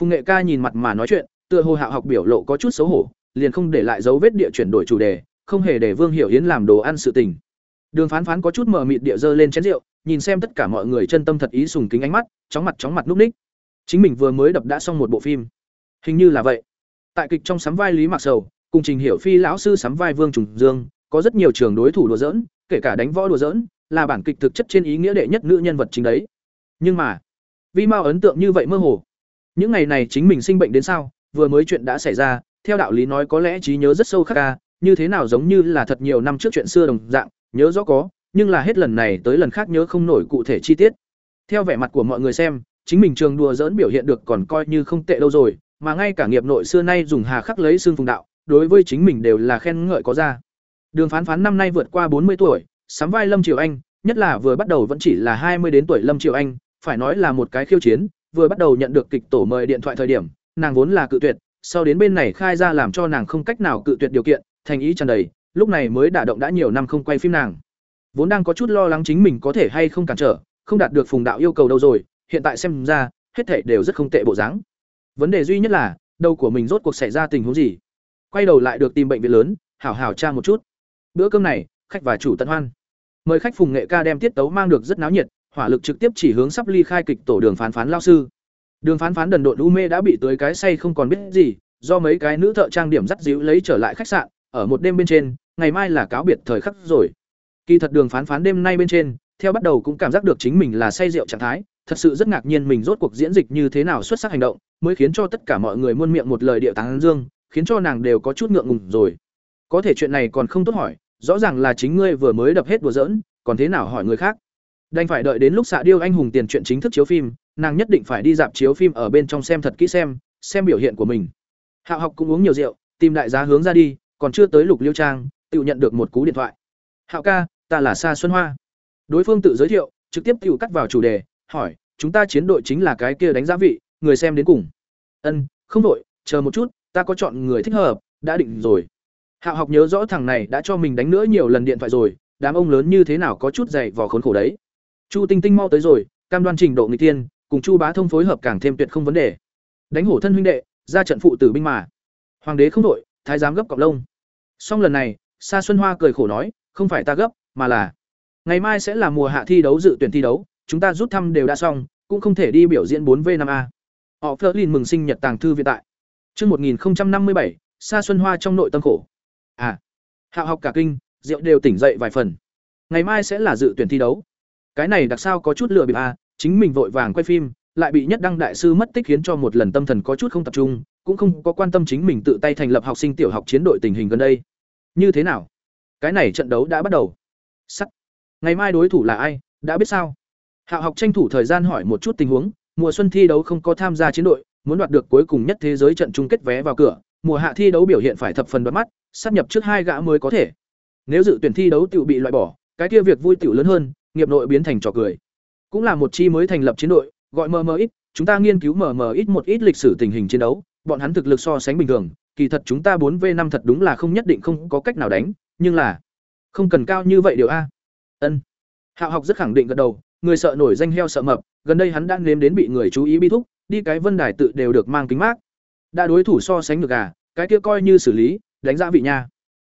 phùng nghệ ca nhìn mặt mà nói chuyện, tựa hồ hạo học biểu lộ có chút xấu hổ, liền không để lại dấu vết địa chuyển đổi chủ đề, không hề để vương hiểu yến làm đồ ăn sự tình. Đường phán phán có chút mờ mịt địa dơ lên chén rượu, nhìn xem tất cả mọi người chân tâm thật ý sùng kính ánh mắt, chóng mặt chóng mặt núp ních. Chính mình vừa mới đập đã xong một bộ phim. Hình như là vậy. Tại kịch trong sắm vai lý mạc sầu, cùng trình hiểu phi lão sư sắm vai vương trùng dương, có rất nhiều trường đối thủ đùa dỡn kể cả đánh võ đùa dỡn là bản kịch thực chất trên ý nghĩa đệ nhất nữ nhân vật chính đấy. Nhưng mà, vi mao ấn tượng như vậy mơ hồ những ngày này chính mình sinh bệnh đến sao, vừa mới chuyện đã xảy ra, theo đạo lý nói có lẽ trí nhớ rất sâu khắc ca, như thế nào giống như là thật nhiều năm trước chuyện xưa đồng dạng, nhớ rõ có, nhưng là hết lần này tới lần khác nhớ không nổi cụ thể chi tiết. Theo vẻ mặt của mọi người xem, chính mình trường đùa dỡn biểu hiện được còn coi như không tệ đâu rồi, mà ngay cả nghiệp nội xưa nay dùng hà khắc lấy xương phùng đạo, đối với chính mình đều là khen ngợi có ra. Đường phán phán năm nay vượt qua bốn mươi tuổi, sắm vai lâm triều anh, nhất là vừa bắt đầu vẫn chỉ là hai mươi đến tuổi lâm triều anh, phải nói là một cái khiêu chiến vừa bắt đầu nhận được kịch tổ mời điện thoại thời điểm, nàng vốn là cự tuyệt, sau đến bên này khai ra làm cho nàng không cách nào cự tuyệt điều kiện, thành ý tràn đầy, lúc này mới đả động đã nhiều năm không quay phim nàng. Vốn đang có chút lo lắng chính mình có thể hay không cản trở, không đạt được phùng đạo yêu cầu đâu rồi, hiện tại xem ra, hết thảy đều rất không tệ bộ dáng. Vấn đề duy nhất là, đầu của mình rốt cuộc xảy ra tình huống gì? Quay đầu lại được tìm bệnh viện lớn, hảo hảo tra một chút. Bữa cơm này, khách và chủ tận hoan. Mời khách phùng nghệ ca đem tiết tấu mang được rất náo nhiệt hỏa lực trực tiếp chỉ hướng sắp ly khai kịch tổ đường phán phán lao sư. Đường phán phán đần độn u mê đã bị tới cái say không còn biết gì, do mấy cái nữ thợ trang điểm dắt díu lấy trở lại khách sạn, ở một đêm bên trên, ngày mai là cáo biệt thời khắc rồi. Kỳ thật đường phán phán đêm nay bên trên, theo bắt đầu cũng cảm giác được chính mình là say rượu trạng thái, thật sự rất ngạc nhiên mình rốt cuộc diễn dịch như thế nào xuất sắc hành động, mới khiến cho tất cả mọi người muôn miệng một lời điệu tán dương, khiến cho nàng đều có chút ngượng ngùng rồi. Có thể chuyện này còn không tốt hỏi, rõ ràng là chính ngươi vừa mới đập hết đùa giỡn, còn thế nào hỏi người khác? Đành phải đợi đến lúc xạ điêu anh hùng tiền chuyện chính thức chiếu phim, nàng nhất định phải đi dạp chiếu phim ở bên trong xem thật kỹ xem xem biểu hiện của mình. Hạo học cũng uống nhiều rượu, tìm đại giá hướng ra đi, còn chưa tới lục liêu trang, tự nhận được một cú điện thoại. Hạo ca, ta là sa xuân hoa. Đối phương tự giới thiệu, trực tiếp tự cắt vào chủ đề, hỏi, chúng ta chiến đội chính là cái kia đánh giá vị, người xem đến cùng. Ân, không đội, chờ một chút, ta có chọn người thích hợp, đã định rồi. Hạo học nhớ rõ thằng này đã cho mình đánh nữa nhiều lần điện thoại rồi, đám ông lớn như thế nào có chút dày vò khốn khổ đấy chu tinh tinh mau tới rồi cam đoan trình độ người tiên cùng chu bá thông phối hợp càng thêm tuyệt không vấn đề đánh hổ thân huynh đệ ra trận phụ tử binh mà hoàng đế không đội thái giám gấp cọc lông song lần này sa xuân hoa cười khổ nói không phải ta gấp mà là ngày mai sẽ là mùa hạ thi đấu dự tuyển thi đấu chúng ta rút thăm đều đã xong cũng không thể đi biểu diễn bốn v năm a họ phớt lên mừng sinh nhật tàng thư viện tại Trước 1057, Sa Xuân Hoa trong nội tâm khổ. À, Hạo học cả kinh, rượu đều tỉnh dậy vài phần. Ngày mai sẽ là dự tuyển thi đấu. Cái này đặc sao có chút lừa bịp à, chính mình vội vàng quay phim, lại bị nhất đăng đại sư mất tích khiến cho một lần tâm thần có chút không tập trung, cũng không có quan tâm chính mình tự tay thành lập học sinh tiểu học chiến đội tình hình gần đây. Như thế nào? Cái này trận đấu đã bắt đầu. Sắt. Ngày mai đối thủ là ai, đã biết sao? Hạo học tranh thủ thời gian hỏi một chút tình huống, mùa xuân thi đấu không có tham gia chiến đội, muốn đoạt được cuối cùng nhất thế giới trận chung kết vé vào cửa, mùa hạ thi đấu biểu hiện phải thập phần bắt mắt, sắp nhập trước hai gã mới có thể. Nếu dự tuyển thi đấu tiểu bị loại bỏ, cái kia việc vui tiểu lớn hơn, nghiệp nội biến thành trò cười. Cũng là một chi mới thành lập chiến đội, gọi MMX, chúng ta nghiên cứu MMX một ít lịch sử tình hình chiến đấu, bọn hắn thực lực so sánh bình thường, kỳ thật chúng ta 4v5 thật đúng là không nhất định không có cách nào đánh, nhưng là không cần cao như vậy điều a. Ân. Hạo học rất khẳng định gật đầu, người sợ nổi danh heo sợ mập, gần đây hắn đã nếm đến bị người chú ý bi thúc, đi cái vân đài tự đều được mang kính mát. Đã đối thủ so sánh được à, cái kia coi như xử lý, đánh giá vị nha.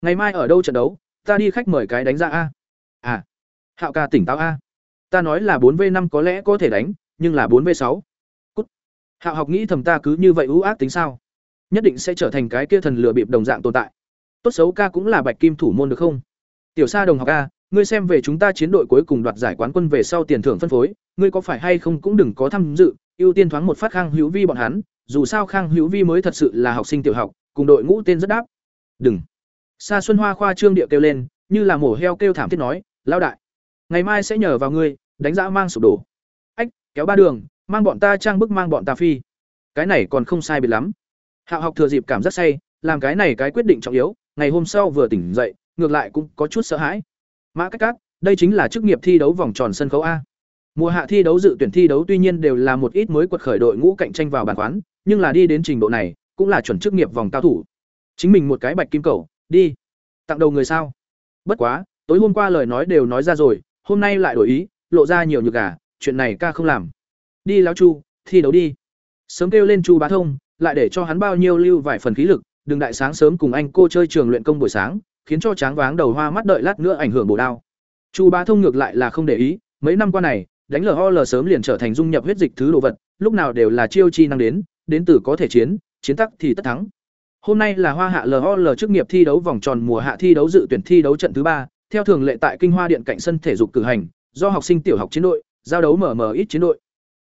Ngày mai ở đâu trận đấu, ta đi khách mời cái đánh giá a. À. Hạo ca tỉnh táo a. Ta nói là bốn v năm có lẽ có thể đánh, nhưng là bốn v sáu. Cút. Hạo học nghĩ thầm ta cứ như vậy ưu ác tính sao? Nhất định sẽ trở thành cái kia thần lừa bịp đồng dạng tồn tại. Tốt xấu ca cũng là bạch kim thủ môn được không? Tiểu Sa đồng học a, ngươi xem về chúng ta chiến đội cuối cùng đoạt giải quán quân về sau tiền thưởng phân phối, ngươi có phải hay không cũng đừng có tham dự, ưu tiên thoáng một phát Khang Hữu Vi bọn hắn, dù sao Khang Hữu Vi mới thật sự là học sinh tiểu học, cùng đội ngũ tên rất đáp. Đừng. Sa Xuân Hoa khoa trương địa kêu lên, như là mổ heo kêu thảm thiết nói, lão đại, ngày mai sẽ nhờ vào ngươi, đánh giá mang sụp đổ. Ách, kéo ba đường, mang bọn ta trang bức mang bọn ta phi. Cái này còn không sai biệt lắm. Hạo học thừa dịp cảm giác say, làm cái này cái quyết định trọng yếu, ngày hôm sau vừa tỉnh dậy, ngược lại cũng có chút sợ hãi. Mã Cách Cát, đây chính là chức nghiệp thi đấu vòng tròn sân khấu a. Mùa hạ thi đấu dự tuyển thi đấu tuy nhiên đều là một ít mới quật khởi đội ngũ cạnh tranh vào bàn quán, nhưng là đi đến trình độ này, cũng là chuẩn chức nghiệp vòng cao thủ. Chính mình một cái bạch kim cầu, đi. Tặng đầu người sao? Bất quá, tối hôm qua lời nói đều nói ra rồi, hôm nay lại đổi ý, lộ ra nhiều nhược gà, chuyện này ca không làm. Đi lão chu, thi đấu đi. Sớm kêu lên Chu Bá Thông, lại để cho hắn bao nhiêu lưu vài phần khí lực, đừng đại sáng sớm cùng anh cô chơi trường luyện công buổi sáng, khiến cho tráng váng đầu hoa mắt đợi lát nữa ảnh hưởng bổ đao. Chu Bá Thông ngược lại là không để ý, mấy năm qua này, đánh lờ lờ sớm liền trở thành dung nhập huyết dịch thứ đồ vật, lúc nào đều là chiêu chi năng đến, đến từ có thể chiến, chiến tắc thì tất thắng. Hôm nay là Hoa Hạ lờ lờ chức nghiệp thi đấu vòng tròn mùa hạ thi đấu dự tuyển thi đấu trận thứ ba, theo thường lệ tại Kinh Hoa Điện cạnh sân thể dục cử hành, do học sinh tiểu học chiến đội, giao đấu mở mở ít chiến đội.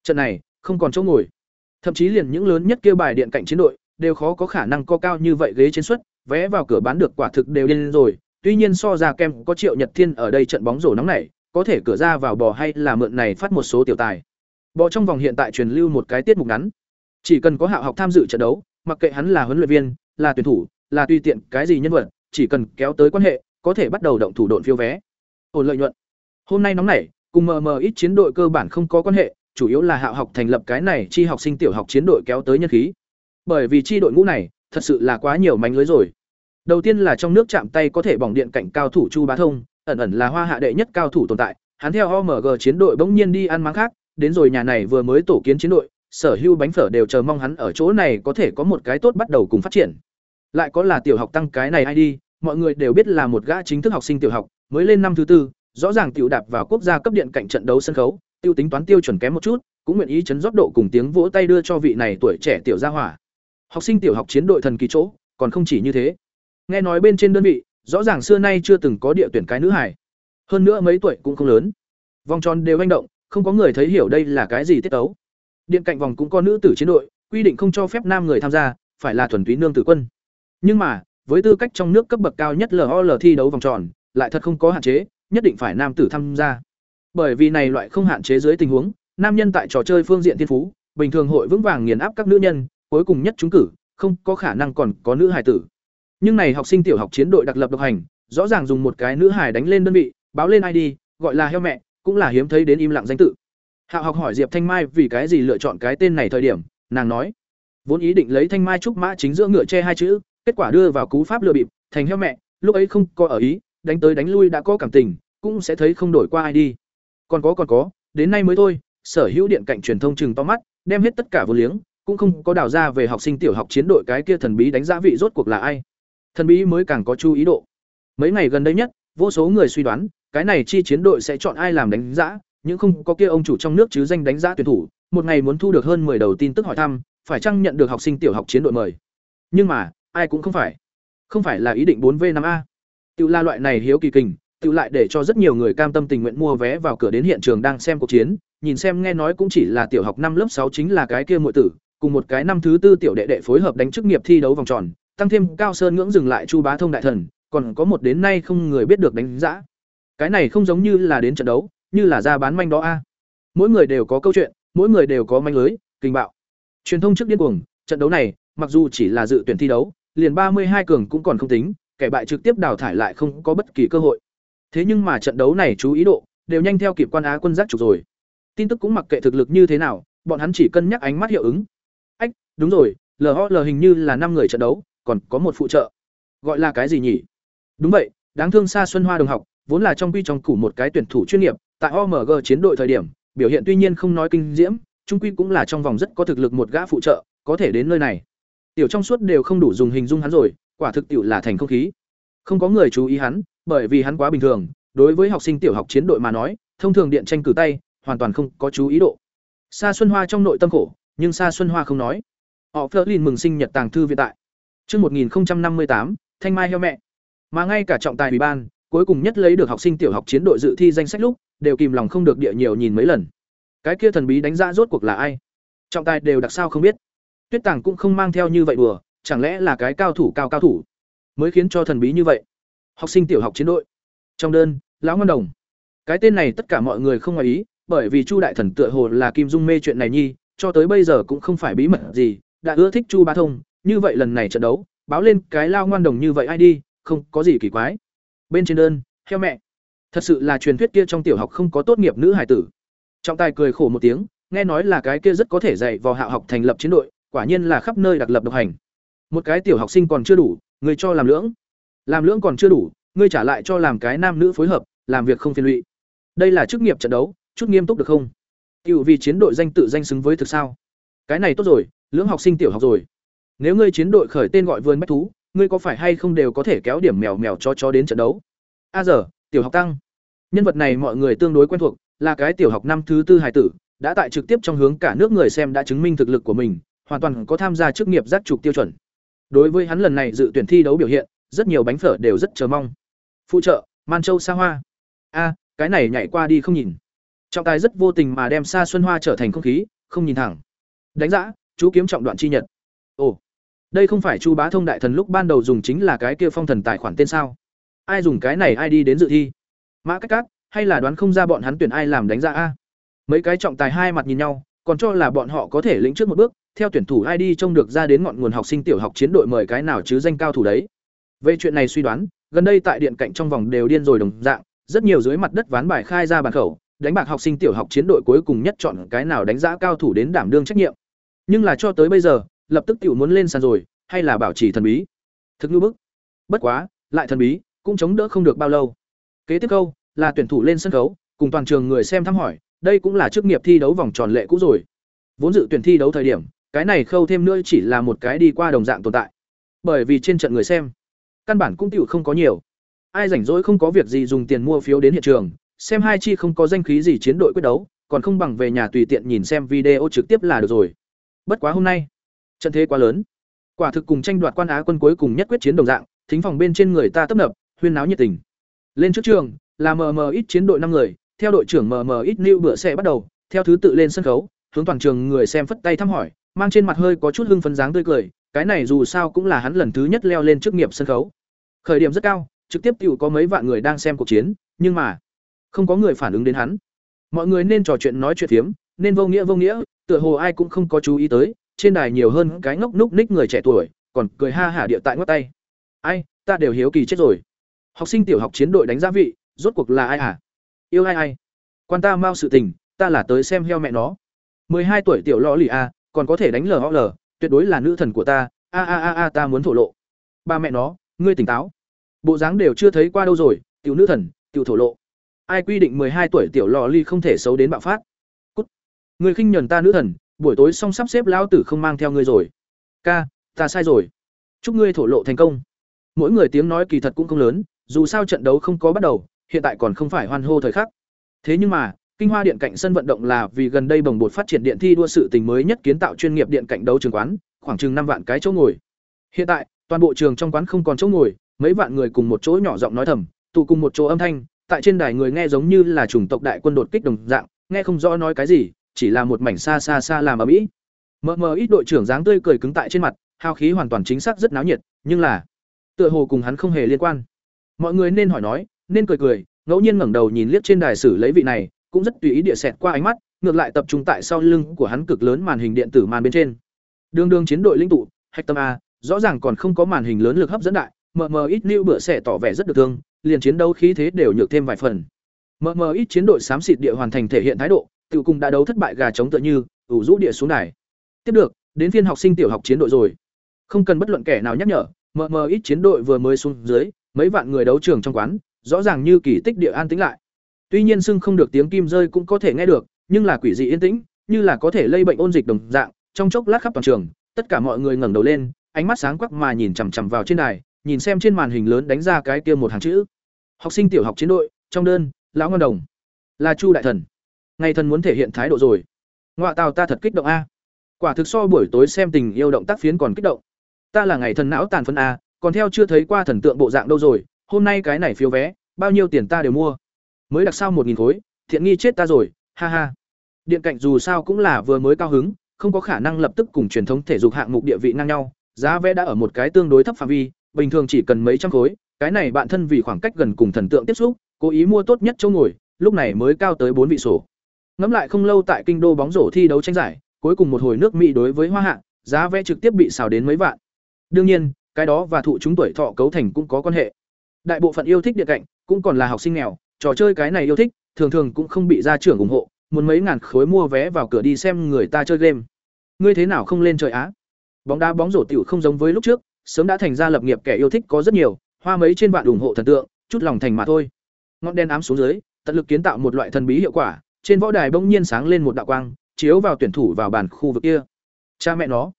Trận này, không còn chỗ ngồi. Thậm chí liền những lớn nhất kia bài điện cạnh chiến đội, đều khó có khả năng co cao như vậy ghế chiến suất, vé vào cửa bán được quả thực đều lên rồi. Tuy nhiên so ra kem có Triệu Nhật Thiên ở đây trận bóng rổ nóng này, có thể cửa ra vào bò hay là mượn này phát một số tiểu tài. Bò trong vòng hiện tại truyền lưu một cái tiết mục ngắn. Chỉ cần có Hạo học tham dự trận đấu, mặc kệ hắn là huấn luyện viên, là tuyển thủ, là tùy tiện cái gì nhân vật, chỉ cần kéo tới quan hệ, có thể bắt đầu động thủ độn phiếu vé. Ổn lợi nhuận. Hôm nay nóng nảy, cùng mờ mờ ít chiến đội cơ bản không có quan hệ, chủ yếu là Hạo học thành lập cái này chi học sinh tiểu học chiến đội kéo tới nhân khí. Bởi vì chi đội ngũ này, thật sự là quá nhiều mánh lưới rồi. Đầu tiên là trong nước chạm tay có thể bỏng điện cảnh cao thủ Chu Bá Thông, ẩn ẩn là hoa hạ đệ nhất cao thủ tồn tại, hắn theo OMG chiến đội bỗng nhiên đi ăn máng khác, đến rồi nhà này vừa mới tổ kiến chiến đội, sở hữu bánh phở đều chờ mong hắn ở chỗ này có thể có một cái tốt bắt đầu cùng phát triển. Lại có là tiểu học tăng cái này ai đi, mọi người đều biết là một gã chính thức học sinh tiểu học, mới lên năm thứ tư, rõ ràng tiểu đạp vào quốc gia cấp điện cạnh trận đấu sân khấu, tiêu tính toán tiêu chuẩn kém một chút, cũng nguyện ý chấn rót độ cùng tiếng vỗ tay đưa cho vị này tuổi trẻ tiểu gia hỏa. Học sinh tiểu học chiến đội thần kỳ chỗ, còn không chỉ như thế. Nghe nói bên trên đơn vị, rõ ràng xưa nay chưa từng có địa tuyển cái nữ hải. Hơn nữa mấy tuổi cũng không lớn. Vòng tròn đều hành động, không có người thấy hiểu đây là cái gì tiết tấu. Điện cạnh vòng cũng có nữ tử chiến đội, quy định không cho phép nam người tham gia, phải là thuần túy nương tử quân. Nhưng mà, với tư cách trong nước cấp bậc cao nhất LOL thi đấu vòng tròn, lại thật không có hạn chế, nhất định phải nam tử tham gia. Bởi vì này loại không hạn chế dưới tình huống, nam nhân tại trò chơi phương diện thiên phú, bình thường hội vững vàng nghiền áp các nữ nhân, cuối cùng nhất chúng cử, không có khả năng còn có nữ hài tử. Nhưng này học sinh tiểu học chiến đội đặc lập độc hành, rõ ràng dùng một cái nữ hài đánh lên đơn vị, báo lên ID, gọi là heo mẹ, cũng là hiếm thấy đến im lặng danh tự. Hạo học hỏi Diệp Thanh Mai vì cái gì lựa chọn cái tên này thời điểm, nàng nói, vốn ý định lấy Thanh Mai trúc mã chính giữa ngựa che hai chữ, kết quả đưa vào cú pháp lừa bịp, thành heo mẹ, lúc ấy không có ở ý, đánh tới đánh lui đã có cảm tình, cũng sẽ thấy không đổi qua ai đi. Còn có còn có, đến nay mới thôi, sở hữu điện cạnh truyền thông chừng to mắt, đem hết tất cả vô liếng, cũng không có đào ra về học sinh tiểu học chiến đội cái kia thần bí đánh giá vị rốt cuộc là ai. Thần bí mới càng có chú ý độ. Mấy ngày gần đây nhất, vô số người suy đoán, cái này chi chiến đội sẽ chọn ai làm đánh giá, nhưng không có kia ông chủ trong nước chứ danh đánh giá tuyển thủ, một ngày muốn thu được hơn 10 đầu tin tức hỏi thăm, phải chăng nhận được học sinh tiểu học chiến đội mời. Nhưng mà, ai cũng không phải. Không phải là ý định 4V5A. Tiểu la loại này hiếu kỳ kình, tiểu lại để cho rất nhiều người cam tâm tình nguyện mua vé vào cửa đến hiện trường đang xem cuộc chiến, nhìn xem nghe nói cũng chỉ là tiểu học năm lớp sáu chính là cái kia muội tử, cùng một cái năm thứ tư tiểu đệ đệ phối hợp đánh chức nghiệp thi đấu vòng tròn, tăng thêm cao sơn ngưỡng dừng lại chu bá thông đại thần, còn có một đến nay không người biết được đánh giá. Cái này không giống như là đến trận đấu, như là ra bán manh đó a. Mỗi người đều có câu chuyện, mỗi người đều có manh lưới, kinh bạo. Truyền thông trước điên cuồng, trận đấu này, mặc dù chỉ là dự tuyển thi đấu, liền ba mươi hai cường cũng còn không tính, kẻ bại trực tiếp đào thải lại không có bất kỳ cơ hội. Thế nhưng mà trận đấu này chú ý độ, đều nhanh theo kịp quan á quân giác trục rồi. Tin tức cũng mặc kệ thực lực như thế nào, bọn hắn chỉ cân nhắc ánh mắt hiệu ứng. Ách, đúng rồi, LOL hình như là năm người trận đấu, còn có một phụ trợ. Gọi là cái gì nhỉ? Đúng vậy, đáng thương xa Xuân Hoa đồng học, vốn là trong quy trong củ một cái tuyển thủ chuyên nghiệp, tại OMG chiến đội thời điểm, biểu hiện tuy nhiên không nói kinh diễm, trung quy cũng là trong vòng rất có thực lực một gã phụ trợ, có thể đến nơi này. Tiểu trong suốt đều không đủ dùng hình dung hắn rồi, quả thực tiểu là thành không khí. Không có người chú ý hắn, bởi vì hắn quá bình thường, đối với học sinh tiểu học chiến đội mà nói, thông thường điện tranh cử tay, hoàn toàn không có chú ý độ. Sa Xuân Hoa trong nội tâm khổ, nhưng Sa Xuân Hoa không nói. Họ Flerlin mừng sinh nhật tàng thư viện tại. Trước 1058, Thanh Mai heo mẹ. Mà ngay cả trọng tài ủy ban, cuối cùng nhất lấy được học sinh tiểu học chiến đội dự thi danh sách lúc, đều kìm lòng không được địa nhiều nhìn mấy lần. Cái kia thần bí đánh giá rốt cuộc là ai? Trọng tài đều đặc sao không biết. Tuyết Tàng cũng không mang theo như vậy đùa, chẳng lẽ là cái cao thủ cao cao thủ, mới khiến cho thần bí như vậy. Học sinh tiểu học chiến đội. Trong đơn, lão ngân đồng. Cái tên này tất cả mọi người không ngoài ý, bởi vì Chu đại thần tựa hồ là Kim Dung mê chuyện này nhi, cho tới bây giờ cũng không phải bí mật gì, đã ưa thích Chu Bá Thông, như vậy lần này trận đấu, báo lên cái lao ngoan đồng như vậy ai đi, không có gì kỳ quái. Bên trên đơn, theo mẹ. Thật sự là truyền thuyết kia trong tiểu học không có tốt nghiệp nữ hải tử. Trọng tài cười khổ một tiếng, nghe nói là cái kia rất có thể dạy vào hạ học thành lập chiến đội, quả nhiên là khắp nơi đặc lập độc hành. Một cái tiểu học sinh còn chưa đủ, người cho làm lưỡng. Làm lưỡng còn chưa đủ, ngươi trả lại cho làm cái nam nữ phối hợp, làm việc không phiền lụy. Đây là chức nghiệp trận đấu, chút nghiêm túc được không? Cựu vì chiến đội danh tự danh xứng với thực sao? cái này tốt rồi lưỡng học sinh tiểu học rồi nếu ngươi chiến đội khởi tên gọi vườn bách thú ngươi có phải hay không đều có thể kéo điểm mèo mèo cho chó đến trận đấu a giờ tiểu học tăng nhân vật này mọi người tương đối quen thuộc là cái tiểu học năm thứ tư hải tử đã tại trực tiếp trong hướng cả nước người xem đã chứng minh thực lực của mình hoàn toàn có tham gia chức nghiệp giác trục tiêu chuẩn. Đối với hắn lần này dự tuyển thi đấu biểu hiện rất nhiều bánh phở đều rất chờ mong. Phụ trợ man châu xa hoa. A cái này nhảy qua đi không nhìn. Trọng tài rất vô tình mà đem xa xuân hoa trở thành không khí không nhìn thẳng. Đánh giá, chú kiếm trọng đoạn chi nhật. Ồ đây không phải chu bá thông đại thần lúc ban đầu dùng chính là cái kia phong thần tài khoản tên sao? Ai dùng cái này ai đi đến dự thi? Mã cách cát hay là đoán không ra bọn hắn tuyển ai làm đánh giá a? Mấy cái trọng tài hai mặt nhìn nhau còn cho là bọn họ có thể lĩnh trước một bước theo tuyển thủ ID trông được ra đến ngọn nguồn học sinh tiểu học chiến đội mời cái nào chứ danh cao thủ đấy. Về chuyện này suy đoán, gần đây tại điện cạnh trong vòng đều điên rồi đồng dạng, rất nhiều dưới mặt đất ván bài khai ra bàn khẩu, đánh bạc học sinh tiểu học chiến đội cuối cùng nhất chọn cái nào đánh giá cao thủ đến đảm đương trách nhiệm. Nhưng là cho tới bây giờ, lập tức tiểu muốn lên sàn rồi, hay là bảo trì thần bí? Thực như bức. Bất quá, lại thần bí, cũng chống đỡ không được bao lâu. Kế tiếp câu, là tuyển thủ lên sân khấu, cùng toàn trường người xem thăm hỏi, đây cũng là chức nghiệp thi đấu vòng tròn lệ cũ rồi. Vốn dự tuyển thi đấu thời điểm cái này khâu thêm nữa chỉ là một cái đi qua đồng dạng tồn tại. Bởi vì trên trận người xem, căn bản cũng tiểu không có nhiều. Ai rảnh rỗi không có việc gì dùng tiền mua phiếu đến hiện trường, xem hai chi không có danh khí gì chiến đội quyết đấu, còn không bằng về nhà tùy tiện nhìn xem video trực tiếp là được rồi. Bất quá hôm nay, trận thế quá lớn. Quả thực cùng tranh đoạt quan á quân cuối cùng nhất quyết chiến đồng dạng, thính phòng bên trên người ta tấp nập, huyên náo nhiệt tình. Lên trước trường, là mờ mờ ít chiến đội năm người, theo đội trưởng mờ mờ ít lưu bữa sẽ bắt đầu, theo thứ tự lên sân khấu, hướng toàn trường người xem phất tay thăm hỏi mang trên mặt hơi có chút hưng phấn dáng tươi cười, cái này dù sao cũng là hắn lần thứ nhất leo lên chức nghiệp sân khấu. Khởi điểm rất cao, trực tiếp tiểu có mấy vạn người đang xem cuộc chiến, nhưng mà, không có người phản ứng đến hắn. Mọi người nên trò chuyện nói chuyện phiếm nên vô nghĩa vô nghĩa, tựa hồ ai cũng không có chú ý tới, trên đài nhiều hơn cái ngốc núc ních người trẻ tuổi, còn cười ha hả địa tại ngót tay. Ai, ta đều hiếu kỳ chết rồi. Học sinh tiểu học chiến đội đánh giá vị, rốt cuộc là ai à yêu ai ai? Quan ta mau sự tình, ta là tới xem heo mẹ nó. Mười hai tuổi tiểu lọ lì a còn có thể đánh lờ lờ, tuyệt đối là nữ thần của ta, a a a a, ta muốn thổ lộ. Ba mẹ nó, ngươi tỉnh táo. Bộ dáng đều chưa thấy qua đâu rồi, tiểu nữ thần, tiểu thổ lộ. Ai quy định mười hai tuổi tiểu lò ly không thể xấu đến bạo phát? Cút. Người khinh nhuần ta nữ thần, buổi tối xong sắp xếp lão tử không mang theo ngươi rồi. Ca, ta sai rồi. Chúc ngươi thổ lộ thành công. Mỗi người tiếng nói kỳ thật cũng không lớn, dù sao trận đấu không có bắt đầu, hiện tại còn không phải hoan hô thời khắc. Thế nhưng mà kinh hoa điện cạnh sân vận động là vì gần đây bồng bột phát triển điện thi đua sự tình mới nhất kiến tạo chuyên nghiệp điện cạnh đấu trường quán, khoảng chừng năm vạn cái chỗ ngồi. Hiện tại, toàn bộ trường trong quán không còn chỗ ngồi, mấy vạn người cùng một chỗ nhỏ giọng nói thầm, tụ cùng một chỗ âm thanh, tại trên đài người nghe giống như là chủng tộc đại quân đột kích đồng dạng, nghe không rõ nói cái gì, chỉ là một mảnh xa xa xa làm ở mỹ. Mờ mờ ít đội trưởng dáng tươi cười cứng tại trên mặt, hào khí hoàn toàn chính xác rất náo nhiệt, nhưng là, tựa hồ cùng hắn không hề liên quan. Mọi người nên hỏi nói, nên cười cười, ngẫu nhiên ngẩng đầu nhìn liếc trên đài xử lấy vị này cũng rất tùy ý địa xẹt qua ánh mắt, ngược lại tập trung tại sau lưng của hắn cực lớn màn hình điện tử màn bên trên. Đường đường chiến đội linh tụ, hạch tâm a, rõ ràng còn không có màn hình lớn lực hấp dẫn đại, mờ mờ ít lưu bữa sẽ tỏ vẻ rất được thương, liền chiến đấu khí thế đều nhược thêm vài phần. Mờ mờ ít chiến đội xám xịt địa hoàn thành thể hiện thái độ, tự cùng đã đấu thất bại gà chống tựa như, ủ rũ địa xuống đài. Tiếp được, đến phiên học sinh tiểu học chiến đội rồi. Không cần bất luận kẻ nào nhắc nhở, mờ mờ ít chiến đội vừa mới xuống dưới, mấy vạn người đấu trường trong quán, rõ ràng như kỳ tích địa an tĩnh lại tuy nhiên sưng không được tiếng kim rơi cũng có thể nghe được, nhưng là quỷ dị yên tĩnh, như là có thể lây bệnh ôn dịch đồng dạng, trong chốc lát khắp toàn trường, tất cả mọi người ngẩng đầu lên, ánh mắt sáng quắc mà nhìn chằm chằm vào trên đài, nhìn xem trên màn hình lớn đánh ra cái kia một hàng chữ. Học sinh tiểu học chiến đội, trong đơn, lão ngân đồng. Là chu đại thần. Ngày thần muốn thể hiện thái độ rồi. Ngoại tào ta thật kích động a. Quả thực so buổi tối xem tình yêu động tác phiến còn kích động. Ta là ngày thần não tàn phân a, còn theo chưa thấy qua thần tượng bộ dạng đâu rồi, hôm nay cái này phiếu vé, bao nhiêu tiền ta đều mua mới đặc sao một nghìn khối thiện nghi chết ta rồi ha ha. Điện cạnh dù sao cũng là vừa mới cao hứng không có khả năng lập tức cùng truyền thống thể dục hạng mục địa vị ngang nhau giá vé đã ở một cái tương đối thấp phạm vi bình thường chỉ cần mấy trăm khối cái này bạn thân vì khoảng cách gần cùng thần tượng tiếp xúc cố ý mua tốt nhất chỗ ngồi lúc này mới cao tới bốn vị sổ. Ngẫm lại không lâu tại kinh đô bóng rổ thi đấu tranh giải cuối cùng một hồi nước mỹ đối với hoa hạng, giá vé trực tiếp bị xào đến mấy vạn. Đương nhiên cái đó và thụ chúng tuổi thọ cấu thành cũng có quan hệ. Đại bộ phận yêu thích điện cạnh cũng còn là học sinh nghèo trò chơi cái này yêu thích thường thường cũng không bị gia trưởng ủng hộ muốn mấy ngàn khối mua vé vào cửa đi xem người ta chơi game ngươi thế nào không lên trời á bóng đá bóng rổ tiểu không giống với lúc trước sớm đã thành ra lập nghiệp kẻ yêu thích có rất nhiều hoa mấy trên bạn ủng hộ thần tượng chút lòng thành mà thôi ngọn đen ám xuống dưới tận lực kiến tạo một loại thần bí hiệu quả trên võ đài bỗng nhiên sáng lên một đạo quang chiếu vào tuyển thủ vào bàn khu vực kia Cha mẹ nó.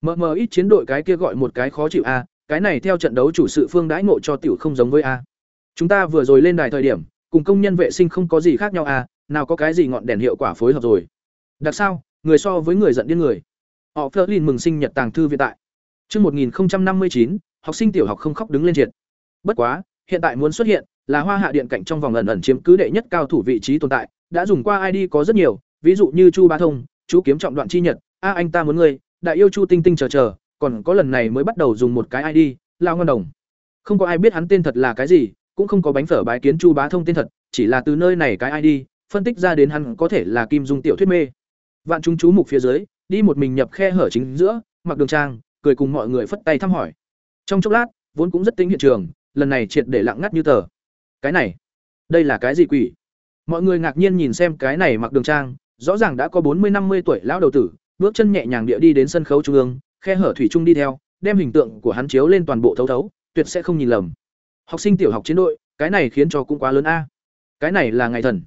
Mờ mờ ít chiến đội cái kia gọi một cái khó chịu a, cái này theo trận đấu chủ sự phương đãi ngộ cho tiểu không giống với a. Chúng ta vừa rồi lên đài thời điểm, cùng công nhân vệ sinh không có gì khác nhau à nào có cái gì ngọn đèn hiệu quả phối hợp rồi. Đặc sao, người so với người giận điên người. Họ Flerlin mừng sinh nhật tàng thư viện tại. Trước 1059, học sinh tiểu học không khóc đứng lên triệt. Bất quá, hiện tại muốn xuất hiện là Hoa Hạ điện cạnh trong vòng ẩn ẩn chiếm cứ đệ nhất cao thủ vị trí tồn tại, đã dùng qua ID có rất nhiều, ví dụ như Chu Bá Thông, chú kiếm trọng đoạn chi nhật, a anh ta muốn người, đại yêu Chu Tinh Tinh chờ chờ, còn có lần này mới bắt đầu dùng một cái ID, lao ngon đồng. Không có ai biết hắn tên thật là cái gì, cũng không có bánh phở bái kiến Chu Bá Thông tên thật, chỉ là từ nơi này cái ID, phân tích ra đến hắn có thể là Kim Dung tiểu thuyết mê. Vạn chúng chú mục phía dưới, đi một mình nhập khe hở chính giữa, mặc đường trang, cười cùng mọi người phất tay thăm hỏi. Trong chốc lát, vốn cũng rất tính hiện trường, lần này triệt để lặng ngắt như tờ. Cái này, đây là cái gì quỷ? Mọi người ngạc nhiên nhìn xem cái này mặc đường trang, rõ ràng đã có bốn mươi năm mươi tuổi lão đầu tử, bước chân nhẹ nhàng địa đi đến sân khấu trung ương, khe hở thủy trung đi theo, đem hình tượng của hắn chiếu lên toàn bộ thấu thấu, tuyệt sẽ không nhìn lầm. Học sinh tiểu học chiến đội, cái này khiến cho cũng quá lớn a. Cái này là ngày thần.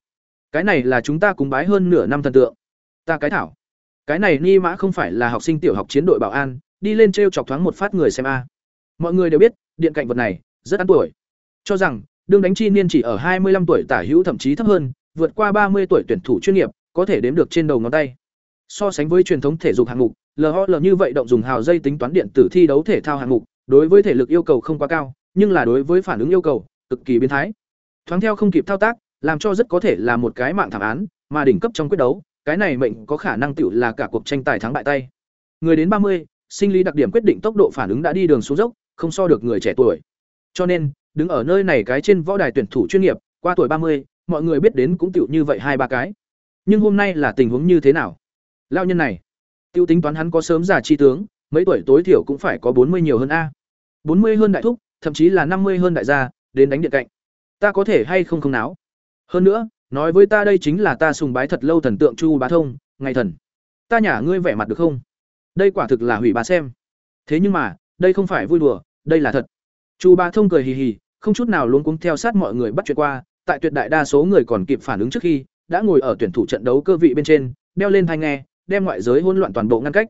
Cái này là chúng ta cúng bái hơn nửa năm thần tượng. Ta cái thảo. Cái này ni mã không phải là học sinh tiểu học chiến đội bảo an, đi lên trêu chọc thoáng một phát người xem a. Mọi người đều biết, điện cạnh vật này rất ăn tuổi. Cho rằng, đương đánh chi niên chỉ ở hai mươi 25 tuổi tả hữu thậm chí thấp hơn, vượt qua ba mươi tuổi tuyển thủ chuyên nghiệp, có thể đếm được trên đầu ngón tay. So sánh với truyền thống thể dục hạng mục, LHL như vậy động dùng hào dây tính toán điện tử thi đấu thể thao hạng mục, đối với thể lực yêu cầu không quá cao, nhưng là đối với phản ứng yêu cầu cực kỳ biến thái. Thoáng theo không kịp thao tác, làm cho rất có thể là một cái mạng thảm án, mà đỉnh cấp trong quyết đấu, cái này mệnh có khả năng tựu là cả cuộc tranh tài thắng bại tay. Người đến ba mươi, sinh lý đặc điểm quyết định tốc độ phản ứng đã đi đường xuống dốc, không so được người trẻ tuổi. Cho nên, đứng ở nơi này cái trên võ đài tuyển thủ chuyên nghiệp, qua tuổi ba mươi, mọi người biết đến cũng tựu như vậy hai ba cái. Nhưng hôm nay là tình huống như thế nào? Lao nhân này, tiêu tính toán hắn có sớm già chi tướng, mấy tuổi tối thiểu cũng phải có bốn mươi nhiều hơn a. bốn mươi hơn đại thúc, thậm chí là năm mươi hơn đại gia, đến đánh điện cạnh. Ta có thể hay không không náo? Hơn nữa, nói với ta đây chính là ta sùng bái thật lâu thần tượng Chu Bá Thông, ngày thần. Ta nhả ngươi vẻ mặt được không? Đây quả thực là hủy bà xem. Thế nhưng mà, đây không phải vui đùa, đây là thật. Chu Bá Thông cười hì hì, không chút nào luôn cuống theo sát mọi người bắt chuyện qua, tại tuyệt đại đa số người còn kịp phản ứng trước khi, đã ngồi ở tuyển thủ trận đấu cơ vị bên trên, đeo lên tai nghe, đem ngoại giới hỗn loạn toàn bộ ngăn cách.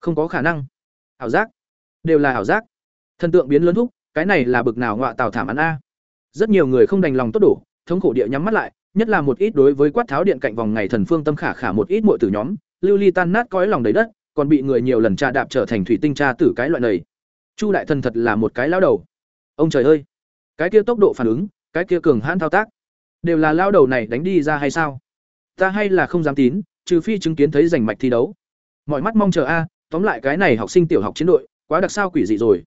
Không có khả năng. Ảo giác, đều là ảo giác. Thần tượng biến lớn thúc, cái này là bực nào ngọa tào thảm án a. Rất nhiều người không đành lòng tốt đủ thống khổ địa nhắm mắt lại, nhất là một ít đối với quát tháo điện cạnh vòng ngày thần phương tâm khả khả một ít muội tử nhóm, lưu ly tan nát cõi lòng đầy đất, còn bị người nhiều lần tra đạp trở thành thủy tinh tra tử cái loại này. Chu đại thần thật là một cái lao đầu. Ông trời ơi, cái kia tốc độ phản ứng, cái kia cường hãn thao tác, đều là lao đầu này đánh đi ra hay sao? Ta hay là không dám tín, trừ phi chứng kiến thấy giành mạch thi đấu. Mọi mắt mong chờ a, tóm lại cái này học sinh tiểu học chiến đội, quá đặc sao quỷ dị rồi.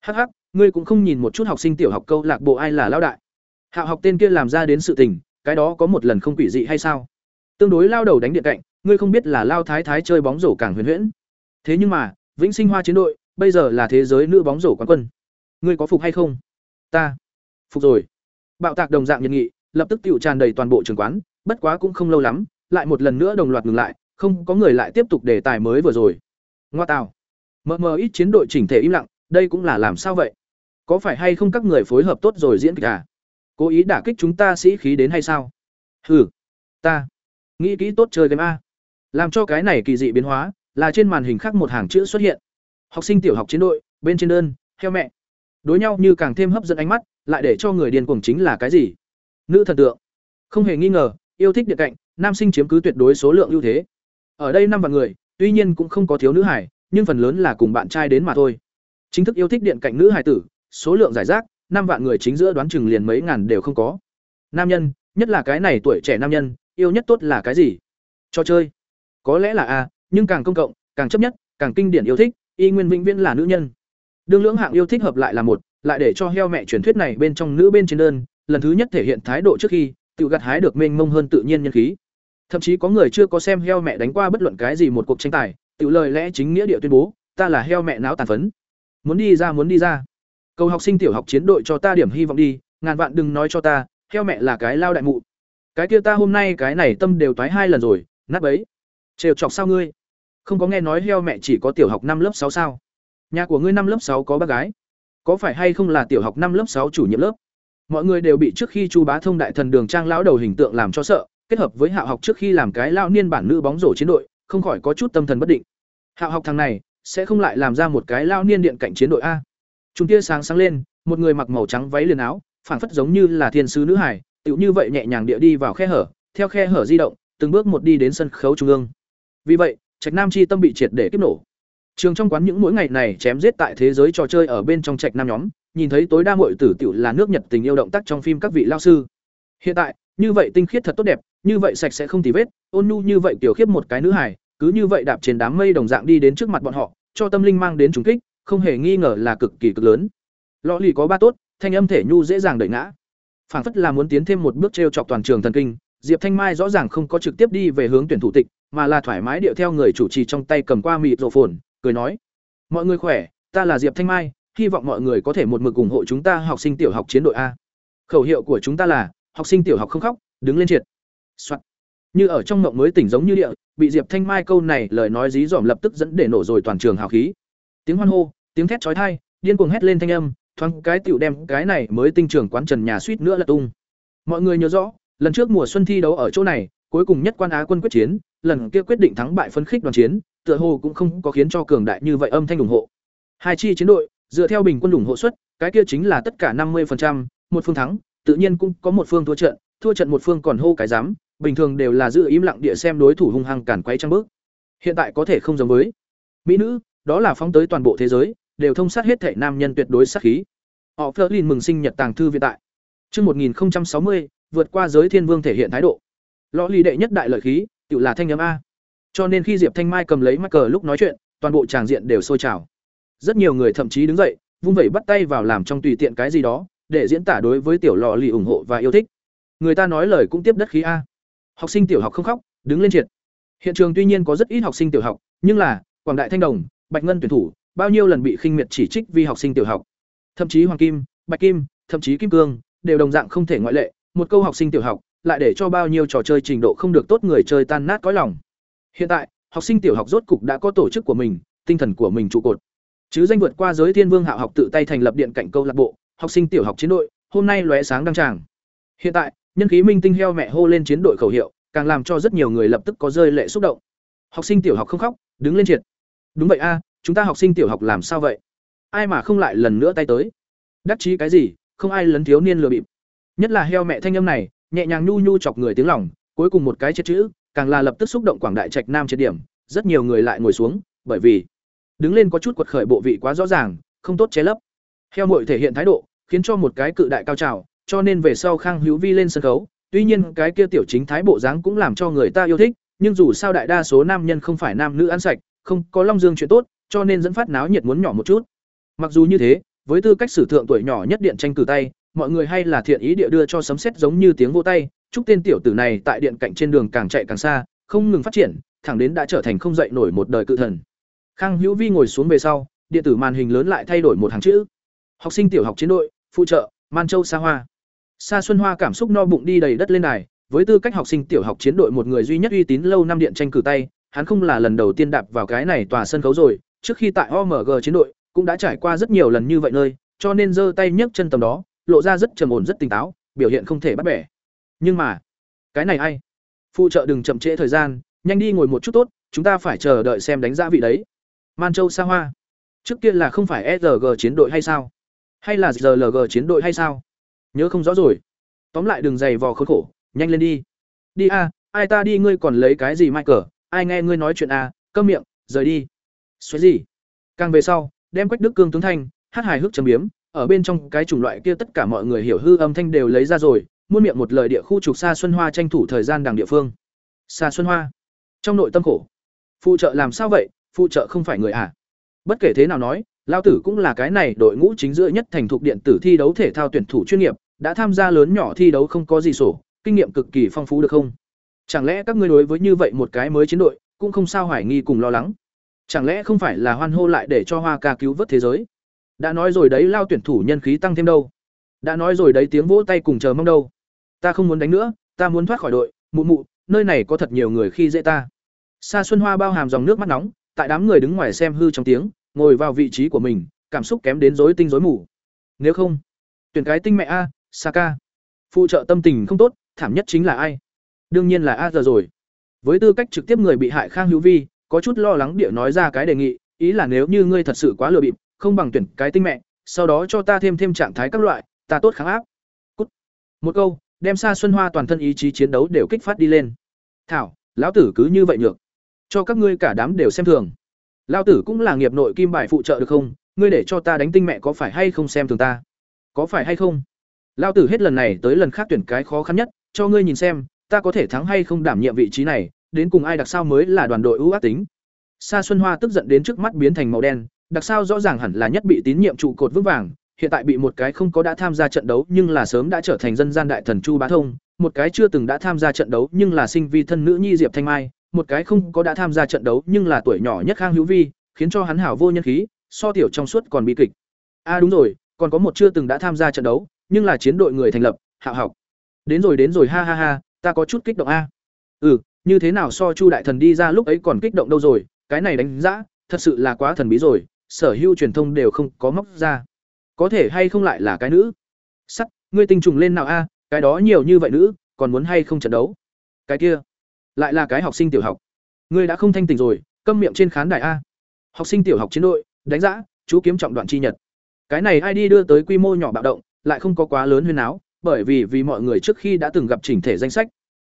Hắc hắc, ngươi cũng không nhìn một chút học sinh tiểu học câu lạc bộ ai là lao đại. Hạo học tên kia làm ra đến sự tình, cái đó có một lần không quỷ dị hay sao? Tương đối lao đầu đánh điện cạnh, ngươi không biết là lao thái thái chơi bóng rổ càng huyền huyễn. Thế nhưng mà, Vĩnh Sinh Hoa chiến đội, bây giờ là thế giới nữ bóng rổ quán quân. Ngươi có phục hay không? Ta phục rồi. Bạo tạc đồng dạng nhiệt nghị, lập tức tựu tràn đầy toàn bộ trường quán, bất quá cũng không lâu lắm, lại một lần nữa đồng loạt ngừng lại, không có người lại tiếp tục đề tài mới vừa rồi. Ngoa tào. Mờ mờ ít chiến đội chỉnh thể im lặng, đây cũng là làm sao vậy? Có phải hay không các người phối hợp tốt rồi diễn kịch à? Cố ý đả kích chúng ta sĩ khí đến hay sao? Hừ, ta nghĩ kỹ tốt chơi game a. Làm cho cái này kỳ dị biến hóa, là trên màn hình khác một hàng chữ xuất hiện. Học sinh tiểu học chiến đội, bên trên đơn, theo mẹ. Đối nhau như càng thêm hấp dẫn ánh mắt, lại để cho người điên cuồng chính là cái gì? Nữ thần tượng. Không hề nghi ngờ, yêu thích điện cạnh, nam sinh chiếm cứ tuyệt đối số lượng ưu thế. Ở đây năm vạn người, tuy nhiên cũng không có thiếu nữ hải, nhưng phần lớn là cùng bạn trai đến mà thôi. Chính thức yêu thích điện cạnh nữ hải tử, số lượng giải rác, năm vạn người chính giữa đoán chừng liền mấy ngàn đều không có. Nam nhân, nhất là cái này tuổi trẻ nam nhân, yêu nhất tốt là cái gì? Cho chơi. Có lẽ là a, nhưng càng công cộng, càng chấp nhất, càng kinh điển yêu thích, y nguyên vĩnh viễn là nữ nhân. Đương lưỡng hạng yêu thích hợp lại là một, lại để cho heo mẹ truyền thuyết này bên trong nữ bên trên đơn, lần thứ nhất thể hiện thái độ trước khi, tự gặt hái được mênh mông hơn tự nhiên nhân khí. Thậm chí có người chưa có xem heo mẹ đánh qua bất luận cái gì một cuộc tranh tài, tự lời lẽ chính nghĩa địa tuyên bố, ta là heo mẹ náo tàn phấn. Muốn đi ra muốn đi ra. Cầu học sinh tiểu học chiến đội cho ta điểm hy vọng đi, ngàn vạn đừng nói cho ta, heo mẹ là cái lao đại mụ. Cái kia ta hôm nay cái này tâm đều toái hai lần rồi, nát bấy. Trêu chọc sao ngươi? Không có nghe nói heo mẹ chỉ có tiểu học năm lớp sáu sao? Nhà của ngươi năm lớp sáu có bác gái? Có phải hay không là tiểu học năm lớp sáu chủ nhiệm lớp? Mọi người đều bị trước khi Chu Bá Thông đại thần đường trang lão đầu hình tượng làm cho sợ, kết hợp với hạ học trước khi làm cái lao niên bản nữ bóng rổ chiến đội, không khỏi có chút tâm thần bất định. Hạo học thằng này sẽ không lại làm ra một cái lao niên điện cảnh chiến đội a. Trung tia sáng sáng lên, một người mặc màu trắng váy liền áo, phảng phất giống như là thiên sứ nữ hải, tựu như vậy nhẹ nhàng địa đi vào khe hở, theo khe hở di động, từng bước một đi đến sân khấu trung ương. Vì vậy, Trạch Nam chi tâm bị triệt để kiếp nổ. Trường trong quán những mỗi ngày này chém giết tại thế giới trò chơi ở bên trong Trạch Nam nhóm, nhìn thấy tối đa muội tử tiểu là nước Nhật tình yêu động tác trong phim các vị lao sư. Hiện tại, như vậy tinh khiết thật tốt đẹp, như vậy sạch sẽ không tì vết, ôn nhu như vậy tiểu khiếp một cái nữ hải, cứ như vậy đạp trên đám mây đồng dạng đi đến trước mặt bọn họ, cho tâm linh mang đến trùng kích, không hề nghi ngờ là cực kỳ cực lớn. Lọ lì có ba tốt, thanh âm thể nhu dễ dàng đẩy ngã. Phảng phất là muốn tiến thêm một bước treo chọc toàn trường thần kinh, Diệp Thanh Mai rõ ràng không có trực tiếp đi về hướng tuyển thủ tịch, mà là thoải mái điệu theo người chủ trì trong tay cầm qua mịt rộ phồn, cười nói: "Mọi người khỏe, ta là Diệp Thanh Mai, hy vọng mọi người có thể một mực ủng hộ chúng ta học sinh tiểu học chiến đội a. Khẩu hiệu của chúng ta là: học sinh tiểu học không khóc, đứng lên triệt." Soạn. Như ở trong mộng mới tỉnh giống như địa, bị Diệp Thanh Mai câu này lời nói dí dỏm lập tức dẫn để nổ rồi toàn trường hào khí. Tiếng hoan hô, tiếng thét chói tai, điên cuồng hét lên thanh âm, thoáng cái tiểu đem cái này mới tinh trưởng quán trần nhà suýt nữa là tung. Mọi người nhớ rõ, lần trước mùa xuân thi đấu ở chỗ này, cuối cùng nhất quan á quân quyết chiến, lần kia quyết định thắng bại phân khích đoàn chiến, tựa hồ cũng không có khiến cho cường đại như vậy âm thanh ủng hộ. Hai chi chiến đội, dựa theo bình quân ủng hộ suất, cái kia chính là tất cả 50%, một phương thắng, tự nhiên cũng có một phương thua trận, thua trận một phương còn hô cái dám, bình thường đều là giữ im lặng địa xem đối thủ hung hăng cản quấy trang bước. Hiện tại có thể không giống với mỹ nữ, đó là phóng tới toàn bộ thế giới, đều thông sát hết thể nam nhân tuyệt đối sát khí. Họ Flerlin mừng sinh nhật tàng thư viện tại. Chương 1060, vượt qua giới thiên vương thể hiện thái độ. lọ lì đệ nhất đại lợi khí, tự là thanh âm a. Cho nên khi Diệp Thanh Mai cầm lấy mắc cờ lúc nói chuyện, toàn bộ tràng diện đều sôi trào. Rất nhiều người thậm chí đứng dậy, vung vẩy bắt tay vào làm trong tùy tiện cái gì đó, để diễn tả đối với tiểu lọ lì ủng hộ và yêu thích. Người ta nói lời cũng tiếp đất khí a. Học sinh tiểu học không khóc, đứng lên triệt. Hiện trường tuy nhiên có rất ít học sinh tiểu học, nhưng là Quảng Đại Thanh Đồng, Bạch Ngân tuyển thủ, bao nhiêu lần bị khinh miệt chỉ trích vì học sinh tiểu học. Thậm chí Hoàng Kim, Bạch Kim, thậm chí Kim Cương, đều đồng dạng không thể ngoại lệ, một câu học sinh tiểu học, lại để cho bao nhiêu trò chơi trình độ không được tốt người chơi tan nát cõi lòng. Hiện tại, học sinh tiểu học rốt cục đã có tổ chức của mình, tinh thần của mình trụ cột. Chứ danh vượt qua giới thiên vương hạo học tự tay thành lập điện cạnh câu lạc bộ, học sinh tiểu học chiến đội, hôm nay lóe sáng đăng tràng. Hiện tại, nhân khí minh tinh heo mẹ hô lên chiến đội khẩu hiệu, càng làm cho rất nhiều người lập tức có rơi lệ xúc động. Học sinh tiểu học không khóc, đứng lên triệt. Đúng vậy a, chúng ta học sinh tiểu học làm sao vậy? Ai mà không lại lần nữa tay tới? Đắc chí cái gì, không ai lấn thiếu niên lừa bịp. Nhất là heo mẹ thanh âm này, nhẹ nhàng nhu nhu chọc người tiếng lòng, cuối cùng một cái chết chữ, càng là lập tức xúc động quảng đại trạch nam trên điểm, rất nhiều người lại ngồi xuống, bởi vì đứng lên có chút quật khởi bộ vị quá rõ ràng, không tốt che lấp. Heo mội thể hiện thái độ, khiến cho một cái cự đại cao trào, cho nên về sau Khang Hữu Vi lên sân khấu, tuy nhiên cái kia tiểu chính thái bộ dáng cũng làm cho người ta yêu thích, nhưng dù sao đại đa số nam nhân không phải nam nữ ăn sạch, không có long dương chuyện tốt, cho nên dẫn phát náo nhiệt muốn nhỏ một chút. Mặc dù như thế, với tư cách sử thượng tuổi nhỏ nhất điện tranh cử tay, mọi người hay là thiện ý địa đưa cho sấm sét giống như tiếng vô tay, chúc tên tiểu tử này tại điện cạnh trên đường càng chạy càng xa, không ngừng phát triển, thẳng đến đã trở thành không dậy nổi một đời cự thần. Khang Hữu Vi ngồi xuống về sau, điện tử màn hình lớn lại thay đổi một hàng chữ. Học sinh tiểu học chiến đội, phụ trợ, Man Châu Sa Hoa. Sa Xuân Hoa cảm xúc no bụng đi đầy đất lên đài, với tư cách học sinh tiểu học chiến đội một người duy nhất uy tín lâu năm điện tranh cử tay, hắn không là lần đầu tiên đạp vào cái này tòa sân khấu rồi, trước khi tại OMG chiến đội cũng đã trải qua rất nhiều lần như vậy nơi, cho nên giơ tay nhấc chân tầm đó, lộ ra rất trầm ổn rất tỉnh táo, biểu hiện không thể bắt bẻ. Nhưng mà, cái này ai? Phụ trợ đừng chậm trễ thời gian, nhanh đi ngồi một chút tốt, chúng ta phải chờ đợi xem đánh giá vị đấy. Man Châu Sa Hoa. Trước kia là không phải SRG chiến đội hay sao? Hay là GLG chiến đội hay sao? Nhớ không rõ rồi. Tóm lại đừng dày vò khốn khổ, nhanh lên đi. Đi a, ai ta đi ngươi còn lấy cái gì Michael, ai nghe ngươi nói chuyện a, câm miệng, rời đi. Xoáy gì? Càng về sau, đem Quách Đức Cương tướng thanh, hát hài hước chấm biếm, ở bên trong cái chủng loại kia tất cả mọi người hiểu hư âm thanh đều lấy ra rồi, muôn miệng một lời địa khu trục xa Xuân Hoa tranh thủ thời gian đằng địa phương. Xa Xuân Hoa. Trong nội tâm khổ. Phụ trợ làm sao vậy? Phụ trợ không phải người à? Bất kể thế nào nói, Lao tử cũng là cái này đội ngũ chính giữa nhất thành thục điện tử thi đấu thể thao tuyển thủ chuyên nghiệp, đã tham gia lớn nhỏ thi đấu không có gì sổ, kinh nghiệm cực kỳ phong phú được không? Chẳng lẽ các ngươi đối với như vậy một cái mới chiến đội, cũng không sao hoài nghi cùng lo lắng? Chẳng lẽ không phải là hoan hô lại để cho Hoa ca cứu vớt thế giới? Đã nói rồi đấy lao tuyển thủ nhân khí tăng thêm đâu? Đã nói rồi đấy tiếng vỗ tay cùng chờ mong đâu? Ta không muốn đánh nữa, ta muốn thoát khỏi đội, mụ mụ, nơi này có thật nhiều người khi dễ ta. Sa Xuân Hoa bao hàm dòng nước mắt nóng, tại đám người đứng ngoài xem hư trong tiếng, ngồi vào vị trí của mình, cảm xúc kém đến rối tinh rối mù. Nếu không, tuyển cái tinh mẹ a, sa ca, Phụ trợ tâm tình không tốt, thảm nhất chính là ai? Đương nhiên là A giờ rồi. Với tư cách trực tiếp người bị hại Khang Hữu Vi, có chút lo lắng địa nói ra cái đề nghị, ý là nếu như ngươi thật sự quá lừa bịp, không bằng tuyển cái tinh mẹ, sau đó cho ta thêm thêm trạng thái các loại, ta tốt kháng áp. Cút. một câu, đem xa xuân hoa toàn thân ý chí chiến đấu đều kích phát đi lên. Thảo, lão tử cứ như vậy nhược. Cho các ngươi cả đám đều xem thường. Lão tử cũng là nghiệp nội kim bài phụ trợ được không? Ngươi để cho ta đánh tinh mẹ có phải hay không xem thường ta? Có phải hay không? Lão tử hết lần này tới lần khác tuyển cái khó khăn nhất, cho ngươi nhìn xem, ta có thể thắng hay không đảm nhiệm vị trí này đến cùng ai đặc sao mới là đoàn đội ưu ác tính Sa Xuân Hoa tức giận đến trước mắt biến thành màu đen, đặc sao rõ ràng hẳn là nhất bị tín nhiệm trụ cột vững vàng, hiện tại bị một cái không có đã tham gia trận đấu nhưng là sớm đã trở thành dân gian đại thần Chu Bá Thông, một cái chưa từng đã tham gia trận đấu nhưng là sinh vi thân nữ nhi Diệp Thanh Mai, một cái không có đã tham gia trận đấu nhưng là tuổi nhỏ nhất Khang Hữu Vi, khiến cho hắn hảo vô nhân khí, so tiểu trong suốt còn bị kịch. A à đúng rồi, còn có một chưa từng đã tham gia trận đấu, nhưng là chiến đội người thành lập, Hạo học. Đến rồi đến rồi ha ha ha, ta có chút kích động a. Ừ, như thế nào so Chu đại thần đi ra lúc ấy còn kích động đâu rồi, cái này đánh giá, thật sự là quá thần bí rồi, sở hữu truyền thông đều không có móc ra. Có thể hay không lại là cái nữ? Sắt, ngươi tinh trùng lên nào a, cái đó nhiều như vậy nữ, còn muốn hay không trận đấu? Cái kia, lại là cái học sinh tiểu học. Ngươi đã không thanh tỉnh rồi, câm miệng trên khán đài a. Học sinh tiểu học chiến đội, đánh giá, chú kiếm trọng đoạn chi nhật. Cái này ai đi đưa tới quy mô nhỏ bạo động, lại không có quá lớn huyên áo, bởi vì vì mọi người trước khi đã từng gặp chỉnh thể danh sách.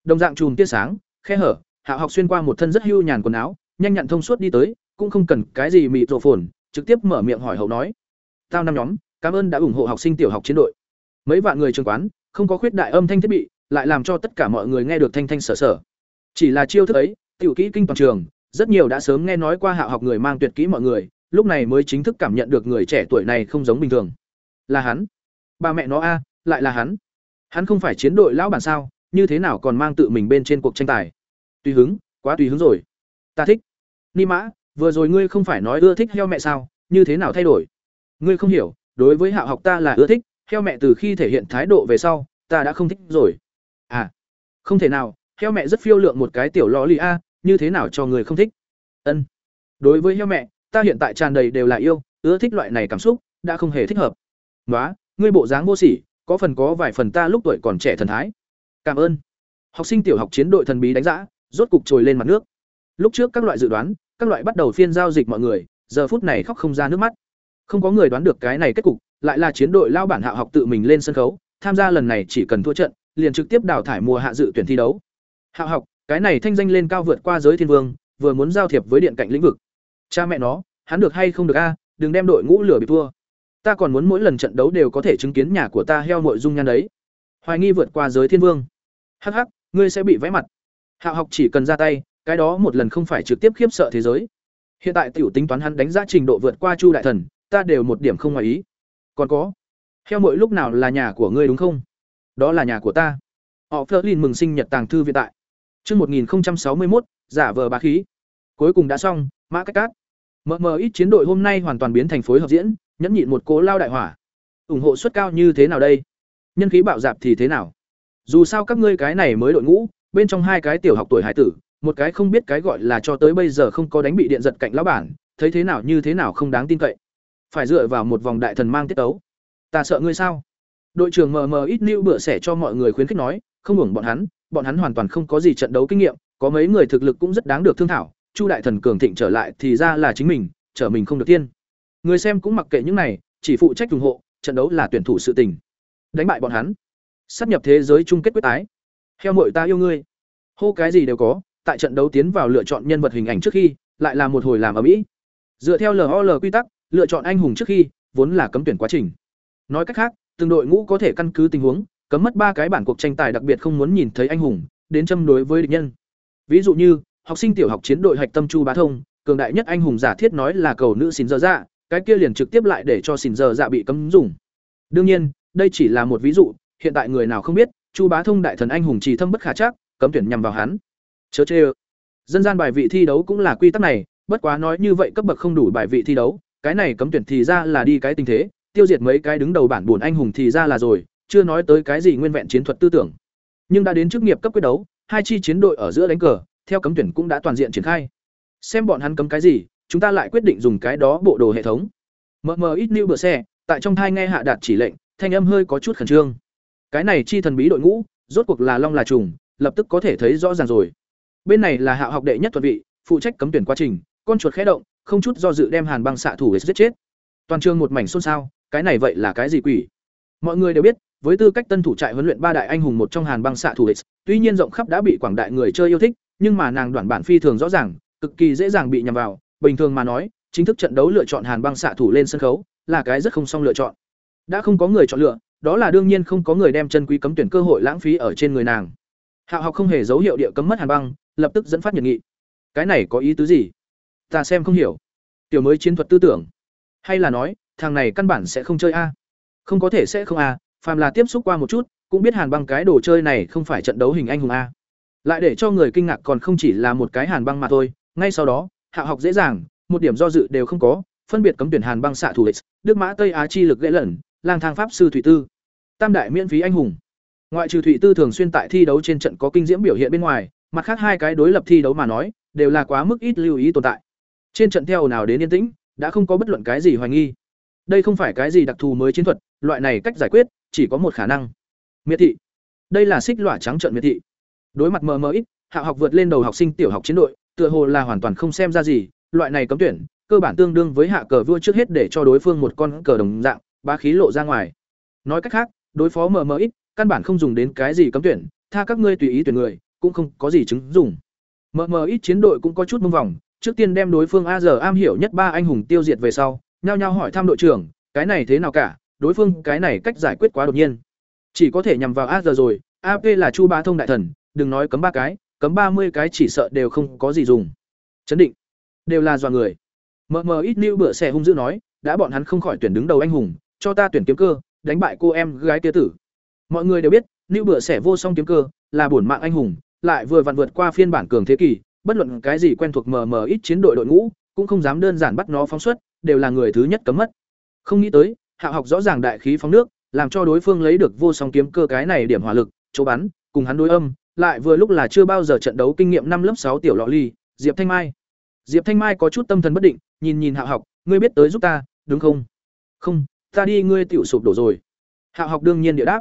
Đồng dạng chùm tia sáng, khe hở, Hạ học xuyên qua một thân rất hưu nhàn quần áo, nhanh nhặn thông suốt đi tới, cũng không cần cái gì mịt rộ phồn, trực tiếp mở miệng hỏi hậu nói: "Tao năm nhóm, cảm ơn đã ủng hộ học sinh tiểu học chiến đội." Mấy vạn người trường quán, không có khuyết đại âm thanh thiết bị, lại làm cho tất cả mọi người nghe được thanh thanh sở sở. Chỉ là chiêu thức ấy, tiểu kỹ kinh toàn trường, rất nhiều đã sớm nghe nói qua hạ học người mang tuyệt kỹ mọi người, lúc này mới chính thức cảm nhận được người trẻ tuổi này không giống bình thường. Là hắn. Ba mẹ nó a, lại là hắn. Hắn không phải chiến đội lão bản sao, như thế nào còn mang tự mình bên trên cuộc tranh tài. Tùy hứng, quá tùy hứng rồi. Ta thích. Ni Mã, vừa rồi ngươi không phải nói ưa thích heo mẹ sao, như thế nào thay đổi? Ngươi không hiểu, đối với hạ học ta là ưa thích, heo mẹ từ khi thể hiện thái độ về sau, ta đã không thích rồi. À, không thể nào, heo mẹ rất phiêu lượng một cái tiểu lò lì a, như thế nào cho người không thích? Ân. Đối với heo mẹ, ta hiện tại tràn đầy đều là yêu, ưa thích loại này cảm xúc, đã không hề thích hợp. nói ngươi bộ dáng vô sỉ, có phần có vài phần ta lúc tuổi còn trẻ thần thái. Cảm ơn. Học sinh tiểu học chiến đội thần bí đánh giã rốt cục trồi lên mặt nước. Lúc trước các loại dự đoán, các loại bắt đầu phiên giao dịch mọi người, giờ phút này khóc không ra nước mắt. Không có người đoán được cái này kết cục, lại là chiến đội lao bản hạ học tự mình lên sân khấu, tham gia lần này chỉ cần thua trận, liền trực tiếp đào thải mùa hạ dự tuyển thi đấu. Hạ học, cái này thanh danh lên cao vượt qua giới thiên vương, vừa muốn giao thiệp với điện cạnh lĩnh vực. Cha mẹ nó, hắn được hay không được a, đừng đem đội ngũ lửa bị thua. Ta còn muốn mỗi lần trận đấu đều có thể chứng kiến nhà của ta heo nội dung nhan đấy. Hoài nghi vượt qua giới thiên vương. Hắc hắc, ngươi sẽ bị vẽ mặt. Hạ học chỉ cần ra tay, cái đó một lần không phải trực tiếp khiếp sợ thế giới. Hiện tại tiểu tính toán hắn đánh giá trình độ vượt qua Chu đại thần, ta đều một điểm không ngoài ý. Còn có, heo mỗi lúc nào là nhà của ngươi đúng không? Đó là nhà của ta. Họ Flerlin mừng sinh nhật tàng thư viện tại. mươi 1061, giả vờ bá khí. Cuối cùng đã xong, mã cách cát. Mờ mờ ít chiến đội hôm nay hoàn toàn biến thành phối hợp diễn, nhẫn nhịn một cố lao đại hỏa. ủng hộ suất cao như thế nào đây? Nhân khí bạo dạp thì thế nào? Dù sao các ngươi cái này mới đội ngũ, bên trong hai cái tiểu học tuổi hải tử, một cái không biết cái gọi là cho tới bây giờ không có đánh bị điện giật cạnh lão bản, thấy thế nào như thế nào không đáng tin cậy. Phải dựa vào một vòng đại thần mang tiết tấu. Ta sợ ngươi sao? Đội trưởng mờ mờ ít lưu bữa sẻ cho mọi người khuyến khích nói, không hưởng bọn hắn, bọn hắn hoàn toàn không có gì trận đấu kinh nghiệm, có mấy người thực lực cũng rất đáng được thương thảo, Chu đại thần cường thịnh trở lại thì ra là chính mình, trở mình không được tiên. Người xem cũng mặc kệ những này, chỉ phụ trách ủng hộ, trận đấu là tuyển thủ sự tình. Đánh bại bọn hắn, sát nhập thế giới chung kết quyết tái. Theo muội ta yêu ngươi. Hô cái gì đều có, tại trận đấu tiến vào lựa chọn nhân vật hình ảnh trước khi, lại là một hồi làm ở mỹ. Dựa theo LOL quy tắc, lựa chọn anh hùng trước khi, vốn là cấm tuyển quá trình. Nói cách khác, từng đội ngũ có thể căn cứ tình huống, cấm mất ba cái bản cuộc tranh tài đặc biệt không muốn nhìn thấy anh hùng, đến châm đối với địch nhân. Ví dụ như, học sinh tiểu học chiến đội hạch tâm chu bá thông, cường đại nhất anh hùng giả thiết nói là cầu nữ xin Dơ dạ, cái kia liền trực tiếp lại để cho xin Dơ dạ bị cấm dùng. Đương nhiên, đây chỉ là một ví dụ, hiện tại người nào không biết, chu bá thông đại thần anh hùng chỉ thâm bất khả chắc, cấm tuyển nhằm vào hắn. Chớ chê Dân gian bài vị thi đấu cũng là quy tắc này, bất quá nói như vậy cấp bậc không đủ bài vị thi đấu, cái này cấm tuyển thì ra là đi cái tình thế, tiêu diệt mấy cái đứng đầu bản buồn anh hùng thì ra là rồi, chưa nói tới cái gì nguyên vẹn chiến thuật tư tưởng. Nhưng đã đến chức nghiệp cấp quyết đấu, hai chi chiến đội ở giữa đánh cờ, theo cấm tuyển cũng đã toàn diện triển khai. Xem bọn hắn cấm cái gì, chúng ta lại quyết định dùng cái đó bộ đồ hệ thống. Mờ mờ ít lưu bờ xe, tại trong thai nghe hạ đạt chỉ lệnh, thanh âm hơi có chút khẩn trương. Cái này chi thần bí đội ngũ, rốt cuộc là long là trùng, lập tức có thể thấy rõ ràng rồi. Bên này là Hạo học đệ nhất thuận vị, phụ trách cấm tuyển quá trình, con chuột khẽ động, không chút do dự đem Hàn Băng xạ thủ giết chết. Toàn trường một mảnh xôn xao, cái này vậy là cái gì quỷ? Mọi người đều biết, với tư cách tân thủ trại huấn luyện ba đại anh hùng một trong Hàn Băng xạ thủ X, tuy nhiên rộng khắp đã bị quảng đại người chơi yêu thích, nhưng mà nàng đoạn bản phi thường rõ ràng, cực kỳ dễ dàng bị nhầm vào, bình thường mà nói, chính thức trận đấu lựa chọn Hàn Băng xạ thủ lên sân khấu, là cái rất không xong lựa chọn. Đã không có người chọn lựa, đó là đương nhiên không có người đem chân quý cấm tuyển cơ hội lãng phí ở trên người nàng. Hạo học không hề dấu hiệu địa cấm mất Hàn Băng, lập tức dẫn phát nhiệt nghị. Cái này có ý tứ gì? Ta xem không hiểu. Tiểu mới chiến thuật tư tưởng, hay là nói, thằng này căn bản sẽ không chơi a? Không có thể sẽ không a, phàm là tiếp xúc qua một chút, cũng biết Hàn Băng cái đồ chơi này không phải trận đấu hình anh hùng a. Lại để cho người kinh ngạc còn không chỉ là một cái Hàn Băng mà thôi, ngay sau đó, Hạ học dễ dàng, một điểm do dự đều không có, phân biệt cấm tuyển Hàn Băng xạ thủ lịch Đức Mã Tây Á chi lực gãy lẩn, lang thang pháp sư thủy tư. Tam đại miễn phí anh hùng. Ngoại trừ thủy tư thường xuyên tại thi đấu trên trận có kinh diễm biểu hiện bên ngoài, mặt khác hai cái đối lập thi đấu mà nói, đều là quá mức ít lưu ý tồn tại. Trên trận theo nào đến yên tĩnh, đã không có bất luận cái gì hoài nghi. Đây không phải cái gì đặc thù mới chiến thuật, loại này cách giải quyết chỉ có một khả năng. Miệt thị. Đây là xích lỏa trắng trận miệt thị. Đối mặt mờ mờ ít, Hạ học vượt lên đầu học sinh tiểu học chiến đội, tựa hồ là hoàn toàn không xem ra gì, loại này cấm tuyển, cơ bản tương đương với hạ cờ vua trước hết để cho đối phương một con cờ đồng dạng, ba khí lộ ra ngoài. Nói cách khác, đối phó mờ mờ ít, căn bản không dùng đến cái gì cấm tuyển, tha các ngươi tùy ý tuyển người, cũng không có gì chứng dùng. Mờ mờ ít chiến đội cũng có chút mông vòng, trước tiên đem đối phương A giờ am hiểu nhất ba anh hùng tiêu diệt về sau, nhao nhao hỏi thăm đội trưởng, cái này thế nào cả, đối phương cái này cách giải quyết quá đột nhiên. Chỉ có thể nhằm vào A giờ rồi, AP là Chu Ba Thông đại thần, đừng nói cấm ba cái, cấm ba mươi cái chỉ sợ đều không có gì dùng. Chấn định, đều là dọa người. Mờ mờ ít lưu bữa xe hung dữ nói, đã bọn hắn không khỏi tuyển đứng đầu anh hùng, cho ta tuyển kiếm cơ, đánh bại cô em gái kia tử. Mọi người đều biết, lưu bữa sẻ vô song kiếm cơ là bổn mạng anh hùng, lại vừa vặn vượt qua phiên bản cường thế kỷ, bất luận cái gì quen thuộc mờ mờ ít chiến đội đội ngũ, cũng không dám đơn giản bắt nó phóng xuất, đều là người thứ nhất cấm mất. Không nghĩ tới, Hạ học rõ ràng đại khí phóng nước, làm cho đối phương lấy được vô song kiếm cơ cái này điểm hỏa lực, chỗ bắn, cùng hắn đối âm, lại vừa lúc là chưa bao giờ trận đấu kinh nghiệm năm lớp sáu tiểu lọ ly, Diệp Thanh Mai. Diệp Thanh Mai có chút tâm thần bất định, nhìn nhìn Hạ học, ngươi biết tới giúp ta, đúng không? Không, ta đi ngươi tiểu sụp đổ rồi. Hạ học đương nhiên địa đáp.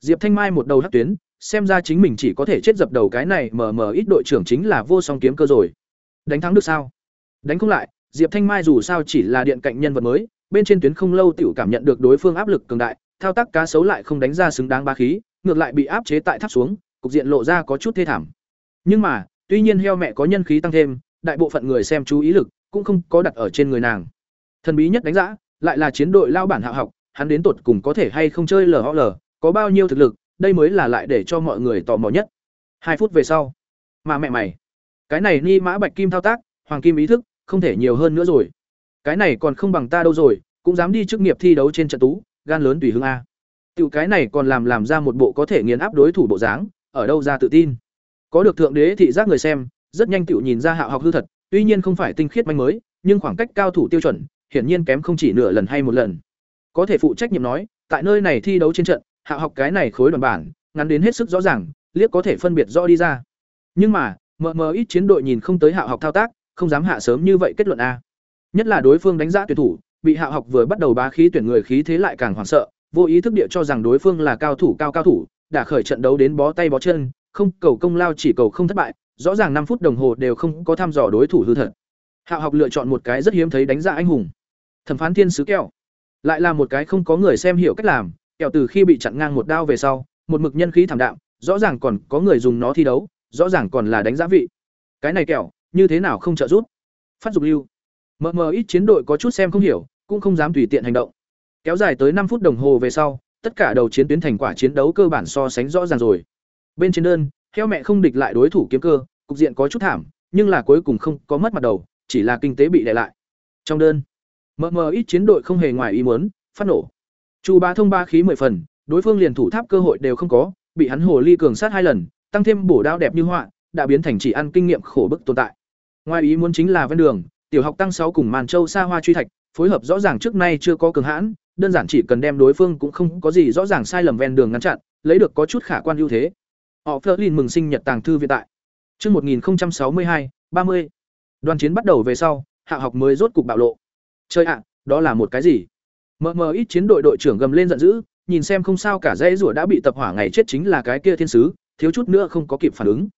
Diệp Thanh Mai một đầu hắc tuyến, xem ra chính mình chỉ có thể chết dập đầu cái này mờ mờ ít đội trưởng chính là vô song kiếm cơ rồi. Đánh thắng được sao? Đánh không lại, Diệp Thanh Mai dù sao chỉ là điện cạnh nhân vật mới, bên trên tuyến không lâu tiểu cảm nhận được đối phương áp lực cường đại, thao tác cá sấu lại không đánh ra xứng đáng ba khí, ngược lại bị áp chế tại tháp xuống, cục diện lộ ra có chút thê thảm. Nhưng mà, tuy nhiên heo mẹ có nhân khí tăng thêm, đại bộ phận người xem chú ý lực cũng không có đặt ở trên người nàng. Thần bí nhất đánh giá, lại là chiến đội lao bản hạ học, hắn đến tột cùng có thể hay không chơi LOL, có bao nhiêu thực lực, đây mới là lại để cho mọi người tò mò nhất. Hai phút về sau, mà mẹ mày, cái này ni mã bạch kim thao tác, hoàng kim ý thức, không thể nhiều hơn nữa rồi. Cái này còn không bằng ta đâu rồi, cũng dám đi chức nghiệp thi đấu trên trận tú, gan lớn tùy hứng a. Tiểu cái này còn làm làm ra một bộ có thể nghiền áp đối thủ bộ dáng, ở đâu ra tự tin. Có được thượng đế thị giác người xem, rất nhanh tiểu nhìn ra Hạo học hư thật, tuy nhiên không phải tinh khiết manh mới, nhưng khoảng cách cao thủ tiêu chuẩn, hiển nhiên kém không chỉ nửa lần hay một lần. Có thể phụ trách nhiệm nói, tại nơi này thi đấu trên trận, hạ học cái này khối đoàn bản, ngắn đến hết sức rõ ràng, liếc có thể phân biệt rõ đi ra. Nhưng mà, mờ mờ ít chiến đội nhìn không tới hạ học thao tác, không dám hạ sớm như vậy kết luận a. Nhất là đối phương đánh giá tuyển thủ, bị hạ học vừa bắt đầu bá khí tuyển người khí thế lại càng hoảng sợ, vô ý thức địa cho rằng đối phương là cao thủ cao cao thủ, đã khởi trận đấu đến bó tay bó chân, không cầu công lao chỉ cầu không thất bại, rõ ràng năm phút đồng hồ đều không có thăm dò đối thủ hư thật. Hạo học lựa chọn một cái rất hiếm thấy đánh giá anh hùng. Thẩm phán thiên sứ kẹo, lại là một cái không có người xem hiểu cách làm, kẹo từ khi bị chặn ngang một đao về sau, một mực nhân khí thảm đạm, rõ ràng còn có người dùng nó thi đấu, rõ ràng còn là đánh giá vị. Cái này kẹo, như thế nào không trợ giúp? Phát dục lưu. Mờ mờ ít chiến đội có chút xem không hiểu, cũng không dám tùy tiện hành động. Kéo dài tới năm phút đồng hồ về sau, tất cả đầu chiến tuyến thành quả chiến đấu cơ bản so sánh rõ ràng rồi. Bên trên đơn, theo mẹ không địch lại đối thủ kiếm cơ, cục diện có chút thảm, nhưng là cuối cùng không có mất mặt đầu, chỉ là kinh tế bị đè lại. Trong đơn, mờ mờ ít chiến đội không hề ngoài ý muốn, phát nổ. Chu Bá thông ba khí mười phần, đối phương liền thủ tháp cơ hội đều không có, bị hắn hồ ly cường sát hai lần, tăng thêm bổ đao đẹp như họa, đã biến thành chỉ ăn kinh nghiệm khổ bức tồn tại. Ngoài ý muốn chính là ven đường, tiểu học tăng sáu cùng màn châu xa hoa truy thạch, phối hợp rõ ràng trước nay chưa có cường hãn, đơn giản chỉ cần đem đối phương cũng không có gì rõ ràng sai lầm ven đường ngăn chặn, lấy được có chút khả quan ưu thế. Họ Flerlin mừng sinh nhật tàng thư viện tại. Trước 1062, 30. Đoàn chiến bắt đầu về sau, hạ học mới rốt cục bạo lộ. Chơi ạ, đó là một cái gì? Mờ mờ ít chiến đội đội trưởng gầm lên giận dữ, nhìn xem không sao cả dãy rủa đã bị tập hỏa ngày chết chính là cái kia thiên sứ, thiếu chút nữa không có kịp phản ứng.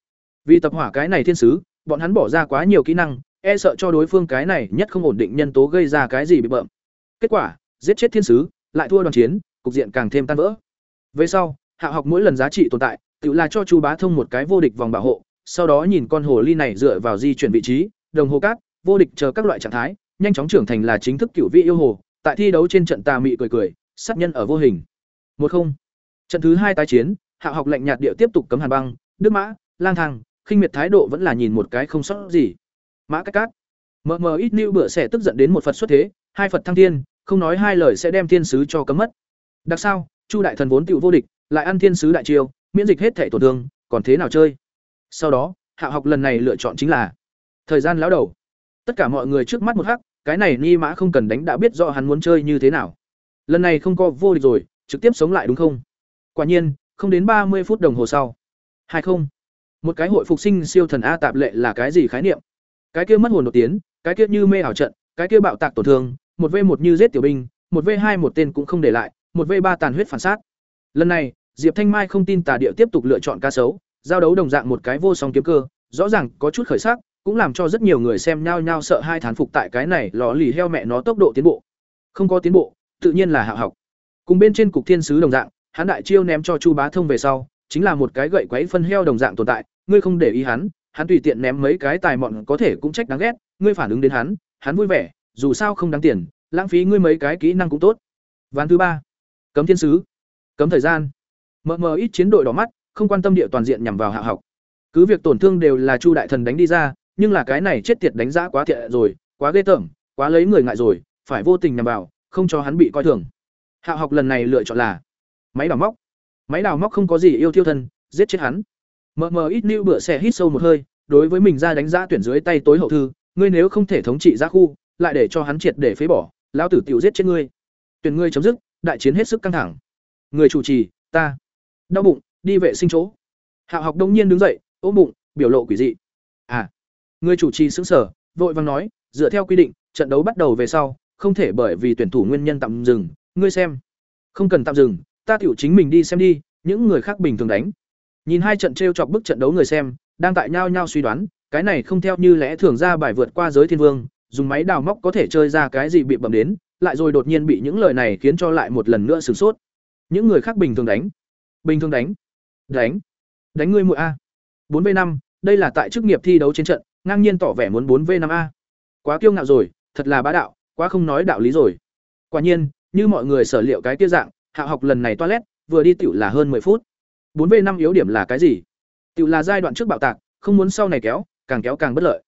Vì tập hỏa cái này thiên sứ, bọn hắn bỏ ra quá nhiều kỹ năng, e sợ cho đối phương cái này nhất không ổn định nhân tố gây ra cái gì bị bợm. Kết quả, giết chết thiên sứ, lại thua đoàn chiến, cục diện càng thêm tan vỡ. Về sau, Hạ học mỗi lần giá trị tồn tại, tự là cho Chu Bá Thông một cái vô địch vòng bảo hộ, sau đó nhìn con hồ ly này dựa vào di chuyển vị trí, đồng hồ cát, vô địch chờ các loại trạng thái, nhanh chóng trưởng thành là chính thức cửu vị yêu hồ, tại thi đấu trên trận tà mị cười cười, sát nhân ở vô hình. Một không. Trận thứ hai tái chiến, Hạ học lạnh nhạt địa tiếp tục cấm hàn băng, Đức Mã, Lang Thang, khinh miệt thái độ vẫn là nhìn một cái không sót gì. Mã Cách Cát. Mờ mờ ít lưu bữa sẽ tức giận đến một Phật xuất thế, hai Phật thăng thiên, không nói hai lời sẽ đem thiên sứ cho cấm mất. Đặc sao, Chu đại thần vốn tiểu vô địch, lại ăn thiên sứ đại triều miễn dịch hết thể tổn thương, còn thế nào chơi? Sau đó, Hạ học lần này lựa chọn chính là thời gian lão đầu. Tất cả mọi người trước mắt một hắc, cái này Ni Mã không cần đánh đã biết rõ hắn muốn chơi như thế nào. Lần này không có vô địch rồi, trực tiếp sống lại đúng không? Quả nhiên, không đến ba mươi phút đồng hồ sau. Hai không. Một cái hội phục sinh siêu thần a tạp lệ là cái gì khái niệm? Cái kia mất hồn đột tiến, cái kia như mê ảo trận, cái kia bạo tạc tổn thương, một v một như giết tiểu binh, một v hai một tên cũng không để lại, một v ba tàn huyết phản sát. Lần này, Diệp Thanh Mai không tin tà địa tiếp tục lựa chọn ca sấu, giao đấu đồng dạng một cái vô song kiếm cơ, rõ ràng có chút khởi sắc, cũng làm cho rất nhiều người xem nhao nhao sợ hai thán phục tại cái này lò lì heo mẹ nó tốc độ tiến bộ. Không có tiến bộ, tự nhiên là hạ học. Cùng bên trên cục thiên sứ đồng dạng, hắn đại chiêu ném cho Chu Bá Thông về sau, chính là một cái gậy quấy phân heo đồng dạng tồn tại, ngươi không để ý hắn, hắn tùy tiện ném mấy cái tài mọn có thể cũng trách đáng ghét, ngươi phản ứng đến hắn, hắn vui vẻ, dù sao không đáng tiền, lãng phí ngươi mấy cái kỹ năng cũng tốt. Ván thứ ba, cấm thiên sứ, cấm thời gian. Mờ mờ ít chiến đội đỏ mắt, không quan tâm địa toàn diện nhằm vào hạ học. Cứ việc tổn thương đều là Chu đại thần đánh đi ra, nhưng là cái này chết tiệt đánh giá quá thiệt rồi, quá ghê tởm, quá lấy người ngại rồi, phải vô tình nhằm vào, không cho hắn bị coi thường. Hạ học lần này lựa chọn là máy đào móc. Máy đào móc không có gì yêu thiêu thân, giết chết hắn. Mờ mờ ít lưu bữa xe hít sâu một hơi, đối với mình ra đánh giá tuyển dưới tay tối hậu thư, ngươi nếu không thể thống trị ra khu, lại để cho hắn triệt để phế bỏ, lão tử tiểu giết chết ngươi. Tuyển ngươi chấm dứt, đại chiến hết sức căng thẳng. Người chủ trì, ta. Đau bụng, đi vệ sinh chỗ. Hạo học đông nhiên đứng dậy, ôm bụng, biểu lộ quỷ dị. Người chủ trì sững sở, vội vàng nói, dựa theo quy định, trận đấu bắt đầu về sau, không thể bởi vì tuyển thủ nguyên nhân tạm dừng, ngươi xem. Không cần tạm dừng, ta tiểu chính mình đi xem đi, những người khác bình thường đánh. Nhìn hai trận trêu chọc bức trận đấu người xem, đang tại nhau nhau suy đoán, cái này không theo như lẽ thường ra bài vượt qua giới thiên vương, dùng máy đào móc có thể chơi ra cái gì bị bẩm đến, lại rồi đột nhiên bị những lời này khiến cho lại một lần nữa sửng sốt. Những người khác bình thường đánh, bình thường đánh, đánh, đánh ngươi muội a. 4v5, đây là tại chức nghiệp thi đấu trên trận, ngang nhiên tỏ vẻ muốn 4v5 a. Quá kiêu ngạo rồi, thật là bá đạo, quá không nói đạo lý rồi. Quả nhiên, như mọi người sở liệu cái kia dạng, hạ học lần này toilet, vừa đi tiểu là hơn 10 phút. 4v5 yếu điểm là cái gì? Tiểu là giai đoạn trước bạo tạc, không muốn sau này kéo, càng kéo càng bất lợi.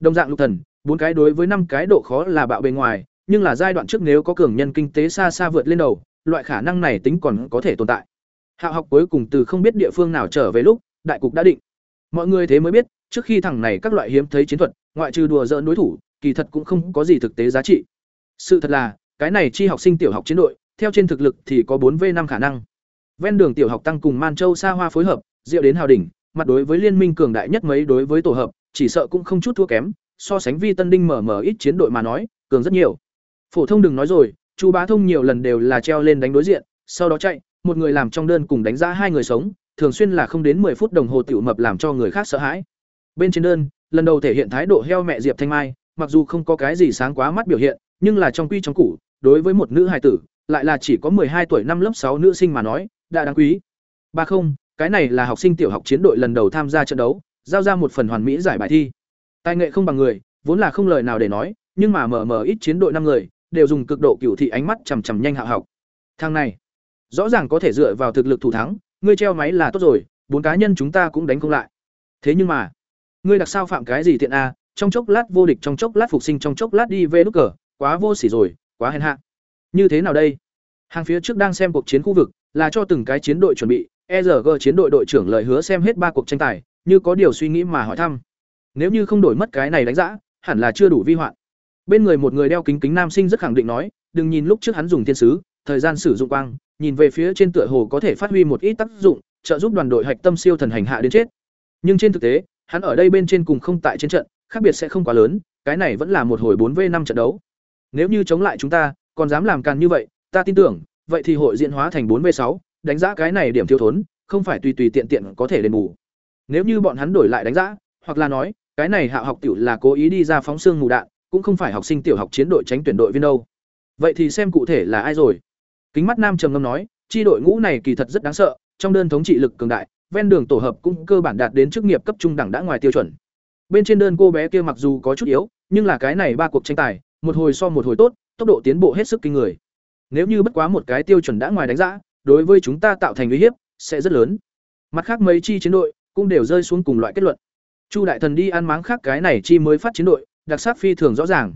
Đồng dạng lục thần, bốn cái đối với năm cái độ khó là bạo bề ngoài, nhưng là giai đoạn trước nếu có cường nhân kinh tế xa xa vượt lên đầu, loại khả năng này tính còn có thể tồn tại. Hạ học cuối cùng từ không biết địa phương nào trở về lúc, đại cục đã định. Mọi người thế mới biết, trước khi thằng này các loại hiếm thấy chiến thuật, ngoại trừ đùa giỡn đối thủ, kỳ thật cũng không có gì thực tế giá trị. Sự thật là, cái này chi học sinh tiểu học chiến đội, theo trên thực lực thì có bốn v năm khả năng. Ven đường tiểu học tăng cùng Man Châu Sa Hoa phối hợp, diệu đến hào đỉnh, mặt đối với liên minh cường đại nhất mấy đối với tổ hợp, chỉ sợ cũng không chút thua kém, so sánh Vi Tân Đinh mở mở ít chiến đội mà nói, cường rất nhiều. Phổ thông đừng nói rồi, Chu Bá Thông nhiều lần đều là treo lên đánh đối diện, sau đó chạy, một người làm trong đơn cùng đánh giá hai người sống, thường xuyên là không đến 10 phút đồng hồ tiểu mập làm cho người khác sợ hãi. Bên trên đơn, lần đầu thể hiện thái độ heo mẹ Diệp Thanh Mai, mặc dù không có cái gì sáng quá mắt biểu hiện, nhưng là trong quy trong củ, đối với một nữ hài tử, lại là chỉ có hai tuổi năm lớp sáu nữ sinh mà nói, đã đáng quý. Ba không, cái này là học sinh tiểu học chiến đội lần đầu tham gia trận đấu, giao ra một phần hoàn mỹ giải bài thi. Tài nghệ không bằng người, vốn là không lời nào để nói, nhưng mà mở mở ít chiến đội năm người, đều dùng cực độ cựu thị ánh mắt chằm chằm nhanh hạ học. Thằng này, rõ ràng có thể dựa vào thực lực thủ thắng, ngươi treo máy là tốt rồi, bốn cá nhân chúng ta cũng đánh không lại. Thế nhưng mà, ngươi đặc sao phạm cái gì tiện a, trong chốc lát vô địch trong chốc lát phục sinh trong chốc lát đi về nút cờ, quá vô sỉ rồi, quá hèn hạ. Như thế nào đây? Hàng phía trước đang xem cuộc chiến khu vực, là cho từng cái chiến đội chuẩn bị, ERG chiến đội đội trưởng lời hứa xem hết ba cuộc tranh tài, như có điều suy nghĩ mà hỏi thăm. Nếu như không đổi mất cái này đánh giá, hẳn là chưa đủ vi hoạn. Bên người một người đeo kính kính nam sinh rất khẳng định nói, đừng nhìn lúc trước hắn dùng thiên sứ, thời gian sử dụng quang, nhìn về phía trên tựa hồ có thể phát huy một ít tác dụng, trợ giúp đoàn đội hạch tâm siêu thần hành hạ đến chết. Nhưng trên thực tế, hắn ở đây bên trên cùng không tại trên trận, khác biệt sẽ không quá lớn, cái này vẫn là một hồi 4v5 trận đấu. Nếu như chống lại chúng ta, còn dám làm càn như vậy, ta tin tưởng, vậy thì hội diễn hóa thành 4v6, đánh giá cái này điểm thiếu thốn, không phải tùy tùy tiện tiện có thể đền bù. Nếu như bọn hắn đổi lại đánh giá, hoặc là nói, cái này hạ học tiểu là cố ý đi ra phóng xương mù đạn, cũng không phải học sinh tiểu học chiến đội tránh tuyển đội viên đâu. Vậy thì xem cụ thể là ai rồi. Kính mắt Nam trầm ngâm nói, chi đội ngũ này kỳ thật rất đáng sợ, trong đơn thống trị lực cường đại, ven đường tổ hợp cũng cơ bản đạt đến chức nghiệp cấp trung đẳng đã ngoài tiêu chuẩn. Bên trên đơn cô bé kia mặc dù có chút yếu, nhưng là cái này ba cuộc tranh tài, một hồi so một hồi tốt, tốc độ tiến bộ hết sức kinh người. Nếu như bất quá một cái tiêu chuẩn đã ngoài đánh giá, đối với chúng ta tạo thành uy hiếp sẽ rất lớn. Mặt khác mấy chi chiến đội cũng đều rơi xuống cùng loại kết luận. Chu đại thần đi ăn máng khác cái này chi mới phát chiến đội, đặc sắc phi thường rõ ràng.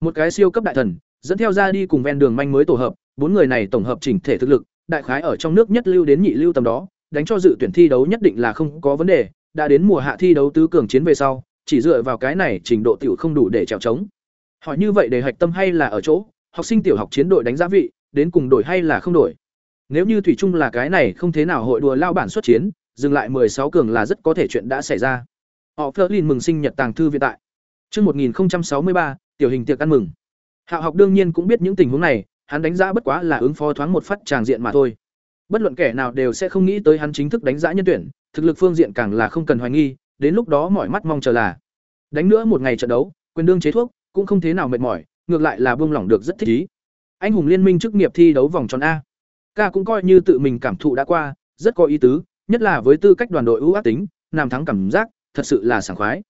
Một cái siêu cấp đại thần, dẫn theo ra đi cùng ven đường manh mới tổ hợp, bốn người này tổng hợp chỉnh thể thực lực, đại khái ở trong nước nhất lưu đến nhị lưu tầm đó, đánh cho dự tuyển thi đấu nhất định là không có vấn đề, đã đến mùa hạ thi đấu tứ cường chiến về sau, chỉ dựa vào cái này trình độ tiểu không đủ để trèo trống. Hỏi như vậy để hạch tâm hay là ở chỗ, học sinh tiểu học chiến đội đánh giá vị, đến cùng đổi hay là không đổi. Nếu như thủy chung là cái này không thế nào hội đùa lao bản xuất chiến, dừng lại 16 cường là rất có thể chuyện đã xảy ra. Họ Flerlin mừng sinh nhật tàng thư viện tại. Chương 1063, tiểu hình tiệc ăn mừng. Hạo học đương nhiên cũng biết những tình huống này, hắn đánh giá bất quá là ứng phó thoáng một phát tràng diện mà thôi. Bất luận kẻ nào đều sẽ không nghĩ tới hắn chính thức đánh giá nhân tuyển, thực lực phương diện càng là không cần hoài nghi, đến lúc đó mọi mắt mong chờ là đánh nữa một ngày trận đấu, quyền đương chế thuốc, cũng không thế nào mệt mỏi, ngược lại là buông lỏng được rất thích ý. Anh hùng liên minh chức nghiệp thi đấu vòng tròn A. Ca cũng coi như tự mình cảm thụ đã qua, rất có ý tứ, nhất là với tư cách đoàn đội ưu ác tính, làm thắng cảm giác, thật sự là sảng khoái.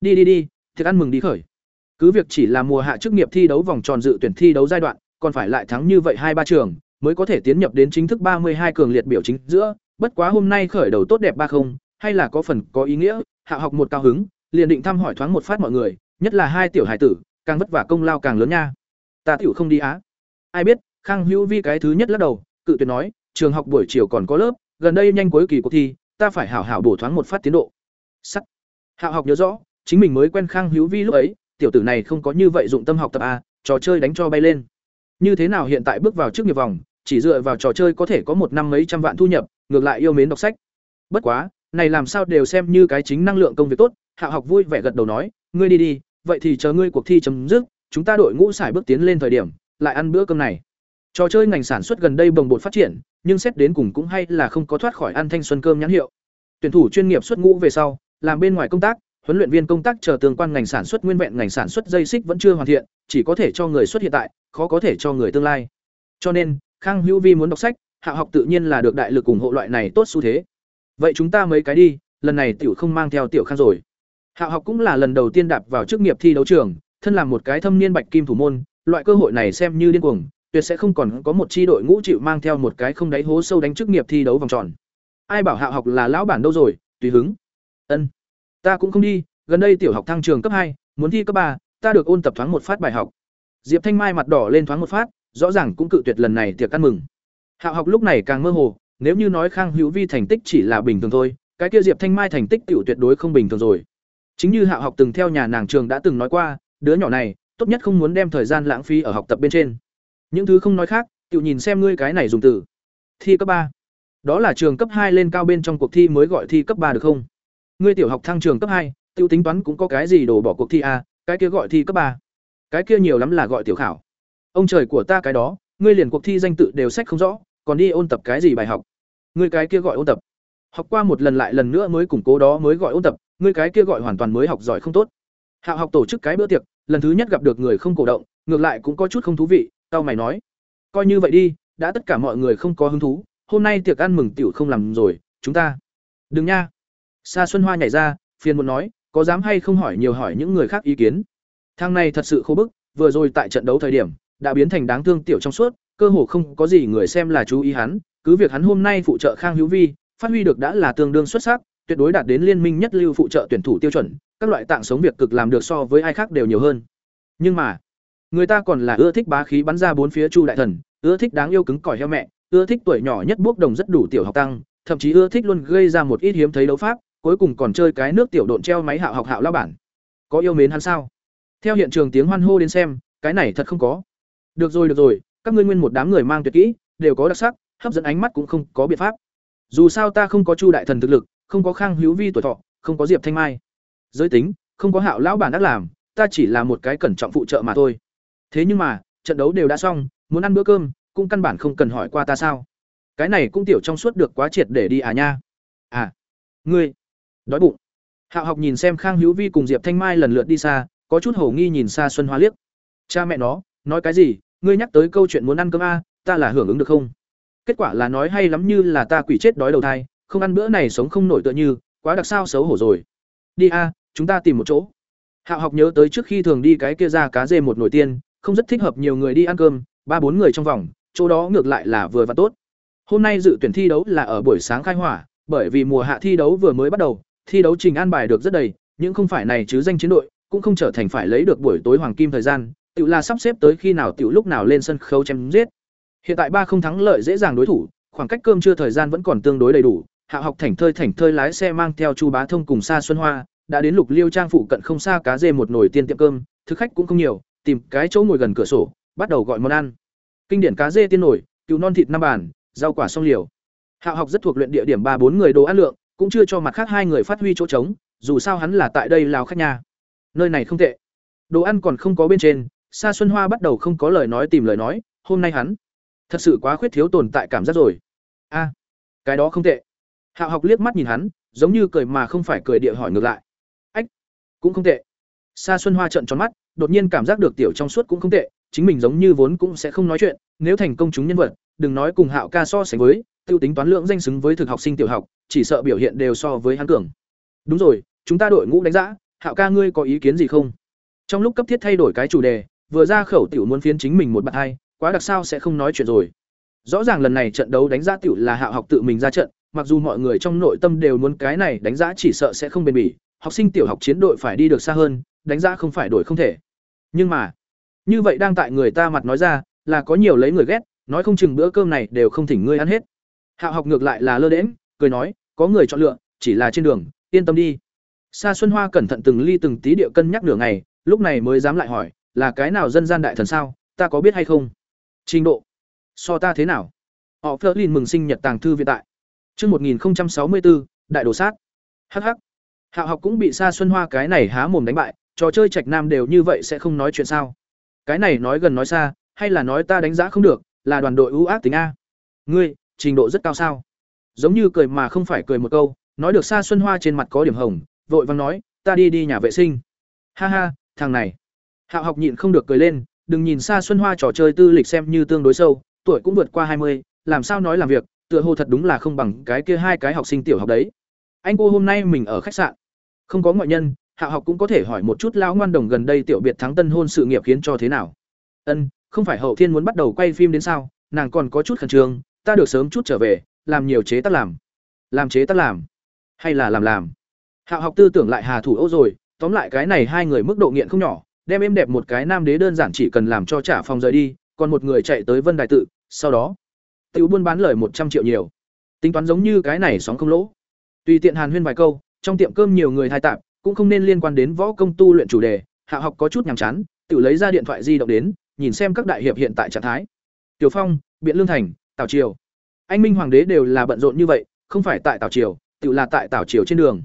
Đi đi đi, thiệt ăn mừng đi khởi. Cứ việc chỉ là mùa hạ chức nghiệp thi đấu vòng tròn dự tuyển thi đấu giai đoạn, còn phải lại thắng như vậy hai ba trường, mới có thể tiến nhập đến chính thức ba mươi hai cường liệt biểu chính giữa, bất quá hôm nay khởi đầu tốt đẹp ba không, hay là có phần có ý nghĩa, hạ học một cao hứng, liền định thăm hỏi thoáng một phát mọi người, nhất là hai tiểu hải tử, càng vất vả công lao càng lớn nha. Ta tiểu không đi á. Ai biết, Khang Hữu Vi cái thứ nhất lắc đầu, cự tuyệt nói, trường học buổi chiều còn có lớp, gần đây nhanh cuối kỳ cuộc thi, ta phải hảo hảo bổ thoáng một phát tiến độ. Sắc. Hạ học nhớ rõ, chính mình mới quen Khang Hữu Vi lúc ấy, tiểu tử này không có như vậy dụng tâm học tập a, trò chơi đánh cho bay lên. Như thế nào hiện tại bước vào trước nghiệp vòng, chỉ dựa vào trò chơi có thể có một năm mấy trăm vạn thu nhập, ngược lại yêu mến đọc sách. Bất quá, này làm sao đều xem như cái chính năng lượng công việc tốt, Hạ học vui vẻ gật đầu nói, ngươi đi đi, vậy thì chờ ngươi cuộc thi chấm dứt, chúng ta đội ngũ xài bước tiến lên thời điểm, lại ăn bữa cơm này. Trò chơi ngành sản xuất gần đây bồng bột phát triển, nhưng xét đến cùng cũng hay là không có thoát khỏi ăn thanh xuân cơm nhãn hiệu. Tuyển thủ chuyên nghiệp xuất ngũ về sau, làm bên ngoài công tác, huấn luyện viên công tác chờ tương quan ngành sản xuất nguyên vẹn ngành sản xuất dây xích vẫn chưa hoàn thiện, chỉ có thể cho người xuất hiện tại, khó có thể cho người tương lai. Cho nên, Khang Hữu Vi muốn đọc sách, Hạ học tự nhiên là được đại lực ủng hộ loại này tốt xu thế. Vậy chúng ta mấy cái đi, lần này tiểu không mang theo tiểu Khang rồi. Hạ học cũng là lần đầu tiên đạp vào chức nghiệp thi đấu trường, thân làm một cái thâm niên bạch kim thủ môn, loại cơ hội này xem như điên cuồng, tuyệt sẽ không còn có một chi đội ngũ chịu mang theo một cái không đáy hố sâu đánh chức nghiệp thi đấu vòng tròn. Ai bảo Hạ học là lão bản đâu rồi, tùy hứng. Ân, ta cũng không đi, gần đây tiểu học thăng trường cấp hai, muốn thi cấp ba, ta được ôn tập thoáng một phát bài học. Diệp Thanh Mai mặt đỏ lên thoáng một phát, rõ ràng cũng cự tuyệt lần này tiệc ăn mừng. Hạo học lúc này càng mơ hồ, nếu như nói Khang Hữu Vi thành tích chỉ là bình thường thôi, cái kia Diệp Thanh Mai thành tích tiểu tuyệt đối không bình thường rồi. Chính như Hạo học từng theo nhà nàng trường đã từng nói qua, đứa nhỏ này, tốt nhất không muốn đem thời gian lãng phí ở học tập bên trên. Những thứ không nói khác, tiểu nhìn xem ngươi cái này dùng từ. Thi cấp ba, Đó là trường cấp hai lên cao bên trong cuộc thi mới gọi thi cấp ba được không? Ngươi tiểu học thăng trường cấp hai, tiêu tính toán cũng có cái gì đổ bỏ cuộc thi a, cái kia gọi thi cấp ba, Cái kia nhiều lắm là gọi tiểu khảo. Ông trời của ta cái đó, ngươi liền cuộc thi danh tự đều sách không rõ, còn đi ôn tập cái gì bài học? Ngươi cái kia gọi ôn tập. Học qua một lần lại lần nữa mới củng cố đó mới gọi ôn tập, ngươi cái kia gọi hoàn toàn mới học giỏi không tốt. Hạo học tổ chức cái bữa tiệc, lần thứ nhất gặp được người không cổ động, ngược lại cũng có chút không thú vị, tao mày nói. Coi như vậy đi, đã tất cả mọi người không có hứng thú, hôm nay tiệc ăn mừng tiểu không làm rồi, chúng ta. Đừng nha. Sa Xuân Hoa nhảy ra, phiền muốn nói, có dám hay không hỏi nhiều hỏi những người khác ý kiến. Thang này thật sự khô bức, vừa rồi tại trận đấu thời điểm, đã biến thành đáng thương tiểu trong suốt, cơ hồ không có gì người xem là chú ý hắn, cứ việc hắn hôm nay phụ trợ Khang Hữu Vi, phát huy được đã là tương đương xuất sắc, tuyệt đối đạt đến liên minh nhất lưu phụ trợ tuyển thủ tiêu chuẩn, các loại tạng sống việc cực làm được so với ai khác đều nhiều hơn. Nhưng mà, người ta còn là ưa thích bá khí bắn ra bốn phía Chu đại thần, ưa thích đáng yêu cứng cỏi heo mẹ, ưa thích tuổi nhỏ nhất bước đồng rất đủ tiểu học tăng, thậm chí ưa thích luôn gây ra một ít hiếm thấy đấu pháp, cuối cùng còn chơi cái nước tiểu độn treo máy hạo học hạo lao bản. Có yêu mến hắn sao? Theo hiện trường tiếng hoan hô đến xem, cái này thật không có. Được rồi được rồi, các ngươi nguyên một đám người mang tuyệt kỹ, đều có đặc sắc, hấp dẫn ánh mắt cũng không có biện pháp. Dù sao ta không có Chu đại thần thực lực, không có Khang Hữu Vi tuổi thọ, không có Diệp Thanh Mai. Giới tính, không có Hạo lão bản đã làm, ta chỉ là một cái cẩn trọng phụ trợ mà thôi. Thế nhưng mà, trận đấu đều đã xong, muốn ăn bữa cơm, cũng căn bản không cần hỏi qua ta sao? Cái này cũng tiểu trong suốt được quá triệt để đi à nha. À, ngươi đói bụng. hạo học nhìn xem khang hữu vi cùng diệp thanh mai lần lượt đi xa có chút hầu nghi nhìn xa xuân hoa liếc cha mẹ nó nói cái gì ngươi nhắc tới câu chuyện muốn ăn cơm a, ta là hưởng ứng được không? Kết quả là nói hay lắm như là ta quỷ chết đói đầu thai, không ăn bữa này sống không nổi tựa như, quá đặc sao xấu hổ rồi. Đi a, chúng ta tìm một chỗ. Hạo học nhớ tới trước khi thường đi cái kia ra cá dê một nồi tiên, không rất thích hợp nhiều người đi ăn cơm, ba bốn người trong vòng, chỗ đó ngược lại là vừa và tốt. Hôm nay dự tuyển thi đấu là ở buổi sáng khai hỏa, bởi vì mùa hạ thi đấu vừa mới bắt đầu, thi đấu trình an bài được rất đầy, nhưng không phải này chứ danh chiến đội, cũng không trở thành phải lấy được buổi tối hoàng kim thời gian tự là sắp xếp tới khi nào tiểu lúc nào lên sân khấu chém giết. Hiện tại ba không thắng lợi dễ dàng đối thủ, khoảng cách cơm chưa thời gian vẫn còn tương đối đầy đủ. Hạ học thảnh thơi thảnh thơi lái xe mang theo chu bá thông cùng xa xuân hoa, đã đến lục liêu trang phụ cận không xa cá dê một nồi tiên tiệm cơm, thực khách cũng không nhiều, tìm cái chỗ ngồi gần cửa sổ, bắt đầu gọi món ăn. Kinh điển cá dê tiên nổi, cừu non thịt năm bản rau quả song liều. Hạ học rất thuộc luyện địa điểm ba bốn người đồ ăn lượng, cũng chưa cho mặt khác hai người phát huy chỗ trống, dù sao hắn là tại đây lào khách nhà nơi này không tệ. Đồ ăn còn không có bên trên sa xuân hoa bắt đầu không có lời nói tìm lời nói, hôm nay hắn. Thật sự quá khuyết thiếu tồn tại cảm giác rồi. A, cái đó không tệ. Hạo học liếc mắt nhìn hắn, giống như cười mà không phải cười địa hỏi ngược lại. Ách, cũng không tệ. Sa xuân hoa trợn tròn mắt, đột nhiên cảm giác được tiểu trong suốt cũng không tệ, chính mình giống như vốn cũng sẽ không nói chuyện, nếu thành công chúng nhân vật, đừng nói cùng hạo ca so sánh với, tiêu tính toán lượng danh xứng với thực học sinh tiểu học, chỉ sợ biểu hiện đều so với hắn cường. Đúng rồi, chúng ta đội ngũ đánh giá hạo ca ngươi có ý kiến gì không? Trong lúc cấp thiết thay đổi cái chủ đề vừa ra khẩu tiểu muốn phiến chính mình một bạn hai quá đặc sao sẽ không nói chuyện rồi. Rõ ràng lần này trận đấu đánh giá tiểu là hạo học tự mình ra trận mặc dù mọi người trong nội tâm đều muốn cái này đánh giá chỉ sợ sẽ không bền bỉ học sinh tiểu học chiến đội phải đi được xa hơn đánh giá không phải đổi không thể. Nhưng mà như vậy đang tại người ta mặt nói ra là có nhiều lấy người ghét nói không chừng bữa cơm này đều không thỉnh ngươi ăn hết. Hạo học ngược lại là lơ đễnh, cười nói có người chọn lựa chỉ là trên đường yên tâm đi. Sa xuân hoa cẩn thận từng ly từng tí địa cân nhắc nửa ngày lúc này mới dám lại hỏi là cái nào dân gian đại thần sao, ta có biết hay không? Trình độ. So ta thế nào? Họ phớt lên mừng sinh nhật tàng thư viện tại. Chương một nghìn sáu mươi bốn đại đồ sát. Hh hạo học cũng bị sa xuân hoa cái này há mồm đánh bại, trò chơi trạch nam đều như vậy sẽ không nói chuyện sao? Cái này nói gần nói xa, hay là nói ta đánh giá không được, là đoàn đội ưu ác tính a. Ngươi, trình độ rất cao sao? Giống như cười mà không phải cười một câu, nói được sa xuân hoa trên mặt có điểm hồng, vội vàng nói, ta đi đi nhà vệ sinh. Ha ha, thằng này hạo học nhịn không được cười lên, đừng nhìn xa xuân hoa trò chơi tư lịch xem như tương đối sâu, tuổi cũng vượt qua hai mươi, làm sao nói làm việc, tựa hồ thật đúng là không bằng cái kia hai cái học sinh tiểu học đấy. Anh cô hôm nay mình ở khách sạn. Không có ngoại nhân, hạo học cũng có thể hỏi một chút lão ngoan đồng gần đây tiểu biệt thắng tân hôn sự nghiệp khiến cho thế nào. Ân, không phải hậu thiên muốn bắt đầu quay phim đến sao, nàng còn có chút khẩn trương, ta được sớm chút trở về, làm nhiều chế tác làm. Làm chế tác làm. Hay là làm làm. Hạo học tư tưởng lại hà thủ ô rồi, tóm lại cái này hai người mức độ nghiện không nhỏ đem êm đẹp một cái nam đế đơn giản chỉ cần làm cho trả phòng rời đi, còn một người chạy tới vân đài tự, sau đó tự buôn bán lời một trăm triệu nhiều. Tính toán giống như cái này sóng không lỗ. Tùy tiện hàn huyên vài câu, trong tiệm cơm nhiều người thai tạp, cũng không nên liên quan đến võ công tu luyện chủ đề, hạ học có chút nhàm chán, tự lấy ra điện thoại di động đến, nhìn xem các đại hiệp hiện tại trạng thái. Tiểu phong, biện lương thành, tào triều. Anh minh hoàng đế đều là bận rộn như vậy, không phải tại tào triều, tự là tại tào triều trên đường.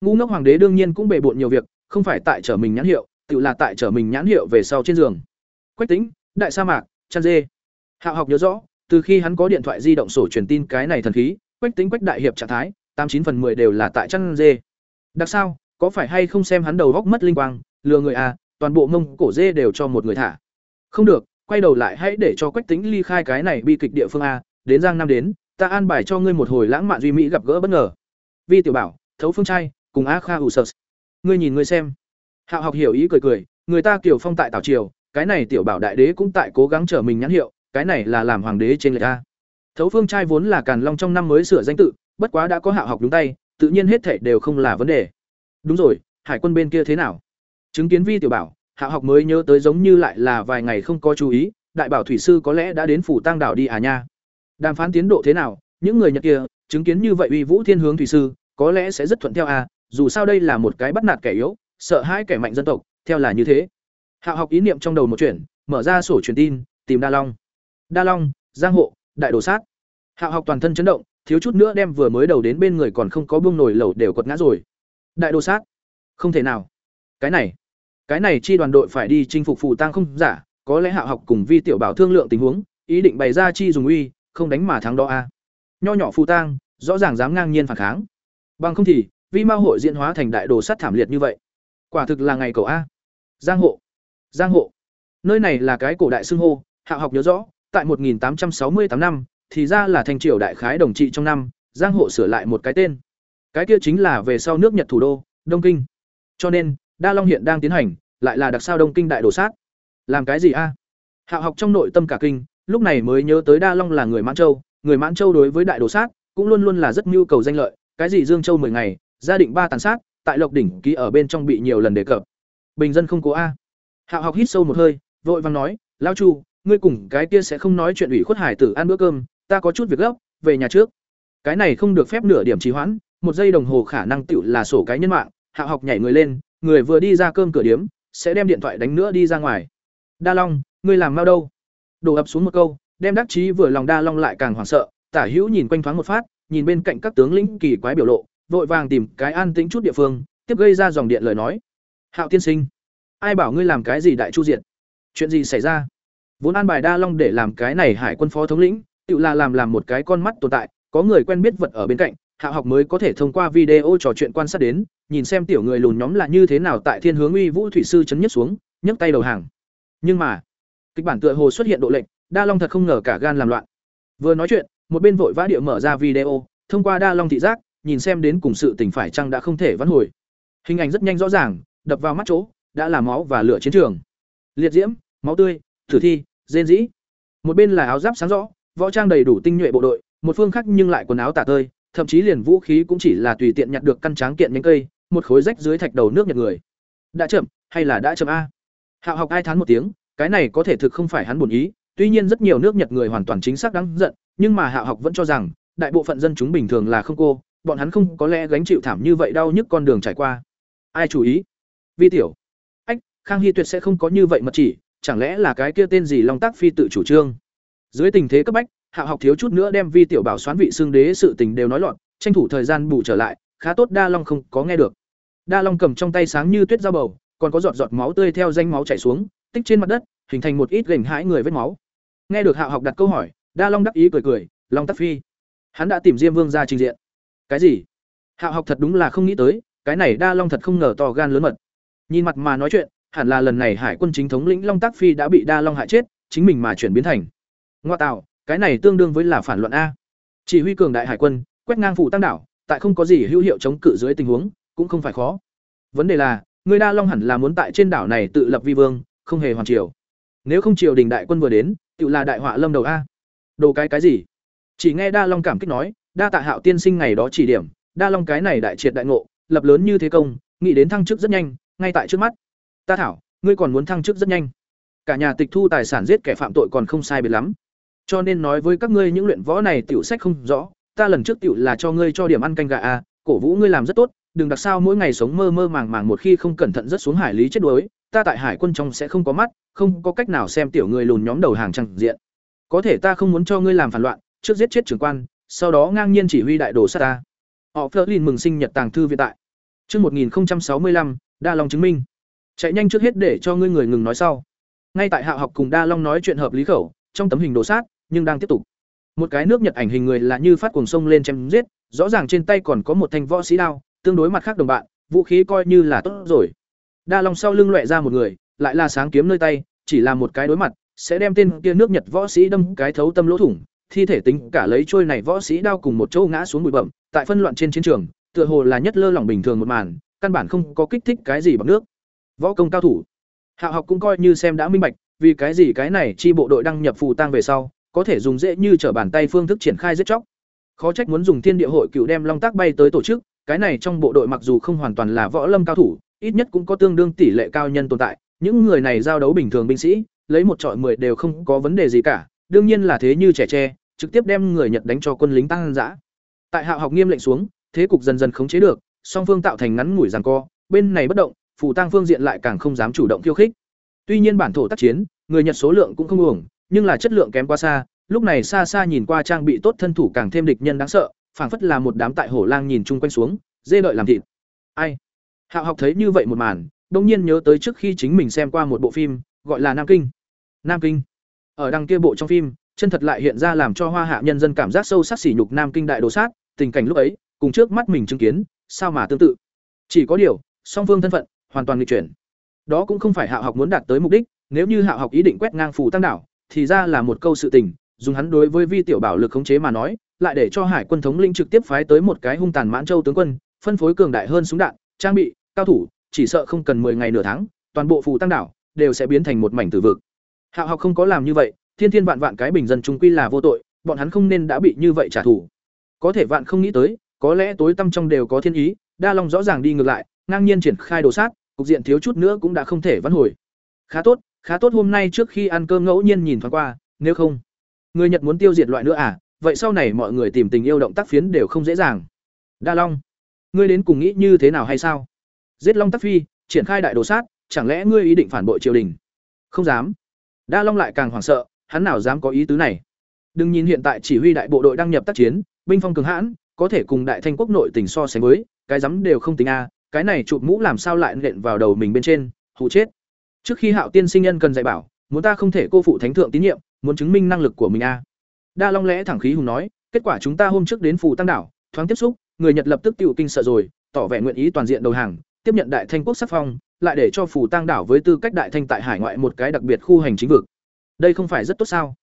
Ngu ngốc hoàng đế đương nhiên cũng bề bộn nhiều việc, không phải tại trở mình nhãn hiệu tự là tại trở mình nhãn hiệu về sau trên giường. Quách tính đại sa mạc chăn dê. Hạ học nhớ rõ, từ khi hắn có điện thoại di động sổ truyền tin cái này thần khí, quách tính quách đại hiệp trạng thái, tám chín phần mười đều là tại chăn dê. Đặc sao, có phải hay không xem hắn đầu góc mất linh quang, lừa người à toàn bộ mông cổ dê đều cho một người thả. Không được, quay đầu lại hãy để cho quách tính ly khai cái này bi kịch địa phương a đến giang nam đến, ta an bài cho ngươi một hồi lãng mạn duy mỹ gặp gỡ bất ngờ. Vi tiểu bảo, thấu phương trai, cùng a kha hù sơ ngươi nhìn ngươi xem hạo học hiểu ý cười cười, người ta kiểu phong tại tảo triều, cái này tiểu bảo đại đế cũng tại cố gắng trở mình nhãn hiệu, cái này là làm hoàng đế trên người ta. thấu phương trai vốn là càn long trong năm mới sửa danh tự, bất quá đã có hạo học đúng tay, tự nhiên hết thảy đều không là vấn đề. Đúng rồi, hải quân bên kia thế nào? Chứng kiến vi tiểu bảo, hạo học mới nhớ tới giống như lại là vài ngày không có chú ý, đại bảo thủy sư có lẽ đã đến phủ tăng đảo đi à nha. Đàm phán tiến độ thế nào, những người nhật kia, chứng kiến như vậy uy vũ thiên hướng thủy sư, có lẽ sẽ rất thuận theo à dù sao đây là một cái bắt nạt kẻ yếu sợ hãi kẻ mạnh dân tộc, theo là như thế. Hạo học ý niệm trong đầu một chuyện, mở ra sổ truyền tin, tìm đa long. Đa long, giang hộ, đại đồ sát. Hạo học toàn thân chấn động, thiếu chút nữa đem vừa mới đầu đến bên người còn không có buông nổi lẩu đều quật ngã rồi. Đại đồ sát. Không thể nào. Cái này. Cái này chi đoàn đội phải đi chinh phục phù tang không giả, có lẽ hạo học cùng vi tiểu bảo thương lượng tình huống, ý định bày ra chi dùng uy, không đánh mà thắng đó a. Nho nhỏ phù tang, rõ ràng dám ngang nhiên phản kháng. Bằng không thì, vi ma hội diễn hóa thành đại đồ sát thảm liệt như vậy quả thực là ngày cầu a. Giang hộ. Giang hộ. Nơi này là cái cổ đại xưng hô, hạ học nhớ rõ, tại 1868 năm, thì ra là thành triều đại khái đồng trị trong năm, giang hộ sửa lại một cái tên. Cái kia chính là về sau nước nhật thủ đô, đông kinh. Cho nên, đa long hiện đang tiến hành, lại là đặc sao đông kinh đại đồ sát. Làm cái gì a? Hạ học trong nội tâm cả kinh, lúc này mới nhớ tới đa long là người mãn châu, người mãn châu đối với đại đồ sát, cũng luôn luôn là rất nhu cầu danh lợi, cái gì dương châu mười ngày, gia định ba tàn sát tại lộc đỉnh ký ở bên trong bị nhiều lần đề cập. Bình dân không cố a. Hạo học hít sâu một hơi, vội vàng nói lao chu, ngươi cùng cái kia sẽ không nói chuyện ủy khuất hải tử ăn bữa cơm, ta có chút việc gấp, về nhà trước. Cái này không được phép nửa điểm trì hoãn, một giây đồng hồ khả năng tựu là sổ cái nhân mạng. Hạo học nhảy người lên, người vừa đi ra cơm cửa điếm, sẽ đem điện thoại đánh nữa đi ra ngoài. Đa long, ngươi làm mau đâu? Đổ ập xuống một câu, đem đắc chí vừa lòng đa long lại càng hoảng sợ. Tả hữu nhìn quanh thoáng một phát, nhìn bên cạnh các tướng lĩnh kỳ quái biểu lộ vội vàng tìm cái an tĩnh chút địa phương, tiếp gây ra dòng điện lời nói. Hạo tiên sinh, ai bảo ngươi làm cái gì đại chu diện chuyện gì xảy ra? Vốn an bài đa long để làm cái này hải quân phó thống lĩnh, tự là làm làm một cái con mắt tồn tại, có người quen biết vật ở bên cạnh hạ học mới có thể thông qua video trò chuyện quan sát đến, nhìn xem tiểu người lùn nhóm là như thế nào tại thiên hướng uy vũ thủy sư chấn nhất xuống, nhấc tay đầu hàng. Nhưng mà, kịch bản tựa hồ xuất hiện độ lệnh đa long thật không ngờ cả gan làm loạn. Vừa nói chuyện, một bên vội vã địa mở ra video, thông qua đa long thị giác nhìn xem đến cùng sự tình phải chăng đã không thể vãn hồi. Hình ảnh rất nhanh rõ ràng, đập vào mắt chỗ, đã là máu và lửa chiến trường. Liệt diễm, máu tươi, thử thi, rên dĩ một bên là áo giáp sáng rõ, võ trang đầy đủ tinh nhuệ bộ đội, một phương khác nhưng lại quần áo tả tơi, thậm chí liền vũ khí cũng chỉ là tùy tiện nhặt được căn tráng kiện nhánh cây, một khối rách dưới thạch đầu nước nhật người. Đã chậm, hay là đã chậm a? Hạo học ai thán một tiếng, cái này có thể thực không phải hắn buồn ý, tuy nhiên rất nhiều nước nhật người hoàn toàn chính xác đáng giận, nhưng mà hạo học vẫn cho rằng, đại bộ phận dân chúng bình thường là không cô bọn hắn không có lẽ gánh chịu thảm như vậy đau nhức con đường trải qua. Ai chú ý? Vi tiểu. Ách, khang hy tuyệt sẽ không có như vậy mật chỉ, chẳng lẽ là cái kia tên gì long tác phi tự chủ trương? Dưới tình thế cấp bách, hạ học thiếu chút nữa đem vi tiểu bảo xoán vị xương đế sự tình đều nói loạn tranh thủ thời gian bù trở lại, khá tốt đa long không có nghe được. Đa long cầm trong tay sáng như tuyết dao bầu, còn có giọt giọt máu tươi theo danh máu chảy xuống, tích trên mặt đất, hình thành một ít gành hãi người vết máu. Nghe được hạ học đặt câu hỏi, đa long đắc ý cười cười, long tắc phi, hắn đã tìm diêm vương ra trình diện cái gì? Hạ học thật đúng là không nghĩ tới, cái này đa long thật không ngờ to gan lớn mật. Nhìn mặt mà nói chuyện, hẳn là lần này hải quân chính thống lĩnh long tác phi đã bị đa long hại chết, chính mình mà chuyển biến thành. Ngoa tạo, cái này tương đương với là phản luận a. Chỉ huy cường đại hải quân, quét ngang phụ tăng đảo, tại không có gì hữu hiệu chống cự dưới tình huống, cũng không phải khó. Vấn đề là, người đa long hẳn là muốn tại trên đảo này tự lập vi vương, không hề hoàn triều. Nếu không triều đình đại quân vừa đến, tự là đại họa lâm đầu a. Đồ cái cái gì? Chỉ nghe đa long cảm kích nói đa tạ hạo tiên sinh ngày đó chỉ điểm, đa long cái này đại triệt đại ngộ, lập lớn như thế công, nghĩ đến thăng chức rất nhanh, ngay tại trước mắt. Ta thảo, ngươi còn muốn thăng chức rất nhanh. Cả nhà tịch thu tài sản giết kẻ phạm tội còn không sai biệt lắm. Cho nên nói với các ngươi những luyện võ này tiểu sách không rõ, ta lần trước tiểu là cho ngươi cho điểm ăn canh gà a, cổ vũ ngươi làm rất tốt, đừng đặc sao mỗi ngày sống mơ mơ màng màng một khi không cẩn thận rất xuống hải lý chết đuối, ta tại hải quân trong sẽ không có mắt, không có cách nào xem tiểu người lùn nhóm đầu hàng trăng diện. Có thể ta không muốn cho ngươi làm phản loạn, trước giết chết trưởng quan sau đó ngang nhiên chỉ huy đại đồ sát ta. Họ phớt lên mừng sinh nhật tàng thư viện tại. Chương một nghìn sáu mươi lăm, đa long chứng minh. Chạy nhanh trước hết để cho ngươi người ngừng nói sau. Ngay tại hạ học cùng đa long nói chuyện hợp lý khẩu, trong tấm hình đồ sát, nhưng đang tiếp tục. Một cái nước nhật ảnh hình người là như phát cuồng sông lên chém giết, rõ ràng trên tay còn có một thanh võ sĩ đao, tương đối mặt khác đồng bạn, vũ khí coi như là tốt rồi. Đa long sau lưng loẹ ra một người, lại là sáng kiếm nơi tay, chỉ là một cái đối mặt, sẽ đem tên kia nước nhật võ sĩ đâm cái thấu tâm lỗ thủng thi thể tính cả lấy trôi này võ sĩ đao cùng một chỗ ngã xuống bụi bậm tại phân loạn trên chiến trường, tựa hồ là nhất lơ lỏng bình thường một màn, căn bản không có kích thích cái gì bằng nước. Võ công cao thủ. Hạ học cũng coi như xem đã minh bạch, vì cái gì cái này chi bộ đội đăng nhập phù tang về sau, có thể dùng dễ như trở bàn tay phương thức triển khai giết chóc. Khó trách muốn dùng thiên địa hội cựu đem long tác bay tới tổ chức, cái này trong bộ đội mặc dù không hoàn toàn là võ lâm cao thủ, ít nhất cũng có tương đương tỷ lệ cao nhân tồn tại, những người này giao đấu bình thường binh sĩ, lấy một trọi mười đều không có vấn đề gì cả, đương nhiên là thế như trẻ tre trực tiếp đem người nhật đánh cho quân lính tăng dã tại Hạo học nghiêm lệnh xuống, thế cục dần dần khống chế được, song phương tạo thành ngắn ngủi giằng co, bên này bất động phủ tăng phương diện lại càng không dám chủ động khiêu khích. Tuy nhiên bản thổ tác chiến, người nhật số lượng cũng không uổng, nhưng là chất lượng kém quá xa, lúc này xa xa nhìn qua trang bị tốt thân thủ càng thêm địch nhân đáng sợ, phảng phất là một đám tại hổ lang nhìn chung quanh xuống, dê đợi làm thịt. Ai? Hạo học thấy như vậy một màn đột nhiên nhớ tới trước khi chính mình xem qua một bộ phim, gọi là nam kinh. Nam kinh. Ở đằng kia bộ trong phim chân thật lại hiện ra làm cho hoa hạ nhân dân cảm giác sâu sắc sỉ nhục nam kinh đại đồ sát, tình cảnh lúc ấy, cùng trước mắt mình chứng kiến, sao mà tương tự? Chỉ có điều, song phương thân phận, hoàn toàn nghịch chuyển. Đó cũng không phải hạ học muốn đạt tới mục đích, nếu như hạ học ý định quét ngang phủ tăng đảo, thì ra là một câu sự tình, dùng hắn đối với vi tiểu bảo lực khống chế mà nói, lại để cho hải quân thống lĩnh trực tiếp phái tới một cái hung tàn mãn châu tướng quân, phân phối cường đại hơn súng đạn, trang bị, cao thủ, chỉ sợ không cần 10 ngày nửa tháng, toàn bộ phủ tăng đảo đều sẽ biến thành một mảnh tử vực. Hạ học không có làm như vậy thiên thiên vạn vạn cái bình dân trung quy là vô tội, bọn hắn không nên đã bị như vậy trả thù. Có thể vạn không nghĩ tới, có lẽ tối tâm trong đều có thiên ý, đa long rõ ràng đi ngược lại, ngang nhiên triển khai đồ sát, cục diện thiếu chút nữa cũng đã không thể vãn hồi. Khá tốt khá tốt hôm nay trước khi ăn cơm ngẫu nhiên nhìn thoáng qua, nếu không, người nhật muốn tiêu diệt loại nữa à? Vậy sau này mọi người tìm tình yêu động tác phiến đều không dễ dàng. Đa long, ngươi đến cùng nghĩ như thế nào hay sao? Giết long tắc phi, triển khai đại đồ sát, chẳng lẽ ngươi ý định phản bội triều đình? Không dám. Đa long lại càng hoảng sợ hắn nào dám có ý tứ này? Đừng nhìn hiện tại chỉ huy đại bộ đội đăng nhập tác chiến, binh phong cường hãn, có thể cùng đại thanh quốc nội tỉnh so sánh với, cái dám đều không tính a, cái này chụp mũ làm sao lại nện vào đầu mình bên trên, hụ chết. Trước khi hạo tiên sinh nhân cần dạy bảo, muốn ta không thể cô phụ thánh thượng tín nhiệm, muốn chứng minh năng lực của mình a. Đa long lẽ thẳng khí hùng nói, kết quả chúng ta hôm trước đến phù tăng đảo, thoáng tiếp xúc, người nhật lập tức tự kinh sợ rồi, tỏ vẻ nguyện ý toàn diện đầu hàng, tiếp nhận đại thanh quốc sắc phong, lại để cho phù tăng đảo với tư cách đại thanh tại hải ngoại một cái đặc biệt khu hành chính vực đây không phải rất tốt sao?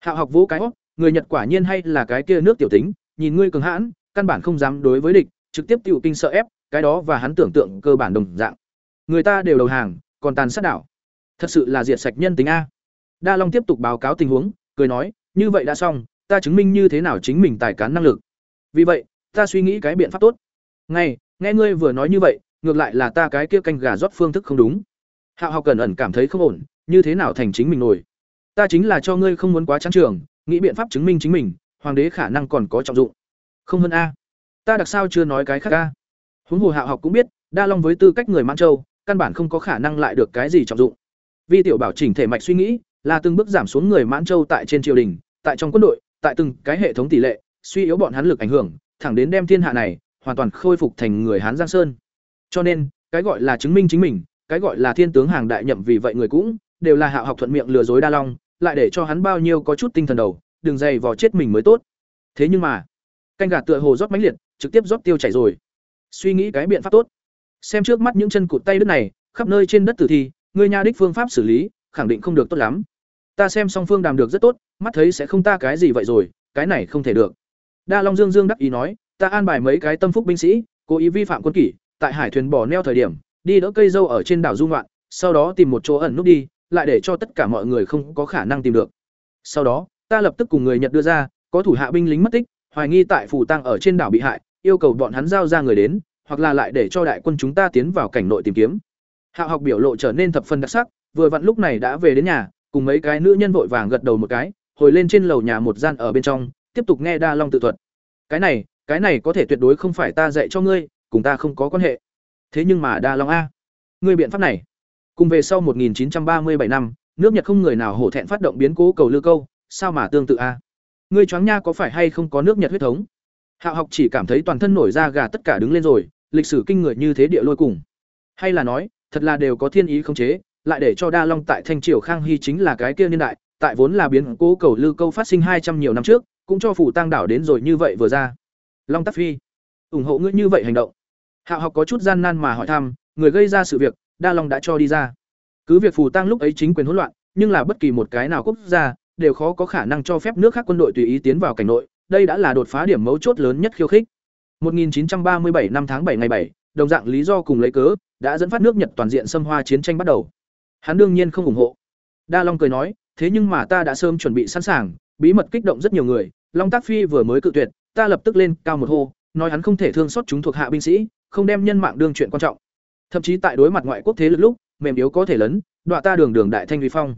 Hạo học vỗ cái hót, người nhật quả nhiên hay là cái kia nước tiểu tính, nhìn ngươi cường hãn, căn bản không dám đối với địch, trực tiếp tự kinh sợ ép, cái đó và hắn tưởng tượng cơ bản đồng dạng. Người ta đều đầu hàng, còn tàn sát đảo. Thật sự là diệt sạch nhân tính a. Đa long tiếp tục báo cáo tình huống, cười nói, như vậy đã xong, ta chứng minh như thế nào chính mình tài cán năng lực. Vì vậy, ta suy nghĩ cái biện pháp tốt. Ngay, nghe ngươi vừa nói như vậy, ngược lại là ta cái kia canh gà rót phương thức không đúng. Hạo học cẩn ẩn cảm thấy không ổn, như thế nào thành chính mình nổi? Ta chính là cho ngươi không muốn quá trắng trường, nghĩ biện pháp chứng minh chính mình, hoàng đế khả năng còn có trọng dụng. Không hơn a. Ta đặc sao chưa nói cái khác a. Huống hồ hạo học cũng biết, đa long với tư cách người mãn châu, căn bản không có khả năng lại được cái gì trọng dụng. Vi tiểu bảo chỉnh thể mạch suy nghĩ, là từng bước giảm xuống người mãn châu tại trên triều đình, tại trong quân đội, tại từng cái hệ thống tỷ lệ, suy yếu bọn hắn lực ảnh hưởng, thẳng đến đem thiên hạ này, hoàn toàn khôi phục thành người hán giang sơn. Cho nên, cái gọi là chứng minh chính mình, cái gọi là thiên tướng hàng đại nhậm vì vậy người cũng, đều là hạo học thuận miệng lừa dối đa long lại để cho hắn bao nhiêu có chút tinh thần đầu, đừng dày vò chết mình mới tốt. Thế nhưng mà, canh gà tựa hồ rót mãnh liệt, trực tiếp rót tiêu chảy rồi. Suy nghĩ cái biện pháp tốt. Xem trước mắt những chân cụt tay đứt này, khắp nơi trên đất tử thi, người nhà đích phương pháp xử lý, khẳng định không được tốt lắm. Ta xem song phương đàm được rất tốt, mắt thấy sẽ không ta cái gì vậy rồi, cái này không thể được. Đa long dương dương đắc ý nói, ta an bài mấy cái tâm phúc binh sĩ, cố ý vi phạm quân kỷ, tại hải thuyền bỏ neo thời điểm, đi đỡ cây dâu ở trên đảo dung loạn sau đó tìm một chỗ ẩn núp đi lại để cho tất cả mọi người không có khả năng tìm được. Sau đó, ta lập tức cùng người nhật đưa ra, có thủ hạ binh lính mất tích, hoài nghi tại phủ tăng ở trên đảo bị hại, yêu cầu bọn hắn giao ra người đến, hoặc là lại để cho đại quân chúng ta tiến vào cảnh nội tìm kiếm. Hạ học biểu lộ trở nên thập phần đặc sắc, vừa vặn lúc này đã về đến nhà, cùng mấy cái nữ nhân vội vàng gật đầu một cái, hồi lên trên lầu nhà một gian ở bên trong, tiếp tục nghe đa long tự thuật. Cái này cái này có thể tuyệt đối không phải ta dạy cho ngươi, cùng ta không có quan hệ. Thế nhưng mà đa long a, ngươi biện pháp này cùng về sau 1937 năm, nước nhật không người nào hổ thẹn phát động biến cố cầu lư câu, sao mà tương tự a? Ngươi choáng nha có phải hay không có nước nhật huyết thống? Hạo học chỉ cảm thấy toàn thân nổi da gà tất cả đứng lên rồi, lịch sử kinh người như thế địa lôi cùng. Hay là nói, thật là đều có thiên ý không chế, lại để cho đa long tại thanh triều khang hy chính là cái kia niên đại, tại vốn là biến cố cầu lư câu phát sinh hai trăm nhiều năm trước, cũng cho phủ tăng đảo đến rồi như vậy vừa ra. Long tắc phi, ủng hộ ngươi như vậy hành động. Hạo học có chút gian nan mà hỏi thăm, người gây ra sự việc đa long đã cho đi ra cứ việc phủ tăng lúc ấy chính quyền hỗn loạn nhưng là bất kỳ một cái nào quốc gia đều khó có khả năng cho phép nước khác quân đội tùy ý tiến vào cảnh nội đây đã là đột phá điểm mấu chốt lớn nhất khiêu khích 1937 năm tháng 7 ngày 7, đồng dạng lý do cùng lấy cớ đã dẫn phát nước Nhật toàn diện xâm hoa chiến tranh bắt đầu. Hắn đương nhiên không ủng hộ. Đa Long cười nói, thế nhưng mà ta đã sớm chuẩn bị sẵn sàng, bí mật kích động rất nhiều người, Long Tác Phi vừa mới cự tuyệt, ta lập tức lên cao một hô, nói hắn không thể thương xót chúng thuộc hạ binh sĩ, không đem nhân mạng đương chuyện quan trọng. Thậm chí tại đối mặt ngoại quốc thế lực lúc, mềm yếu có thể lớn, đọa ta đường đường đại thanh vi phong.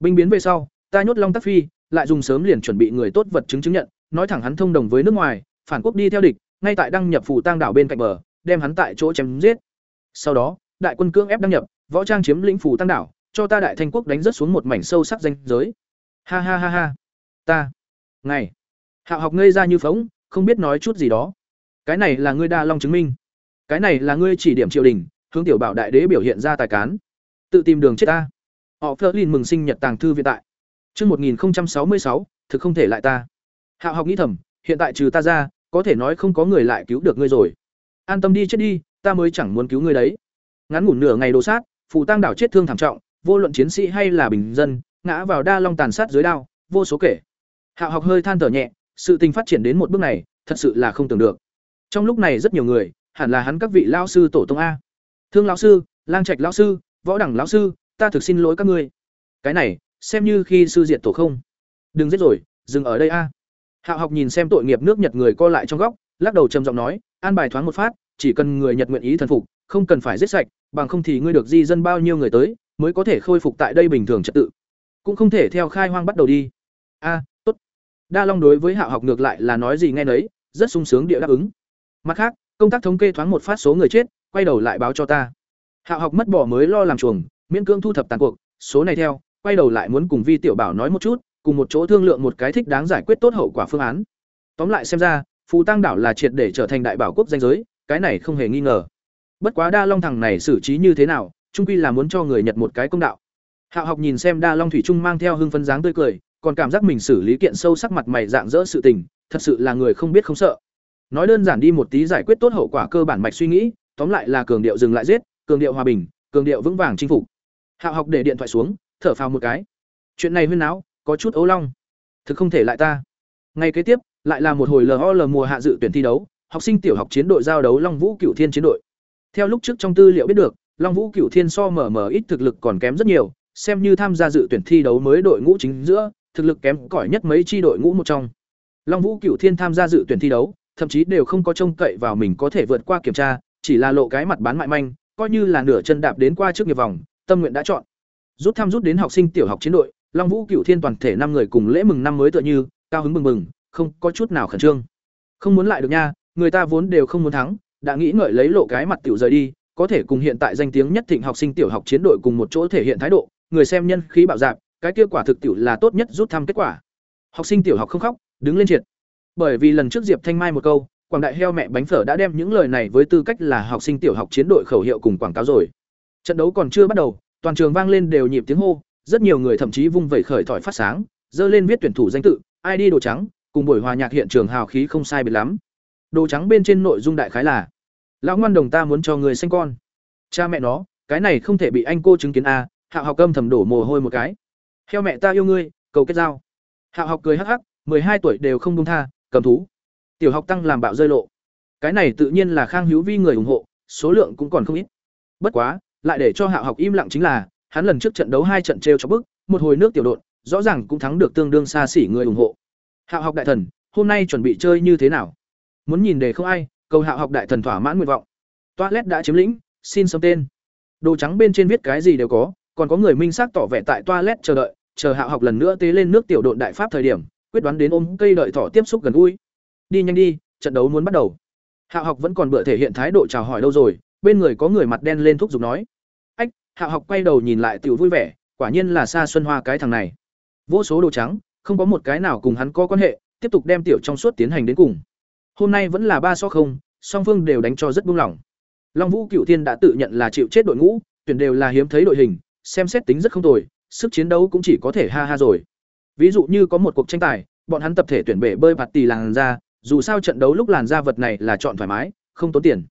Binh biến về sau, ta nhốt Long Tác Phi, lại dùng sớm liền chuẩn bị người tốt vật chứng chứng nhận, nói thẳng hắn thông đồng với nước ngoài, phản quốc đi theo địch, ngay tại đăng nhập phủ tang đảo bên cạnh bờ, đem hắn tại chỗ chém giết. Sau đó, đại quân cưỡng ép đăng nhập, võ trang chiếm lĩnh phủ tăng đảo, cho ta đại thanh quốc đánh rất xuống một mảnh sâu sắc danh giới. Ha ha ha ha. Ta. Ngày. Hạo học ngây ra như phóng, không biết nói chút gì đó. Cái này là ngươi đa long chứng minh. Cái này là ngươi chỉ điểm triều đình, hướng tiểu bảo đại đế biểu hiện ra tài cán. Tự tìm đường chết ta. Họ Flerlin mừng sinh nhật tàng thư viện tại. Chương 1066, thực không thể lại ta. Hạo học nghĩ thầm, hiện tại trừ ta ra, có thể nói không có người lại cứu được ngươi rồi. an tâm đi chết đi ta mới chẳng muốn cứu ngươi đấy ngắn ngủn nửa ngày đồ sát phù tăng đảo chết thương thảm trọng vô luận chiến sĩ hay là bình dân ngã vào đa long tàn sát dưới đao vô số kể hạo học hơi than thở nhẹ sự tình phát triển đến một bước này thật sự là không tưởng được trong lúc này rất nhiều người hẳn là hắn các vị lao sư tổ tông a thương lão sư, lang trạch lão sư, võ đẳng lão sư, ta thực xin lỗi các ngươi. Cái này, xem như khi sư diện tổ không. Đừng giết rồi, dừng ở đây a. Hạo học nhìn xem tội nghiệp nước nhật người co lại trong góc, lắc đầu trầm giọng nói, an bài thoáng một phát, chỉ cần người nhật nguyện ý thần phục, không cần phải giết sạch, bằng không thì ngươi được di dân bao nhiêu người tới, mới có thể khôi phục tại đây bình thường trật tự. Cũng không thể theo khai hoang bắt đầu đi. A, tốt. Đa long đối với hạo học ngược lại là nói gì nghe nấy, rất sung sướng địa đáp ứng. Mặt khác, công tác thống kê thoáng một phát số người chết quay đầu lại báo cho ta. Hạo học mất bỏ mới lo làm chuồng, miễn cưỡng thu thập tàn cuộc, số này theo, quay đầu lại muốn cùng vi tiểu bảo nói một chút, cùng một chỗ thương lượng một cái thích đáng giải quyết tốt hậu quả phương án. Tóm lại xem ra, phù tăng đảo là triệt để trở thành đại bảo quốc danh giới, cái này không hề nghi ngờ. Bất quá đa long thằng này xử trí như thế nào trung quy là muốn cho người nhật một cái công đạo. Hạo học nhìn xem đa long thủy trung mang theo hưng phấn dáng tươi cười, còn cảm giác mình xử lý kiện sâu sắc mặt mày dạng dỡ sự tình, thật sự là người không biết không sợ. Nói đơn giản đi một tí giải quyết tốt hậu quả cơ bản mạch suy nghĩ tóm lại là cường điệu dừng lại giết, cường điệu hòa bình, cường điệu vững vàng chinh phục. Hạo học để điện thoại xuống, thở phào một cái. Chuyện này huyên náo, có chút ấu long. Thực không thể lại ta. Ngay kế tiếp, lại là một hồi lol mùa hạ dự tuyển thi đấu, học sinh tiểu học chiến đội giao đấu long vũ cửu thiên chiến đội. Theo lúc trước trong tư liệu biết được, long vũ cửu thiên so mở mở ít thực lực còn kém rất nhiều, xem như tham gia dự tuyển thi đấu mới đội ngũ chính giữa, thực lực kém cỏi nhất mấy chi đội ngũ một trong. Long vũ cửu thiên tham gia dự tuyển thi đấu, thậm chí đều không có trông cậy vào mình có thể vượt qua kiểm tra chỉ là lộ cái mặt bán mại manh coi như là nửa chân đạp đến qua trước nghiệp vòng tâm nguyện đã chọn. Rút thăm rút đến học sinh tiểu học chiến đội long vũ cửu thiên toàn thể năm người cùng lễ mừng năm mới tựa như cao hứng mừng mừng không có chút nào khẩn trương. Không muốn lại được nha người ta vốn đều không muốn thắng đã nghĩ ngợi lấy lộ cái mặt tiểu rời đi có thể cùng hiện tại danh tiếng nhất thịnh học sinh tiểu học chiến đội cùng một chỗ thể hiện thái độ người xem nhân khí bạo dạn, cái kết quả thực tiểu là tốt nhất rút thăm kết quả. Học sinh tiểu học không khóc đứng lên triệt. Bởi vì lần trước diệp thanh mai một câu quảng đại heo mẹ bánh phở đã đem những lời này với tư cách là học sinh tiểu học chiến đội khẩu hiệu cùng quảng cáo rồi. Trận đấu còn chưa bắt đầu toàn trường vang lên đều nhịp tiếng hô rất nhiều người thậm chí vung vẩy khởi thỏi phát sáng dơ lên viết tuyển thủ danh tự id đồ trắng cùng buổi hòa nhạc hiện trường hào khí không sai biệt lắm. Đồ trắng bên trên nội dung đại khái là lão ngoan đồng ta muốn cho người sinh con. Cha mẹ nó cái này không thể bị anh cô chứng kiến a à, Hạo học âm thầm đổ mồ hôi một cái. Heo mẹ ta yêu ngươi cầu kết giao. Hạo học cười hắc hắc hai tuổi đều không buông tha cầm thú tiểu học tăng làm bạo rơi lộ. Cái này tự nhiên là khang hữu vi người ủng hộ, số lượng cũng còn không ít. Bất quá, lại để cho hạ học im lặng chính là, hắn lần trước trận đấu hai trận trêu cho bức, một hồi nước tiểu đột rõ ràng cũng thắng được tương đương xa xỉ người ủng hộ. Hạ học đại thần, hôm nay chuẩn bị chơi như thế nào? Muốn nhìn để không ai, cầu hạ học đại thần thỏa mãn nguyện vọng. Toilet đã chiếm lĩnh, xin sớm tên. Đồ trắng bên trên viết cái gì đều có, còn có người minh xác tỏ vẻ tại toilet chờ đợi, chờ hạ học lần nữa tế lên nước tiểu độn đại pháp thời điểm, quyết đoán đến ôm cây đợi thỏ tiếp xúc gần gũi đi nhanh đi, trận đấu muốn bắt đầu. Hạ học vẫn còn bựa thể hiện thái độ chào hỏi đâu rồi, bên người có người mặt đen lên thúc giục nói. Ách, hạ học quay đầu nhìn lại tiểu vui vẻ, quả nhiên là xa xuân hoa cái thằng này. Vô số đồ trắng, không có một cái nào cùng hắn có quan hệ, tiếp tục đem tiểu trong suốt tiến hành đến cùng. Hôm nay vẫn là ba so không, song phương đều đánh cho rất buông lỏng. Long vũ cựu thiên đã tự nhận là chịu chết đội ngũ, tuyển đều là hiếm thấy đội hình, xem xét tính rất không tồi, sức chiến đấu cũng chỉ có thể ha ha rồi. Ví dụ như có một cuộc tranh tài, bọn hắn tập thể tuyển bể bơi bạt tì làng ra dù sao trận đấu lúc làn da vật này là chọn thoải mái, không tốn tiền.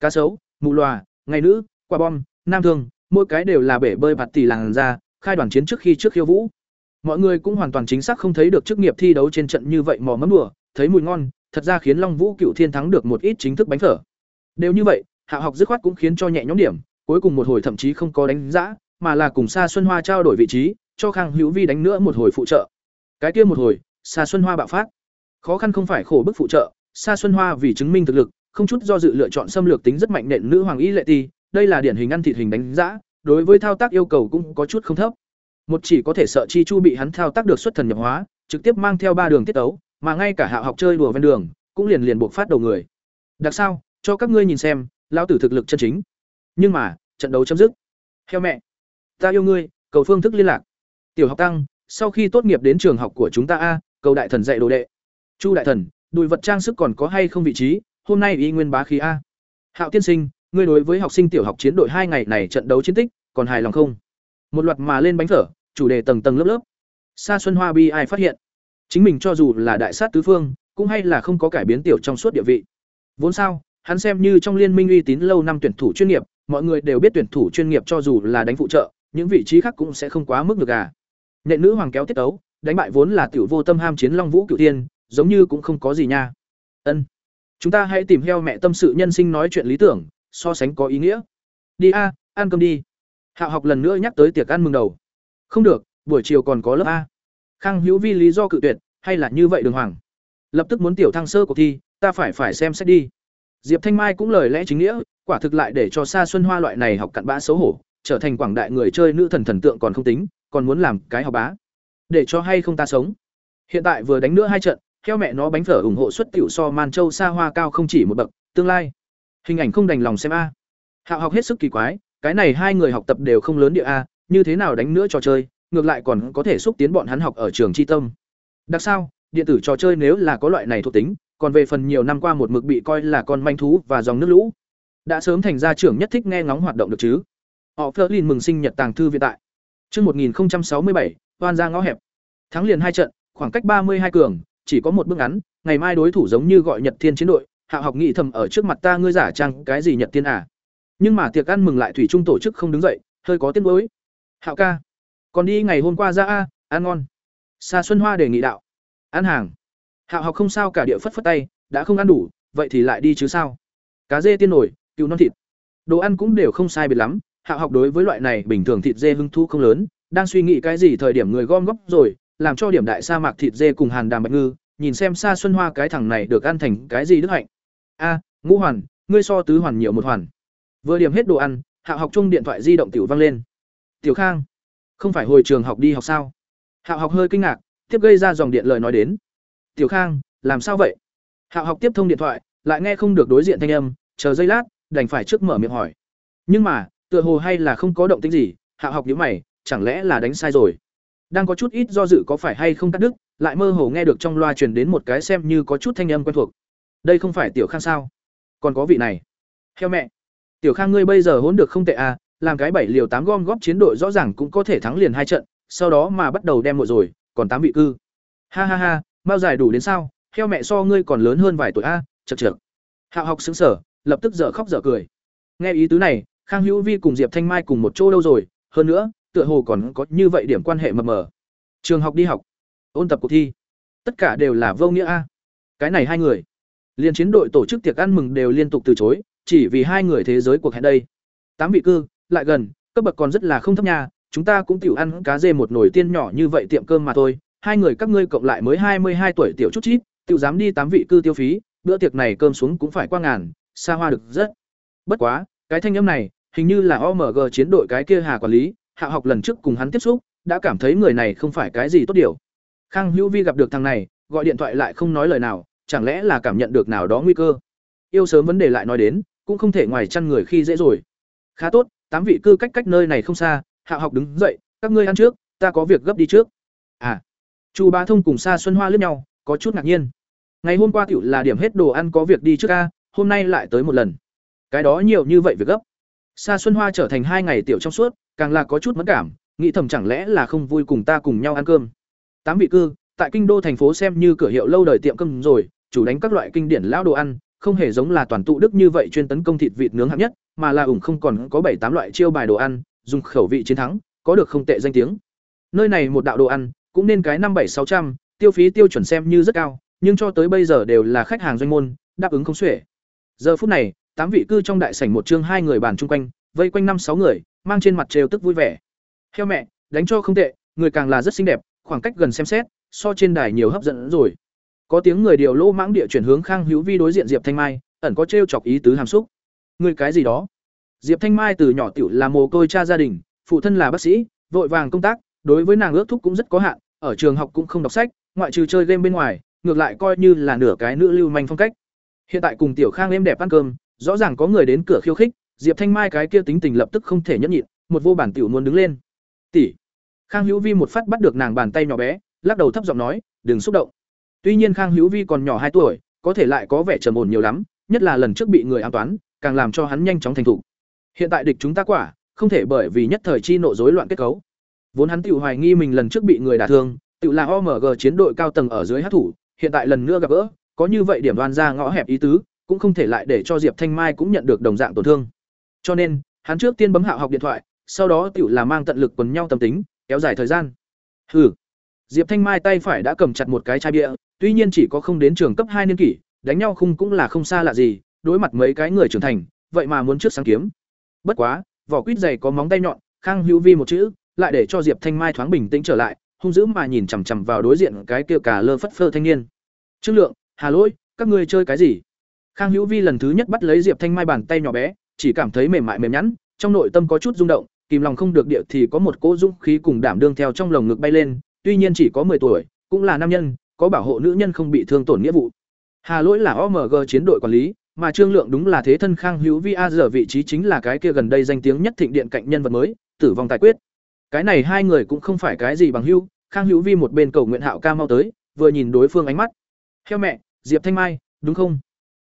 Cá sấu, mù loà, ngày nữ, quả bom, nam thương, mỗi cái đều là bể bơi bạt tỷ làn ra khai đoàn chiến trước khi trước khiêu vũ. Mọi người cũng hoàn toàn chính xác không thấy được chức nghiệp thi đấu trên trận như vậy mò mẫm đùa, thấy mùi ngon, thật ra khiến long vũ cựu thiên thắng được một ít chính thức bánh phở. Đều như vậy, hạ học dứt khoát cũng khiến cho nhẹ nhõm điểm, cuối cùng một hồi thậm chí không có đánh giá, mà là cùng Sa xuân hoa trao đổi vị trí, cho khang hữu vi đánh nữa một hồi phụ trợ. Cái kia một hồi, Sa xuân hoa bạo phát khó khăn không phải khổ bức phụ trợ, Sa xuân hoa vì chứng minh thực lực, không chút do dự lựa chọn xâm lược tính rất mạnh nện nữ hoàng y lệ ti đây là điển hình ăn thịt hình đánh giá, đối với thao tác yêu cầu cũng có chút không thấp. Một chỉ có thể sợ chi chu bị hắn thao tác được xuất thần nhập hóa, trực tiếp mang theo ba đường tiết tấu, mà ngay cả hạ học chơi đùa ven đường, cũng liền liền buộc phát đầu người. Đặc sao, cho các ngươi nhìn xem, lão tử thực lực chân chính. Nhưng mà, trận đấu chấm dứt. Theo mẹ, ta yêu ngươi, cầu phương thức liên lạc. Tiểu học tăng, sau khi tốt nghiệp đến trường học của chúng ta a, cầu đại thần dạy đồ đệ chu đại thần đùi vật trang sức còn có hay không vị trí hôm nay y nguyên bá khí a hạo tiên sinh ngươi đối với học sinh tiểu học chiến đội hai ngày này trận đấu chiến tích còn hài lòng không một loạt mà lên bánh phở chủ đề tầng tầng lớp lớp sa xuân hoa bi ai phát hiện chính mình cho dù là đại sát tứ phương cũng hay là không có cải biến tiểu trong suốt địa vị vốn sao hắn xem như trong liên minh uy tín lâu năm tuyển thủ chuyên nghiệp, mọi người đều biết tuyển thủ chuyên nghiệp cho dù là đánh phụ trợ, những vị trí khác cũng sẽ không quá mức được à. Nệ nữ hoàng kéo tiết tấu, đánh bại vốn là tiểu vô tâm ham chiến Long Vũ Cửu tiên giống như cũng không có gì nha. Ân, chúng ta hãy tìm heo mẹ tâm sự nhân sinh nói chuyện lý tưởng, so sánh có ý nghĩa. Đi a, ăn cơm đi. Hạo học lần nữa nhắc tới tiệc ăn mừng đầu. Không được, buổi chiều còn có lớp a. Khang Hữu Vi lý do cự tuyệt, hay là như vậy Đường Hoàng. Lập tức muốn tiểu thăng sơ của thi, ta phải phải xem xét đi. Diệp Thanh Mai cũng lời lẽ chính nghĩa, quả thực lại để cho Sa Xuân Hoa loại này học cặn bã xấu hổ, trở thành quảng đại người chơi nữ thần thần tượng còn không tính, còn muốn làm cái học bá. Để cho hay không ta sống. Hiện tại vừa đánh nữa hai trận, theo mẹ nó bánh phở ủng hộ xuất tiểu so Man Châu xa hoa cao không chỉ một bậc, tương lai. Hình ảnh không đành lòng xem a. Hạo học hết sức kỳ quái, cái này hai người học tập đều không lớn địa a, như thế nào đánh nữa trò chơi, ngược lại còn có thể xúc tiến bọn hắn học ở trường tri tâm. Đặc sao, điện tử trò chơi nếu là có loại này thuộc tính, còn về phần nhiều năm qua một mực bị coi là con manh thú và dòng nước lũ, đã sớm thành ra trưởng nhất thích nghe ngóng hoạt động được chứ. Họ Flerlin mừng sinh nhật tàng thư viện tại. Chương 1067, toàn ra ngõ hẹp. Thắng liền hai trận, khoảng cách ba mươi hai cường, chỉ có một bước ngắn, ngày mai đối thủ giống như gọi Nhật Thiên chiến đội, Hạ học nghị thầm ở trước mặt ta ngươi giả trang cái gì Nhật Thiên à? Nhưng mà tiệc ăn mừng lại thủy trung tổ chức không đứng dậy, hơi có tiếc nuối. Hạo ca, còn đi ngày hôm qua ra a, ăn ngon. xa Xuân Hoa đề nghị đạo. Ăn hàng. Hạo học không sao cả địa phất phất tay, đã không ăn đủ, vậy thì lại đi chứ sao? Cá dê tiên nổi, cừu non thịt. Đồ ăn cũng đều không sai biệt lắm, Hạo học đối với loại này bình thường thịt dê hứng thu không lớn, đang suy nghĩ cái gì thời điểm người gom góp rồi, làm cho điểm đại sa mạc thịt dê cùng Hàn Đàm Bạch Ngư, nhìn xem Sa Xuân Hoa cái thằng này được ăn thành cái gì đức hạnh. A, ngũ hoàn, ngươi so tứ hoàn nhiều một hoàn. Vừa điểm hết đồ ăn, Hạo học chung điện thoại di động tiểu vang lên. Tiểu Khang, không phải hồi trường học đi học sao? Hạo học hơi kinh ngạc, tiếp gây ra dòng điện lời nói đến. Tiểu Khang, làm sao vậy? Hạo học tiếp thông điện thoại, lại nghe không được đối diện thanh âm, chờ giây lát, đành phải trước mở miệng hỏi. Nhưng mà, tựa hồ hay là không có động tĩnh gì, Hạo học nhíu mày, chẳng lẽ là đánh sai rồi? Đang có chút ít do dự có phải hay không cắt đứt, lại mơ hồ nghe được trong loa truyền đến một cái xem như có chút thanh âm quen thuộc. Đây không phải Tiểu Khang sao? Còn có vị này. Theo mẹ, Tiểu Khang ngươi bây giờ hỗn được không tệ à, làm cái bảy liều tám gom góp chiến đội rõ ràng cũng có thể thắng liền hai trận, sau đó mà bắt đầu đem một rồi, còn tám vị cư. Ha ha ha, bao dài đủ đến sao? Theo mẹ so ngươi còn lớn hơn vài tuổi a, chậc chậc. Hạo học sững sở, lập tức dở khóc dở cười. Nghe ý tứ này, Khang Hữu Vi cùng Diệp Thanh Mai cùng một chỗ đâu rồi, hơn nữa, tựa hồ còn có như vậy điểm quan hệ mờ mờ. Trường học đi học, ôn tập cuộc thi, tất cả đều là vô nghĩa a. Cái này hai người, liên chiến đội tổ chức tiệc ăn mừng đều liên tục từ chối, chỉ vì hai người thế giới cuộc hẹn đây. Tám vị cư, lại gần, cấp bậc còn rất là không thấp nha, chúng ta cũng tiểu ăn cá dê một nồi tiên nhỏ như vậy tiệm cơm mà thôi, hai người các ngươi cộng lại mới hai mươi hai tuổi tiểu chút chít, tiểu dám đi tám vị cư tiêu phí, bữa tiệc này cơm xuống cũng phải qua ngàn, xa hoa được rất. Bất quá, cái thanh âm này, hình như là OMG chiến đội cái kia Hà quản lý, Hạ học lần trước cùng hắn tiếp xúc, đã cảm thấy người này không phải cái gì tốt điều. Khang Hữu Vi gặp được thằng này, gọi điện thoại lại không nói lời nào, chẳng lẽ là cảm nhận được nào đó nguy cơ. Yêu sớm vấn đề lại nói đến, cũng không thể ngoài chăn người khi dễ rồi. Khá tốt, tám vị cư cách cách nơi này không xa, Hạ học đứng dậy, các ngươi ăn trước, ta có việc gấp đi trước. À. Chu Bá Thông cùng Sa Xuân Hoa lướt nhau, có chút ngạc nhiên. Ngày hôm qua tiểu là điểm hết đồ ăn có việc đi trước ca, hôm nay lại tới một lần. Cái đó nhiều như vậy việc gấp. Sa Xuân Hoa trở thành hai ngày tiểu trong suốt, càng là có chút mất cảm, nghĩ thầm chẳng lẽ là không vui cùng ta cùng nhau ăn cơm. Tám vị cư, tại kinh đô thành phố xem như cửa hiệu lâu đời tiệm cơm rồi, chủ đánh các loại kinh điển lão đồ ăn, không hề giống là toàn tụ đức như vậy chuyên tấn công thịt vịt nướng hạng nhất, mà là ủng không còn có bảy tám loại chiêu bài đồ ăn, dùng khẩu vị chiến thắng, có được không tệ danh tiếng. Nơi này một đạo đồ ăn, cũng nên cái năm bảy sáu trăm, tiêu phí tiêu chuẩn xem như rất cao, nhưng cho tới bây giờ đều là khách hàng doanh môn, đáp ứng không xuể. Giờ phút này, tám vị cư trong đại sảnh một chương hai người bàn chung quanh, vây quanh năm sáu người, mang trên mặt trêu tức vui vẻ. Theo mẹ, đánh cho không tệ, người càng là rất xinh đẹp, khoảng cách gần xem xét, so trên đài nhiều hấp dẫn rồi. Có tiếng người điều lô mãng địa chuyển hướng Khang Hữu Vi đối diện Diệp Thanh Mai, ẩn có trêu chọc ý tứ hàm xúc. Người cái gì đó? Diệp Thanh Mai từ nhỏ tiểu là mồ côi cha gia đình, phụ thân là bác sĩ, vội vàng công tác, đối với nàng ước thúc cũng rất có hạn, ở trường học cũng không đọc sách, ngoại trừ chơi game bên ngoài, ngược lại coi như là nửa cái nữ lưu manh phong cách. Hiện tại cùng tiểu Khang êm đẹp ăn cơm, rõ ràng có người đến cửa khiêu khích, Diệp Thanh Mai cái kia tính tình lập tức không thể nhẫn nhịn, một vô bản tiểu muốn đứng lên. "Tỷ." Khang Hữu Vi một phát bắt được nàng bàn tay nhỏ bé, lắc đầu thấp giọng nói, "Đừng xúc động." Tuy nhiên Khang Hữu Vi còn nhỏ hai tuổi, có thể lại có vẻ trầm ổn nhiều lắm, nhất là lần trước bị người ám toán, càng làm cho hắn nhanh chóng thành thục. Hiện tại địch chúng ta quả, không thể bởi vì nhất thời chi nộ rối loạn kết cấu. Vốn hắn tiểu hoài nghi mình lần trước bị người đả thương, tự là OMG chiến đội cao tầng ở dưới hát thủ, hiện tại lần nữa gặp gỡ, có như vậy điểm đoan ra ngõ hẹp ý tứ, cũng không thể lại để cho Diệp Thanh Mai cũng nhận được đồng dạng tổn thương. Cho nên, hắn trước tiên bấm Hạo học điện thoại, sau đó tiểu là mang tận lực quần nhau tâm tính, kéo dài thời gian. Hừ. Diệp Thanh Mai tay phải đã cầm chặt một cái chai bia, tuy nhiên chỉ có không đến trường cấp hai niên kỷ, đánh nhau khung cũng là không xa lạ gì, đối mặt mấy cái người trưởng thành, vậy mà muốn trước sáng kiếm. Bất quá, vỏ quýt dày có móng tay nhọn, Khang Hữu Vi một chữ, lại để cho Diệp Thanh Mai thoáng bình tĩnh trở lại, hung dữ mà nhìn chằm chằm vào đối diện cái kia cả lơ phất phơ thanh niên. Trương Lượng, Hà Lỗi, các ngươi chơi cái gì? Khang Hữu Vi lần thứ nhất bắt lấy Diệp Thanh Mai bàn tay nhỏ bé, chỉ cảm thấy mềm mại mềm nhẵn, trong nội tâm có chút rung động, kìm lòng không được địa thì có một cỗ dũng khí cùng đảm đương theo trong lồng ngực bay lên, tuy nhiên chỉ có 10 tuổi, cũng là nam nhân, có bảo hộ nữ nhân không bị thương tổn nghĩa vụ. Hà Lỗi là OMG chiến đội quản lý, mà Trương Lượng đúng là thế thân Khang Hữu Vi a giờ vị trí chính là cái kia gần đây danh tiếng nhất thịnh điện cạnh nhân vật mới, tử vong tài quyết. Cái này hai người cũng không phải cái gì bằng hữu, Khang Hữu Vi một bên cầu nguyện Hạo ca mau tới, vừa nhìn đối phương ánh mắt. "Theo mẹ, Diệp Thanh Mai, đúng không?"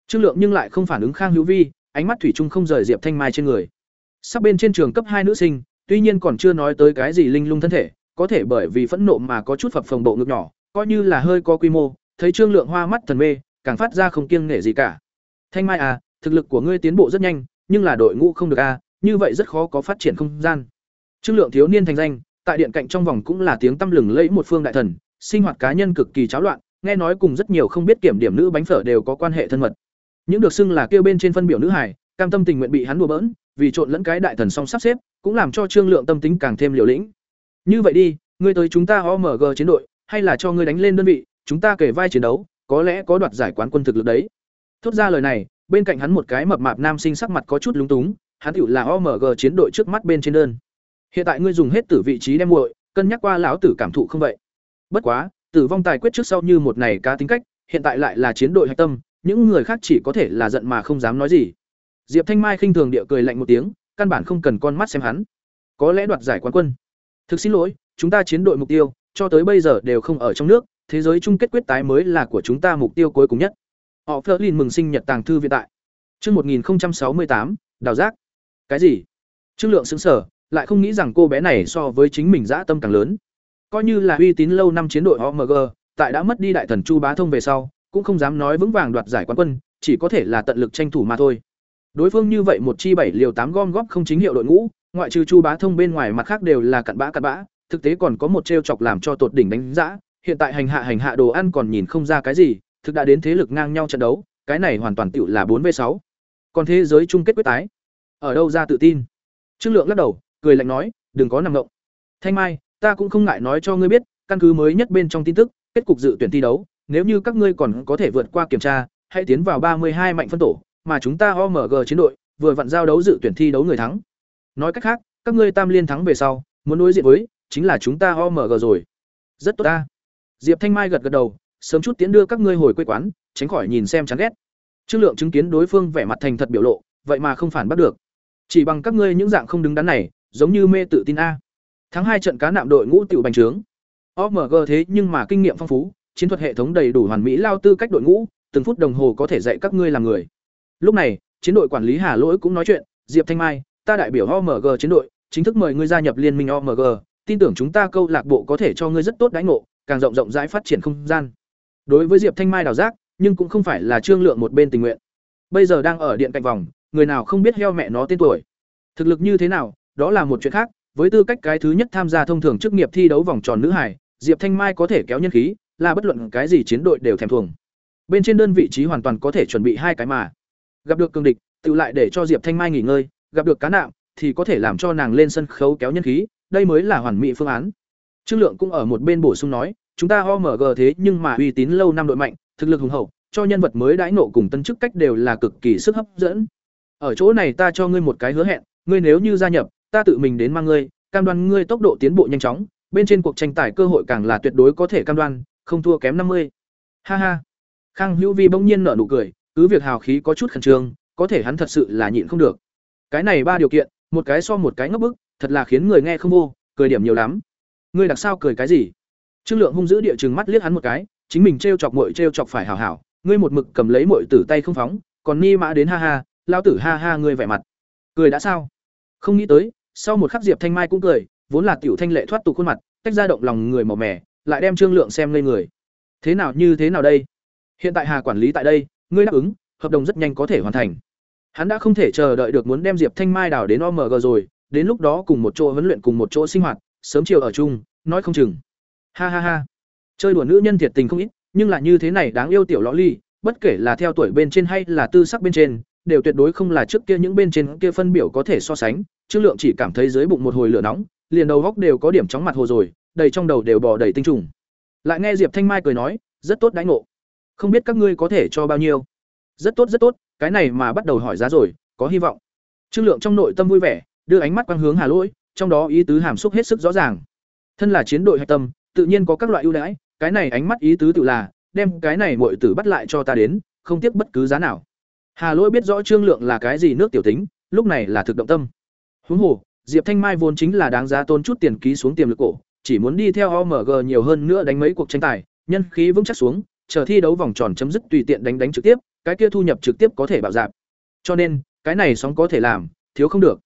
Trương Lượng nhưng lại không phản ứng Khang Hữu Vi, ánh mắt thủy chung không rời Diệp Thanh Mai trên người. Sắp bên trên trường cấp hai nữ sinh, tuy nhiên còn chưa nói tới cái gì linh lung thân thể, có thể bởi vì phẫn nộ mà có chút phập phồng bộ ngực nhỏ, coi như là hơi có quy mô, thấy Trương Lượng hoa mắt thần mê, càng phát ra không kiêng nể gì cả. Thanh Mai à, thực lực của ngươi tiến bộ rất nhanh, nhưng là đội ngũ không được a, à, như vậy rất khó có phát triển không gian. Trương Lượng thiếu niên thành danh, tại điện cạnh trong vòng cũng là tiếng tăm lừng lẫy một phương đại thần, sinh hoạt cá nhân cực kỳ cháo loạn, nghe nói cùng rất nhiều không biết kiểm điểm nữ bánh phở đều có quan hệ thân mật. Những được xưng là kêu bên trên phân biểu nữ hải, cam tâm tình nguyện bị hắn đùa bỡn, vì trộn lẫn cái đại thần song sắp xếp, cũng làm cho Trương Lượng tâm tính càng thêm liều lĩnh. Như vậy đi, ngươi tới chúng ta OMG chiến đội, hay là cho ngươi đánh lên đơn vị, chúng ta kể vai chiến đấu, có lẽ có đoạt giải quán quân thực lực đấy. Thốt ra lời này, bên cạnh hắn một cái mập mạp nam sinh sắc mặt có chút lúng túng, hắn tựu là OMG chiến đội trước mắt bên trên đơn. Hiện tại ngươi dùng hết tử vị trí đem muội, cân nhắc qua lão tử cảm thụ không vậy? Bất quá, tử vong tài quyết trước sau như một này cá tính cách, hiện tại lại là chiến đội hạch tâm, những người khác chỉ có thể là giận mà không dám nói gì. Diệp Thanh Mai khinh thường địa cười lạnh một tiếng, căn bản không cần con mắt xem hắn. Có lẽ đoạt giải quán quân. Thực xin lỗi, chúng ta chiến đội mục tiêu cho tới bây giờ đều không ở trong nước, thế giới chung kết quyết tái mới là của chúng ta mục tiêu cuối cùng nhất. Họ Flerlin mừng sinh nhật tàng thư viện tại. Chương 1068, đào giác. Cái gì? Trương Lượng sững sờ, lại không nghĩ rằng cô bé này so với chính mình dã tâm càng lớn. Coi như là uy tín lâu năm chiến đội OMG, tại đã mất đi đại thần Chu Bá Thông về sau, cũng không dám nói vững vàng đoạt giải quán quân, chỉ có thể là tận lực tranh thủ mà thôi. Đối phương như vậy một chi bảy liều tám gom góp không chính hiệu đội ngũ, ngoại trừ Chu Bá Thông bên ngoài mặt khác đều là cặn bã cặn bã, thực tế còn có một trêu chọc làm cho tột đỉnh đánh giá, hiện tại hành hạ hành hạ đồ ăn còn nhìn không ra cái gì, thực đã đến thế lực ngang nhau trận đấu, cái này hoàn toàn tựu là bốn v sáu. Còn thế giới chung kết quyết tái, ở đâu ra tự tin? Trương Lượng lắc đầu, cười lạnh nói, đừng có nằm ngộng. Thanh Mai, ta cũng không ngại nói cho ngươi biết, căn cứ mới nhất bên trong tin tức, kết cục dự tuyển thi đấu, nếu như các ngươi còn có thể vượt qua kiểm tra, hãy tiến vào ba mươi hai mạnh phân tổ, mà chúng ta OMG chiến đội vừa vặn giao đấu dự tuyển thi đấu người thắng. Nói cách khác, các ngươi tam liên thắng về sau, muốn đối diện với chính là chúng ta OMG rồi. Rất tốt ta. Diệp Thanh Mai gật gật đầu, sớm chút tiến đưa các ngươi hồi quê quán, tránh khỏi nhìn xem chán ghét. Trương Lượng chứng kiến đối phương vẻ mặt thành thật biểu lộ, vậy mà không phản bắt được. Chỉ bằng các ngươi những dạng không đứng đắn này, giống như mê tự tin a. Tháng hai trận cá nạm đội ngũ tiểu bành trướng. OMG thế nhưng mà kinh nghiệm phong phú, chiến thuật hệ thống đầy đủ hoàn mỹ lao tư cách đội ngũ, từng phút đồng hồ có thể dạy các ngươi làm người. Lúc này, chiến đội quản lý Hà Lỗi cũng nói chuyện, Diệp Thanh Mai, ta đại biểu OMG chiến đội, chính thức mời ngươi gia nhập liên minh OMG, tin tưởng chúng ta câu lạc bộ có thể cho ngươi rất tốt đãi ngộ, càng rộng rộng rãi phát triển không gian. Đối với Diệp Thanh Mai đào giác, nhưng cũng không phải là trương lượng một bên tình nguyện. Bây giờ đang ở điện cạnh vòng, người nào không biết heo mẹ nó tên tuổi. Thực lực như thế nào, đó là một chuyện khác, với tư cách cái thứ nhất tham gia thông thường chức nghiệp thi đấu vòng tròn nữ hải, Diệp Thanh Mai có thể kéo nhân khí, là bất luận cái gì chiến đội đều thèm thuồng. Bên trên đơn vị trí hoàn toàn có thể chuẩn bị hai cái mà. Gặp được cường địch, tự lại để cho Diệp Thanh Mai nghỉ ngơi, gặp được cá nạm thì có thể làm cho nàng lên sân khấu kéo nhân khí, đây mới là hoàn mỹ phương án. Trương Lượng cũng ở một bên bổ sung nói, chúng ta OMG thế nhưng mà uy tín lâu năm đội mạnh, thực lực hùng hậu, cho nhân vật mới đãi nộ cùng tân chức cách đều là cực kỳ sức hấp dẫn. Ở chỗ này ta cho ngươi một cái hứa hẹn, ngươi nếu như gia nhập, ta tự mình đến mang ngươi, cam đoan ngươi tốc độ tiến bộ nhanh chóng, bên trên cuộc tranh tài cơ hội càng là tuyệt đối có thể cam đoan, không thua kém năm mươi. Ha ha. Khang Hữu Vi bỗng nhiên nở nụ cười, cứ việc hào khí có chút khẩn trương, có thể hắn thật sự là nhịn không được. Cái này ba điều kiện, một cái so một cái ngốc bức, thật là khiến người nghe không vô, cười điểm nhiều lắm. Ngươi đặc sao cười cái gì? Trương Lượng hung dữ địa trừng mắt liếc hắn một cái, chính mình trêu chọc muội trêu chọc phải hảo hảo, ngươi một mực cầm lấy muội tử tay không phóng, còn ni mã đến ha ha, lao tử ha ha ngươi vẻ mặt. Cười đã sao? Không nghĩ tới, sau một khắc Diệp Thanh Mai cũng cười, vốn là tiểu thanh lệ thoát tục khuôn mặt, tách ra động lòng người màu mẻ, lại đem Trương Lượng xem ngây người. Thế nào như thế nào đây? Hiện tại Hà quản lý tại đây, ngươi đáp ứng, hợp đồng rất nhanh có thể hoàn thành. Hắn đã không thể chờ đợi được muốn đem Diệp Thanh Mai đào đến OMG rồi, đến lúc đó cùng một chỗ huấn luyện cùng một chỗ sinh hoạt, sớm chiều ở chung, nói không chừng. Ha ha ha. Chơi đùa nữ nhân thiệt tình không ít, nhưng là như thế này đáng yêu tiểu lõ ly, bất kể là theo tuổi bên trên hay là tư sắc bên trên, đều tuyệt đối không là trước kia những bên trên kia phân biểu có thể so sánh, Trương Lượng chỉ cảm thấy dưới bụng một hồi lửa nóng, liền đầu góc đều có điểm chóng mặt hồ rồi, đầy trong đầu đều bò đầy tinh trùng. Lại nghe Diệp Thanh Mai cười nói, rất tốt đãi ngộ. Không biết các ngươi có thể cho bao nhiêu? Rất tốt rất tốt, cái này mà bắt đầu hỏi giá rồi, có hy vọng. Trương Lượng trong nội tâm vui vẻ, đưa ánh mắt quang hướng Hà Lỗi, trong đó ý tứ hàm xúc hết sức rõ ràng. Thân là chiến đội hạch tâm, tự nhiên có các loại ưu đãi, cái này ánh mắt ý tứ tự là đem cái này muội tử bắt lại cho ta đến, không tiếc bất cứ giá nào. Hà Lỗi biết rõ Trương Lượng là cái gì nước tiểu tính, lúc này là thực động tâm. Huống hồ, Diệp Thanh Mai vốn chính là đáng giá tôn chút tiền ký xuống tiềm lực cổ, chỉ muốn đi theo OMG nhiều hơn nữa đánh mấy cuộc tranh tài, nhân khí vững chắc xuống, chờ thi đấu vòng tròn chấm dứt tùy tiện đánh đánh trực tiếp, cái kia thu nhập trực tiếp có thể bạo dạn. Cho nên, cái này sóng có thể làm, thiếu không được.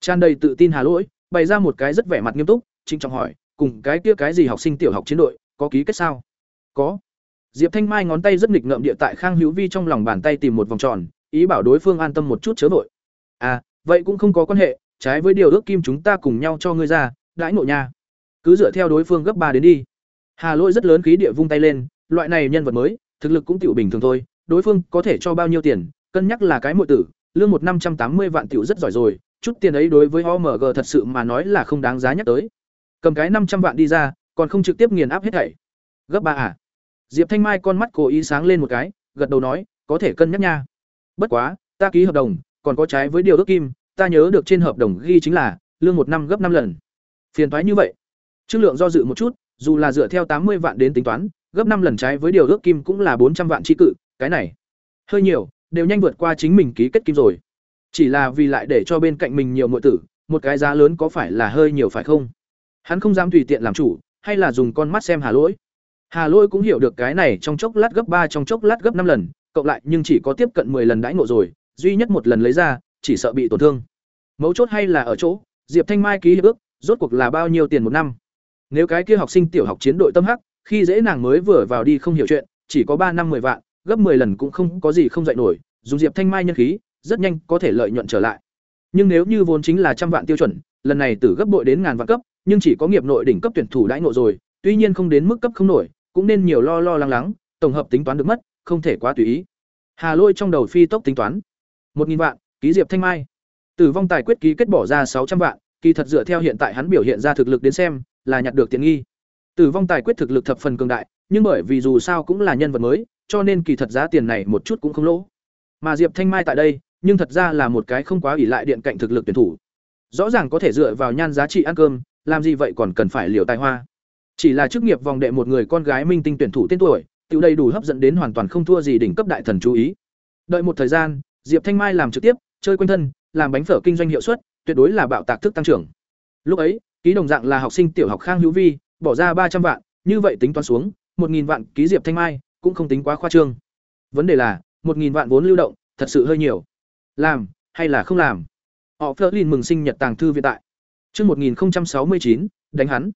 Tràn đầy tự tin Hà Lỗi, bày ra một cái rất vẻ mặt nghiêm túc, chính trọng hỏi, cùng cái kia cái gì học sinh tiểu học chiến đội, có ký kết sao? Có. Diệp Thanh Mai ngón tay rất nghịch ngợm địa tại Khang Hữu Vi trong lòng bàn tay tìm một vòng tròn, ý bảo đối phương an tâm một chút chớ vội. À, vậy cũng không có quan hệ, trái với điều ước kim chúng ta cùng nhau cho ngươi ra, đãi ngộ nha. Cứ dựa theo đối phương gấp ba đến đi. Hà Lỗi rất lớn khí địa vung tay lên, loại này nhân vật mới, thực lực cũng tiểu bình thường thôi, đối phương có thể cho bao nhiêu tiền, cân nhắc là cái muội tử, lương một năm trăm tám mươi vạn tiểu rất giỏi rồi, chút tiền ấy đối với OMG thật sự mà nói là không đáng giá nhắc tới. Cầm cái năm trăm vạn đi ra, còn không trực tiếp nghiền áp hết thảy. Gấp ba à? Diệp Thanh Mai con mắt cố ý sáng lên một cái, gật đầu nói, có thể cân nhắc nha. Bất quá, ta ký hợp đồng, còn có trái với điều ước kim, ta nhớ được trên hợp đồng ghi chính là lương một năm gấp năm lần. Phiền toái như vậy. Trương Lượng do dự một chút, dù là dựa theo tám mươi vạn đến tính toán, gấp năm lần trái với điều ước kim cũng là bốn trăm vạn chi cự, cái này hơi nhiều, đều nhanh vượt qua chính mình ký kết kim rồi. Chỉ là vì lại để cho bên cạnh mình nhiều muội tử, một cái giá lớn có phải là hơi nhiều phải không? Hắn không dám tùy tiện làm chủ, hay là dùng con mắt xem Hà Lỗi. Hà Lỗi cũng hiểu được cái này trong chốc lát gấp ba trong chốc lát gấp năm lần, cộng lại nhưng chỉ có tiếp cận 10 lần đãi ngộ rồi, duy nhất một lần lấy ra, chỉ sợ bị tổn thương. Mấu chốt hay là ở chỗ, Diệp Thanh Mai ký hiệp ước, rốt cuộc là bao nhiêu tiền một năm? Nếu cái kia học sinh tiểu học chiến đội tâm hắc, khi dễ nàng mới vừa vào đi không hiểu chuyện, chỉ có ba năm 10 vạn, gấp 10 lần cũng không có gì không dạy nổi, dùng Diệp Thanh Mai nhân khí, rất nhanh có thể lợi nhuận trở lại. Nhưng nếu như vốn chính là trăm vạn tiêu chuẩn, lần này từ gấp bội đến ngàn vạn cấp, nhưng chỉ có nghiệp nội đỉnh cấp tuyển thủ đãi ngộ rồi, tuy nhiên không đến mức cấp không nổi, cũng nên nhiều lo lo lắng lắng, tổng hợp tính toán được mất, không thể quá tùy ý. Hà Lôi trong đầu phi tốc tính toán. một nghìn vạn, ký Diệp Thanh Mai. Tử vong tài quyết ký kết bỏ ra sáu trăm vạn, kỳ thật dựa theo hiện tại hắn biểu hiện ra thực lực đến xem, là nhặt được tiện nghi. Tử vong tài quyết thực lực thập phần cường đại, nhưng bởi vì dù sao cũng là nhân vật mới, cho nên kỳ thật giá tiền này một chút cũng không lỗ. Mà Diệp Thanh Mai tại đây, nhưng thật ra là một cái không quá ủy lại điện cạnh thực lực tuyển thủ. Rõ ràng có thể dựa vào nhan giá trị ăn cơm, làm gì vậy còn cần phải liều tài hoa. Chỉ là chức nghiệp vòng đệ một người con gái minh tinh tuyển thủ tên tuổi, tự đầy đủ hấp dẫn đến hoàn toàn không thua gì đỉnh cấp đại thần chú ý. Đợi một thời gian, Diệp Thanh Mai làm trực tiếp, chơi quanh thân, làm bánh phở kinh doanh hiệu suất, tuyệt đối là bạo tạc thức tăng trưởng. Lúc ấy, ký đồng dạng là học sinh tiểu học Khang Hữu Vi, bỏ ra ba trăm vạn, như vậy tính toán xuống, một nghìn vạn ký Diệp Thanh Mai, cũng không tính quá khoa trương. Vấn đề là, một nghìn vạn vốn lưu động, thật sự hơi nhiều. Làm hay là không làm? Họ Flerlin mừng sinh nhật tàng thư viện tại. Chương một nghìn sáu mươi chín đánh hắn.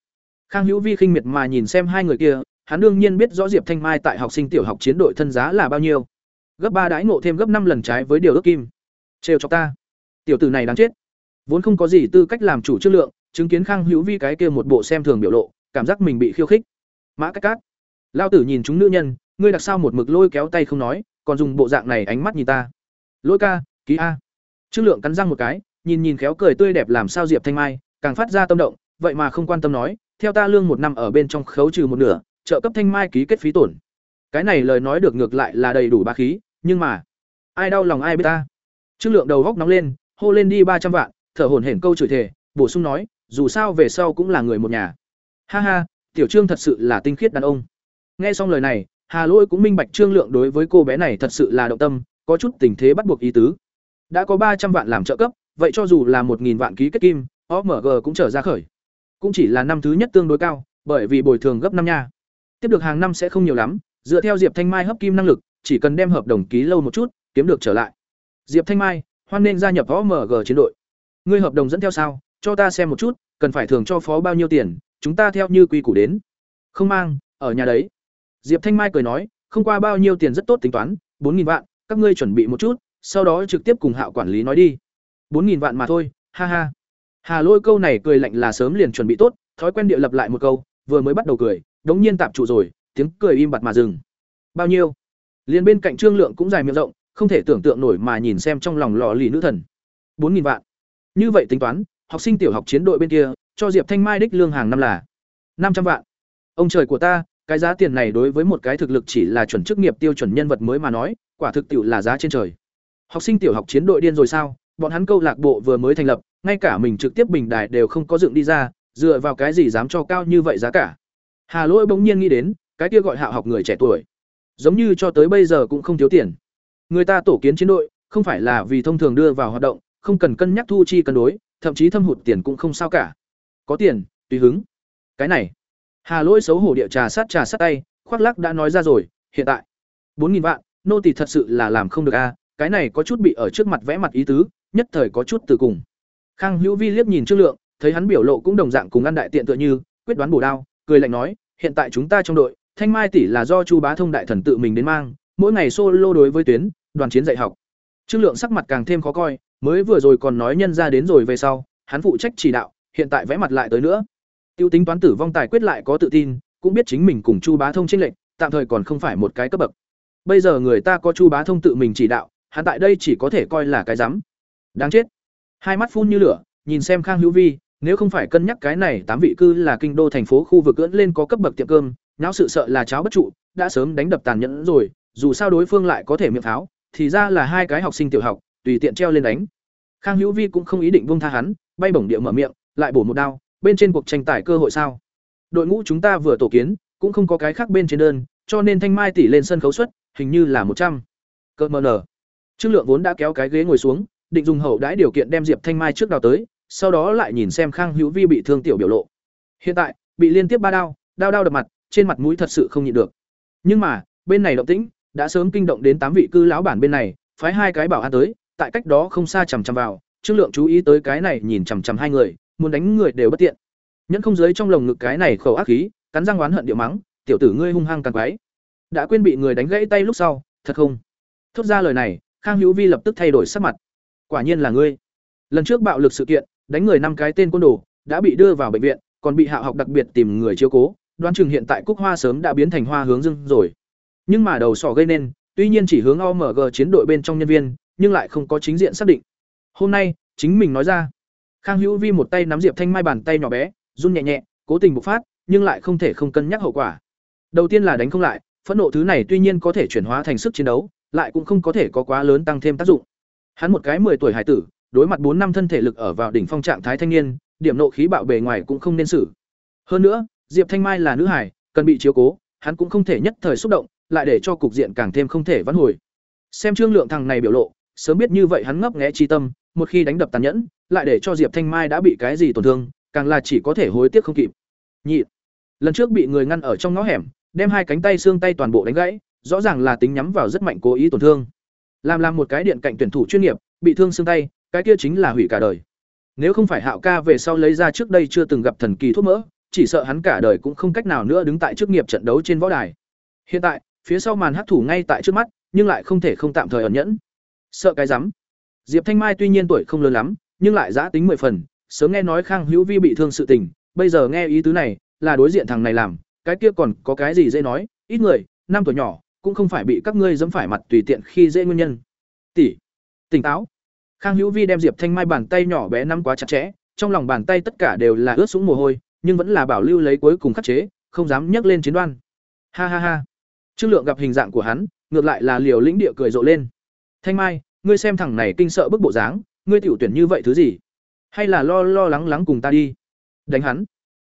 Khang Hữu Vi khinh miệt mà nhìn xem hai người kia, hắn đương nhiên biết rõ Diệp Thanh Mai tại học sinh tiểu học chiến đội thân giá là bao nhiêu. Gấp ba đãi ngộ thêm gấp năm lần trái với điều ước kim. Trêu cho ta. Tiểu tử này đáng chết. Vốn không có gì tư cách làm chủ chất lượng, chứng kiến Khang Hữu Vi cái kia một bộ xem thường biểu lộ, cảm giác mình bị khiêu khích. Mã Cách Cát. Lao tử nhìn chúng nữ nhân, ngươi đặc sao một mực lôi kéo tay không nói, còn dùng bộ dạng này ánh mắt nhìn ta. lỗi ca, ký a. Trương Lượng cắn răng một cái, nhìn nhìn khéo cười tươi đẹp làm sao Diệp Thanh Mai, càng phát ra tâm động, vậy mà không quan tâm nói, theo ta lương một năm ở bên trong khấu trừ một nửa, trợ cấp Thanh Mai ký kết phí tổn. Cái này lời nói được ngược lại là đầy đủ ba khí, nhưng mà, ai đau lòng ai biết ta. Trương Lượng đầu góc nóng lên, hô lên đi ba trăm vạn, thở hổn hển câu chửi thề, bổ sung nói, dù sao về sau cũng là người một nhà. Ha ha, tiểu Trương thật sự là tinh khiết đàn ông. Nghe xong lời này, Hà Lỗi cũng minh bạch Trương Lượng đối với cô bé này thật sự là động tâm, có chút tình thế bắt buộc ý tứ. Đã có ba trăm vạn làm trợ cấp, vậy cho dù là một nghìn vạn ký kết kim, OMG cũng trở ra khởi. Cũng chỉ là năm thứ nhất tương đối cao, bởi vì bồi thường gấp năm nha. Tiếp được hàng năm sẽ không nhiều lắm, dựa theo Diệp Thanh Mai hấp kim năng lực, chỉ cần đem hợp đồng ký lâu một chút, kiếm được trở lại. Diệp Thanh Mai, hoan nên gia nhập OMG chiến đội. Ngươi hợp đồng dẫn theo sao? Cho ta xem một chút, cần phải thường cho phó bao nhiêu tiền, chúng ta theo như quy củ đến. Không mang, ở nhà đấy. Diệp Thanh Mai cười nói, không qua bao nhiêu tiền rất tốt tính toán, bốn nghìn vạn, các ngươi chuẩn bị một chút, sau đó trực tiếp cùng Hạo quản lý nói đi. Bốn nghìn vạn mà thôi, ha ha. Hà Lôi câu này cười lạnh là sớm liền chuẩn bị tốt, thói quen địa lập lại một câu, vừa mới bắt đầu cười, đống nhiên tạm trụ rồi, tiếng cười im bặt mà dừng. Bao nhiêu? Liên bên cạnh Trương Lượng cũng dài miệng rộng, không thể tưởng tượng nổi mà nhìn xem trong lòng lọ lì nữ thần. Bốn nghìn vạn. Như vậy tính toán, học sinh tiểu học chiến đội bên kia, cho Diệp Thanh Mai đích lương hàng năm là năm trăm vạn. Ông trời của ta, cái giá tiền này đối với một cái thực lực chỉ là chuẩn chức nghiệp tiêu chuẩn nhân vật mới mà nói, quả thực tiểu là giá trên trời. Học sinh tiểu học chiến đội điên rồi sao? Bọn hắn câu lạc bộ vừa mới thành lập, ngay cả mình trực tiếp bình đài đều không có dựng đi ra, dựa vào cái gì dám cho cao như vậy giá cả. Hà Lỗi bỗng nhiên nghĩ đến, cái kia gọi Hạo học người trẻ tuổi, giống như cho tới bây giờ cũng không thiếu tiền. Người ta tổ kiến chiến đội, không phải là vì thông thường đưa vào hoạt động, không cần cân nhắc thu chi cân đối, thậm chí thâm hụt tiền cũng không sao cả. Có tiền, tùy hứng. Cái này, Hà Lỗi xấu hổ địa trà sát trà sát tay, khoác lắc đã nói ra rồi, hiện tại, bốn nghìn vạn, nô tỳ thật sự là làm không được a, cái này có chút bị ở trước mặt vẽ mặt ý tứ, nhất thời có chút từ cùng. Khang Hữu Vi liếc nhìn Trương Lượng, thấy hắn biểu lộ cũng đồng dạng cùng ăn đại tiện tựa như, quyết đoán bổ đao, cười lạnh nói, hiện tại chúng ta trong đội, Thanh Mai tỷ là do Chu Bá Thông đại thần tự mình đến mang, mỗi ngày solo đối với tuyến, đoàn chiến dạy học. Trương Lượng sắc mặt càng thêm khó coi, mới vừa rồi còn nói nhân ra đến rồi về sau, hắn phụ trách chỉ đạo, hiện tại vẽ mặt lại tới nữa. Tiêu tính toán tử vong tài quyết lại có tự tin, cũng biết chính mình cùng Chu Bá Thông chênh lệch, tạm thời còn không phải một cái cấp bậc. Bây giờ người ta có Chu Bá Thông tự mình chỉ đạo, hắn tại đây chỉ có thể coi là cái rắm. Đáng chết. Hai mắt phun như lửa, nhìn xem Khang Hữu Vi, nếu không phải cân nhắc cái này tám vị cư là kinh đô thành phố khu vực cưỡn lên có cấp bậc tiệm cơm, não sự sợ là cháo bất trụ, đã sớm đánh đập tàn nhẫn rồi, dù sao đối phương lại có thể miệng pháo, thì ra là hai cái học sinh tiểu học, tùy tiện treo lên đánh. Khang Hữu Vi cũng không ý định buông tha hắn, bay bổng địa mở miệng, lại bổ một đao, bên trên cuộc tranh tài cơ hội sao? Đội ngũ chúng ta vừa tổ kiến, cũng không có cái khác bên trên đơn, cho nên Thanh Mai tỷ lên sân khấu suất, hình như là một trăm. Cơ mờ nở. Trương Lượng vốn đã kéo cái ghế ngồi xuống, định dùng hậu đãi điều kiện đem Diệp Thanh Mai trước đào tới, sau đó lại nhìn xem Khang Hữu Vi bị thương tiểu biểu lộ. Hiện tại, bị liên tiếp ba đao, đao đao đập mặt, trên mặt mũi thật sự không nhịn được. Nhưng mà, bên này động tĩnh đã sớm kinh động đến tám vị cư lão bản bên này, phái hai cái bảo an tới, tại cách đó không xa chằm chằm vào, Trương Lượng chú ý tới cái này nhìn chằm chằm hai người, muốn đánh người đều bất tiện. Nhẫn không dưới trong lồng ngực cái này khẩu ác khí, cắn răng oán hận địa mắng, tiểu tử ngươi hung hăng càng quái. Đã quên bị người đánh gãy tay lúc sau, thật không? Thốt ra lời này, Khang Hữu Vi lập tức thay đổi sắc mặt. Quả nhiên là ngươi. Lần trước bạo lực sự kiện, đánh người năm cái tên côn đồ, đã bị đưa vào bệnh viện, còn bị hạ học đặc biệt tìm người chiếu cố, đoán chừng hiện tại cúc hoa sớm đã biến thành hoa hướng dương rồi. Nhưng mà đầu sỏ gây nên, tuy nhiên chỉ hướng OMG chiến đội bên trong nhân viên, nhưng lại không có chính diện xác định. Hôm nay, chính mình nói ra. Khang Hữu Vi một tay nắm Diệp Thanh Mai bàn tay nhỏ bé, run nhẹ nhẹ, cố tình bộc phát, nhưng lại không thể không cân nhắc hậu quả. Đầu tiên là đánh không lại, phẫn nộ thứ này tuy nhiên có thể chuyển hóa thành sức chiến đấu, lại cũng không có thể có quá lớn tăng thêm tác dụng. Hắn một cái 10 tuổi hải tử, đối mặt bốn năm thân thể lực ở vào đỉnh phong trạng thái thanh niên, điểm nộ khí bạo bề ngoài cũng không nên xử. Hơn nữa, Diệp Thanh Mai là nữ hải, cần bị chiếu cố, hắn cũng không thể nhất thời xúc động, lại để cho cục diện càng thêm không thể vãn hồi. Xem Trương Lượng thằng này biểu lộ, sớm biết như vậy hắn ngấp nghé chi tâm, một khi đánh đập tàn nhẫn, lại để cho Diệp Thanh Mai đã bị cái gì tổn thương, càng là chỉ có thể hối tiếc không kịp. Nhị, lần trước bị người ngăn ở trong ngõ hẻm, đem hai cánh tay xương tay toàn bộ đánh gãy, rõ ràng là tính nhắm vào rất mạnh cố ý tổn thương. Làm làm một cái điện cạnh tuyển thủ chuyên nghiệp, bị thương xương tay, cái kia chính là hủy cả đời. Nếu không phải Hạo ca về sau lấy ra trước đây chưa từng gặp thần kỳ thuốc mỡ, chỉ sợ hắn cả đời cũng không cách nào nữa đứng tại chức nghiệp trận đấu trên võ đài. Hiện tại, phía sau màn hắc thủ ngay tại trước mắt, nhưng lại không thể không tạm thời ẩn nhẫn. Sợ cái rắm. Diệp Thanh Mai tuy nhiên tuổi không lớn lắm, nhưng lại giá tính mười phần, sớm nghe nói Khang Hữu Vi bị thương sự tình, bây giờ nghe ý tứ này, là đối diện thằng này làm, cái kia còn có cái gì dễ nói, ít người, năm tuổi nhỏ, cũng không phải bị các ngươi dẫm phải mặt tùy tiện khi dễ nguyên nhân. Tỷ, tỉnh táo. Khang Hữu Vi đem Diệp Thanh Mai bàn tay nhỏ bé nắm quá chặt chẽ, trong lòng bàn tay tất cả đều là ướt sũng mồ hôi, nhưng vẫn là bảo lưu lấy cuối cùng khắc chế, không dám nhấc lên chiến đoan. Ha ha ha. Trương Lượng gặp hình dạng của hắn, ngược lại là liều lĩnh địa cười rộ lên. Thanh Mai, ngươi xem thằng này kinh sợ bức bộ dáng, ngươi tiểu tuyển như vậy thứ gì? Hay là lo lo lắng lắng cùng ta đi? Đánh hắn.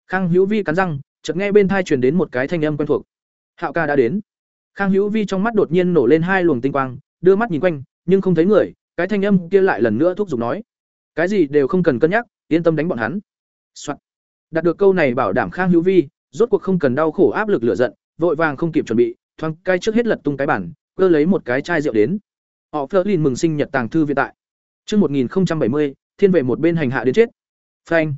Khang Hữu Vi cắn răng, chợt nghe bên tai truyền đến một cái thanh âm quen thuộc. Hạo ca đã đến. Khang Hữu Vi trong mắt đột nhiên nổ lên hai luồng tinh quang, đưa mắt nhìn quanh, nhưng không thấy người, cái thanh âm kia lại lần nữa thúc giục nói: "Cái gì đều không cần cân nhắc, yên tâm đánh bọn hắn." Soạn. Đạt được câu này bảo đảm Khang Hữu Vi, rốt cuộc không cần đau khổ áp lực lửa giận, vội vàng không kịp chuẩn bị, thoáng cai trước hết lật tung cái bản, cơ lấy một cái chai rượu đến. Họ Flerlin mừng sinh nhật tàng thư viện tại. Trước 1070, thiên về một bên hành hạ đến chết. Phanh.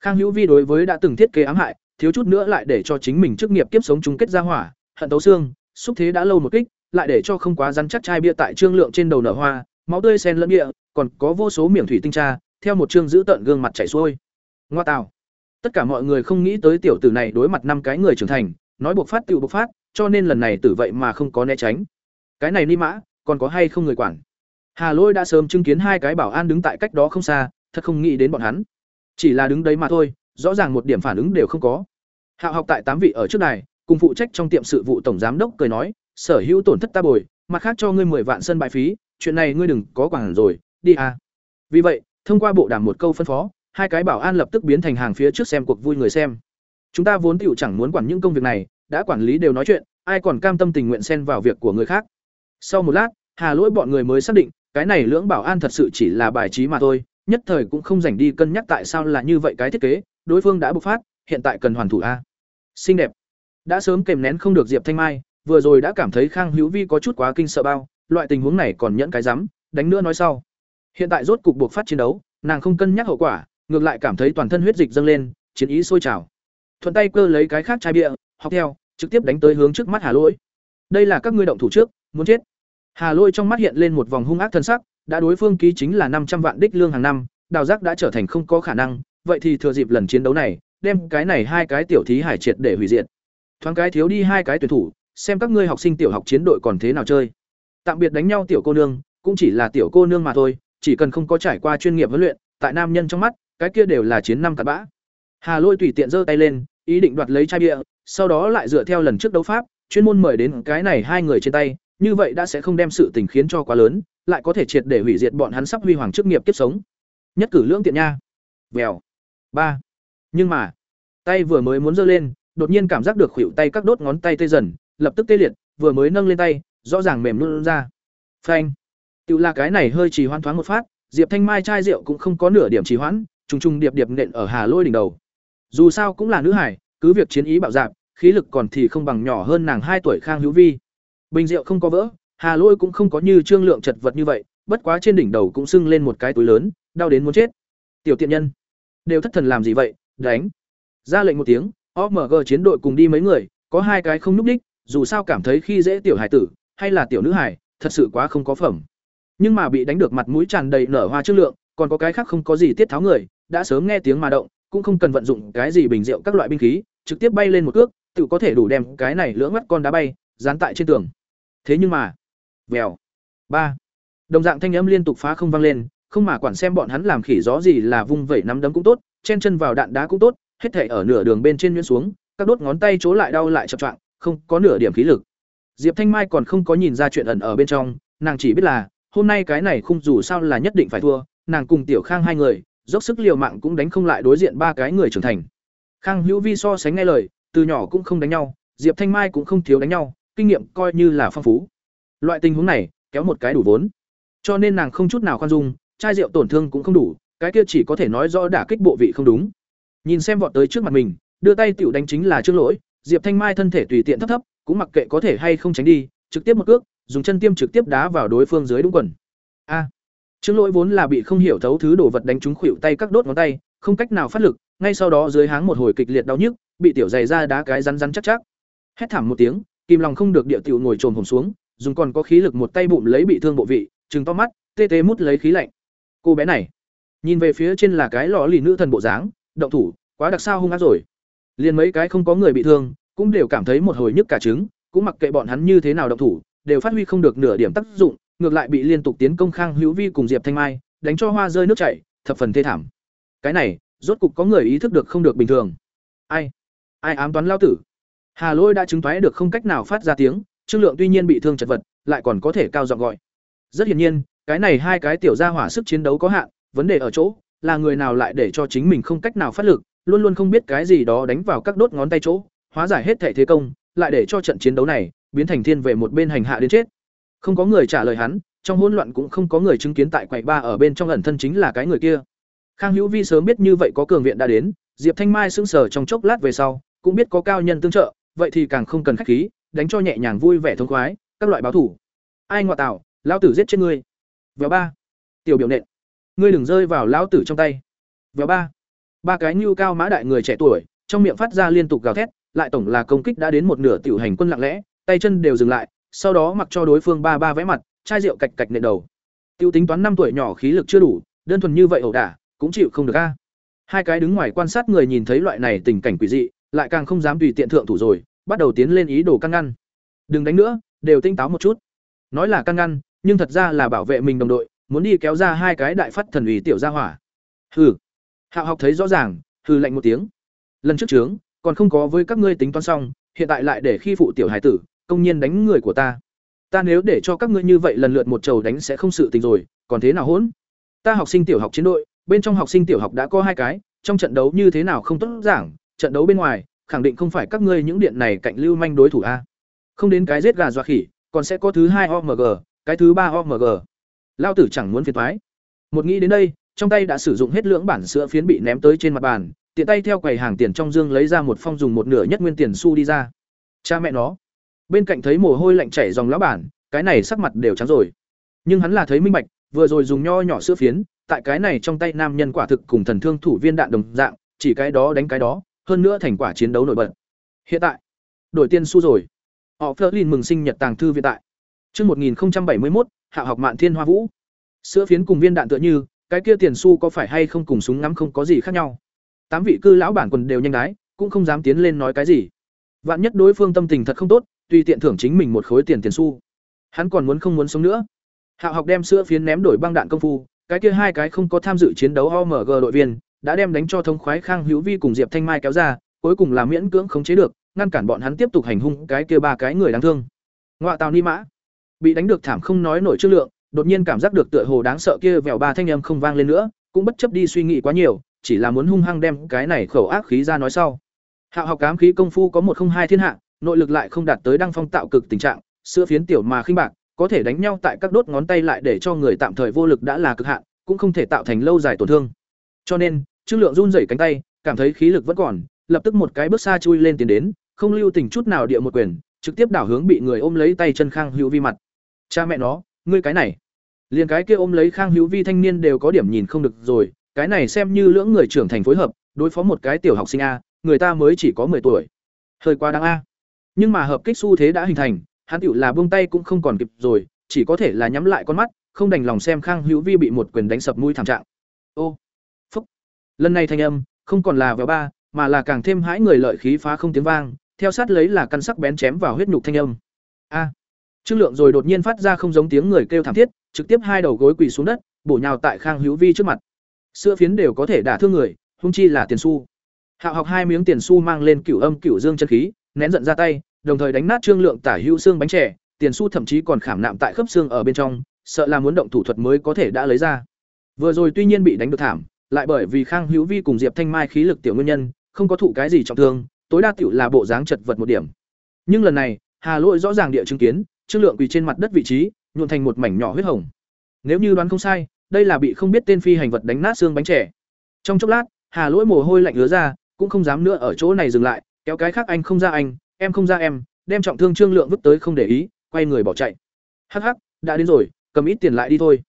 Khang Hữu Vi đối với đã từng thiết kế ám hại, thiếu chút nữa lại để cho chính mình chức nghiệp kiếp sống chung kết ra hỏa, hận tấu xương, xúc thế đã lâu một kích, lại để cho không quá rắn chắc chai bia tại trương lượng trên đầu nở hoa máu tươi sen lẫn địa còn có vô số miệng thủy tinh tra theo một chương giữ tận gương mặt chảy xuôi ngoa tào tất cả mọi người không nghĩ tới tiểu tử này đối mặt năm cái người trưởng thành nói bộc phát tiểu bộc phát cho nên lần này tử vậy mà không có né tránh. Cái này ni mã, còn có hay không người quản? Hà lôi đã sớm chứng kiến hai cái bảo an đứng tại cách đó không xa, thật không nghĩ đến bọn hắn. Chỉ là đứng đấy mà thôi, rõ ràng một điểm phản ứng đều không có. Hạo học tại tám vị ở trước này cùng phụ trách trong tiệm sự vụ tổng giám đốc cười nói, sở hữu tổn thất ta bồi, mặt khác cho ngươi mười vạn sân bại phí, chuyện này ngươi đừng có quản rồi, đi à. Vì vậy, thông qua bộ đàm một câu phân phó, hai cái bảo an lập tức biến thành hàng phía trước xem cuộc vui người xem. Chúng ta vốn tựu chẳng muốn quản những công việc này đã quản lý đều nói chuyện, ai còn cam tâm tình nguyện xen vào việc của người khác. Sau một lát, hà lỗi bọn người mới xác định, cái này lưỡng bảo an thật sự chỉ là bài trí mà thôi, nhất thời cũng không dành đi cân nhắc tại sao là như vậy cái thiết kế, đối phương đã bộc phát, hiện tại cần hoàn thủ a. Xinh đẹp. Đã sớm kềm nén không được diệp thanh mai, vừa rồi đã cảm thấy khang hữu vi có chút quá kinh sợ bao, loại tình huống này còn nhẫn cái rắm, đánh nữa nói sau. Hiện tại rốt cục buộc phát chiến đấu, nàng không cân nhắc hậu quả, ngược lại cảm thấy toàn thân huyết dịch dâng lên, chiến ý sôi trào. Thuận tay cơ lấy cái khác chai bia học theo, trực tiếp đánh tới hướng trước mắt hà lỗi. Đây là các ngươi động thủ trước, muốn chết. Hà lỗi trong mắt hiện lên một vòng hung ác thân sắc, đã đối phương ký chính là năm trăm vạn đích lương hàng năm, đào giác đã trở thành không có khả năng, vậy thì thừa dịp lần chiến đấu này, đem cái này hai cái tiểu thí hải triệt để hủy diệt. Thoáng cái thiếu đi hai cái tuyển thủ, xem các ngươi học sinh tiểu học chiến đội còn thế nào chơi. Tạm biệt đánh nhau tiểu cô nương, cũng chỉ là tiểu cô nương mà thôi, chỉ cần không có trải qua chuyên nghiệp huấn luyện, tại nam nhân trong mắt, cái kia đều là chiến năm cặn bã. Hà lôi tùy tiện giơ tay lên, ý định đoạt lấy chai bia sau đó lại dựa theo lần trước đấu pháp, chuyên môn mời đến cái này hai người trên tay, như vậy đã sẽ không đem sự tình khiến cho quá lớn, lại có thể triệt để hủy diệt bọn hắn sắp huy hoàng chức nghiệp kiếp sống. Nhất cử lưỡng tiện nha. Vèo. Ba. Nhưng mà, tay vừa mới muốn giơ lên, đột nhiên cảm giác được khuỷu tay các đốt ngón tay tê dần, lập tức tê liệt, vừa mới nâng lên tay, rõ ràng mềm luôn ra. Phanh. Tự là cái này hơi trì hoãn thoáng một phát, diệp thanh mai chai rượu cũng không có nửa điểm trì hoãn, trùng trùng điệp điệp nện ở hà lôi đỉnh đầu. Dù sao cũng là nữ hải cứ việc chiến ý bạo dạp khí lực còn thì không bằng nhỏ hơn nàng hai tuổi khang hữu vi. Bình rượu không có vỡ, hà lôi cũng không có như trương lượng chật vật như vậy, bất quá trên đỉnh đầu cũng sưng lên một cái túi lớn, đau đến muốn chết. Tiểu tiện nhân, đều thất thần làm gì vậy, đánh. Ra lệnh một tiếng omg chiến đội cùng đi mấy người, có hai cái không núp đích dù sao cảm thấy khi dễ tiểu hải tử, hay là tiểu nữ hải, thật sự quá không có phẩm. Nhưng mà bị đánh được mặt mũi tràn đầy nở hoa chất lượng, còn có cái khác không có gì tiết tháo người, đã sớm nghe tiếng mà động cũng không cần vận dụng cái gì bình rượu các loại binh khí, trực tiếp bay lên một cước, tự có thể đủ đem cái này lưỡng mắt con đá bay, dán tại trên tường. Thế nhưng mà, vèo, ba, đồng dạng thanh âm liên tục phá không vang lên, không mà quản xem bọn hắn làm khỉ gió gì là vung vẩy nắm đấm cũng tốt, chen chân vào đạn đá cũng tốt, hết thể ở nửa đường bên trên nhuyễn xuống, các đốt ngón tay chỗ lại đau lại chập choạng, không có nửa điểm khí lực. Diệp thanh mai còn không có nhìn ra chuyện ẩn ở bên trong, nàng chỉ biết là, hôm nay cái này không dù sao là nhất định phải thua, nàng cùng tiểu khang hai người dốc sức liều mạng cũng đánh không lại đối diện ba cái người trưởng thành. Khang hữu vi so sánh nghe lời, từ nhỏ cũng không đánh nhau, diệp thanh mai cũng không thiếu đánh nhau, kinh nghiệm coi như là phong phú. Loại tình huống này, kéo một cái đủ vốn. Cho nên nàng không chút nào khoan dung, chai rượu tổn thương cũng không đủ, cái kia chỉ có thể nói rõ đả kích bộ vị không đúng. Nhìn xem vọt tới trước mặt mình, đưa tay tiểu đánh chính là trước lỗi, diệp thanh mai thân thể tùy tiện thấp thấp, cũng mặc kệ có thể hay không tránh đi, trực tiếp một cước, dùng chân tiêm trực tiếp đá vào đối phương dưới đúng quần. A trương lỗi vốn là bị không hiểu thấu thứ đồ vật đánh trúng khuỷu tay các đốt ngón tay, không cách nào phát lực, ngay sau đó dưới háng một hồi kịch liệt đau nhức, bị tiểu dày ra đá cái rắn rắn chắc chắc. Hét thảm một tiếng kim long không được địa tiểu ngồi trồm hổm xuống, dùng còn có khí lực một tay bụng lấy bị thương bộ vị, trừng to mắt, tê tê mút lấy khí lạnh. Cô bé này, nhìn về phía trên là cái lọ lì nữ thần bộ dáng, động thủ, quá đặc sao hung ác rồi. Liền mấy cái không có người bị thương, cũng đều cảm thấy một hồi nhức cả trứng, cũng mặc kệ bọn hắn như thế nào động thủ, đều phát huy không được nửa điểm tác dụng ngược lại bị liên tục tiến công khang hữu vi cùng diệp thanh mai, đánh cho hoa rơi nước chảy, thập phần thê thảm. Cái này, rốt cục có người ý thức được không được bình thường. Ai? Ai ám toán lao tử? Hà lôi đã chứng thoái được không cách nào phát ra tiếng, trương lượng tuy nhiên bị thương chật vật, lại còn có thể cao giọng gọi. Rất hiển nhiên, cái này hai cái tiểu gia hỏa sức chiến đấu có hạn, vấn đề ở chỗ, là người nào lại để cho chính mình không cách nào phát lực, luôn luôn không biết cái gì đó đánh vào các đốt ngón tay chỗ, hóa giải hết thể thế công, lại để cho trận chiến đấu này, biến thành thiên về một bên hành hạ đến chết không có người trả lời hắn, trong hỗn loạn cũng không có người chứng kiến tại quầy ba ở bên trong ẩn thân chính là cái người kia. Khang hữu vi sớm biết như vậy có cường viện đã đến, diệp thanh mai sững sờ trong chốc lát về sau, cũng biết có cao nhân tương trợ, vậy thì càng không cần khách khí, đánh cho nhẹ nhàng vui vẻ thông khoái, các loại báo thủ. Ai ngoại tạo, lão tử giết chết ngươi. Vèo ba. Tiểu biểu nện. Ngươi đừng rơi vào lão tử trong tay. Vèo ba. Ba cái nhu cao mã đại người trẻ tuổi, trong miệng phát ra liên tục gào thét, lại tổng là công kích đã đến một nửa tiểu hành quân lặng lẽ, tay chân đều dừng lại sau đó mặc cho đối phương ba ba vẽ mặt, chai rượu cạch cạch nệ đầu. Tiêu tính toán năm tuổi nhỏ khí lực chưa đủ, đơn thuần như vậy ẩu đả, cũng chịu không được a. Hai cái đứng ngoài quan sát người nhìn thấy loại này tình cảnh quỷ dị, lại càng không dám tùy tiện thượng thủ rồi, bắt đầu tiến lên ý đồ căn ngăn. Đừng đánh nữa, đều tinh táo một chút. Nói là căn ngăn, nhưng thật ra là bảo vệ mình đồng đội, muốn đi kéo ra hai cái đại phát thần ủy tiểu gia hỏa. Hừ. Hạo học thấy rõ ràng, hừ lạnh một tiếng. Lần trước trướng, còn không có với các ngươi tính toán xong, hiện tại lại để khi phụ tiểu hải tử công nhiên đánh người của ta. Ta nếu để cho các ngươi như vậy lần lượt một trầu đánh sẽ không sự tình rồi, còn thế nào hỗn? Ta học sinh tiểu học chiến đội, bên trong học sinh tiểu học đã có hai cái, trong trận đấu như thế nào không tốt giảng, trận đấu bên ngoài, khẳng định không phải các ngươi những điện này cạnh lưu manh đối thủ a. Không đến cái giết gà dọa khỉ, còn sẽ có thứ hai omg cái thứ ba omg lao tử chẳng muốn phiền thoái một nghĩ đến đây, trong tay đã sử dụng hết lưỡng bản sữa phiến bị ném tới trên mặt bàn, tiện tay theo quầy hàng tiền trong dương lấy ra một phong dùng một nửa nhất nguyên tiền xu đi ra. Cha mẹ nó bên cạnh thấy mồ hôi lạnh chảy dòng lão bản, cái này sắc mặt đều trắng rồi. Nhưng hắn là thấy minh bạch, vừa rồi dùng nho nhỏ sữa phiến, tại cái này trong tay nam nhân quả thực cùng thần thương thủ viên đạn đồng dạng, chỉ cái đó đánh cái đó, hơn nữa thành quả chiến đấu nổi bật. Hiện tại, đổi tiên su rồi. Họ phớt lên mừng sinh nhật tàng thư viện tại. Chương một nghìn bảy mươi một hạ học mạn thiên hoa vũ. Sữa phiến cùng viên đạn tựa như, cái kia tiền su có phải hay không cùng súng ngắm không có gì khác nhau. Tám vị cư lão bản quần đều nhanh đái, cũng không dám tiến lên nói cái gì. Vạn nhất đối phương tâm tình thật không tốt tùy tiện thưởng chính mình một khối tiền tiền xu. Hắn còn muốn không muốn sống nữa. Hạo học đem sữa phiến ném đổi băng đạn công phu, cái kia hai cái không có tham dự chiến đấu omg đội viên, đã đem đánh cho thông khoái khang hữu vi cùng diệp thanh mai kéo ra, cuối cùng là miễn cưỡng khống chế được, ngăn cản bọn hắn tiếp tục hành hung cái kia ba cái người đáng thương. Ngoại tàu ni mã. Bị đánh được thảm không nói nổi chất lượng, đột nhiên cảm giác được tựa hồ đáng sợ kia vèo ba thanh âm không vang lên nữa, cũng bất chấp đi suy nghĩ quá nhiều, chỉ là muốn hung hăng đem cái này khẩu ác khí ra nói sau. Hạo học cám khí công phu có một không hai thiên hạ nội lực lại không đạt tới đăng phong tạo cực tình trạng, sữa phiến tiểu mà khinh bạc, có thể đánh nhau tại các đốt ngón tay lại để cho người tạm thời vô lực đã là cực hạn, cũng không thể tạo thành lâu dài tổn thương. Cho nên, trương lượng run rẩy cánh tay, cảm thấy khí lực vẫn còn, lập tức một cái bước xa chui lên tiến đến, không lưu tình chút nào địa một quyền, trực tiếp đảo hướng bị người ôm lấy tay chân khang hữu vi mặt. Cha mẹ nó, ngươi cái này. Liền cái kia ôm lấy khang hữu vi thanh niên đều có điểm nhìn không được rồi, cái này xem như lưỡng người trưởng thành phối hợp, đối phó một cái tiểu học sinh a, người ta mới chỉ có 10 tuổi. Hơi quá đáng a nhưng mà hợp kích xu thế đã hình thành, hắn tựu là buông tay cũng không còn kịp rồi, chỉ có thể là nhắm lại con mắt, không đành lòng xem khang hữu vi bị một quyền đánh sập mũi thảm trạng. Ô, phúc. Lần này thanh âm, không còn là véo ba, mà là càng thêm hãi người lợi khí phá không tiếng vang, theo sát lấy là căn sắc bén chém vào huyết nhục thanh âm. A. Trương lượng rồi đột nhiên phát ra không giống tiếng người kêu thảm thiết, trực tiếp hai đầu gối quỳ xuống đất, bổ nhào tại khang hữu vi trước mặt. Sữa phiến đều có thể đả thương người, hung chi là tiền xu. Hạo học hai miếng tiền xu mang lên cửu âm cửu dương chân khí nén giận ra tay, đồng thời đánh nát trương lượng tả hữu xương bánh trẻ tiền xu thậm chí còn khảm nạm tại khớp xương ở bên trong, sợ là muốn động thủ thuật mới có thể đã lấy ra. Vừa rồi tuy nhiên bị đánh được thảm, lại bởi vì khang hữu vi cùng diệp thanh mai khí lực tiểu nguyên nhân, không có thụ cái gì trọng thương, tối đa tiểu là bộ dáng chật vật một điểm. Nhưng lần này, hà lỗi rõ ràng địa chứng kiến, trương lượng quỳ trên mặt đất vị trí, nhuộn thành một mảnh nhỏ huyết hồng. Nếu như đoán không sai, đây là bị không biết tên phi hành vật đánh nát xương bánh trẻ trong chốc lát, hà lỗi mồ hôi lạnh ứa ra, cũng không dám nữa ở chỗ này dừng lại kéo cái khác anh không ra anh, em không ra em, đem trọng thương trương lượng vứt tới không để ý, quay người bỏ chạy. Hắc hắc, đã đến rồi, cầm ít tiền lại đi thôi.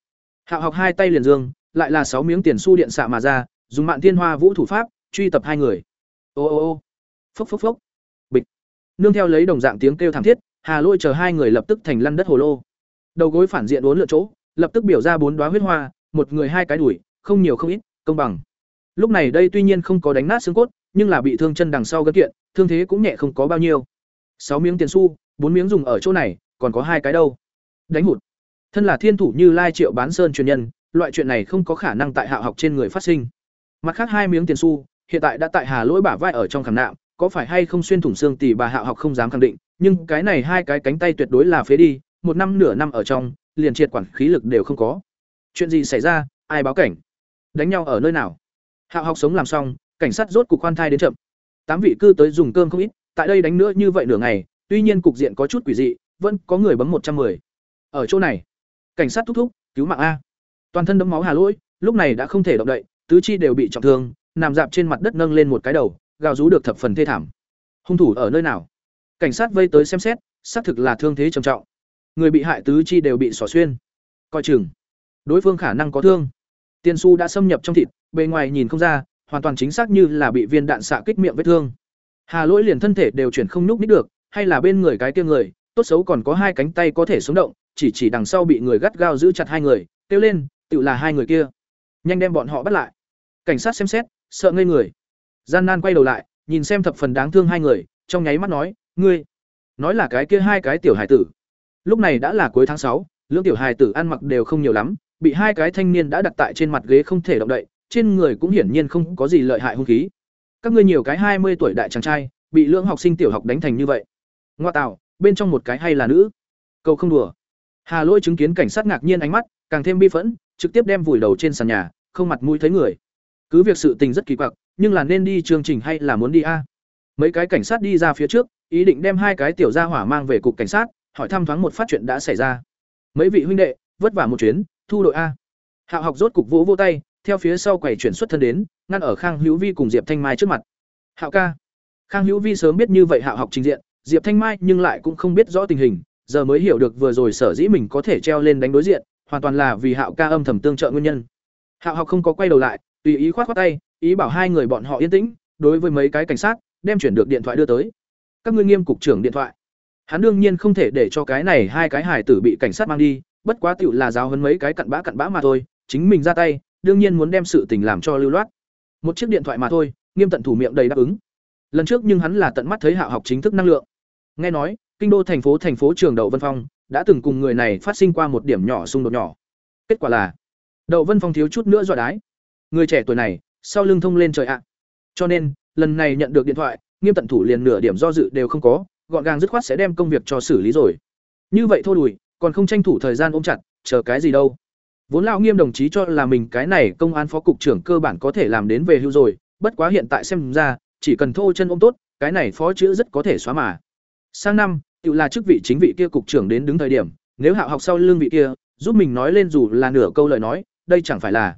Hạo học hai tay liền dương, lại là sáu miếng tiền xu điện xạ mà ra, dùng mạng thiên hoa vũ thủ pháp, truy tập hai người. Ô ô ô. Phốc phốc phốc. Bịch. Nương theo lấy đồng dạng tiếng kêu thảm thiết, hà lôi chờ hai người lập tức thành lăn đất hồ lô. Đầu gối phản diện bốn lựa chỗ, lập tức biểu ra bốn đoá huyết hoa, một người hai cái đuổi không nhiều không ít, công bằng lúc này đây tuy nhiên không có đánh nát xương cốt, nhưng là bị thương chân đằng sau gân kiện, thương thế cũng nhẹ không có bao nhiêu. Sáu miếng tiền xu, bốn miếng dùng ở chỗ này, còn có hai cái đâu? Đánh hụt. Thân là thiên thủ như lai triệu bán sơn truyền nhân, loại chuyện này không có khả năng tại hạ học trên người phát sinh. Mặt khác hai miếng tiền xu, hiện tại đã tại hà lỗi bả vai ở trong khảm nạm, có phải hay không xuyên thủng xương tỷ bà hạ học không dám khẳng định, nhưng cái này hai cái cánh tay tuyệt đối là phế đi, một năm nửa năm ở trong, liền triệt quản khí lực đều không có. Chuyện gì xảy ra, ai báo cảnh? Đánh nhau ở nơi nào? Hạ học sống làm xong, cảnh sát rốt cục khoan thai đến chậm. Tám vị cư tới dùng cơm không ít, tại đây đánh nữa như vậy nửa ngày, tuy nhiên cục diện có chút quỷ dị, vẫn có người bấm một trăm 110. ở chỗ này, cảnh sát thúc thúc, cứu mạng a. Toàn thân đấm máu hà lỗi, lúc này đã không thể động đậy, tứ chi đều bị trọng thương, nằm dạp trên mặt đất nâng lên một cái đầu, gào rú được thập phần thê thảm. Hung thủ ở nơi nào? Cảnh sát vây tới xem xét, xác thực là thương thế trầm trọng. Người bị hại tứ chi đều bị xỏ xuyên. Coi chừng, đối phương khả năng có thương. Tiên su đã xâm nhập trong thịt bề ngoài nhìn không ra, hoàn toàn chính xác như là bị viên đạn xạ kích miệng vết thương. Hà lỗi liền thân thể đều chuyển không nhúc nhích được, hay là bên người cái kia người, tốt xấu còn có hai cánh tay có thể sống động, chỉ chỉ đằng sau bị người gắt gao giữ chặt hai người, kêu lên, tự là hai người kia. Nhanh đem bọn họ bắt lại. Cảnh sát xem xét, sợ ngây người. Gian nan quay đầu lại, nhìn xem thập phần đáng thương hai người, trong nháy mắt nói, ngươi, nói là cái kia hai cái tiểu hải tử. Lúc này đã là cuối tháng sáu, lưỡng tiểu hải tử ăn mặc đều không nhiều lắm, bị hai cái thanh niên đã đặt tại trên mặt ghế không thể động đậy trên người cũng hiển nhiên không có gì lợi hại hung khí. Các ngươi nhiều cái hai mươi tuổi đại chàng trai, bị lưỡng học sinh tiểu học đánh thành như vậy. Ngoa tạo, bên trong một cái hay là nữ? Câu không đùa. Hà lôi chứng kiến cảnh sát ngạc nhiên ánh mắt, càng thêm bi phẫn, trực tiếp đem vùi đầu trên sàn nhà, không mặt mũi thấy người. Cứ việc sự tình rất kỳ quặc, nhưng là nên đi chương trình hay là muốn đi a? Mấy cái cảnh sát đi ra phía trước, ý định đem hai cái tiểu gia hỏa mang về cục cảnh sát, hỏi thăm thoáng một phát chuyện đã xảy ra. Mấy vị huynh đệ, vất vả một chuyến, thu đội a. Hạo học rốt cục vỗ vô tay theo phía sau quầy chuyển xuất thân đến, ngăn ở khang hữu vi cùng diệp thanh mai trước mặt. Hạo ca. Khang hữu vi sớm biết như vậy hạo học trình diện, diệp thanh mai nhưng lại cũng không biết rõ tình hình, giờ mới hiểu được vừa rồi sở dĩ mình có thể treo lên đánh đối diện, hoàn toàn là vì hạo ca âm thầm tương trợ nguyên nhân. Hạo học không có quay đầu lại, tùy ý khoát khoát tay, ý bảo hai người bọn họ yên tĩnh, đối với mấy cái cảnh sát, đem chuyển được điện thoại đưa tới. Các ngươi nghiêm cục trưởng điện thoại. Hắn đương nhiên không thể để cho cái này hai cái hải tử bị cảnh sát mang đi, bất quá tựu là giáo hấn mấy cái cặn bã cặn bã mà thôi, chính mình ra tay đương nhiên muốn đem sự tình làm cho lưu loát. Một chiếc điện thoại mà thôi, nghiêm tận thủ miệng đầy đáp ứng. Lần trước nhưng hắn là tận mắt thấy hạ học chính thức năng lượng. Nghe nói, kinh đô thành phố thành phố trường đậu vân phong đã từng cùng người này phát sinh qua một điểm nhỏ xung đột nhỏ. Kết quả là, đậu vân phong thiếu chút nữa dọa đái. Người trẻ tuổi này, sau lưng thông lên trời ạ. Cho nên, lần này nhận được điện thoại, nghiêm tận thủ liền nửa điểm do dự đều không có, gọn gàng dứt khoát sẽ đem công việc cho xử lý rồi. Như vậy thôi đùi, còn không tranh thủ thời gian ôm chặt, chờ cái gì đâu vốn lão nghiêm đồng chí cho là mình cái này công an phó cục trưởng cơ bản có thể làm đến về hưu rồi, bất quá hiện tại xem ra, chỉ cần thô chân ôm tốt, cái này phó chữ rất có thể xóa mà. Sang năm, tự là chức vị chính vị kia cục trưởng đến đứng thời điểm, nếu hạ học sau lương vị kia, giúp mình nói lên dù là nửa câu lời nói, đây chẳng phải là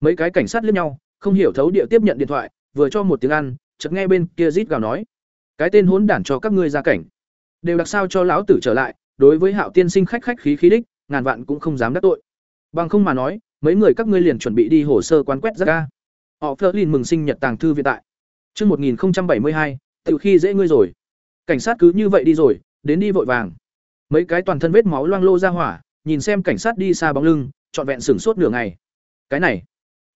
mấy cái cảnh sát liếc nhau, không hiểu thấu địa tiếp nhận điện thoại, vừa cho một tiếng ăn, chợt nghe bên kia rít gào nói, cái tên hỗn đản cho các ngươi ra cảnh. Đều đặc sao cho lão tử trở lại, đối với hạo tiên sinh khách khách khí khí đích, ngàn vạn cũng không dám đắc tội bằng không mà nói, mấy người các ngươi liền chuẩn bị đi hồ sơ quán quét ra ca họ phớt lên mừng sinh nhật tàng thư viện tại. Chương một nghìn bảy mươi hai tự khi dễ ngươi rồi. Cảnh sát cứ như vậy đi rồi, đến đi vội vàng. Mấy cái toàn thân vết máu loang lô ra hỏa, nhìn xem cảnh sát đi xa bóng lưng, trọn vẹn sửng sốt nửa ngày. Cái này,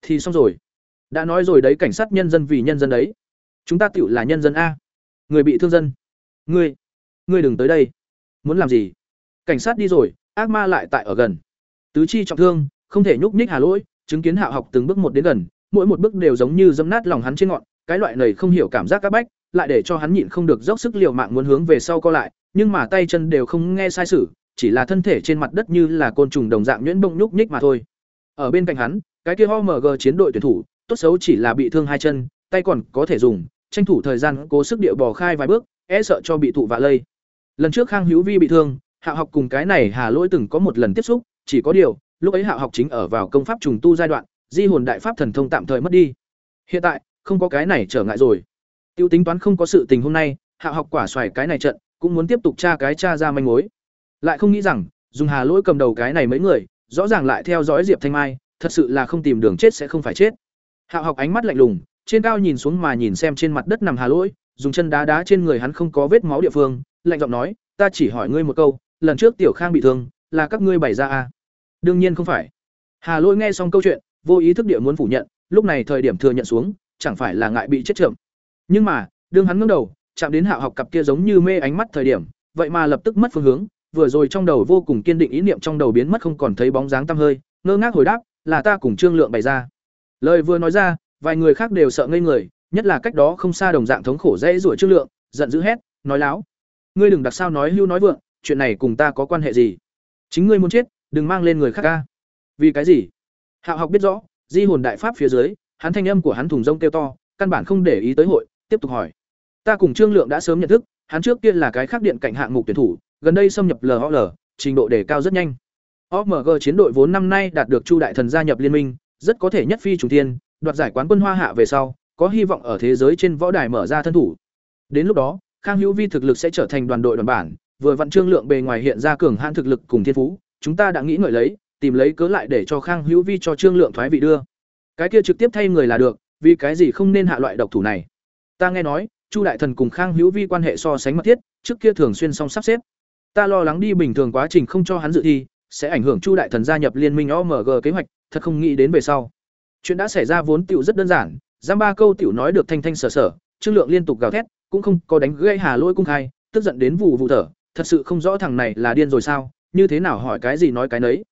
thì xong rồi. Đã nói rồi đấy cảnh sát nhân dân vì nhân dân đấy. Chúng ta tựu là nhân dân a. Người bị thương dân. Ngươi ngươi đừng tới đây. Muốn làm gì? Cảnh sát đi rồi, ác ma lại tại ở gần tứ chi trọng thương, không thể nhúc nhích hà lỗi, chứng kiến hạo học từng bước một đến gần, mỗi một bước đều giống như dâm nát lòng hắn trên ngọn, cái loại này không hiểu cảm giác các bách, lại để cho hắn nhịn không được dốc sức liều mạng muốn hướng về sau co lại, nhưng mà tay chân đều không nghe sai sử chỉ là thân thể trên mặt đất như là côn trùng đồng dạng nhuyễn bông nhúc nhích mà thôi. Ở bên cạnh hắn, cái kia homg chiến đội tuyển thủ, tốt xấu chỉ là bị thương hai chân, tay còn có thể dùng, tranh thủ thời gian cố sức địa bò khai vài bước e sợ cho bị thụ vạ lây. Lần trước khang hữu vi bị thương, hạ học cùng cái này hà lỗi từng có một lần tiếp xúc chỉ có điều, lúc ấy Hạo học chính ở vào công pháp trùng tu giai đoạn, di hồn đại pháp thần thông tạm thời mất đi. Hiện tại, không có cái này trở ngại rồi. Tiêu tính toán không có sự tình hôm nay Hạo học quả xoài cái này trận, cũng muốn tiếp tục tra cái tra ra manh mối. Lại không nghĩ rằng dùng hà lỗi cầm đầu cái này mấy người, rõ ràng lại theo dõi diệp thanh mai, thật sự là không tìm đường chết sẽ không phải chết. Hạo học ánh mắt lạnh lùng, trên cao nhìn xuống mà nhìn xem trên mặt đất nằm hà lỗi, dùng chân đá đá trên người hắn không có vết máu địa phương, lạnh giọng nói, ta chỉ hỏi ngươi một câu, lần trước tiểu khang bị thương là các ngươi bày ra à? đương nhiên không phải. Hà lỗi nghe xong câu chuyện, vô ý thức địa muốn phủ nhận, lúc này thời điểm thừa nhận xuống, chẳng phải là ngại bị chết chậm. Nhưng mà, đương hắn ngẩng đầu, chạm đến hạ học cặp kia giống như mê ánh mắt thời điểm, vậy mà lập tức mất phương hướng, vừa rồi trong đầu vô cùng kiên định ý niệm trong đầu biến mất không còn thấy bóng dáng tăm hơi, ngơ ngác hồi đáp, là ta cùng trương lượng bày ra. Lời vừa nói ra, vài người khác đều sợ ngây người, nhất là cách đó không xa đồng dạng thống khổ dễ rủa trương lượng, giận dữ hét, nói láo, ngươi đừng đặc sao nói hưu nói vượng, chuyện này cùng ta có quan hệ gì? Chính ngươi muốn chết, đừng mang lên người khác ca. Vì cái gì? Hạo học biết rõ, di hồn đại pháp phía dưới, hắn thanh âm của hắn thùng rông kêu to, căn bản không để ý tới hội, tiếp tục hỏi. Ta cùng trương lượng đã sớm nhận thức, hắn trước kia là cái khác điện cạnh hạng mục tuyển thủ, gần đây xâm nhập lol trình độ đề cao rất nhanh. Omg chiến đội vốn năm nay đạt được chu đại thần gia nhập liên minh, rất có thể nhất phi chủ tiên đoạt giải quán quân hoa hạ về sau, có hy vọng ở thế giới trên võ đài mở ra thân thủ. Đến lúc đó, khang hữu vi thực lực sẽ trở thành đoàn đội đoàn bản vừa vặn trương lượng bề ngoài hiện ra cường hãn thực lực cùng thiên phú chúng ta đã nghĩ ngợi lấy tìm lấy cớ lại để cho khang hữu vi cho trương lượng thoái vị đưa. Cái kia trực tiếp thay người là được vì cái gì không nên hạ loại độc thủ này? Ta nghe nói chu đại thần cùng khang hữu vi quan hệ so sánh mật thiết trước kia thường xuyên song sắp xếp. Ta lo lắng đi bình thường quá trình không cho hắn dự thi, sẽ ảnh hưởng Chu đại thần gia nhập liên minh OMG kế hoạch, thật không nghĩ đến về sau. Chuyện đã xảy ra vốn tiểu rất đơn giản, giam ba câu tiểu nói được thanh thanh sở sở, Trương Lượng liên tục gào thét, cũng không có đánh gây Hà Lỗi cung khai, tức giận đến vụ vụ thở, thật sự không rõ thằng này là điên rồi sao, như thế nào hỏi cái gì nói cái nấy.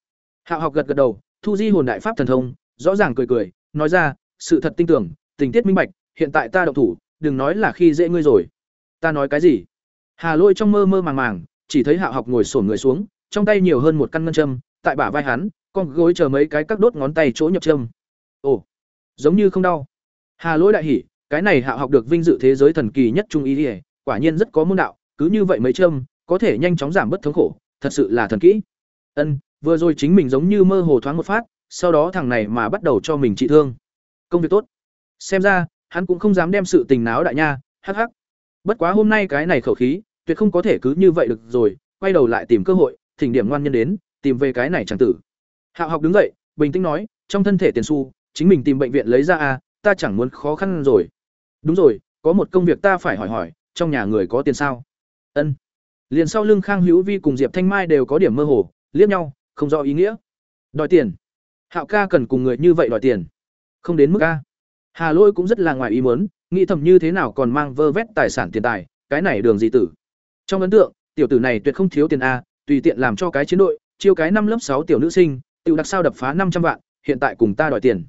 Hạo học gật gật đầu, thu di hồn đại pháp thần thông, rõ ràng cười cười, nói ra, sự thật tin tưởng, tình tiết minh bạch, hiện tại ta động thủ, đừng nói là khi dễ ngươi rồi. Ta nói cái gì? Hà Lôi trong mơ mơ màng màng, chỉ thấy Hạo học ngồi xổm người xuống, trong tay nhiều hơn một căn ngân châm, tại bả vai hắn, con gối chờ mấy cái các đốt ngón tay chỗ nhập châm. Ồ, giống như không đau. Hà Lỗi đại hỉ, cái này Hạo học được vinh dự thế giới thần kỳ nhất trung ý, ỉa quả nhiên rất có môn đạo, cứ như vậy mấy châm, có thể nhanh chóng giảm bớt thống khổ, thật sự là thần kỹ. Ân, vừa rồi chính mình giống như mơ hồ thoáng một phát, sau đó thằng này mà bắt đầu cho mình trị thương. Công việc tốt. Xem ra, hắn cũng không dám đem sự tình náo đại nha, hắc hắc. Bất quá hôm nay cái này khẩu khí, tuyệt không có thể cứ như vậy được rồi, quay đầu lại tìm cơ hội, thỉnh điểm ngoan nhân đến, tìm về cái này chẳng tử. Hạo học đứng dậy, bình tĩnh nói, trong thân thể tiền xu, chính mình tìm bệnh viện lấy ra a, ta chẳng muốn khó khăn rồi. Đúng rồi, có một công việc ta phải hỏi hỏi, trong nhà người có tiền sao? Ân. Liền sau lưng Khang Hữu Vi cùng Diệp Thanh Mai đều có điểm mơ hồ, liếc nhau, không rõ ý nghĩa. Đòi tiền. Hạo ca cần cùng người như vậy đòi tiền. Không đến mức ca Hà Lôi cũng rất là ngoài ý muốn, nghĩ thầm như thế nào còn mang vơ vét tài sản tiền tài, cái này đường gì tử. Trong ấn tượng, tiểu tử này tuyệt không thiếu tiền a, tùy tiện làm cho cái chiến đội, chiêu cái năm lớp sáu tiểu nữ sinh, tự đặc sao đập phá năm trăm vạn, hiện tại cùng ta đòi tiền.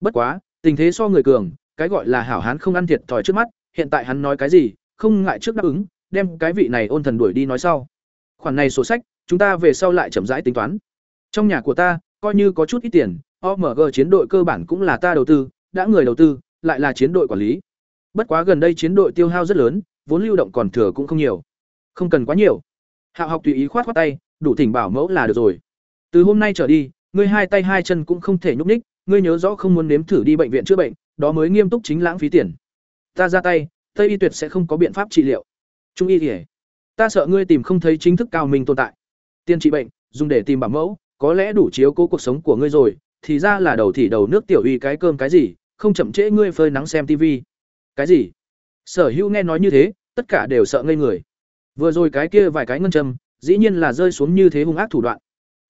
Bất quá, tình thế so người cường, cái gọi là hảo hán không ăn thiệt thòi trước mắt, hiện tại hắn nói cái gì, không ngại trước đáp ứng, đem cái vị này ôn thần đuổi đi nói sau. Khoản này sổ sách, chúng ta về sau lại chậm rãi tính toán. Trong nhà của ta, coi như có chút ít tiền, OMG chiến đội cơ bản cũng là ta đầu tư, đã người đầu tư, lại là chiến đội quản lý. Bất quá gần đây chiến đội tiêu hao rất lớn, vốn lưu động còn thừa cũng không nhiều. Không cần quá nhiều. Hạo học tùy ý khoát khoát tay, đủ thỉnh bảo mẫu là được rồi. Từ hôm nay trở đi, ngươi hai tay hai chân cũng không thể nhúc nhích, ngươi nhớ rõ không muốn nếm thử đi bệnh viện chữa bệnh, đó mới nghiêm túc chính lãng phí tiền. Ta ra tay, Tây y tuyệt sẽ không có biện pháp trị liệu. Trung y liễu, ta sợ ngươi tìm không thấy chính thức cao minh tồn tại. Tiên trị bệnh, dùng để tìm bảo mẫu, có lẽ đủ chiếu cố cuộc sống của ngươi rồi, thì ra là đầu thì đầu nước tiểu uy cái cơm cái gì, không chậm trễ ngươi phơi nắng xem tivi. Cái gì? Sở Hữu nghe nói như thế, tất cả đều sợ ngây người. Vừa rồi cái kia vài cái ngân châm, dĩ nhiên là rơi xuống như thế hung ác thủ đoạn.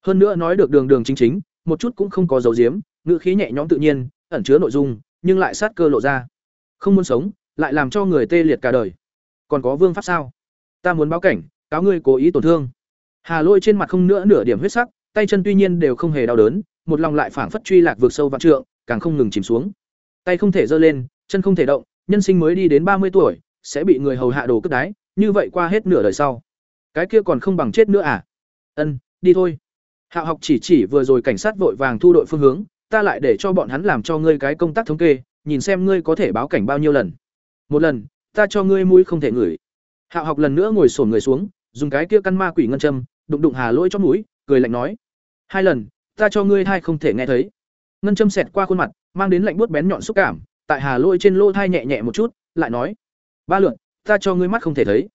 Hơn nữa nói được đường đường chính chính, một chút cũng không có dấu diếm, ngữ khí nhẹ nhõm tự nhiên, ẩn chứa nội dung, nhưng lại sát cơ lộ ra. Không muốn sống, lại làm cho người tê liệt cả đời. Còn có vương pháp sao? Ta muốn báo cảnh, cáo ngươi cố ý tổn thương. Hà Lôi trên mặt không nữa nửa điểm huyết sắc, tay chân tuy nhiên đều không hề đau đớn, một lòng lại phảng phất truy lạc vượt sâu vạn trượng, càng không ngừng chìm xuống. Tay không thể giơ lên, chân không thể động, nhân sinh mới đi đến ba mươi tuổi, sẽ bị người hầu hạ đồ cất đái, như vậy qua hết nửa đời sau. Cái kia còn không bằng chết nữa à? Ân, đi thôi. hạ học chỉ chỉ vừa rồi cảnh sát vội vàng thu đội phương hướng, ta lại để cho bọn hắn làm cho ngươi cái công tác thống kê, nhìn xem ngươi có thể báo cảnh bao nhiêu lần. Một lần, ta cho ngươi mũi không thể ngửi. Hạo học lần nữa ngồi xổm người xuống, dùng cái kia căn ma quỷ ngân châm, đụng đụng Hà Lỗi cho mũi, cười lạnh nói: "Hai lần, ta cho ngươi thai không thể nghe thấy." Ngân châm xẹt qua khuôn mặt, mang đến lạnh buốt bén nhọn xúc cảm, tại Hà Lỗi trên lỗ thai nhẹ nhẹ một chút, lại nói: "Ba lượt, ta cho ngươi mắt không thể thấy."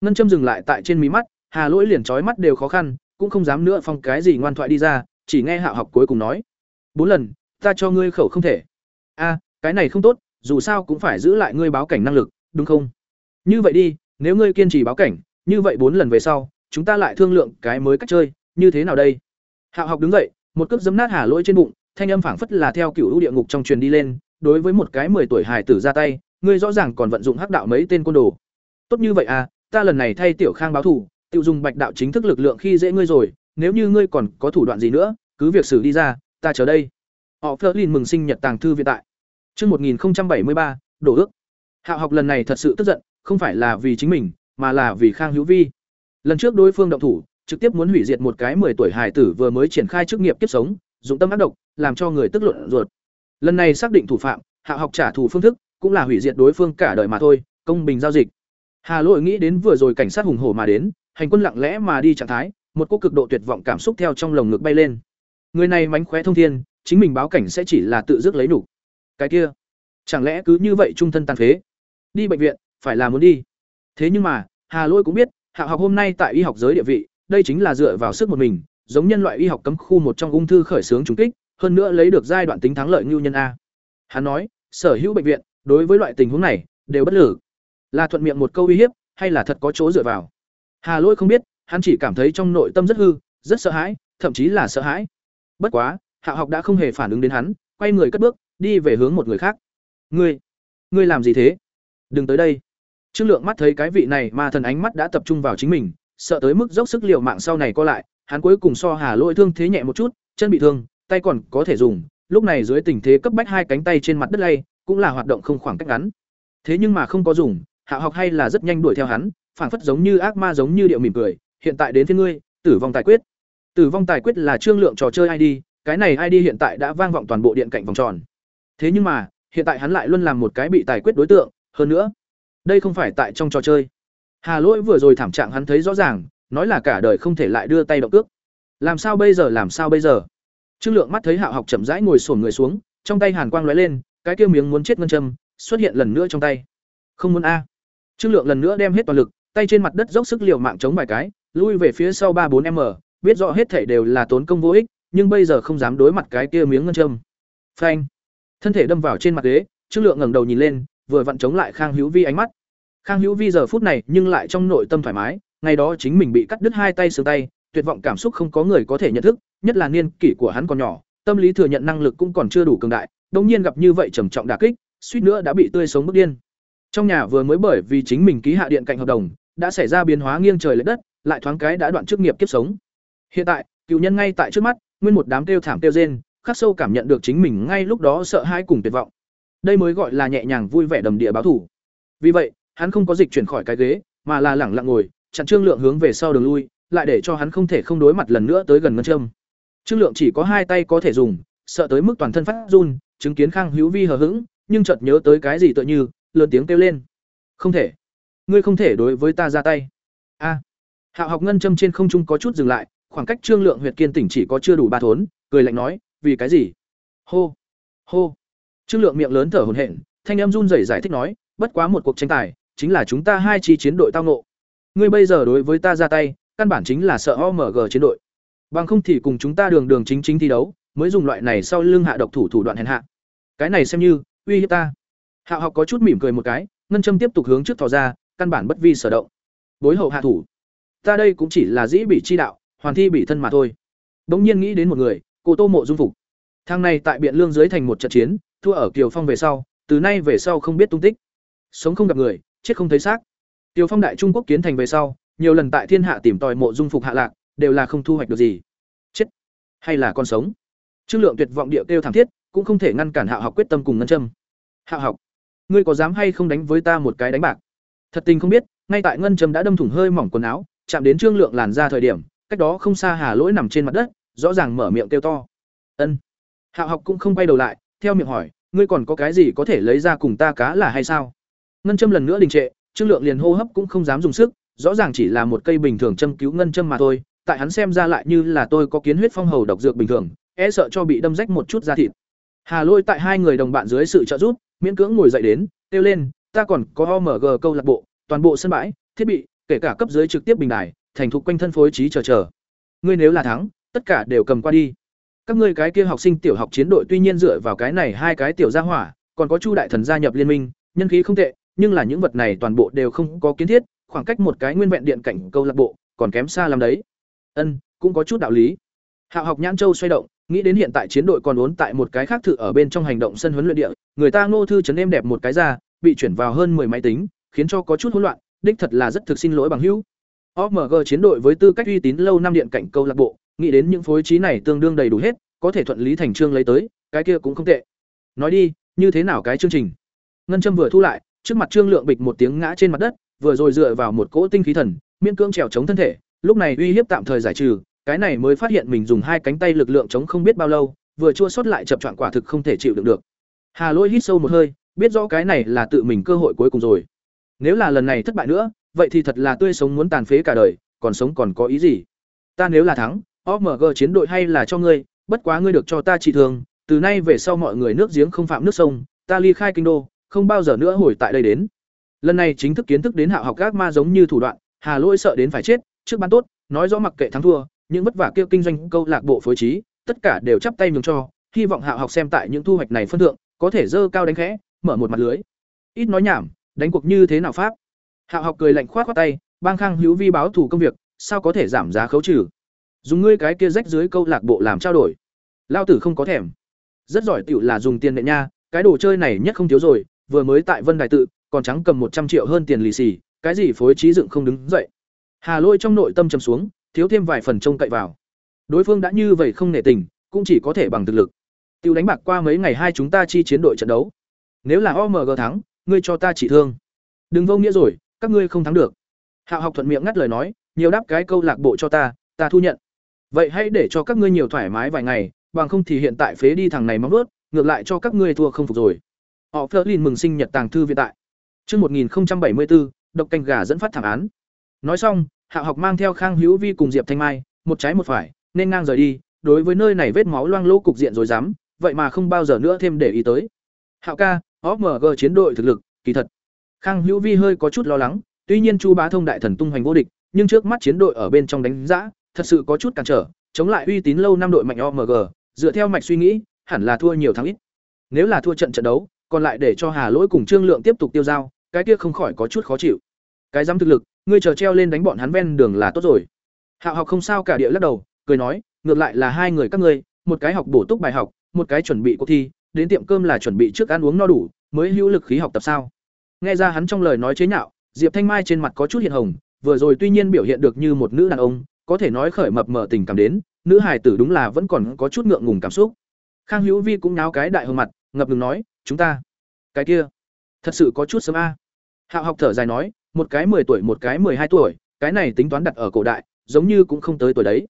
Ngân châm dừng lại tại trên mí mắt, Hà Lỗi liền trói mắt đều khó khăn, cũng không dám nữa phong cái gì ngoan thoại đi ra, chỉ nghe Hạo học cuối cùng nói: "Bốn lần, ta cho ngươi khẩu không thể." "A, cái này không tốt, dù sao cũng phải giữ lại ngươi báo cảnh năng lực, đúng không?" "Như vậy đi, nếu ngươi kiên trì báo cảnh, như vậy bốn lần về sau, chúng ta lại thương lượng cái mới cách chơi, như thế nào đây? Hạo học đứng dậy, một cước giấm nát Hà Lỗi trên bụng, thanh âm phảng phất là theo cựu u địa ngục trong truyền đi lên, đối với một cái mười tuổi hài tử ra tay, ngươi rõ ràng còn vận dụng hắc đạo mấy tên côn đồ. Tốt như vậy à, ta lần này thay tiểu Khang báo thù, tiêu dùng bạch đạo chính thức lực lượng khi dễ ngươi rồi, nếu như ngươi còn có thủ đoạn gì nữa, cứ việc xử đi ra, ta chờ đây. Họ Flerlin mừng sinh nhật tàng thư viện tại. Chương 1073, đổ ước. Hạo học lần này thật sự tức giận, không phải là vì chính mình, mà là vì Khang Hữu Vi. Lần trước đối phương động thủ, trực tiếp muốn hủy diệt một cái 10 tuổi hài tử vừa mới triển khai chức nghiệp kiếp sống, dụng tâm ác độc, làm cho người tức luận ruột. Lần này xác định thủ phạm, Hạo học trả thù phương thức, cũng là hủy diệt đối phương cả đời mà thôi, công bình giao dịch. Hà Lỗi nghĩ đến vừa rồi cảnh sát hùng hổ mà đến, hành quân lặng lẽ mà đi trạng thái, một cô cực độ tuyệt vọng cảm xúc theo trong lồng ngực bay lên. Người này mánh khóe thông thiên, chính mình báo cảnh sẽ chỉ là tự dứt lấy đủ. Cái kia, chẳng lẽ cứ như vậy trung thân tàn phế? Đi bệnh viện, phải là muốn đi. Thế nhưng mà, Hà Lỗi cũng biết, Hạ học hôm nay tại y học giới địa vị, đây chính là dựa vào sức một mình, giống nhân loại y học cấm khu một trong ung thư khởi xướng trùng kích, hơn nữa lấy được giai đoạn tính thắng lợi ngưu nhân a. Hắn nói, sở hữu bệnh viện, đối với loại tình huống này, đều bất lử. Là thuận miệng một câu uy hiếp, hay là thật có chỗ dựa vào. Hà Lỗi không biết, hắn chỉ cảm thấy trong nội tâm rất hư rất sợ hãi thậm chí là sợ hãi bất quá hạ học đã không hề phản ứng đến hắn quay người cất bước đi về hướng một người khác ngươi ngươi làm gì thế đừng tới đây. Trương lượng mắt thấy cái vị này mà thần ánh mắt đã tập trung vào chính mình, sợ tới mức dốc sức liều mạng sau này co lại, hắn cuối cùng so hà lỗi thương thế nhẹ một chút, chân bị thương, tay còn có thể dùng, lúc này dưới tình thế cấp bách hai cánh tay trên mặt đất lay, cũng là hoạt động không khoảng cách ngắn. Thế nhưng mà không có dùng, hạ học hay là rất nhanh đuổi theo hắn, phảng phất giống như ác ma giống như điệu mỉm cười, hiện tại đến thế ngươi, tử vong tài quyết. Tử vong tài quyết là trương lượng trò chơi id cái này id hiện tại đã vang vọng toàn bộ điện cạnh vòng tròn. Thế nhưng mà, hiện tại hắn lại luôn làm một cái bị tài quyết đối tượng hơn nữa, đây không phải tại trong trò chơi. Hà lỗi vừa rồi thảm trạng hắn thấy rõ ràng, nói là cả đời không thể lại đưa tay động cước. Làm sao bây giờ, làm sao bây giờ? Trương lượng mắt thấy hạo học chậm rãi ngồi sổn người xuống, trong tay hàn quang lóe lên, cái kia miếng muốn chết ngân châm xuất hiện lần nữa trong tay. Không muốn a. Trương lượng lần nữa đem hết toàn lực, tay trên mặt đất dốc sức liều mạng chống vài cái, lui về phía sau ba bốn m biết rõ hết thể đều là tốn công vô ích, nhưng bây giờ không dám đối mặt cái kia miếng ngân châm. Phanh. Thân thể đâm vào trên mặt ghế, trương lượng ngẩng đầu nhìn lên vừa vặn chống lại khang hữu vi ánh mắt. Khang hữu vi giờ phút này nhưng lại trong nội tâm thoải mái, ngày đó chính mình bị cắt đứt hai tay xương tay, tuyệt vọng cảm xúc không có người có thể nhận thức, nhất là niên kỷ của hắn còn nhỏ, tâm lý thừa nhận năng lực cũng còn chưa đủ cường đại, đột nhiên gặp như vậy trầm trọng đả kích, suýt nữa đã bị tươi sống bức điên. Trong nhà vừa mới bởi vì chính mình ký hạ điện cạnh hợp đồng, đã xảy ra biến hóa nghiêng trời lệch đất, lại thoáng cái đã đoạn chức nghiệp kiếp sống. Hiện tại, cựu nhân ngay tại trước mắt, nguyên một đám tiêu thảm tiêu rên, khắc sâu cảm nhận được chính mình ngay lúc đó sợ hãi cùng tuyệt vọng đây mới gọi là nhẹ nhàng vui vẻ đầm địa báo thủ. Vì vậy, hắn không có dịch chuyển khỏi cái ghế, mà là lẳng lặng ngồi, chặn trương lượng hướng về sau đường lui, lại để cho hắn không thể không đối mặt lần nữa tới gần ngân châm. Trương lượng chỉ có hai tay có thể dùng, sợ tới mức toàn thân phát run, chứng kiến khang hữu vi hờ hững, nhưng chợt nhớ tới cái gì tựa như, lớn tiếng kêu lên. Không thể, ngươi không thể đối với ta ra tay. A. Hạo học ngân châm trên không trung có chút dừng lại, khoảng cách trương lượng huyệt kiên tỉnh chỉ có chưa đủ ba thốn, cười lạnh nói, vì cái gì? Hô hô trương lượng miệng lớn thở hổn hển, thanh em run rẩy giải thích nói, bất quá một cuộc tranh tài, chính là chúng ta hai chi chiến đội tao ngộ. Ngươi bây giờ đối với ta ra tay, căn bản chính là sợ omg chiến đội. Bằng không thì cùng chúng ta đường đường chính chính thi đấu, mới dùng loại này sau lưng hạ độc thủ thủ đoạn hèn hạ. Cái này xem như uy hiếp ta. Hạo học có chút mỉm cười một cái, ngân châm tiếp tục hướng trước thò ra, căn bản bất vi sở động. Bối hậu hạ thủ, ta đây cũng chỉ là dĩ bị chi đạo, hoàn thi bị thân mà thôi. Bỗng nhiên nghĩ đến một người cô tô mộ dung phục. Thang này tại biện lương dưới thành một trận chiến thua ở kiều phong về sau, từ nay về sau không biết tung tích. Sống không gặp người, chết không thấy xác. Tiêu phong đại trung quốc kiến thành về sau, nhiều lần tại thiên hạ tìm tòi mộ dung phục hạ lạc, đều là không thu hoạch được gì. Chết. Hay là con sống? Trương lượng tuyệt vọng địa kêu thảm thiết, cũng không thể ngăn cản hạ học quyết tâm cùng ngân châm. Hạ học, ngươi có dám hay không đánh với ta một cái đánh bạc? Thật tình không biết, ngay tại ngân châm đã đâm thủng hơi mỏng quần áo, chạm đến trương lượng làn ra thời điểm, cách đó không xa hà lỗi nằm trên mặt đất, rõ ràng mở miệng kêu to. Ân. Hạ học cũng không quay đầu lại theo miệng hỏi, ngươi còn có cái gì có thể lấy ra cùng ta cá là hay sao? Ngân châm lần nữa đình trệ, trương lượng liền hô hấp cũng không dám dùng sức, rõ ràng chỉ là một cây bình thường châm cứu ngân châm mà thôi, tại hắn xem ra lại như là tôi có kiến huyết phong hầu độc dược bình thường e sợ cho bị đâm rách một chút da thịt. Hà lôi tại hai người đồng bạn dưới sự trợ giúp, miễn cưỡng ngồi dậy đến, kêu lên, ta còn có omg câu lạc bộ, toàn bộ sân bãi, thiết bị, kể cả cấp dưới trực tiếp bình đài, thành thục quanh thân phối trí chờ chờ. Ngươi nếu là thắng, tất cả đều cầm qua đi các ngươi cái kia học sinh tiểu học chiến đội tuy nhiên dựa vào cái này hai cái tiểu gia hỏa, còn có chu đại thần gia nhập liên minh, nhân khí không tệ, nhưng là những vật này toàn bộ đều không có kiến thiết, khoảng cách một cái nguyên vẹn điện cảnh câu lạc bộ, còn kém xa lắm đấy. Ân, cũng có chút đạo lý. Hạ học nhãn châu xoay động, nghĩ đến hiện tại chiến đội còn ốn tại một cái khác thử ở bên trong hành động sân huấn luyện địa, người ta ngô thư chấn êm đẹp một cái ra, bị chuyển vào hơn 10 máy tính, khiến cho có chút hỗn loạn, đích thật là rất thực xin lỗi bằng hữu. Omg chiến đội với tư cách uy tín lâu năm điện cảnh câu lạc bộ nghĩ đến những phối trí này tương đương đầy đủ hết, có thể thuận lý thành trương lấy tới, cái kia cũng không tệ. Nói đi, như thế nào cái chương trình? Ngân châm vừa thu lại, trước mặt trương lượng bịch một tiếng ngã trên mặt đất, vừa rồi dựa vào một cỗ tinh khí thần, miễn cưỡng trèo chống thân thể, lúc này uy hiếp tạm thời giải trừ, cái này mới phát hiện mình dùng hai cánh tay lực lượng chống không biết bao lâu, vừa chua sót lại chập choạng quả thực không thể chịu đựng được. Hà lôi hít sâu một hơi, biết rõ cái này là tự mình cơ hội cuối cùng rồi. Nếu là lần này thất bại nữa, vậy thì thật là tươi sống muốn tàn phế cả đời, còn sống còn có ý gì? Ta nếu là thắng omg chiến đội hay là cho ngươi, bất quá ngươi được cho ta trị thường. từ nay về sau mọi người nước giếng không phạm nước sông, ta ly khai kinh đô, không bao giờ nữa hồi tại đây đến. Lần này chính thức kiến thức đến hạ học các ma giống như thủ đoạn, hà lỗi sợ đến phải chết, trước bán tốt, nói rõ mặc kệ thắng thua, những vất vả kia kinh doanh câu lạc bộ phối trí, tất cả đều chắp tay nhường cho, hy vọng hạ học xem tại những thu hoạch này phân thượng, có thể dơ cao đánh khẽ, mở một mặt lưới. Ít nói nhảm, đánh cuộc như thế nào pháp? Hạ học cười lạnh khoát khoát tay, bang khang hữu vi báo thủ công việc, sao có thể giảm giá khấu trừ? Dùng ngươi cái kia rách dưới câu lạc bộ làm trao đổi. Lao tử không có thèm. Rất giỏi tựu là dùng tiền nệ nha, cái đồ chơi này nhất không thiếu rồi, vừa mới tại vân đài tự, còn trắng cầm một trăm triệu hơn tiền lì xì, cái gì phối trí dựng không đứng dậy. Hà lôi trong nội tâm trầm xuống, thiếu thêm vài phần trông cậy vào. Đối phương đã như vậy không nể tình, cũng chỉ có thể bằng thực lực. Tiêu đánh bạc qua mấy ngày hai chúng ta chi chiến đội trận đấu. Nếu là omg thắng, ngươi cho ta chỉ thương. Đừng vô nghĩa rồi, các ngươi không thắng được. Hạo học thuận miệng ngắt lời nói, nhiều đáp cái câu lạc bộ cho ta ta thu nhận vậy hãy để cho các ngươi nhiều thoải mái vài ngày bằng không thì hiện tại phế đi thằng này móng ướt ngược lại cho các ngươi thua không phục rồi. Họ Flerlin mừng sinh nhật tàng thư viện tại. Chương 1074, độc canh gà dẫn phát thảm án. Nói xong hạ học mang theo khang hữu vi cùng diệp thanh mai một trái một phải nên ngang rời đi đối với nơi này vết máu loang lỗ cục diện rồi dám vậy mà không bao giờ nữa thêm để ý tới. Hạo ca omg chiến đội thực lực kỳ thật. Khang hữu vi hơi có chút lo lắng tuy nhiên chu bá thông đại thần tung hoành vô địch nhưng trước mắt chiến đội ở bên trong đánh giá thật sự có chút cản trở, chống lại uy tín lâu năm đội mạnh omg dựa theo mạch suy nghĩ, hẳn là thua nhiều thắng ít. Nếu là thua trận trận đấu, còn lại để cho hà lỗi cùng trương lượng tiếp tục tiêu dao cái kia không khỏi có chút khó chịu. Cái dám thực lực, ngươi chờ treo lên đánh bọn hắn ven đường là tốt rồi. Hạo học không sao cả địa lắc đầu, cười nói, ngược lại là hai người các ngươi, một cái học bổ túc bài học, một cái chuẩn bị cuộc thi, đến tiệm cơm là chuẩn bị trước ăn uống no đủ, mới hữu lực khí học tập sao. Nghe ra hắn trong lời nói chế nhạo, diệp thanh mai trên mặt có chút hiện hồng, vừa rồi tuy nhiên biểu hiện được như một nữ đàn ông có thể nói khởi mập mờ tình cảm đến, nữ hài tử đúng là vẫn còn có chút ngượng ngùng cảm xúc. Khang hữu vi cũng náo cái đại hương mặt, ngập ngừng nói, chúng ta, cái kia, thật sự có chút sớm a. Hạo học thở dài nói, một cái mười tuổi, một cái mười hai tuổi, cái này tính toán đặt ở cổ đại, giống như cũng không tới tuổi đấy.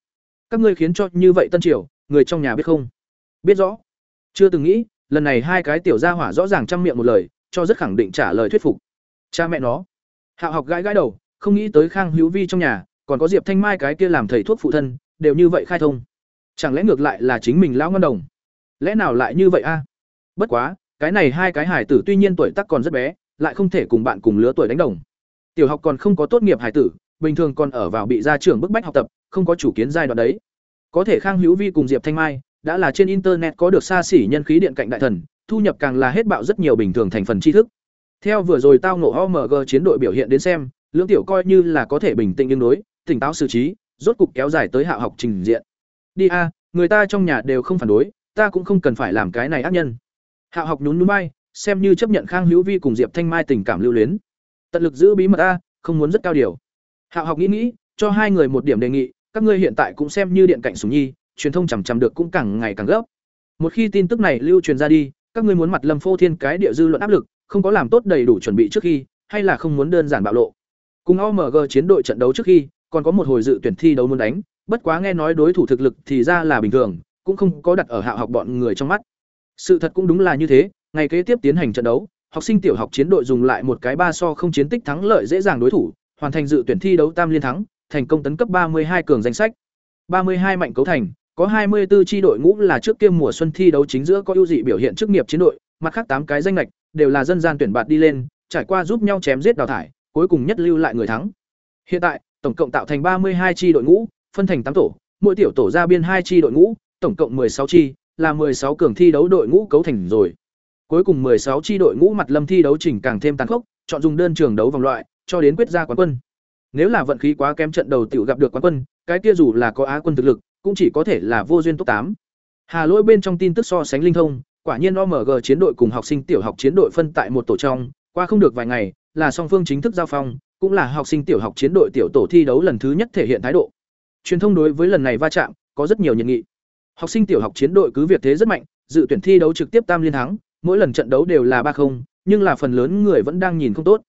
Các ngươi khiến cho như vậy tân triều, người trong nhà biết không? Biết rõ. Chưa từng nghĩ, lần này hai cái tiểu gia hỏa rõ ràng chăm miệng một lời, cho rất khẳng định trả lời thuyết phục. Cha mẹ nó. Hạo học gãi gãi đầu, không nghĩ tới khang hữu vi trong nhà còn có diệp thanh mai cái kia làm thầy thuốc phụ thân, đều như vậy khai thông. Chẳng lẽ ngược lại là chính mình lão ngân đồng? Lẽ nào lại như vậy a? Bất quá, cái này hai cái hải tử tuy nhiên tuổi tác còn rất bé, lại không thể cùng bạn cùng lứa tuổi đánh đồng. Tiểu học còn không có tốt nghiệp hải tử, bình thường còn ở vào bị gia trưởng bức bách học tập, không có chủ kiến giai đoạn đấy. Có thể khang hữu vi cùng diệp thanh mai đã là trên internet có được xa xỉ nhân khí điện cạnh đại thần, thu nhập càng là hết bạo rất nhiều bình thường thành phần tri thức. Theo vừa rồi tao nổ omg chiến đội biểu hiện đến xem lưỡng tiểu coi như là có thể bình tĩnh đương đối, tỉnh táo xử trí, rốt cục kéo dài tới hạ học trình diện. Đi a, người ta trong nhà đều không phản đối, ta cũng không cần phải làm cái này ác nhân. Hạ học nhún núi bay xem như chấp nhận khang hữu vi cùng diệp thanh mai tình cảm lưu luyến. Tận lực giữ bí mật a, không muốn rất cao điều. Hạ học nghĩ nghĩ, cho hai người một điểm đề nghị, các ngươi hiện tại cũng xem như điện cảnh súng nhi, truyền thông chằm chằm được cũng càng ngày càng gấp. Một khi tin tức này lưu truyền ra đi, các ngươi muốn mặt lâm phô thiên cái địa dư luận áp lực, không có làm tốt đầy đủ chuẩn bị trước khi, hay là không muốn đơn giản bạo lộ? Cùng omg chiến đội trận đấu trước khi, còn có một hồi dự tuyển thi đấu muốn đánh, bất quá nghe nói đối thủ thực lực thì ra là bình thường, cũng không có đặt ở hạ học bọn người trong mắt. Sự thật cũng đúng là như thế, ngày kế tiếp tiến hành trận đấu, học sinh tiểu học chiến đội dùng lại một cái ba so không chiến tích thắng lợi dễ dàng đối thủ, hoàn thành dự tuyển thi đấu tam liên thắng, thành công tấn cấp ba mươi hai cường danh sách. ba mươi hai mạnh cấu thành, có 24 chi đội ngũ là trước kia mùa xuân thi đấu chính giữa có ưu dị biểu hiện chức nghiệp chiến đội, mặt khác tám cái danh lệch đều là dân gian tuyển bạt đi lên, trải qua giúp nhau chém giết đào thải cuối cùng nhất lưu lại người thắng. Hiện tại, tổng cộng tạo thành ba mươi hai chi đội ngũ, phân thành tám tổ, mỗi tiểu tổ ra biên hai chi đội ngũ, tổng cộng sáu chi, là sáu cường thi đấu đội ngũ cấu thành rồi. Cuối cùng 16 chi đội ngũ mặt lâm thi đấu chỉnh càng thêm tàn khốc, chọn dùng đơn trường đấu vòng loại, cho đến quyết ra quán quân. Nếu là vận khí quá kém trận đầu tiểu gặp được quán quân, cái kia dù là có á quân thực lực, cũng chỉ có thể là vô duyên top tám. Hà lỗi bên trong tin tức so sánh linh thông, quả nhiên omg chiến đội cùng học sinh tiểu học chiến đội phân tại một tổ trong, qua không được vài ngày là song phương chính thức giao phong, cũng là học sinh tiểu học chiến đội tiểu tổ thi đấu lần thứ nhất thể hiện thái độ. Truyền thông đối với lần này va chạm có rất nhiều nhận nghị. Học sinh tiểu học chiến đội cứ việc thế rất mạnh, dự tuyển thi đấu trực tiếp tam liên thắng, mỗi lần trận đấu đều là ba không, nhưng là phần lớn người vẫn đang nhìn không tốt.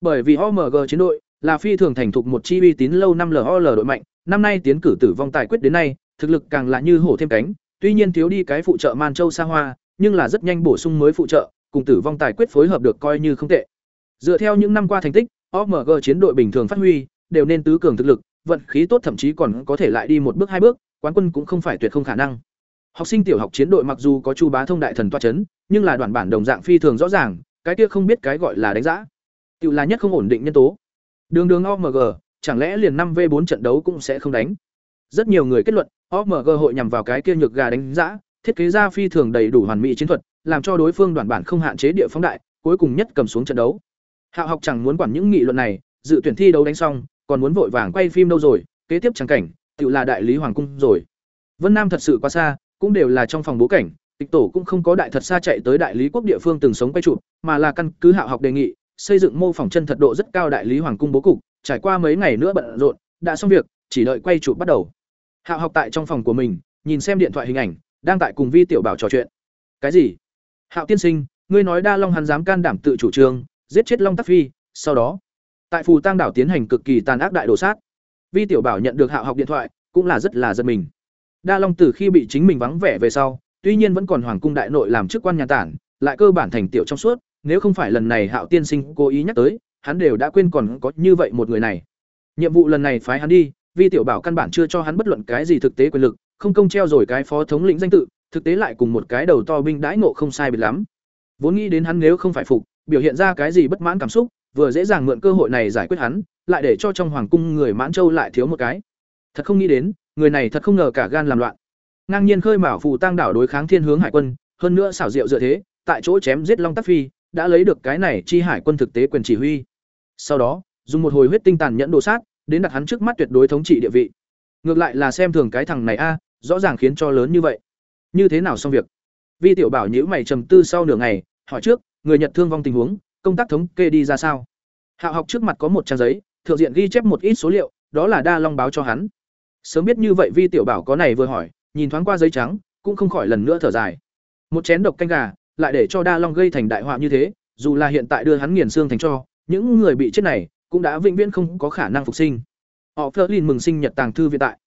Bởi vì omg chiến đội là phi thường thành thục một chi uy tín lâu năm lol đội mạnh, năm nay tiến cử tử vong tài quyết đến nay, thực lực càng là như hổ thêm cánh, tuy nhiên thiếu đi cái phụ trợ man châu xa hoa, nhưng là rất nhanh bổ sung mới phụ trợ, cùng tử vong tài quyết phối hợp được coi như không tệ dựa theo những năm qua thành tích omg chiến đội bình thường phát huy, đều nên tứ cường thực lực, vận khí tốt thậm chí còn có thể lại đi một bước hai bước, quán quân cũng không phải tuyệt không khả năng. Học sinh tiểu học chiến đội mặc dù có chu bá thông đại thần toa chấn, nhưng là đoàn bản đồng dạng phi thường rõ ràng, cái kia không biết cái gọi là đánh giá Tiểu là nhất không ổn định nhân tố. Đường đường omg chẳng lẽ liền năm v bốn trận đấu cũng sẽ không đánh? Rất nhiều người kết luận omg hội nhằm vào cái kia nhược gà đánh giá thiết kế ra phi thường đầy đủ hoàn mỹ chiến thuật, làm cho đối phương đoàn bản không hạn chế địa phóng đại, cuối cùng nhất cầm xuống trận đấu. Hạo học chẳng muốn quản những nghị luận này dự tuyển thi đấu đánh xong còn muốn vội vàng quay phim đâu rồi kế tiếp chẳng cảnh, tự là đại lý hoàng cung rồi. Vân Nam thật sự quá xa, cũng đều là trong phòng bố cảnh, tịch tổ cũng không có đại thật xa chạy tới đại lý quốc địa phương từng sống quay chụp, mà là căn cứ Hạo học đề nghị, xây dựng mô phỏng chân thật độ rất cao đại lý hoàng cung bố cục, trải qua mấy ngày nữa bận rộn, đã xong việc, chỉ đợi quay chụp bắt đầu. Hạo học tại trong phòng của mình, nhìn xem điện thoại hình ảnh, đang tại cùng Vi Tiểu Bảo trò chuyện. Cái gì? Hạo tiên sinh, ngươi nói Đa Long hắn dám can đảm tự chủ trương, giết chết Long Tắc Phi, sau đó, tại Phù Tang đảo tiến hành cực kỳ tàn ác đại đồ sát. Vi Tiểu Bảo nhận được Hạo học điện thoại, cũng là rất là giật mình. Đa Long từ khi bị chính mình vắng vẻ về sau, tuy nhiên vẫn còn hoàng cung đại nội làm chức quan nhà tản, lại cơ bản thành tiểu trong suốt, nếu không phải lần này Hạo tiên sinh cố ý nhắc tới, hắn đều đã quên còn có như vậy một người này. Nhiệm vụ lần này phái hắn đi, Vi Tiểu Bảo căn bản chưa cho hắn bất luận cái gì thực tế quyền lực, không công treo rồi cái phó thống lĩnh danh tự, thực tế lại cùng một cái đầu to binh đãi ngộ không sai biệt lắm. Vốn nghĩ đến hắn nếu không phải phục, biểu hiện ra cái gì bất mãn cảm xúc, vừa dễ dàng mượn cơ hội này giải quyết hắn, lại để cho trong hoàng cung người Mãn Châu lại thiếu một cái. Thật không nghĩ đến, người này thật không ngờ cả gan làm loạn. Ngang nhiên khơi mào phù tăng đảo đối kháng thiên hướng hải quân, hơn nữa xảo diệu dựa thế, tại chỗ chém giết Long Tắc Phi, đã lấy được cái này chi hải quân thực tế quyền chỉ huy. Sau đó, dùng một hồi huyết tinh tàn nhẫn đồ sát, đến đặt hắn trước mắt tuyệt đối thống trị địa vị. Ngược lại là xem thường cái thằng này a, rõ ràng khiến cho lớn như vậy. Như thế nào xong việc? Vi tiểu bảo nhíu mày trầm tư sau nửa ngày, hỏi trước, người Nhật thương vong tình huống, công tác thống kê đi ra sao? Hạo học trước mặt có một trang giấy, thượng diện ghi chép một ít số liệu, đó là Đa Long báo cho hắn. Sớm biết như vậy Vi tiểu bảo có này vừa hỏi, nhìn thoáng qua giấy trắng, cũng không khỏi lần nữa thở dài. Một chén độc canh gà, lại để cho Đa Long gây thành đại họa như thế, dù là hiện tại đưa hắn nghiền xương thành cho, những người bị chết này cũng đã vĩnh viễn không có khả năng phục sinh. Họ Flerlin mừng sinh nhật tàng thư viện tại.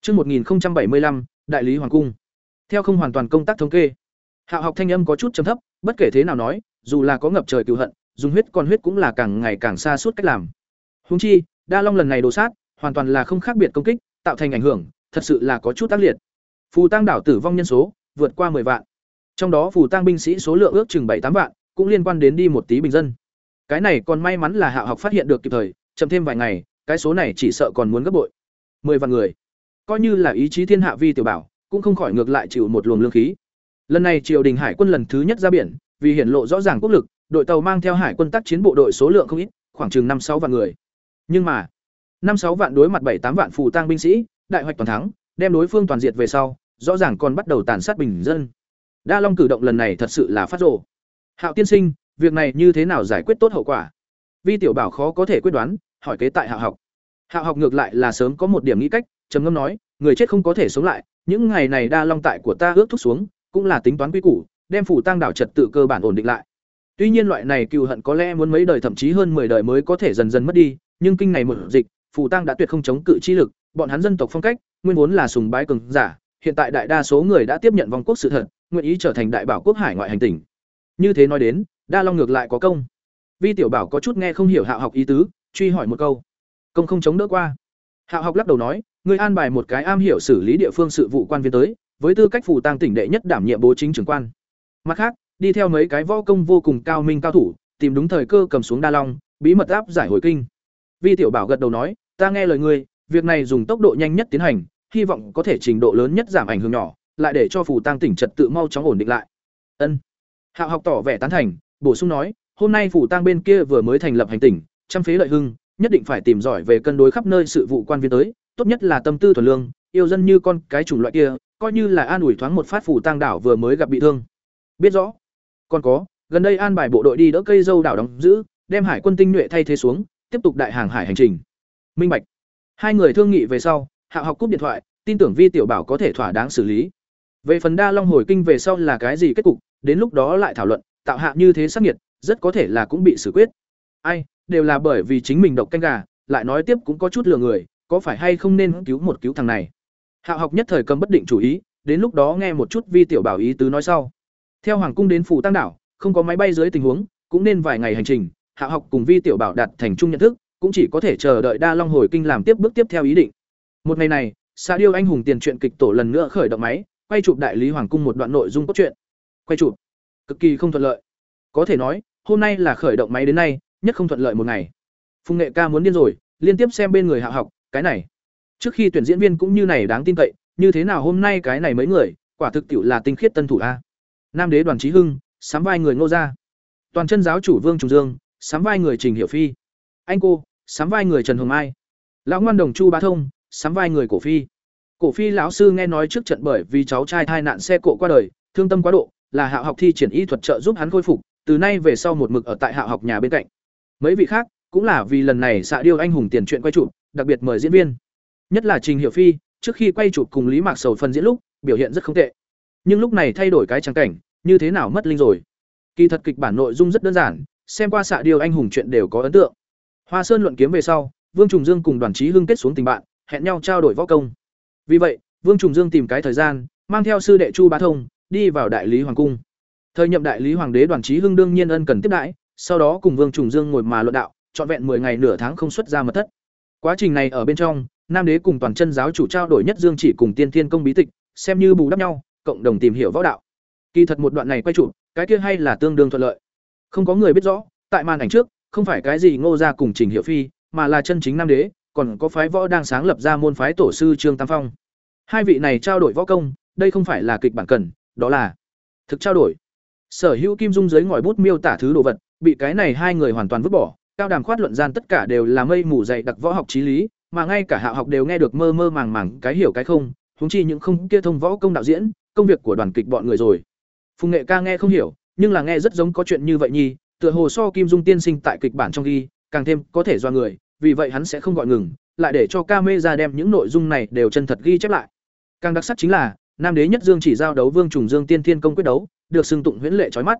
Chương 1075, Đại lý hoàng cung. Theo không hoàn toàn công tác thống kê, Hạo học thanh âm có chút trầm thấp, bất kể thế nào nói, dù là có ngập trời cứu hận, dùng huyết con huyết cũng là càng ngày càng xa suốt cách làm. Huống chi, Đa Long lần này đồ sát, hoàn toàn là không khác biệt công kích, tạo thành ảnh hưởng, thật sự là có chút tác liệt. Phù Tăng đảo tử vong nhân số vượt qua 10 vạn. Trong đó Phù Tăng binh sĩ số lượng ước chừng 7-8 vạn, cũng liên quan đến đi một tí bình dân. Cái này còn may mắn là hạ học phát hiện được kịp thời, chậm thêm vài ngày, cái số này chỉ sợ còn muốn gấp bội. 10 vạn người. Coi như là ý chí thiên hạ vi tiểu bảo, cũng không khỏi ngược lại chịu một luồng lương khí. Lần này triều đình hải quân lần thứ nhất ra biển, vì hiển lộ rõ ràng quốc lực, đội tàu mang theo hải quân tác chiến bộ đội số lượng không ít, khoảng chừng năm sáu vạn người. Nhưng mà, năm sáu vạn đối mặt bảy tám vạn phù tang binh sĩ, đại hoạch toàn thắng, đem đối phương toàn diệt về sau, rõ ràng còn bắt đầu tàn sát bình dân. Đa Long cử động lần này thật sự là phát rồ. Hạo tiên sinh, việc này như thế nào giải quyết tốt hậu quả? Vi tiểu bảo khó có thể quyết đoán, hỏi kế tại Hạo học. Hạo học ngược lại là sớm có một điểm nghĩ cách, trầm ngâm nói, người chết không có thể sống lại, những ngày này Đa Long tại của ta ước thúc xuống, cũng là tính toán quy củ, đem phủ tăng đảo trật tự cơ bản ổn định lại. Tuy nhiên loại này cừu hận có lẽ muốn mấy đời thậm chí hơn 10 đời mới có thể dần dần mất đi, nhưng kinh này một dịch, phủ tăng đã tuyệt không chống cự chi lực, bọn hắn dân tộc phong cách, nguyên vốn là sùng bái cường giả, hiện tại đại đa số người đã tiếp nhận vòng quốc sự thật, nguyện ý trở thành đại bảo quốc hải ngoại hành tinh. Như thế nói đến, Đa Long ngược lại có công. Vi tiểu bảo có chút nghe không hiểu Hạo học ý tứ, truy hỏi một câu. Công không chống đỡ qua. Hạo học lắc đầu nói, người an bài một cái am hiểu xử lý địa phương sự vụ quan viên tới, với tư cách phủ tăng tỉnh đệ nhất đảm nhiệm bố chính trưởng quan. Mặt khác, đi theo mấy cái võ công vô cùng cao minh cao thủ, tìm đúng thời cơ cầm xuống Đa Long, bí mật áp giải hồi kinh. Vi tiểu bảo gật đầu nói, ta nghe lời ngươi, việc này dùng tốc độ nhanh nhất tiến hành, hy vọng có thể trình độ lớn nhất giảm ảnh hưởng nhỏ, lại để cho phủ tăng tỉnh trật tự mau chóng ổn định lại. Ân. Hạo học tỏ vẻ tán thành, bổ sung nói, hôm nay phủ tăng bên kia vừa mới thành lập hành tỉnh, trăm phế lợi hưng, nhất định phải tìm giỏi về cân đối khắp nơi sự vụ quan viên tới, tốt nhất là tâm tư thuần lương, yêu dân như con cái chủng loại kia, coi như là an ủi thoáng một phát phủ tăng đảo vừa mới gặp bị thương. Biết rõ. Còn có, gần đây an bài bộ đội đi đỡ cây dâu đảo đóng giữ, đem hải quân tinh nhuệ thay thế xuống, tiếp tục đại hàng hải hành trình. Minh Bạch. Hai người thương nghị về sau, Hạ học cúp điện thoại, tin tưởng Vi tiểu bảo có thể thỏa đáng xử lý. Về phần đa long hồi kinh về sau là cái gì kết cục, đến lúc đó lại thảo luận, tạo hạ như thế sắc nhiệt, rất có thể là cũng bị xử quyết. Ai, đều là bởi vì chính mình độc canh gà, lại nói tiếp cũng có chút lừa người, có phải hay không nên cứu một cứu thằng này. Hạo học nhất thời cầm bất định chủ ý, đến lúc đó nghe một chút Vi tiểu bảo ý tứ nói sau. Theo hoàng cung đến phủ tăng đảo, không có máy bay dưới tình huống, cũng nên vài ngày hành trình, Hạ học cùng Vi tiểu bảo đạt thành chung nhận thức, cũng chỉ có thể chờ đợi Đa Long hồi kinh làm tiếp bước tiếp theo ý định. Một ngày này, Sa Điêu anh hùng tiền truyện kịch tổ lần nữa khởi động máy, quay chụp đại lý hoàng cung một đoạn nội dung cốt truyện. Quay chụp cực kỳ không thuận lợi. Có thể nói, hôm nay là khởi động máy đến nay, nhất không thuận lợi một ngày. Phùng Nghệ ca muốn điên rồi, liên tiếp xem bên người Hạ học, cái này. Trước khi tuyển diễn viên cũng như này đáng tin cậy, như thế nào hôm nay cái này mấy người, quả thực tiểu là tinh khiết tân thủ a. Nam đế Đoàn Chí Hưng, sắm vai người Ngô gia. Toàn chân giáo chủ Vương Trùng Dương, sắm vai người Trình Hiểu Phi. Anh cô, sắm vai người Trần Hồng Mai. Lão ngoan đồng Chu Bá Thông, sắm vai người cổ phi cổ phi lão sư nghe nói trước trận bởi vì cháu trai thai nạn xe cộ qua đời thương tâm quá độ là hạ học thi triển y thuật trợ giúp hắn khôi phục từ nay về sau một mực ở tại hạ học nhà bên cạnh mấy vị khác cũng là vì lần này xạ điêu anh hùng tiền chuyện quay chụp đặc biệt mời diễn viên nhất là trình hiệu phi trước khi quay chụp cùng lý mạc sầu phân diễn lúc biểu hiện rất không tệ nhưng lúc này thay đổi cái trang cảnh như thế nào mất linh rồi? Kỳ thật kịch bản nội dung rất đơn giản, xem qua xạ điều anh hùng chuyện đều có ấn tượng. Hoa sơn luận kiếm về sau, vương trùng dương cùng đoàn trí hưng kết xuống tình bạn, hẹn nhau trao đổi võ công. Vì vậy, vương trùng dương tìm cái thời gian, mang theo sư đệ chu bá thông, đi vào đại lý hoàng cung. Thời nhậm đại lý hoàng đế đoàn trí hưng đương nhiên ân cần tiếp đãi, sau đó cùng vương trùng dương ngồi mà luận đạo, trọn vẹn 10 ngày nửa tháng không xuất ra mật thất. Quá trình này ở bên trong, nam đế cùng toàn chân giáo chủ trao đổi nhất dương chỉ cùng tiên thiên công bí tịch, xem như bù đắp nhau, cộng đồng tìm hiểu võ đạo kỳ thật một đoạn này quay chụp, cái kia hay là tương đương thuận lợi. Không có người biết rõ, tại màn ảnh trước, không phải cái gì ngô gia cùng trình hiệu phi, mà là chân chính nam đế, còn có phái võ đang sáng lập ra môn phái tổ sư trương tam phong. Hai vị này trao đổi võ công, đây không phải là kịch bản cần, đó là thực trao đổi. Sở hữu kim dung dưới ngòi bút miêu tả thứ đồ vật, bị cái này hai người hoàn toàn vứt bỏ, cao đàm khoát luận gian tất cả đều là mây mù dày đặc võ học trí lý, mà ngay cả hạ học đều nghe được mơ mơ màng màng cái hiểu cái không, huống chi những không kia thông võ công đạo diễn, công việc của đoàn kịch bọn người rồi phùng nghệ ca nghe không hiểu, nhưng là nghe rất giống có chuyện như vậy nhi tựa hồ so kim dung tiên sinh tại kịch bản trong ghi, càng thêm có thể do người, vì vậy hắn sẽ không gọi ngừng, lại để cho ca mê ra đem những nội dung này đều chân thật ghi chép lại. Càng đặc sắc chính là, nam đế nhất dương chỉ giao đấu vương trùng dương tiên thiên công quyết đấu, được xưng tụng huyễn lệ trói mắt.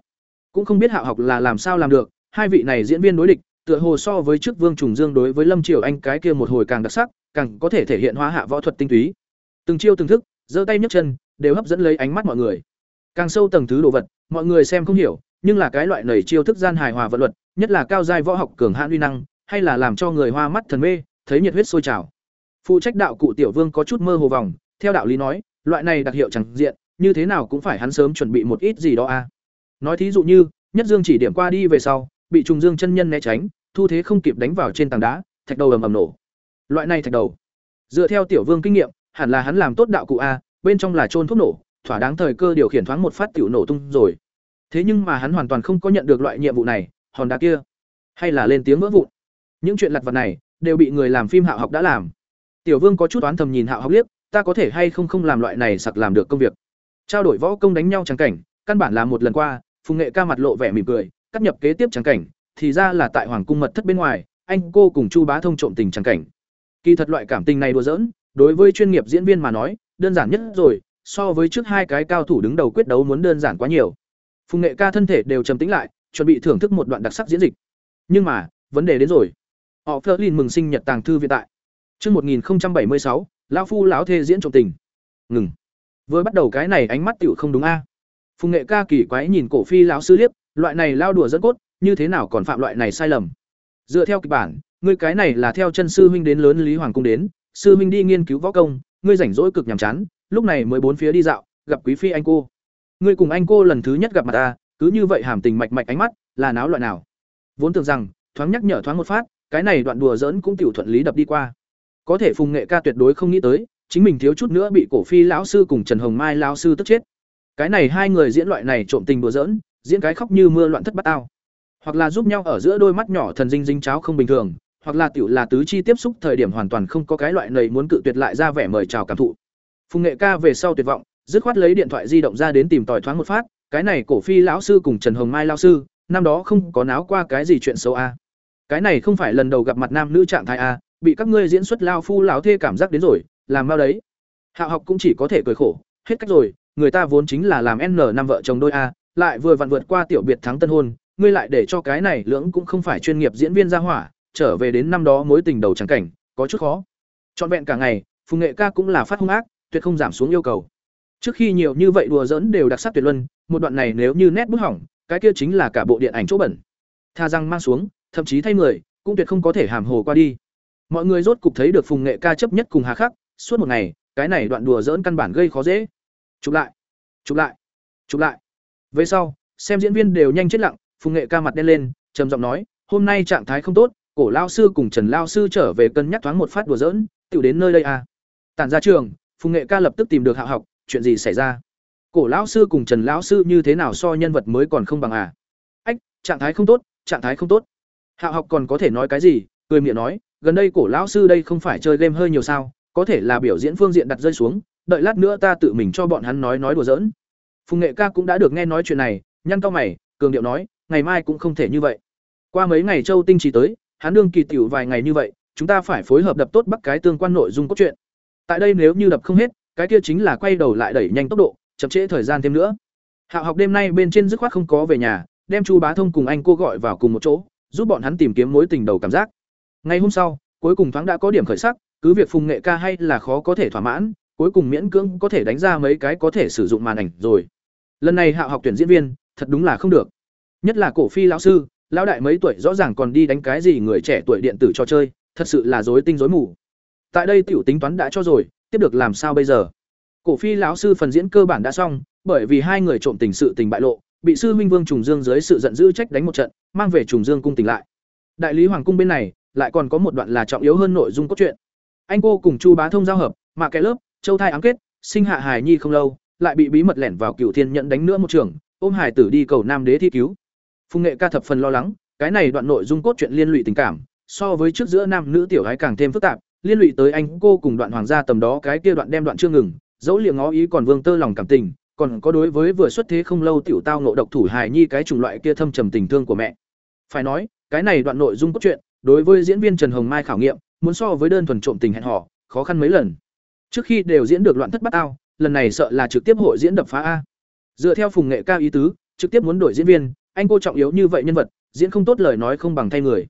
Cũng không biết hạ học là làm sao làm được, hai vị này diễn viên đối địch, tựa hồ so với trước vương trùng dương đối với lâm triều anh cái kia một hồi càng đặc sắc, càng có thể thể hiện hóa hạ võ thuật tinh túy. Từng chiêu từng thức, giơ tay nhấc chân, đều hấp dẫn lấy ánh mắt mọi người càng sâu tầng thứ đồ vật, mọi người xem không hiểu, nhưng là cái loại nảy chiêu thức gian hài hòa vận luật, nhất là cao giai võ học cường hãn uy năng, hay là làm cho người hoa mắt thần mê, thấy nhiệt huyết sôi trào. Phụ trách đạo cụ tiểu vương có chút mơ hồ vòng, theo đạo lý nói, loại này đặc hiệu chẳng diện, như thế nào cũng phải hắn sớm chuẩn bị một ít gì đó a nói thí dụ như, nhất dương chỉ điểm qua đi về sau, bị trùng dương chân nhân né tránh, thu thế không kịp đánh vào trên tảng đá, thạch đầu ầm ầm nổ. Loại này thạch đầu. Dựa theo tiểu vương kinh nghiệm, hẳn là hắn làm tốt đạo cụ a, bên trong là trôn thuốc nổ thỏa đáng thời cơ điều khiển thoáng một phát tiểu nổ tung rồi. Thế nhưng mà hắn hoàn toàn không có nhận được loại nhiệm vụ này, hòn đá kia, hay là lên tiếng vỡ vụn. Những chuyện lặt vặt này, đều bị người làm phim hạo học đã làm. Tiểu vương có chút oán thầm nhìn hạo học liếc, ta có thể hay không không làm loại này sặc làm được công việc. Trao đổi võ công đánh nhau chẳng cảnh, căn bản là một lần qua, phùng nghệ ca mặt lộ vẻ mỉm cười, cắt nhập kế tiếp chẳng cảnh, thì ra là tại hoàng cung mật thất bên ngoài, anh cô cùng chu bá thông trộm tình chẳng cảnh. Kỳ thật loại cảm tình này đùa giỡn, đối với chuyên nghiệp diễn viên mà nói, đơn giản nhất rồi so với trước hai cái cao thủ đứng đầu quyết đấu muốn đơn giản quá nhiều phùng nghệ ca thân thể đều trầm tĩnh lại chuẩn bị thưởng thức một đoạn đặc sắc diễn dịch nhưng mà vấn đề đến rồi họ phớt lên mừng sinh nhật tàng thư viện tại Trước 1076, lão phu lão thê diễn trộm tình. Ngừng. Vừa bắt đầu cái này ánh mắt tiểu không đúng a. Phùng Nghệ ca kỳ quái nhìn cổ phi lão sư liếc, loại này lao đùa dẫn cốt, như thế nào còn phạm loại này sai lầm. Dựa theo kịch bản, ngươi cái này là theo chân sư huynh đến lớn Lý Hoàng cung đến, sư huynh đi nghiên cứu võ công, ngươi rảnh rỗi cực nhàm chán, lúc này mới bốn phía đi dạo, gặp quý phi anh cô. Ngươi cùng anh cô lần thứ nhất gặp mặt ta, cứ như vậy hàm tình mạch mạch ánh mắt, là náo loại nào? Vốn tưởng rằng, thoáng nhắc nhở thoáng một phát, cái này đoạn đùa giỡn cũng tiểu thuận lý đập đi qua có thể phùng nghệ ca tuyệt đối không nghĩ tới chính mình thiếu chút nữa bị cổ phi lão sư cùng trần hồng mai lão sư tức chết cái này hai người diễn loại này trộm tình đùa giỡn diễn cái khóc như mưa loạn thất bát ao hoặc là giúp nhau ở giữa đôi mắt nhỏ thần dinh dinh cháo không bình thường hoặc là tiểu là tứ chi tiếp xúc thời điểm hoàn toàn không có cái loại nầy muốn cự tuyệt lại ra vẻ mời chào cảm thụ. Phùng nghệ ca về sau tuyệt vọng, dứt khoát lấy điện thoại di động ra đến tìm tòi thoáng một phát, cái này cổ phi lão sư cùng trần hồng mai lão sư, năm đó không có náo qua cái gì chuyện xấu a. Cái này không phải lần đầu gặp mặt nam nữ trạng thái a, bị các ngươi diễn xuất lao phu lão thê cảm giác đến rồi, làm mau đấy? Hạo học cũng chỉ có thể cười khổ, hết cách rồi, người ta vốn chính là làm n năm vợ chồng đôi a, lại vừa vặn vượt qua tiểu biệt thắng tân hôn, ngươi lại để cho cái này lưỡng cũng không phải chuyên nghiệp diễn viên ra hỏa trở về đến năm đó mối tình đầu trắng cảnh, có chút khó. Trọn vẹn cả ngày phùng nghệ ca cũng là phát hung ác, tuyệt không giảm xuống yêu cầu. Trước khi nhiều như vậy đùa dỡn đều đặc sắc tuyệt luân, một đoạn này nếu như nét bút hỏng, cái kia chính là cả bộ điện ảnh chỗ bẩn. Tha răng mang xuống, thậm chí thay người, cũng tuyệt không có thể hàm hồ qua đi. Mọi người rốt cục thấy được phùng nghệ ca chấp nhất cùng hà khắc, suốt một ngày, cái này đoạn đùa dỡn căn bản gây khó dễ. Chụp lại chụp lại chụp lại. Về sau, xem diễn viên đều nhanh chết lặng, phùng nghệ ca mặt đen lên, trầm giọng nói, hôm nay trạng thái không tốt cổ lao sư cùng trần lao sư trở về cân nhắc thoáng một phát đùa dỡn tự đến nơi đây à. tản ra trường, phùng nghệ ca lập tức tìm được hạ học, chuyện gì xảy ra? Cổ lão sư cùng trần lão sư như thế nào so nhân vật mới còn không bằng à? Ách, trạng thái không tốt, trạng thái không tốt. Hạ học còn có thể nói cái gì? Cười miệng nói, gần đây cổ lão sư đây không phải chơi game hơi nhiều sao, có thể là biểu diễn phương diện đặt rơi xuống, đợi lát nữa ta tự mình cho bọn hắn nói nói đùa giỡn. Phùng nghệ ca cũng đã được nghe nói chuyện này, nhăn cao mày, cường điệu nói, ngày mai cũng không thể như vậy. Qua mấy ngày châu tinh trí tới hắn đương kỳ tiểu vài ngày như vậy, chúng ta phải phối hợp đập tốt bắt cái tương quan nội dung cốt truyện. Tại đây nếu như đập không hết, cái kia chính là quay đầu lại đẩy nhanh tốc độ, chậm trễ thời gian thêm nữa. Hạo học đêm nay bên trên dứt khoát không có về nhà, đem chu bá thông cùng anh cô gọi vào cùng một chỗ, giúp bọn hắn tìm kiếm mối tình đầu cảm giác. Ngày hôm sau, cuối cùng thoáng đã có điểm khởi sắc, cứ việc phùng nghệ ca hay là khó có thể thỏa mãn, cuối cùng miễn cưỡng có thể đánh ra mấy cái có thể sử dụng màn ảnh rồi. Lần này hạo học tuyển diễn viên, thật đúng là không được. Nhất là cổ phi lão sư lão đại mấy tuổi rõ ràng còn đi đánh cái gì người trẻ tuổi điện tử cho chơi, thật sự là dối tinh dối mù. Tại đây tiểu tính toán đã cho rồi, tiếp được làm sao bây giờ? Cổ phi lão sư phần diễn cơ bản đã xong, bởi vì hai người trộm tình sự tình bại lộ, bị sư minh vương trùng dương dưới sự giận dữ trách đánh một trận, mang về trùng dương cung tỉnh lại. Đại lý hoàng cung bên này, lại còn có một đoạn là trọng yếu hơn nội dung cốt truyện. Anh cô cùng chu bá thông giao hợp, mà cái lớp, châu thai ám kết, sinh hạ hài nhi không lâu, lại bị bí mật lẻn vào cựu thiên nhận đánh nữa một trường, ôm hải tử đi cầu nam đế thi cứu phùng nghệ ca thập phần lo lắng, cái này đoạn nội dung cốt truyện liên lụy tình cảm, so với trước giữa nam nữ tiểu gái càng thêm phức tạp, liên lụy tới anh cô cùng đoạn hoàng gia tầm đó cái kia đoạn đem đoạn chưa ngừng, dẫu liệng ngó ý còn vương tơ lòng cảm tình, còn có đối với vừa xuất thế không lâu tiểu tao ngộ độc thủ hài nhi cái chủng loại kia thâm trầm tình thương của mẹ. Phải nói, cái này đoạn nội dung cốt truyện, đối với diễn viên trần hồng mai khảo nghiệm, muốn so với đơn thuần trộm tình hẹn hò, khó khăn mấy lần. Trước khi đều diễn được loạn thất bát ao lần này sợ là trực tiếp hội diễn đập phá a. Dựa theo phùng nghệ cao ý tứ, trực tiếp muốn đổi diễn viên anh cô trọng yếu như vậy nhân vật, diễn không tốt lời nói không bằng thay người.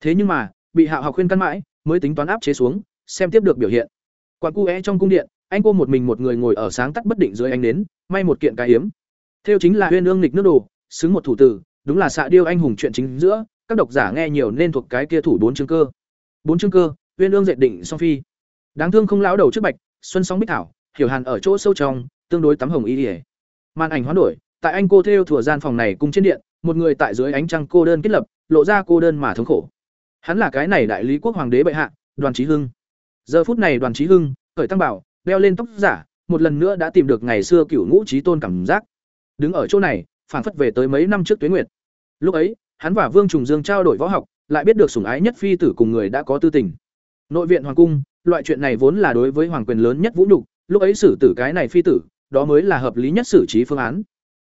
Thế nhưng mà, bị hạ học khuyên căn mãi, mới tính toán áp chế xuống, xem tiếp được biểu hiện. Quán cu é trong cung điện, anh cô một mình một người ngồi ở sáng tắt bất định dưới ánh nến, may một kiện cái hiếm theo chính là huyên ương nghịch nước đồ, xứng một thủ tử, đúng là xạ điêu anh hùng chuyện chính giữa, các độc giả nghe nhiều nên thuộc cái kia thủ bốn chương cơ. Bốn chương cơ, huyên ương dệt định song phi. Đáng thương không lão đầu trước bạch, xuân sóng bích thảo, hiểu hàn ở chỗ sâu trong, tương đối tắm hồng y ỉa màn ảnh hoán đổi, tại anh cô theo thủa gian phòng này cùng trên điện một người tại dưới ánh trăng cô đơn kết lập, lộ ra cô đơn mà thống khổ. Hắn là cái này đại lý quốc hoàng đế bệ hạ, đoàn trí hưng. Giờ phút này đoàn trí hưng, khởi tăng bảo, đeo lên tóc giả, một lần nữa đã tìm được ngày xưa cựu ngũ trí tôn cảm giác. Đứng ở chỗ này phản phất về tới mấy năm trước tuế nguyệt. Lúc ấy, hắn và vương trùng dương trao đổi võ học, lại biết được sủng ái nhất phi tử cùng người đã có tư tình. Nội viện hoàng cung, loại chuyện này vốn là đối với hoàng quyền lớn nhất vũ nhục, lúc ấy xử tử cái này phi tử, đó mới là hợp lý nhất xử trí phương án.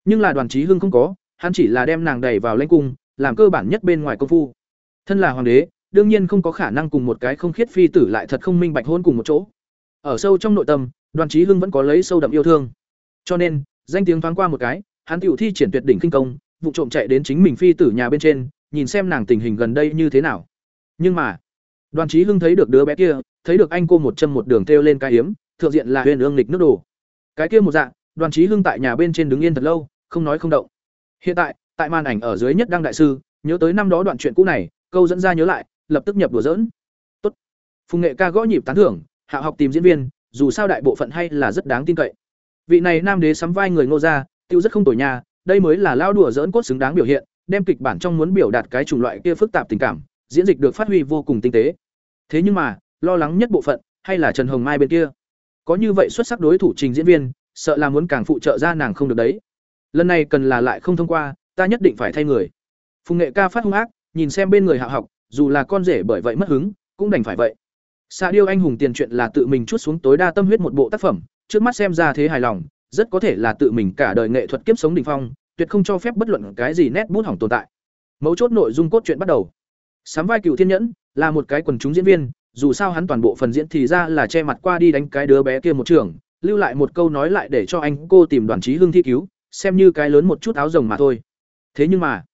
Nhưng là đoàn trí hưng không có hắn chỉ là đem nàng đẩy vào lãnh cung, làm cơ bản nhất bên ngoài công phu. Thân là hoàng đế, đương nhiên không có khả năng cùng một cái không khiết phi tử lại thật không minh bạch hôn cùng một chỗ. Ở sâu trong nội tâm, đoàn Chí hưng vẫn có lấy sâu đậm yêu thương. Cho nên, danh tiếng thoáng qua một cái, hắn tiểu thi triển tuyệt đỉnh kinh công, vụ trộm chạy đến chính mình phi tử nhà bên trên, nhìn xem nàng tình hình gần đây như thế nào. Nhưng mà, đoàn Chí hưng thấy được đứa bé kia, thấy được anh cô một chân một đường theo lên cái hiếm, thượng diện là huyền ương lịch nước đồ. Cái kia một dạng, đoàn Chí hưng tại nhà bên trên đứng yên thật lâu, không nói không động hiện tại tại màn ảnh ở dưới nhất đăng đại sư, nhớ tới năm đó đoạn chuyện cũ này, câu dẫn ra nhớ lại, lập tức nhập đùa dỡn tốt. Phùng nghệ ca gõ nhịp tán thưởng, hạ học tìm diễn viên, dù sao đại bộ phận hay là rất đáng tin cậy. Vị này nam đế sắm vai người ngô gia, tiêu rất không tồi nha, đây mới là lao đùa dỡn cốt xứng đáng biểu hiện, đem kịch bản trong muốn biểu đạt cái chủng loại kia phức tạp tình cảm, diễn dịch được phát huy vô cùng tinh tế. Thế nhưng mà, lo lắng nhất bộ phận, hay là trần hồng mai bên kia. Có như vậy xuất sắc đối thủ trình diễn viên, sợ là muốn càng phụ trợ ra nàng không được đấy lần này cần là lại không thông qua, ta nhất định phải thay người. Phùng nghệ ca phát hung ác, nhìn xem bên người hạ học, dù là con rể bởi vậy mất hứng, cũng đành phải vậy. Xạ điêu anh hùng tiền chuyện là tự mình chút xuống tối đa tâm huyết một bộ tác phẩm, trước mắt xem ra thế hài lòng, rất có thể là tự mình cả đời nghệ thuật kiếp sống đỉnh phong, tuyệt không cho phép bất luận cái gì nét bút hỏng tồn tại. Mấu chốt nội dung cốt truyện bắt đầu. Sám vai cựu thiên nhẫn, là một cái quần chúng diễn viên, dù sao hắn toàn bộ phần diễn thì ra là che mặt qua đi đánh cái đứa bé kia một trường, lưu lại một câu nói lại để cho anh cô tìm đoàn trí hương thi cứu xem như cái lớn một chút áo rồng mà thôi thế nhưng mà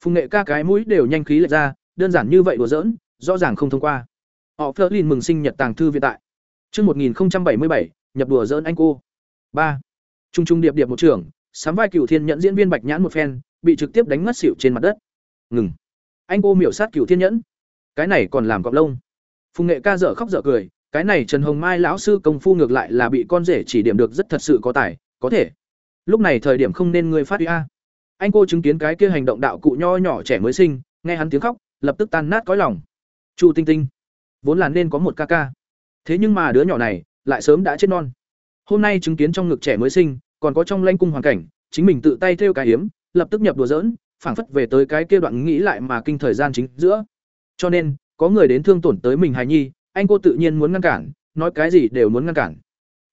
phùng nghệ ca cái mũi đều nhanh khí lệch ra đơn giản như vậy đùa giỡn rõ ràng không thông qua họ phơ lin mừng sinh nhật tàng thư viện tại Trước 1077, nhập đùa giỡn anh cô. ba Trung trung điệp điệp một trưởng, sắm vai cửu thiên nhẫn diễn viên bạch nhãn một phen, bị trực tiếp đánh ngất xỉu trên mặt đất. Ngừng. Anh cô miểu sát cửu thiên nhẫn. Cái này còn làm cọp lông. Phùng nghệ ca dở khóc dở cười, cái này Trần Hồng Mai lão sư công phu ngược lại là bị con rể chỉ điểm được rất thật sự có tài, có thể. Lúc này thời điểm không nên ngươi phát huy a. Anh cô chứng kiến cái kia hành động đạo cụ nho nhỏ trẻ mới sinh, nghe hắn tiếng khóc, lập tức tan nát cõi lòng. Chu Tinh Tinh, vốn là nên có một ca ca. Thế nhưng mà đứa nhỏ này lại sớm đã chết non. Hôm nay chứng kiến trong ngực trẻ mới sinh, còn có trong lanh cung hoàn cảnh, chính mình tự tay thêu cái hiếm, lập tức nhập đùa giỡn, phảng phất về tới cái kia đoạn nghĩ lại mà kinh thời gian chính giữa. Cho nên, có người đến thương tổn tới mình hài nhi, anh cô tự nhiên muốn ngăn cản, nói cái gì đều muốn ngăn cản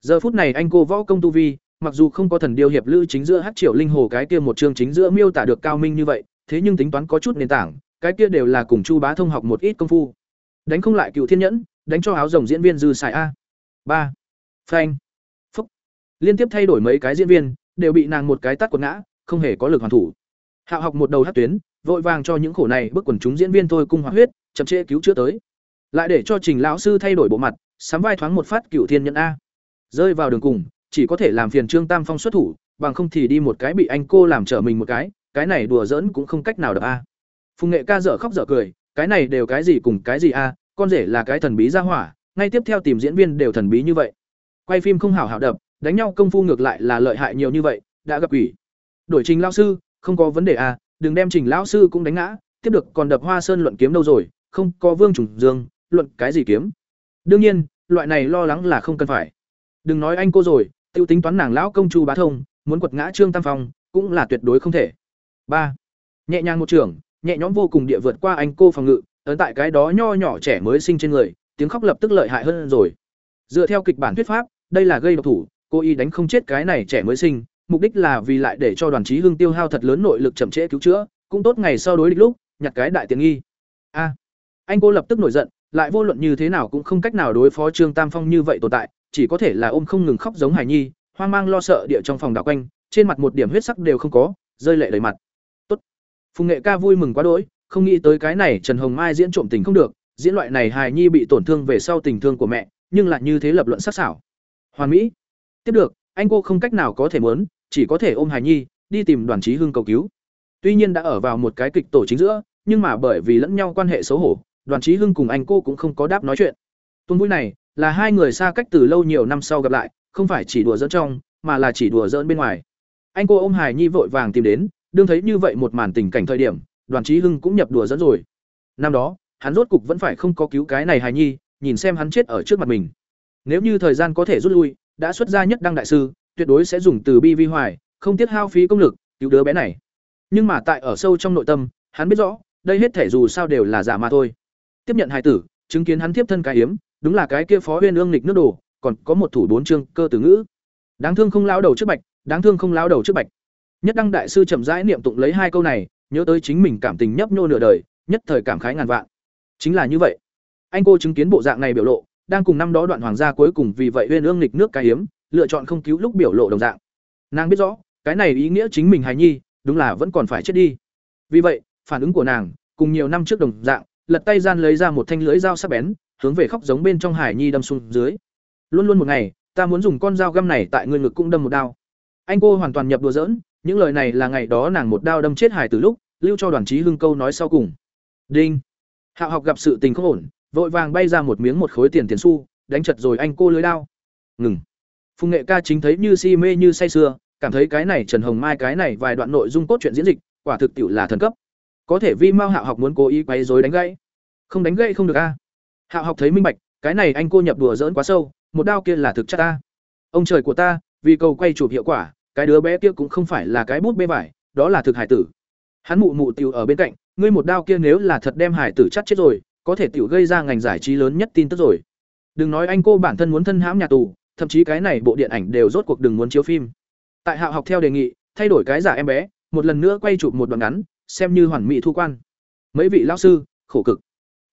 giờ phút này anh cô võ công tu vi mặc dù không có thần điêu hiệp lữ chính giữa hát triệu linh hồ cái kia một chương chính giữa miêu tả được cao minh như vậy, thế nhưng tính toán có chút nền tảng, cái kia đều là cùng chu bá thông học một ít công phu. Đánh không lại cựu thiên nhẫn, đánh cho áo rồng diễn viên dư xài a. Ba. Phanh. Phúc. Liên tiếp thay đổi mấy cái diễn viên, đều bị nàng một cái tắt quật ngã, không hề có lực hoàn thủ. Hạo học một đầu hát tuyến, vội vàng cho những khổ này bước quần chúng diễn viên thôi cung hoạt huyết, chậm trễ cứu chữa tới. Lại để cho trình lão sư thay đổi bộ mặt, sắm vai thoáng một phát cựu thiên nhẫn a. Rơi vào đường cùng chỉ có thể làm phiền trương tam phong xuất thủ, bằng không thì đi một cái bị anh cô làm trở mình một cái cái này đùa giỡn cũng không cách nào được a. Phùng nghệ ca dở khóc dở cười, cái này đều cái gì cùng cái gì a, con rể là cái thần bí ra hỏa, ngay tiếp theo tìm diễn viên đều thần bí như vậy. Quay phim không hảo hảo đập, đánh nhau công phu ngược lại là lợi hại nhiều như vậy, đã gặp quỷ. Đổi trình lao sư, không có vấn đề a, đừng đem trình lão sư cũng đánh ngã, tiếp được còn đập hoa sơn luận kiếm đâu rồi, không có vương trùng dương, luận cái gì kiếm. Đương nhiên, loại này lo lắng là không cần phải. Đừng nói anh cô rồi tiêu tính toán nàng lão công chu bá thông, muốn quật ngã trương tam phong, cũng là tuyệt đối không thể. Ba. Nhẹ nhàng một trường, nhẹ nhõm vô cùng địa vượt qua anh cô phòng ngự, ấn tại cái đó nho nhỏ trẻ mới sinh trên người, tiếng khóc lập tức lợi hại hơn rồi. Dựa theo kịch bản thuyết pháp, đây là gây độc thủ, cô y đánh không chết cái này trẻ mới sinh, mục đích là vì lại để cho đoàn trí hưng tiêu hao thật lớn nội lực chậm trễ cứu chữa, cũng tốt ngày sau đối địch lúc, nhặt cái đại tiện nghi. A. Anh cô lập tức nổi giận, lại vô luận như thế nào cũng không cách nào đối phó trương tam phong như vậy tồn tại chỉ có thể là ôm không ngừng khóc giống hải nhi, hoang mang lo sợ địa trong phòng đảo quanh, trên mặt một điểm huyết sắc đều không có, rơi lệ đầy mặt. Tốt. Phùng nghệ ca vui mừng quá đỗi, không nghĩ tới cái này trần hồng mai diễn trộm tình không được, diễn loại này hài nhi bị tổn thương về sau tình thương của mẹ, nhưng lại như thế lập luận sắc sảo. Hoàn mỹ. Tiếp được, anh cô không cách nào có thể muốn, chỉ có thể ôm hài nhi, đi tìm đoàn trí hưng cầu cứu. Tuy nhiên đã ở vào một cái kịch tổ chính giữa, nhưng mà bởi vì lẫn nhau quan hệ xấu hổ, đoàn trí hưng cùng anh cô cũng không có đáp nói chuyện. Tuần vui này là hai người xa cách từ lâu nhiều năm sau gặp lại, không phải chỉ đùa giỡn trong, mà là chỉ đùa giỡn bên ngoài. Anh cô ôm Hải nhi vội vàng tìm đến, đương thấy như vậy một màn tình cảnh thời điểm, đoàn trí hưng cũng nhập đùa dẫn rồi. Năm đó, hắn rốt cục vẫn phải không có cứu cái này hài nhi, nhìn xem hắn chết ở trước mặt mình. Nếu như thời gian có thể rút lui, đã xuất ra nhất đăng đại sư, tuyệt đối sẽ dùng từ bi vi hoài, không tiết hao phí công lực, cứu đứa bé này. Nhưng mà tại ở sâu trong nội tâm, hắn biết rõ, đây hết thể dù sao đều là giả mà thôi. Tiếp nhận hài tử, chứng kiến hắn tiếp thân cái hiếm đúng là cái kia phó huyên ương nghịch nước đồ, còn có một thủ bốn chương cơ từ ngữ. Đáng thương không lao đầu trước bạch, đáng thương không lao đầu trước bạch. Nhất đăng đại sư chậm rãi niệm tụng lấy hai câu này, nhớ tới chính mình cảm tình nhấp nhô nửa đời, nhất thời cảm khái ngàn vạn. Chính là như vậy. Anh cô chứng kiến bộ dạng này biểu lộ, đang cùng năm đó đoạn hoàng gia cuối cùng vì vậy huyên ương nghịch nước cái hiếm, lựa chọn không cứu lúc biểu lộ đồng dạng. Nàng biết rõ, cái này ý nghĩa chính mình hài nhi, đúng là vẫn còn phải chết đi. Vì vậy, phản ứng của nàng, cùng nhiều năm trước đồng dạng, lật tay gian lấy ra một thanh lưới dao sắc bén hướng về khóc giống bên trong hải nhi đâm xuống dưới. Luôn luôn một ngày, ta muốn dùng con dao găm này tại ngươi ngực cũng đâm một đao. Anh cô hoàn toàn nhập đùa giỡn, những lời này là ngày đó nàng một đao đâm chết hải từ lúc, lưu cho đoàn trí hưng câu nói sau cùng. Đinh. Hạo học gặp sự tình không ổn, vội vàng bay ra một miếng một khối tiền tiền xu, đánh chật rồi anh cô lưới đao. Ngừng. Phùng nghệ ca chính thấy như si mê như say sưa, cảm thấy cái này trần hồng mai cái này vài đoạn nội dung cốt truyện diễn dịch, quả thực tiệu là thần cấp. Có thể vi mao hạo học muốn cố ý quấy rối đánh gãy. Không đánh gãy không được a hạo học thấy minh bạch, cái này anh cô nhập đùa dỡn quá sâu, một đao kia là thực chất ta. Ông trời của ta, vì cầu quay chụp hiệu quả, cái đứa bé kia cũng không phải là cái bút bê vải, đó là thực hải tử. Hắn mụ mụ tiểu ở bên cạnh, ngươi một đao kia nếu là thật đem hải tử chắc chết rồi, có thể tiểu gây ra ngành giải trí lớn nhất tin tức rồi. Đừng nói anh cô bản thân muốn thân hãm nhà tù, thậm chí cái này bộ điện ảnh đều rốt cuộc đừng muốn chiếu phim. Tại hạo học theo đề nghị, thay đổi cái giả em bé, một lần nữa quay chụp một đoạn ngắn, xem như hoàn mỹ thu quan. Mấy vị lão sư, khổ cực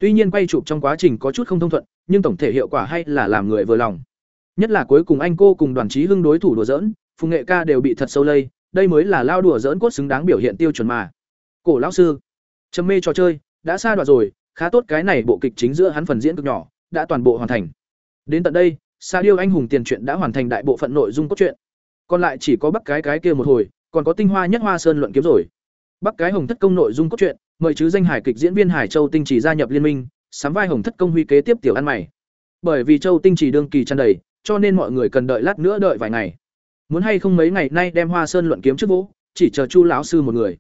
tuy nhiên quay chụp trong quá trình có chút không thông thuận nhưng tổng thể hiệu quả hay là làm người vừa lòng. Nhất là cuối cùng anh cô cùng đoàn trí hưng đối thủ đùa giỡn, phùng nghệ ca đều bị thật sâu lây đây mới là lao đùa giỡn cốt xứng đáng biểu hiện tiêu chuẩn mà. Cổ lão sư trầm mê trò chơi đã xa đoạn rồi khá tốt cái này bộ kịch chính giữa hắn phần diễn cực nhỏ đã toàn bộ hoàn thành. Đến tận đây sa điêu anh hùng tiền truyện đã hoàn thành đại bộ phận nội dung cốt truyện. Còn lại chỉ có bắc cái cái kia một hồi còn có tinh hoa nhất hoa sơn luận kiếm rồi bắc cái hồng thất công nội dung cốt truyện, mời chứ danh hải kịch diễn viên hải châu tinh chỉ gia nhập liên minh, sắm vai hồng thất công huy kế tiếp tiểu ăn mày. Bởi vì châu tinh chỉ đương kỳ tràn đầy, cho nên mọi người cần đợi lát nữa đợi vài ngày. Muốn hay không mấy ngày nay đem hoa sơn luận kiếm trước vỗ, chỉ chờ chu lão sư một người.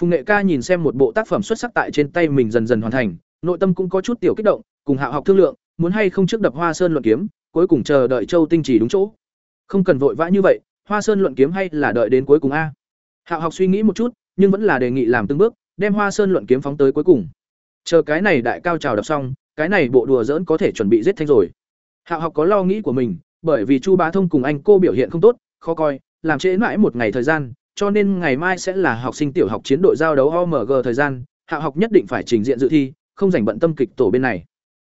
Phùng nghệ ca nhìn xem một bộ tác phẩm xuất sắc tại trên tay mình dần dần hoàn thành, nội tâm cũng có chút tiểu kích động, cùng hạ học thương lượng, muốn hay không trước đập hoa sơn luận kiếm, cuối cùng chờ đợi châu tinh chỉ đúng chỗ. Không cần vội vã như vậy, hoa sơn luận kiếm hay là đợi đến cuối cùng a? Hạ học suy nghĩ một chút nhưng vẫn là đề nghị làm từng bước đem hoa sơn luận kiếm phóng tới cuối cùng chờ cái này đại cao trào đọc xong cái này bộ đùa dỡn có thể chuẩn bị giết thanh rồi Hạo học có lo nghĩ của mình, bởi vì Chu Bá Thông cùng anh cô biểu hiện không tốt, khó coi, làm trễ mãi một ngày thời gian, cho nên ngày mai sẽ là học sinh tiểu học chiến đội giao đấu OMG thời gian, Hạo học nhất định phải trình diện dự thi, không rảnh bận tâm kịch tổ bên này.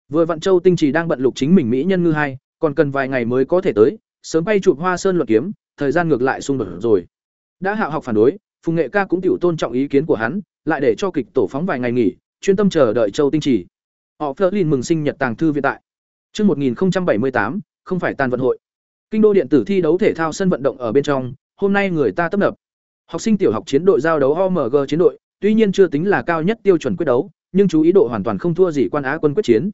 Vừa Vạn Châu Tinh Trì đang bận lục chính mình mỹ nhân ngư hai, còn cần vài ngày mới có thể tới, sớm bay chụp Hoa Sơn luật kiếm, thời gian ngược lại xung đột rồi. Đã Hạo học phản đối, Phùng Nghệ ca cũng tiểu tôn trọng ý kiến của hắn, lại để cho kịch tổ phóng vài ngày nghỉ, chuyên tâm chờ đợi Châu Tinh Trì. Họ Flerlin mừng sinh nhật tàng thư viện tại. Trước 1078, không phải tàn vận hội. Kinh đô điện tử thi đấu thể thao sân vận động ở bên trong, hôm nay người ta tấp nập. Học sinh tiểu học chiến đội giao đấu OMG chiến đội, tuy nhiên chưa tính là cao nhất tiêu chuẩn quyết đấu, nhưng chú ý độ hoàn toàn không thua gì quan á quân quyết chiến.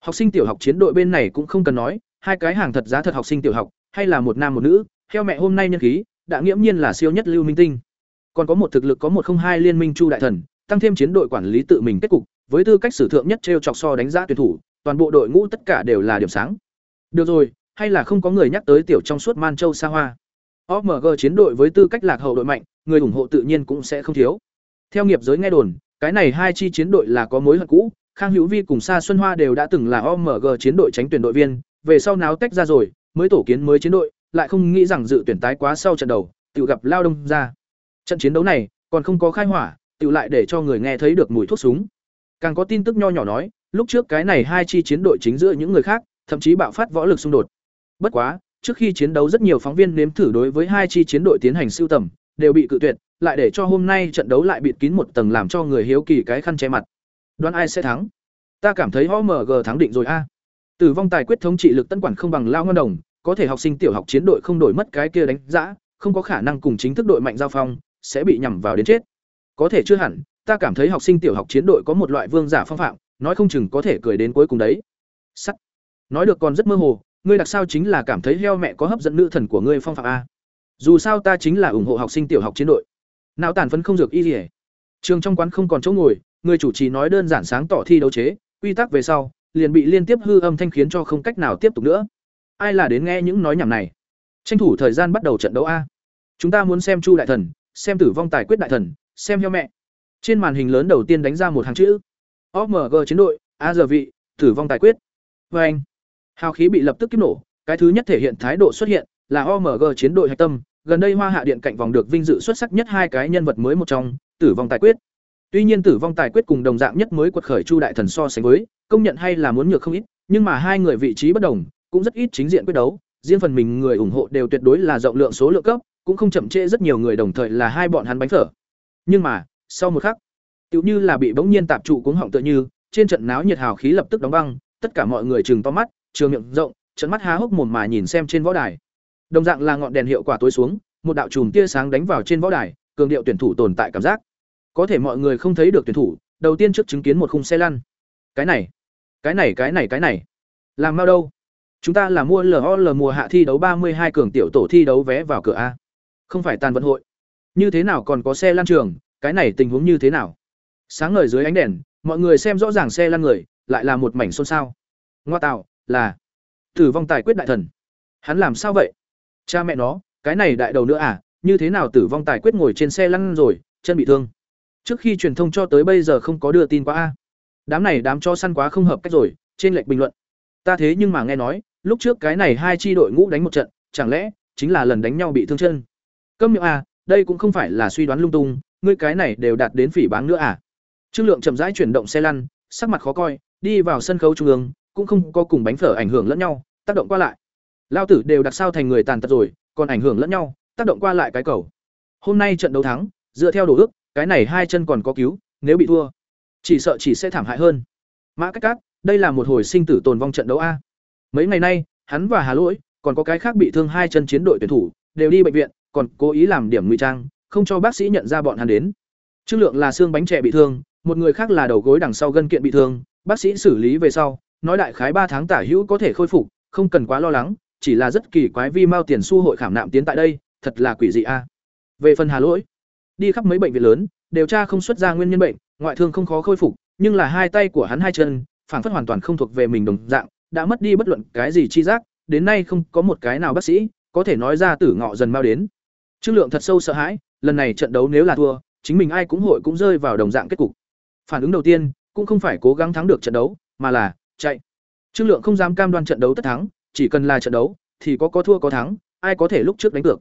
Học sinh tiểu học chiến đội bên này cũng không cần nói, hai cái hàng thật giá thật học sinh tiểu học, hay là một nam một nữ, theo mẹ hôm nay nhân khí, đã nghiễm nhiên là siêu nhất lưu minh tinh. Còn có một thực lực có một không hai liên minh chu đại thần, tăng thêm chiến đội quản lý tự mình kết cục, với tư cách sử thượng nhất trêu chọc so đánh giá tuyển thủ, toàn bộ đội ngũ tất cả đều là điểm sáng. Được rồi, hay là không có người nhắc tới tiểu trong suốt Man Châu xa hoa. OMG chiến đội với tư cách lạc hậu đội mạnh, người ủng hộ tự nhiên cũng sẽ không thiếu. Theo nghiệp giới nghe đồn, cái này hai chi chiến đội là có mối hận cũ, Khang Hữu Vi cùng Sa Xuân Hoa đều đã từng là OMG chiến đội tránh tuyển đội viên, về sau náo tách ra rồi, mới tổ kiến mới chiến đội, lại không nghĩ rằng dự tuyển tái quá sau trận đầu, tự gặp lao đông ra. Trận chiến đấu này còn không có khai hỏa, tự lại để cho người nghe thấy được mùi thuốc súng. Càng có tin tức nho nhỏ nói, lúc trước cái này hai chi chiến đội chính giữa những người khác, thậm chí bạo phát võ lực xung đột. Bất quá, trước khi chiến đấu rất nhiều phóng viên nếm thử đối với hai chi chiến đội tiến hành sưu tầm, đều bị cự tuyệt, lại để cho hôm nay trận đấu lại bịt kín một tầng làm cho người hiếu kỳ cái khăn che mặt. Đoán ai sẽ thắng? Ta cảm thấy OMG thắng định rồi a. Tử vong tài quyết thống trị lực tân quản không bằng lao ngân đồng, có thể học sinh tiểu học chiến đội không đổi mất cái kia đánh giá, không có khả năng cùng chính thức đội mạnh giao phong, sẽ bị nhằm vào đến chết. Có thể chưa hẳn, ta cảm thấy học sinh tiểu học chiến đội có một loại vương giả phong phạm, nói không chừng có thể cười đến cuối cùng đấy. Sắt. Nói được còn rất mơ hồ, ngươi đặc sao chính là cảm thấy heo mẹ có hấp dẫn nữ thần của ngươi phong phạm a. Dù sao ta chính là ủng hộ học sinh tiểu học chiến đội. Nào tàn phấn không dược y liễu. Trường trong quán không còn chỗ ngồi, người chủ trì nói đơn giản sáng tỏ thi đấu chế, quy tắc về sau, liền bị liên tiếp hư âm thanh khiến cho không cách nào tiếp tục nữa. Ai là đến nghe những nói nhảm này? Tranh thủ thời gian bắt đầu trận đấu a. Chúng ta muốn xem Chu đại thần, xem tử vong tài quyết đại thần, xem heo mẹ. Trên màn hình lớn đầu tiên đánh ra một hàng chữ. OMG chiến đội, A giờ vị, tử vong tài quyết. Và anh. Hào khí bị lập tức kích nổ, cái thứ nhất thể hiện thái độ xuất hiện là OMG chiến đội hạch tâm, gần đây Hoa Hạ Điện cạnh vòng được vinh dự xuất sắc nhất hai cái nhân vật mới một trong, tử vong tài quyết. Tuy nhiên tử vong tài quyết cùng đồng dạng nhất mới quật khởi Chu đại thần so sánh với, công nhận hay là muốn nhược không ít, nhưng mà hai người vị trí bất đồng, cũng rất ít chính diện quyết đấu, riêng phần mình người ủng hộ đều tuyệt đối là rộng lượng số lượng cấp, cũng không chậm trễ rất nhiều người đồng thời là hai bọn hắn bánh phở. Nhưng mà, sau một khắc, tựu như là bị bỗng nhiên tạp trụ cuống họng tựa như, trên trận náo nhiệt hào khí lập tức đóng băng, tất cả mọi người trừng to mắt, trường miệng rộng, trận mắt há hốc mồm mà nhìn xem trên võ đài. Đồng dạng là ngọn đèn hiệu quả tối xuống, một đạo chùm tia sáng đánh vào trên võ đài, cường điệu tuyển thủ tồn tại cảm giác. Có thể mọi người không thấy được tuyển thủ, đầu tiên trước chứng kiến một khung xe lăn. Cái này, cái này cái này cái này, làm mau đâu? Chúng ta là mua LOL mùa hạ thi đấu ba mươi hai cường tiểu tổ thi đấu vé vào cửa a. Không phải tàn vận hội. Như thế nào còn có xe lăn trường, cái này tình huống như thế nào? Sáng ngời dưới ánh đèn, mọi người xem rõ ràng xe lăn người, lại là một mảnh xôn xao. Ngoa tạo, là Tử vong tài quyết đại thần. Hắn làm sao vậy? Cha mẹ nó, cái này đại đầu nữa à, như thế nào tử vong tài quyết ngồi trên xe lăn rồi, chân bị thương. Trước khi truyền thông cho tới bây giờ không có đưa tin quá a. Đám này đám cho săn quá không hợp cách rồi, trên lệch bình luận. Ta thế nhưng mà nghe nói, lúc trước cái này hai chi đội ngũ đánh một trận, chẳng lẽ chính là lần đánh nhau bị thương chân? Câm miệng à, đây cũng không phải là suy đoán lung tung, ngươi cái này đều đạt đến phỉ báng nữa à? Trương Lượng chậm rãi chuyển động xe lăn, sắc mặt khó coi, đi vào sân khấu trung ương, cũng không có cùng bánh phở ảnh hưởng lẫn nhau, tác động qua lại. Lao tử đều đặt sao thành người tàn tật rồi, còn ảnh hưởng lẫn nhau, tác động qua lại cái cầu. Hôm nay trận đấu thắng, dựa theo đồ ước, cái này hai chân còn có cứu, nếu bị thua, chỉ sợ chỉ sẽ thảm hại hơn. Mã Cách Cát, đây là một hồi sinh tử tồn vong trận đấu a. Mấy ngày nay, hắn và Hà Lỗi, còn có cái khác bị thương hai chân chiến đội tuyển thủ, đều đi bệnh viện, còn cố ý làm điểm ngụy trang, không cho bác sĩ nhận ra bọn hắn đến. Trương Lượng là xương bánh trẻ bị thương, một người khác là đầu gối đằng sau gân kiện bị thương, bác sĩ xử lý về sau, nói đại khái ba tháng tả hữu có thể khôi phục, không cần quá lo lắng, chỉ là rất kỳ quái vi mao tiền xu hội khảm nạm tiến tại đây, thật là quỷ dị a. Về phần Hà Lỗi, đi khắp mấy bệnh viện lớn, điều tra không xuất ra nguyên nhân bệnh, ngoại thương không khó khôi phục, nhưng là hai tay của hắn hai chân, phản phất hoàn toàn không thuộc về mình đồng dạng, đã mất đi bất luận cái gì chi giác, đến nay không có một cái nào bác sĩ có thể nói ra tử ngọ dần mau đến. Trương Lượng thật sâu sợ hãi, lần này trận đấu nếu là thua, chính mình ai cũng hội cũng rơi vào đồng dạng kết cục. Phản ứng đầu tiên, cũng không phải cố gắng thắng được trận đấu, mà là chạy. Trương Lượng không dám cam đoan trận đấu tất thắng, chỉ cần là trận đấu thì có có thua có thắng, ai có thể lúc trước đánh được.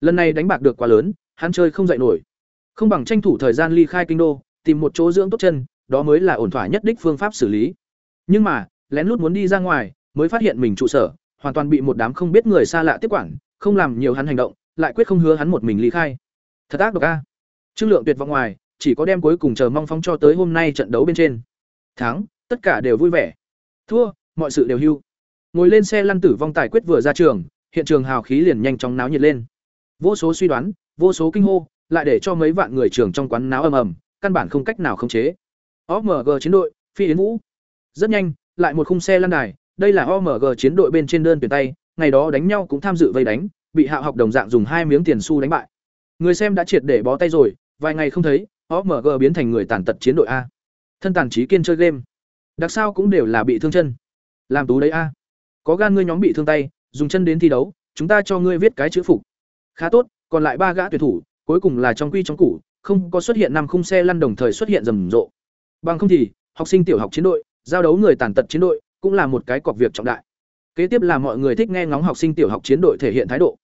Lần này đánh bạc được quá lớn, hắn chơi không dậy nổi. Không bằng tranh thủ thời gian ly khai kinh đô, tìm một chỗ dưỡng tốt chân, đó mới là ổn thỏa nhất đích phương pháp xử lý. Nhưng mà, lén lút muốn đi ra ngoài, mới phát hiện mình trụ sở hoàn toàn bị một đám không biết người xa lạ tiếp quản, không làm nhiều hắn hành động, lại quyết không hứa hắn một mình ly khai. Thật ác độc a. Trương Lượng tuyệt vọng ngoài, chỉ có đem cuối cùng chờ mong phóng cho tới hôm nay trận đấu bên trên. Thắng, tất cả đều vui vẻ. Thua, mọi sự đều hưu. Ngồi lên xe lăn tử vong tài quyết vừa ra trường, hiện trường hào khí liền nhanh chóng náo nhiệt lên. Vô số suy đoán, vô số kinh hô, lại để cho mấy vạn người trường trong quán náo ầm ầm, căn bản không cách nào khống chế. OMG chiến đội, Phi Yến Vũ. Rất nhanh, lại một khung xe lăn đài, đây là OMG chiến đội bên trên đơn tuyển tay, ngày đó đánh nhau cũng tham dự vây đánh, bị hạ học đồng dạng dùng hai miếng tiền xu đánh bại. Người xem đã triệt để bó tay rồi, vài ngày không thấy, OMG biến thành người tàn tật chiến đội a. Thân tàn trí kiên chơi game. Đặc sao cũng đều là bị thương chân. Làm tú đấy a. Có gan ngươi nhóm bị thương tay, dùng chân đến thi đấu, chúng ta cho ngươi viết cái chữ phục. Khá tốt, còn lại ba gã tuyển thủ, cuối cùng là trong quy trong củ, không có xuất hiện năm khung xe lăn đồng thời xuất hiện rầm rộ. Bằng không thì, học sinh tiểu học chiến đội, giao đấu người tàn tật chiến đội, cũng là một cái cọc việc trọng đại. Kế tiếp là mọi người thích nghe ngóng học sinh tiểu học chiến đội thể hiện thái độ.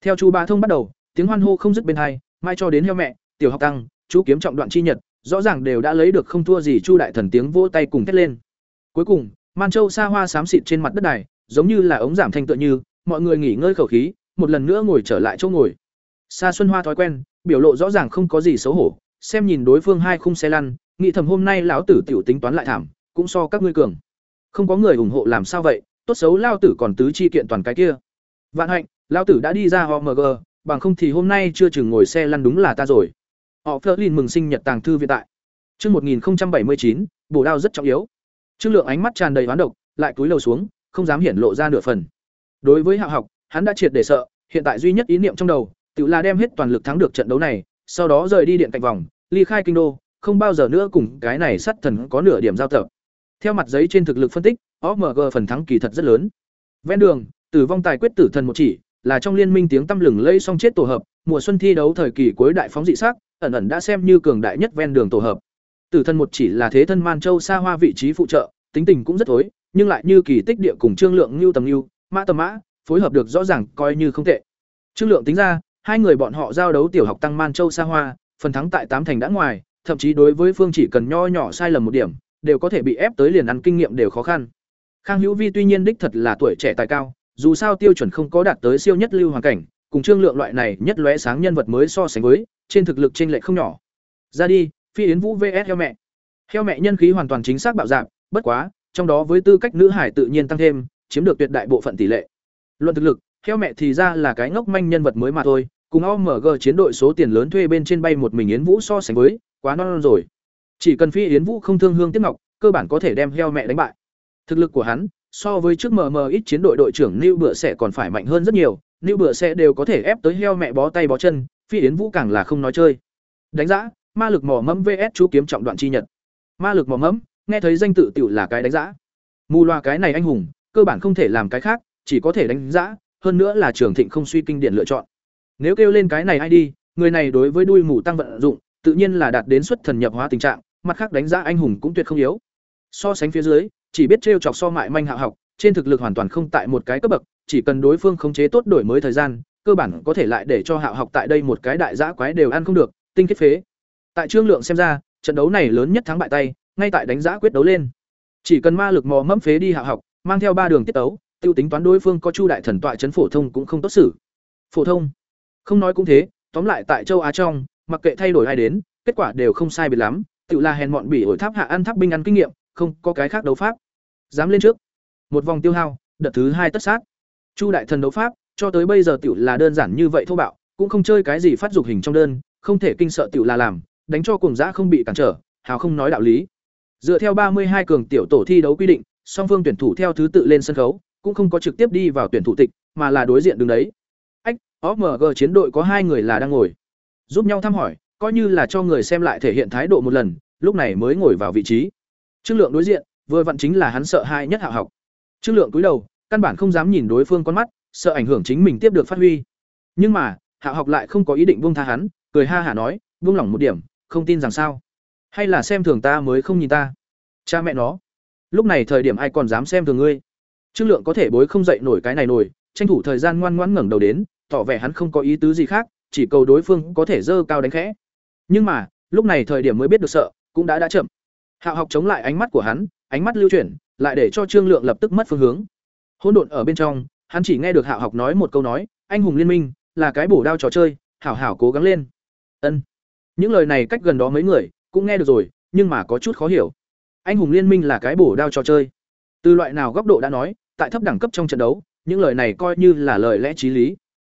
Theo chú Ba Thông bắt đầu, tiếng hoan hô không dứt bên hai, mai cho đến heo mẹ, tiểu học tăng, chú kiếm trọng đoạn chi nhật, rõ ràng đều đã lấy được không thua gì Chu đại thần tiếng vỗ tay cùng thét lên. Cuối cùng, Man Châu xa hoa xám xịt trên mặt đất này, giống như là ống giảm thanh tựa như, mọi người nghỉ ngơi khẩu khí, một lần nữa ngồi trở lại chỗ ngồi. Sa Xuân Hoa thói quen, biểu lộ rõ ràng không có gì xấu hổ, xem nhìn đối phương hai khung xe lăn, nghĩ thầm hôm nay lão tử tiểu tính toán lại thảm, cũng so các ngươi cường. Không có người ủng hộ làm sao vậy, tốt xấu lao tử còn tứ chi kiện toàn cái kia. Vạn hạnh, lao tử đã đi ra OMG, bằng không thì hôm nay chưa chừng ngồi xe lăn đúng là ta rồi. Họ Flerlin mừng sinh nhật tàng thư viện tại. Chương 1079, bổ đao rất trọng yếu. Trương Lượng ánh mắt tràn đầy hoán độc, lại cúi đầu xuống, không dám hiển lộ ra nửa phần. Đối với hạ học, hắn đã triệt để sợ, hiện tại duy nhất ý niệm trong đầu, tự là đem hết toàn lực thắng được trận đấu này, sau đó rời đi điện cạnh vòng, ly khai kinh đô, không bao giờ nữa cùng cái này sắt thần có nửa điểm giao tập. Theo mặt giấy trên thực lực phân tích, OMG phần thắng kỳ thật rất lớn. Ven đường, tử vong tài quyết tử thần một chỉ, là trong liên minh tiếng tăm lừng lây song chết tổ hợp, mùa xuân thi đấu thời kỳ cuối đại phóng dị sắc, ẩn ẩn đã xem như cường đại nhất ven đường tổ hợp. Tử thần một chỉ là thế thân Man Châu xa hoa vị trí phụ trợ, tính tình cũng rất tối, nhưng lại như kỳ tích địa cùng Trương Lượng Nưu tầm nưu, Mã Tầm Mã, phối hợp được rõ ràng coi như không tệ. Trương Lượng tính ra, hai người bọn họ giao đấu tiểu học tăng Man Châu xa hoa, phần thắng tại tám thành đã ngoài, thậm chí đối với Phương chỉ cần nho nhỏ sai lầm một điểm, đều có thể bị ép tới liền ăn kinh nghiệm đều khó khăn. Khang Hữu Vi tuy nhiên đích thật là tuổi trẻ tài cao, dù sao tiêu chuẩn không có đạt tới siêu nhất lưu hoàn cảnh, cùng Trương Lượng loại này nhất lóe sáng nhân vật mới so sánh với, trên thực lực chênh lệch không nhỏ. Ra đi, Phi Yến Vũ VS heo mẹ. Heo mẹ nhân khí hoàn toàn chính xác bạo dạng, bất quá, trong đó với tư cách nữ hải tự nhiên tăng thêm, chiếm được tuyệt đại bộ phận tỷ lệ. Luận thực lực, heo mẹ thì ra là cái ngốc manh nhân vật mới mà thôi, cùng OMG chiến đội số tiền lớn thuê bên trên bay một mình Yến Vũ so sánh với, quá non, non rồi. Chỉ cần Phi Yến Vũ không thương hương tiếc ngọc, cơ bản có thể đem heo mẹ đánh bại. Thực lực của hắn, so với trước mờ mờ ít chiến đội đội trưởng Lưu Bựa sẽ còn phải mạnh hơn rất nhiều, Lưu Bựa sẽ đều có thể ép tới heo mẹ bó tay bó chân, Phi Yến Vũ càng là không nói chơi. Đánh giá, ma lực mỏ mẫm VS chú kiếm trọng đoạn chi nhật. Ma lực mỏ mẫm, nghe thấy danh tự tiểu là cái đánh giá. Mù loa cái này anh hùng, cơ bản không thể làm cái khác, chỉ có thể đánh giá, hơn nữa là trường thịnh không suy kinh điển lựa chọn. Nếu kêu lên cái này ai đi, người này đối với đuôi mù tăng vận dụng, tự nhiên là đạt đến xuất thần nhập hóa tình trạng, mặt khác đánh giá anh hùng cũng tuyệt không yếu. So sánh phía dưới, chỉ biết trêu chọc so mại manh hạ học, trên thực lực hoàn toàn không tại một cái cấp bậc, chỉ cần đối phương khống chế tốt đổi mới thời gian, cơ bản có thể lại để cho hạ học tại đây một cái đại giã quái đều ăn không được, tinh kết phế. Tại Trương Lượng xem ra, trận đấu này lớn nhất thắng bại tay, ngay tại đánh giá quyết đấu lên. Chỉ cần ma lực mò mẫm phế đi hạ học, mang theo ba đường tiết tấu tiêu tính toán đối phương có chu đại thần tọa chấn phổ thông cũng không tốt xử. Phổ thông, không nói cũng thế, tóm lại tại châu Á trong, mặc kệ thay đổi ai đến, kết quả đều không sai biệt lắm, tự là hèn mọn bỉ ổi tháp hạ ăn tháp binh ăn kinh nghiệm, không có cái khác đấu pháp. Dám lên trước. Một vòng tiêu hao, đợt thứ hai tất sát. Chu đại thần đấu pháp, cho tới bây giờ tiểu là đơn giản như vậy thô bạo, cũng không chơi cái gì phát dục hình trong đơn, không thể kinh sợ tiểu là làm, đánh cho cuồng dã không bị cản trở, hào không nói đạo lý. Dựa theo ba mươi hai cường tiểu tổ thi đấu quy định, song phương tuyển thủ theo thứ tự lên sân khấu, cũng không có trực tiếp đi vào tuyển thủ tịch, mà là đối diện đứng đấy. Ách, OMG chiến đội có hai người là đang ngồi. Giúp nhau thăm hỏi, coi như là cho người xem lại thể hiện thái độ một lần, lúc này mới ngồi vào vị trí. Trương Lượng đối diện, vừa vặn chính là hắn sợ hai nhất hạ học. Trương Lượng cúi đầu, căn bản không dám nhìn đối phương con mắt, sợ ảnh hưởng chính mình tiếp được phát huy. Nhưng mà, Hạ học lại không có ý định buông tha hắn, cười ha hả nói, buông lỏng một điểm, không tin rằng sao? Hay là xem thường ta mới không nhìn ta? Cha mẹ nó. Lúc này thời điểm ai còn dám xem thường ngươi? Trương Lượng có thể bối không dậy nổi cái này nổi, tranh thủ thời gian ngoan ngoãn ngẩng đầu đến, tỏ vẻ hắn không có ý tứ gì khác, chỉ cầu đối phương có thể dơ cao đánh khẽ. Nhưng mà, lúc này thời điểm mới biết được sợ, cũng đã đã chậm. Hạo học chống lại ánh mắt của hắn, ánh mắt lưu chuyển, lại để cho Trương Lượng lập tức mất phương hướng. Hỗn độn ở bên trong, hắn chỉ nghe được Hạo học nói một câu nói, anh hùng liên minh là cái bổ đao trò chơi, hảo hảo cố gắng lên. Ân. Những lời này cách gần đó mấy người cũng nghe được rồi, nhưng mà có chút khó hiểu. Anh hùng liên minh là cái bổ đao trò chơi. Từ loại nào góc độ đã nói, tại thấp đẳng cấp trong trận đấu, những lời này coi như là lời lẽ trí lý.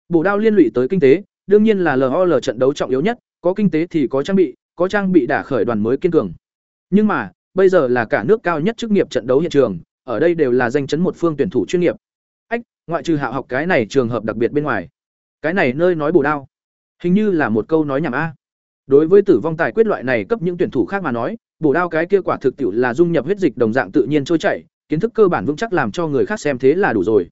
Bổ đao liên lụy tới kinh tế, đương nhiên là LOL trận đấu trọng yếu nhất, có kinh tế thì có trang bị, có trang bị đả khởi đoàn mới kiên cường. Nhưng mà, bây giờ là cả nước cao nhất chức nghiệp trận đấu hiện trường, ở đây đều là danh chấn một phương tuyển thủ chuyên nghiệp. Ách, ngoại trừ hạ học cái này trường hợp đặc biệt bên ngoài. Cái này nơi nói bổ đao, hình như là một câu nói nhảm a. Đối với tử vong tài quyết loại này cấp những tuyển thủ khác mà nói, bổ đao cái kia quả thực tiệu là dung nhập huyết dịch đồng dạng tự nhiên trôi chảy, kiến thức cơ bản vững chắc làm cho người khác xem thế là đủ rồi.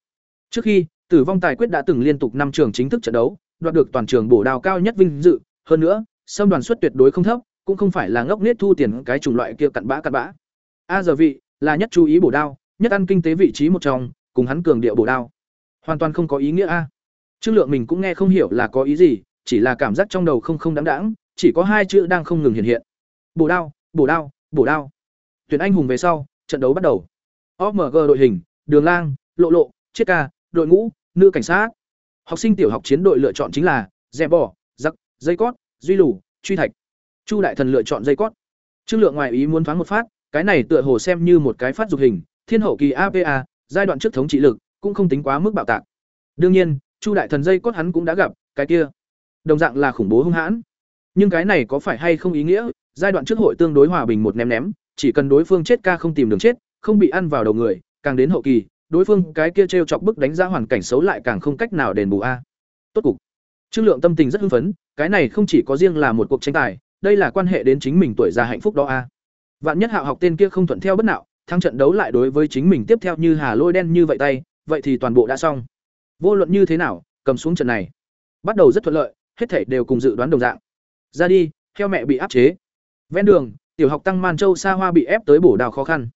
Trước khi, Tử vong tài quyết đã từng liên tục năm trường chính thức trận đấu, đoạt được toàn trường bổ đao cao nhất vinh dự, hơn nữa, xâm đoàn suất tuyệt đối không thấp, cũng không phải là ngốc nết thu tiền cái chủng loại kia cặn bã cặn bã. A giờ vị là nhất chú ý bổ đao, nhất ăn kinh tế vị trí một trong, cùng hắn cường địa bổ đao. Hoàn toàn không có ý nghĩa a. Trương Lượng mình cũng nghe không hiểu là có ý gì, chỉ là cảm giác trong đầu không không đáng đáng, chỉ có hai chữ đang không ngừng hiện hiện. Bổ đao, bổ đao, bổ đao. Tuyển anh hùng về sau, trận đấu bắt đầu. OMG đội hình, Đường Lang, Lộ Lộ, Chiết Ca, đội ngũ, nữ cảnh sát. Học sinh tiểu học chiến đội lựa chọn chính là dè bò, giặc, dây cót, duy lù, truy thạch. Chu đại thần lựa chọn dây cót. Trương Lượng ngoài ý muốn thoáng một phát, cái này tựa hồ xem như một cái phát dục hình, thiên hậu kỳ APA, giai đoạn trước thống trị lực, cũng không tính quá mức bạo tạc. Đương nhiên, Chu đại thần dây cót hắn cũng đã gặp, cái kia, đồng dạng là khủng bố hung hãn. Nhưng cái này có phải hay không ý nghĩa, giai đoạn trước hội tương đối hòa bình một ném ném, chỉ cần đối phương chết ca không tìm đường chết, không bị ăn vào đầu người, càng đến hậu kỳ, đối phương cái kia trêu chọc bức đánh giá hoàn cảnh xấu lại càng không cách nào đền bù a. Tốt cục. Trương Lượng tâm tình rất hưng phấn, cái này không chỉ có riêng là một cuộc tranh tài, đây là quan hệ đến chính mình tuổi già hạnh phúc đó a. Vạn nhất Hạo học tên kia không thuận theo bất nào, thắng trận đấu lại đối với chính mình tiếp theo như Hà Lôi đen như vậy tay, vậy thì toàn bộ đã xong. Vô luận như thế nào, cầm xuống trận này. Bắt đầu rất thuận lợi, hết thảy đều cùng dự đoán đồng dạng. Ra đi, theo mẹ bị áp chế. Ven đường, tiểu học tăng Man Châu Sa Hoa bị ép tới bổ đào khó khăn.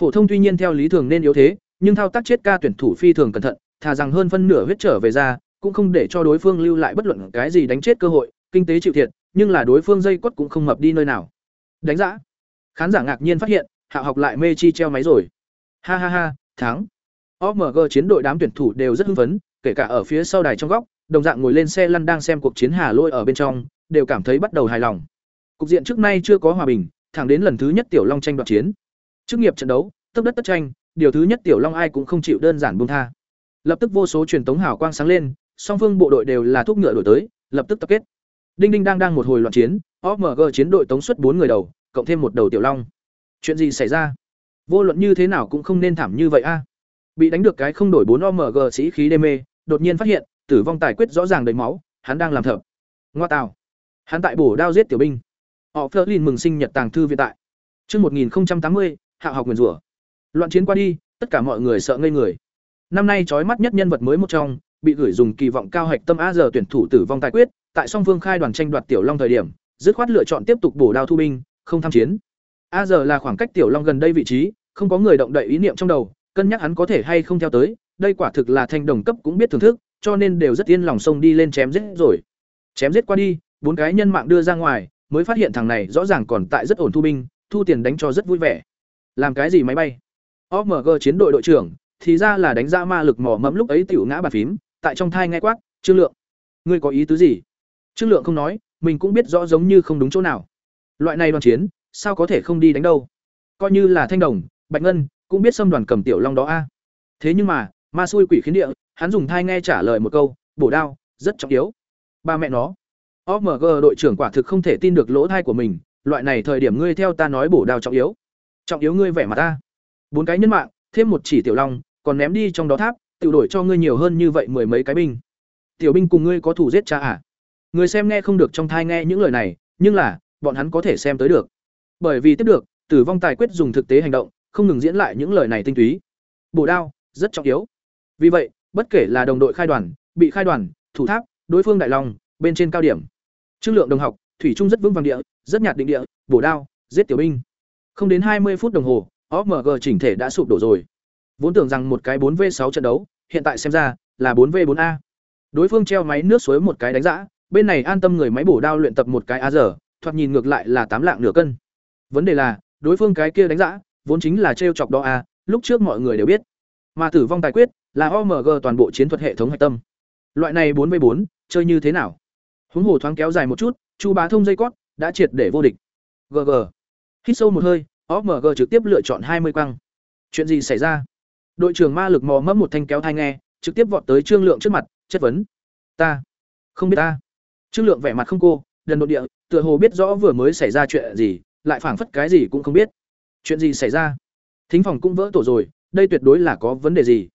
Phổ thông tuy nhiên theo lý thường nên yếu thế, nhưng thao tác chết ca tuyển thủ phi thường cẩn thận, thà rằng hơn phân nửa huyết trở về ra, cũng không để cho đối phương lưu lại bất luận cái gì đánh chết cơ hội, kinh tế chịu thiệt, nhưng là đối phương dây quất cũng không mập đi nơi nào. Đánh giá. Khán giả ngạc nhiên phát hiện, Hạ học lại mê chi treo máy rồi. Ha ha ha, thắng. OMG chiến đội đám tuyển thủ đều rất hưng phấn, kể cả ở phía sau đài trong góc, đồng dạng ngồi lên xe lăn đang xem cuộc chiến Hà Lôi ở bên trong, đều cảm thấy bắt đầu hài lòng. Cục diện trước nay chưa có hòa bình, thẳng đến lần thứ nhất Tiểu Long tranh đoạt chiến. Chức nghiệp trận đấu, tốc đất tất tranh, điều thứ nhất tiểu long ai cũng không chịu đơn giản buông tha lập tức vô số truyền tống hào quang sáng lên song phương bộ đội đều là thuốc ngựa đổi tới lập tức tập kết đinh đinh đang đang một hồi loạn chiến omg chiến đội tống suất bốn người đầu cộng thêm một đầu tiểu long. Chuyện gì xảy ra? Vô luận như thế nào cũng không nên thảm như vậy a. Bị đánh được cái không đổi bốn omg sĩ khí đê mê đột nhiên phát hiện tử vong tài quyết rõ ràng đầy máu hắn đang làm thợ. Ngoa tào. Hắn tại bổ đao giết tiểu binh. Họ Flerlin mừng sinh nhật tàng thư viện tại. Chương 1080, hạ học nguyên rủa. Loạn chiến qua đi, tất cả mọi người sợ ngây người. Năm nay chói mắt nhất nhân vật mới một trong, bị gửi dùng kỳ vọng cao hạch tâm a giờ tuyển thủ tử vong tài quyết, tại song phương khai đoàn tranh đoạt tiểu long thời điểm, dứt khoát lựa chọn tiếp tục bổ đao thu binh, không tham chiến. A giờ là khoảng cách tiểu long gần đây vị trí, không có người động đậy ý niệm trong đầu, cân nhắc hắn có thể hay không theo tới, đây quả thực là thanh đồng cấp cũng biết thưởng thức, cho nên đều rất yên lòng xông đi lên chém giết rồi. Chém giết qua đi, bốn cái nhân mạng đưa ra ngoài, mới phát hiện thằng này rõ ràng còn tại rất ổn thu binh, thu tiền đánh cho rất vui vẻ. Làm cái gì máy bay? OMG chiến đội đội trưởng, thì ra là đánh ra ma lực mỏ mẫm lúc ấy tiểu ngã bàn phím, tại trong thai nghe quát, "Trương Lượng, ngươi có ý tứ gì?" Trương Lượng không nói, mình cũng biết rõ giống như không đúng chỗ nào. Loại này đoàn chiến, sao có thể không đi đánh đâu? Coi như là Thanh Đồng, Bạch Ngân, cũng biết xâm đoàn cầm tiểu long đó a. Thế nhưng mà, ma xui quỷ khiến địa, hắn dùng thai nghe trả lời một câu, "Bổ đao, rất trọng yếu." Ba mẹ nó. OMG đội trưởng quả thực không thể tin được lỗ thai của mình, loại này thời điểm ngươi theo ta nói bổ đao trọng yếu. Trọng yếu ngươi vẻ mặt ta bốn cái nhân mạng thêm một chỉ tiểu long còn ném đi trong đó tháp tiểu đổi cho ngươi nhiều hơn như vậy mười mấy cái binh. Tiểu binh cùng ngươi có thủ giết cha à? Người xem nghe không được trong thai nghe những lời này nhưng là bọn hắn có thể xem tới được. Bởi vì tiếp được tử vong tài quyết dùng thực tế hành động không ngừng diễn lại những lời này tinh túy. Bổ đao rất trọng yếu. Vì vậy bất kể là đồng đội khai đoàn bị khai đoàn thủ tháp đối phương đại long bên trên cao điểm. Trương lượng đồng học thủy trung rất vững vàng địa rất nhạt định địa bổ đao giết tiểu binh. Không đến hai mươi phút đồng hồ OMG chỉnh thể đã sụp đổ rồi. Vốn tưởng rằng một cái 4v6 trận đấu, hiện tại xem ra là 4v4a. Đối phương treo máy nước suối một cái đánh dã, bên này an tâm người máy bổ đao luyện tập một cái a giờ, thoạt nhìn ngược lại là tám lạng nửa cân. Vấn đề là, đối phương cái kia đánh dã, vốn chính là trêu chọc đó a, lúc trước mọi người đều biết. Mà tử vong tài quyết là OMG toàn bộ chiến thuật hệ thống hạch tâm. Loại này 4v4, chơi như thế nào? Huống hồ thoáng kéo dài một chút, Chu Bá Thông dây cót đã triệt để vô địch. GG. Hít sâu một hơi, OMG trực tiếp lựa chọn hai mươi quăng. Chuyện gì xảy ra? Đội trưởng ma lực mò mẫm một thanh kéo thai nghe, trực tiếp vọt tới Trương Lượng trước mặt, chất vấn. "Ta, không biết ta." Trương Lượng vẻ mặt không cô, đần nội địa, tựa hồ biết rõ vừa mới xảy ra chuyện gì, lại phảng phất cái gì cũng không biết. Chuyện gì xảy ra? Thính phòng cũng vỡ tổ rồi, đây tuyệt đối là có vấn đề gì.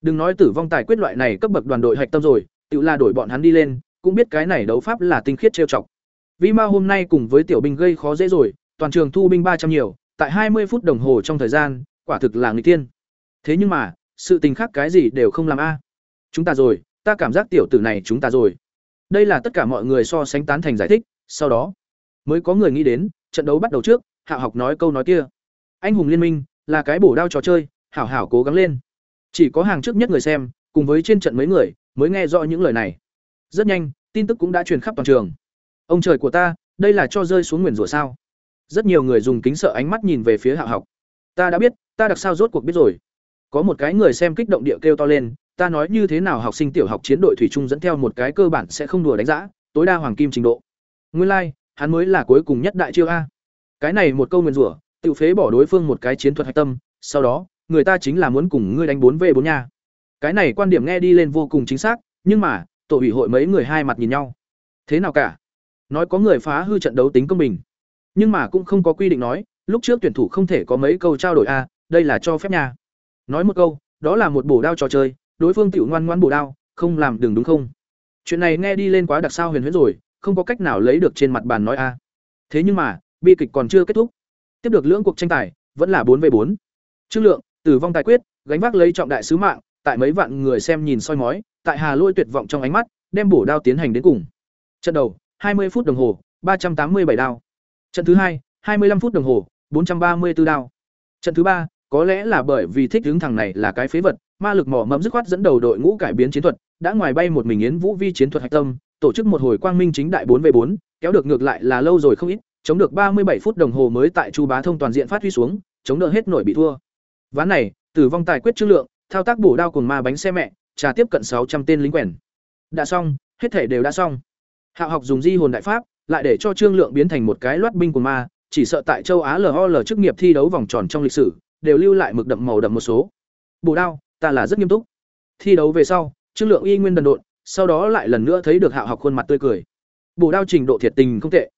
Đừng nói tử vong tài quyết loại này cấp bậc đoàn đội hạch tâm rồi, tự là đổi bọn hắn đi lên, cũng biết cái này đấu pháp là tinh khiết trêu chọc. Vi Ma hôm nay cùng với tiểu binh gây khó dễ rồi, toàn trường thu binh ba trăm nhiều, tại hai mươi phút đồng hồ trong thời gian, quả thực là người tiên. Thế nhưng mà, sự tình khác cái gì đều không làm a. Chúng ta rồi, ta cảm giác tiểu tử này chúng ta rồi. Đây là tất cả mọi người so sánh tán thành giải thích, sau đó mới có người nghĩ đến, trận đấu bắt đầu trước, Hạ học nói câu nói kia. Anh hùng liên minh là cái bổ đao trò chơi, hảo hảo cố gắng lên. Chỉ có hàng trước nhất người xem, cùng với trên trận mấy người mới nghe rõ những lời này. Rất nhanh, tin tức cũng đã truyền khắp toàn trường. Ông trời của ta, đây là cho rơi xuống nguyền rủa sao? Rất nhiều người dùng kính sợ ánh mắt nhìn về phía Hạ học. Ta đã biết, ta đặc sao rốt cuộc biết rồi. Có một cái người xem kích động địa kêu to lên, ta nói như thế nào học sinh tiểu học chiến đội thủy chung dẫn theo một cái cơ bản sẽ không đùa đánh giá, tối đa hoàng kim trình độ. Nguyên lai, like, hắn mới là cuối cùng nhất đại chiêu a. Cái này một câu nguyền rủa, tự phế bỏ đối phương một cái chiến thuật hạch tâm, sau đó, người ta chính là muốn cùng ngươi đánh bốn v bốn nha. Cái này quan điểm nghe đi lên vô cùng chính xác, nhưng mà, tổ ủy hội mấy người hai mặt nhìn nhau. Thế nào cả? Nói có người phá hư trận đấu tính công bình, nhưng mà cũng không có quy định nói, lúc trước tuyển thủ không thể có mấy câu trao đổi a, đây là cho phép nha. Nói một câu, đó là một bổ đao trò chơi, đối phương tự ngoan ngoãn bổ đao, không làm đừng đúng không? Chuyện này nghe đi lên quá đặc sao huyền huyễn rồi, không có cách nào lấy được trên mặt bàn nói a. Thế nhưng mà, bi kịch còn chưa kết thúc. Tiếp được lưỡng cuộc tranh tài, vẫn là bốn v bốn. Trương Lượng, tử vong tài quyết, gánh vác lấy trọng đại sứ mạng, tại mấy vạn người xem nhìn soi mói, tại Hà Lôi tuyệt vọng trong ánh mắt, đem bổ đao tiến hành đến cùng. Trận đầu, 20 phút đồng hồ, 387 đao. Trận thứ hai, 25 phút đồng hồ, 434 đao. Trận thứ ba, có lẽ là bởi vì thích hướng thằng này là cái phế vật, ma lực mỏ mẫm dứt khoát dẫn đầu đội ngũ cải biến chiến thuật, đã ngoài bay một mình yến vũ vi chiến thuật hạch tâm, tổ chức một hồi quang minh chính đại bốn v bốn, kéo được ngược lại là lâu rồi không ít, chống được 37 phút đồng hồ mới tại Chu Bá Thông toàn diện phát huy xuống, chống đỡ hết nổi bị thua. Ván này, tử vong tài quyết chữ lượng, thao tác bổ đao cùng ma bánh xe mẹ, trà tiếp cận 600 tên lính quèn. Đã xong, hết thể đều đã xong. Hạo học dùng di hồn đại pháp, lại để cho Trương Lượng biến thành một cái loát binh của ma, chỉ sợ tại châu Á LOL chức nghiệp thi đấu vòng tròn trong lịch sử, đều lưu lại mực đậm màu đậm một số. Bổ đao, ta là rất nghiêm túc. Thi đấu về sau, Trương Lượng y nguyên đần độn, sau đó lại lần nữa thấy được Hạo học khuôn mặt tươi cười. Bổ đao trình độ thiệt tình không tệ.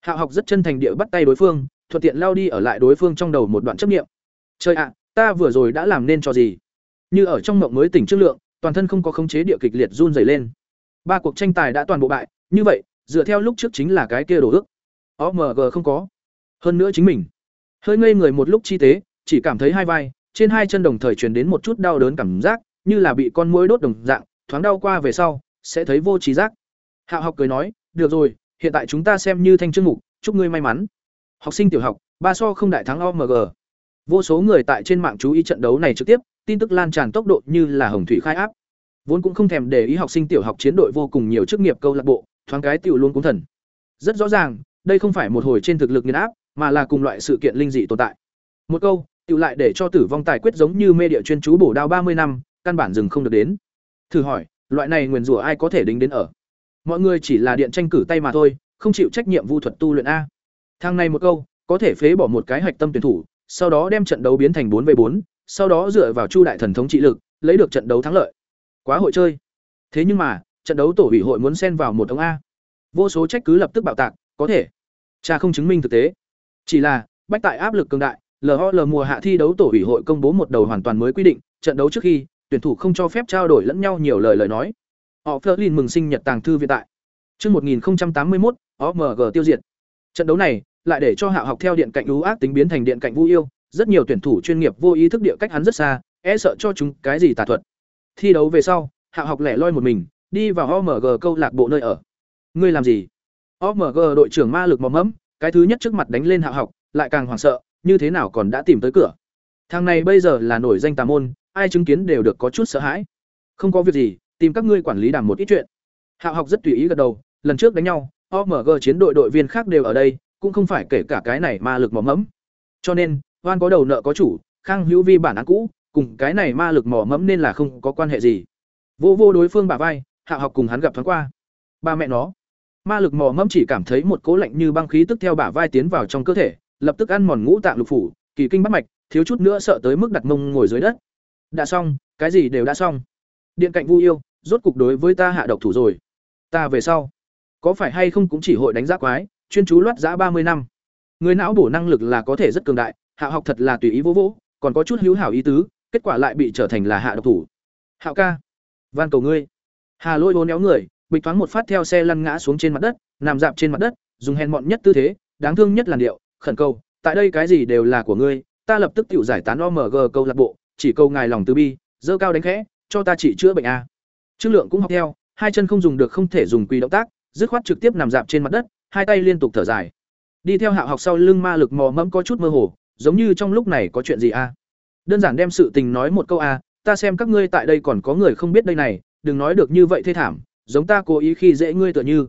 Hạo học rất chân thành địa bắt tay đối phương, thuận tiện lao đi ở lại đối phương trong đầu một đoạn chấp niệm. Chơi ạ, à, ta vừa rồi đã làm nên cho gì? Như ở trong mộng mới tỉnh Trương Lượng, toàn thân không có khống chế địa kịch liệt run rẩy lên. Ba cuộc tranh tài đã toàn bộ bại, như vậy, dựa theo lúc trước chính là cái kia đồ ước. OMG không có. Hơn nữa chính mình. Hơi ngây người một lúc chi tế, chỉ cảm thấy hai vai, trên hai chân đồng thời truyền đến một chút đau đớn cảm giác, như là bị con muỗi đốt đồng dạng, thoáng đau qua về sau, sẽ thấy vô trí giác. Hạo học cười nói, "Được rồi, hiện tại chúng ta xem như thanh chương mục, chúc ngươi may mắn." Học sinh tiểu học, ba so không đại thắng OMG. Vô số người tại trên mạng chú ý trận đấu này trực tiếp, tin tức lan tràn tốc độ như là hồng thủy khai áp. Vốn cũng không thèm để ý học sinh tiểu học chiến đội vô cùng nhiều chức nghiệp câu lạc bộ, thoáng cái tiểu luôn cũng thần. Rất rõ ràng, đây không phải một hồi trên thực lực nghiền áp, mà là cùng loại sự kiện linh dị tồn tại. Một câu, tiểu lại để cho tử vong tài quyết giống như mê địa chuyên chú bổ đao ba mươi năm, căn bản dừng không được đến. Thử hỏi, loại này nguyền rủa ai có thể đính đến ở? Mọi người chỉ là điện tranh cử tay mà thôi, không chịu trách nhiệm vu thuật tu luyện a. Thang này một câu, có thể phế bỏ một cái hạch tâm tuyển thủ, sau đó đem trận đấu biến thành bốn v bốn, sau đó dựa vào Chu đại thần thống trị lực, lấy được trận đấu thắng lợi. Quá hội chơi. Thế nhưng mà, trận đấu tổ ủy hội muốn xen vào một ông a. Vô số trách cứ lập tức bạo tạc, có thể. Cha không chứng minh thực tế. Chỉ là, bách tại áp lực cường đại, LOL mùa hạ thi đấu tổ ủy hội công bố một đầu hoàn toàn mới quy định, trận đấu trước khi, tuyển thủ không cho phép trao đổi lẫn nhau nhiều lời lời nói. Họ Flerlin mừng sinh nhật tàng thư viện tại. Chương 1081, OMG tiêu diệt. Trận đấu này lại để cho Hạo học theo điện cạnh ưu ác tính biến thành điện cạnh vu yêu, rất nhiều tuyển thủ chuyên nghiệp vô ý thức địa cách hắn rất xa, e sợ cho chúng cái gì tà thuật. Thi đấu về sau, Hạo học lẻ loi một mình, đi vào OMG câu lạc bộ nơi ở. Ngươi làm gì? OMG đội trưởng ma lực mò mẫm, cái thứ nhất trước mặt đánh lên Hạo học, lại càng hoảng sợ, như thế nào còn đã tìm tới cửa. Thằng này bây giờ là nổi danh tà môn, ai chứng kiến đều được có chút sợ hãi. Không có việc gì tìm các ngươi quản lý đàm một ít chuyện. Hạo học rất tùy ý gật đầu lần trước đánh nhau omg chiến đội đội viên khác đều ở đây cũng không phải kể cả cái này ma lực mỏ mẫm. Cho nên oan có đầu nợ có chủ khang hữu vi bản án cũ cùng cái này ma lực mỏ mẫm nên là không có quan hệ gì. Vô vô đối phương bà vai hạ học cùng hắn gặp thoáng qua. Ba mẹ nó. Ma lực mỏ mẫm chỉ cảm thấy một cố lạnh như băng khí tức theo bả vai tiến vào trong cơ thể lập tức ăn mòn ngũ tạng lục phủ, kỳ kinh bắt mạch, thiếu chút nữa sợ tới mức đặt mông ngồi dưới đất. Đã xong, cái gì đều đã xong. Điện cạnh vu yêu, rốt cục đối với ta hạ độc thủ rồi. Ta về sau. Có phải hay không cũng chỉ hội đánh giá quái, chuyên chú loát giã ba mươi năm. Người não bổ năng lực là có thể rất cường đại, hạ học thật là tùy ý vô vỗ, còn có chút hữu hảo ý tứ, kết quả lại bị trở thành là hạ độc thủ. Hạo ca. Van cầu ngươi. Hà lôi bố néo người, bịch thoáng một phát theo xe lăn ngã xuống trên mặt đất, nằm dạp trên mặt đất, dùng hèn mọn nhất tư thế, đáng thương nhất làn điệu khẩn cầu, tại đây cái gì đều là của ngươi, ta lập tức tự giải tán omg câu lạc bộ, chỉ câu ngài lòng từ bi, dơ cao đánh khẽ, cho ta trị chữa bệnh a. Trương lượng cũng học theo, hai chân không dùng được không thể dùng quỳ động tác, dứt khoát trực tiếp nằm dạp trên mặt đất, hai tay liên tục thở dài. Đi theo hạ học sau lưng ma lực mò mẫm có chút mơ hồ, giống như trong lúc này có chuyện gì a. Đơn giản đem sự tình nói một câu a, ta xem các ngươi tại đây còn có người không biết đây này, đừng nói được như vậy thê thảm, giống ta cố ý khi dễ ngươi tựa như.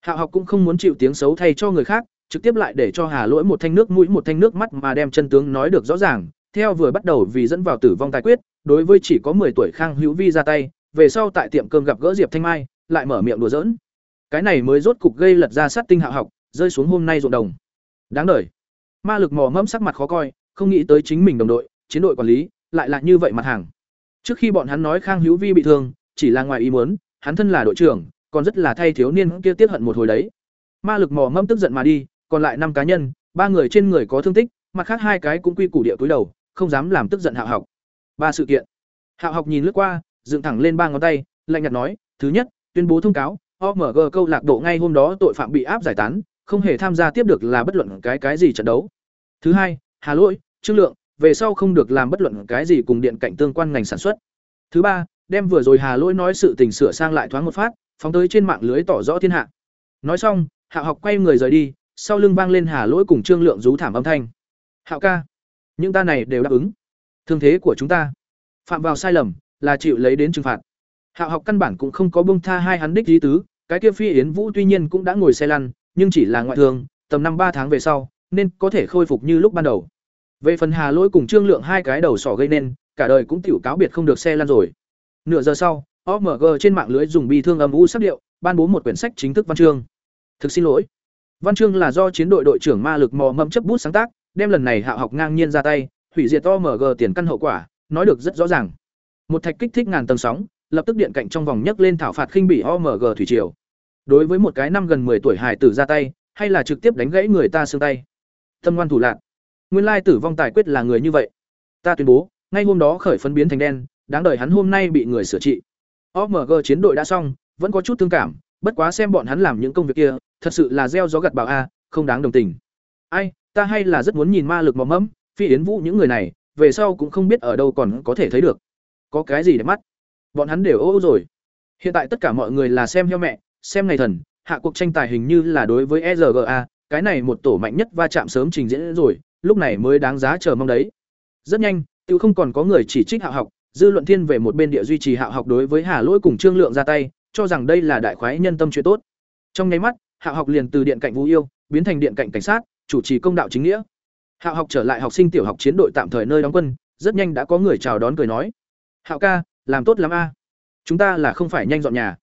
Hạ học cũng không muốn chịu tiếng xấu thay cho người khác trực tiếp lại để cho hà lỗi một thanh nước mũi một thanh nước mắt mà đem chân tướng nói được rõ ràng, theo vừa bắt đầu vì dẫn vào tử vong tài quyết, đối với chỉ có 10 tuổi khang hữu vi ra tay, về sau tại tiệm cơm gặp gỡ diệp thanh mai, lại mở miệng đùa giỡn. Cái này mới rốt cục gây lật ra sát tinh hạ học, rơi xuống hôm nay ruộng đồng. Đáng đời. Ma lực mò mẫm sắc mặt khó coi, không nghĩ tới chính mình đồng đội, chiến đội quản lý, lại là như vậy mặt hàng. Trước khi bọn hắn nói khang hữu vi bị thương, chỉ là ngoài ý muốn, hắn thân là đội trưởng, còn rất là thay thiếu niên kia tiết hận một hồi đấy. Ma lực mò mẫm tức giận mà đi còn lại năm cá nhân, ba người trên người có thương tích, mặt khác hai cái cũng quy củ địa túi đầu, không dám làm tức giận hạo học. Ba sự kiện. Hạo học nhìn lướt qua, dựng thẳng lên ba ngón tay, lạnh nhạt nói, thứ nhất, tuyên bố thông cáo omg câu lạc bộ ngay hôm đó tội phạm bị áp giải tán, không hề tham gia tiếp được là bất luận cái cái gì trận đấu. Thứ hai, hà lỗi, trương lượng, về sau không được làm bất luận cái gì cùng điện cạnh tương quan ngành sản xuất. Thứ ba, đem vừa rồi hà lỗi nói sự tình sửa sang lại thoáng một phát, phóng tới trên mạng lưới tỏ rõ thiên hạ. Nói xong hạ học quay người rời đi sau lưng vang lên hà lỗi cùng trương lượng rú thảm âm thanh. Hạo ca, những ta này đều đáp ứng. Thương thế của chúng ta. Phạm vào sai lầm, là chịu lấy đến trừng phạt. Hạo học căn bản cũng không có bông tha hai hắn đích lý tứ, cái kia phi yến vũ tuy nhiên cũng đã ngồi xe lăn, nhưng chỉ là ngoại thường tầm năm ba tháng về sau, nên có thể khôi phục như lúc ban đầu. Về phần hà lỗi cùng trương lượng hai cái đầu sỏ gây nên, cả đời cũng tiểu cáo biệt không được xe lăn rồi. Nửa giờ sau omg trên mạng lưới dùng bi thương âm u sắc điệu, ban bố một quyển sách chính thức văn chương. Thực xin lỗi văn chương là do chiến đội đội trưởng ma lực mò mẫm chấp bút sáng tác, đem lần này hạ học ngang nhiên ra tay, hủy diệt omg tiền căn hậu quả, nói được rất rõ ràng. Một thạch kích thích ngàn tầng sóng, lập tức điện cạnh trong vòng nhấc lên thảo phạt khinh bỉ omg thủy triều. Đối với một cái năm gần 10 tuổi hải tử ra tay, hay là trực tiếp đánh gãy người ta xương tay? Tâm ngoan thủ lạn. nguyên lai tử vong tài quyết là người như vậy. Ta tuyên bố, ngay hôm đó khởi phân biến thành đen, đáng đời hắn hôm nay bị người sửa trị. Omg chiến đội đã xong, vẫn có chút thương cảm, bất quá xem bọn hắn làm những công việc kia thật sự là gieo gió gặt bão a không đáng đồng tình ai ta hay là rất muốn nhìn ma lực mỏm mẫm phi yến vũ những người này về sau cũng không biết ở đâu còn có thể thấy được có cái gì để mắt bọn hắn đều ô rồi hiện tại tất cả mọi người là xem heo mẹ xem ngày thần hạ cuộc tranh tài hình như là đối với SGA, cái này một tổ mạnh nhất va chạm sớm trình diễn rồi, lúc này mới đáng giá chờ mong đấy. Rất nhanh, tiêu không còn có người chỉ trích hạ học, dư luận thiên về một bên địa duy trì hạ học đối với Hà Lỗi cùng Trương Lượng ra tay, cho rằng đây là đại khoái nhân tâm chuyện tốt. Trong nháy mắt, hạ học liền từ điện cạnh Vũ Yêu, biến thành điện cạnh cảnh sát, chủ trì công đạo chính nghĩa. Hạ học trở lại học sinh tiểu học chiến đội tạm thời nơi đóng quân, rất nhanh đã có người chào đón cười nói: "Hạo ca, làm tốt lắm a. Chúng ta là không phải nhanh dọn nhà."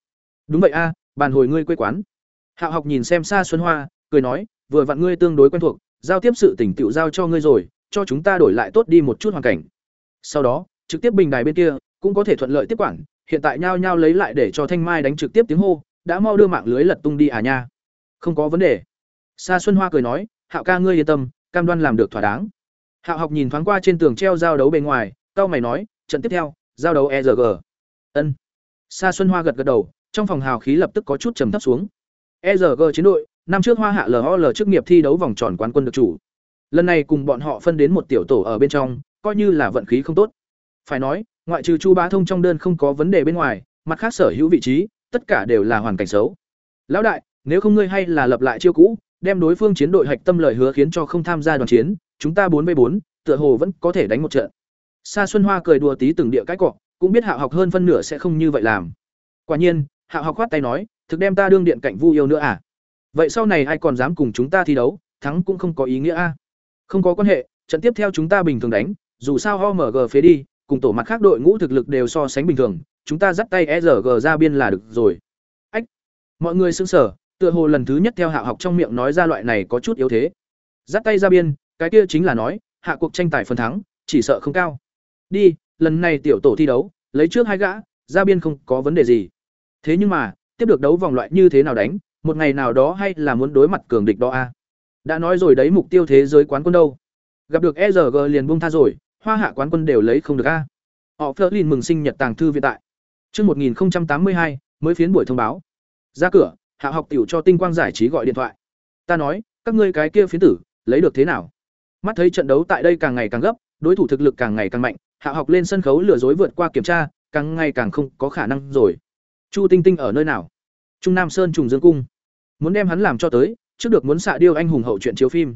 "Đúng vậy a, bàn hồi ngươi quê quán." Hạo học nhìn xem xa Xuân Hoa, cười nói: "Vừa vặn ngươi tương đối quen thuộc, giao tiếp sự tình tựu giao cho ngươi rồi, cho chúng ta đổi lại tốt đi một chút hoàn cảnh." Sau đó, trực tiếp bình đài bên kia cũng có thể thuận lợi tiếp quản, hiện tại nhao nhao lấy lại để cho Thanh Mai đánh trực tiếp tiếng hô, đã mau đưa mạng lưới lật tung đi à nha. Không có vấn đề. Sa Xuân Hoa cười nói, "Hạo ca ngươi yên tâm, cam đoan làm được thỏa đáng." Hạo học nhìn thoáng qua trên tường treo giao đấu bên ngoài, cau mày nói, "Trận tiếp theo, giao đấu ERG." Ân. Sa Xuân Hoa gật gật đầu, trong phòng hào khí lập tức có chút trầm thấp xuống. ERG chiến đội, năm trước Hoa Hạ LOL chức nghiệp thi đấu vòng tròn quán quân được chủ. Lần này cùng bọn họ phân đến một tiểu tổ ở bên trong, coi như là vận khí không tốt. Phải nói, ngoại trừ Chu Bá Thông trong đơn không có vấn đề bên ngoài, mặt khác sở hữu vị trí, tất cả đều là hoàn cảnh xấu. Lão đại, nếu không ngươi hay là lập lại chiêu cũ, đem đối phương chiến đội hạch tâm lời hứa khiến cho không tham gia đoàn chiến, chúng ta bốn v bốn, tựa hồ vẫn có thể đánh một trận. Sa Xuân Hoa cười đùa tí từng địa cái cọ, cũng biết Hạ học hơn phân nửa sẽ không như vậy làm. Quả nhiên, Hạ học khoát tay nói, thực đem ta đương điện cạnh Vu yêu nữa à? Vậy sau này ai còn dám cùng chúng ta thi đấu, thắng cũng không có ý nghĩa a. Không có quan hệ, trận tiếp theo chúng ta bình thường đánh, dù sao OMG phế đi, cùng tổ mặt khác đội ngũ thực lực đều so sánh bình thường, chúng ta dắt tay ERG ra biên là được rồi. Ách. Mọi người sững sờ, tựa hồ lần thứ nhất theo hạ học trong miệng nói ra loại này có chút yếu thế. Dắt tay ra biên, cái kia chính là nói, hạ cuộc tranh tài phần thắng, chỉ sợ không cao. Đi, lần này tiểu tổ thi đấu, lấy trước hai gã, ra biên không có vấn đề gì. Thế nhưng mà, tiếp được đấu vòng loại như thế nào đánh, một ngày nào đó hay là muốn đối mặt cường địch đó a. Đã nói rồi đấy mục tiêu thế giới quán quân đâu. Gặp được ERG liền buông tha rồi, hoa hạ quán quân đều lấy không được a. Họ Flerlin mừng sinh nhật tàng thư viện tại. Chương 1082, mới phiến buổi thông báo. Ra cửa, Hạ học tiểu cho Tinh Quang giải trí gọi điện thoại. Ta nói, các ngươi cái kia phiến tử, lấy được thế nào? Mắt thấy trận đấu tại đây càng ngày càng gấp, đối thủ thực lực càng ngày càng mạnh, Hạ học lên sân khấu lừa dối vượt qua kiểm tra, càng ngày càng không có khả năng rồi. Chu Tinh Tinh ở nơi nào? Trung Nam Sơn trùng dương cung. Muốn đem hắn làm cho tới, trước được muốn xạ điêu anh hùng hậu chuyện chiếu phim.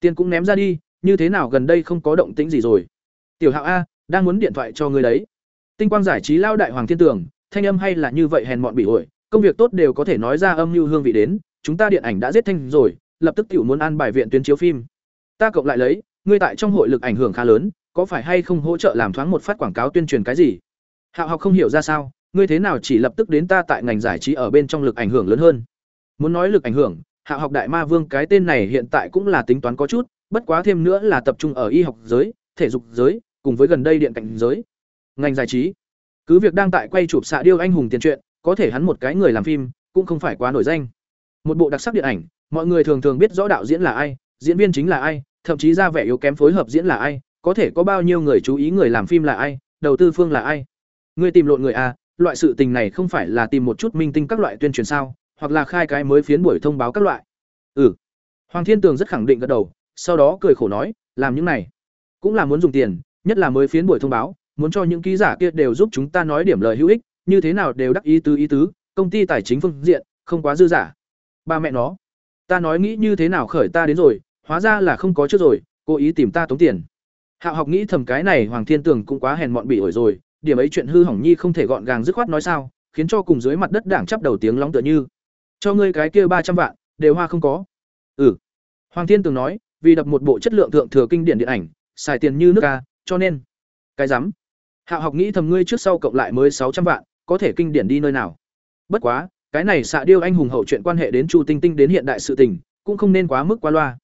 Tiền cũng ném ra đi, như thế nào gần đây không có động tĩnh gì rồi. Tiểu Hạo a, đang muốn điện thoại cho ngươi đấy. Tinh quang giải trí lao đại hoàng thiên tường, thanh âm hay là như vậy hèn mọn bị ổi, công việc tốt đều có thể nói ra âm mưu hương vị đến, chúng ta điện ảnh đã giết thanh rồi, lập tức tiểu muốn ăn bài viện tuyến chiếu phim. Ta cộng lại lấy, ngươi tại trong hội lực ảnh hưởng khá lớn, có phải hay không hỗ trợ làm thoáng một phát quảng cáo tuyên truyền cái gì? Hạo học không hiểu ra sao, ngươi thế nào chỉ lập tức đến ta tại ngành giải trí ở bên trong lực ảnh hưởng lớn hơn. Muốn nói lực ảnh hưởng, Hạo học đại ma vương cái tên này hiện tại cũng là tính toán có chút, bất quá thêm nữa là tập trung ở y học giới, thể dục giới, cùng với gần đây điện cảnh giới. Ngành giải trí, cứ việc đang tại quay chụp xạ điêu anh hùng tiền truyện, có thể hắn một cái người làm phim, cũng không phải quá nổi danh. Một bộ đặc sắc điện ảnh, mọi người thường thường biết rõ đạo diễn là ai, diễn viên chính là ai, thậm chí ra vẻ yếu kém phối hợp diễn là ai, có thể có bao nhiêu người chú ý người làm phim là ai, đầu tư phương là ai. Người tìm lộn người à, loại sự tình này không phải là tìm một chút minh tinh các loại tuyên truyền sao, hoặc là khai cái mới phiến buổi thông báo các loại. Ừ. Hoàng Thiên Tường rất khẳng định gật đầu, sau đó cười khổ nói, làm những này cũng là muốn dùng tiền, nhất là mới phiến buổi thông báo, muốn cho những ký giả kia đều giúp chúng ta nói điểm lời hữu ích, như thế nào đều đắc ý tứ ý tứ, công ty tài chính phương diện, không quá dư giả. Ba mẹ nó, ta nói nghĩ như thế nào khởi ta đến rồi, hóa ra là không có trước rồi, cố ý tìm ta tống tiền. Hạo học nghĩ thầm cái này Hoàng Thiên Tường cũng quá hèn mọn bị ổi rồi, điểm ấy chuyện hư hỏng nhi không thể gọn gàng dứt khoát nói sao, khiến cho cùng dưới mặt đất đảng chắp đầu tiếng lóng tựa như. Cho ngươi cái kia ba trăm vạn, đều hoa không có. Ừ. Hoàng Thiên Tường nói, vì đập một bộ chất lượng thượng thừa kinh điển điện ảnh, xài tiền như nước ca, cho nên cái rắm. Hạo học nghĩ thầm ngươi trước sau cộng lại mới sáu trăm vạn, có thể kinh điển đi nơi nào. Bất quá, cái này xạ điêu anh hùng hậu chuyện quan hệ đến Chu Tinh Tinh đến hiện đại sự tình, cũng không nên quá mức quá loa.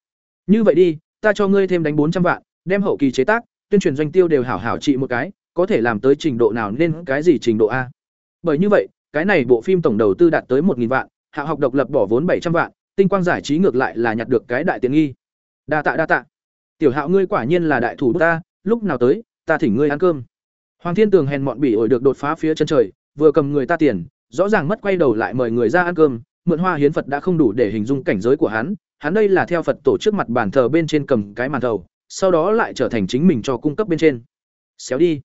Như vậy đi, ta cho ngươi thêm đánh bốn trăm vạn, đem hậu kỳ chế tác, tuyên truyền doanh tiêu đều hảo hảo trị một cái, có thể làm tới trình độ nào nên cái gì trình độ a. Bởi như vậy, cái này bộ phim tổng đầu tư đạt tới một nghìn vạn, Hạ học độc lập bỏ vốn bảy trăm vạn, tinh quang giải trí ngược lại là nhặt được cái đại tiện nghi. Đa tạ đa tạ. Tiểu Hạo ngươi quả nhiên là đại thủ ta, lúc nào tới, ta thỉnh ngươi ăn cơm. Hoàng Thiên Tường hèn mọn bỉ ổi được đột phá phía chân trời, vừa cầm người ta tiền, rõ ràng mất quay đầu lại mời người ra ăn cơm, mượn hoa hiến Phật đã không đủ để hình dung cảnh giới của hắn, hắn đây là theo Phật tổ trước mặt bàn thờ bên trên cầm cái màn thầu, sau đó lại trở thành chính mình cho cung cấp bên trên. Xéo đi.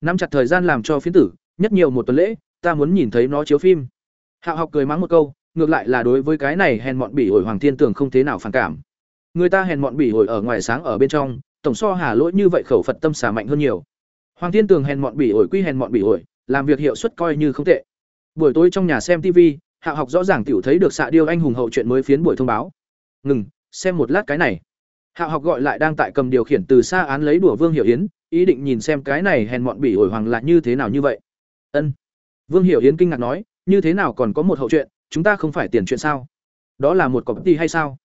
Nắm chặt thời gian làm cho phiến tử, nhất nhiều một tuần lễ, ta muốn nhìn thấy nó chiếu phim. Hạo học cười mắng một câu, ngược lại là đối với cái này hèn mọn bỉ ổi Hoàng Thiên Tường không thế nào phản cảm. Người ta hèn mọn bỉ ổi ở ngoài sáng ở bên trong, tổng so hà lỗi như vậy khẩu Phật tâm xả mạnh hơn nhiều. Hoàng Thiên Tường hèn mọn bỉ ổi quy hèn mọn bỉ ổi, làm việc hiệu suất coi như không tệ. Buổi tối trong nhà xem TV, Hạ học rõ ràng tiểu thấy được xạ điêu anh hùng hậu chuyện mới phiến buổi thông báo. Ngừng, xem một lát cái này. Hạ học gọi lại đang tại cầm điều khiển từ xa án lấy đùa Vương Hiểu Yến, ý định nhìn xem cái này hèn mọn bỉ ổi hoàng là như thế nào như vậy. Ân. Vương Hiểu Yến kinh ngạc nói, như thế nào còn có một hậu chuyện, chúng ta không phải tiền chuyện sao? Đó là một copy hay sao?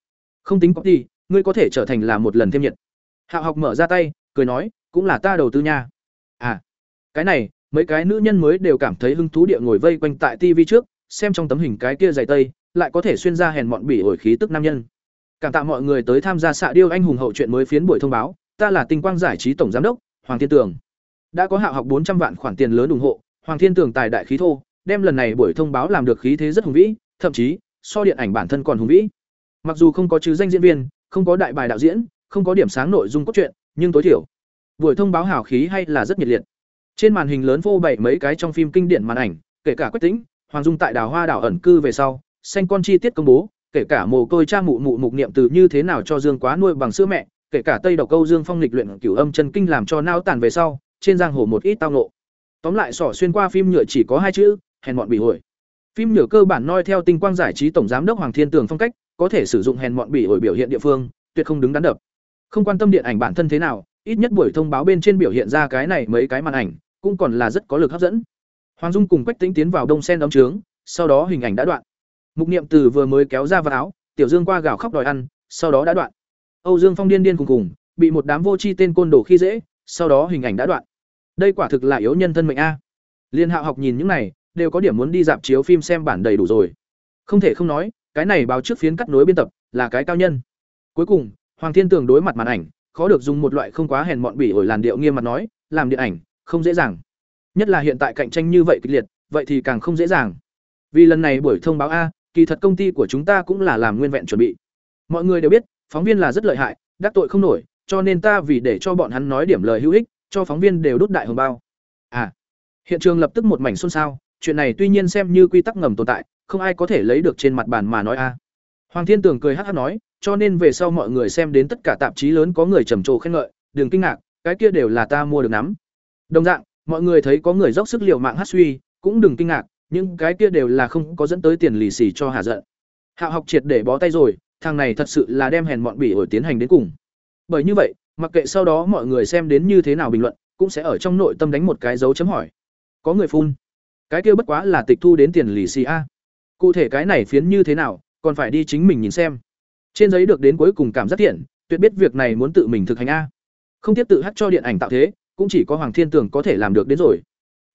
Không tính copy, ngươi có thể trở thành là một lần thêm nhiệt. Hạ học mở ra tay, cười nói, cũng là ta đầu tư nha. À, cái này, mấy cái nữ nhân mới đều cảm thấy hứng thú địa ngồi vây quanh tại tivi trước, xem trong tấm hình cái kia dày tây, lại có thể xuyên ra hèn mọn bỉ ổi khí tức nam nhân. Cảm tạ mọi người tới tham gia xạ điêu anh hùng hậu chuyện mới phiến buổi thông báo, ta là Tinh Quang giải trí tổng giám đốc, Hoàng Thiên Tường. Đã có hạ học bốn trăm vạn khoản tiền lớn ủng hộ, Hoàng Thiên Tường tài đại khí thô, đem lần này buổi thông báo làm được khí thế rất hùng vĩ, thậm chí so điện ảnh bản thân còn hùng vĩ. Mặc dù không có chứ danh diễn viên, không có đại bài đạo diễn, không có điểm sáng nội dung cốt truyện, nhưng tối thiểu buổi thông báo hào khí hay là rất nhiệt liệt. Trên màn hình lớn phô bày mấy cái trong phim kinh điển màn ảnh, kể cả Quách Tĩnh, Hoàng Dung tại Đào Hoa đảo ẩn cư về sau, xanh con chi tiết công bố, kể cả mồ côi cha mụ mụ mục niệm từ như thế nào cho Dương Quá nuôi bằng sữa mẹ, kể cả Tây Độc Câu Dương Phong lịch luyện cửu âm chân kinh làm cho nao tàn về sau, trên giang hồ một ít tao ngộ. Tóm lại sỏ xuyên qua phim nhựa chỉ có hai chữ hèn mọn bị ổi phim nhựa cơ bản noi theo tinh quang giải trí tổng giám đốc hoàng thiên tường phong cách có thể sử dụng hèn mọn bị ổi biểu hiện địa phương tuyệt không đứng đắn đập. Không quan tâm điện ảnh bản thân thế nào ít nhất buổi thông báo bên trên biểu hiện ra cái này mấy cái màn ảnh, cũng còn là rất có lực hấp dẫn. Hoàng dung cùng quách tính tiến vào đông sen đóng trướng, sau đó hình ảnh đã đoạn. Mục niệm từ vừa mới kéo ra vào áo, tiểu dương qua gào khóc đòi ăn, sau đó đã đoạn. Âu dương phong điên điên cùng cùng, bị một đám vô tri tên côn đồ khi dễ, sau đó hình ảnh đã đoạn. Đây quả thực là yếu nhân thân mệnh a. Liên hạo học nhìn những này, đều có điểm muốn đi dạp chiếu phim xem bản đầy đủ rồi. Không thể không nói, cái này báo trước phiến cắt nối biên tập, là cái cao nhân. Cuối cùng, hoàng thiên tường đối mặt màn ảnh khó được dùng một loại không quá hèn mọn bỉ ổi làn điệu nghiêm mặt nói, làm điện ảnh, không dễ dàng. Nhất là hiện tại cạnh tranh như vậy kịch liệt, vậy thì càng không dễ dàng. Vì lần này buổi thông báo a, kỳ thật công ty của chúng ta cũng là làm nguyên vẹn chuẩn bị. Mọi người đều biết, phóng viên là rất lợi hại, đắc tội không nổi, cho nên ta vì để cho bọn hắn nói điểm lời hữu ích, cho phóng viên đều đốt đại hồng bao. À hiện trường lập tức một mảnh xôn xao, chuyện này tuy nhiên xem như quy tắc ngầm tồn tại, không ai có thể lấy được trên mặt bàn mà nói a. Hoàng thiên tường cười hát hát nói cho nên về sau mọi người xem đến tất cả tạp chí lớn có người trầm trồ khen ngợi, đừng kinh ngạc, cái kia đều là ta mua được nắm. Đồng dạng, mọi người thấy có người dốc sức liều mạng hát suy, cũng đừng kinh ngạc nhưng cái kia đều là không có dẫn tới tiền lì xì cho hà giận. Hạ học triệt để bó tay rồi, thằng này thật sự là đem hèn mọn bỉ ổi tiến hành đến cùng. Bởi như vậy, mặc kệ sau đó mọi người xem đến như thế nào bình luận, cũng sẽ ở trong nội tâm đánh một cái dấu chấm hỏi. Có người phun. Cái kia bất quá là tịch thu đến tiền lì xì a. Cụ thể cái này phiến như thế nào, còn phải đi chính mình nhìn xem trên giấy được đến cuối cùng cảm giác tiện tuyệt biết việc này muốn tự mình thực hành a. Không tiếp tự hát cho điện ảnh tạo thế cũng chỉ có hoàng thiên tường có thể làm được đến rồi.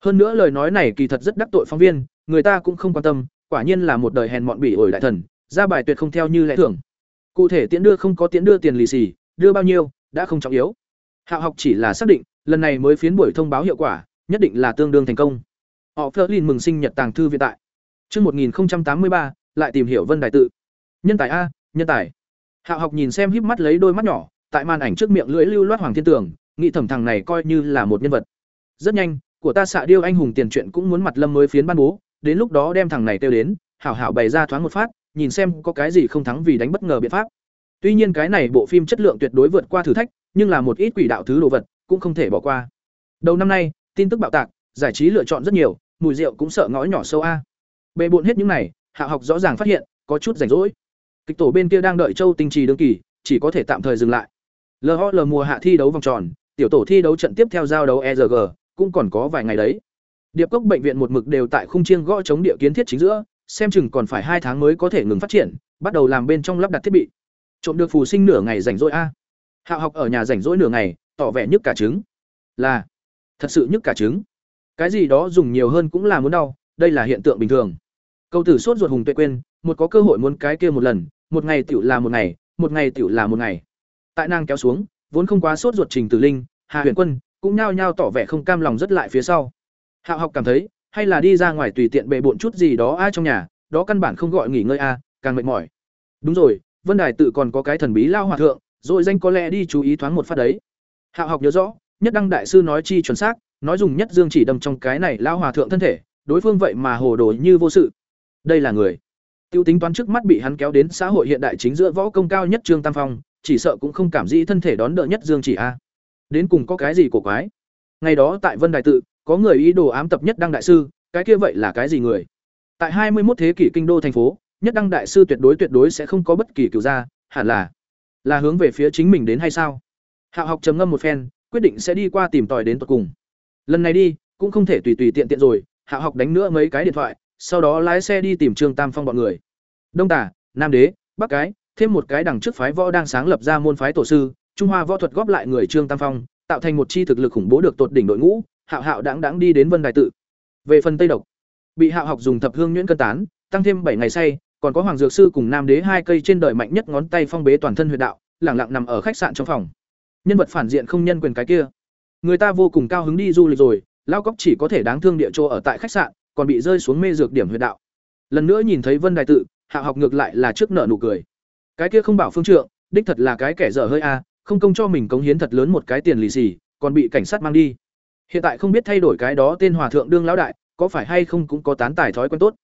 Hơn nữa lời nói này kỳ thật rất đắc tội phóng viên người ta cũng không quan tâm quả nhiên là một đời hèn mọn bỉ ổi đại thần ra bài tuyệt không theo như lẽ thường. Cụ thể tiễn đưa không có tiễn đưa tiền lì xì đưa bao nhiêu đã không trọng yếu. Hạ học chỉ là xác định lần này mới phiến buổi thông báo hiệu quả nhất định là tương đương thành công. Họ Flerlin mừng sinh nhật tàng thư viện tại. Trước 1083, lại tìm hiểu Vân Đại Tự. Nhân tài A, nhân tài. Hạ học nhìn xem híp mắt lấy đôi mắt nhỏ, tại màn ảnh trước miệng lưỡi lưu loát Hoàng Thiên Tường, nghĩ thẩm thằng này coi như là một nhân vật. Rất nhanh, của ta xạ điêu anh hùng tiền truyện cũng muốn mặt lâm mới phiến ban bố, đến lúc đó đem thằng này tiêu đến, hảo hảo bày ra thoáng một phát, nhìn xem có cái gì không thắng vì đánh bất ngờ biện pháp. Tuy nhiên cái này bộ phim chất lượng tuyệt đối vượt qua thử thách, nhưng là một ít quỷ đạo thứ đồ vật, cũng không thể bỏ qua. Đầu năm nay, tin tức bạo tạc, giải trí lựa chọn rất nhiều, mùi rượu cũng sợ ngõ nhỏ sâu a. bề bộn hết những này, Hạ học rõ ràng phát hiện, có chút rảnh rỗi. Kịch tổ bên kia đang đợi Châu Tinh Trì đương kỳ, chỉ có thể tạm thời dừng lại. LHL mùa hạ thi đấu vòng tròn, tiểu tổ thi đấu trận tiếp theo giao đấu ERG, cũng còn có vài ngày đấy. Điệp cốc bệnh viện một mực đều tại khung chiêng gõ chống địa kiến thiết chính giữa, xem chừng còn phải hai tháng mới có thể ngừng phát triển, bắt đầu làm bên trong lắp đặt thiết bị. Trộm được phù sinh nửa ngày rảnh rỗi a. hạo học ở nhà rảnh rỗi nửa ngày, tỏ vẻ nhức cả trứng. Là, thật sự nhức cả trứng. Cái gì đó dùng nhiều hơn cũng là muốn đau, đây là hiện tượng bình thường. Câu tử sốt ruột hùng tuệ quên, một có cơ hội muốn cái kia một lần, một ngày tiểu là một ngày, một ngày tiểu là một ngày. Tại nàng kéo xuống, vốn không quá sốt ruột Trình Tử Linh, Hà Huyền Quân cũng nhao nhao tỏ vẻ không cam lòng rất lại phía sau. Hạo học cảm thấy, hay là đi ra ngoài tùy tiện bệ bộn chút gì đó ai trong nhà, đó căn bản không gọi nghỉ ngơi a, càng mệt mỏi. Đúng rồi, Vân Đài tự còn có cái thần bí lao hòa thượng, rồi danh có lẽ đi chú ý thoáng một phát đấy. Hạo học nhớ rõ, nhất đăng đại sư nói chi chuẩn xác, nói dùng nhất dương chỉ đâm trong cái này lao hòa thượng thân thể, đối phương vậy mà hồ đồ như vô sự. Đây là người. Tiêu tính toán trước mắt bị hắn kéo đến xã hội hiện đại chính giữa võ công cao nhất Trương Tam Phong, chỉ sợ cũng không cảm dĩ thân thể đón đỡ nhất Dương chỉ a. Đến cùng có cái gì cổ quái? Ngày đó tại Vân Đài tự, có người ý đồ ám tập nhất đăng đại sư, cái kia vậy là cái gì người? Tại hai mươi 21 thế kỷ kinh đô thành phố, nhất đăng đại sư tuyệt đối tuyệt đối sẽ không có bất kỳ cửu gia, hẳn là là hướng về phía chính mình đến hay sao? Hạo học trầm ngâm một phen, quyết định sẽ đi qua tìm tòi đến tận cùng. Lần này đi, cũng không thể tùy tùy tiện tiện rồi, Hạo học đánh nữa mấy cái điện thoại, sau đó lái xe đi tìm Trương Tam Phong bọn người. Đông Tả, Nam Đế, Bắc Cái, thêm một cái đằng trước phái võ đang sáng lập ra môn phái tổ sư, Trung Hoa võ thuật góp lại người Trương Tam Phong, tạo thành một chi thực lực khủng bố được tột đỉnh đội ngũ, Hạo Hạo đãng đãng đi đến Vân Đài tự. Về phần Tây độc, bị Hạo học dùng thập hương nhuyễn cân tán, tăng thêm bảy ngày say, còn có Hoàng dược sư cùng Nam Đế hai cây trên đời mạnh nhất ngón tay phong bế toàn thân huyệt đạo, lẳng lặng nằm ở khách sạn trong phòng. Nhân vật phản diện không nhân quyền cái kia, người ta vô cùng cao hứng đi du lịch rồi, lao cốc chỉ có thể đáng thương địa chỗ ở tại khách sạn, còn bị rơi xuống mê dược điểm huyệt đạo. Lần nữa nhìn thấy Vân đại tự, hạ học ngược lại là trước nợ nụ cười. Cái kia không bảo phương trượng, đích thật là cái kẻ dở hơi a, không công cho mình cống hiến thật lớn một cái tiền lì xì, còn bị cảnh sát mang đi. Hiện tại không biết thay đổi cái đó tên hòa thượng đương lão đại, có phải hay không cũng có tán tài thói quen tốt.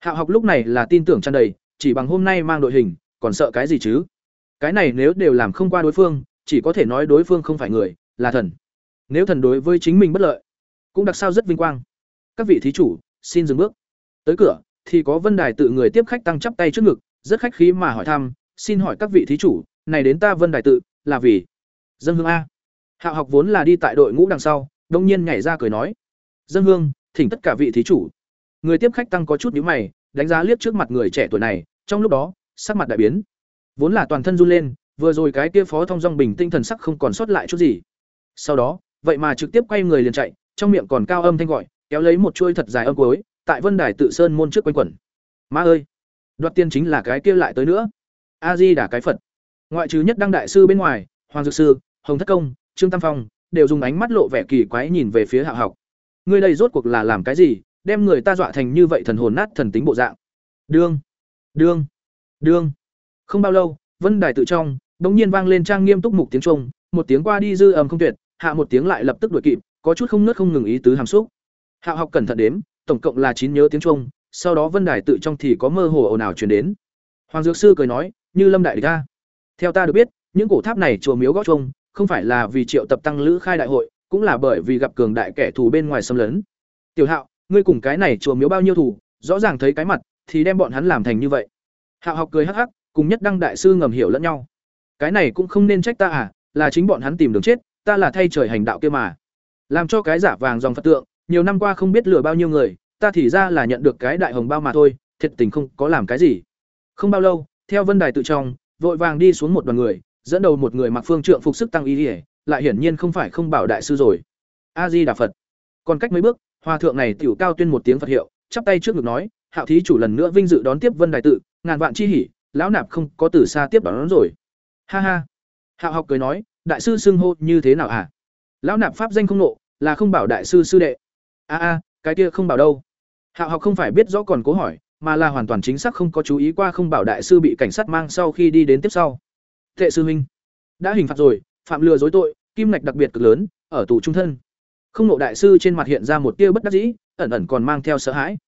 hạ học lúc này là tin tưởng tràn đầy, chỉ bằng hôm nay mang đội hình, còn sợ cái gì chứ? Cái này nếu đều làm không qua đối phương, chỉ có thể nói đối phương không phải người, là thần. nếu thần đối với chính mình bất lợi cũng đặc sao rất vinh quang các vị thí chủ xin dừng bước. Tới cửa, thì có vân đài tự người tiếp khách tăng chắp tay trước ngực, rất khách khí mà hỏi thăm, xin hỏi các vị thí chủ, này đến ta vân đài tự, là vì? Dân hương a. Hạo học vốn là đi tại đội ngũ đằng sau, đông nhiên nhảy ra cười nói, dân hương, thỉnh tất cả vị thí chủ. Người tiếp khách tăng có chút nhíu mày, đánh giá liếc trước mặt người trẻ tuổi này, trong lúc đó, sắc mặt đại biến. Vốn là toàn thân run lên, vừa rồi cái kia phó thông dong bình tinh thần sắc không còn sót lại chút gì. Sau đó, vậy mà trực tiếp quay người liền chạy, trong miệng còn cao âm thanh gọi kéo lấy một chuôi thật dài âm cuối, tại vân đài tự sơn môn trước quanh quẩn. Ma ơi, đoạt tiên chính là cái kia lại tới nữa. A di đà cái phật. Ngoại trừ nhất đăng đại sư bên ngoài, hoàng dược sư, hồng thất công, trương tam phong, đều dùng ánh mắt lộ vẻ kỳ quái nhìn về phía hạ học. Ngươi đây rốt cuộc là làm cái gì, đem người ta dọa thành như vậy thần hồn nát thần tính bộ dạng? Đương đương đương. Không bao lâu, vân đài tự trong bỗng nhiên vang lên trang nghiêm túc mục tiếng trung, một tiếng qua đi dư ầm không tuyệt, hạ một tiếng lại lập tức đuổi kịp, có chút không nớt không ngừng ý tứ hàm xúc. Hạo học cẩn thận đếm, tổng cộng là chín nhớ tiếng trung, sau đó vân đài tự trong thì có mơ hồ ồn ào truyền đến. Hoàng dược sư cười nói, như lâm đại địch ca theo ta được biết, những cổ tháp này chùa miếu gõ trung không phải là vì triệu tập tăng lữ khai đại hội, cũng là bởi vì gặp cường đại kẻ thù bên ngoài xâm lấn. Tiểu hạo, ngươi cùng cái này chùa miếu bao nhiêu thủ rõ ràng thấy cái mặt, thì đem bọn hắn làm thành như vậy. Hạo học cười hắc hắc, cùng nhất đăng đại sư ngầm hiểu lẫn nhau. Cái này cũng không nên trách ta à là chính bọn hắn tìm đường chết, ta là thay trời hành đạo kia mà. Làm cho cái giả vàng dòng phật tượng nhiều năm qua không biết lừa bao nhiêu người ta thì ra là nhận được cái đại hồng bao mà thôi thiệt tình không có làm cái gì. Không bao lâu theo vân đài tự trong vội vàng đi xuống một đoàn người dẫn đầu một người mặc phương trượng phục sức tăng y ỉa lại hiển nhiên không phải không bảo đại sư rồi. A di đà phật. Còn cách mấy bước hòa thượng này tiểu cao tuyên một tiếng phật hiệu chắp tay trước ngực nói hạo thí chủ lần nữa vinh dự đón tiếp vân đài tự ngàn vạn chi hỉ lão nạp không có từ xa tiếp đón, đón rồi. Ha ha. Hạo học cười nói đại sư xưng hô như thế nào hả? Lão nạp pháp danh không nộ là không bảo đại sư sư đệ a a, cái kia không bảo đâu. Hạo học không phải biết rõ còn cố hỏi, mà là hoàn toàn chính xác không có chú ý qua không bảo đại sư bị cảnh sát mang sau khi đi đến tiếp sau. Tệ sư huynh, đã hình phạt rồi, phạm lừa dối tội, kim ngạch đặc biệt cực lớn, ở tù trung thân. Không nộ đại sư trên mặt hiện ra một tia bất đắc dĩ, ẩn ẩn còn mang theo sợ hãi.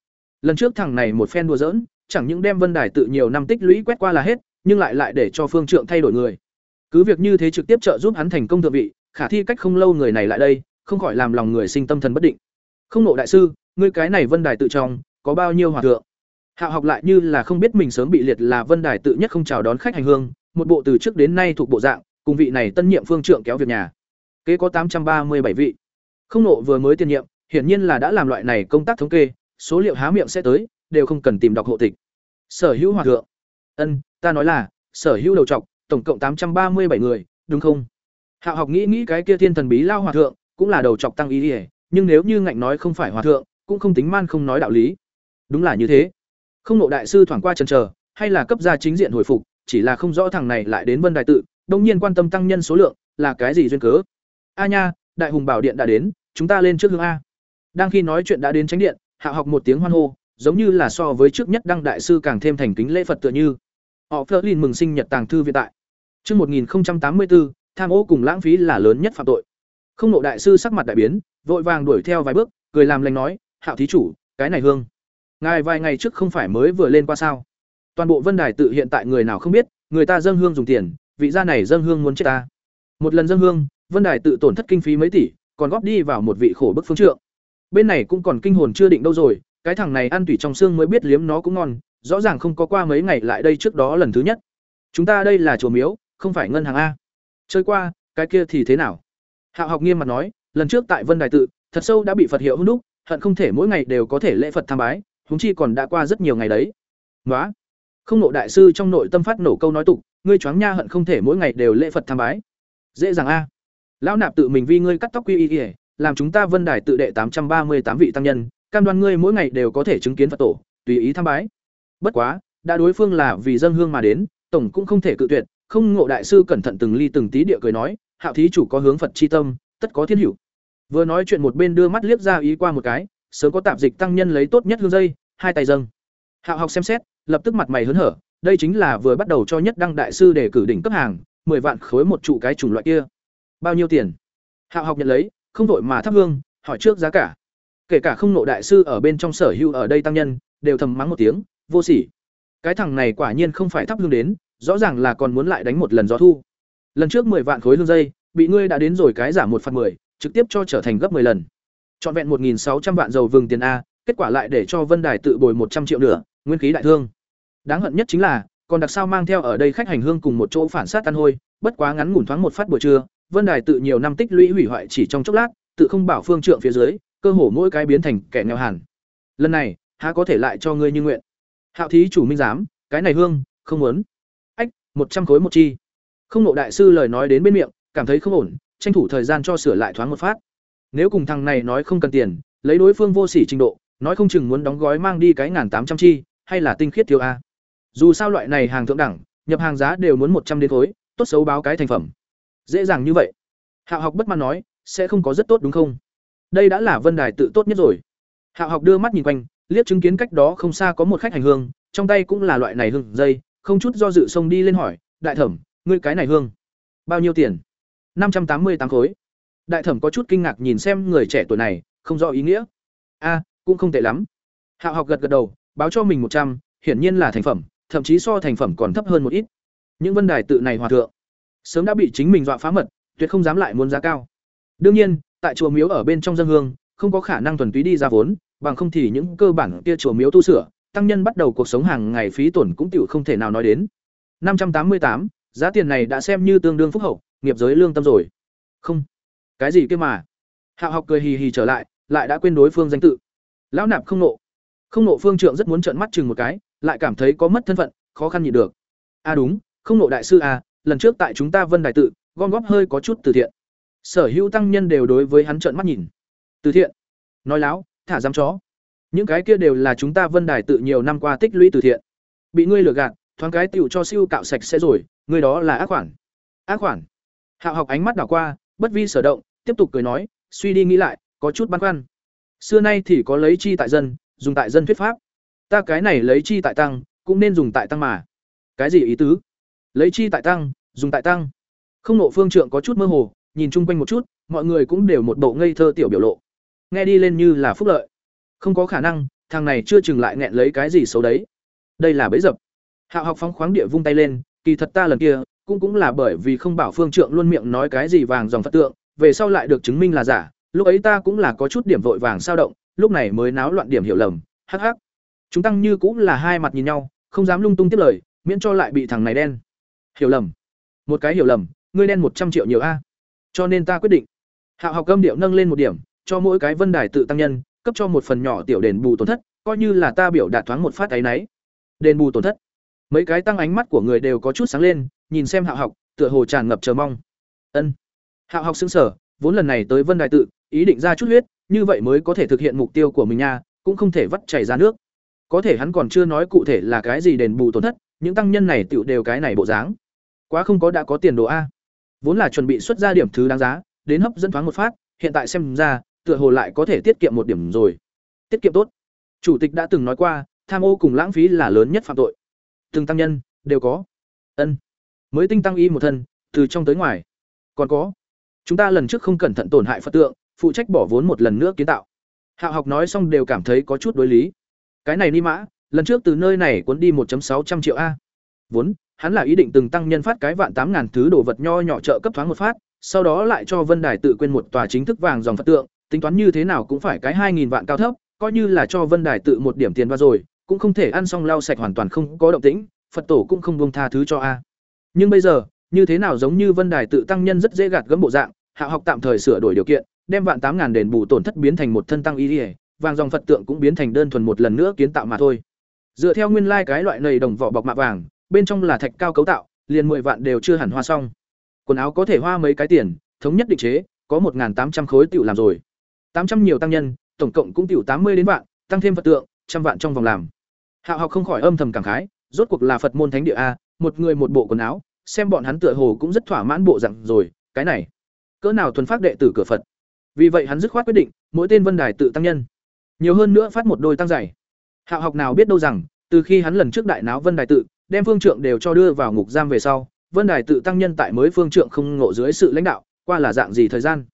Lần trước thằng này một phen đùa giỡn, chẳng những đem vân đài tự nhiều năm tích lũy quét qua là hết, nhưng lại lại để cho phương trượng thay đổi người. Cứ việc như thế trực tiếp trợ giúp hắn thành công thượng vị, khả thi cách không lâu người này lại đây, không khỏi làm lòng người sinh tâm thần bất định không nộ đại sư, ngươi cái này vân đài tự trong có bao nhiêu hòa thượng? Hạo học lại như là không biết mình sớm bị liệt là vân đài tự nhất không chào đón khách hành hương, một bộ từ trước đến nay thuộc bộ dạng, cùng vị này tân nhiệm phương trượng kéo việc nhà. Kế có tám trăm ba mươi bảy vị. Không nộ vừa mới tiền nhiệm, hiển nhiên là đã làm loại này công tác thống kê, số liệu há miệng sẽ tới, đều không cần tìm đọc hộ tịch. Sở hữu hòa thượng. Ân, ta nói là, sở hữu đầu trọc, tổng cộng tám trăm ba mươi bảy người, đúng không? Hạo học nghĩ nghĩ cái kia thiên thần bí lao hòa thượng, cũng là đầu trọc tăng ý ỉa nhưng nếu như ngạnh nói không phải hòa thượng cũng không tính man không nói đạo lý. Đúng là như thế. Không nộ đại sư thoảng qua trần trờ hay là cấp ra chính diện hồi phục chỉ là không rõ thằng này lại đến vân đại tự đông nhiên quan tâm tăng nhân số lượng là cái gì duyên cớ? A nha đại hùng bảo điện đã đến chúng ta lên trước hương a. Đang khi nói chuyện đã đến tránh điện hạ học một tiếng hoan hô giống như là so với trước nhất đăng đại sư càng thêm thành kính lễ phật tựa như. Họ phơ lin mừng sinh nhật tàng thư viện tại. Trước 1084, tham ô cùng lãng phí là lớn nhất phạm tội. Không nộ đại sư sắc mặt đại biến, vội vàng đuổi theo vài bước, cười làm lành nói, "Hạo thí chủ, cái này hương, ngài vài ngày trước không phải mới vừa lên qua sao? Toàn bộ Vân Đài tự hiện tại người nào không biết, người ta dâng hương dùng tiền, vị gia này dâng hương muốn chết ta. Một lần dâng hương, Vân Đài tự tổn thất kinh phí mấy tỷ, còn góp đi vào một vị khổ bức phương trượng. Bên này cũng còn kinh hồn chưa định đâu rồi, cái thằng này ăn tủy trong xương mới biết liếm nó cũng ngon, rõ ràng không có qua mấy ngày lại đây trước đó lần thứ nhất. Chúng ta đây là chùa miếu, không phải ngân hàng a. Chơi qua, cái kia thì thế nào? Hạo học nghiêm mặt nói, lần trước tại Vân Đài tự, thật sâu đã bị Phật hiệu hung đúc, hận không thể mỗi ngày đều có thể lễ Phật tham bái, huống chi còn đã qua rất nhiều ngày đấy. Ngoá. Không nộ đại sư trong nội tâm phát nổ câu nói tục, ngươi choáng nha hận không thể mỗi ngày đều lễ Phật tham bái. Dễ dàng a. Lão nạp tự mình vi ngươi cắt tóc quy y, y làm chúng ta Vân Đài tự đệ tám trăm ba mươi tám vị tăng nhân, cam đoan ngươi mỗi ngày đều có thể chứng kiến Phật tổ, tùy ý tham bái. Bất quá, đã đối phương là vì dân hương mà đến, tổng cũng không thể cự tuyệt, không ngộ đại sư cẩn thận từng ly từng tí địa cười nói, Hạo thí chủ có hướng Phật chi tâm, tất có thiên hữu. Vừa nói chuyện một bên đưa mắt liếc ra ý qua một cái, sớm có tạp dịch tăng nhân lấy tốt nhất hương dây, hai tay dâng. Hạo học xem xét, lập tức mặt mày hớn hở, đây chính là vừa bắt đầu cho nhất đăng đại sư để cử đỉnh cấp hàng, 10 vạn khối một trụ cái chủng loại kia. Bao nhiêu tiền? Hạo học nhận lấy, không vội mà thắp hương, hỏi trước giá cả. Kể cả không nộ đại sư ở bên trong sở hữu ở đây tăng nhân, đều thầm mắng một tiếng, vô sỉ. Cái thằng này quả nhiên không phải thắp hương đến, rõ ràng là còn muốn lại đánh một lần gió thu. Lần trước 10 vạn khối hương dây, bị ngươi đã đến rồi cái giảm một phần 10, trực tiếp cho trở thành gấp 10 lần. Trọn vẹn 1600 vạn dầu vừng tiền a, kết quả lại để cho Vân Đài tự bồi 100 triệu nữa, nguyên khí đại thương. Đáng hận nhất chính là, còn đặc sao mang theo ở đây khách hành hương cùng một chỗ phản sát tan hôi, bất quá ngắn ngủn thoáng một phát buổi trưa, Vân Đài tự nhiều năm tích lũy hủy hoại chỉ trong chốc lát, tự không bảo phương trượng phía dưới, cơ hồ mỗi cái biến thành kẻ nghèo hàn. Lần này, há có thể lại cho ngươi như nguyện. Hạo thí chủ minh giám, cái này hương, không muốn. Ách, một trăm khối một chi. Không nộ đại sư lời nói đến bên miệng, cảm thấy không ổn, tranh thủ thời gian cho sửa lại thoáng một phát. Nếu cùng thằng này nói không cần tiền, lấy đối phương vô sỉ trình độ, nói không chừng muốn đóng gói mang đi cái ngàn tám trăm chi, hay là tinh khiết thiếu a. Dù sao loại này hàng thượng đẳng, nhập hàng giá đều muốn một trăm đến khối, tốt xấu báo cái thành phẩm. Dễ dàng như vậy. Hạo học bất mãn nói, sẽ không có rất tốt đúng không? Đây đã là Vân Đài tự tốt nhất rồi. Hạo học đưa mắt nhìn quanh, liếc chứng kiến cách đó không xa có một khách hành hương, trong tay cũng là loại này hương dây, không chút do dự xông đi lên hỏi, "Đại thẩm, ngươi cái này hương. Bao nhiêu tiền? năm trăm tám mươi tám khối. Đại thẩm có chút kinh ngạc nhìn xem người trẻ tuổi này không rõ ý nghĩa. A cũng không tệ lắm. Hạo học gật gật đầu báo cho mình một trăm hiển nhiên là thành phẩm thậm chí so thành phẩm còn thấp hơn một ít. Những vân đài tự này hòa thượng sớm đã bị chính mình dọa phá mật tuyệt không dám lại muốn giá cao. Đương nhiên tại chùa miếu ở bên trong dân hương không có khả năng thuần túy đi ra vốn bằng không thì những cơ bản kia chùa miếu tu sửa tăng nhân bắt đầu cuộc sống hàng ngày phí tổn cũng tiểu không thể nào nói đến. 588, giá tiền này đã xem như tương đương phúc hậu, nghiệp giới lương tâm rồi. Không, cái gì kia mà. Hạo học cười hì hì trở lại, lại đã quên đối phương danh tự. Lão nạp không nộ. Không nộ phương trượng rất muốn trợn mắt chừng một cái, lại cảm thấy có mất thân phận, khó khăn nhịn được. A đúng, không nộ đại sư à, lần trước tại chúng ta Vân Đài tự, gom góp hơi có chút từ thiện. Sở hữu tăng nhân đều đối với hắn trợn mắt nhìn. Từ thiện? Nói láo, thả dám chó. Những cái kia đều là chúng ta Vân Đài tự nhiều năm qua tích lũy từ thiện. Bị ngươi lừa gạt, thoáng cái tiểu cho siêu cạo sạch sẽ rồi, người đó là ác khoản. Ác khoản? Hạo học ánh mắt đảo qua, bất vi sở động, tiếp tục cười nói, suy đi nghĩ lại, có chút băn khoăn. Xưa nay thì có lấy chi tại dân, dùng tại dân thuyết pháp. Ta cái này lấy chi tại tăng, cũng nên dùng tại tăng mà. Cái gì ý tứ? Lấy chi tại tăng, dùng tại tăng. Không nộ phương trượng có chút mơ hồ, nhìn chung quanh một chút, mọi người cũng đều một bộ ngây thơ tiểu biểu lộ. Nghe đi lên như là phúc lợi. Không có khả năng, thằng này chưa chừng lại nghẹn lấy cái gì xấu đấy. Đây là bẫy dập. Hạo học phóng khoáng địa vung tay lên, kỳ thật ta lần kia, cũng cũng là bởi vì không bảo phương trượng luôn miệng nói cái gì vàng dòng phật tượng, về sau lại được chứng minh là giả, lúc ấy ta cũng là có chút điểm vội vàng sao động, lúc này mới náo loạn điểm hiểu lầm, hắc hắc. Chúng tăng như cũng là hai mặt nhìn nhau, không dám lung tung tiếp lời, miễn cho lại bị thằng này đen. Hiểu lầm. Một cái hiểu lầm, ngươi đen một trăm triệu nhiều a. Cho nên ta quyết định. Hạo học âm điệu nâng lên một điểm, cho mỗi cái vân đài tự tăng nhân, cấp cho một phần nhỏ tiểu đền bù tổn thất, coi như là ta biểu đạt thoáng một phát ấy nấy. Đền bù tổn thất. Mấy cái tăng ánh mắt của người đều có chút sáng lên, nhìn xem Hạo học, tựa hồ tràn ngập chờ mong. Ân. Hạo học xứng sở, vốn lần này tới Vân Đại tự, ý định ra chút huyết, như vậy mới có thể thực hiện mục tiêu của mình nha, cũng không thể vắt chảy ra nước. Có thể hắn còn chưa nói cụ thể là cái gì đền bù tổn thất, những tăng nhân này tựu đều cái này bộ dáng. Quá không có đã có tiền đồ a. Vốn là chuẩn bị xuất ra điểm thứ đáng giá, đến hấp dẫn thoáng một phát, hiện tại xem ra, tựa hồ lại có thể tiết kiệm một điểm rồi. Tiết kiệm tốt. Chủ tịch đã từng nói qua, tham ô cùng lãng phí là lớn nhất phạm tội. Từng tăng nhân đều có. Ân. Mới tinh tăng y một thân, từ trong tới ngoài. Còn có, chúng ta lần trước không cẩn thận tổn hại Phật tượng, phụ trách bỏ vốn một lần nữa kiến tạo. hạ học nói xong đều cảm thấy có chút đối lý. Cái này ni mã, lần trước từ nơi này cuốn đi 1.600 triệu a. Vốn, hắn là ý định từng tăng nhân phát cái vạn tám ngàn thứ đồ vật nho nhỏ trợ cấp thoáng một phát, sau đó lại cho Vân Đài tự quên một tòa chính thức vàng dòng Phật tượng, tính toán như thế nào cũng phải cái hai nghìn vạn cao thấp, coi như là cho Vân Đài tự một điểm tiền vào rồi, cũng không thể ăn xong lau sạch hoàn toàn không có động tĩnh, Phật tổ cũng không buông tha thứ cho a. Nhưng bây giờ, như thế nào giống như Vân Đài tự tăng nhân rất dễ gạt gẫm bộ dạng, hạ học tạm thời sửa đổi điều kiện, đem vạn tám ngàn đền bù tổn thất biến thành một thân tăng y, vàng dòng Phật tượng cũng biến thành đơn thuần một lần nữa kiến tạo mà thôi. Dựa theo nguyên lai like cái loại này đồng vỏ bọc mạ vàng, bên trong là thạch cao cấu tạo, liền 10 vạn đều chưa hẳn hoa xong. Quần áo có thể hoa mấy cái tiền, thống nhất định chế, có 1800 khối tiểu làm rồi. 800 nhiều tăng nhân, tổng cộng cũng tiểu 80 đến vạn, tăng thêm Phật tượng, trăm vạn trong vòng làm. Hạo học không khỏi âm thầm cảm khái, rốt cuộc là Phật môn thánh địa a, một người một bộ quần áo, xem bọn hắn tựa hồ cũng rất thỏa mãn bộ dạng rồi, cái này, cỡ nào thuần phát đệ tử cửa Phật. Vì vậy hắn dứt khoát quyết định, mỗi tên vân đài tự tăng nhân, nhiều hơn nữa phát một đôi tăng giày. Hạo học nào biết đâu rằng, từ khi hắn lần trước đại náo vân đài tự, đem phương trượng đều cho đưa vào ngục giam về sau, vân đài tự tăng nhân tại mới phương trượng không ngộ dưới sự lãnh đạo, qua là dạng gì thời gian.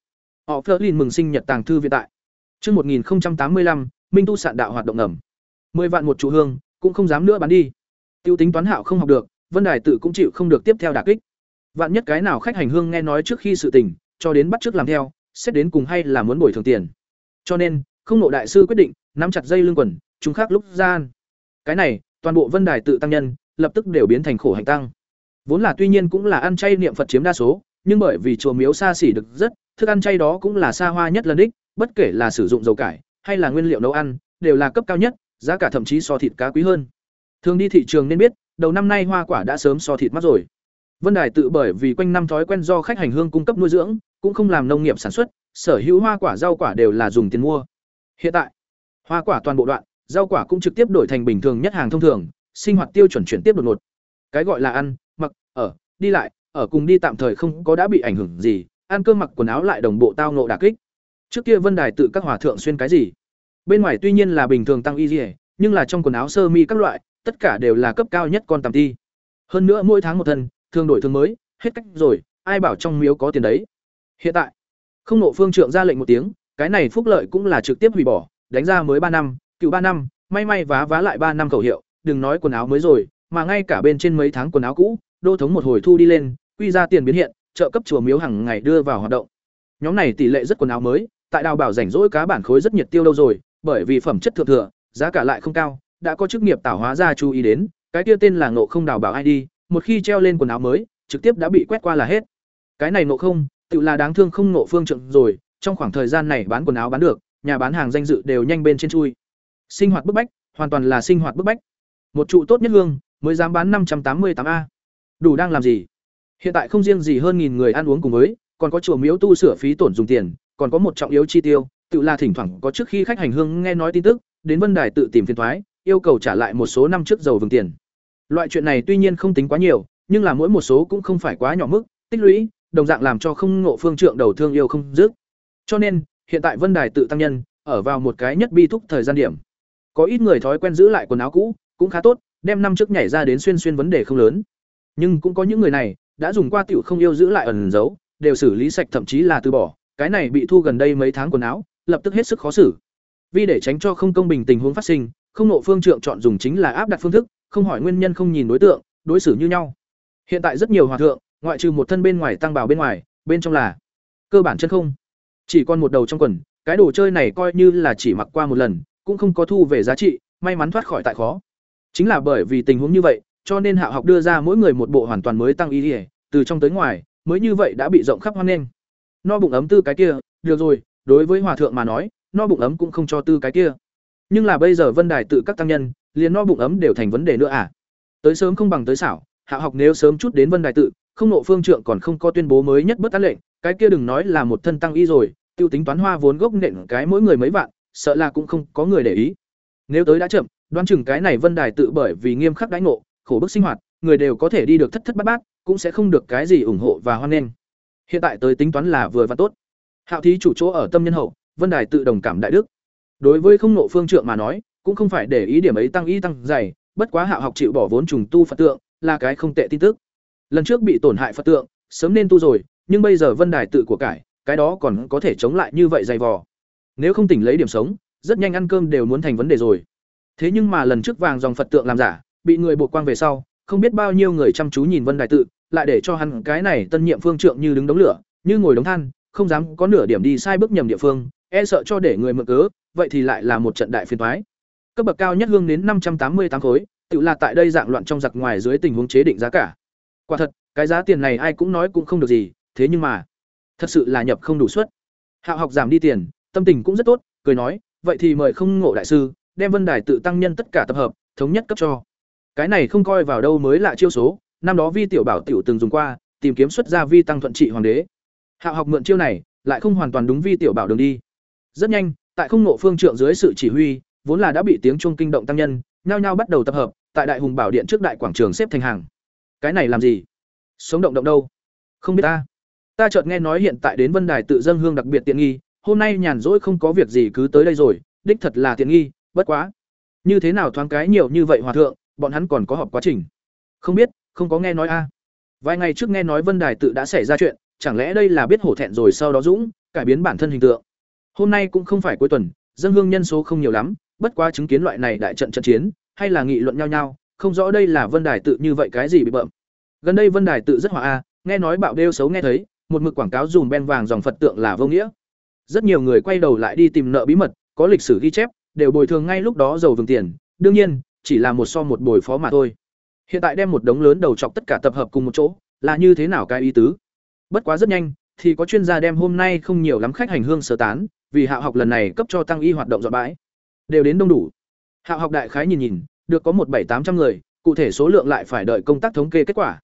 Họ Flerlin mừng sinh nhật tàng thư viện tại. Chương 1085, Minh tu sạn đạo hoạt động ngầm mười vạn một chủ hương, cũng không dám nữa bán đi. Tiêu tính toán hạo không học được, Vân Đài tự cũng chịu không được tiếp theo đả kích. Vạn nhất cái nào khách hành hương nghe nói trước khi sự tình, cho đến bắt trước làm theo, xét đến cùng hay là muốn bồi thường tiền. Cho nên, không nộ đại sư quyết định nắm chặt dây lưng quần, chúng khác lúc gian. Cái này, toàn bộ Vân Đài tự tăng nhân, lập tức đều biến thành khổ hành tăng. Vốn là tuy nhiên cũng là ăn chay niệm Phật chiếm đa số, nhưng bởi vì chùa miếu xa xỉ được rất, thức ăn chay đó cũng là xa hoa nhất lần đích, bất kể là sử dụng dầu cải hay là nguyên liệu nấu ăn, đều là cấp cao nhất, giá cả thậm chí so thịt cá quý hơn. Thường đi thị trường nên biết, đầu năm nay hoa quả đã sớm so thịt mắc rồi. Vân Đài tự bởi vì quanh năm thói quen do khách hành hương cung cấp nuôi dưỡng, cũng không làm nông nghiệp sản xuất, sở hữu hoa quả rau quả đều là dùng tiền mua. Hiện tại, hoa quả toàn bộ đoạn, rau quả cũng trực tiếp đổi thành bình thường nhất hàng thông thường, sinh hoạt tiêu chuẩn chuyển tiếp đột ngột. Cái gọi là ăn, mặc, ở, đi lại, ở cùng đi tạm thời không có đã bị ảnh hưởng gì, ăn cơm mặc quần áo lại đồng bộ tao nộ đả kích. Trước kia Vân Đài tự các hòa thượng xuyên cái gì? Bên ngoài tuy nhiên là bình thường tăng y dỉa nhưng là trong quần áo sơ mi các loại, tất cả đều là cấp cao nhất con tầm ti. Hơn nữa mỗi tháng một thân, thường đổi thường mới, hết cách rồi, ai bảo trong miếu có tiền đấy. Hiện tại, không nộ phương trượng ra lệnh một tiếng, cái này phúc lợi cũng là trực tiếp hủy bỏ, đánh ra mới ba năm, cựu ba năm, may may vá vá lại ba năm khẩu hiệu, đừng nói quần áo mới rồi, mà ngay cả bên trên mấy tháng quần áo cũ, đô thống một hồi thu đi lên, quy ra tiền biến hiện, trợ cấp chùa miếu hàng ngày đưa vào hoạt động. Nhóm này tỷ lệ rất quần áo mới, tại đào bảo rảnh rỗi cá bản khối rất nhiệt tiêu đâu rồi, bởi vì phẩm chất thượng thừa, giá cả lại không cao, đã có chức nghiệp tảo hóa ra chú ý đến, cái kia tên là Ngộ Không đào bảo ID, một khi treo lên quần áo mới, trực tiếp đã bị quét qua là hết. Cái này Ngộ Không, tự là đáng thương không Ngộ Phương Trượng rồi, trong khoảng thời gian này bán quần áo bán được, nhà bán hàng danh dự đều nhanh bên trên chui. Sinh hoạt bức bách, hoàn toàn là sinh hoạt bức bách. Một trụ tốt nhất hương, mới dám bán năm trăm tám mươi tám a Đủ đang làm gì? Hiện tại không riêng gì hơn nghìn người ăn uống cùng với, còn có chùa miếu tu sửa phí tổn dùng tiền, còn có một trọng yếu chi tiêu, tự là thỉnh thoảng có trước khi khách hành hương nghe nói tin tức, đến Vân Đài tự tìm phiền thoái, yêu cầu trả lại một số năm trước dầu vừng tiền. Loại chuyện này tuy nhiên không tính quá nhiều, nhưng là mỗi một số cũng không phải quá nhỏ mức, tích lũy, đồng dạng làm cho không ngộ phương trượng đầu thương yêu không dứt. Cho nên, hiện tại Vân Đài tự tăng nhân, ở vào một cái nhất bi thúc thời gian điểm. Có ít người thói quen giữ lại quần áo cũ, cũng khá tốt, đem năm trước nhảy ra đến xuyên xuyên vấn đề không lớn. Nhưng cũng có những người này, đã dùng qua tiểu không yêu giữ lại ẩn giấu, đều xử lý sạch thậm chí là từ bỏ, cái này bị thu gần đây mấy tháng quần áo, lập tức hết sức khó xử. Vì để tránh cho không công bình tình huống phát sinh, không nộ phương trượng chọn dùng chính là áp đặt phương thức, không hỏi nguyên nhân không nhìn đối tượng, đối xử như nhau. Hiện tại rất nhiều hòa thượng, ngoại trừ một thân bên ngoài tăng bào bên ngoài, bên trong là cơ bản chân không. Chỉ còn một đầu trong quần, cái đồ chơi này coi như là chỉ mặc qua một lần, cũng không có thu về giá trị, may mắn thoát khỏi tại khó. Chính là bởi vì tình huống như vậy, cho nên Hạ học đưa ra mỗi người một bộ hoàn toàn mới tăng ý, từ trong tới ngoài, mới như vậy đã bị rộng khắp hoan nghênh. No bụng ấm tư cái kia, được rồi, đối với hòa thượng mà nói, no bụng ấm cũng không cho tư cái kia. Nhưng là bây giờ Vân Đài tự các tăng nhân, liền no bụng ấm đều thành vấn đề nữa à? Tới sớm không bằng tới xảo, Hạ học nếu sớm chút đến Vân Đài tự, không nộ phương trượng còn không có tuyên bố mới nhất bất tán lệnh, cái kia đừng nói là một thân tăng y rồi, tiêu tính toán hoa vốn gốc nện cái mỗi người mấy vạn, sợ là cũng không có người để ý. Nếu tới đã chậm, đoán chừng cái này Vân Đài tự bởi vì nghiêm khắc đãi ngộ, khổ bức sinh hoạt, người đều có thể đi được thất thất bát bát, cũng sẽ không được cái gì ủng hộ và hoan nghênh. Hiện tại tới tính toán là vừa và tốt. Hạo thí chủ chỗ ở tâm nhân hậu, Vân Đài tự đồng cảm đại đức. Đối với không nộ phương trượng mà nói, cũng không phải để ý điểm ấy tăng y tăng dày, bất quá Hạo học chịu bỏ vốn trùng tu Phật tượng, là cái không tệ tin tức. Lần trước bị tổn hại Phật tượng, sớm nên tu rồi, nhưng bây giờ Vân Đài tự của cải, cái đó còn có thể chống lại như vậy dày vò. Nếu không tỉnh lấy điểm sống, rất nhanh ăn cơm đều muốn thành vấn đề rồi. Thế nhưng mà lần trước vàng dòng Phật tượng làm giả, bị người buộc quang về sau, không biết bao nhiêu người chăm chú nhìn Vân Đài tự, lại để cho hắn cái này tân nhiệm phương trượng như đứng đống lửa, như ngồi đống than, không dám có nửa điểm đi sai bước nhầm địa phương, e sợ cho để người mượn cớ, vậy thì lại là một trận đại phiền toái. Cấp bậc cao nhất hương đến năm trăm tám mươi tám khối, tự là tại đây dạng loạn trong giặc ngoài dưới tình huống chế định giá cả. Quả thật, cái giá tiền này ai cũng nói cũng không được gì, thế nhưng mà, thật sự là nhập không đủ suất. Hạo học giảm đi tiền, tâm tình cũng rất tốt, cười nói, vậy thì mời không ngộ đại sư, đem Vân Đài tự tăng nhân tất cả tập hợp, thống nhất cấp cho. Cái này không coi vào đâu mới là chiêu số, năm đó Vi tiểu bảo tiểu từng dùng qua, tìm kiếm xuất ra Vi tăng thuận trị hoàng đế. Hạo học mượn chiêu này, lại không hoàn toàn đúng Vi tiểu bảo đường đi. Rất nhanh, tại không nộ phương trượng dưới sự chỉ huy, vốn là đã bị tiếng chuông kinh động tăng nhân, nhao nhao bắt đầu tập hợp, tại Đại Hùng Bảo Điện trước đại quảng trường xếp thành hàng. Cái này làm gì? Sống động động đâu? Không biết ta. Ta chợt nghe nói hiện tại đến Vân Đài tự dâng hương đặc biệt tiện nghi, hôm nay nhàn rỗi không có việc gì cứ tới đây rồi, đích thật là tiện nghi, bất quá. Như thế nào thoáng cái nhiều như vậy hòa thượng, bọn hắn còn có họp quá trình. Không biết, không có nghe nói a. Vài ngày trước nghe nói Vân Đài tự đã xảy ra chuyện, chẳng lẽ đây là biết hổ thẹn rồi sau đó dũng, cải biến bản thân hình tượng. Hôm nay cũng không phải cuối tuần, dân hương nhân số không nhiều lắm, bất quá chứng kiến loại này đại trận trận chiến, hay là nghị luận nhau nhau, không rõ đây là Vân Đài tự như vậy cái gì bị bợm. Gần đây Vân Đài tự rất hòa a, nghe nói bạo đêu xấu nghe thấy, một mực quảng cáo dùm ben vàng dòng Phật tượng là vô nghĩa, Rất nhiều người quay đầu lại đi tìm nợ bí mật, có lịch sử ghi chép, đều bồi thường ngay lúc đó giàu vừng tiền, đương nhiên, chỉ là một so một bồi phó mà thôi. Hiện tại đem một đống lớn đầu chọc tất cả tập hợp cùng một chỗ, là như thế nào cái ý tứ? Bất quá rất nhanh, thì có chuyên gia đem hôm nay không nhiều lắm khách hành hương sơ tán, vì hạ học lần này cấp cho tăng y hoạt động dọn bãi. Đều đến đông đủ. Hạ học đại khái nhìn nhìn, được có một bảy tám trăm người, cụ thể số lượng lại phải đợi công tác thống kê kết quả.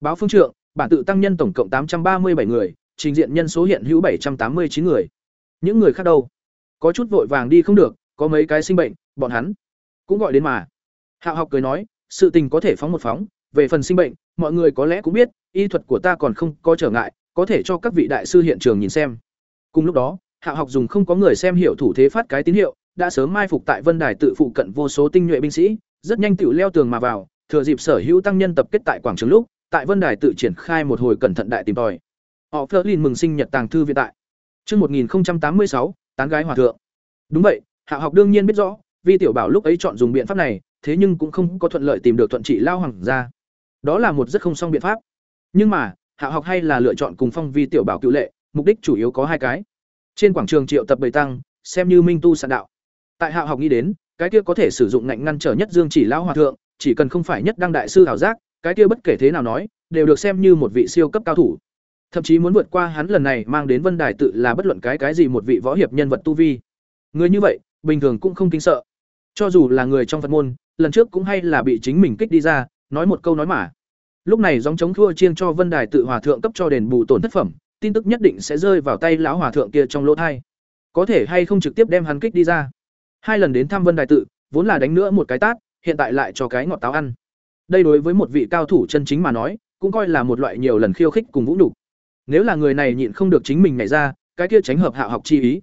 Báo phương trượng, bản tự tăng nhân tổng cộng tám trăm ba mươi bảy người, trình diện nhân số hiện hữu bảy trăm tám mươi chín người. Những người khác đâu? Có chút vội vàng đi không được, có mấy cái sinh bệnh, bọn hắn cũng gọi đến mà. Hạ học cười nói, sự tình có thể phóng một phóng, về phần sinh bệnh, mọi người có lẽ cũng biết, y thuật của ta còn không có trở ngại, có thể cho các vị đại sư hiện trường nhìn xem. Cùng lúc đó, Hạ học dùng không có người xem hiểu thủ thế phát cái tín hiệu, đã sớm mai phục tại Vân Đài tự phụ cận vô số tinh nhuệ binh sĩ, rất nhanh tự leo tường mà vào, thừa dịp sở hữu tăng nhân tập kết tại quảng trường lúc, tại Vân Đài tự triển khai một hồi cẩn thận đại tìm tòi. Họ Flerlin mừng sinh nhật tàng thư viện tại. Chương 1086, tán gái hòa thượng. Đúng vậy, Hạ học đương nhiên biết rõ, Vi tiểu bảo lúc ấy chọn dùng biện pháp này, thế nhưng cũng không có thuận lợi tìm được thuận trị lao hoàng gia. Đó là một rất không song biện pháp. Nhưng mà, Hạ học hay là lựa chọn cùng Phong Vi tiểu bảo cựu lệ, mục đích chủ yếu có hai cái. Trên quảng trường triệu tập bầy tăng, xem như minh tu sạn đạo. Tại Hạ học nghĩ đến, cái kia có thể sử dụng ngạnh ngăn trở nhất Dương Chỉ lão hòa thượng, chỉ cần không phải nhất đăng đại sư hảo giác, cái kia bất kể thế nào nói, đều được xem như một vị siêu cấp cao thủ. Thậm chí muốn vượt qua hắn lần này mang đến Vân Đài tự là bất luận cái cái gì một vị võ hiệp nhân vật tu vi. Người như vậy, bình thường cũng không kinh sợ. Cho dù là người trong Phật môn, lần trước cũng hay là bị chính mình kích đi ra, nói một câu nói mà. Lúc này gióng chống thua chiêng cho Vân Đài tự hòa thượng cấp cho đền bù tổn thất phẩm, tin tức nhất định sẽ rơi vào tay lão hòa thượng kia trong lỗ thai. Có thể hay không trực tiếp đem hắn kích đi ra. Hai lần đến thăm Vân Đài tự, vốn là đánh nữa một cái tát, hiện tại lại cho cái ngọt táo ăn. Đây đối với một vị cao thủ chân chính mà nói, cũng coi là một loại nhiều lần khiêu khích cùng vũ nhục. Nếu là người này nhịn không được chính mình nhảy ra, cái kia tránh hợp hạ học chi ý.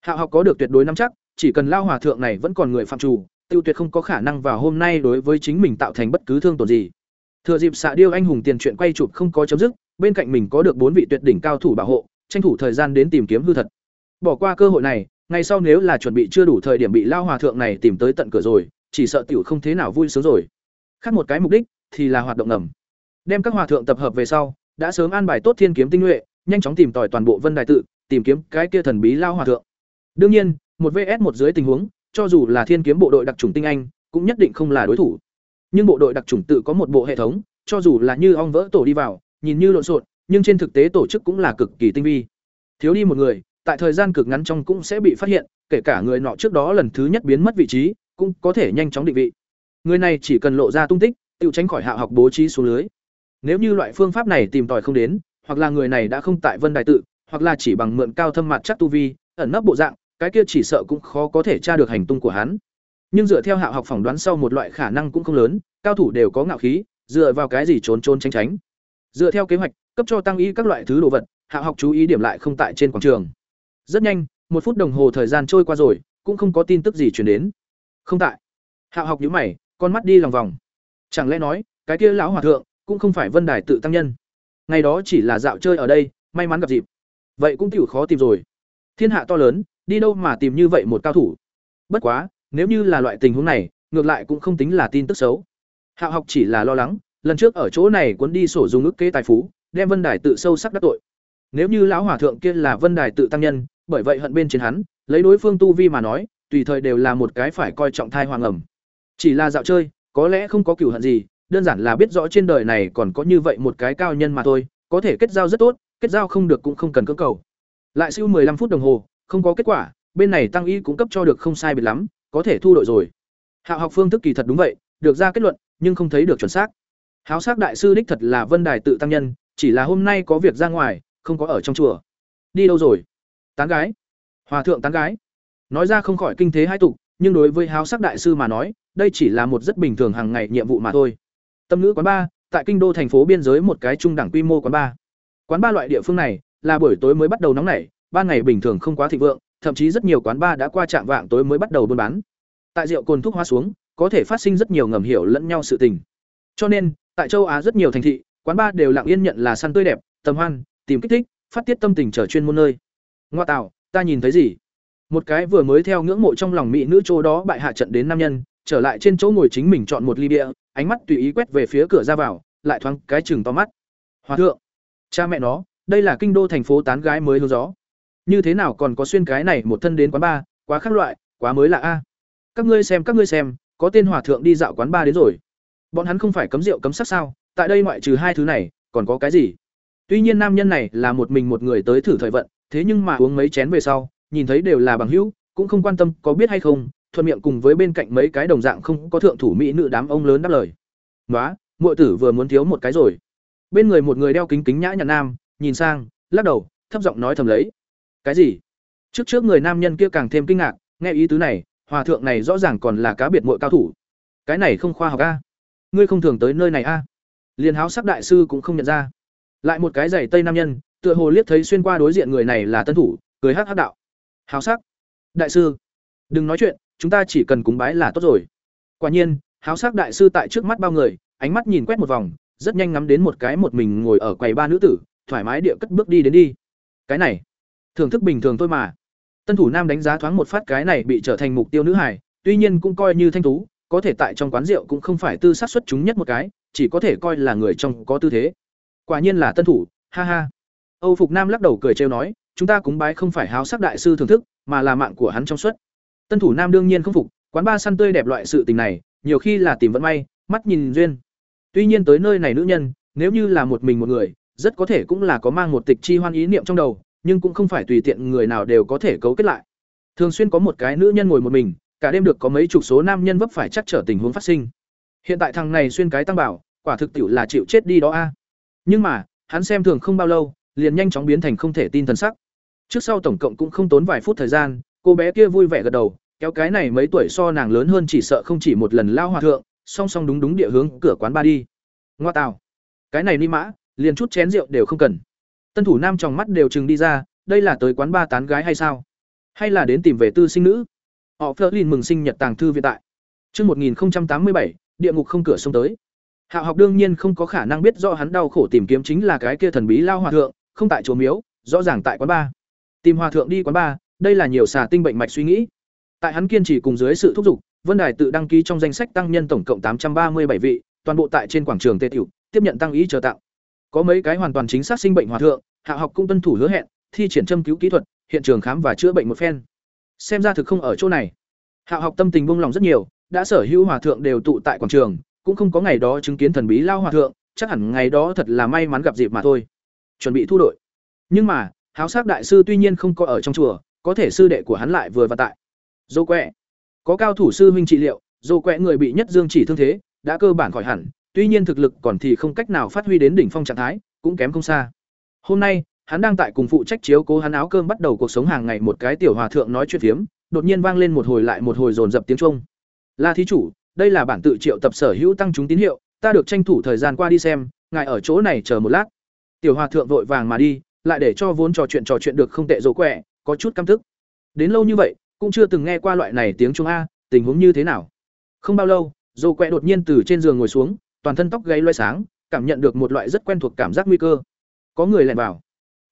Hạ học có được tuyệt đối nắm chắc, chỉ cần lao hòa thượng này vẫn còn người phạm chủ, tiêu tuyệt không có khả năng vào hôm nay đối với chính mình tạo thành bất cứ thương tổn gì. Thừa dịp xạ điêu anh hùng tiền chuyện quay chụp không có chấm dứt, bên cạnh mình có được bốn vị tuyệt đỉnh cao thủ bảo hộ, tranh thủ thời gian đến tìm kiếm hư thật. Bỏ qua cơ hội này, ngày sau nếu là chuẩn bị chưa đủ thời điểm bị lao hòa thượng này tìm tới tận cửa rồi, chỉ sợ tiểu không thế nào vui sướng rồi. Khác một cái mục đích thì là hoạt động ngầm. Đem các hòa thượng tập hợp về sau, đã sớm an bài tốt thiên kiếm tinh nhuệ, nhanh chóng tìm tòi toàn bộ Vân Đài tự, tìm kiếm cái kia thần bí lao hòa thượng. Đương nhiên, một VS một dưới tình huống, cho dù là thiên kiếm bộ đội đặc trùng tinh anh, cũng nhất định không là đối thủ. Nhưng bộ đội đặc trùng tự có một bộ hệ thống, cho dù là như ong vỡ tổ đi vào, nhìn như lộn xộn, nhưng trên thực tế tổ chức cũng là cực kỳ tinh vi. Thiếu đi một người, tại thời gian cực ngắn trong cũng sẽ bị phát hiện, kể cả người nọ trước đó lần thứ nhất biến mất vị trí, cũng có thể nhanh chóng định vị. Người này chỉ cần lộ ra tung tích, tự tránh khỏi hạ học bố trí xuống lưới. Nếu như loại phương pháp này tìm tòi không đến, hoặc là người này đã không tại Vân Đài tự, hoặc là chỉ bằng mượn cao thâm mặt chắc tu vi, ẩn nấp bộ dạng, cái kia chỉ sợ cũng khó có thể tra được hành tung của hắn. Nhưng dựa theo hạ học phỏng đoán sau một loại khả năng cũng không lớn, cao thủ đều có ngạo khí, dựa vào cái gì trốn trốn tránh tránh. Dựa theo kế hoạch, cấp cho tăng y các loại thứ đồ vật, hạ học chú ý điểm lại không tại trên quảng trường. Rất nhanh, một phút đồng hồ thời gian trôi qua rồi, cũng không có tin tức gì truyền đến. Không tại. Hạ học nhíu mày, con mắt đi lòng vòng. Chẳng lẽ nói, cái kia lão hòa thượng cũng không phải Vân Đài tự tăng nhân. Ngày đó chỉ là dạo chơi ở đây, may mắn gặp dịp. Vậy cũng tiểu khó tìm rồi. Thiên hạ to lớn, đi đâu mà tìm như vậy một cao thủ. Bất quá, nếu như là loại tình huống này, ngược lại cũng không tính là tin tức xấu. Hạ học chỉ là lo lắng, lần trước ở chỗ này cuốn đi sổ dùng ức kế tài phú, đem Vân Đài tự sâu sắc đắc tội. Nếu như lão hòa thượng kia là Vân Đài tự tăng nhân, bởi vậy hận bên trên hắn, lấy đối phương tu vi mà nói, tùy thời đều là một cái phải coi trọng thai hoàng ẩm. Chỉ là dạo chơi, có lẽ không có cửu hận gì, đơn giản là biết rõ trên đời này còn có như vậy một cái cao nhân mà thôi, có thể kết giao rất tốt, kết giao không được cũng không cần cưỡng cầu. Lại siêu 15 phút đồng hồ, không có kết quả, bên này tăng y cũng cấp cho được không sai biệt lắm, có thể thu đội rồi. Hạo học phương thức kỳ thật đúng vậy, được ra kết luận, nhưng không thấy được chuẩn xác. Háo sắc đại sư đích thật là Vân Đài tự tăng nhân, chỉ là hôm nay có việc ra ngoài, không có ở trong chùa. Đi đâu rồi? Tán gái. Hòa thượng tán gái. Nói ra không khỏi kinh thế hai tục, nhưng đối với háo sắc đại sư mà nói, đây chỉ là một rất bình thường hàng ngày nhiệm vụ mà thôi. Tâm ngữ quán ba, tại kinh đô thành phố biên giới một cái trung đẳng quy mô quán ba. Quán ba loại địa phương này, là buổi tối mới bắt đầu nóng nảy, ban ngày bình thường không quá thịnh vượng, thậm chí rất nhiều quán ba đã qua trạng vạng tối mới bắt đầu buôn bán. Tại rượu cồn thuốc hoa xuống, có thể phát sinh rất nhiều ngầm hiểu lẫn nhau sự tình. Cho nên, tại châu Á rất nhiều thành thị, quán ba đều lặng yên nhận là săn tươi đẹp, tầm hoan, tìm kích thích, phát tiết tâm tình trở chuyên môn nơi. Ngoa tạo, ta nhìn thấy gì? Một cái vừa mới theo ngưỡng mộ trong lòng mỹ nữ chỗ đó bại hạ trận đến nam nhân, trở lại trên chỗ ngồi chính mình chọn một ly bia, ánh mắt tùy ý quét về phía cửa ra vào, lại thoáng cái chừng to mắt. Hòa thượng, cha mẹ nó, đây là kinh đô thành phố tán gái mới hướng gió như thế nào còn có xuyên cái này một thân đến quán ba, quá khác loại, quá mới lạ a. Các ngươi xem, các ngươi xem, có tên hòa thượng đi dạo quán ba đến rồi. Bọn hắn không phải cấm rượu cấm sắc sao? Tại đây ngoại trừ hai thứ này, còn có cái gì? Tuy nhiên nam nhân này là một mình một người tới thử thời vận, thế nhưng mà uống mấy chén về sau, nhìn thấy đều là bằng hữu, cũng không quan tâm có biết hay không, thuận miệng cùng với bên cạnh mấy cái đồng dạng không có thượng thủ mỹ nữ đám ông lớn đáp lời. Nói muội tử vừa muốn thiếu một cái rồi. Bên người một người đeo kính kính nhã nhặn nam, nhìn sang, lắc đầu, thấp giọng nói thầm lấy cái gì? Trước trước người nam nhân kia càng thêm kinh ngạc, nghe ý tứ này, hòa thượng này rõ ràng còn là cá biệt muội cao thủ. Cái này không khoa học a. Ngươi không thường tới nơi này a. Liền háo sắc đại sư cũng không nhận ra. Lại một cái giày tây nam nhân, tựa hồ liếc thấy xuyên qua đối diện người này là tân thủ, cười hắc hắc đạo. Háo sắc. Đại sư, đừng nói chuyện, chúng ta chỉ cần cúng bái là tốt rồi. Quả nhiên, háo sắc đại sư tại trước mắt bao người, ánh mắt nhìn quét một vòng, rất nhanh ngắm đến một cái một mình ngồi ở quầy ba nữ tử, thoải mái địa cất bước đi đến đi. Cái này thưởng thức bình thường thôi mà. Tân thủ nam đánh giá thoáng một phát cái này bị trở thành mục tiêu nữ hải tuy nhiên cũng coi như thanh tú, có thể tại trong quán rượu cũng không phải tư sát xuất chúng nhất một cái, chỉ có thể coi là người trong có tư thế. Quả nhiên là tân thủ, ha ha. Âu phục nam lắc đầu cười trêu nói, chúng ta cúng bái không phải háo sắc đại sư thưởng thức, mà là mạng của hắn trong suốt tân thủ nam đương nhiên không phục, quán ba săn tươi đẹp loại sự tình này, nhiều khi là tìm vận may, mắt nhìn duyên. Tuy nhiên tới nơi này nữ nhân, nếu như là một mình một người, rất có thể cũng là có mang một tịch chi hoan ý niệm trong đầu nhưng cũng không phải tùy tiện người nào đều có thể cấu kết lại. Thường xuyên có một cái nữ nhân ngồi một mình, cả đêm được có mấy chục số nam nhân vấp phải chắc trở tình huống phát sinh. Hiện tại thằng này xuyên cái tăng bảo, quả thực tiệu là chịu chết đi đó a. Nhưng mà, hắn xem thường không bao lâu, liền nhanh chóng biến thành không thể tin thần sắc. Trước sau tổng cộng cũng không tốn vài phút thời gian, cô bé kia vui vẻ gật đầu, kéo cái này mấy tuổi so nàng lớn hơn chỉ sợ không chỉ một lần lao hòa thượng, song song đúng đúng địa hướng cửa quán ba đi. Ngoa tào. Cái này ni mã, liền chút chén rượu đều không cần tân thủ nam trong mắt đều chừng đi ra đây là tới quán ba tán gái hay sao hay là đến tìm về tư sinh nữ họ Flerlin mừng sinh nhật tàng thư viện tại Chương 1087, địa ngục không cửa sông tới. Hạo học đương nhiên không có khả năng biết rõ hắn đau khổ tìm kiếm chính là cái kia thần bí lao hòa thượng, không tại chỗ miếu, rõ ràng tại quán ba. Tìm hòa thượng đi quán ba, đây là nhiều xà tinh bệnh mạch suy nghĩ. Tại hắn kiên trì cùng dưới sự thúc giục, Vân Đài tự đăng ký trong danh sách tăng nhân tổng cộng tám trăm ba mươi bảy vị, toàn bộ tại trên quảng trường Tề Tiểu, tiếp nhận tăng ý chờ tặng. Có mấy cái hoàn toàn chính xác sinh bệnh hòa thượng, Hạ học cũng tuân thủ hứa hẹn, thi triển châm cứu kỹ thuật, hiện trường khám và chữa bệnh một phen. Xem ra thực không ở chỗ này. Hạ học tâm tình buông lòng rất nhiều, đã sở hữu hòa thượng đều tụ tại quảng trường, cũng không có ngày đó chứng kiến thần bí lao hòa thượng, chắc hẳn ngày đó thật là may mắn gặp dịp mà thôi. Chuẩn bị thu đội. Nhưng mà, Háo Sắc đại sư tuy nhiên không có ở trong chùa, có thể sư đệ của hắn lại vừa và tại. Dô quẹ. Có cao thủ sư huynh trị liệu, dô quẹ người bị nhất dương chỉ thương thế, đã cơ bản khỏi hẳn, tuy nhiên thực lực còn thì không cách nào phát huy đến đỉnh phong trạng thái, cũng kém không xa. Hôm nay, hắn đang tại cùng phụ trách chiếu cố hắn áo cơm bắt đầu cuộc sống hàng ngày một cái tiểu hòa thượng nói chuyện phiếm, đột nhiên vang lên một hồi lại một hồi dồn dập tiếng chuông. La thí chủ, đây là bản tự triệu tập sở hữu tăng chúng tín hiệu, ta được tranh thủ thời gian qua đi xem, ngài ở chỗ này chờ một lát. Tiểu hòa thượng vội vàng mà đi, lại để cho vốn trò chuyện trò chuyện được không tệ dỗ quẹ, có chút căm tức. Đến lâu như vậy, cũng chưa từng nghe qua loại này tiếng chuông a, tình huống như thế nào? Không bao lâu, dỗ quẹ đột nhiên từ trên giường ngồi xuống, toàn thân tóc gáy loé sáng, cảm nhận được một loại rất quen thuộc cảm giác nguy cơ. Có người lẻn vào.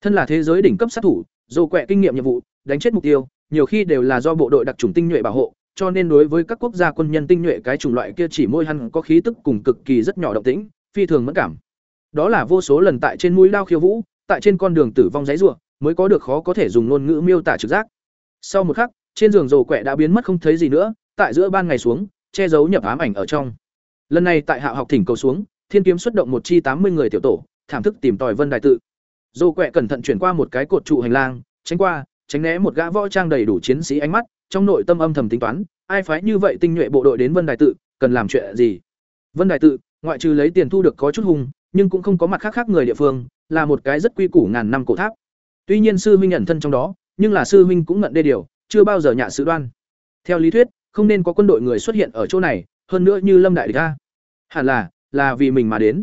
Thân là thế giới đỉnh cấp sát thủ, dù quẹ kinh nghiệm nhiệm vụ, đánh chết mục tiêu, nhiều khi đều là do bộ đội đặc trùng tinh nhuệ bảo hộ, cho nên đối với các quốc gia quân nhân tinh nhuệ cái chủng loại kia chỉ môi hắn có khí tức cùng cực kỳ rất nhỏ động tĩnh, phi thường mẫn cảm. Đó là vô số lần tại trên mũi lao khiêu vũ, tại trên con đường tử vong giấy rủa, mới có được khó có thể dùng ngôn ngữ miêu tả trực giác. Sau một khắc, trên giường rồ quẹ đã biến mất không thấy gì nữa, tại giữa ban ngày xuống, che giấu nhập ám ảnh ở trong. Lần này tại hạ học thỉnh cầu xuống, Thiên kiếm xuất động một chi tám mươi người tiểu tổ, thảm thức tìm tòi Vân Đại tự. dồ quẹ cẩn thận chuyển qua một cái cột trụ hành lang, tránh qua, tránh né một gã võ trang đầy đủ chiến sĩ ánh mắt, trong nội tâm âm thầm tính toán, ai phái như vậy tinh nhuệ bộ đội đến Vân đại tự, cần làm chuyện gì? Vân đại tự, ngoại trừ lấy tiền thu được có chút hùng, nhưng cũng không có mặt khác khác người địa phương, là một cái rất quy củ ngàn năm cổ tháp. Tuy nhiên sư huynh ẩn thân trong đó, nhưng là sư huynh cũng ngận đê điều, chưa bao giờ nhạ sự đoan. Theo lý thuyết, không nên có quân đội người xuất hiện ở chỗ này, hơn nữa như Lâm đại địch a. Hẳn là, là vì mình mà đến.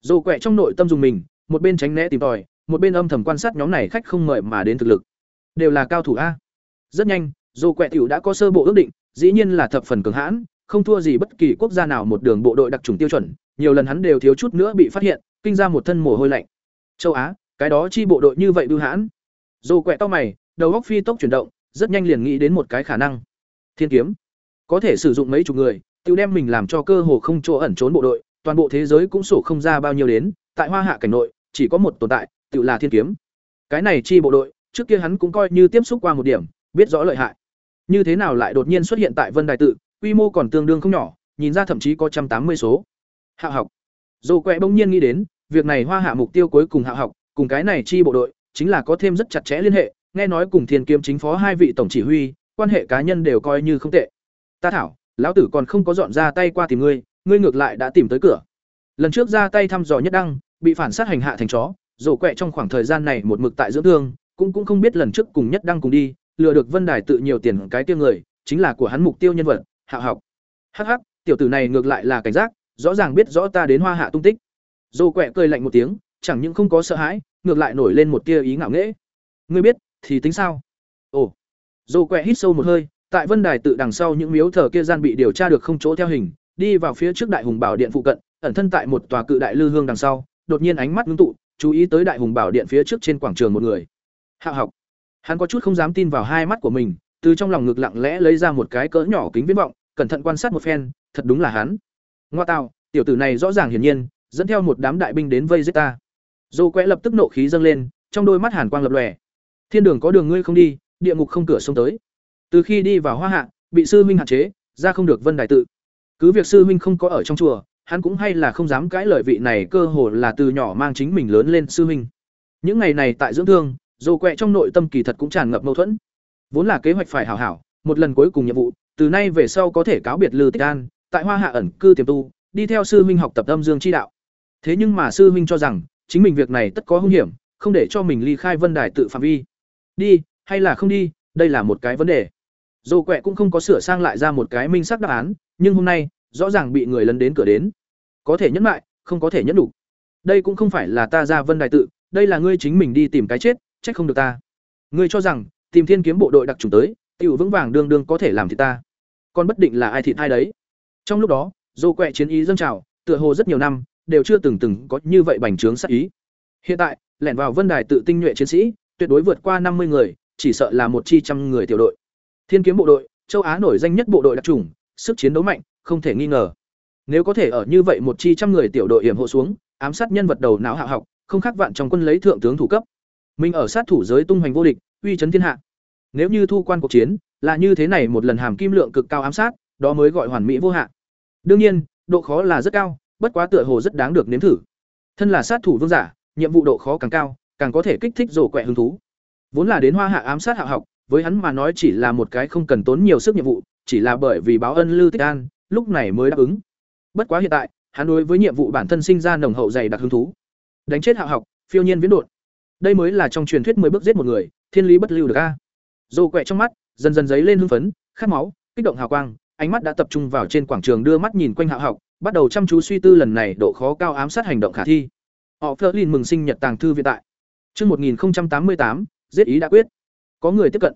Dồ quẹ trong nội tâm dùng mình, một bên tránh né tìm tòi, một bên âm thầm quan sát nhóm này khách không mời mà đến thực lực. Đều là cao thủ a. Rất nhanh, dồ quẹ tiểu đã có sơ bộ ước định, dĩ nhiên là thập phần cường hãn, không thua gì bất kỳ quốc gia nào một đường bộ đội đặc trùng tiêu chuẩn, nhiều lần hắn đều thiếu chút nữa bị phát hiện, kinh ra một thân mồ hôi lạnh. Châu Á, cái đó chi bộ đội như vậy bưu hãn. dồ quẹ to mày, đầu góc phi tốc chuyển động, rất nhanh liền nghĩ đến một cái khả năng. Thiên kiếm, có thể sử dụng mấy chục người, tiêu đem mình làm cho cơ hồ không chỗ ẩn trốn bộ đội, toàn bộ thế giới cũng sổ không ra bao nhiêu đến, tại Hoa Hạ cảnh nội, chỉ có một tồn tại, tự là thiên kiếm. Cái này chi bộ đội, trước kia hắn cũng coi như tiếp xúc qua một điểm, biết rõ lợi hại. Như thế nào lại đột nhiên xuất hiện tại Vân Đài tự, quy mô còn tương đương không nhỏ, nhìn ra thậm chí có trăm tám mươi số. Hạ học. Dô quẹ bỗng nhiên nghĩ đến, việc này Hoa Hạ mục tiêu cuối cùng Hạ học, cùng cái này chi bộ đội, chính là có thêm rất chặt chẽ liên hệ, nghe nói cùng Thiên Kiếm chính phó hai vị tổng chỉ huy, quan hệ cá nhân đều coi như không tệ. Ta thảo, lão tử còn không có dọn ra tay qua tìm ngươi, ngươi ngược lại đã tìm tới cửa. Lần trước ra tay thăm dò nhất đăng, bị phản sát hành hạ thành chó, rổ quẹ trong khoảng thời gian này một mực tại dưỡng thương, cũng cũng không biết lần trước cùng nhất đăng cùng đi, lừa được Vân Đài tự nhiều tiền cái tiêu người, chính là của hắn mục tiêu nhân vật, Hạ học. Hắc hắc, tiểu tử này ngược lại là cảnh giác, rõ ràng biết rõ ta đến Hoa Hạ tung tích. rổ quẹ cười lạnh một tiếng, chẳng những không có sợ hãi, ngược lại nổi lên một tia ý ngạo nghễ. Ngươi biết, thì tính sao? Ồ. rổ quẹ hít sâu một hơi, tại Vân Đài tự đằng sau những miếu thờ kia gian bị điều tra được không chỗ theo hình, đi vào phía trước Đại Hùng Bảo Điện phụ cận, ẩn thân tại một tòa cự đại lư hương đằng sau, đột nhiên ánh mắt ngưng tụ, chú ý tới Đại Hùng Bảo Điện phía trước trên quảng trường một người. Hạ học. Hắn có chút không dám tin vào hai mắt của mình, từ trong lòng ngực lặng lẽ lấy ra một cái cỡ nhỏ kính viễn vọng, cẩn thận quan sát một phen, thật đúng là hắn. Ngoa tào, tiểu tử này rõ ràng hiển nhiên, dẫn theo một đám đại binh đến vây giết ta. Dô Quẽ lập tức nộ khí dâng lên, trong đôi mắt hàn quang lập lòe. Thiên đường có đường ngươi không đi, địa ngục không cửa xông tới. Từ khi đi vào Hoa Hạ, bị sư huynh hạn chế, ra không được Vân Đài tự. Cứ việc sư huynh không có ở trong chùa, hắn cũng hay là không dám cãi lời vị này cơ hồ là từ nhỏ mang chính mình lớn lên sư huynh. Những ngày này tại dưỡng thương, dồ Quẹ trong nội tâm kỳ thật cũng tràn ngập mâu thuẫn. Vốn là kế hoạch phải hảo hảo, một lần cuối cùng nhiệm vụ, từ nay về sau có thể cáo biệt Lư Tích An, tại Hoa Hạ ẩn cư tiềm tu, đi theo sư huynh học tập âm dương chi đạo. Thế nhưng mà sư huynh cho rằng, chính mình việc này tất có hung hiểm, không để cho mình ly khai Vân Đài tự phạm vi. Đi, hay là không đi, đây là một cái vấn đề. Dô Quẹ cũng không có sửa sang lại ra một cái minh xác đáp án, nhưng hôm nay, rõ ràng bị người lấn đến cửa đến. Có thể nhẫn lại, không có thể nhẫn đủ. Đây cũng không phải là ta ra Vân Đài tự, đây là ngươi chính mình đi tìm cái chết, trách không được ta. Ngươi cho rằng, tìm Thiên kiếm bộ đội đặc trùng tới, tiểu vững vàng đương đương có thể làm thì ta. Còn bất định là ai thịt ai đấy. Trong lúc đó, Dô Quẹ chiến ý dâng trào, tựa hồ rất nhiều năm, đều chưa từng từng có như vậy bành trướng sát ý. Hiện tại, lẻn vào Vân Đài tự tinh nhuệ chiến sĩ, tuyệt đối vượt qua năm mươi người, chỉ sợ là một chi trăm người tiểu đội. Thiên kiếm bộ đội, châu Á nổi danh nhất bộ đội đặc chủng, sức chiến đấu mạnh, không thể nghi ngờ. Nếu có thể ở như vậy một chi trăm người tiểu đội yểm hộ xuống, ám sát nhân vật đầu não hạ học, không khác vạn trong quân lấy thượng tướng thủ cấp. Mình ở sát thủ giới tung hoành vô địch, uy chấn thiên hạ. Nếu như thu quan cuộc chiến, là như thế này một lần hàm kim lượng cực cao ám sát, đó mới gọi hoàn mỹ vô hạn. Đương nhiên, độ khó là rất cao, bất quá tựa hồ rất đáng được nếm thử. Thân là sát thủ vương giả, nhiệm vụ độ khó càng cao, càng có thể kích thích rồ quẹ hứng thú. Vốn là đến Hoa Hạ ám sát hạ học, với hắn mà nói chỉ là một cái không cần tốn nhiều sức nhiệm vụ, chỉ là bởi vì báo ân Lư Tích An, lúc này mới đáp ứng. Bất quá hiện tại, hắn đối với nhiệm vụ bản thân sinh ra nồng hậu dày đặc hứng thú. Đánh chết hạo học, phiêu nhiên viễn đột. Đây mới là trong truyền thuyết mới bước giết một người, thiên lý bất lưu được a. Rồ quẹ trong mắt, dần dần giấy lên hưng phấn, khát máu, kích động hào quang, ánh mắt đã tập trung vào trên quảng trường đưa mắt nhìn quanh hạo học, bắt đầu chăm chú suy tư lần này độ khó cao ám sát hành động khả thi. Họ Flerlin mừng sinh nhật tàng thư viện tại. Chương 1088, giết ý đã quyết. Có người tiếp cận.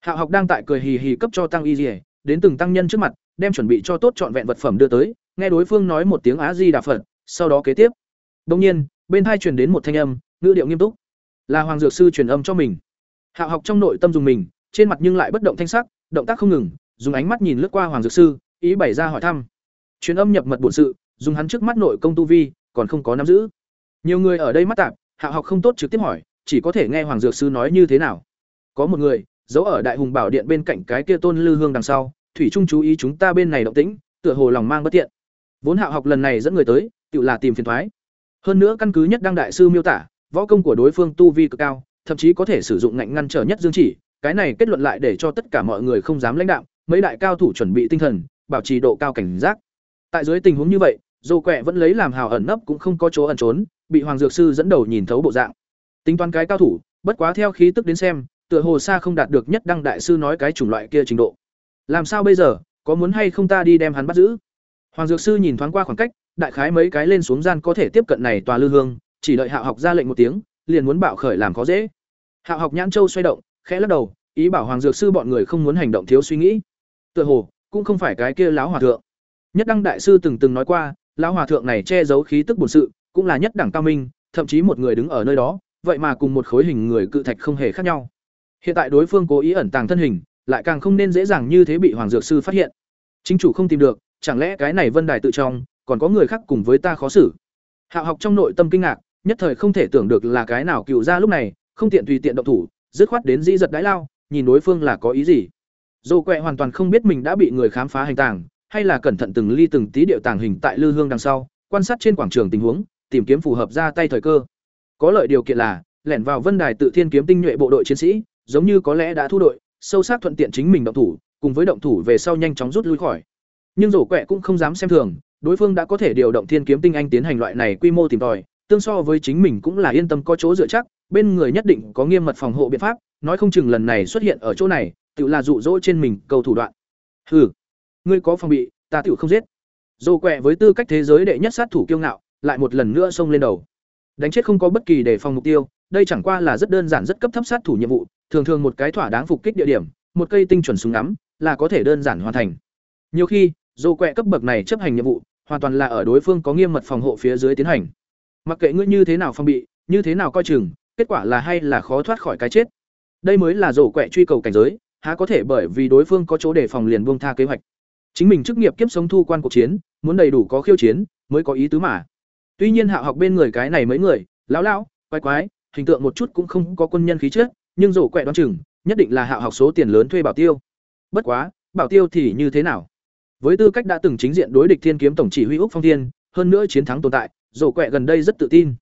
Hạ học đang tại cười hì hì cấp cho tăng y liễu, đến từng tăng nhân trước mặt, đem chuẩn bị cho tốt trọn vẹn vật phẩm đưa tới, nghe đối phương nói một tiếng Á Di Đà Phật, sau đó kế tiếp. đông nhiên, bên hai truyền đến một thanh âm, ngữ điệu nghiêm túc. Là hoàng dược sư truyền âm cho mình. Hạ học trong nội tâm dùng mình, trên mặt nhưng lại bất động thanh sắc, động tác không ngừng, dùng ánh mắt nhìn lướt qua hoàng dược sư, ý bày ra hỏi thăm. Truyền âm nhập mật bổn sự, dùng hắn trước mắt nội công tu vi, còn không có nắm giữ. Nhiều người ở đây mắt tạp, Hạ học không tốt trực tiếp hỏi, chỉ có thể nghe hoàng dược sư nói như thế nào. Có một người, giấu ở Đại Hùng Bảo Điện bên cạnh cái kia tôn lư hương đằng sau, thủy trung chú ý chúng ta bên này động tĩnh, tựa hồ lòng mang bất tiện. Vốn Hạ học lần này dẫn người tới, tự là tìm phiền thoái Hơn nữa căn cứ nhất đăng đại sư miêu tả, võ công của đối phương tu vi cực cao, thậm chí có thể sử dụng ngạnh ngăn trở nhất dương chỉ, cái này kết luận lại để cho tất cả mọi người không dám lãnh đạo, mấy đại cao thủ chuẩn bị tinh thần, bảo trì độ cao cảnh giác. Tại dưới tình huống như vậy, dù Quẹ vẫn lấy làm hào ẩn nấp cũng không có chỗ ẩn trốn, bị Hoàng Dược sư dẫn đầu nhìn thấu bộ dạng. Tính toán cái cao thủ, bất quá theo khí tức đến xem, tựa hồ xa không đạt được nhất đăng đại sư nói cái chủng loại kia trình độ. Làm sao bây giờ, có muốn hay không ta đi đem hắn bắt giữ? Hoàng Dược sư nhìn thoáng qua khoảng cách, đại khái mấy cái lên xuống gian có thể tiếp cận này tòa lư hương, chỉ đợi Hạ học ra lệnh một tiếng, liền muốn bạo khởi làm khó dễ. Hạ học nhãn châu xoay động, khẽ lắc đầu, ý bảo Hoàng Dược sư bọn người không muốn hành động thiếu suy nghĩ. Tựa hồ cũng không phải cái kia lão hòa thượng. Nhất đăng đại sư từng từng nói qua, lão hòa thượng này che giấu khí tức bổn sự, cũng là nhất đẳng cao minh, thậm chí một người đứng ở nơi đó, vậy mà cùng một khối hình người cự thạch không hề khác nhau. Hiện tại đối phương cố ý ẩn tàng thân hình, lại càng không nên dễ dàng như thế bị Hoàng Dược sư phát hiện. Chính chủ không tìm được, chẳng lẽ cái này Vân Đài tự trong, còn có người khác cùng với ta khó xử. Hạo học trong nội tâm kinh ngạc, nhất thời không thể tưởng được là cái nào cựu ra lúc này, không tiện tùy tiện động thủ, dứt khoát đến dĩ giật đái lao nhìn đối phương là có ý gì Dù quẹ hoàn toàn không biết mình đã bị người khám phá hành tàng hay là cẩn thận từng ly từng tí điệu tàng hình tại lư hương đằng sau quan sát trên quảng trường tình huống tìm kiếm phù hợp ra tay thời cơ có lợi điều kiện là lẻn vào vân đài tự thiên kiếm tinh nhuệ bộ đội chiến sĩ giống như có lẽ đã thu đội, sâu sắc thuận tiện chính mình động thủ, cùng với động thủ về sau nhanh chóng rút lui khỏi. Nhưng rổ quẹ cũng không dám xem thường, đối phương đã có thể điều động thiên kiếm tinh anh tiến hành loại này quy mô tìm tòi, tương so với chính mình cũng là yên tâm có chỗ dựa chắc, bên người nhất định có nghiêm mật phòng hộ biện pháp, nói không chừng lần này xuất hiện ở chỗ này, tự là dụ dỗ trên mình cầu thủ đoạn. Hừ, ngươi có phòng bị, ta tiểu không giết. Dồ quẹ với tư cách thế giới đệ nhất sát thủ kiêu ngạo, lại một lần nữa xông lên đầu. Đánh chết không có bất kỳ đề phòng mục tiêu đây chẳng qua là rất đơn giản rất cấp thấp sát thủ nhiệm vụ, thường thường một cái thỏa đáng phục kích địa điểm, một cây tinh chuẩn súng ngắm, là có thể đơn giản hoàn thành. Nhiều khi dồ quẹ cấp bậc này chấp hành nhiệm vụ, hoàn toàn là ở đối phương có nghiêm mật phòng hộ phía dưới tiến hành. Mặc kệ ngươi như thế nào phòng bị, như thế nào coi chừng, kết quả là hay là khó thoát khỏi cái chết. Đây mới là rổ quẹ truy cầu cảnh giới, há có thể bởi vì đối phương có chỗ để phòng liền buông tha kế hoạch. Chính mình chức nghiệp kiếp sống thu quan cuộc chiến, muốn đầy đủ có khiêu chiến, mới có ý tứ mà. Tuy nhiên hạ học bên người cái này mấy người, lão lão, quái quái hình tượng một chút cũng không có quân nhân khí chất, nhưng rổ quẹ đoán chừng, nhất định là hạo học số tiền lớn thuê bảo tiêu. Bất quá, bảo tiêu thì như thế nào? Với tư cách đã từng chính diện đối địch thiên kiếm tổng chỉ huy úc phong thiên, hơn nữa chiến thắng tồn tại, rổ quẹ gần đây rất tự tin.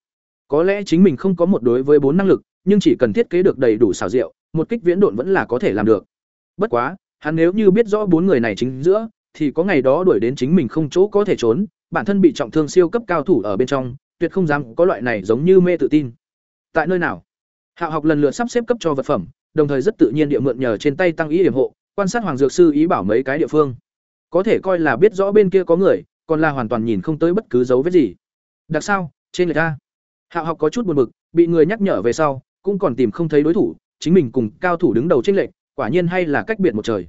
Có lẽ chính mình không có một đối với bốn năng lực, nhưng chỉ cần thiết kế được đầy đủ xảo diệu, một kích viễn độn vẫn là có thể làm được. Bất quá, hắn nếu như biết rõ bốn người này chính giữa, thì có ngày đó đuổi đến chính mình không chỗ có thể trốn, bản thân bị trọng thương siêu cấp cao thủ ở bên trong, tuyệt không dám có loại này giống như mê tự tin tại nơi nào? Hạ học lần lượt sắp xếp cấp cho vật phẩm, đồng thời rất tự nhiên địa mượn nhờ trên tay tăng ý điểm hộ, quan sát hoàng dược sư ý bảo mấy cái địa phương. Có thể coi là biết rõ bên kia có người, còn là hoàn toàn nhìn không tới bất cứ dấu vết gì. Đặc sao, trên người ta. Hạ học có chút buồn bực, bị người nhắc nhở về sau, cũng còn tìm không thấy đối thủ, chính mình cùng cao thủ đứng đầu trên lệnh quả nhiên hay là cách biệt một trời.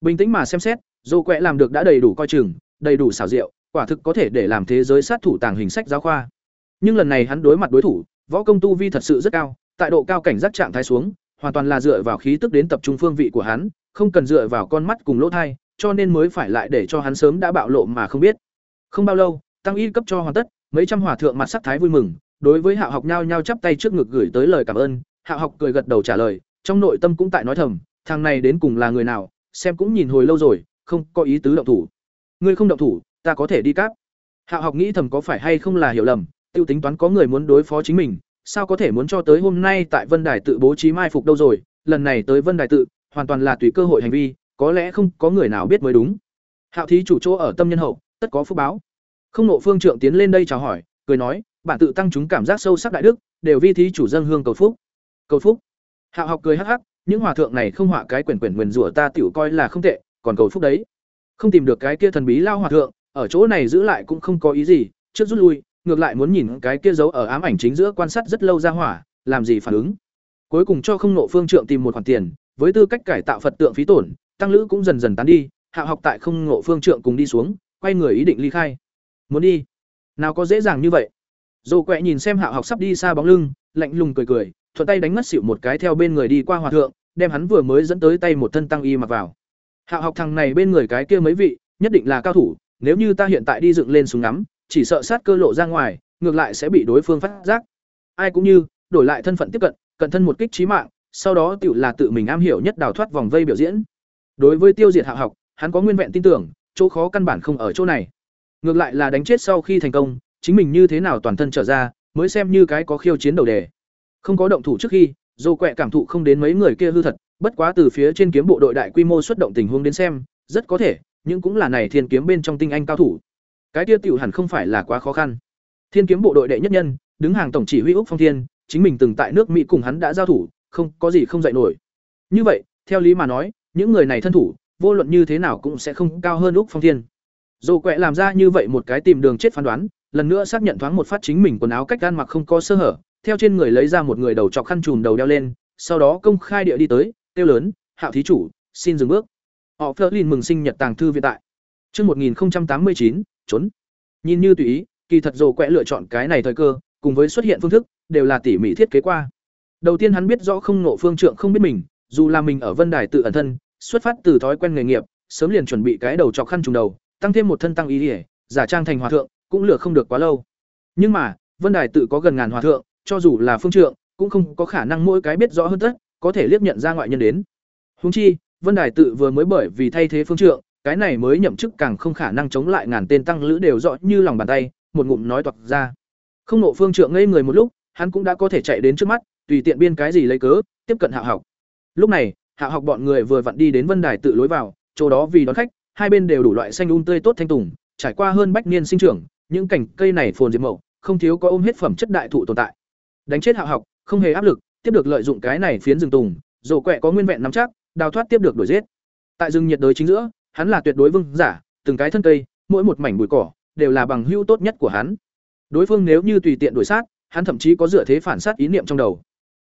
Bình tĩnh mà xem xét dô quẹ làm được đã đầy đủ coi chừng, đầy đủ xảo diệu, quả thực có thể để làm thế giới sát thủ tàng hình sách giáo khoa. Nhưng lần này hắn đối mặt đối thủ võ công tu vi thật sự rất cao, tại độ cao cảnh giác trạng thái xuống, hoàn toàn là dựa vào khí tức đến tập trung phương vị của hắn, không cần dựa vào con mắt cùng lỗ thai, cho nên mới phải lại để cho hắn sớm đã bạo lộ mà không biết. Không bao lâu, tăng y cấp cho hoàn tất, mấy trăm hòa thượng mặt sắc thái vui mừng, đối với hạ học nhao nhao chắp tay trước ngực gửi tới lời cảm ơn, hạ học cười gật đầu trả lời, trong nội tâm cũng tại nói thầm, thằng này đến cùng là người nào, xem cũng nhìn hồi lâu rồi, không có ý tứ động thủ. Ngươi không động thủ, ta có thể đi cáp. Hạ học nghĩ thầm có phải hay không là hiểu lầm tiêu tính toán có người muốn đối phó chính mình, sao có thể muốn cho tới hôm nay tại vân đài tự bố trí mai phục đâu rồi? Lần này tới vân đài tự, hoàn toàn là tùy cơ hội hành vi, có lẽ không có người nào biết mới đúng. Hạo thí chủ chỗ ở tâm nhân hậu, tất có phúc báo. Không nộ phương trượng tiến lên đây chào hỏi, cười nói, bản tự tăng chúng cảm giác sâu sắc đại đức, đều vi thí chủ dân hương cầu phúc. Cầu phúc? Hạo học cười hắc hắc, những hòa thượng này không họa cái quyển quyển nguyền rủa ta tiểu coi là không tệ, còn cầu phúc đấy. Không tìm được cái kia thần bí lao hòa thượng, ở chỗ này giữ lại cũng không có ý gì, trước rút lui ngược lại muốn nhìn cái kia giấu ở ám ảnh chính giữa quan sát rất lâu ra hỏa, làm gì phản ứng. Cuối cùng cho không nộ phương trượng tìm một khoản tiền, với tư cách cải tạo phật tượng phí tổn, tăng lữ cũng dần dần tán đi, hạ học tại không nộ phương trượng cùng đi xuống, quay người ý định ly khai. Muốn đi? Nào có dễ dàng như vậy. Dô quẹ nhìn xem hạ học sắp đi xa bóng lưng, lạnh lùng cười cười, thuận tay đánh mất xỉu một cái theo bên người đi qua hòa thượng, đem hắn vừa mới dẫn tới tay một thân tăng y mặc vào. Hạ học thằng này bên người cái kia mấy vị, nhất định là cao thủ, nếu như ta hiện tại đi dựng lên súng ngắm chỉ sợ sát cơ lộ ra ngoài, ngược lại sẽ bị đối phương phát giác. Ai cũng như, đổi lại thân phận tiếp cận cận thân một kích trí mạng, sau đó tự là tự mình am hiểu nhất đào thoát vòng vây biểu diễn. Đối với tiêu diệt hạ học, hắn có nguyên vẹn tin tưởng, chỗ khó căn bản không ở chỗ này. Ngược lại là đánh chết sau khi thành công, chính mình như thế nào toàn thân trở ra, mới xem như cái có khiêu chiến đầu đề. Không có động thủ trước khi dô quẹ cảm thụ không đến mấy người kia hư thật, bất quá từ phía trên kiếm bộ đội đại quy mô xuất động tình huống đến xem, rất có thể, nhưng cũng là này thiên kiếm bên trong tinh anh cao thủ cái kia tiểu hẳn không phải là quá khó khăn. Thiên kiếm bộ đội đệ nhất nhân, đứng hàng tổng chỉ huy úc phong thiên, chính mình từng tại nước mỹ cùng hắn đã giao thủ, không, có gì không dạy nổi. Như vậy, theo lý mà nói, những người này thân thủ, vô luận như thế nào cũng sẽ không cao hơn úc phong thiên. Dù quẹ làm ra như vậy một cái tìm đường chết phán đoán, lần nữa xác nhận thoáng một phát chính mình quần áo cách gan mặc không có sơ hở, theo trên người lấy ra một người đầu chọc khăn trùm đầu đeo lên, sau đó công khai địa đi tới tiêu lớn, hạo thí chủ, xin dừng bước. Họ phớt lên mừng sinh nhật tàng thư viện tại chương một nghìn tám mươi chín trốn. Nhìn như tùy ý kỳ thật dồ quẹ lựa chọn cái này thời cơ cùng với xuất hiện phương thức đều là tỉ mỉ thiết kế qua. Đầu tiên hắn biết rõ không nộ phương trượng không biết mình dù là mình ở vân đài tự ẩn thân xuất phát từ thói quen nghề nghiệp sớm liền chuẩn bị cái đầu chọc khăn trùng đầu tăng thêm một thân tăng ý ỉa giả trang thành hòa thượng cũng lựa không được quá lâu. Nhưng mà vân đài tự có gần ngàn hòa thượng cho dù là phương trượng cũng không có khả năng mỗi cái biết rõ hơn tất có thể liếc nhận ra ngoại nhân đến. Huống chi, Vân Đài tự vừa mới bởi vì thay thế phương trượng, cái này mới nhậm chức càng không khả năng chống lại ngàn tên tăng lữ đều rõ như lòng bàn tay, một ngụm nói toạc ra. Không nộ phương trượng ngây người một lúc, hắn cũng đã có thể chạy đến trước mắt, tùy tiện biên cái gì lấy cớ, tiếp cận Hạo học. Lúc này, Hạo học bọn người vừa vặn đi đến Vân Đài tự lối vào, chỗ đó vì đón khách, hai bên đều đủ loại xanh um tươi tốt thanh tùng, trải qua hơn bách niên sinh trưởng, những cảnh cây này phồn diệp mậu, không thiếu có ôm hết phẩm chất đại thụ tồn tại. Đánh chết Hạo học, không hề áp lực, tiếp được lợi dụng cái này phiến rừng tùng, rồ quẹ có nguyên vẹn nắm chắc, đào thoát tiếp được đuổi giết. Tại rừng nhiệt đới chính giữa, hắn là tuyệt đối vương giả, từng cái thân cây, mỗi một mảnh bụi cỏ đều là bằng hữu tốt nhất của hắn. Đối phương nếu như tùy tiện đuổi sát, hắn thậm chí có dựa thế phản sát ý niệm trong đầu.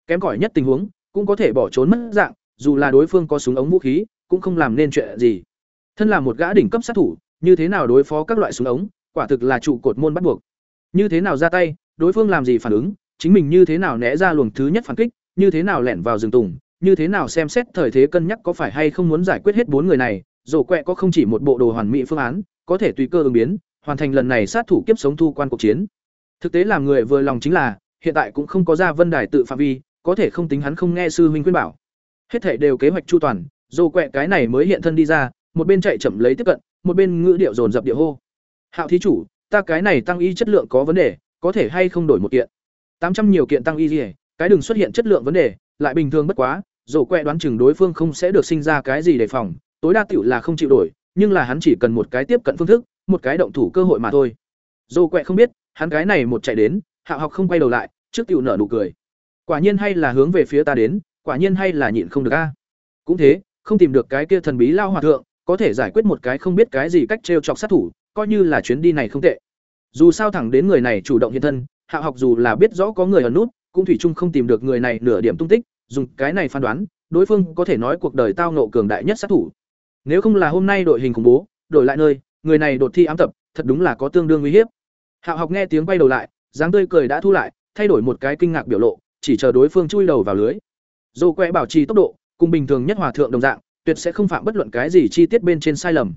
Kém cỏi nhất tình huống, cũng có thể bỏ trốn mất dạng, dù là đối phương có súng ống vũ khí, cũng không làm nên chuyện gì. Thân là một gã đỉnh cấp sát thủ, như thế nào đối phó các loại súng ống, quả thực là trụ cột môn bắt buộc. Như thế nào ra tay, đối phương làm gì phản ứng, chính mình như thế nào né ra luồng thứ nhất phản kích, như thế nào lẻn vào rừng tùng, như thế nào xem xét thời thế cân nhắc có phải hay không muốn giải quyết hết bốn người này, rổ quẹ có không chỉ một bộ đồ hoàn mỹ phương án, có thể tùy cơ ứng biến, hoàn thành lần này sát thủ kiếp sống thu quan cuộc chiến. Thực tế làm người vừa lòng chính là, hiện tại cũng không có ra Vân Đài tự phạm vi, có thể không tính hắn không nghe sư huynh khuyên bảo. Hết thảy đều kế hoạch chu toàn, rổ quẹ cái này mới hiện thân đi ra, một bên chạy chậm lấy tiếp cận, một bên ngữ điệu dồn dập địa hô. Hạo thí chủ, ta cái này tăng y chất lượng có vấn đề, có thể hay không đổi một kiện? tám trăm nhiều kiện tăng y gì, cái đừng xuất hiện chất lượng vấn đề, lại bình thường bất quá, rổ quẹ đoán chừng đối phương không sẽ được sinh ra cái gì đề phòng, tối đa tiểu là không chịu đổi, nhưng là hắn chỉ cần một cái tiếp cận phương thức, một cái động thủ cơ hội mà thôi. Dô quẹ không biết, hắn cái này một chạy đến, Hạo học không quay đầu lại, trước tiểu nở nụ cười. Quả nhiên hay là hướng về phía ta đến, quả nhiên hay là nhịn không được a. Cũng thế, không tìm được cái kia thần bí lao hòa thượng, có thể giải quyết một cái không biết cái gì cách trêu chọc sát thủ, coi như là chuyến đi này không tệ. Dù sao thẳng đến người này chủ động hiện thân, Hạo học dù là biết rõ có người ở nút, cũng thủy chung không tìm được người này nửa điểm tung tích, dùng cái này phán đoán, đối phương có thể nói cuộc đời tao nộ cường đại nhất sát thủ. Nếu không là hôm nay đội hình khủng bố, đổi lại nơi, người này đột thi ám tập, thật đúng là có tương đương nguy hiểm. Hạo học nghe tiếng quay đầu lại, dáng tươi cười đã thu lại, thay đổi một cái kinh ngạc biểu lộ, chỉ chờ đối phương chui đầu vào lưới. Dô quẹ bảo trì tốc độ, cùng bình thường nhất hòa thượng đồng dạng, tuyệt sẽ không phạm bất luận cái gì chi tiết bên trên sai lầm.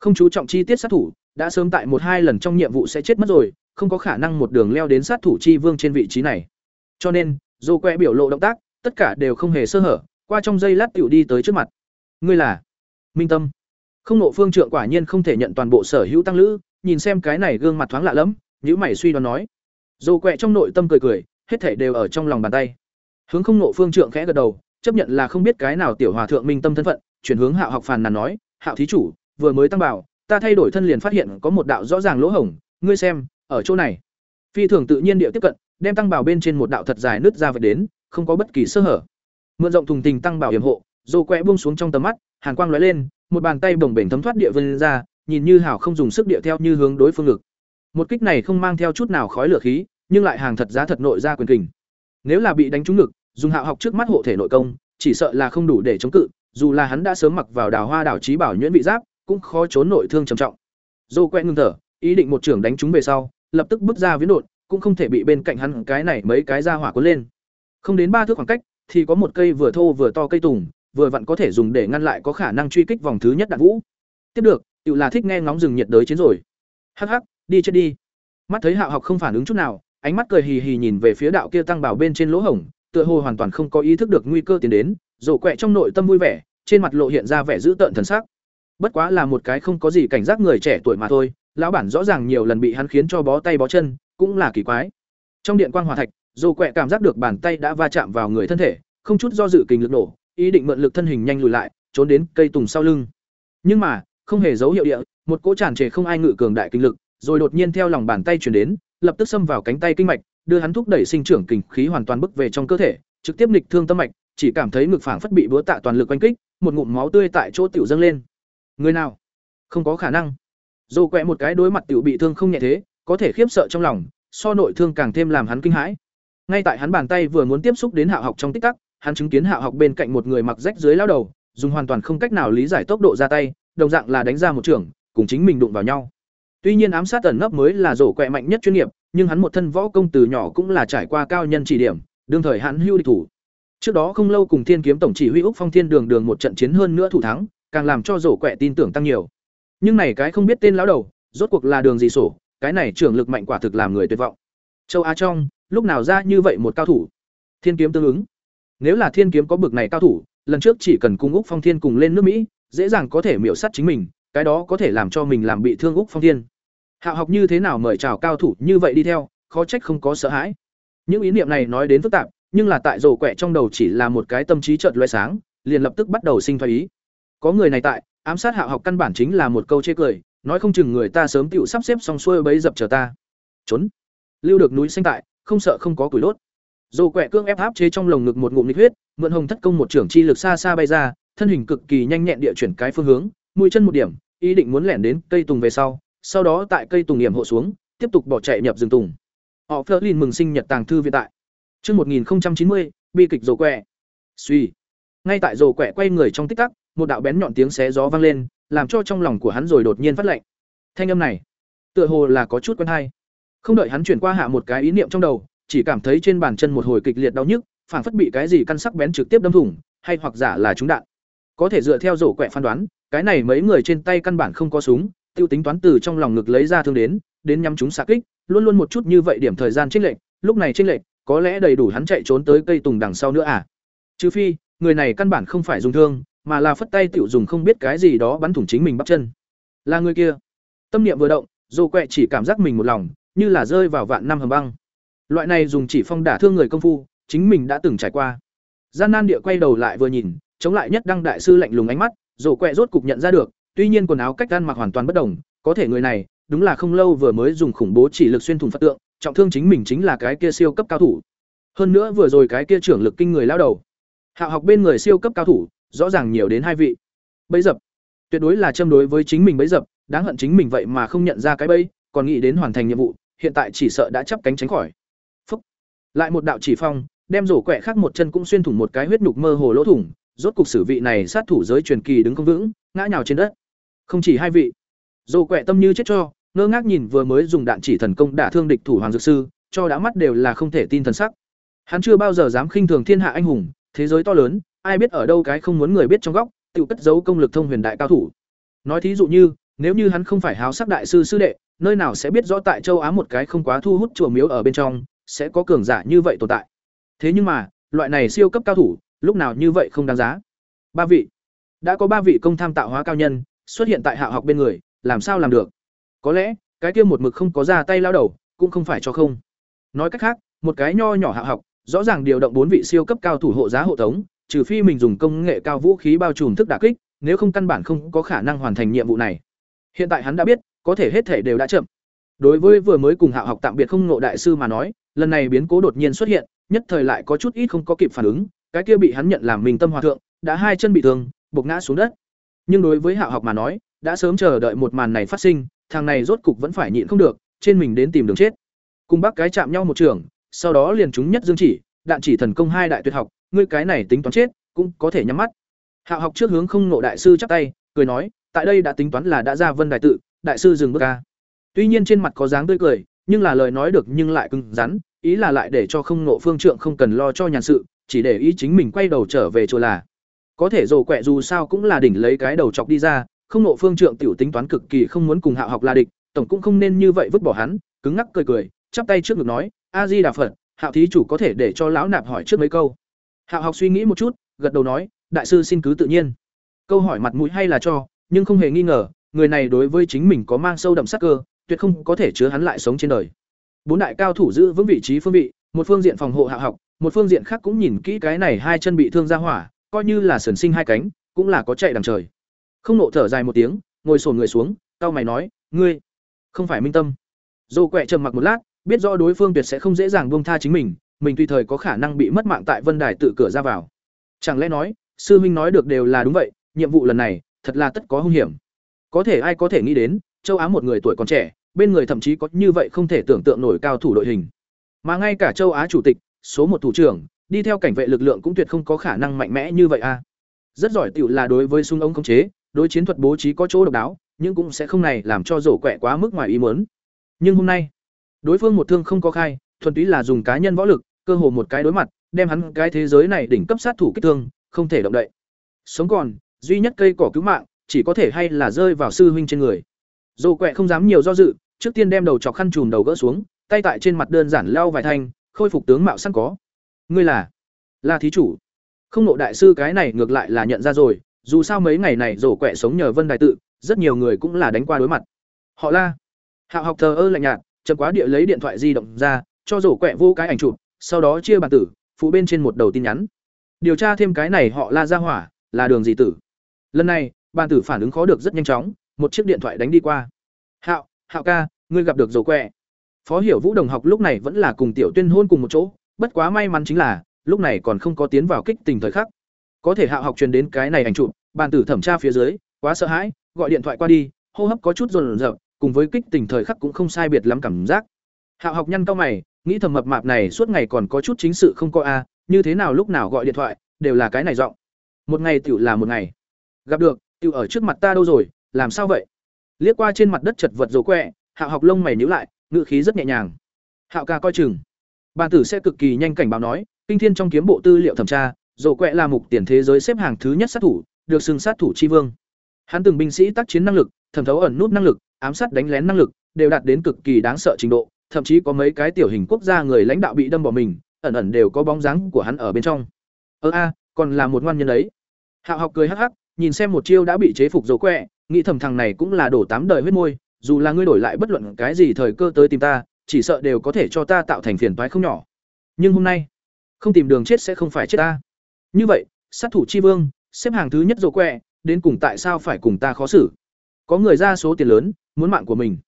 Không chú trọng chi tiết sát thủ, đã sớm tại một hai lần trong nhiệm vụ sẽ chết mất rồi, không có khả năng một đường leo đến sát thủ chi vương trên vị trí này. Cho nên, Dô quẹ biểu lộ động tác, tất cả đều không hề sơ hở, qua trong giây lát tiểu đi tới trước mặt. Ngươi là? Minh Tâm. Không nộ phương trượng quả nhiên không thể nhận toàn bộ sở hữu tăng lữ, nhìn xem cái này gương mặt thoáng lạ lẫm, nhữ mày suy đoán nói. dồ quẹ trong nội tâm cười cười, hết thể đều ở trong lòng bàn tay. Hướng không nộ phương trượng khẽ gật đầu, chấp nhận là không biết cái nào tiểu hòa thượng Minh Tâm thân phận, chuyển hướng Hạo học phàn nàn nói, "Hạo thí chủ, vừa mới tăng bảo, ta thay đổi thân liền phát hiện có một đạo rõ ràng lỗ hổng, ngươi xem, ở chỗ này." Phi thường tự nhiên địa tiếp cận, đem tăng bảo bên trên một đạo thật dài nứt ra vạch đến, không có bất kỳ sơ hở. Mượn rộng thùng tình tăng bảo hiểm hộ, Dô quẹ buông xuống trong tầm mắt, hàn quang lóe lên, một bàn tay bồng bềnh thấm thoát địa vân ra, nhìn như hảo không dùng sức địa theo như hướng đối phương ngực. Một kích này không mang theo chút nào khói lửa khí, nhưng lại hàng thật giá thật nội ra quyền kình. Nếu là bị đánh trúng ngực, dùng Hạo học trước mắt hộ thể nội công, chỉ sợ là không đủ để chống cự, dù là hắn đã sớm mặc vào đào hoa đảo trí bảo nhuyễn vị giáp, cũng khó trốn nội thương trầm trọng. Dô quẹ ngưng thở, ý định một trưởng đánh trúng về sau, lập tức bước ra viễn đột, cũng không thể bị bên cạnh hắn cái này mấy cái ra hỏa cuốn lên. Không đến ba thước khoảng cách, thì có một cây vừa thô vừa to cây tùng, vừa vặn có thể dùng để ngăn lại có khả năng truy kích vòng thứ nhất đạn vũ. Tiếp được, tự là thích nghe ngóng rừng nhiệt đới chiến rồi. Hắc hắc, đi chết đi. Mắt thấy Hạo Học không phản ứng chút nào, ánh mắt cười hì hì nhìn về phía đạo kia tăng bảo bên trên lỗ hổng, tựa hồ hoàn toàn không có ý thức được nguy cơ tiến đến, rồ quẹ trong nội tâm vui vẻ, trên mặt lộ hiện ra vẻ dữ tợn thần sắc. Bất quá là một cái không có gì cảnh giác người trẻ tuổi mà thôi, lão bản rõ ràng nhiều lần bị hắn khiến cho bó tay bó chân, cũng là kỳ quái. Trong điện quang hòa thạch, rồ quẹ cảm giác được bàn tay đã va chạm vào người thân thể, không chút do dự kình lực nổ, ý định mượn lực thân hình nhanh lùi lại, trốn đến cây tùng sau lưng. Nhưng mà, không hề dấu hiệu địa, một cỗ tràn trề không ai ngự cường đại kinh lực, rồi đột nhiên theo lòng bàn tay truyền đến, lập tức xâm vào cánh tay kinh mạch, đưa hắn thúc đẩy sinh trưởng kinh khí hoàn toàn bức về trong cơ thể, trực tiếp nghịch thương tâm mạch, chỉ cảm thấy ngực phảng phất bị búa tạ toàn lực quanh kích, một ngụm máu tươi tại chỗ tiểu dâng lên. Người nào? Không có khả năng. Dù quẹ một cái đối mặt tiểu bị thương không nhẹ thế, có thể khiếp sợ trong lòng, so nội thương càng thêm làm hắn kinh hãi. Ngay tại hắn bàn tay vừa muốn tiếp xúc đến Hạo học trong tích tắc, hắn chứng kiến Hạo học bên cạnh một người mặc rách dưới lao đầu, dùng hoàn toàn không cách nào lý giải tốc độ ra tay, đồng dạng là đánh ra một trường, cùng chính mình đụng vào nhau. Tuy nhiên ám sát ẩn nấp mới là rổ quẹ mạnh nhất chuyên nghiệp, nhưng hắn một thân võ công từ nhỏ cũng là trải qua cao nhân chỉ điểm, đương thời hắn hưu địch thủ. Trước đó không lâu cùng Thiên kiếm tổng chỉ huy Úc Phong Thiên Đường Đường một trận chiến hơn nữa thủ thắng, càng làm cho rổ quẹ tin tưởng tăng nhiều. Nhưng này cái không biết tên lão đầu, rốt cuộc là đường gì sổ, cái này trưởng lực mạnh quả thực làm người tuyệt vọng. Châu Á trong, lúc nào ra như vậy một cao thủ? Thiên kiếm tương ứng. Nếu là Thiên kiếm có bực này cao thủ, lần trước chỉ cần cùng Úc Phong Thiên cùng lên nước Mỹ, dễ dàng có thể miểu sát chính mình, cái đó có thể làm cho mình làm bị thương Úc Phong Thiên. Hạo học như thế nào mời chào cao thủ như vậy đi theo, khó trách không có sợ hãi. Những ý niệm này nói đến phức tạp, nhưng là tại rổ quẹ trong đầu chỉ là một cái tâm trí chợt lóe sáng, liền lập tức bắt đầu sinh phái ý. Có người này tại, ám sát Hạo học căn bản chính là một câu chê cười, nói không chừng người ta sớm tựu sắp xếp xong xuôi bấy dập chờ ta. Trốn. Lưu được núi xanh tại, không sợ không có củi đốt. Dồ quẹ cương ép áp chế trong lồng ngực một ngụm nhiệt huyết, mượn hồng thất công một trưởng chi lực xa xa bay ra, thân hình cực kỳ nhanh nhẹn địa chuyển cái phương hướng, mũi chân một điểm, ý định muốn lẻn đến cây tùng về sau, sau đó tại cây tùng hiểm hộ xuống, tiếp tục bỏ chạy nhập rừng tùng. Họ Flerlin mừng sinh nhật tàng thư viện tại. Chương 1090, bi kịch rồ quẹ. Suy. Ngay tại rồ quẹ quay người trong tích tắc, một đạo bén nhọn tiếng xé gió vang lên, làm cho trong lòng của hắn rồi đột nhiên phát lạnh. Thanh âm này, tựa hồ là có chút quen hay. Không đợi hắn chuyển qua hạ một cái ý niệm trong đầu, chỉ cảm thấy trên bàn chân một hồi kịch liệt đau nhức, phảng phất bị cái gì căn sắc bén trực tiếp đâm thủng, hay hoặc giả là trúng đạn. Có thể dựa theo rổ quẹ phán đoán, cái này mấy người trên tay căn bản không có súng, tiêu tính toán từ trong lòng ngực lấy ra thương đến, đến nhắm chúng xạ kích, luôn luôn một chút như vậy điểm thời gian chênh lệch, lúc này chênh lệch, có lẽ đầy đủ hắn chạy trốn tới cây tùng đằng sau nữa à. Trừ phi, người này căn bản không phải dùng thương, mà là phất tay tiểu dùng không biết cái gì đó bắn thủng chính mình bắp chân. Là người kia. Tâm niệm vừa động, rổ Quẹ chỉ cảm giác mình một lòng, như là rơi vào vạn năm hầm băng. Loại này dùng chỉ phong đả thương người công phu, chính mình đã từng trải qua. Gian nan địa quay đầu lại vừa nhìn, chống lại nhất đăng đại sư lạnh lùng ánh mắt, Dô Quẹ rốt cục nhận ra được, tuy nhiên quần áo cách ăn mặc hoàn toàn bất đồng, có thể người này, đúng là không lâu vừa mới dùng khủng bố chỉ lực xuyên thủng Phật tượng, trọng thương chính mình chính là cái kia siêu cấp cao thủ. Hơn nữa vừa rồi cái kia trưởng lực kinh người lao đầu. Hạ học bên người siêu cấp cao thủ, rõ ràng nhiều đến hai vị. Bấy dập, tuyệt đối là châm đối với chính mình bấy dập, đáng hận chính mình vậy mà không nhận ra cái bẫy, còn nghĩ đến hoàn thành nhiệm vụ, hiện tại chỉ sợ đã chắp cánh tránh khỏi. Lại một đạo chỉ phong, đem rổ quẹ khác một chân cũng xuyên thủng một cái huyết nhục mơ hồ lỗ thủng, rốt cục sử vị này sát thủ giới truyền kỳ đứng không vững, ngã nhào trên đất. Không chỉ hai vị, rổ quẹ tâm như chết cho, ngơ ngác nhìn vừa mới dùng đạn chỉ thần công đả thương địch thủ hoàng dược sư, cho đã mắt đều là không thể tin thần sắc. Hắn chưa bao giờ dám khinh thường thiên hạ anh hùng, thế giới to lớn, ai biết ở đâu cái không muốn người biết trong góc, tự cất giấu công lực thông huyền đại cao thủ. Nói thí dụ như, nếu như hắn không phải háo sắc đại sư sư đệ, nơi nào sẽ biết rõ tại châu Á một cái không quá thu hút chùa miếu ở bên trong, sẽ có cường giả như vậy tồn tại. Thế nhưng mà, loại này siêu cấp cao thủ, lúc nào như vậy không đáng giá. Ba vị, đã có ba vị công tham tạo hóa cao nhân xuất hiện tại hạ học bên người, làm sao làm được? Có lẽ, cái kia một mực không có ra tay lao đầu, cũng không phải cho không. Nói cách khác, một cái nho nhỏ hạ học, rõ ràng điều động bốn vị siêu cấp cao thủ hộ giá hộ tống, trừ phi mình dùng công nghệ cao vũ khí bao trùm thức đả kích, nếu không căn bản không có khả năng hoàn thành nhiệm vụ này. Hiện tại hắn đã biết, có thể hết thể đều đã chậm. Đối với vừa mới cùng Hạo học tạm biệt không ngộ đại sư mà nói, lần này biến cố đột nhiên xuất hiện, nhất thời lại có chút ít không có kịp phản ứng, cái kia bị hắn nhận làm mình tâm hòa thượng, đã hai chân bị thương, buộc ngã xuống đất. Nhưng đối với Hạo học mà nói, đã sớm chờ đợi một màn này phát sinh, thằng này rốt cục vẫn phải nhịn không được, trên mình đến tìm đường chết. Cùng bác cái chạm nhau một trường, sau đó liền chúng nhất dương chỉ, đạn chỉ thần công hai đại tuyệt học, ngươi cái này tính toán chết, cũng có thể nhắm mắt. Hạo học trước hướng không nộ đại sư chắp tay, cười nói, tại đây đã tính toán là đã ra vân đại tự, đại sư dừng bước ca. Tuy nhiên trên mặt có dáng tươi cười, nhưng là lời nói được nhưng lại cứng rắn, ý là lại để cho không nộ phương trượng không cần lo cho nhàn sự, chỉ để ý chính mình quay đầu trở về chùa là. Có thể rồ quẹ dù sao cũng là đỉnh lấy cái đầu chọc đi ra, không nộ phương trượng tiểu tính toán cực kỳ không muốn cùng Hạo học là địch, tổng cũng không nên như vậy vứt bỏ hắn, cứng ngắc cười cười, chắp tay trước ngực nói, A Di Đà Phật, Hạo thí chủ có thể để cho lão nạp hỏi trước mấy câu. Hạo học suy nghĩ một chút, gật đầu nói, đại sư xin cứ tự nhiên. Câu hỏi mặt mũi hay là cho, nhưng không hề nghi ngờ, người này đối với chính mình có mang sâu đậm sắc cơ, tuyệt không có thể chứa hắn lại sống trên đời. Bốn đại cao thủ giữ vững vị trí phương vị, một phương diện phòng hộ hạ học, một phương diện khác cũng nhìn kỹ cái này hai chân bị thương ra hỏa, coi như là sườn sinh hai cánh, cũng là có chạy đằng trời. Không nộ thở dài một tiếng, ngồi xổm người xuống, cao mày nói, "Ngươi không phải Minh Tâm?" Dô quẹ trầm mặc một lát, biết rõ đối phương tuyệt sẽ không dễ dàng buông tha chính mình, mình tùy thời có khả năng bị mất mạng tại Vân Đài tự cửa ra vào. Chẳng lẽ nói, sư huynh nói được đều là đúng vậy, nhiệm vụ lần này, thật là tất có hung hiểm. Có thể ai có thể nghĩ đến, châu Á một người tuổi còn trẻ, bên người thậm chí có như vậy không thể tưởng tượng nổi cao thủ đội hình. Mà ngay cả châu Á chủ tịch, số một thủ trưởng, đi theo cảnh vệ lực lượng cũng tuyệt không có khả năng mạnh mẽ như vậy a. Rất giỏi tiểu là đối với súng ống khống chế, đối chiến thuật bố trí có chỗ độc đáo, nhưng cũng sẽ không này làm cho rổ quẹ quá mức ngoài ý muốn. Nhưng hôm nay, đối phương một thương không có khai, thuần túy là dùng cá nhân võ lực, cơ hồ một cái đối mặt, đem hắn cái thế giới này đỉnh cấp sát thủ kích thương, không thể động đậy. Sống còn, duy nhất cây cỏ cứu mạng, chỉ có thể hay là rơi vào sư huynh trên người. Dô quẹ không dám nhiều do dự, trước tiên đem đầu chọc khăn trùm đầu gỡ xuống, tay tại trên mặt đơn giản leo vài thanh, khôi phục tướng mạo sẵn có. Ngươi là? Là thí chủ. không nộ đại sư cái này ngược lại là nhận ra rồi dù sao mấy ngày này rổ quẹ sống nhờ vân đại tự rất nhiều người cũng là đánh qua đối mặt họ la hạo học thờ ơ lạnh nhạt chậm quá địa lấy điện thoại di động ra cho rổ quẹ vô cái ảnh chụp sau đó chia bản tử phụ bên trên một đầu tin nhắn điều tra thêm cái này họ la ra hỏa là đường gì tử lần này bản tử phản ứng khó được rất nhanh chóng một chiếc điện thoại đánh đi qua hạo hạo ca, ngươi gặp được dầu quẹ. Phó hiểu vũ đồng học lúc này vẫn là cùng tiểu tuyên hôn cùng một chỗ, bất quá may mắn chính là, lúc này còn không có tiến vào kích tình thời khắc. Có thể hạo học truyền đến cái này ảnh chụp, bàn tử thẩm tra phía dưới, quá sợ hãi, gọi điện thoại qua đi, hô hấp có chút rồn rợn cùng với kích tình thời khắc cũng không sai biệt lắm cảm giác. Hạo học nhăn cao mày, nghĩ thầm mập mạp này suốt ngày còn có chút chính sự không có a, như thế nào lúc nào gọi điện thoại, đều là cái này giọng. Một ngày tiểu là một ngày. Gặp được, tiểu ở trước mặt ta đâu rồi, làm sao vậy? Liếc qua trên mặt đất chật vật dầu quẹ, hạo học lông mày nhíu lại ngự khí rất nhẹ nhàng. Hạo ca coi chừng. Bàn tử sẽ cực kỳ nhanh cảnh báo nói, kinh thiên trong kiếm bộ tư liệu thẩm tra dầu quẹ là mục tiền thế giới xếp hàng thứ nhất sát thủ, được xưng sát thủ chi vương. Hắn từng binh sĩ tác chiến năng lực, thẩm thấu ẩn nút năng lực, ám sát đánh lén năng lực, đều đạt đến cực kỳ đáng sợ trình độ, thậm chí có mấy cái tiểu hình quốc gia người lãnh đạo bị đâm bỏ mình, ẩn ẩn đều có bóng dáng của hắn ở bên trong. Ơ a, còn là một ngoan nhân đấy hạo học cười hắc hắc, nhìn xem một chiêu đã bị chế phục dầu quẹ nghĩ thầm thằng này cũng là đổ tám đời huyết môi, dù là ngươi đổi lại bất luận cái gì thời cơ tới tìm ta, chỉ sợ đều có thể cho ta tạo thành phiền toái không nhỏ. Nhưng hôm nay, không tìm đường chết sẽ không phải chết ta. Như vậy, sát thủ chi vương, xếp hàng thứ nhất rồ quẹ, đến cùng tại sao phải cùng ta khó xử? Có người ra số tiền lớn, muốn mạng của mình.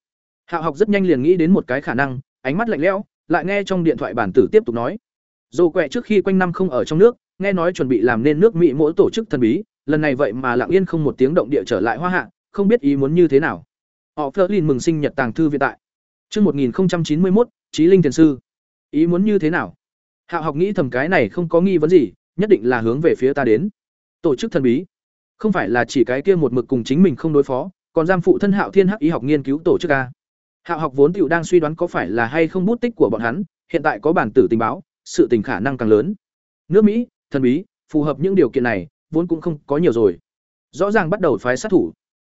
Hạo học rất nhanh liền nghĩ đến một cái khả năng, ánh mắt lạnh lẽo, lại nghe trong điện thoại bản tử tiếp tục nói. Rồ quẹ trước khi quanh năm không ở trong nước, nghe nói chuẩn bị làm nên nước mỹ mỗi tổ chức thần bí lần này vậy mà lặng yên không một tiếng động địa trở lại hoa hạ không biết ý muốn như thế nào họ Flerlin mừng sinh nhật tàng thư viện tại Trước 1091, Trí Linh Thiền Sư. Ý muốn như thế nào? Hạo học nghĩ thầm cái này không có nghi vấn gì, nhất định là hướng về phía ta đến. Tổ chức thần bí. Không phải là chỉ cái kia một mực cùng chính mình không đối phó, còn giam phụ thân Hạo Thiên Hắc ý học nghiên cứu tổ chức a. Hạo học vốn tiểu đang suy đoán có phải là hay không bút tích của bọn hắn, hiện tại có bản tử tình báo, sự tình khả năng càng lớn. Nước Mỹ, thần bí, phù hợp những điều kiện này, vốn cũng không có nhiều rồi. Rõ ràng bắt đầu phái sát thủ.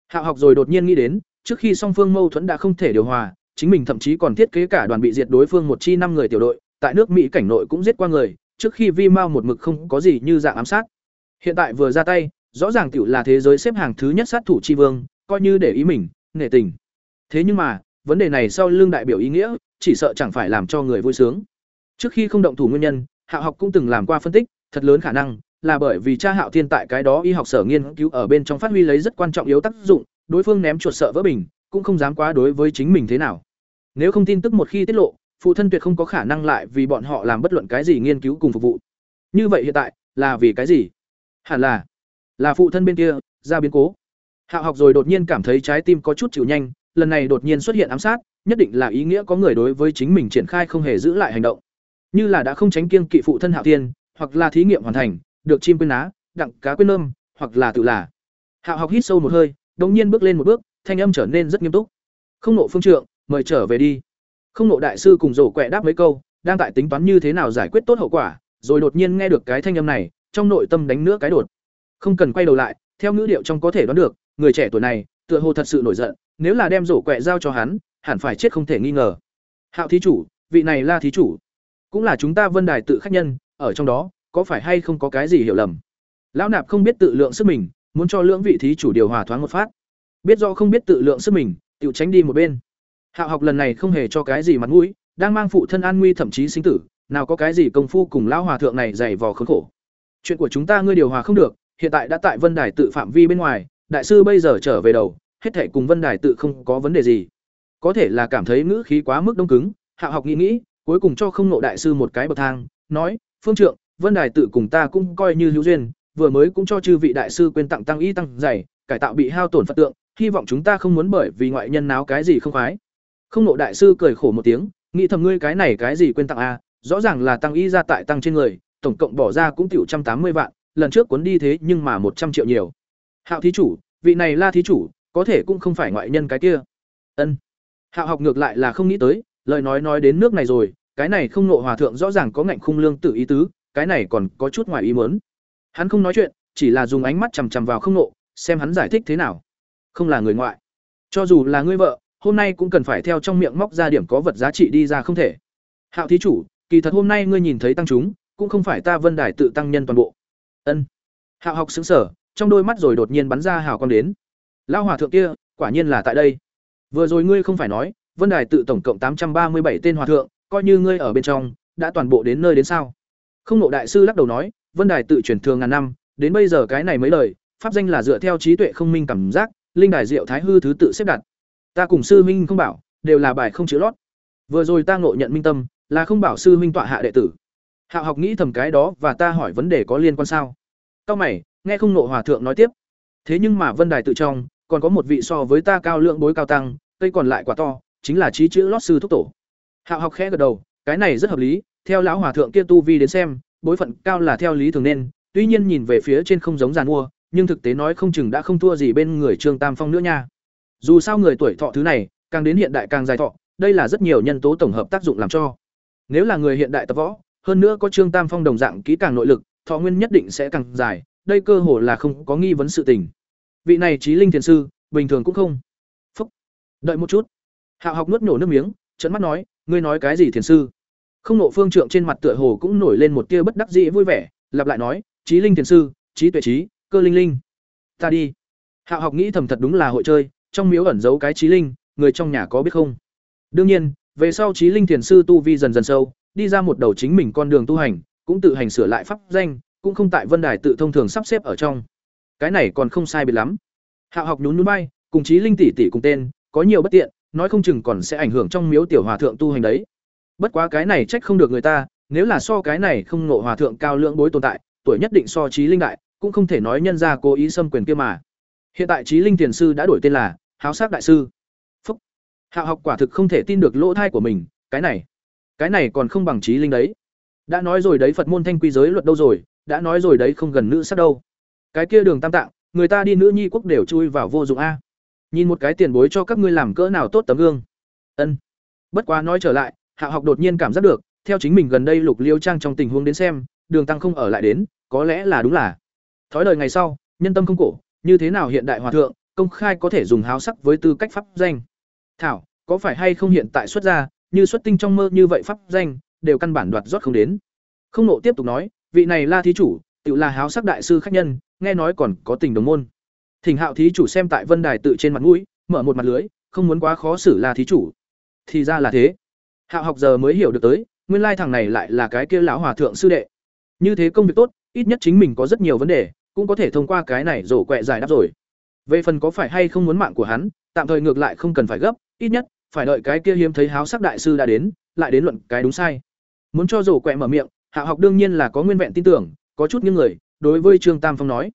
Hạo học rồi đột nhiên nghĩ đến, trước khi song phương mâu thuẫn đã không thể điều hòa, chính mình thậm chí còn thiết kế cả đoàn bị diệt đối phương một chi năm người tiểu đội, tại nước Mỹ cảnh nội cũng giết qua người, trước khi Vi Mao một mực không có gì như dạng ám sát. Hiện tại vừa ra tay, rõ ràng tiểu là thế giới xếp hàng thứ nhất sát thủ chi vương, coi như để ý mình, nể tình. Thế nhưng mà, vấn đề này sau lưng đại biểu ý nghĩa, chỉ sợ chẳng phải làm cho người vui sướng. Trước khi không động thủ nguyên nhân, Hạo học cũng từng làm qua phân tích, thật lớn khả năng là bởi vì cha Hạo Thiên tại cái đó y học sở nghiên cứu ở bên trong phát huy lấy rất quan trọng yếu tác dụng, đối phương ném chuột sợ vỡ bình, cũng không dám quá đối với chính mình thế nào. Nếu không tin tức một khi tiết lộ, phụ thân tuyệt không có khả năng lại vì bọn họ làm bất luận cái gì nghiên cứu cùng phục vụ. Như vậy hiện tại, là vì cái gì? Hẳn là là phụ thân bên kia ra biến cố. Hạo học rồi đột nhiên cảm thấy trái tim có chút chịu nhanh, lần này đột nhiên xuất hiện ám sát, nhất định là ý nghĩa có người đối với chính mình triển khai không hề giữ lại hành động. Như là đã không tránh kiêng kỵ phụ thân Hạo Thiên, hoặc là thí nghiệm hoàn thành, được chim quên ná, đặng cá quên nơm, hoặc là tự là. Hạo học hít sâu một hơi, đột nhiên bước lên một bước, thanh âm trở nên rất nghiêm túc. Không nộ phương trượng, mời trở về đi. Không nộ đại sư cùng rổ quẹ đáp mấy câu, đang tại tính toán như thế nào giải quyết tốt hậu quả, rồi đột nhiên nghe được cái thanh âm này, trong nội tâm đánh nữa cái đột. Không cần quay đầu lại, theo ngữ điệu trong có thể đoán được, người trẻ tuổi này, tựa hồ thật sự nổi giận, nếu là đem rổ quẹ giao cho hắn, hẳn phải chết không thể nghi ngờ. Hạo thí chủ, vị này là thí chủ, cũng là chúng ta Vân Đài tự khách nhân, ở trong đó, có phải hay không có cái gì hiểu lầm? Lão nạp không biết tự lượng sức mình, muốn cho lưỡng vị thí chủ điều hòa thoáng một phát. Biết do không biết tự lượng sức mình, tự tránh đi một bên. Hạo học lần này không hề cho cái gì mặt mũi, đang mang phụ thân an nguy thậm chí sinh tử, nào có cái gì công phu cùng lão hòa thượng này dày vò khốn khổ. Chuyện của chúng ta ngươi điều hòa không được, hiện tại đã tại Vân Đài tự phạm vi bên ngoài, đại sư bây giờ trở về đầu, hết thể cùng Vân Đài tự không có vấn đề gì. Có thể là cảm thấy ngữ khí quá mức đông cứng, Hạo học nghĩ nghĩ, cuối cùng cho không nộ đại sư một cái bậc thang, nói: "Phương trượng, Vân Đài tự cùng ta cũng coi như hữu duyên, vừa mới cũng cho chư vị đại sư quên tặng tăng y tăng dày, cải tạo bị hao tổn Phật tượng, hy vọng chúng ta không muốn bởi vì ngoại nhân náo cái gì không khoái." Không nộ đại sư cười khổ một tiếng, nghĩ thầm ngươi cái này cái gì quên tặng a, rõ ràng là tăng y ra tại tăng trên người, tổng cộng bỏ ra cũng tiểu trăm tám mươi vạn, lần trước cuốn đi thế nhưng mà một trăm triệu nhiều. Hạo thí chủ, vị này La thí chủ, có thể cũng không phải ngoại nhân cái kia. Ân. Hạo học ngược lại là không nghĩ tới, lời nói nói đến nước này rồi, cái này không nộ hòa thượng rõ ràng có ngạnh khung lương tự ý tứ, cái này còn có chút ngoài ý muốn. Hắn không nói chuyện, chỉ là dùng ánh mắt chằm chằm vào không nộ, xem hắn giải thích thế nào. Không là người ngoại, cho dù là ngươi vợ, hôm nay cũng cần phải theo trong miệng móc ra điểm có vật giá trị đi ra không thể. Hạo thí chủ, kỳ thật hôm nay ngươi nhìn thấy tăng chúng, cũng không phải ta Vân Đài tự tăng nhân toàn bộ. ân hạo học sững sở trong đôi mắt rồi đột nhiên bắn ra hào quang đến lao hòa thượng kia quả nhiên là tại đây vừa rồi ngươi không phải nói vân đài tự tổng cộng tám trăm ba mươi bảy tên hòa thượng coi như ngươi ở bên trong đã toàn bộ đến nơi đến sao không nộ đại sư lắc đầu nói, vân đài tự truyền thường ngàn năm, đến bây giờ cái này mấy lời, pháp danh là dựa theo trí tuệ không minh cảm giác, linh đài diệu thái hư thứ tự xếp đặt. Ta cùng sư minh không bảo, đều là bài không chữ lót. Vừa rồi ta ngộ nhận minh tâm, là không bảo sư minh tọa hạ đệ tử. Hạo học nghĩ thầm cái đó và ta hỏi vấn đề có liên quan sao? Cao mày, nghe không nộ hòa thượng nói tiếp. Thế nhưng mà vân đài tự trong, còn có một vị so với ta cao lượng bối cao tăng, cây còn lại quả to, chính là trí chữ lót sư thúc tổ. Hạo học khẽ gật đầu, cái này rất hợp lý theo lão hòa thượng kia tu vi đến xem, bối phận cao là theo lý thường nên, tuy nhiên nhìn về phía trên không giống giàn mua, nhưng thực tế nói không chừng đã không thua gì bên người trương tam phong nữa nha. Dù sao người tuổi thọ thứ này, càng đến hiện đại càng dài thọ, đây là rất nhiều nhân tố tổng hợp tác dụng làm cho. Nếu là người hiện đại tập võ, hơn nữa có trương tam phong đồng dạng kỹ càng nội lực, thọ nguyên nhất định sẽ càng dài, đây cơ hồ là không có nghi vấn sự tình. Vị này trí linh thiền sư, bình thường cũng không. Phúc. Đợi một chút. Hạo học nuốt nổ nước miếng, trợn mắt nói, ngươi nói cái gì thiền sư? Không nộ phương trượng trên mặt tựa hồ cũng nổi lên một tia bất đắc dĩ vui vẻ, lặp lại nói, Chí linh tiền sư trí tuệ trí cơ linh linh, ta đi. Hạo học nghĩ thầm thật đúng là hội chơi, trong miếu ẩn giấu cái trí linh, người trong nhà có biết không? Đương nhiên, về sau trí linh tiền sư tu vi dần dần sâu, đi ra một đầu chính mình con đường tu hành, cũng tự hành sửa lại pháp danh, cũng không tại vân đài tự thông thường sắp xếp ở trong. Cái này còn không sai biệt lắm. Hạo học nhún nhún bay cùng trí linh tỷ tỷ cùng tên, có nhiều bất tiện, nói không chừng còn sẽ ảnh hưởng trong miếu tiểu hòa thượng tu hành đấy bất quá cái này trách không được người ta, nếu là so cái này không ngộ hòa thượng cao lượng bối tồn tại, tuổi nhất định so trí linh đại, cũng không thể nói nhân ra cố ý xâm quyền kia mà. Hiện tại trí linh tiền sư đã đổi tên là háo sắc đại sư. Phúc. Hạ học quả thực không thể tin được lỗ thai của mình, cái này cái này còn không bằng trí linh đấy. Đã nói rồi đấy phật môn thanh quy giới luật đâu rồi, đã nói rồi đấy không gần nữ sắc đâu. Cái kia đường tam tạng, người ta đi nữ nhi quốc đều chui vào vô dụng a. Nhìn một cái tiền bối cho các ngươi làm cỡ nào tốt tấm gương. Ân. Bất quá nói trở lại hạ học đột nhiên cảm giác được, theo chính mình gần đây lục liêu trang trong tình huống đến xem, đường tăng không ở lại đến, có lẽ là đúng là. Thói lời ngày sau, nhân tâm không cổ, như thế nào hiện đại hòa thượng, công khai có thể dùng háo sắc với tư cách pháp danh. Thảo, có phải hay không hiện tại xuất ra, như xuất tinh trong mơ như vậy pháp danh, đều căn bản đoạt rót không đến. Không nộ tiếp tục nói, vị này la thí chủ, tự là háo sắc đại sư khách nhân, nghe nói còn có tình đồng môn. Thỉnh hạo thí chủ xem tại vân đài tự trên mặt mũi, mở một mặt lưới, không muốn quá khó xử la thí chủ. Thì ra là thế. Hạ học giờ mới hiểu được tới, nguyên lai thằng này lại là cái kia lão hòa thượng sư đệ. Như thế công việc tốt, ít nhất chính mình có rất nhiều vấn đề, cũng có thể thông qua cái này rổ quẹ giải đáp rồi. Về phần có phải hay không muốn mạng của hắn, tạm thời ngược lại không cần phải gấp, ít nhất, phải đợi cái kia hiếm thấy háo sắc đại sư đã đến, lại đến luận cái đúng sai. Muốn cho rổ quẹ mở miệng, hạ học đương nhiên là có nguyên vẹn tin tưởng, có chút những người, đối với trương tam phong nói.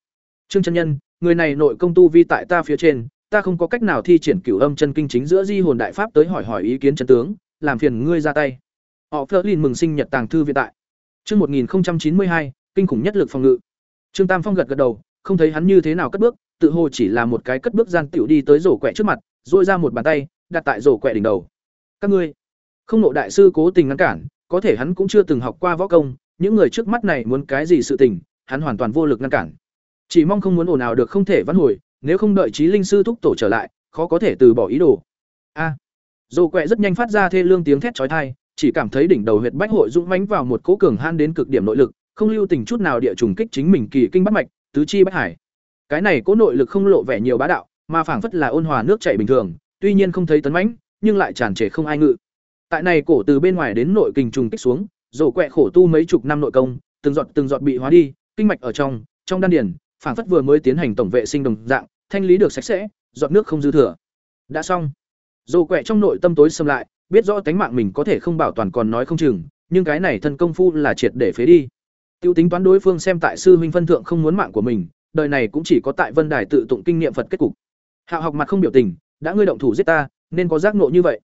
Trương chân nhân, người này nội công tu vi tại ta phía trên, ta không có cách nào thi triển cửu âm chân kinh chính giữa di hồn đại pháp tới hỏi hỏi ý kiến chân tướng làm phiền ngươi ra tay. Họ phớt lên mừng sinh nhật tàng thư viện tại. Chương một nghìn chín mươi hai kinh khủng nhất lực phòng ngự. Trương tam phong gật gật đầu không thấy hắn như thế nào cất bước tự hồ chỉ là một cái cất bước gian tiểu đi tới rổ quẹ trước mặt dội ra một bàn tay đặt tại rổ quẹ đỉnh đầu. Các ngươi không nộ đại sư cố tình ngăn cản có thể hắn cũng chưa từng học qua võ công những người trước mắt này muốn cái gì sự tình hắn hoàn toàn vô lực ngăn cản. Chỉ mong không muốn ồn ào được không thể vãn hồi nếu không đợi trí linh sư thúc tổ trở lại khó có thể từ bỏ ý đồ. A à, dồ quẹ rất nhanh phát ra thê lương tiếng thét chói tai, chỉ cảm thấy đỉnh đầu huyệt bách hội dũng mãnh vào một cỗ cường han đến cực điểm nội lực, không lưu tình chút nào địa trùng kích chính mình kỳ kinh bắt mạch, tứ chi bách hải. Cái này cỗ nội lực không lộ vẻ nhiều bá đạo, mà phảng phất là ôn hòa nước chảy bình thường, tuy nhiên không thấy tấn mãnh, nhưng lại tràn trề không ai ngự. Tại này cổ từ bên ngoài đến nội kình trùng kích xuống rổ quẹ khổ tu mấy chục năm nội công, từng giọt từng giọt bị hóa đi, kinh mạch ở trong trong đan điền, phảng phất vừa mới tiến hành tổng vệ sinh đồng dạng, thanh lý được sạch sẽ, giọt nước không dư thừa. Đã xong. Dù quẹ trong nội tâm tối xâm lại, biết rõ tánh mạng mình có thể không bảo toàn còn nói không chừng, nhưng cái này thân công phu là triệt để phế đi. Tiêu tính toán đối phương xem tại sư huynh phân thượng không muốn mạng của mình, đời này cũng chỉ có tại vân đài tự tụng kinh nghiệm phật kết cục. Hạo học mặt không biểu tình, đã ngươi động thủ giết ta, nên có giác nộ như vậy.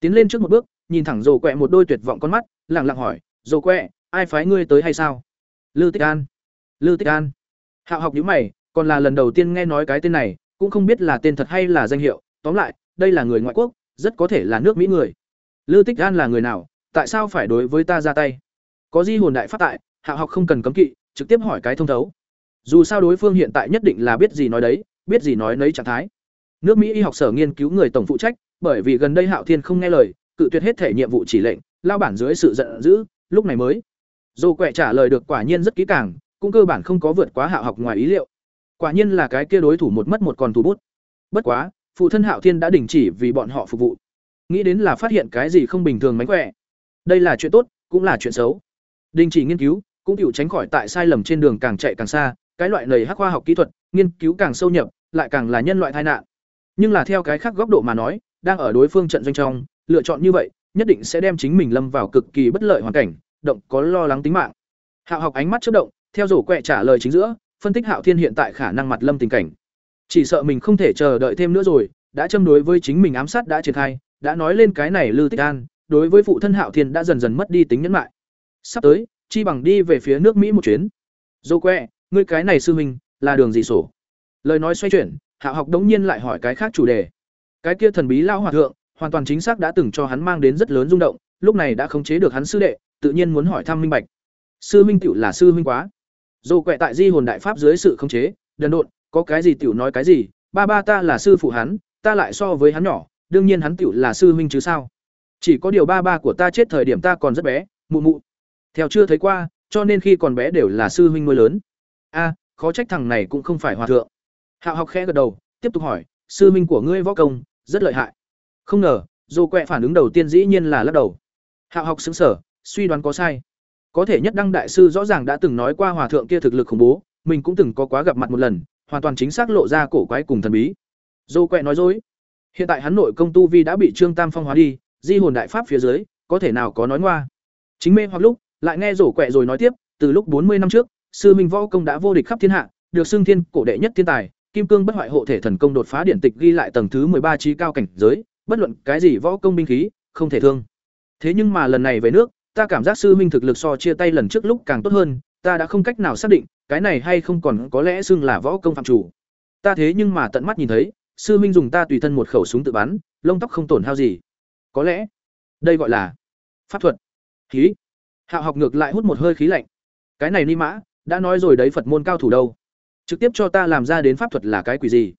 Tiến lên trước một bước, nhìn thẳng Dồ quẹ một đôi tuyệt vọng con mắt lẳng lặng hỏi, "Dồ quẹ, ai phái ngươi tới hay sao? Lư tích an. Lư tích an. Hạo học nhữ mày, còn là lần đầu tiên nghe nói cái tên này, cũng không biết là tên thật hay là danh hiệu, tóm lại đây là người ngoại quốc rất có thể là nước mỹ người. Lư tích an là người nào tại sao phải đối với ta ra tay? Có di hồn đại phát tại hạ học không cần cấm kỵ trực tiếp hỏi cái thông thấu. Dù sao đối phương hiện tại nhất định là biết gì nói đấy biết gì nói nấy trạng thái. Nước mỹ y học sở nghiên cứu người tổng phụ trách bởi vì gần đây hạo thiên không nghe lời cự tuyệt hết thể nhiệm vụ chỉ lệnh lao bản dưới sự giận dữ lúc này mới. Dù quẹ trả lời được quả nhiên rất kỹ càng cũng cơ bản không có vượt quá Hạo học ngoài ý liệu. Quả nhiên là cái kia đối thủ một mất một còn thủ bút. Bất quá, phụ thân Hạo Thiên đã đình chỉ vì bọn họ phục vụ. Nghĩ đến là phát hiện cái gì không bình thường mánh khỏe. Đây là chuyện tốt, cũng là chuyện xấu. Đình chỉ nghiên cứu, cũng chịu tránh khỏi tại sai lầm trên đường càng chạy càng xa, cái loại lầy hắc khoa học kỹ thuật, nghiên cứu càng sâu nhập, lại càng là nhân loại tai nạn. Nhưng là theo cái khác góc độ mà nói, đang ở đối phương trận doanh trong, lựa chọn như vậy, nhất định sẽ đem chính mình lâm vào cực kỳ bất lợi hoàn cảnh, động có lo lắng tính mạng. Hạo học ánh mắt chớp động, theo rổ quẹ trả lời chính giữa, phân tích Hạo Thiên hiện tại khả năng mặt lâm tình cảnh. Chỉ sợ mình không thể chờ đợi thêm nữa rồi, đã châm đối với chính mình ám sát đã triển khai, đã nói lên cái này Lư Tích An, đối với phụ thân Hạo Thiên đã dần dần mất đi tính nhẫn mại. Sắp tới, chi bằng đi về phía nước Mỹ một chuyến. Dô quẹ, ngươi cái này sư huynh, là đường gì sổ? Lời nói xoay chuyển, Hạo học đống nhiên lại hỏi cái khác chủ đề. Cái kia thần bí lão hòa thượng, hoàn toàn chính xác đã từng cho hắn mang đến rất lớn rung động, lúc này đã khống chế được hắn sư đệ, tự nhiên muốn hỏi thăm minh bạch. Sư huynh tiểu là sư huynh quá. Dô quẹ tại Di hồn đại pháp dưới sự khống chế, đần độn, có cái gì tiểu nói cái gì, ba ba ta là sư phụ hắn, ta lại so với hắn nhỏ, đương nhiên hắn tiểu là sư huynh chứ sao? Chỉ có điều ba ba của ta chết thời điểm ta còn rất bé, mụ mụ. Theo chưa thấy qua, cho nên khi còn bé đều là sư huynh nuôi lớn. A, khó trách thằng này cũng không phải hòa thượng. Hạo học khẽ gật đầu, tiếp tục hỏi, sư huynh của ngươi võ công rất lợi hại. Không ngờ, Dô quẹ phản ứng đầu tiên dĩ nhiên là lắc đầu. Hạo học sững sở, suy đoán có sai. Có thể nhất đăng đại sư rõ ràng đã từng nói qua hòa thượng kia thực lực khủng bố, mình cũng từng có quá gặp mặt một lần, hoàn toàn chính xác lộ ra cổ quái cùng thần bí. Dô quẹ nói dối. Hiện tại hắn nội công tu vi đã bị Trương Tam phong hóa đi, di hồn đại pháp phía dưới, có thể nào có nói ngoa. Chính mê hoặc lúc, lại nghe rổ quẹ rồi nói tiếp, từ lúc bốn mươi năm trước, sư minh võ công đã vô địch khắp thiên hạ, được xưng thiên cổ đệ nhất thiên tài, kim cương bất hoại hộ thể thần công đột phá điển tịch ghi lại tầng thứ ba trí cao cảnh giới, bất luận cái gì võ công binh khí, không thể thương. Thế nhưng mà lần này về nước, ta cảm giác sư minh thực lực so chia tay lần trước lúc càng tốt hơn, ta đã không cách nào xác định, cái này hay không còn có lẽ xưng là võ công phạm chủ. Ta thế nhưng mà tận mắt nhìn thấy, sư minh dùng ta tùy thân một khẩu súng tự bắn, lông tóc không tổn hao gì. Có lẽ, đây gọi là pháp thuật. Khí. Hạo học ngược lại hút một hơi khí lạnh. Cái này ni mã, đã nói rồi đấy Phật môn cao thủ đâu. Trực tiếp cho ta làm ra đến pháp thuật là cái quỷ gì?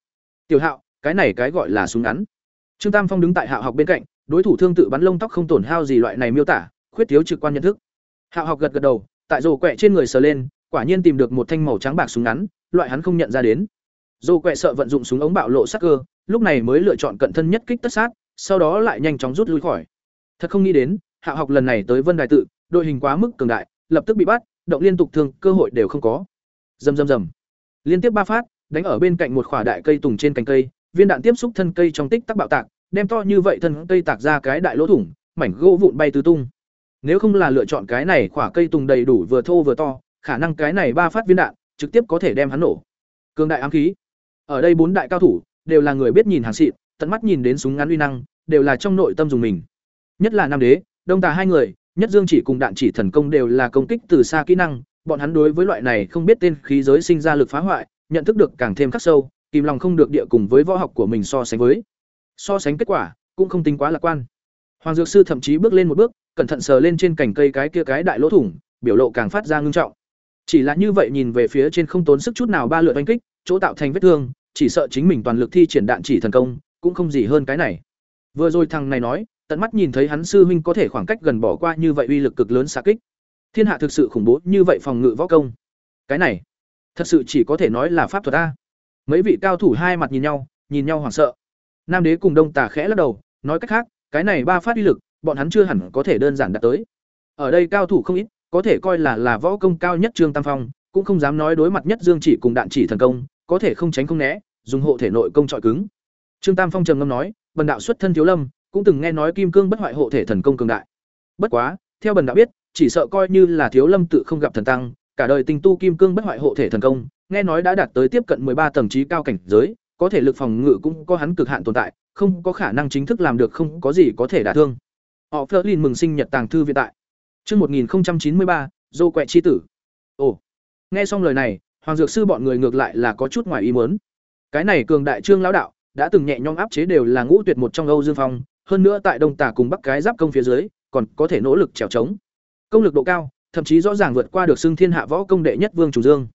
Tiểu Hạo, cái này cái gọi là súng ngắn. Trương Tam Phong đứng tại Hạo học bên cạnh, đối thủ thương tự bắn lông tóc không tổn hao gì loại này miêu tả, khuyết thiếu trực quan nhận thức. Hạo học gật gật đầu, tại rồ quẹ trên người sờ lên, quả nhiên tìm được một thanh màu trắng bạc súng ngắn, loại hắn không nhận ra đến. Rồ quẹ sợ vận dụng súng ống bạo lộ sắc cơ, lúc này mới lựa chọn cận thân nhất kích tất sát, sau đó lại nhanh chóng rút lui khỏi. Thật không nghĩ đến, hạ học lần này tới Vân Đài tự, đội hình quá mức cường đại, lập tức bị bắt, động liên tục thương, cơ hội đều không có. Rầm rầm rầm. Liên tiếp ba phát, đánh ở bên cạnh một khỏa đại cây tùng trên cành cây, viên đạn tiếp xúc thân cây trong tích tắc bạo tạc, đem to như vậy thân cây tạc ra cái đại lỗ thủng, mảnh gỗ vụn bay tứ tung. Nếu không là lựa chọn cái này khỏa cây tùng đầy đủ vừa thô vừa to, khả năng cái này ba phát viên đạn trực tiếp có thể đem hắn nổ. Cường đại ám khí. Ở đây bốn đại cao thủ đều là người biết nhìn hàng xịn, tận mắt nhìn đến súng ngắn uy năng, đều là trong nội tâm dùng mình. Nhất là Nam Đế, Đông Tà hai người, Nhất Dương chỉ cùng đạn chỉ thần công đều là công kích từ xa kỹ năng, bọn hắn đối với loại này không biết tên khí giới sinh ra lực phá hoại, nhận thức được càng thêm khắc sâu, kìm lòng không được địa cùng với võ học của mình so sánh với. So sánh kết quả, cũng không tính quá lạc quan. Hoàng Dược sư thậm chí bước lên một bước, cẩn thận sờ lên trên cành cây cái kia cái đại lỗ thủng, biểu lộ càng phát ra ngưng trọng. Chỉ là như vậy nhìn về phía trên không tốn sức chút nào ba lượt đánh kích, chỗ tạo thành vết thương, chỉ sợ chính mình toàn lực thi triển đạn chỉ thần công, cũng không gì hơn cái này. Vừa rồi thằng này nói, tận mắt nhìn thấy hắn sư huynh có thể khoảng cách gần bỏ qua như vậy uy lực cực lớn xạ kích. Thiên hạ thực sự khủng bố như vậy phòng ngự võ công. Cái này, thật sự chỉ có thể nói là pháp thuật a. Mấy vị cao thủ hai mặt nhìn nhau, nhìn nhau hoảng sợ. Nam đế cùng Đông Tà khẽ lắc đầu, nói cách khác, cái này ba phát uy lực, bọn hắn chưa hẳn có thể đơn giản đạt tới. Ở đây cao thủ không ít, có thể coi là là võ công cao nhất Trương Tam Phong, cũng không dám nói đối mặt nhất Dương chỉ cùng đạn chỉ thần công, có thể không tránh không né, dùng hộ thể nội công trọi cứng. Trương Tam Phong trầm ngâm nói, "Bần đạo xuất thân thiếu lâm, cũng từng nghe nói kim cương bất hoại hộ thể thần công cường đại. Bất quá, theo bần đạo biết, chỉ sợ coi như là thiếu lâm tự không gặp thần tăng, cả đời tinh tu kim cương bất hoại hộ thể thần công, nghe nói đã đạt tới tiếp cận ba tầng trí cao cảnh giới, có thể lực phòng ngự cũng có hắn cực hạn tồn tại, không có khả năng chính thức làm được không có gì có thể đả thương. Họ Flerlin mừng sinh nhật tàng thư viện tại. Chương 1093, Dô quẹ chi tử. Ồ. Nghe xong lời này, Hoàng dược sư bọn người ngược lại là có chút ngoài ý muốn. Cái này cường đại trương lão đạo, đã từng nhẹ nhõm áp chế đều là ngũ tuyệt một trong Âu Dương Phong, hơn nữa tại Đông Tả cùng Bắc cái giáp công phía dưới, còn có thể nỗ lực trèo trống. Công lực độ cao, thậm chí rõ ràng vượt qua được xưng thiên hạ võ công đệ nhất Vương Chủ Dương.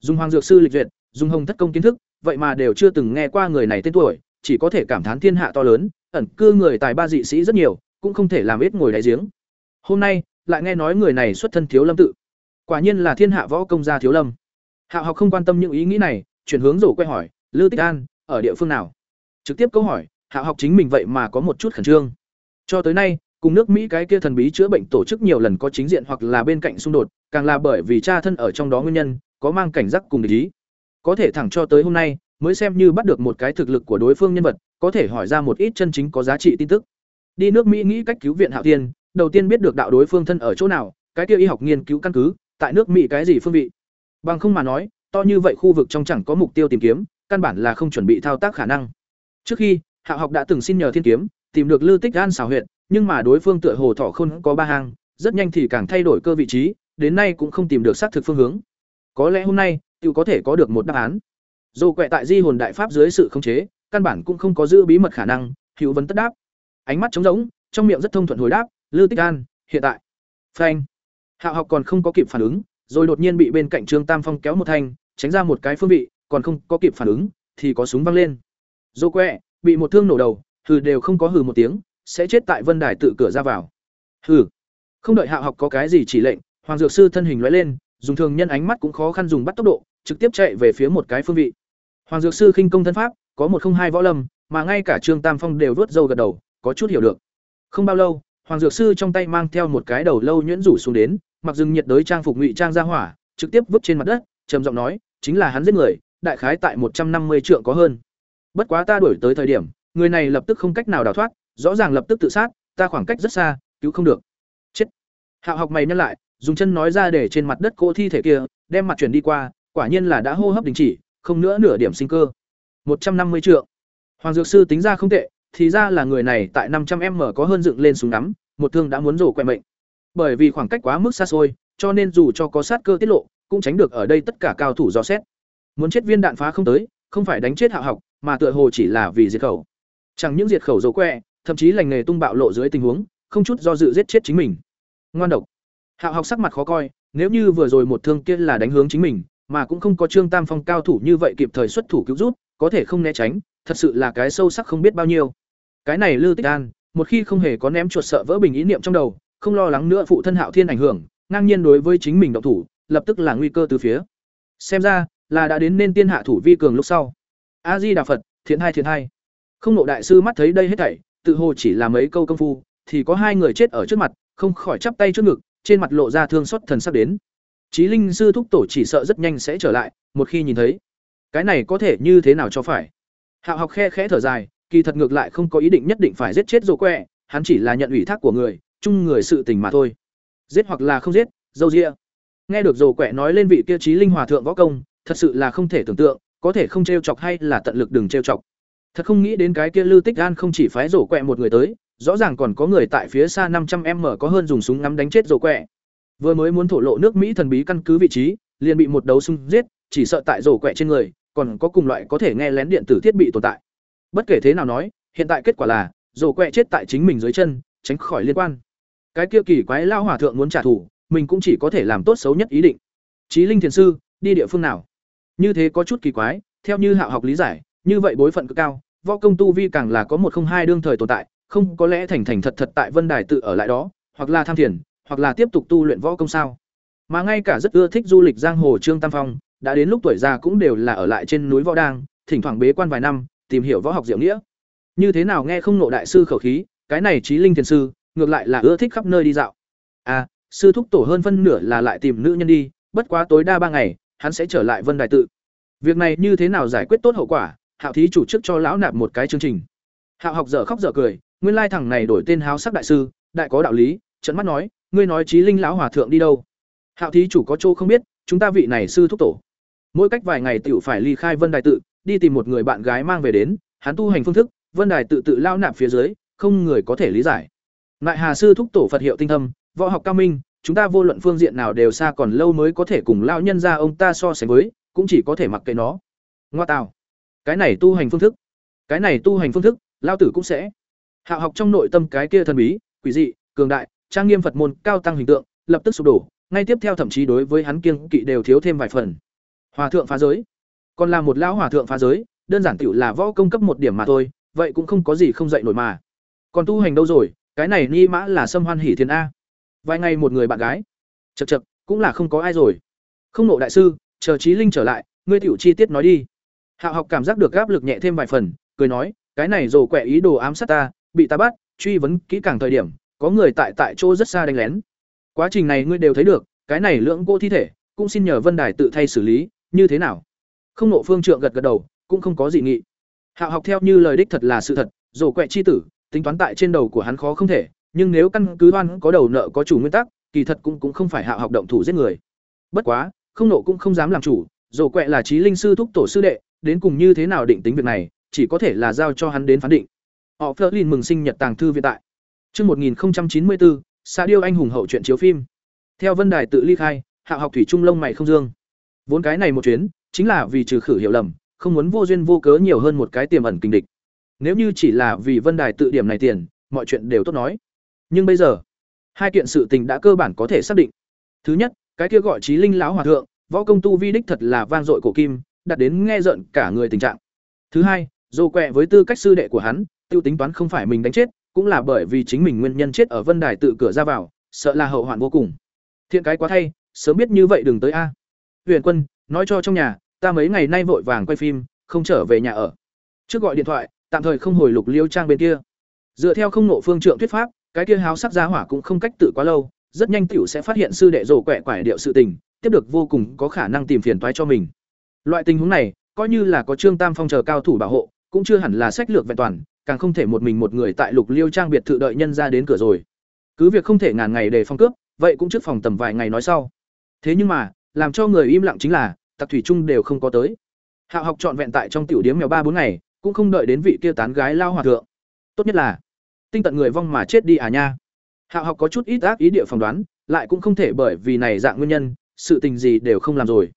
Dùng Hoàng dược sư lịch duyệt, dùng hồng thất công kiến thức, vậy mà đều chưa từng nghe qua người này tên tuổi, chỉ có thể cảm thán thiên hạ to lớn, ẩn cư người tài ba dị sĩ rất nhiều, cũng không thể làm ít ngồi đáy giếng. Hôm nay, lại nghe nói người này xuất thân thiếu lâm tự. quả nhiên là thiên hạ võ công gia thiếu lâm. Hạo học không quan tâm những ý nghĩ này chuyển hướng rổ quay hỏi lư tích an ở địa phương nào? Trực tiếp câu hỏi hạo học chính mình vậy mà có một chút khẩn trương. Cho tới nay cùng nước mỹ cái kia thần bí chữa bệnh tổ chức nhiều lần có chính diện hoặc là bên cạnh xung đột càng là bởi vì cha thân ở trong đó nguyên nhân có mang cảnh giác cùng ý. Có thể thẳng cho tới hôm nay mới xem như bắt được một cái thực lực của đối phương nhân vật có thể hỏi ra một ít chân chính có giá trị tin tức đi nước mỹ nghĩ cách cứu viện hạo tiên đầu tiên biết được đạo đối phương thân ở chỗ nào, cái kia y học nghiên cứu căn cứ, tại nước mỹ cái gì phương vị. Bằng không mà nói, to như vậy khu vực trong chẳng có mục tiêu tìm kiếm, căn bản là không chuẩn bị thao tác khả năng. Trước khi hạ học đã từng xin nhờ thiên kiếm, tìm được lưu tích an xào huyện nhưng mà đối phương tựa hồ thọ không có ba hang, rất nhanh thì càng thay đổi cơ vị trí, đến nay cũng không tìm được xác thực phương hướng. Có lẽ hôm nay tự có thể có được một đáp án. Dù quẹ tại di hồn đại pháp dưới sự khống chế, căn bản cũng không có giữ bí mật khả năng, hữu vấn tất đáp ánh mắt trống rỗng, trong miệng rất thông thuận hồi đáp lưu tích an, hiện tại. Phanh. Hạ học còn không có kịp phản ứng, rồi đột nhiên bị bên cạnh trương tam phong kéo một thanh, tránh ra một cái phương vị, còn không có kịp phản ứng, thì có súng văng lên. Dô quẹ, bị một thương nổ đầu, hừ đều không có hừ một tiếng, sẽ chết tại vân đài tự cửa ra vào. Hừ. Không đợi hạ học có cái gì chỉ lệnh, hoàng dược sư thân hình lóe lên, dùng thường nhân ánh mắt cũng khó khăn dùng bắt tốc độ, trực tiếp chạy về phía một cái phương vị. Hoàng dược sư khinh công thân pháp, có một không hai võ lâm, mà ngay cả trương tam phong đều vớt dâu gật đầu có chút hiểu được. Không bao lâu, hoàng dược sư trong tay mang theo một cái đầu lâu nhuyễn rủ xuống đến, mặc dừng nhiệt đới trang phục ngụy trang ra hỏa, trực tiếp vứt trên mặt đất, trầm giọng nói, chính là hắn giết người, đại khái tại một trăm năm mươi trượng có hơn. Bất quá ta đuổi tới thời điểm, người này lập tức không cách nào đào thoát, rõ ràng lập tức tự sát, ta khoảng cách rất xa, cứu không được. Chết. Hạo học mày nhân lại, dùng chân nói ra để trên mặt đất cỗ thi thể kia, đem mặt chuyển đi qua, quả nhiên là đã hô hấp đình chỉ, không nữa nửa điểm sinh cơ. một trăm năm mươi trượng. Hoàng dược sư tính ra không tệ thì ra là người này tại năm trăm m có hơn dựng lên súng ngắm, một thương đã muốn rổ quẹ mệnh. Bởi vì khoảng cách quá mức xa xôi, cho nên dù cho có sát cơ tiết lộ, cũng tránh được ở đây tất cả cao thủ dò xét. Muốn chết viên đạn phá không tới, không phải đánh chết hạ học, mà tựa hồ chỉ là vì diệt khẩu. Chẳng những diệt khẩu dầu quẹ, thậm chí lành nghề tung bạo lộ dưới tình huống, không chút do dự giết chết chính mình. Ngoan độc. Hạ học sắc mặt khó coi, nếu như vừa rồi một thương kia là đánh hướng chính mình, mà cũng không có trương tam phong cao thủ như vậy kịp thời xuất thủ cứu giúp, có thể không né tránh, thật sự là cái sâu sắc không biết bao nhiêu cái này lư tích an, một khi không hề có ném chuột sợ vỡ bình ý niệm trong đầu, không lo lắng nữa phụ thân hạo thiên ảnh hưởng, ngang nhiên đối với chính mình động thủ, lập tức là nguy cơ từ phía. Xem ra, là đã đến nên tiên hạ thủ vi cường lúc sau. A di đà phật, thiện hai thiện hai. Không nộ đại sư mắt thấy đây hết thảy, tự hồ chỉ là mấy câu công phu, thì có hai người chết ở trước mặt, không khỏi chắp tay trước ngực, trên mặt lộ ra thương xót thần sắp đến. Trí linh sư thúc tổ chỉ sợ rất nhanh sẽ trở lại, một khi nhìn thấy. Cái này có thể như thế nào cho phải? Hạo học khe khẽ thở dài kỳ thật ngược lại không có ý định nhất định phải giết chết rổ quẹ, hắn chỉ là nhận ủy thác của người, chung người sự tình mà thôi. Giết hoặc là không giết, dâu rịa. nghe được rổ quẹ nói lên vị kia trí linh hòa thượng võ công, thật sự là không thể tưởng tượng, có thể không t chọc hay là tận lực đừng t chọc. Thật không nghĩ đến cái kia lư tích gan không chỉ phái rổ quẹ một người tới, rõ ràng còn có người tại phía xa năm trăm m có hơn dùng súng ngắm đánh chết rổ quẹ. Vừa mới muốn thổ lộ nước mỹ thần bí căn cứ vị trí, liền bị một đấu súng giết, chỉ sợ tại rổ quẹ trên người, còn có cùng loại có thể nghe lén điện tử thiết bị tồn tại bất kể thế nào nói, hiện tại kết quả là rổ quẹ chết tại chính mình dưới chân, tránh khỏi liên quan. Cái kia kỳ quái lao hòa thượng muốn trả thù, mình cũng chỉ có thể làm tốt xấu nhất ý định. Trí linh thiền sư, đi địa phương nào? Như thế có chút kỳ quái, theo như hạo học lý giải, như vậy bối phận cực cao, võ công tu vi càng là có một không hai đương thời tồn tại, không có lẽ thành thành thật thật tại vân đài tự ở lại đó, hoặc là tham thiền, hoặc là tiếp tục tu luyện võ công sao? Mà ngay cả rất ưa thích du lịch giang hồ trương tam phong, đã đến lúc tuổi già cũng đều là ở lại trên núi võ đang thỉnh thoảng bế quan vài năm tìm hiểu võ học diệu nghĩa. Như thế nào nghe không nộ đại sư khẩu khí, cái này trí linh thiền sư, ngược lại là ưa thích khắp nơi đi dạo. À sư thúc tổ hơn phân nửa là lại tìm nữ nhân đi, bất quá tối đa ba ngày, hắn sẽ trở lại vân đài tự. Việc này như thế nào giải quyết tốt hậu quả, hạo thí chủ trước cho lão nạp một cái chương trình. Hạo học dở khóc dở cười, nguyên lai thằng này đổi tên háo sắc đại sư, đại có đạo lý, trận mắt nói, ngươi nói trí linh lão hòa thượng đi đâu? Hạo thí chủ có chỗ không biết, chúng ta vị này sư thúc tổ. Mỗi cách vài ngày tựu phải ly khai vân đài tự đi tìm một người bạn gái mang về đến, hắn tu hành phương thức, vân đài tự tự lao nạp phía dưới, không người có thể lý giải. Ngại hà sư thúc tổ phật hiệu tinh thâm, võ học cao minh, chúng ta vô luận phương diện nào đều xa còn lâu mới có thể cùng lao nhân ra ông ta so sánh với, cũng chỉ có thể mặc kệ nó. Ngoa tạo. Cái này tu hành phương thức. Cái này tu hành phương thức, lao tử cũng sẽ. Hạo học trong nội tâm cái kia thần bí, quỷ dị, cường đại, trang nghiêm phật môn cao tăng hình tượng, lập tức sụp đổ, ngay tiếp theo thậm chí đối với hắn kiêng kỵ đều thiếu thêm vài phần. Hòa thượng phá giới còn là một lão hòa thượng phá giới, đơn giản tiểu là võ công cấp một điểm mà thôi, vậy cũng không có gì không dạy nổi mà. Còn tu hành đâu rồi, cái này ni mã là sâm hoan hỷ thiên a. Vài ngày một người bạn gái. Chật chật cũng là không có ai rồi. Không nộ đại sư, chờ trí linh trở lại, ngươi tiểu chi tiết nói đi. Hạo học cảm giác được áp lực nhẹ thêm vài phần, cười nói, cái này rồ quẹ ý đồ ám sát ta, bị ta bắt, truy vấn kỹ càng thời điểm, có người tại tại chỗ rất xa đánh lén. Quá trình này ngươi đều thấy được, cái này lưỡng cô thi thể, cũng xin nhờ vân đài tự thay xử lý, như thế nào? Không nộ phương trượng gật gật đầu cũng không có gì nghị hạo học theo như lời đích thật là sự thật rồ quẹ chi tử tính toán tại trên đầu của hắn khó không thể nhưng nếu căn cứ oan có đầu nợ có chủ nguyên tắc kỳ thật cũng cũng không phải Hạo học động thủ giết người bất quá không nộ cũng không dám làm chủ rồ quẹ là trí linh sư thúc tổ sư đệ đến cùng như thế nào định tính việc này chỉ có thể là giao cho hắn đến phán định họ phớt lên mừng sinh nhật tàng thư viện tại Trước 1094, xã điêu anh hùng hậu truyện chiếu phim. Theo Vân Đài tự ly khai, Hạ học thủy trung lông mày không dương. Vốn cái này một chuyến, chính là vì trừ khử hiểu lầm, không muốn vô duyên vô cớ nhiều hơn một cái tiềm ẩn kinh địch. Nếu như chỉ là vì Vân Đài tự điểm này tiền, mọi chuyện đều tốt nói. Nhưng bây giờ, hai kiện sự tình đã cơ bản có thể xác định. Thứ nhất, cái kia gọi chí linh lão hòa thượng, võ công tu vi đích thật là vang dội cổ kim, đặt đến nghe giận cả người tình trạng. Thứ hai, Dô quẹ với tư cách sư đệ của hắn, tiêu tính toán không phải mình đánh chết, cũng là bởi vì chính mình nguyên nhân chết ở Vân Đài tự cửa ra vào, sợ là hậu hoạn vô cùng. Thiện cái quá thay, sớm biết như vậy đừng tới a. Huyền Quân, nói cho trong nhà, ta mấy ngày nay vội vàng quay phim, không trở về nhà ở. Trước gọi điện thoại, tạm thời không hồi Lục Liêu Trang bên kia. Dựa theo không nộ phương trượng thuyết pháp, cái kia háo sắc giá hỏa cũng không cách tự quá lâu, rất nhanh tiểu sẽ phát hiện sư đệ rồ quẹ quải điệu sự tình, tiếp được vô cùng có khả năng tìm phiền toái cho mình. Loại tình huống này, coi như là có Trương Tam Phong chờ cao thủ bảo hộ, cũng chưa hẳn là sách lược vẹn toàn, càng không thể một mình một người tại Lục Liêu trang biệt thự đợi nhân ra đến cửa rồi. Cứ việc không thể ngàn ngày để phong cướp, vậy cũng trước phòng tầm vài ngày nói sau. Thế nhưng mà, làm cho người im lặng chính là, Tặc Thủy Trung đều không có tới. Hạo học trọn vẹn tại trong tiểu điếm mèo ba bốn ngày, cũng không đợi đến vị kia tán gái lao hòa thượng. Tốt nhất là, tinh tận người vong mà chết đi à nha. Hạo học có chút ít ác ý địa phỏng đoán, lại cũng không thể bởi vì này dạng nguyên nhân, sự tình gì đều không làm rồi.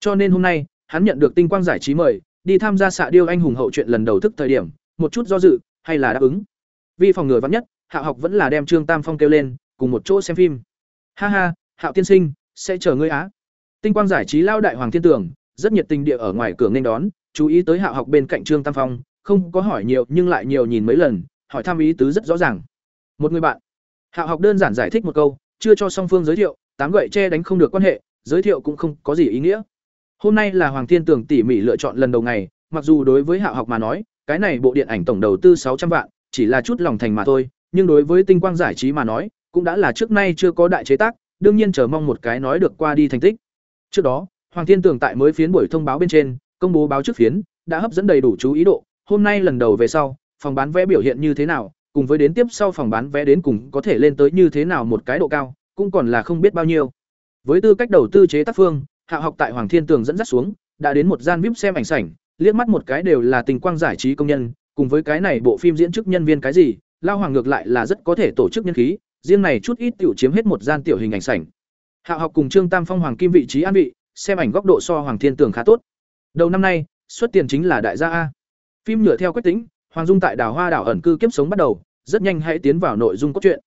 Cho nên hôm nay, hắn nhận được tinh quang giải trí mời, đi tham gia xạ điêu anh hùng hậu chuyện lần đầu thức thời điểm, một chút do dự, hay là đáp ứng. Vì phòng ngừa vắn nhất, Hạo học vẫn là đem Trương Tam Phong kêu lên, cùng một chỗ xem phim. Ha ha, Hạo tiên sinh, sẽ chờ ngươi á. Tinh quang giải trí lao đại hoàng thiên Tường rất nhiệt tình địa ở ngoài cửa nên đón, chú ý tới Hạo học bên cạnh Trương Tam Phong, không có hỏi nhiều nhưng lại nhiều nhìn mấy lần, hỏi thăm ý tứ rất rõ ràng. Một người bạn. Hạo học đơn giản giải thích một câu, chưa cho song phương giới thiệu, tám gậy che đánh không được quan hệ, giới thiệu cũng không có gì ý nghĩa. Hôm nay là Hoàng Thiên Tường tỉ mỉ lựa chọn lần đầu ngày, mặc dù đối với Hạo học mà nói, cái này bộ điện ảnh tổng đầu tư sáu trăm vạn, chỉ là chút lòng thành mà thôi, nhưng đối với Tinh Quang giải trí mà nói, cũng đã là trước nay chưa có đại chế tác, đương nhiên chờ mong một cái nói được qua đi thành tích. Trước đó, Hoàng Thiên Tường tại mới phiến buổi thông báo bên trên, công bố báo trước phiến, đã hấp dẫn đầy đủ chú ý độ, hôm nay lần đầu về sau, phòng bán vé biểu hiện như thế nào, cùng với đến tiếp sau phòng bán vé đến cùng có thể lên tới như thế nào một cái độ cao, cũng còn là không biết bao nhiêu. Với tư cách đầu tư chế tác phương, Hạ học tại Hoàng Thiên Tường dẫn dắt xuống, đã đến một gian VIP xem ảnh sảnh, liếc mắt một cái đều là tình quang giải trí công nhân, cùng với cái này bộ phim diễn chức nhân viên cái gì, Lao Hoàng ngược lại là rất có thể tổ chức nhân khí, riêng này chút ít tiểu chiếm hết một gian tiểu hình ảnh sảnh. Hạ học cùng Trương Tam Phong Hoàng Kim vị trí an vị, xem ảnh góc độ so Hoàng Thiên Tường khá tốt. Đầu năm nay, xuất tiền chính là đại gia a. Phim nhựa theo quyết tính, Hoàng Dung tại đảo Hoa đảo ẩn cư kiếp sống bắt đầu, rất nhanh hãy tiến vào nội dung cốt truyện.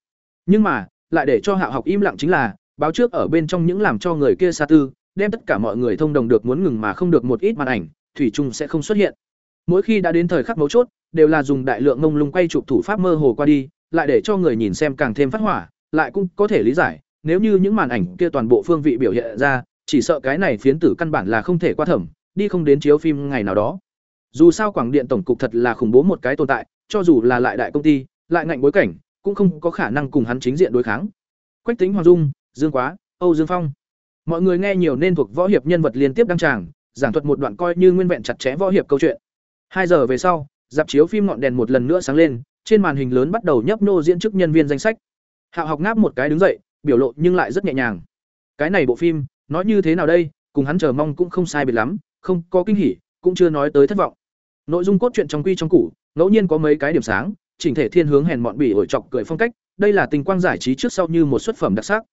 Nhưng mà, lại để cho Hạ học im lặng chính là, báo trước ở bên trong những làm cho người kia xa tư, đem tất cả mọi người thông đồng được muốn ngừng mà không được một ít màn ảnh, thủy chung sẽ không xuất hiện. Mỗi khi đã đến thời khắc mấu chốt, đều là dùng đại lượng ngông lung quay chụp thủ pháp mơ hồ qua đi, lại để cho người nhìn xem càng thêm phát hỏa, lại cũng có thể lý giải, nếu như những màn ảnh kia toàn bộ phương vị biểu hiện ra, chỉ sợ cái này phiến tử căn bản là không thể qua thẩm, đi không đến chiếu phim ngày nào đó. Dù sao Quảng Điện tổng cục thật là khủng bố một cái tồn tại, cho dù là lại đại công ty, lại ngạnh bối cảnh, cũng không có khả năng cùng hắn chính diện đối kháng. Quách Tính Hoàng Dung, Dương Quá, Âu Dương Phong. Mọi người nghe nhiều nên thuộc võ hiệp nhân vật liên tiếp đăng tràng, giảng thuật một đoạn coi như nguyên vẹn chặt chẽ võ hiệp câu chuyện. Hai giờ về sau, dạp chiếu phim ngọn đèn một lần nữa sáng lên, trên màn hình lớn bắt đầu nhấp nô diễn chức nhân viên danh sách. Hạo học ngáp một cái đứng dậy, biểu lộ nhưng lại rất nhẹ nhàng. Cái này bộ phim, nói như thế nào đây, cùng hắn chờ mong cũng không sai biệt lắm, không có kinh hỉ, cũng chưa nói tới thất vọng. Nội dung cốt truyện trong quy trong củ, ngẫu nhiên có mấy cái điểm sáng, chỉnh thể thiên hướng hèn mọn bỉ ổi chọc cười phong cách, đây là tình quang giải trí trước sau như một xuất phẩm đặc sắc.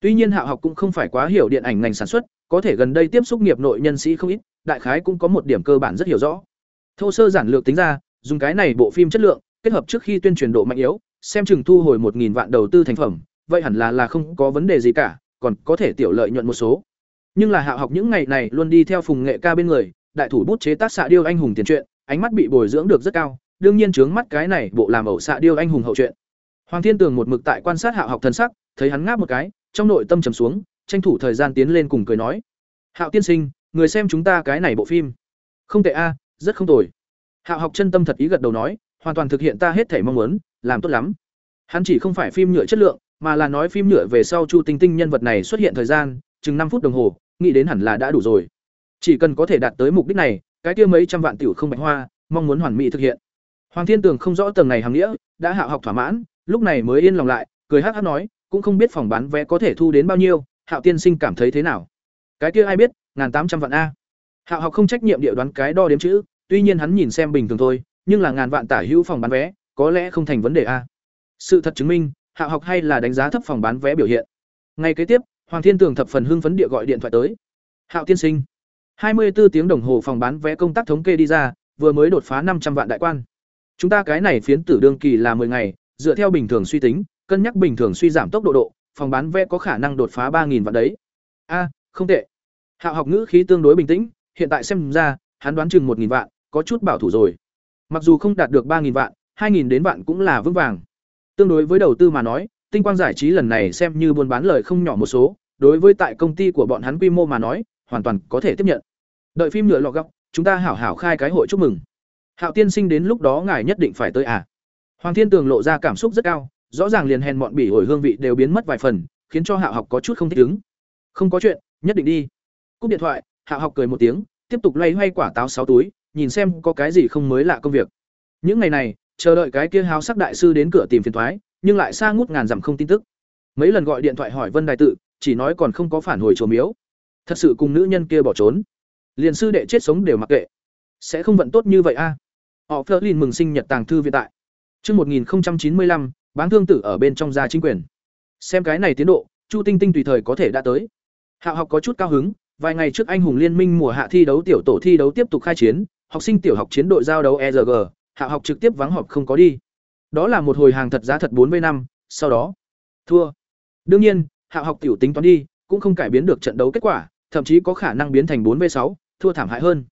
Tuy nhiên Hạo học cũng không phải quá hiểu điện ảnh ngành sản xuất, có thể gần đây tiếp xúc nghiệp nội nhân sĩ không ít, đại khái cũng có một điểm cơ bản rất hiểu rõ. Thô sơ giản lược tính ra, dùng cái này bộ phim chất lượng, kết hợp trước khi tuyên truyền độ mạnh yếu, xem chừng thu hồi một nghìn vạn đầu tư thành phẩm, vậy hẳn là là không có vấn đề gì cả, còn có thể tiểu lợi nhuận một số. Nhưng là Hạo học những ngày này luôn đi theo Phùng Nghệ Ca bên người, đại thủ bút chế tác xạ điêu anh hùng tiền truyện, ánh mắt bị bồi dưỡng được rất cao, đương nhiên chướng mắt cái này bộ làm ẩu xạ điêu anh hùng hậu truyện. Hoàng Thiên Tường một mực tại quan sát Hạo học thần sắc, thấy hắn ngáp một cái, trong nội tâm trầm xuống, tranh thủ thời gian tiến lên cùng cười nói hạo tiên sinh người xem chúng ta cái này bộ phim không tệ a rất không tồi hạo học chân tâm thật ý gật đầu nói hoàn toàn thực hiện ta hết thể mong muốn làm tốt lắm hắn chỉ không phải phim nhựa chất lượng mà là nói phim nhựa về sau chu tinh tinh nhân vật này xuất hiện thời gian, chừng năm phút đồng hồ, nghĩ đến hẳn là đã đủ rồi. Chỉ cần có thể đạt tới mục đích này, cái kia mấy trăm vạn tiểu không bạch hoa, mong muốn hoàn mỹ thực hiện. Hoàng thiên tường không rõ tầng này hàm nghĩa, đã hạo học thỏa mãn, lúc này mới yên lòng lại, cười hắc hắc nói, cũng không biết phòng bán vé có thể thu đến bao nhiêu, hạo tiên sinh cảm thấy thế nào? Cái kia ai biết, ngàn tám trăm vạn a. Hạo học không trách nhiệm địa đoán cái đo đếm chữ, tuy nhiên hắn nhìn xem bình thường thôi, nhưng là ngàn vạn tả hữu phòng bán vé, có lẽ không thành vấn đề a. Sự thật chứng minh hạo học hay là đánh giá thấp phòng bán vé biểu hiện? Ngay kế tiếp, hoàng thiên tường thập phần hưng phấn địa gọi điện thoại tới. Hạo tiên sinh. Hai mươi 24 tiếng đồng hồ phòng bán vé công tác thống kê đi ra, vừa mới đột phá năm trăm vạn đại quan. Chúng ta cái này phiến tử đương kỳ là 10 ngày, dựa theo bình thường suy tính, cân nhắc bình thường suy giảm tốc độ độ, phòng bán vé có khả năng đột phá ba nghìn vạn đấy. A, không tệ. Hạo học ngữ khí tương đối bình tĩnh, hiện tại xem ra, hắn đoán chừng một nghìn vạn, có chút bảo thủ rồi. Mặc dù không đạt được ba nghìn vạn, hai nghìn đến vạn cũng là vững vàng tương đối với đầu tư mà nói, tinh quang giải trí lần này xem như buôn bán lời không nhỏ một số, đối với tại công ty của bọn hắn quy mô mà nói, hoàn toàn có thể tiếp nhận. Đợi phim nửa lọ góc, chúng ta hảo hảo khai cái hội chúc mừng. Hạo tiên sinh đến lúc đó ngài nhất định phải tới à? Hoàng thiên tường lộ ra cảm xúc rất cao, rõ ràng liền hèn mọn bỉ ổi hương vị đều biến mất vài phần, khiến cho hạo học có chút không thích ứng. Không có chuyện, nhất định đi. Cúp điện thoại, hạo học cười một tiếng, tiếp tục loay hoay quả táo sáu túi, nhìn xem có cái gì không mới lạ công việc. Những ngày này chờ đợi cái kia háo sắc đại sư đến cửa tìm phiền thoái, nhưng lại xa ngút ngàn dặm không tin tức. Mấy lần gọi điện thoại hỏi vân đại tự, chỉ nói còn không có phản hồi chùa miếu. Thật sự cùng nữ nhân kia bỏ trốn. Liền sư đệ chết sống đều mặc kệ. Sẽ không vận tốt như vậy a. Họ phớt lên mừng sinh nhật tàng thư viện tại. Chương một nghìn chín mươi lăm bán thương tử ở bên trong gia chính quyền. Xem cái này tiến độ, chu tinh tinh tùy thời có thể đã tới. Hạo học có chút cao hứng, vài ngày trước anh hùng liên minh mùa hạ thi đấu tiểu tổ thi đấu tiếp tục khai chiến, học sinh tiểu học chiến đội giao đấu erg hạ học trực tiếp vắng họp không có đi. Đó là một hồi hàng thật giá thật bốn v năm, sau đó, thua. Đương nhiên, hạ học tiểu tính toán đi, cũng không cải biến được trận đấu kết quả, thậm chí có khả năng biến thành bốn v sáu, thua thảm hại hơn.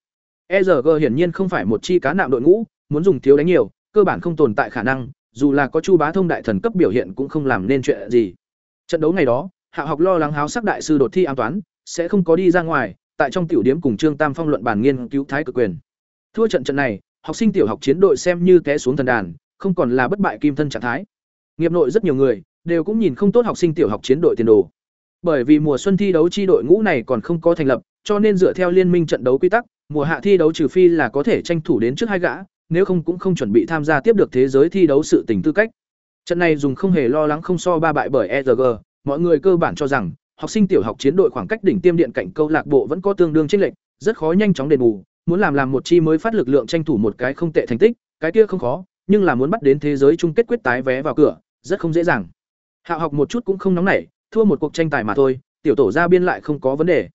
Erg hiển nhiên không phải một chi cá nạm đội ngũ, muốn dùng thiếu đánh nhiều, cơ bản không tồn tại khả năng, dù là có chu bá thông đại thần cấp biểu hiện cũng không làm nên chuyện gì. Trận đấu ngày đó, hạ học lo lắng háo sắc đại sư đột thi an toán, sẽ không có đi ra ngoài, tại trong tiểu điếm cùng trương tam phong luận bản nghiên cứu thái cực quyền. Thua trận trận này học sinh tiểu học chiến đội xem như té xuống thần đàn, không còn là bất bại kim thân trạng thái. Nghiệp nội rất nhiều người đều cũng nhìn không tốt học sinh tiểu học chiến đội tiền đồ. Bởi vì mùa xuân thi đấu chi đội ngũ này còn không có thành lập, cho nên dựa theo liên minh trận đấu quy tắc, mùa hạ thi đấu trừ phi là có thể tranh thủ đến trước hai gã, nếu không cũng không chuẩn bị tham gia tiếp được thế giới thi đấu sự tình tư cách. Trận này dùng không hề lo lắng không so ba bại bởi erg mọi người cơ bản cho rằng học sinh tiểu học chiến đội khoảng cách đỉnh tiêm điện cạnh câu lạc bộ vẫn có tương đương chênh lệch, rất khó nhanh chóng đền bù muốn làm làm một chi mới phát lực lượng tranh thủ một cái không tệ thành tích, cái kia không khó, nhưng là muốn bắt đến thế giới chung kết quyết tái vé vào cửa, rất không dễ dàng. Hạo học một chút cũng không nóng nảy, thua một cuộc tranh tài mà thôi, tiểu tổ ra biên lại không có vấn đề.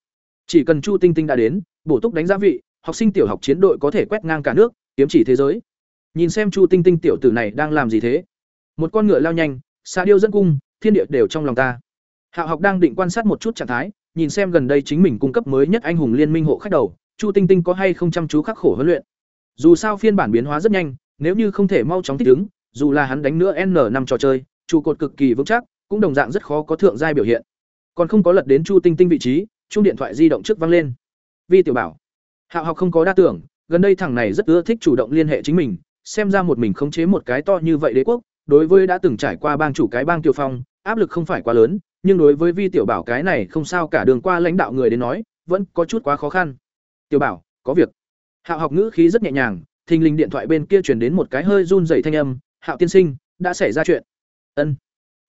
Chỉ cần chu tinh tinh đã đến, bổ túc đánh giá vị, học sinh tiểu học chiến đội có thể quét ngang cả nước, kiếm chỉ thế giới. Nhìn xem chu tinh tinh tiểu tử này đang làm gì thế. Một con ngựa lao nhanh, xa điêu dẫn cung, thiên địa đều trong lòng ta. Hạo học đang định quan sát một chút trạng thái, nhìn xem gần đây chính mình cung cấp mới nhất anh hùng liên minh hộ khách đầu chu tinh tinh có hay không chăm chú khắc khổ huấn luyện? Dù sao phiên bản biến hóa rất nhanh, nếu như không thể mau chóng thích ứng, dù là hắn đánh nữa n năm trò chơi, trụ cột cực kỳ vững chắc, cũng đồng dạng rất khó có thượng giai biểu hiện. Còn không có lật đến chu tinh tinh vị trí chung điện thoại di động trước văng lên. Vi tiểu bảo, hạo học không có đa tưởng, gần đây thằng này rất ưa thích chủ động liên hệ chính mình, xem ra một mình khống chế một cái to như vậy đế quốc, đối với đã từng trải qua bang chủ cái bang tiểu phong, áp lực không phải quá lớn, nhưng đối với vi tiểu bảo cái này không sao cả đường qua lãnh đạo người đến nói, vẫn có chút quá khó khăn tiểu bảo, có việc. Hạo học ngữ khí rất nhẹ nhàng, thình lình điện thoại bên kia truyền đến một cái hơi run rẩy thanh âm, hạo tiên sinh, đã xảy ra chuyện. Ân.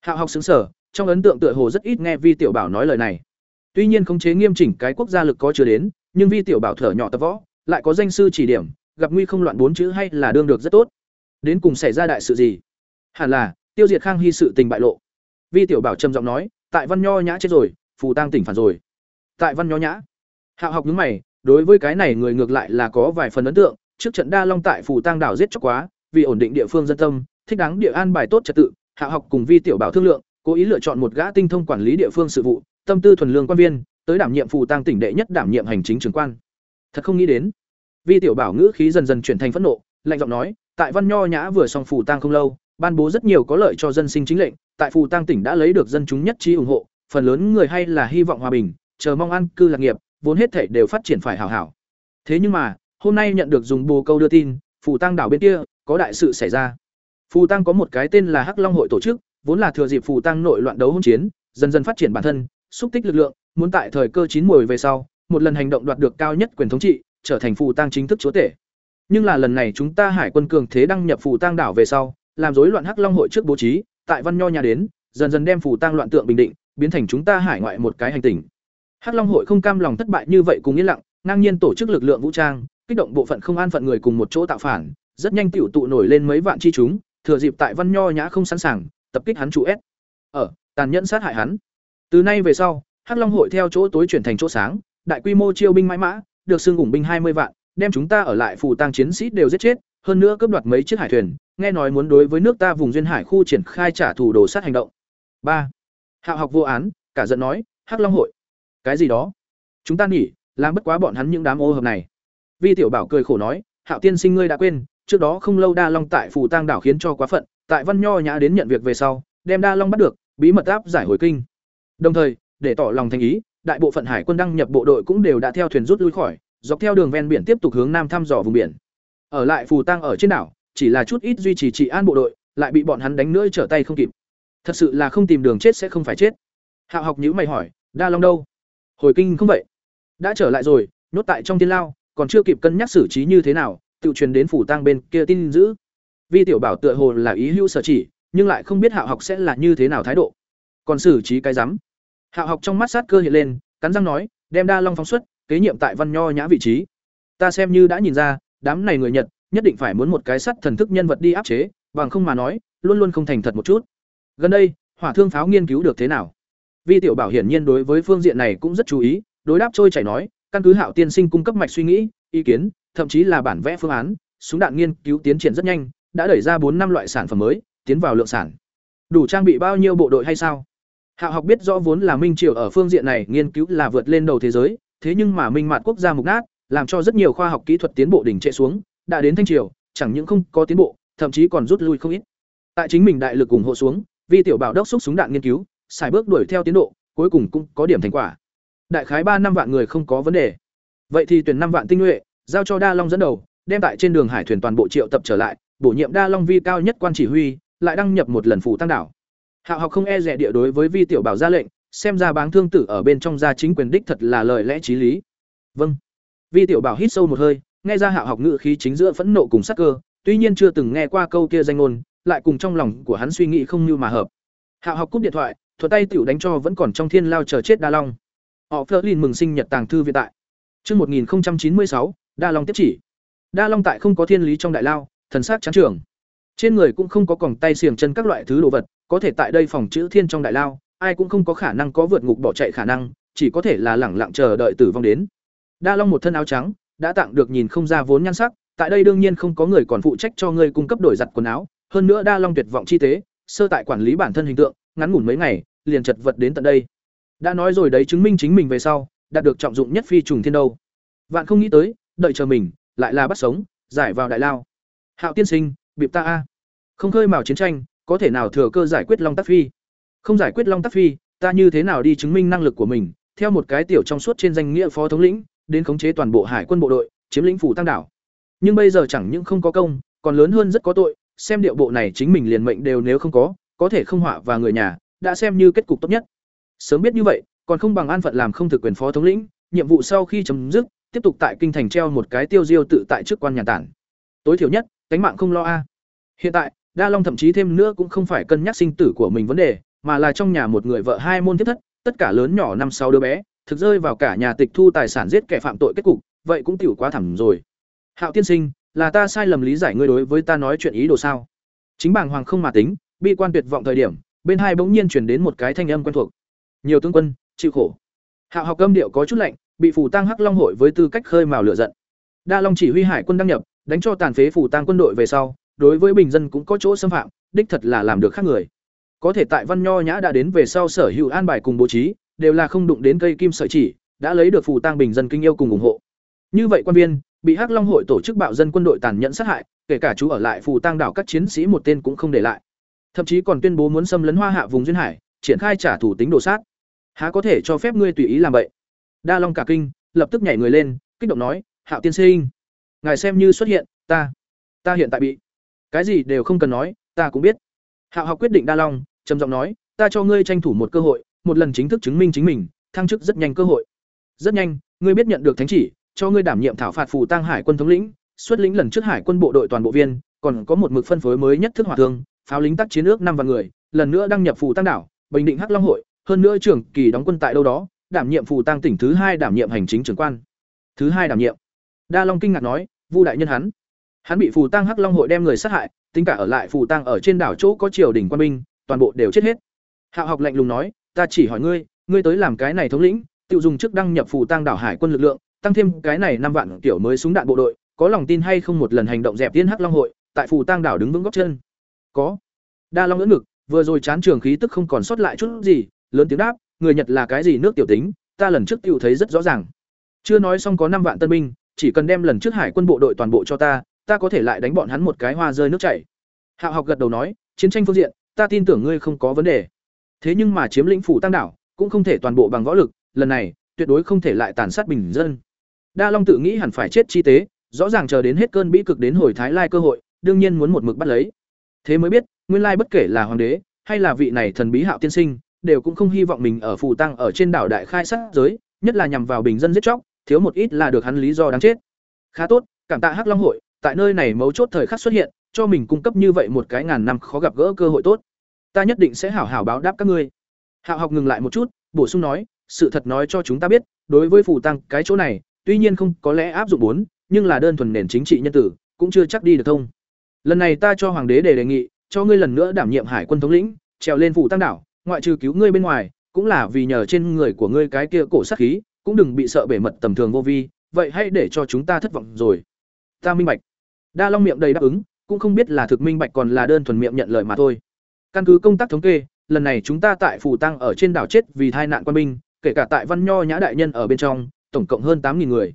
Hạo học xứng sở trong ấn tượng tựa hồ rất ít nghe vi tiểu bảo nói lời này. Tuy nhiên khống chế nghiêm chỉnh cái quốc gia lực có chưa đến, nhưng vi tiểu bảo thở nhỏ tập võ, lại có danh sư chỉ điểm, gặp nguy không loạn bốn chữ hay là đương được rất tốt. Đến cùng xảy ra đại sự gì? Hẳn là, tiêu diệt khang hy sự tình bại lộ. Vi tiểu bảo trầm giọng nói, tại văn nho nhã chết rồi, phù tang tỉnh phản rồi. Tại văn nho nhã? Hạo học nhúng mày đối với cái này người ngược lại là có vài phần ấn tượng trước trận đa long tại phù tang đảo giết chóc quá vì ổn định địa phương dân tâm thích đáng địa an bài tốt trật tự hạ học cùng vi tiểu bảo thương lượng cố ý lựa chọn một gã tinh thông quản lý địa phương sự vụ tâm tư thuần lương quan viên tới đảm nhiệm phù tang tỉnh đệ nhất đảm nhiệm hành chính trưởng quan. Thật không nghĩ đến vi tiểu bảo ngữ khí dần dần chuyển thành phẫn nộ lạnh giọng nói tại văn nho nhã vừa xong phù tang không lâu ban bố rất nhiều có lợi cho dân sinh chính lệnh tại phù tang tỉnh đã lấy được dân chúng nhất trí ủng hộ phần lớn người hay là hy vọng hòa bình, chờ mong an cư lạc nghiệp, vốn hết thảy đều phát triển phải hảo hảo. Thế nhưng mà, hôm nay nhận được dùng bồ câu đưa tin, phù tăng đảo bên kia có đại sự xảy ra. Phù tăng có một cái tên là Hắc Long hội tổ chức, vốn là thừa dịp phù tăng nội loạn đấu hỗn chiến, dần dần phát triển bản thân, xúc tích lực lượng, muốn tại thời cơ chín muồi về sau, một lần hành động đoạt được cao nhất quyền thống trị, trở thành phù tăng chính thức chúa tể. Nhưng là lần này chúng ta hải quân cường thế đăng nhập phù tăng đảo về sau, làm rối loạn Hắc Long hội trước bố trí, tại Văn Nho nhà đến, dần dần đem phù tăng loạn tượng bình định, biến thành chúng ta hải ngoại một cái hành tinh. Hắc Long hội không cam lòng thất bại như vậy cùng yên lặng, ngang nhiên tổ chức lực lượng vũ trang, kích động bộ phận không an phận người cùng một chỗ tạo phản, rất nhanh tiểu tụ nổi lên mấy vạn chi chúng, thừa dịp tại Văn Nho nhã không sẵn sàng, tập kích hắn chủ S. Ở, tàn nhẫn sát hại hắn. Từ nay về sau, Hắc Long hội theo chỗ tối chuyển thành chỗ sáng, đại quy mô chiêu binh mãi mã, được xương ủng binh hai mươi vạn, đem chúng ta ở lại phù tang chiến sĩ đều giết chết, hơn nữa cướp đoạt mấy chiếc hải thuyền, nghe nói muốn đối với nước ta vùng duyên hải khu triển khai trả thù đồ sát hành động. ba Hạo học vô án, cả giận nói, Hắc Long hội. Cái gì đó? Chúng ta nghỉ, làm bất quá bọn hắn những đám ô hợp này. Vi tiểu bảo cười khổ nói, Hạo tiên sinh ngươi đã quên, trước đó không lâu Đa Long tại phù tang đảo khiến cho quá phận, tại Văn Nho nhã đến nhận việc về sau, đem Đa Long bắt được, bí mật áp giải hồi kinh. Đồng thời, để tỏ lòng thành ý, đại bộ phận hải quân đăng nhập bộ đội cũng đều đã theo thuyền rút lui khỏi, dọc theo đường ven biển tiếp tục hướng nam thăm dò vùng biển. Ở lại phù tăng ở trên đảo, chỉ là chút ít duy trì trị an bộ đội, lại bị bọn hắn đánh nữa trở tay không kịp. Thật sự là không tìm đường chết sẽ không phải chết. Hạo học nhữ mày hỏi, Đa Long đâu? Hồi kinh không vậy? Đã trở lại rồi, nhốt tại trong thiên lao, còn chưa kịp cân nhắc xử trí như thế nào, tự truyền đến phủ tang bên kia tin giữ. Vi tiểu bảo tựa hồ là ý hữu sở chỉ, nhưng lại không biết Hạo học sẽ là như thế nào thái độ. Còn xử trí cái rắm. Hạo học trong mắt sát cơ hiện lên, cắn răng nói, đem Đa Long phóng xuất, kế nhiệm tại Văn Nho nhã vị trí. Ta xem như đã nhìn ra, đám này người Nhật nhất định phải muốn một cái sắt thần thức nhân vật đi áp chế, bằng không mà nói, luôn luôn không thành thật một chút. Gần đây, hỏa thương pháo nghiên cứu được thế nào? Vi tiểu bảo hiển nhiên đối với phương diện này cũng rất chú ý, đối đáp trôi chảy nói, căn cứ Hạo tiên sinh cung cấp mạch suy nghĩ, ý kiến, thậm chí là bản vẽ phương án, súng đạn nghiên cứu tiến triển rất nhanh, đã đẩy ra bốn năm loại sản phẩm mới, tiến vào lượng sản. Đủ trang bị bao nhiêu bộ đội hay sao? Hạo học biết rõ vốn là Minh Triều ở phương diện này nghiên cứu là vượt lên đầu thế giới, thế nhưng mà Minh Mạt quốc gia mục nát, làm cho rất nhiều khoa học kỹ thuật tiến bộ đỉnh trệ xuống, đã đến Thanh Triều, chẳng những không có tiến bộ, thậm chí còn rút lui không ít. Tại chính mình đại lực ủng hộ xuống, Vi tiểu bảo đốc xúc súng đạn nghiên cứu, xài bước đuổi theo tiến độ, cuối cùng cũng có điểm thành quả. Đại khái ba năm vạn người không có vấn đề. Vậy thì tuyển năm vạn tinh nhuệ, giao cho Đa Long dẫn đầu, đem tại trên đường hải thuyền toàn bộ triệu tập trở lại, bổ nhiệm Đa Long vi cao nhất quan chỉ huy, lại đăng nhập một lần phủ tăng đảo. Hạo học không e dè địa đối với Vi tiểu bảo ra lệnh, xem ra báng thương tử ở bên trong gia chính quyền đích thật là lời lẽ trí lý. Vâng. Vi tiểu bảo hít sâu một hơi, nghe ra Hạo học ngữ khí chính giữa phẫn nộ cùng sắc cơ, tuy nhiên chưa từng nghe qua câu kia danh ngôn, lại cùng trong lòng của hắn suy nghĩ không như mà hợp. Hạo học cúp điện thoại, thuật tay tiểu đánh cho vẫn còn trong thiên lao chờ chết Đa Long. Họ Flerlin mừng sinh nhật tàng thư viện tại. Chương 1096, Đa Long tiếp chỉ. Đa Long tại không có thiên lý trong đại lao, thần sắc chán trường. Trên người cũng không có còng tay xiềng chân các loại thứ đồ vật, có thể tại đây phòng chữ thiên trong đại lao, ai cũng không có khả năng có vượt ngục bỏ chạy khả năng, chỉ có thể là lẳng lặng chờ đợi tử vong đến. Đa Long một thân áo trắng, đã tặng được nhìn không ra vốn nhan sắc, tại đây đương nhiên không có người còn phụ trách cho ngươi cung cấp đổi giặt quần áo, hơn nữa Đa Long tuyệt vọng chi tế, sơ tại quản lý bản thân hình tượng, ngắn ngủn mấy ngày, liền chật vật đến tận đây. Đã nói rồi đấy chứng minh chính mình về sau, đạt được trọng dụng nhất phi trùng thiên đâu. Vạn không nghĩ tới, đợi chờ mình, lại là bắt sống, giải vào đại lao. Hạo tiên sinh, bịp ta a. Không khơi mào chiến tranh, có thể nào thừa cơ giải quyết Long Tắc Phi? Không giải quyết Long Tắc Phi, ta như thế nào đi chứng minh năng lực của mình, theo một cái tiểu trong suốt trên danh nghĩa phó thống lĩnh, đến khống chế toàn bộ hải quân bộ đội, chiếm lĩnh phủ tăng đảo. Nhưng bây giờ chẳng những không có công, còn lớn hơn rất có tội, xem điệu bộ này chính mình liền mệnh đều nếu không có, có thể không họa và người nhà, đã xem như kết cục tốt nhất. Sớm biết như vậy, còn không bằng an phận làm không thực quyền phó thống lĩnh, nhiệm vụ sau khi chấm dứt, tiếp tục tại kinh thành treo một cái tiêu diêu tự tại chức quan nhà tản. Tối thiểu nhất, cánh mạng không lo a. Hiện tại, Đa Long thậm chí thêm nữa cũng không phải cân nhắc sinh tử của mình vấn đề, mà là trong nhà một người vợ hai môn thiết thất, tất cả lớn nhỏ năm sáu đứa bé, thực rơi vào cả nhà tịch thu tài sản giết kẻ phạm tội kết cục, vậy cũng tiểu quá thảm rồi. Hạo tiên sinh, là ta sai lầm lý giải ngươi đối với ta nói chuyện ý đồ sao? Chính bàng hoàng không mà tính, bi quan tuyệt vọng thời điểm, bên hai bỗng nhiên chuyển đến một cái thanh âm quen thuộc. Nhiều tướng quân, chịu khổ. Hạo học âm điệu có chút lạnh, bị phủ tăng hắc long hội với tư cách khơi mào lửa giận. Đa Long chỉ huy hải quân đăng nhập, đánh cho tàn phế phủ tăng quân đội về sau, đối với bình dân cũng có chỗ xâm phạm, đích thật là làm được khác người. Có thể tại Văn Nho Nhã đã đến về sau sở hữu an bài cùng bố trí, đều là không đụng đến cây kim sợi chỉ, đã lấy được phủ tăng bình dân kinh yêu cùng ủng hộ. Như vậy quan viên, bị Hắc Long hội tổ chức bạo dân quân đội tàn nhẫn sát hại, kể cả chú ở lại phủ tăng đảo các chiến sĩ một tên cũng không để lại. Thậm chí còn tuyên bố muốn xâm lấn Hoa Hạ vùng duyên hải, triển khai trả thủ tính đồ sát. há có thể cho phép ngươi tùy ý làm vậy? Đa long cả kinh lập tức nhảy người lên kích động nói hạo tiên sinh ngài xem như xuất hiện ta ta hiện tại bị. Cái gì đều không cần nói ta cũng biết. Hạo học quyết định đa long trầm giọng nói ta cho ngươi tranh thủ một cơ hội một lần chính thức chứng minh chính mình thăng chức rất nhanh cơ hội. Rất nhanh ngươi biết nhận được thánh chỉ cho ngươi đảm nhiệm thảo phạt phù tăng hải quân thống lĩnh xuất lĩnh lần trước hải quân bộ đội toàn bộ viên còn có một mực phân phối mới nhất thức hỏa thương pháo lính tác chiến ước năm vạn người, lần nữa đăng nhập phù tăng đảo, bình định hắc long hội, hơn nữa trưởng kỳ đóng quân tại đâu đó, đảm nhiệm phù tăng tỉnh thứ hai đảm nhiệm hành chính trưởng quan. Thứ hai đảm nhiệm. Đa long kinh ngạc nói, vu đại nhân hắn. Hắn bị phù tăng hắc long hội đem người sát hại, tính cả ở lại phù tăng ở trên đảo chỗ có triều đình quân binh, toàn bộ đều chết hết. Hạo học lạnh lùng nói, ta chỉ hỏi ngươi ngươi tới làm cái này thống lĩnh, tự dùng chức đăng nhập phù tăng đảo hải quân lực lượng, tăng thêm cái này năm vạn tiểu mới súng đạn bộ đội, có lòng tin hay không một lần hành động dẹp tiên hắc long hội, tại phù tăng đảo đứng vững góc chân có. Đa long ngưỡng ngực, vừa rồi chán trường khí tức không còn sót lại chút gì, lớn tiếng đáp, người nhật là cái gì nước tiểu tính, ta lần trước tiểu thấy rất rõ ràng. Chưa nói xong có năm vạn tân binh, chỉ cần đem lần trước hải quân bộ đội toàn bộ cho ta ta có thể lại đánh bọn hắn một cái hoa rơi nước chảy. Hạo học gật đầu nói, chiến tranh phương diện, ta tin tưởng ngươi không có vấn đề. Thế nhưng mà chiếm lĩnh phủ tăng đảo, cũng không thể toàn bộ bằng võ lực, lần này, tuyệt đối không thể lại tàn sát bình dân. Đa long tự nghĩ hẳn phải chết chi tế, rõ ràng chờ đến hết cơn bĩ cực đến hồi thái lai cơ hội, đương nhiên muốn một mực bắt lấy thế mới biết, nguyên lai bất kể là hoàng đế, hay là vị này thần bí hạo tiên sinh, đều cũng không hy vọng mình ở phù tăng ở trên đảo đại khai sát giới, nhất là nhằm vào bình dân giết chóc, thiếu một ít là được hắn lý do đáng chết. Khá tốt, cảm tạ hắc long hội, tại nơi này mấu chốt thời khắc xuất hiện, cho mình cung cấp như vậy một cái ngàn năm khó gặp gỡ cơ hội tốt. Ta nhất định sẽ hảo hảo báo đáp các ngươi. Hạo học ngừng lại một chút, bổ sung nói, sự thật nói cho chúng ta biết, đối với phù tăng, cái chỗ này, tuy nhiên không có lẽ áp dụng bốn, nhưng là đơn thuần nền chính trị nhân tử, cũng chưa chắc đi được thông lần này ta cho hoàng đế để đề nghị, cho ngươi lần nữa đảm nhiệm hải quân thống lĩnh, trèo lên phủ tăng đảo, ngoại trừ cứu ngươi bên ngoài, cũng là vì nhờ trên người của ngươi cái kia cổ sát khí, cũng đừng bị sợ bể mật tầm thường vô vi, vậy hãy để cho chúng ta thất vọng rồi. Ta minh bạch. Đa long miệng đầy đáp ứng, cũng không biết là thực minh bạch còn là đơn thuần miệng nhận lời mà thôi. Căn cứ công tác thống kê, lần này chúng ta tại phủ tăng ở trên đảo chết vì tai nạn quân binh, kể cả tại văn nho nhã đại nhân ở bên trong, tổng cộng hơn tám người.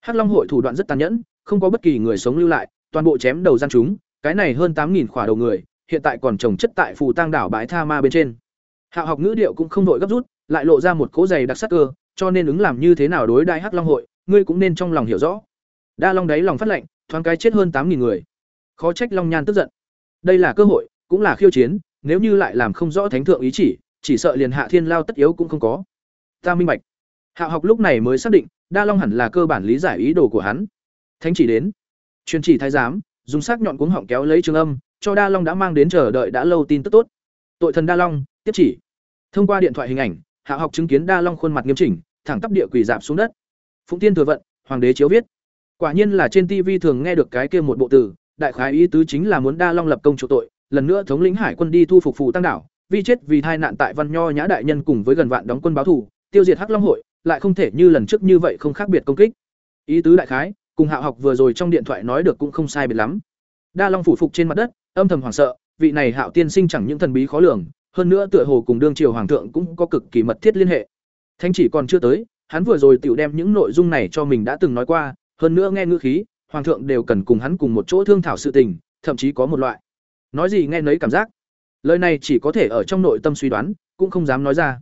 Hắc long hội thủ đoạn rất tàn nhẫn, không có bất kỳ người sống lưu lại, toàn bộ chém đầu gian chúng cái này hơn tám khỏa đầu người, hiện tại còn trồng chất tại phù tang đảo bãi tha ma bên trên. Hạo học ngữ điệu cũng không đội gấp rút, lại lộ ra một cỗ dày đặc sắc cơ, cho nên ứng làm như thế nào đối đại hắc long hội, ngươi cũng nên trong lòng hiểu rõ. Đa long đáy lòng phát lệnh, thoáng cái chết hơn tám người. Khó trách long nhan tức giận. Đây là cơ hội, cũng là khiêu chiến, nếu như lại làm không rõ thánh thượng ý chỉ chỉ sợ liền hạ thiên lao tất yếu cũng không có. Ta minh bạch. Hạo học lúc này mới xác định, đa long hẳn là cơ bản lý giải ý đồ của hắn. Thánh chỉ đến. Truyền chỉ thái giám dùng sắc nhọn cuống họng kéo lấy trường âm, cho đa long đã mang đến chờ đợi đã lâu tin tức tốt. Tội thần đa long, tiếp chỉ. Thông qua điện thoại hình ảnh, hạ học chứng kiến đa long khuôn mặt nghiêm chỉnh, thẳng tắp địa quỳ dạp xuống đất. Phụng tiên thừa vận, hoàng đế chiếu viết. Quả nhiên là trên tv thường nghe được cái kia một bộ từ đại khái ý tứ chính là muốn đa long lập công chủ tội, lần nữa thống lĩnh hải quân đi thu phục phù tăng đảo, vi chết vì tai nạn tại văn nho nhã đại nhân cùng với gần vạn đóng quân báo thù, tiêu diệt hắc long hội, lại không thể như lần trước như vậy không khác biệt công kích. Ý tứ đại khái cùng hạ học vừa rồi trong điện thoại nói được cũng không sai biệt lắm. Đa long phủ phục trên mặt đất, âm thầm hoảng sợ, vị này hạo tiên sinh chẳng những thần bí khó lường, hơn nữa tựa hồ cùng đương triều hoàng thượng cũng có cực kỳ mật thiết liên hệ. Thanh chỉ còn chưa tới, hắn vừa rồi tiểu đem những nội dung này cho mình đã từng nói qua, hơn nữa nghe ngữ khí, hoàng thượng đều cần cùng hắn cùng một chỗ thương thảo sự tình, thậm chí có một loại. Nói gì nghe nấy cảm giác. Lời này chỉ có thể ở trong nội tâm suy đoán, cũng không dám nói ra.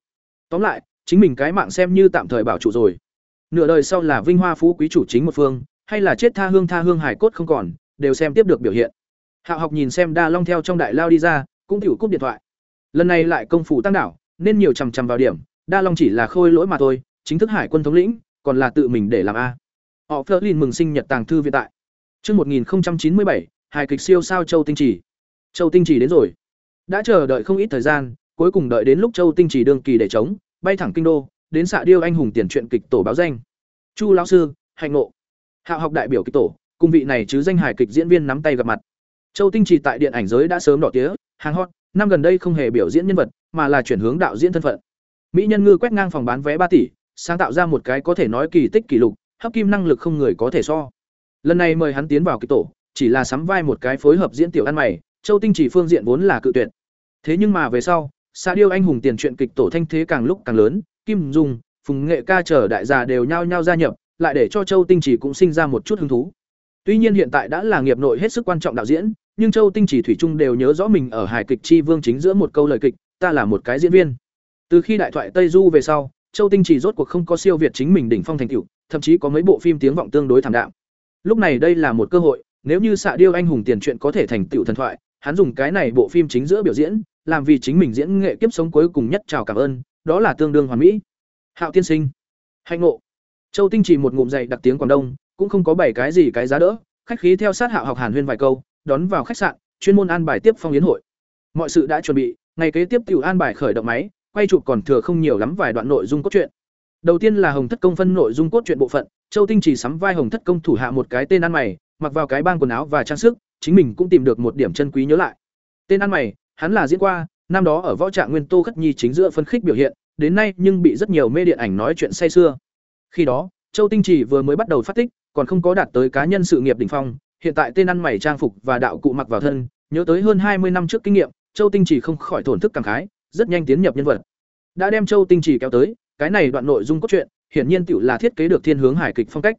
Tóm lại, chính mình cái mạng xem như tạm thời bảo trụ rồi. Nửa đời sau là vinh hoa phú quý chủ chính một phương hay là chết tha hương tha hương hải cốt không còn đều xem tiếp được biểu hiện hạo học nhìn xem đa long theo trong đại lao đi ra cũng tiểu cúp điện thoại lần này lại công phủ tăng đảo nên nhiều chằm chằm vào điểm đa long chỉ là khôi lỗi mà thôi chính thức hải quân thống lĩnh còn là tự mình để làm a họ Flerlin mừng sinh nhật tàng thư viện tại Chương 1097, hài kịch siêu sao Châu Tinh Chỉ. Châu Tinh Chỉ đến rồi. Đã chờ đợi không ít thời gian, cuối cùng đợi đến lúc Châu Tinh Chỉ đương kỳ để chống, bay thẳng kinh đô, đến xạ điêu anh hùng tiền truyện kịch tổ báo danh. Chu lão sư, hành ngộ. Hạo học đại biểu kịch tổ, cùng vị này chứ danh hài kịch diễn viên nắm tay gặp mặt. Châu Tinh trì tại điện ảnh giới đã sớm đỏ tía, hàng hot, năm gần đây không hề biểu diễn nhân vật, mà là chuyển hướng đạo diễn thân phận. Mỹ nhân ngư quét ngang phòng bán vé ba tỷ, sáng tạo ra một cái có thể nói kỳ tích kỷ lục, hấp kim năng lực không người có thể so. Lần này mời hắn tiến vào kịch tổ, chỉ là sắm vai một cái phối hợp diễn tiểu ăn mày, Châu Tinh chỉ phương diện vốn là cự tuyệt. Thế nhưng mà về sau, Sa Điêu anh hùng tiền truyện kịch tổ thanh thế càng lúc càng lớn, Kim Dung, Phùng Nghệ ca trở đại gia đều nhao nhao gia nhập, lại để cho Châu Tinh chỉ cũng sinh ra một chút hứng thú. Tuy nhiên hiện tại đã là nghiệp nội hết sức quan trọng đạo diễn, nhưng Châu Tinh chỉ thủy chung đều nhớ rõ mình ở hài kịch chi vương chính giữa một câu lời kịch, ta là một cái diễn viên. Từ khi đại thoại Tây Du về sau, Châu Tinh chỉ rốt cuộc không có siêu việt chính mình đỉnh phong thành tựu, thậm chí có mấy bộ phim tiếng vọng tương đối thảm đạm. Lúc này đây là một cơ hội, nếu như xạ điêu anh hùng tiền truyện có thể thành tựu thần thoại, hắn dùng cái này bộ phim chính giữa biểu diễn, làm vì chính mình diễn nghệ kiếp sống cuối cùng nhất chào cảm ơn, đó là tương đương hoàn mỹ. Hạo tiên sinh, hạnh ngộ. Châu Tinh chỉ một ngụm dày đặc tiếng Quảng Đông, cũng không có bảy cái gì cái giá đỡ, khách khí theo sát Hạo học Hàn Huyên vài câu, đón vào khách sạn, chuyên môn an bài tiếp phong yến hội. Mọi sự đã chuẩn bị, ngày kế tiếp tiểu an bài khởi động máy, quay chụp còn thừa không nhiều lắm vài đoạn nội dung cốt truyện. Đầu tiên là Hồng Thất Công phân nội dung cốt truyện bộ phận, Châu Tinh chỉ sắm vai Hồng Thất Công thủ hạ một cái tên ăn mày, mặc vào cái bang quần áo và trang sức, chính mình cũng tìm được một điểm chân quý nhớ lại. Tên ăn mày, hắn là diễn qua, năm đó ở võ trạng nguyên Tô Khất Nhi chính giữa phân khích biểu hiện, đến nay nhưng bị rất nhiều mê điện ảnh nói chuyện say xưa. Khi đó, Châu Tinh chỉ vừa mới bắt đầu phát tích, còn không có đạt tới cá nhân sự nghiệp đỉnh phong, hiện tại tên ăn mày trang phục và đạo cụ mặc vào thân, nhớ tới hơn hai mươi năm trước kinh nghiệm, Châu Tinh chỉ không khỏi thổn thức cảm khái, rất nhanh tiến nhập nhân vật. Đã đem Châu Tinh chỉ kéo tới, cái này đoạn nội dung cốt truyện, hiển nhiên tiểu là thiết kế được thiên hướng hài kịch phong cách.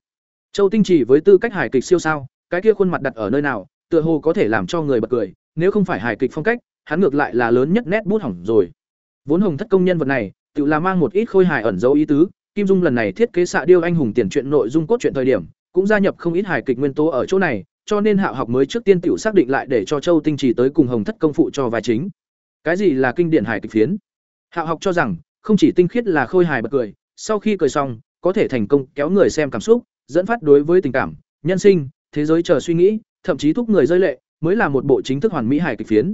Châu Tinh chỉ với tư cách hài kịch siêu sao, cái kia khuôn mặt đặt ở nơi nào, tựa hồ có thể làm cho người bật cười, nếu không phải hài kịch phong cách, hắn ngược lại là lớn nhất nét bút hỏng rồi. Vốn Hồng Thất công nhân vật này, tự là mang một ít khôi hài ẩn dấu ý tứ, Kim Dung lần này thiết kế xạ điêu anh hùng tiền truyện nội dung cốt truyện thời điểm, cũng gia nhập không ít hài kịch nguyên tố ở chỗ này, cho nên Hạo học mới trước tiên tiểu xác định lại để cho Châu Tinh Chỉ tới cùng Hồng Thất công phụ cho vai chính. Cái gì là kinh điển hài kịch phiến? Hạo học cho rằng, không chỉ tinh khiết là khôi hài bật cười, sau khi cười xong, có thể thành công kéo người xem cảm xúc, dẫn phát đối với tình cảm, nhân sinh, thế giới chờ suy nghĩ, thậm chí thúc người rơi lệ, mới là một bộ chính thức hoàn mỹ hài kịch phiến.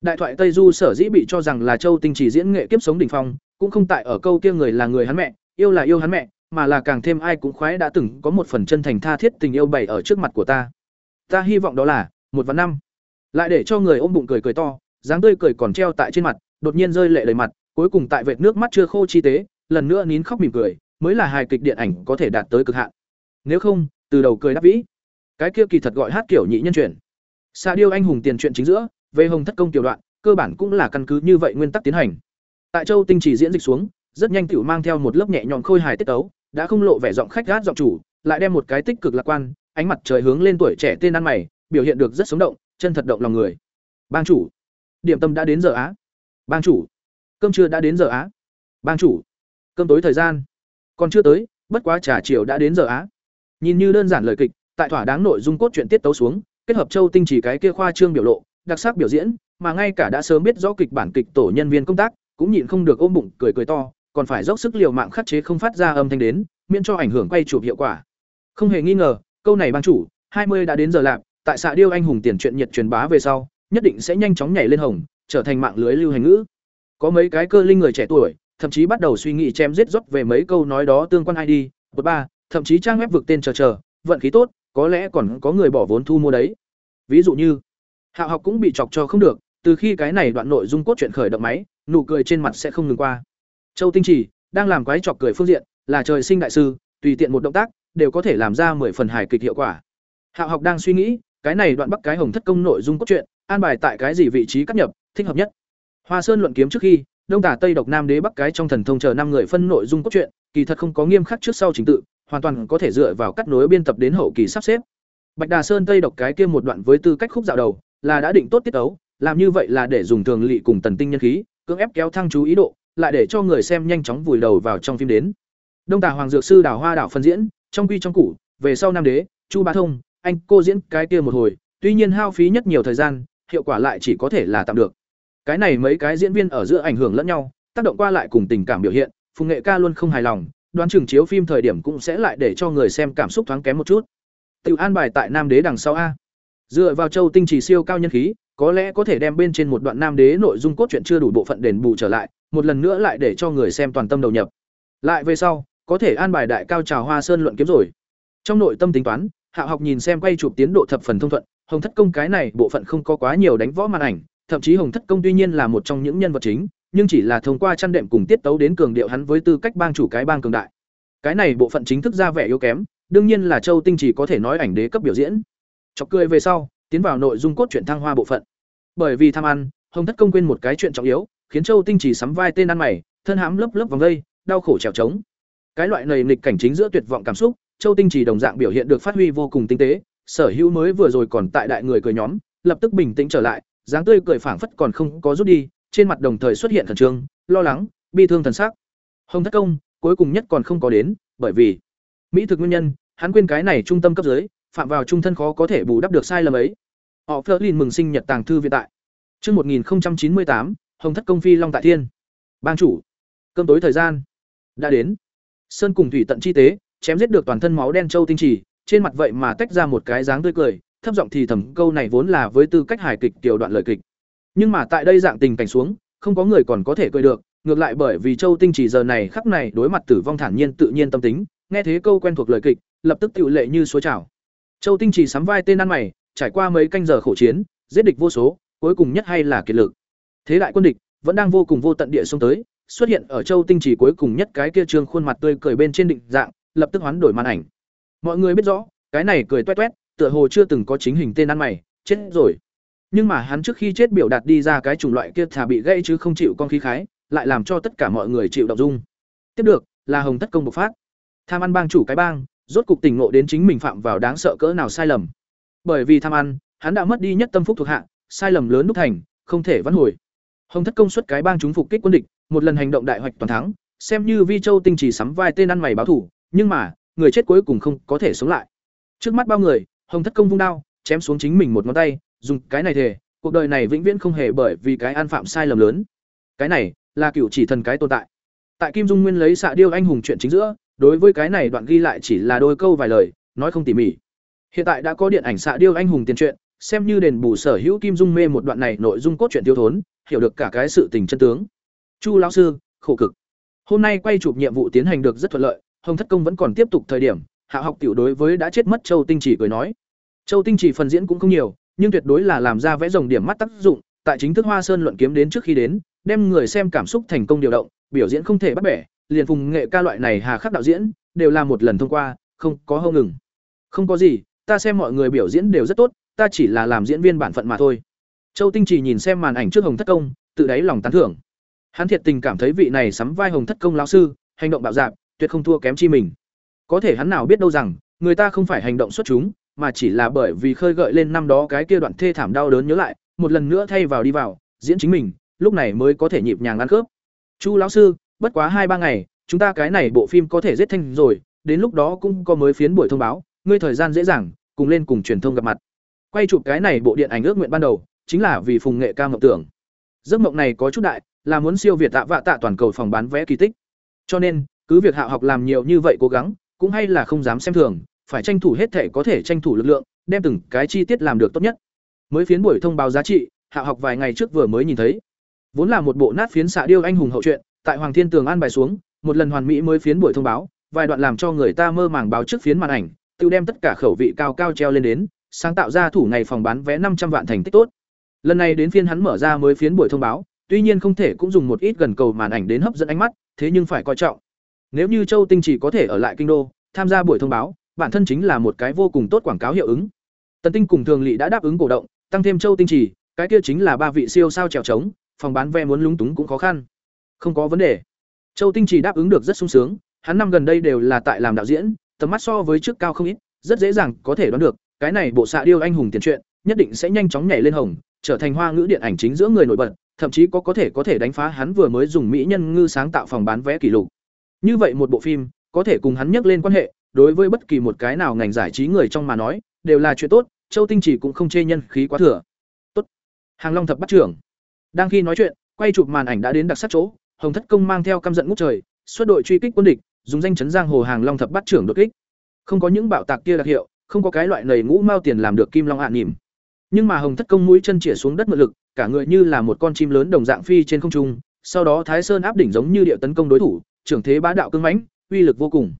Đại thoại Tây Du sở dĩ bị cho rằng là Châu Tinh chỉ diễn nghệ kiếp sống đỉnh phong, cũng không tại ở câu kia người là người hắn mẹ, yêu là yêu hắn mẹ, mà là càng thêm ai cũng khoái đã từng có một phần chân thành tha thiết tình yêu bày ở trước mặt của ta. Ta hy vọng đó là một và năm. Lại để cho người ôm bụng cười cười to, dáng tươi cười còn treo tại trên mặt, đột nhiên rơi lệ đầy mặt, cuối cùng tại vệt nước mắt chưa khô chi tế, lần nữa nín khóc mỉm cười, mới là hài kịch điện ảnh có thể đạt tới cực hạn. Nếu không, từ đầu cười đáp vĩ. Cái kia kỳ thật gọi hát kiểu nhị nhân chuyển. Sa điêu anh hùng tiền truyện chính giữa, về hồng thất công tiểu đoạn, cơ bản cũng là căn cứ như vậy nguyên tắc tiến hành. Tại Châu Tinh chỉ diễn dịch xuống, rất nhanh tiểu mang theo một lớp nhẹ nhõm khôi hài tiết tấu, đã không lộ vẻ giọng khách gát giọng chủ, lại đem một cái tích cực lạc quan, ánh mặt trời hướng lên tuổi trẻ tên ăn mày, biểu hiện được rất sống động, chân thật động lòng người. Bang chủ, điểm tâm đã đến giờ á. Bang chủ, cơm trưa đã đến giờ á. Bang chủ, cơm tối thời gian còn chưa tới, bất quá trà chiều đã đến giờ á. Nhìn như đơn giản lời kịch, tại thỏa đáng nội dung cốt truyện tiết tấu xuống, kết hợp Châu Tinh chỉ cái kia khoa trương biểu lộ, đặc sắc biểu diễn, mà ngay cả đã sớm biết rõ kịch bản kịch tổ nhân viên công tác, cũng nhịn không được ôm bụng cười cười to, còn phải dốc sức liều mạng khắc chế không phát ra âm thanh đến, miễn cho ảnh hưởng quay chụp hiệu quả. Không hề nghi ngờ, câu này ban chủ, hai mươi đã đến giờ làm, tại xạ điêu anh hùng tiền truyện nhiệt truyền bá về sau, nhất định sẽ nhanh chóng nhảy lên hồng, trở thành mạng lưới lưu hành ngữ. Có mấy cái cơ linh người trẻ tuổi, thậm chí bắt đầu suy nghĩ chém giết rót về mấy câu nói đó tương quan ID, bột ba, thậm chí trang web vực tên chờ chờ, vận khí tốt, có lẽ còn có người bỏ vốn thu mua đấy. Ví dụ như, Hạo học cũng bị chọc cho không được, từ khi cái này đoạn nội dung cốt truyện khởi động máy, nụ cười trên mặt sẽ không ngừng qua. Châu Tinh Chỉ đang làm quái chọc cười phương diện, là trời sinh đại sư, tùy tiện một động tác đều có thể làm ra mười phần hài kịch hiệu quả. Hạo học đang suy nghĩ, cái này đoạn Bắc cái hồng thất công nội dung cốt truyện, an bài tại cái gì vị trí cắt nhập, thích hợp nhất. Hoa Sơn luận kiếm trước khi, Đông Tả Tây Độc Nam Đế Bắc cái trong thần thông chờ năm người phân nội dung cốt truyện, kỳ thật không có nghiêm khắc trước sau trình tự, hoàn toàn có thể dựa vào cắt nối biên tập đến hậu kỳ sắp xếp. Bạch Đà Sơn Tây Độc cái kia một đoạn với tư cách khúc dạo đầu, là đã định tốt tiết tấu, làm như vậy là để dùng thường lị cùng tần tinh nhân khí, cưỡng ép kéo thăng chú ý độ, lại để cho người xem nhanh chóng vùi đầu vào trong phim đến. Đông Tà Hoàng Dược sư Đào Hoa đảo phân diễn, trong quy trong củ, về sau Nam Đế, Chu Bá Thông, anh cô diễn cái kia một hồi, tuy nhiên hao phí nhất nhiều thời gian, hiệu quả lại chỉ có thể là tạm được. Cái này mấy cái diễn viên ở giữa ảnh hưởng lẫn nhau, tác động qua lại cùng tình cảm biểu hiện, Phùng Nghệ Ca luôn không hài lòng, đoán chừng chiếu phim thời điểm cũng sẽ lại để cho người xem cảm xúc thoáng kém một chút. Tiểu an bài tại Nam Đế đằng sau a. Dựa vào Châu Tinh chỉ siêu cao nhân khí, có lẽ có thể đem bên trên một đoạn Nam Đế nội dung cốt truyện chưa đủ bộ phận đền bù trở lại, một lần nữa lại để cho người xem toàn tâm đầu nhập. Lại về sau, có thể an bài đại cao trào Hoa Sơn luận kiếm rồi. Trong nội tâm tính toán, hạ học nhìn xem quay chụp tiến độ thập phần thông thuận, Hồng Thất công cái này bộ phận không có quá nhiều đánh võ màn ảnh, thậm chí Hồng Thất công tuy nhiên là một trong những nhân vật chính, nhưng chỉ là thông qua chăn đệm cùng tiết tấu đến cường điệu hắn với tư cách bang chủ cái bang cường đại. Cái này bộ phận chính thức ra vẻ yếu kém, đương nhiên là Châu Tinh chỉ có thể nói ảnh đế cấp biểu diễn. Chọc cười về sau, tiến vào nội dung cốt truyện thăng hoa bộ phận. Bởi vì tham ăn, Hồng Thất công quên một cái chuyện trọng yếu, khiến Châu Tinh chỉ sắm vai tên ăn mày, thân hãm lớp lớp vòng dây, đau khổ trèo trống. Cái loại nầy nghịch cảnh chính giữa tuyệt vọng cảm xúc, Châu Tinh chỉ đồng dạng biểu hiện được phát huy vô cùng tinh tế, sở hữu mới vừa rồi còn tại đại người cười nhóm, lập tức bình tĩnh trở lại, dáng tươi cười phảng phất còn không có rút đi, trên mặt đồng thời xuất hiện thần trương, lo lắng, bi thương thần sắc. Hồng Thất Công, cuối cùng nhất còn không có đến, bởi vì mỹ thực nguyên nhân, hắn quên cái này trung tâm cấp dưới, phạm vào trung thân khó có thể bù đắp được sai lầm ấy. Họ Flerlin mừng sinh nhật tàng thư viện tại. Chương 1098, Hồng Thất Công phi long tại thiên. Bang chủ, cơm tối thời gian đã đến. Sơn cùng thủy tận chi tế, chém giết được toàn thân máu đen châu tinh chỉ, trên mặt vậy mà tách ra một cái dáng tươi cười, thấp giọng thì thầm câu này vốn là với tư cách hài kịch tiểu đoạn lời kịch. Nhưng mà tại đây dạng tình cảnh xuống, không có người còn có thể cười được, ngược lại bởi vì Châu Tinh chỉ giờ này khắc này đối mặt tử vong thản nhiên tự nhiên tâm tính, nghe thế câu quen thuộc lời kịch, lập tức tiểu lệ như số chảo. Châu Tinh chỉ sắm vai tên ăn mày, trải qua mấy canh giờ khổ chiến, giết địch vô số, cuối cùng nhất hay là kiệt lực. Thế đại quân địch vẫn đang vô cùng vô tận địa xông tới, xuất hiện ở Châu Tinh chỉ cuối cùng nhất cái kia trương khuôn mặt tươi cười bên trên định dạng, lập tức hoán đổi màn ảnh. Mọi người biết rõ, cái này cười toe toét, tựa hồ chưa từng có chính hình tên ăn mày, chết rồi. Nhưng mà hắn trước khi chết biểu đạt đi ra cái chủng loại kia thà bị gãy chứ không chịu con khí khái, lại làm cho tất cả mọi người chịu động dung. Tiếp được, là Hồng Tất công bộc phát. Tham ăn bang chủ cái bang, rốt cục tỉnh ngộ đến chính mình phạm vào đáng sợ cỡ nào sai lầm. Bởi vì tham ăn, hắn đã mất đi nhất tâm phúc thuộc hạ, sai lầm lớn đúc thành, không thể vãn hồi. Hồng Thất công xuất cái bang chúng phục kích quân địch, một lần hành động đại hoạch toàn thắng, xem như Vi Châu tinh chỉ sắm vai tên ăn mày báo thủ, nhưng mà, người chết cuối cùng không có thể sống lại. Trước mắt bao người, Hồng Thất công vung đao, chém xuống chính mình một ngón tay, dùng cái này thể, cuộc đời này vĩnh viễn không hề bởi vì cái an phạm sai lầm lớn. Cái này là cựu chỉ thần cái tồn tại. Tại Kim Dung Nguyên lấy xạ điêu anh hùng chuyện chính giữa, đối với cái này đoạn ghi lại chỉ là đôi câu vài lời, nói không tỉ mỉ. Hiện tại đã có điện ảnh xạ điêu anh hùng tiền truyện, xem như đền bù sở hữu Kim Dung mê một đoạn này nội dung cốt truyện tiêu thốn, hiểu được cả cái sự tình chân tướng. Chu lão sư, khổ cực. Hôm nay quay chụp nhiệm vụ tiến hành được rất thuận lợi, Hồng Thất Công vẫn còn tiếp tục thời điểm, Hạ học tiểu đối với đã chết mất Châu Tinh Chỉ cười nói. Châu Tinh Chỉ phần diễn cũng không nhiều, nhưng tuyệt đối là làm ra vẽ rồng điểm mắt tác dụng, tại chính thức Hoa Sơn luận kiếm đến trước khi đến, đem người xem cảm xúc thành công điều động, biểu diễn không thể bắt bẻ, liền phùng nghệ ca loại này hà khắc đạo diễn, đều là một lần thông qua, không có hâu ngừng. Không có gì, ta xem mọi người biểu diễn đều rất tốt, ta chỉ là làm diễn viên bản phận mà thôi. Châu Tinh chỉ nhìn xem màn ảnh trước Hồng Thất Công, tự đáy lòng tán thưởng. Hắn thiệt tình cảm thấy vị này sắm vai Hồng Thất Công lão sư, hành động bạo dạn, tuyệt không thua kém chi mình. Có thể hắn nào biết đâu rằng, người ta không phải hành động xuất chúng, mà chỉ là bởi vì khơi gợi lên năm đó cái kia đoạn thê thảm đau đớn nhớ lại, một lần nữa thay vào đi vào, diễn chính mình, lúc này mới có thể nhịp nhàng ăn khớp. Chu lão sư, bất quá hai ba ngày, chúng ta cái này bộ phim có thể giết thanh rồi, đến lúc đó cũng có mới phiến buổi thông báo, ngươi thời gian dễ dàng, cùng lên cùng truyền thông gặp mặt. Quay chụp cái này bộ điện ảnh ước nguyện ban đầu, chính là vì Phùng Nghệ ca mộng tưởng. Giấc mộng này có chút đại, là muốn siêu việt tạ vạ tạ toàn cầu phòng bán vé kỳ tích. Cho nên, cứ việc Hạ học làm nhiều như vậy cố gắng, cũng hay là không dám xem thường, phải tranh thủ hết thể có thể tranh thủ lực lượng, đem từng cái chi tiết làm được tốt nhất. Mới phiến buổi thông báo giá trị, Hạ học vài ngày trước vừa mới nhìn thấy. Vốn là một bộ nát phiến xạ điêu anh hùng hậu truyện, tại Hoàng Thiên Tường an bài xuống, một lần hoàn mỹ mới phiến buổi thông báo, vài đoạn làm cho người ta mơ màng báo trước phiến màn ảnh, tự đem tất cả khẩu vị cao cao treo lên đến, sáng tạo ra thủ ngày phòng bán vé năm trăm vạn thành tích tốt. Lần này đến phiên hắn mở ra mới phiến buổi thông báo, tuy nhiên không thể cũng dùng một ít gần cầu màn ảnh đến hấp dẫn ánh mắt, thế nhưng phải coi trọng. Nếu như Châu Tinh chỉ có thể ở lại kinh đô, tham gia buổi thông báo, bản thân chính là một cái vô cùng tốt quảng cáo hiệu ứng. Tần Tinh cùng Thường Lệ đã đáp ứng cổ động, tăng thêm Châu Tinh chỉ, cái kia chính là ba vị siêu sao trèo trống, phòng bán vé muốn lúng túng cũng khó khăn. Không có vấn đề. Châu Tinh chỉ đáp ứng được rất sung sướng, hắn năm gần đây đều là tại làm đạo diễn, tầm mắt so với trước cao không ít, rất dễ dàng có thể đoán được, cái này bộ xạ điêu anh hùng tiền truyện, nhất định sẽ nhanh chóng nhảy lên hồng, trở thành hoa ngữ điện ảnh chính giữa người nổi bật, thậm chí có có thể có thể đánh phá hắn vừa mới dùng mỹ nhân ngư sáng tạo phòng bán vé kỷ lục. Như vậy một bộ phim, có thể cùng hắn nhắc lên quan hệ, đối với bất kỳ một cái nào ngành giải trí người trong mà nói, đều là chuyện tốt, Châu Tinh chỉ cũng không chê nhân khí quá thừa. Tốt. Hàng Long thập bắt trưởng. Đang khi nói chuyện, quay chụp màn ảnh đã đến đặc sắc chỗ, Hồng Thất Công mang theo căm giận ngút trời, xuất đội truy kích quân địch, dùng danh chấn giang hồ Hàng Long thập bắt trưởng đột kích. Không có những bạo tạc kia đặc hiệu, không có cái loại nầy ngũ mao tiền làm được kim long hạ nỉm. Nhưng mà Hồng Thất Công mũi chân chĩa xuống đất mượn lực, cả người như là một con chim lớn đồng dạng phi trên không trung, sau đó Thái Sơn áp đỉnh giống như điệu tấn công đối thủ, trưởng thế bá đạo cương mãnh, uy lực vô cùng.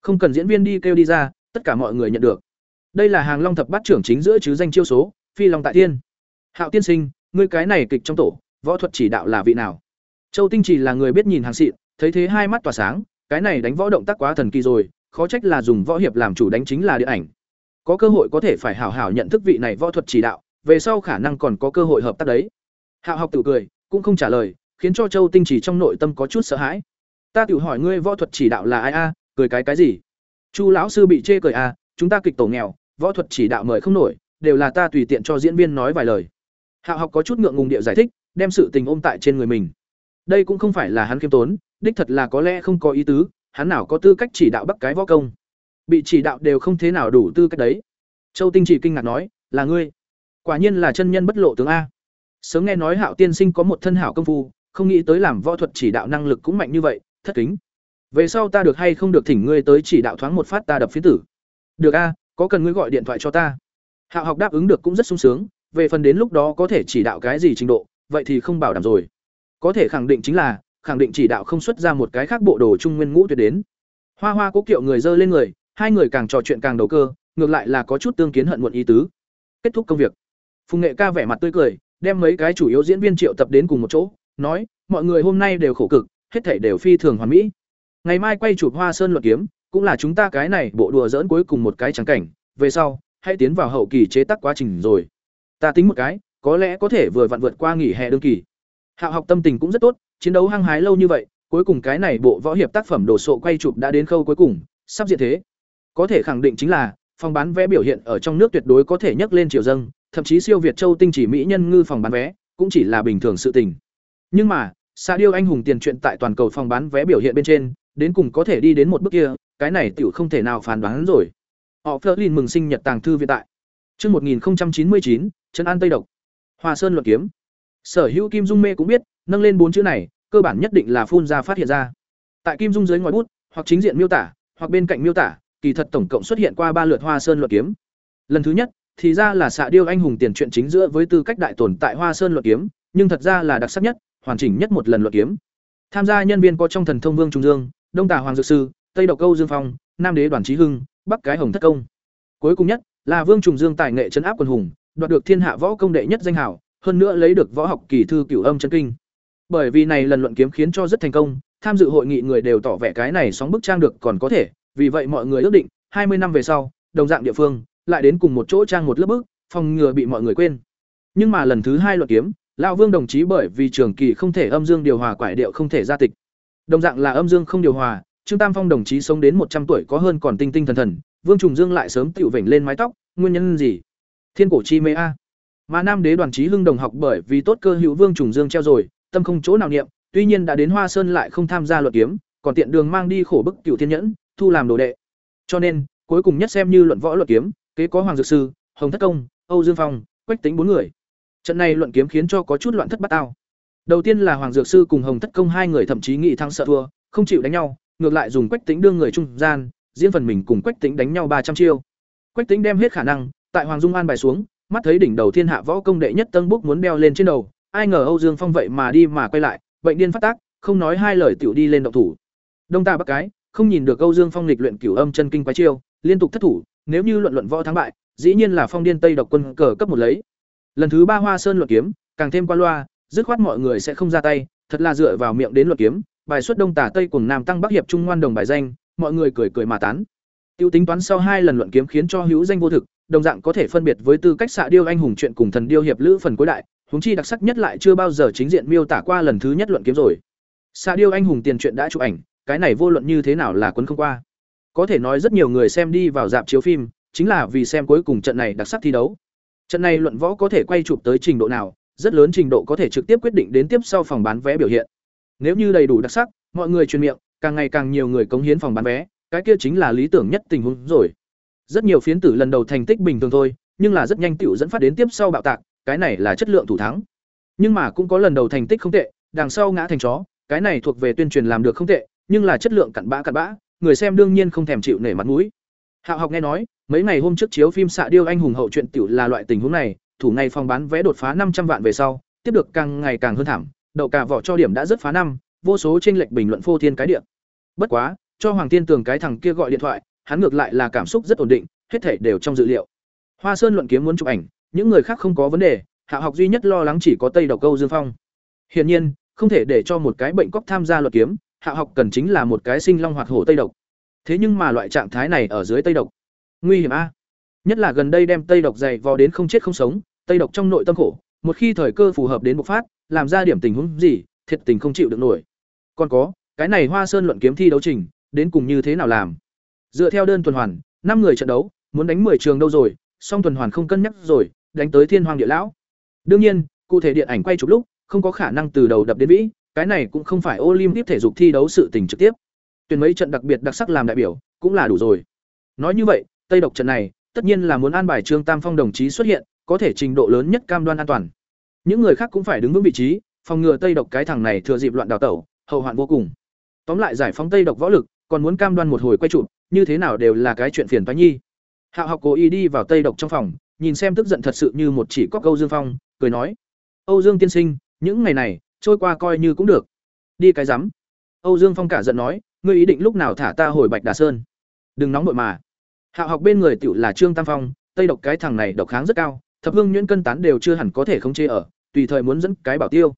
Không cần diễn viên đi kêu đi ra, tất cả mọi người nhận được. Đây là hàng Long thập bát trưởng chính giữa chứ danh chiêu số, phi long tại thiên. Hạo tiên sinh, ngươi cái này kịch trong tổ, võ thuật chỉ đạo là vị nào? Châu Tinh chỉ là người biết nhìn hàng xịn, thấy thế hai mắt tỏa sáng, cái này đánh võ động tác quá thần kỳ rồi, khó trách là dùng võ hiệp làm chủ đánh chính là điện ảnh. Có cơ hội có thể phải hảo hảo nhận thức vị này võ thuật chỉ đạo, về sau khả năng còn có cơ hội hợp tác đấy. Hạo học tự cười, cũng không trả lời, khiến cho Châu Tinh chỉ trong nội tâm có chút sợ hãi. Ta tự hỏi ngươi võ thuật chỉ đạo là ai a, cười cái cái gì? Chu lão sư bị chê cười a, chúng ta kịch tổ nghèo, võ thuật chỉ đạo mời không nổi, đều là ta tùy tiện cho diễn viên nói vài lời. Hạo học có chút ngượng ngùng địa giải thích, đem sự tình ôm tại trên người mình đây cũng không phải là hắn khiêm tốn, đích thật là có lẽ không có ý tứ, hắn nào có tư cách chỉ đạo bắc cái võ công. Bị chỉ đạo đều không thế nào đủ tư cách đấy. Châu tinh chỉ kinh ngạc nói, là ngươi? Quả nhiên là chân nhân bất lộ tướng a. Sớm nghe nói hạo tiên sinh có một thân hảo công phu, không nghĩ tới làm võ thuật chỉ đạo năng lực cũng mạnh như vậy, thất kính. Về sau ta được hay không được thỉnh ngươi tới chỉ đạo thoáng một phát ta đập phiến tử. Được a, có cần ngươi gọi điện thoại cho ta? Hạo học đáp ứng được cũng rất sung sướng, về phần đến lúc đó có thể chỉ đạo cái gì trình độ, vậy thì không bảo đảm rồi có thể khẳng định chính là, khẳng định chỉ đạo không xuất ra một cái khác bộ đồ trung nguyên ngũ tuyệt đến. Hoa hoa cố kiệu người dơ lên người, hai người càng trò chuyện càng đầu cơ, ngược lại là có chút tương kiến hận muộn ý tứ. Kết thúc công việc. Phùng nghệ ca vẻ mặt tươi cười, đem mấy cái chủ yếu diễn viên triệu tập đến cùng một chỗ, nói, mọi người hôm nay đều khổ cực, hết thảy đều phi thường hoàn mỹ. Ngày mai quay chụp hoa sơn luận kiếm, cũng là chúng ta cái này bộ đùa dỡn cuối cùng một cái trắng cảnh, về sau, hãy tiến vào hậu kỳ chế tác quá trình rồi. Ta tính một cái, có lẽ có thể vừa vặn vượt qua nghỉ hè đương kỳ hạo học tâm tình cũng rất tốt chiến đấu hăng hái lâu như vậy cuối cùng cái này bộ võ hiệp tác phẩm đồ sộ quay chụp đã đến khâu cuối cùng sắp diện thế có thể khẳng định chính là phòng bán vé biểu hiện ở trong nước tuyệt đối có thể nhấc lên chiều dâng thậm chí siêu việt châu tinh chỉ mỹ nhân ngư phòng bán vé cũng chỉ là bình thường sự tình nhưng mà xa điêu anh hùng tiền truyện tại toàn cầu phòng bán vé biểu hiện bên trên đến cùng có thể đi đến một bước kia cái này tiểu không thể nào phán đoán rồi họ Flerlin mừng sinh nhật tàng thư viện tại Chương 1099, Trấn An Tây Độc. Hoa Sơn luận kiếm. Sở hữu Kim Dung mê cũng biết, nâng lên bốn chữ này, cơ bản nhất định là phun ra phát hiện ra. Tại Kim Dung dưới ngòi bút, hoặc chính diện miêu tả, hoặc bên cạnh miêu tả, kỳ thật tổng cộng xuất hiện qua ba lượt Hoa Sơn luận kiếm. Lần thứ nhất, thì ra là xạ điêu anh hùng tiền truyện chính giữa với tư cách đại tồn tại Hoa Sơn luận kiếm, nhưng thật ra là đặc sắc nhất, hoàn chỉnh nhất một lần luận kiếm. Tham gia nhân viên có trong thần thông Vương Trung Dương, Đông Tà Hoàng Dược Sư, Tây Độc Câu Dương Phong, Nam Đế Đoàn Chí Hưng, Bắc Cái Hồng Thất Công. Cuối cùng nhất là Vương Trùng Dương tài nghệ chấn áp quần hùng, đoạt được thiên hạ võ công đệ nhất danh hảo, hơn nữa lấy được võ học kỳ thư cửu âm chân kinh. Bởi vì này lần luận kiếm khiến cho rất thành công, tham dự hội nghị người đều tỏ vẻ cái này sóng bức trang được còn có thể, vì vậy mọi người ước định, hai mươi năm về sau, đồng dạng địa phương, lại đến cùng một chỗ trang một lớp bức, phòng ngừa bị mọi người quên. Nhưng mà lần thứ hai luận kiếm, lão Vương đồng chí bởi vì trường kỳ không thể âm dương điều hòa quải điệu không thể ra tịch. Đồng dạng là âm dương không điều hòa, Trương Tam Phong đồng chí sống đến một trăm tuổi có hơn còn tinh tinh thần thần, Vương Trùng Dương lại sớm tiểu vểnh lên mái tóc, nguyên nhân gì? Thiên cổ chi mê a. Mà Nam Đế đoàn chí hưng đồng học bởi vì tốt cơ hữu Vương Trùng Dương treo rồi, tâm không chỗ nào niệm, tuy nhiên đã đến Hoa Sơn lại không tham gia luận kiếm, còn tiện đường mang đi khổ bức cửu thiên nhẫn, thu làm đồ đệ. Cho nên, cuối cùng nhất xem như luận võ luận kiếm, kế có Hoàng Dược Sư, Hồng Thất Công, Âu Dương Phong, Quách Tính bốn người. Trận này luận kiếm khiến cho có chút loạn thất bát tao. Đầu tiên là Hoàng Dược Sư cùng Hồng Thất Công hai người thậm chí nghị thắng sợ thua, không chịu đánh nhau, ngược lại dùng Quách Tính đương người trung gian, riêng phần mình cùng Quách Tính đánh nhau ba trăm chiêu. Quách Tính đem hết khả năng, tại Hoàng Dung An bài xuống, mắt thấy đỉnh đầu thiên hạ võ công đệ nhất tân búc muốn beo lên trên đầu, ai ngờ Âu Dương Phong vậy mà đi mà quay lại, bệnh điên phát tác, không nói hai lời tiểu đi lên động thủ. Đông ta Bắc cái, không nhìn được Âu Dương Phong lịch luyện cửu âm chân kinh quái chiêu, liên tục thất thủ, nếu như luận luận võ thắng bại, dĩ nhiên là Phong Điên Tây độc quân cờ cấp một lấy. Lần thứ ba Hoa Sơn luận kiếm, càng thêm qua loa, dứt khoát mọi người sẽ không ra tay, thật là dựa vào miệng đến luận kiếm, bài xuất Đông Tả Tây cùng Nam tăng Bắc hiệp trung ngoan đồng bài danh, mọi người cười cười mà tán. Tiêu tính toán sau hai lần luận kiếm khiến cho hữu danh vô thực, đồng dạng có thể phân biệt với tư cách xạ điêu anh hùng chuyện cùng thần điêu hiệp lữ phần cuối đại, huống chi đặc sắc nhất lại chưa bao giờ chính diện miêu tả qua lần thứ nhất luận kiếm rồi. Xạ điêu anh hùng tiền truyện đã chụp ảnh, cái này vô luận như thế nào là quấn không qua. Có thể nói rất nhiều người xem đi vào dạp chiếu phim, chính là vì xem cuối cùng trận này đặc sắc thi đấu. Trận này luận võ có thể quay chụp tới trình độ nào, rất lớn trình độ có thể trực tiếp quyết định đến tiếp sau phòng bán vé biểu hiện. Nếu như đầy đủ đặc sắc, mọi người truyền miệng, càng ngày càng nhiều người cống hiến phòng bán vé, cái kia chính là lý tưởng nhất tình huống rồi. Rất nhiều phiến tử lần đầu thành tích bình thường thôi, nhưng là rất nhanh tiểu dẫn phát đến tiếp sau bạo tạc, cái này là chất lượng thủ thắng. Nhưng mà cũng có lần đầu thành tích không tệ, đằng sau ngã thành chó, cái này thuộc về tuyên truyền làm được không tệ, nhưng là chất lượng cặn bã cặn bã, người xem đương nhiên không thèm chịu nể mặt mũi. Hạo học nghe nói, mấy ngày hôm trước chiếu phim xạ điêu anh hùng hậu truyện tiểu là loại tình huống này, thủ ngày phòng bán vé đột phá năm trăm vạn về sau, tiếp được càng ngày càng hơn thảm, đậu cả vỏ cho điểm đã rất phá năm, vô số trên lệch bình luận phô thiên cái địa. Bất quá, cho Hoàng Tiên Tường cái thằng kia gọi điện thoại, hắn ngược lại là cảm xúc rất ổn định, hết thảy đều trong dự liệu. Hoa Sơn luận kiếm muốn chụp ảnh, những người khác không có vấn đề, Hạ học duy nhất lo lắng chỉ có Tây Độc Câu Dương Phong. Hiển nhiên, không thể để cho một cái bệnh cóc tham gia luận kiếm, Hạ học cần chính là một cái sinh long hoạt hổ Tây Độc. Thế nhưng mà loại trạng thái này ở dưới Tây Độc, nguy hiểm a. Nhất là gần đây đem Tây Độc dày vò đến không chết không sống, Tây Độc trong nội tâm khổ, một khi thời cơ phù hợp đến bộc phát, làm ra điểm tình huống gì, thiệt tình không chịu được nổi. Còn có, cái này Hoa Sơn luận kiếm thi đấu trình, đến cùng như thế nào làm? Dựa theo đơn tuần hoàn, năm người trận đấu, muốn đánh 10 trường đâu rồi, song tuần hoàn không cân nhắc rồi, đánh tới Thiên Hoàng Địa lão. Đương nhiên, cụ thể điện ảnh quay chụp lúc, không có khả năng từ đầu đập đến vĩ, cái này cũng không phải Olympic thể dục thi đấu sự tình trực tiếp. Tuyển mấy trận đặc biệt đặc sắc làm đại biểu, cũng là đủ rồi. Nói như vậy, Tây độc trận này, tất nhiên là muốn an bài Trương Tam Phong đồng chí xuất hiện, có thể trình độ lớn nhất cam đoan an toàn. Những người khác cũng phải đứng vững vị trí, phòng ngừa Tây độc cái thằng này thừa dịp loạn đào tẩu, hậu hoạn vô cùng. Tóm lại giải phóng Tây độc võ lực, còn muốn cam đoan một hồi quay chụp, như thế nào đều là cái chuyện phiền toái nhi. Hạo học cố ý đi vào Tây độc trong phòng, nhìn xem tức giận thật sự như một chỉ cóc Âu Dương Phong, cười nói: "Âu Dương tiên sinh, những ngày này trôi qua coi như cũng được." Đi cái rắm. Âu Dương Phong cả giận nói: "Ngươi ý định lúc nào thả ta hồi Bạch Đà Sơn? Đừng nóng nội mà." Hạo học bên người tiểu là Trương Tam Phong, Tây độc cái thằng này độc kháng rất cao, thập hương nhuyễn cân tán đều chưa hẳn có thể khống chế ở, tùy thời muốn dẫn cái bảo tiêu.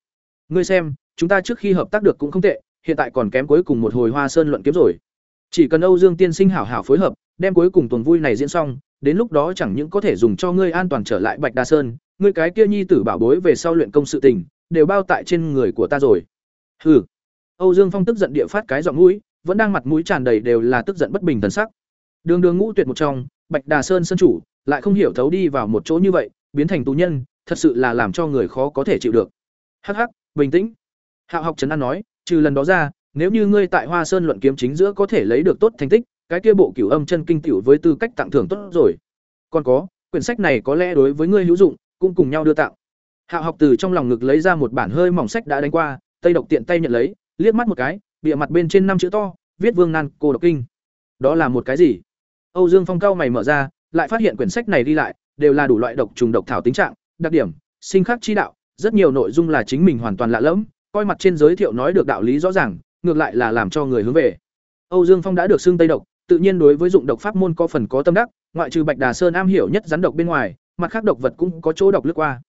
Ngươi xem, chúng ta trước khi hợp tác được cũng không tệ, hiện tại còn kém cuối cùng một hồi Hoa Sơn luận kiếm rồi. Chỉ cần Âu Dương tiên sinh hảo hảo phối hợp, đem cuối cùng tuần vui này diễn xong, đến lúc đó chẳng những có thể dùng cho ngươi an toàn trở lại Bạch Đa Sơn, ngươi cái kia nhi tử bảo bối về sau luyện công sự tình, đều bao tại trên người của ta rồi. Hừ. Âu Dương Phong tức giận địa phát cái giọng mũi, vẫn đang mặt mũi tràn đầy đều là tức giận bất bình thần sắc. Đường Đường ngũ tuyệt một trong, Bạch Đà Sơn sơn chủ, lại không hiểu thấu đi vào một chỗ như vậy, biến thành tù nhân, thật sự là làm cho người khó có thể chịu được. Hắc hắc, bình tĩnh. Hạo học trấn an nói, trừ lần đó ra, nếu như ngươi tại Hoa Sơn luận kiếm chính giữa có thể lấy được tốt thành tích, cái kia bộ cửu âm chân kinh tiểu với tư cách tặng thưởng tốt rồi. Còn có, quyển sách này có lẽ đối với ngươi hữu dụng, cũng cùng nhau đưa tặng. Hạo học từ trong lòng ngực lấy ra một bản hơi mỏng sách đã đánh qua, Tây độc tiện tay nhận lấy, liếc mắt một cái, bìa mặt bên trên năm chữ to, viết Vương Nan Cô độc kinh. Đó là một cái gì? Âu Dương Phong cao mày mở ra, lại phát hiện quyển sách này đi lại, đều là đủ loại độc trùng độc thảo tính trạng, đặc điểm, sinh khắc chi đạo, rất nhiều nội dung là chính mình hoàn toàn lạ lẫm, coi mặt trên giới thiệu nói được đạo lý rõ ràng, ngược lại là làm cho người hướng về. Âu Dương Phong đã được xưng Tây độc, tự nhiên đối với dụng độc pháp môn có phần có tâm đắc, ngoại trừ Bạch Đà Sơn am hiểu nhất rắn độc bên ngoài, mặt khác độc vật cũng có chỗ độc lướt qua.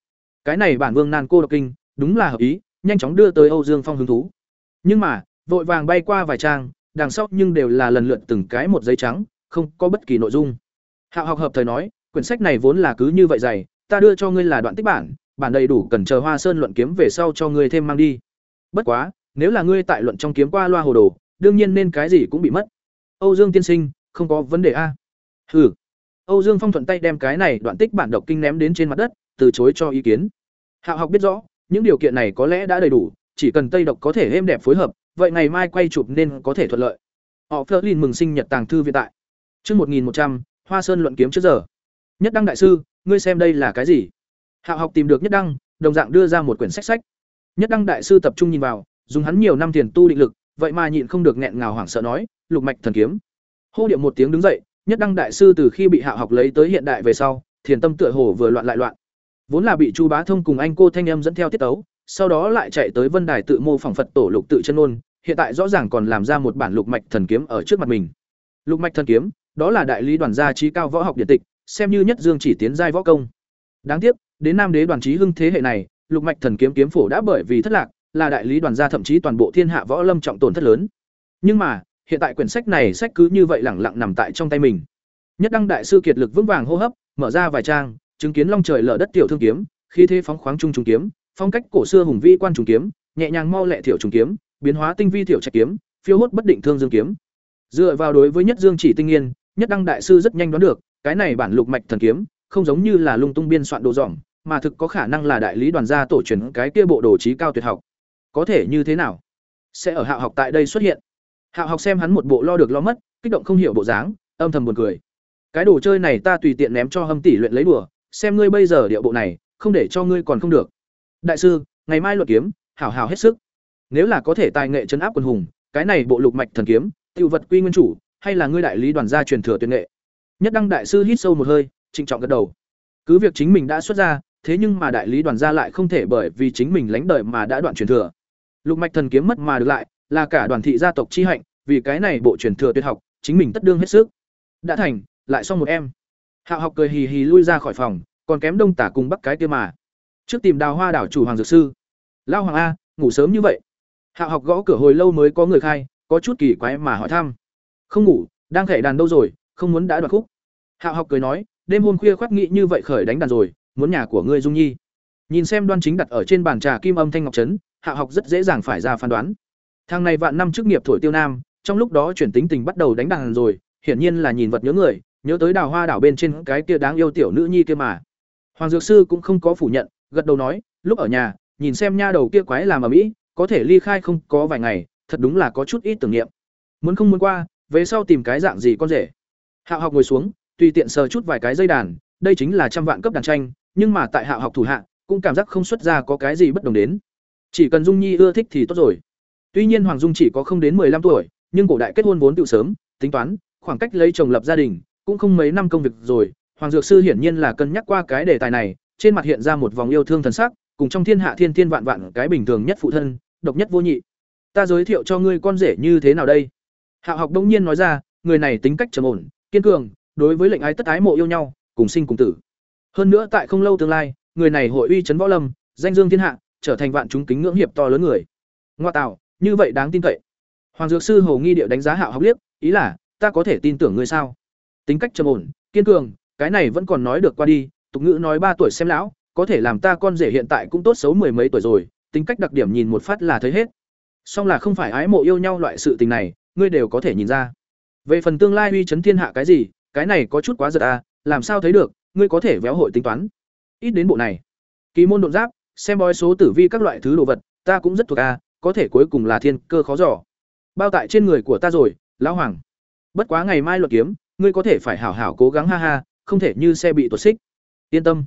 Cái này bản Vương Nan cô độc kinh, đúng là hợp ý, nhanh chóng đưa tới Âu Dương Phong hứng thú. Nhưng mà, vội vàng bay qua vài trang, đằng sau nhưng đều là lần lượt từng cái một giấy trắng, không có bất kỳ nội dung. Hạo học hợp thời nói, quyển sách này vốn là cứ như vậy dày, ta đưa cho ngươi là đoạn tích bản, bản đầy đủ cần chờ Hoa Sơn luận kiếm về sau cho ngươi thêm mang đi. Bất quá, nếu là ngươi tại luận trong kiếm qua loa hồ đồ, đương nhiên nên cái gì cũng bị mất. Âu Dương tiên sinh, không có vấn đề a. Hừ. Âu Dương Phong thuận tay đem cái này đoạn tích bản độc kinh ném đến trên mặt đất, từ chối cho ý kiến. Hạo học biết rõ, những điều kiện này có lẽ đã đầy đủ, chỉ cần Tây độc có thể êm đẹp phối hợp, vậy ngày mai quay chụp nên có thể thuận lợi. Họ Flerlin mừng sinh nhật tàng thư viện tại. Trước 1100, Hoa Sơn luận kiếm trước giờ. Nhất đăng đại sư, ngươi xem đây là cái gì? Hạo học tìm được Nhất đăng, đồng dạng đưa ra một quyển sách sách. Nhất đăng đại sư tập trung nhìn vào, dùng hắn nhiều năm tiền tu định lực, vậy mà nhịn không được nghẹn ngào hoảng sợ nói, "Lục mạch thần kiếm." Hô điệu một tiếng đứng dậy, Nhất đăng đại sư từ khi bị hạ học lấy tới hiện đại về sau, thiền tâm tựa hồ vừa loạn lại loạn. Vốn là bị Chu Bá Thông cùng anh cô thanh em dẫn theo tiết tấu, sau đó lại chạy tới Vân Đài tự mô phỏng Phật tổ lục tự chân ôn, hiện tại rõ ràng còn làm ra một bản lục mạch thần kiếm ở trước mặt mình. Lục mạch thần kiếm, đó là đại lý đoàn gia trí cao võ học điện tịch, xem như nhất dương chỉ tiến giai võ công. Đáng tiếc, đến Nam đế đoàn trí hưng thế hệ này, lục mạch thần kiếm kiếm phổ đã bởi vì thất lạc, là đại lý đoàn gia thậm chí toàn bộ thiên hạ võ lâm trọng tổn thất lớn. Nhưng mà, hiện tại quyển sách này sách cứ như vậy lẳng lặng nằm tại trong tay mình. Nhất đăng đại sư kiệt lực vững vàng hô hấp, mở ra vài trang, chứng kiến long trời lở đất tiểu thương kiếm, khí thế phóng khoáng trung trung kiếm, phong cách cổ xưa hùng vĩ quan trùng kiếm, nhẹ nhàng mau lẹ tiểu trùng kiếm, biến hóa tinh vi tiểu trạch kiếm, phiêu hốt bất định thương dương kiếm. Dựa vào đối với nhất dương chỉ tinh nghiên, nhất đăng đại sư rất nhanh đoán được, cái này bản lục mạch thần kiếm, không giống như là lung tung biên soạn đồ dỏng, mà thực có khả năng là đại lý đoàn gia tổ truyền cái kia bộ đồ trí cao tuyệt học. Có thể như thế nào? Sẽ ở Hạo học tại đây xuất hiện. Hạo học xem hắn một bộ lo được lo mất, kích động không hiểu bộ dáng, âm thầm buồn cười. Cái đồ chơi này ta tùy tiện ném cho Hâm tỷ luyện lấy đùa, xem ngươi bây giờ điệu bộ này, không để cho ngươi còn không được. Đại sư, ngày mai luật kiếm, hảo hảo hết sức. Nếu là có thể tài nghệ trấn áp quân hùng, cái này bộ lục mạch thần kiếm, tiêu vật quy nguyên chủ, hay là ngươi đại lý đoàn gia truyền thừa tuyệt nghệ. Nhất đăng đại sư hít sâu một hơi, trịnh trọng gật đầu. Cứ việc chính mình đã xuất ra, thế nhưng mà đại lý đoàn gia lại không thể bởi vì chính mình lánh đời mà đã đoạn truyền thừa. Lục mạch thần kiếm mất mà được lại, là cả đoàn thị gia tộc chi hạnh, vì cái này bộ truyền thừa tuyệt học, chính mình tất đương hết sức. Đã thành, lại xong một em. Hạo học cười hì hì lui ra khỏi phòng, còn kém đông tả cùng bắc cái kia mà. Trước tìm Đào Hoa đảo chủ hoàng dược sư. Lao hoàng a, ngủ sớm như vậy. Hạo học gõ cửa hồi lâu mới có người khai, có chút kỳ quái mà hỏi thăm. Không ngủ, đang khẽ đàn đâu rồi, không muốn đã đoạt khúc. Hạo học cười nói, đêm hôm khuya khoác nghĩ như vậy khởi đánh đàn rồi, muốn nhà của ngươi Dung Nhi. Nhìn xem Đoan Chính đặt ở trên bàn trà kim âm thanh ngọc trấn, hạ học rất dễ dàng phải ra phán đoán. Thằng này vạn năm chức nghiệp thổi tiêu nam, trong lúc đó chuyển tính tình bắt đầu đánh đàn rồi, hiển nhiên là nhìn vật nhớ người, nhớ tới Đào Hoa đảo bên trên cái kia đáng yêu tiểu nữ nhi kia mà. Hoàng dược sư cũng không có phủ nhận, gật đầu nói, lúc ở nhà, nhìn xem nha đầu kia quái làm ở mỹ, có thể ly khai không có vài ngày thật đúng là có chút ít tưởng niệm muốn không muốn qua về sau tìm cái dạng gì con rể hạ học ngồi xuống tùy tiện sờ chút vài cái dây đàn đây chính là trăm vạn cấp đàn tranh nhưng mà tại hạ học thủ hạ, cũng cảm giác không xuất ra có cái gì bất đồng đến. Chỉ cần dung nhi ưa thích thì tốt rồi. Tuy nhiên hoàng dung chỉ có không đến 15 tuổi, nhưng cổ đại kết hôn vốn tự sớm, tính toán, khoảng cách lấy chồng lập gia đình, cũng không mấy năm công việc rồi. Hoàng dược sư hiển nhiên là cân nhắc qua cái đề tài này, trên mặt hiện ra một vòng yêu thương thần sắc, cùng trong thiên hạ thiên thiên vạn vạn cái bình thường nhất phụ thân, độc nhất vô nhị. Ta giới thiệu cho ngươi con rể như thế nào đây? Hạ học đông nhiên nói ra, người này tính cách trầm ổn, kiên cường, đối với lệnh ái tất ái mộ yêu nhau, cùng sinh cùng tử hơn nữa tại không lâu tương lai, người này hội uy chấn võ lâm, danh dương thiên hạ, trở thành vạn chúng kính ngưỡng hiệp to lớn người. Ngoa tạo, như vậy đáng tin cậy. Hoàng dược sư hồ nghi điệu đánh giá hạo học liếc, ý là, ta có thể tin tưởng ngươi sao? Tính cách trầm ổn, kiên cường, cái này vẫn còn nói được qua đi, tục ngữ nói ba tuổi xem lão, có thể làm ta con rể hiện tại cũng tốt xấu mười mấy tuổi rồi, tính cách đặc điểm nhìn một phát là thấy hết. Song là không phải ái mộ yêu nhau loại sự tình này, ngươi đều có thể nhìn ra. Về phần tương lai uy chấn thiên hạ cái gì, cái này có chút quá giật à làm sao thấy được ngươi có thể véo hội tính toán. Ít đến bộ này. Kỳ môn độn giáp, xem bói số tử vi các loại thứ đồ vật, ta cũng rất thuộc a, có thể cuối cùng là thiên cơ khó giỏ bao tại trên người của ta rồi, lão hoàng. Bất quá ngày mai luật kiếm, ngươi có thể phải hảo hảo cố gắng ha ha, không thể như xe bị tuột xích. Yên tâm.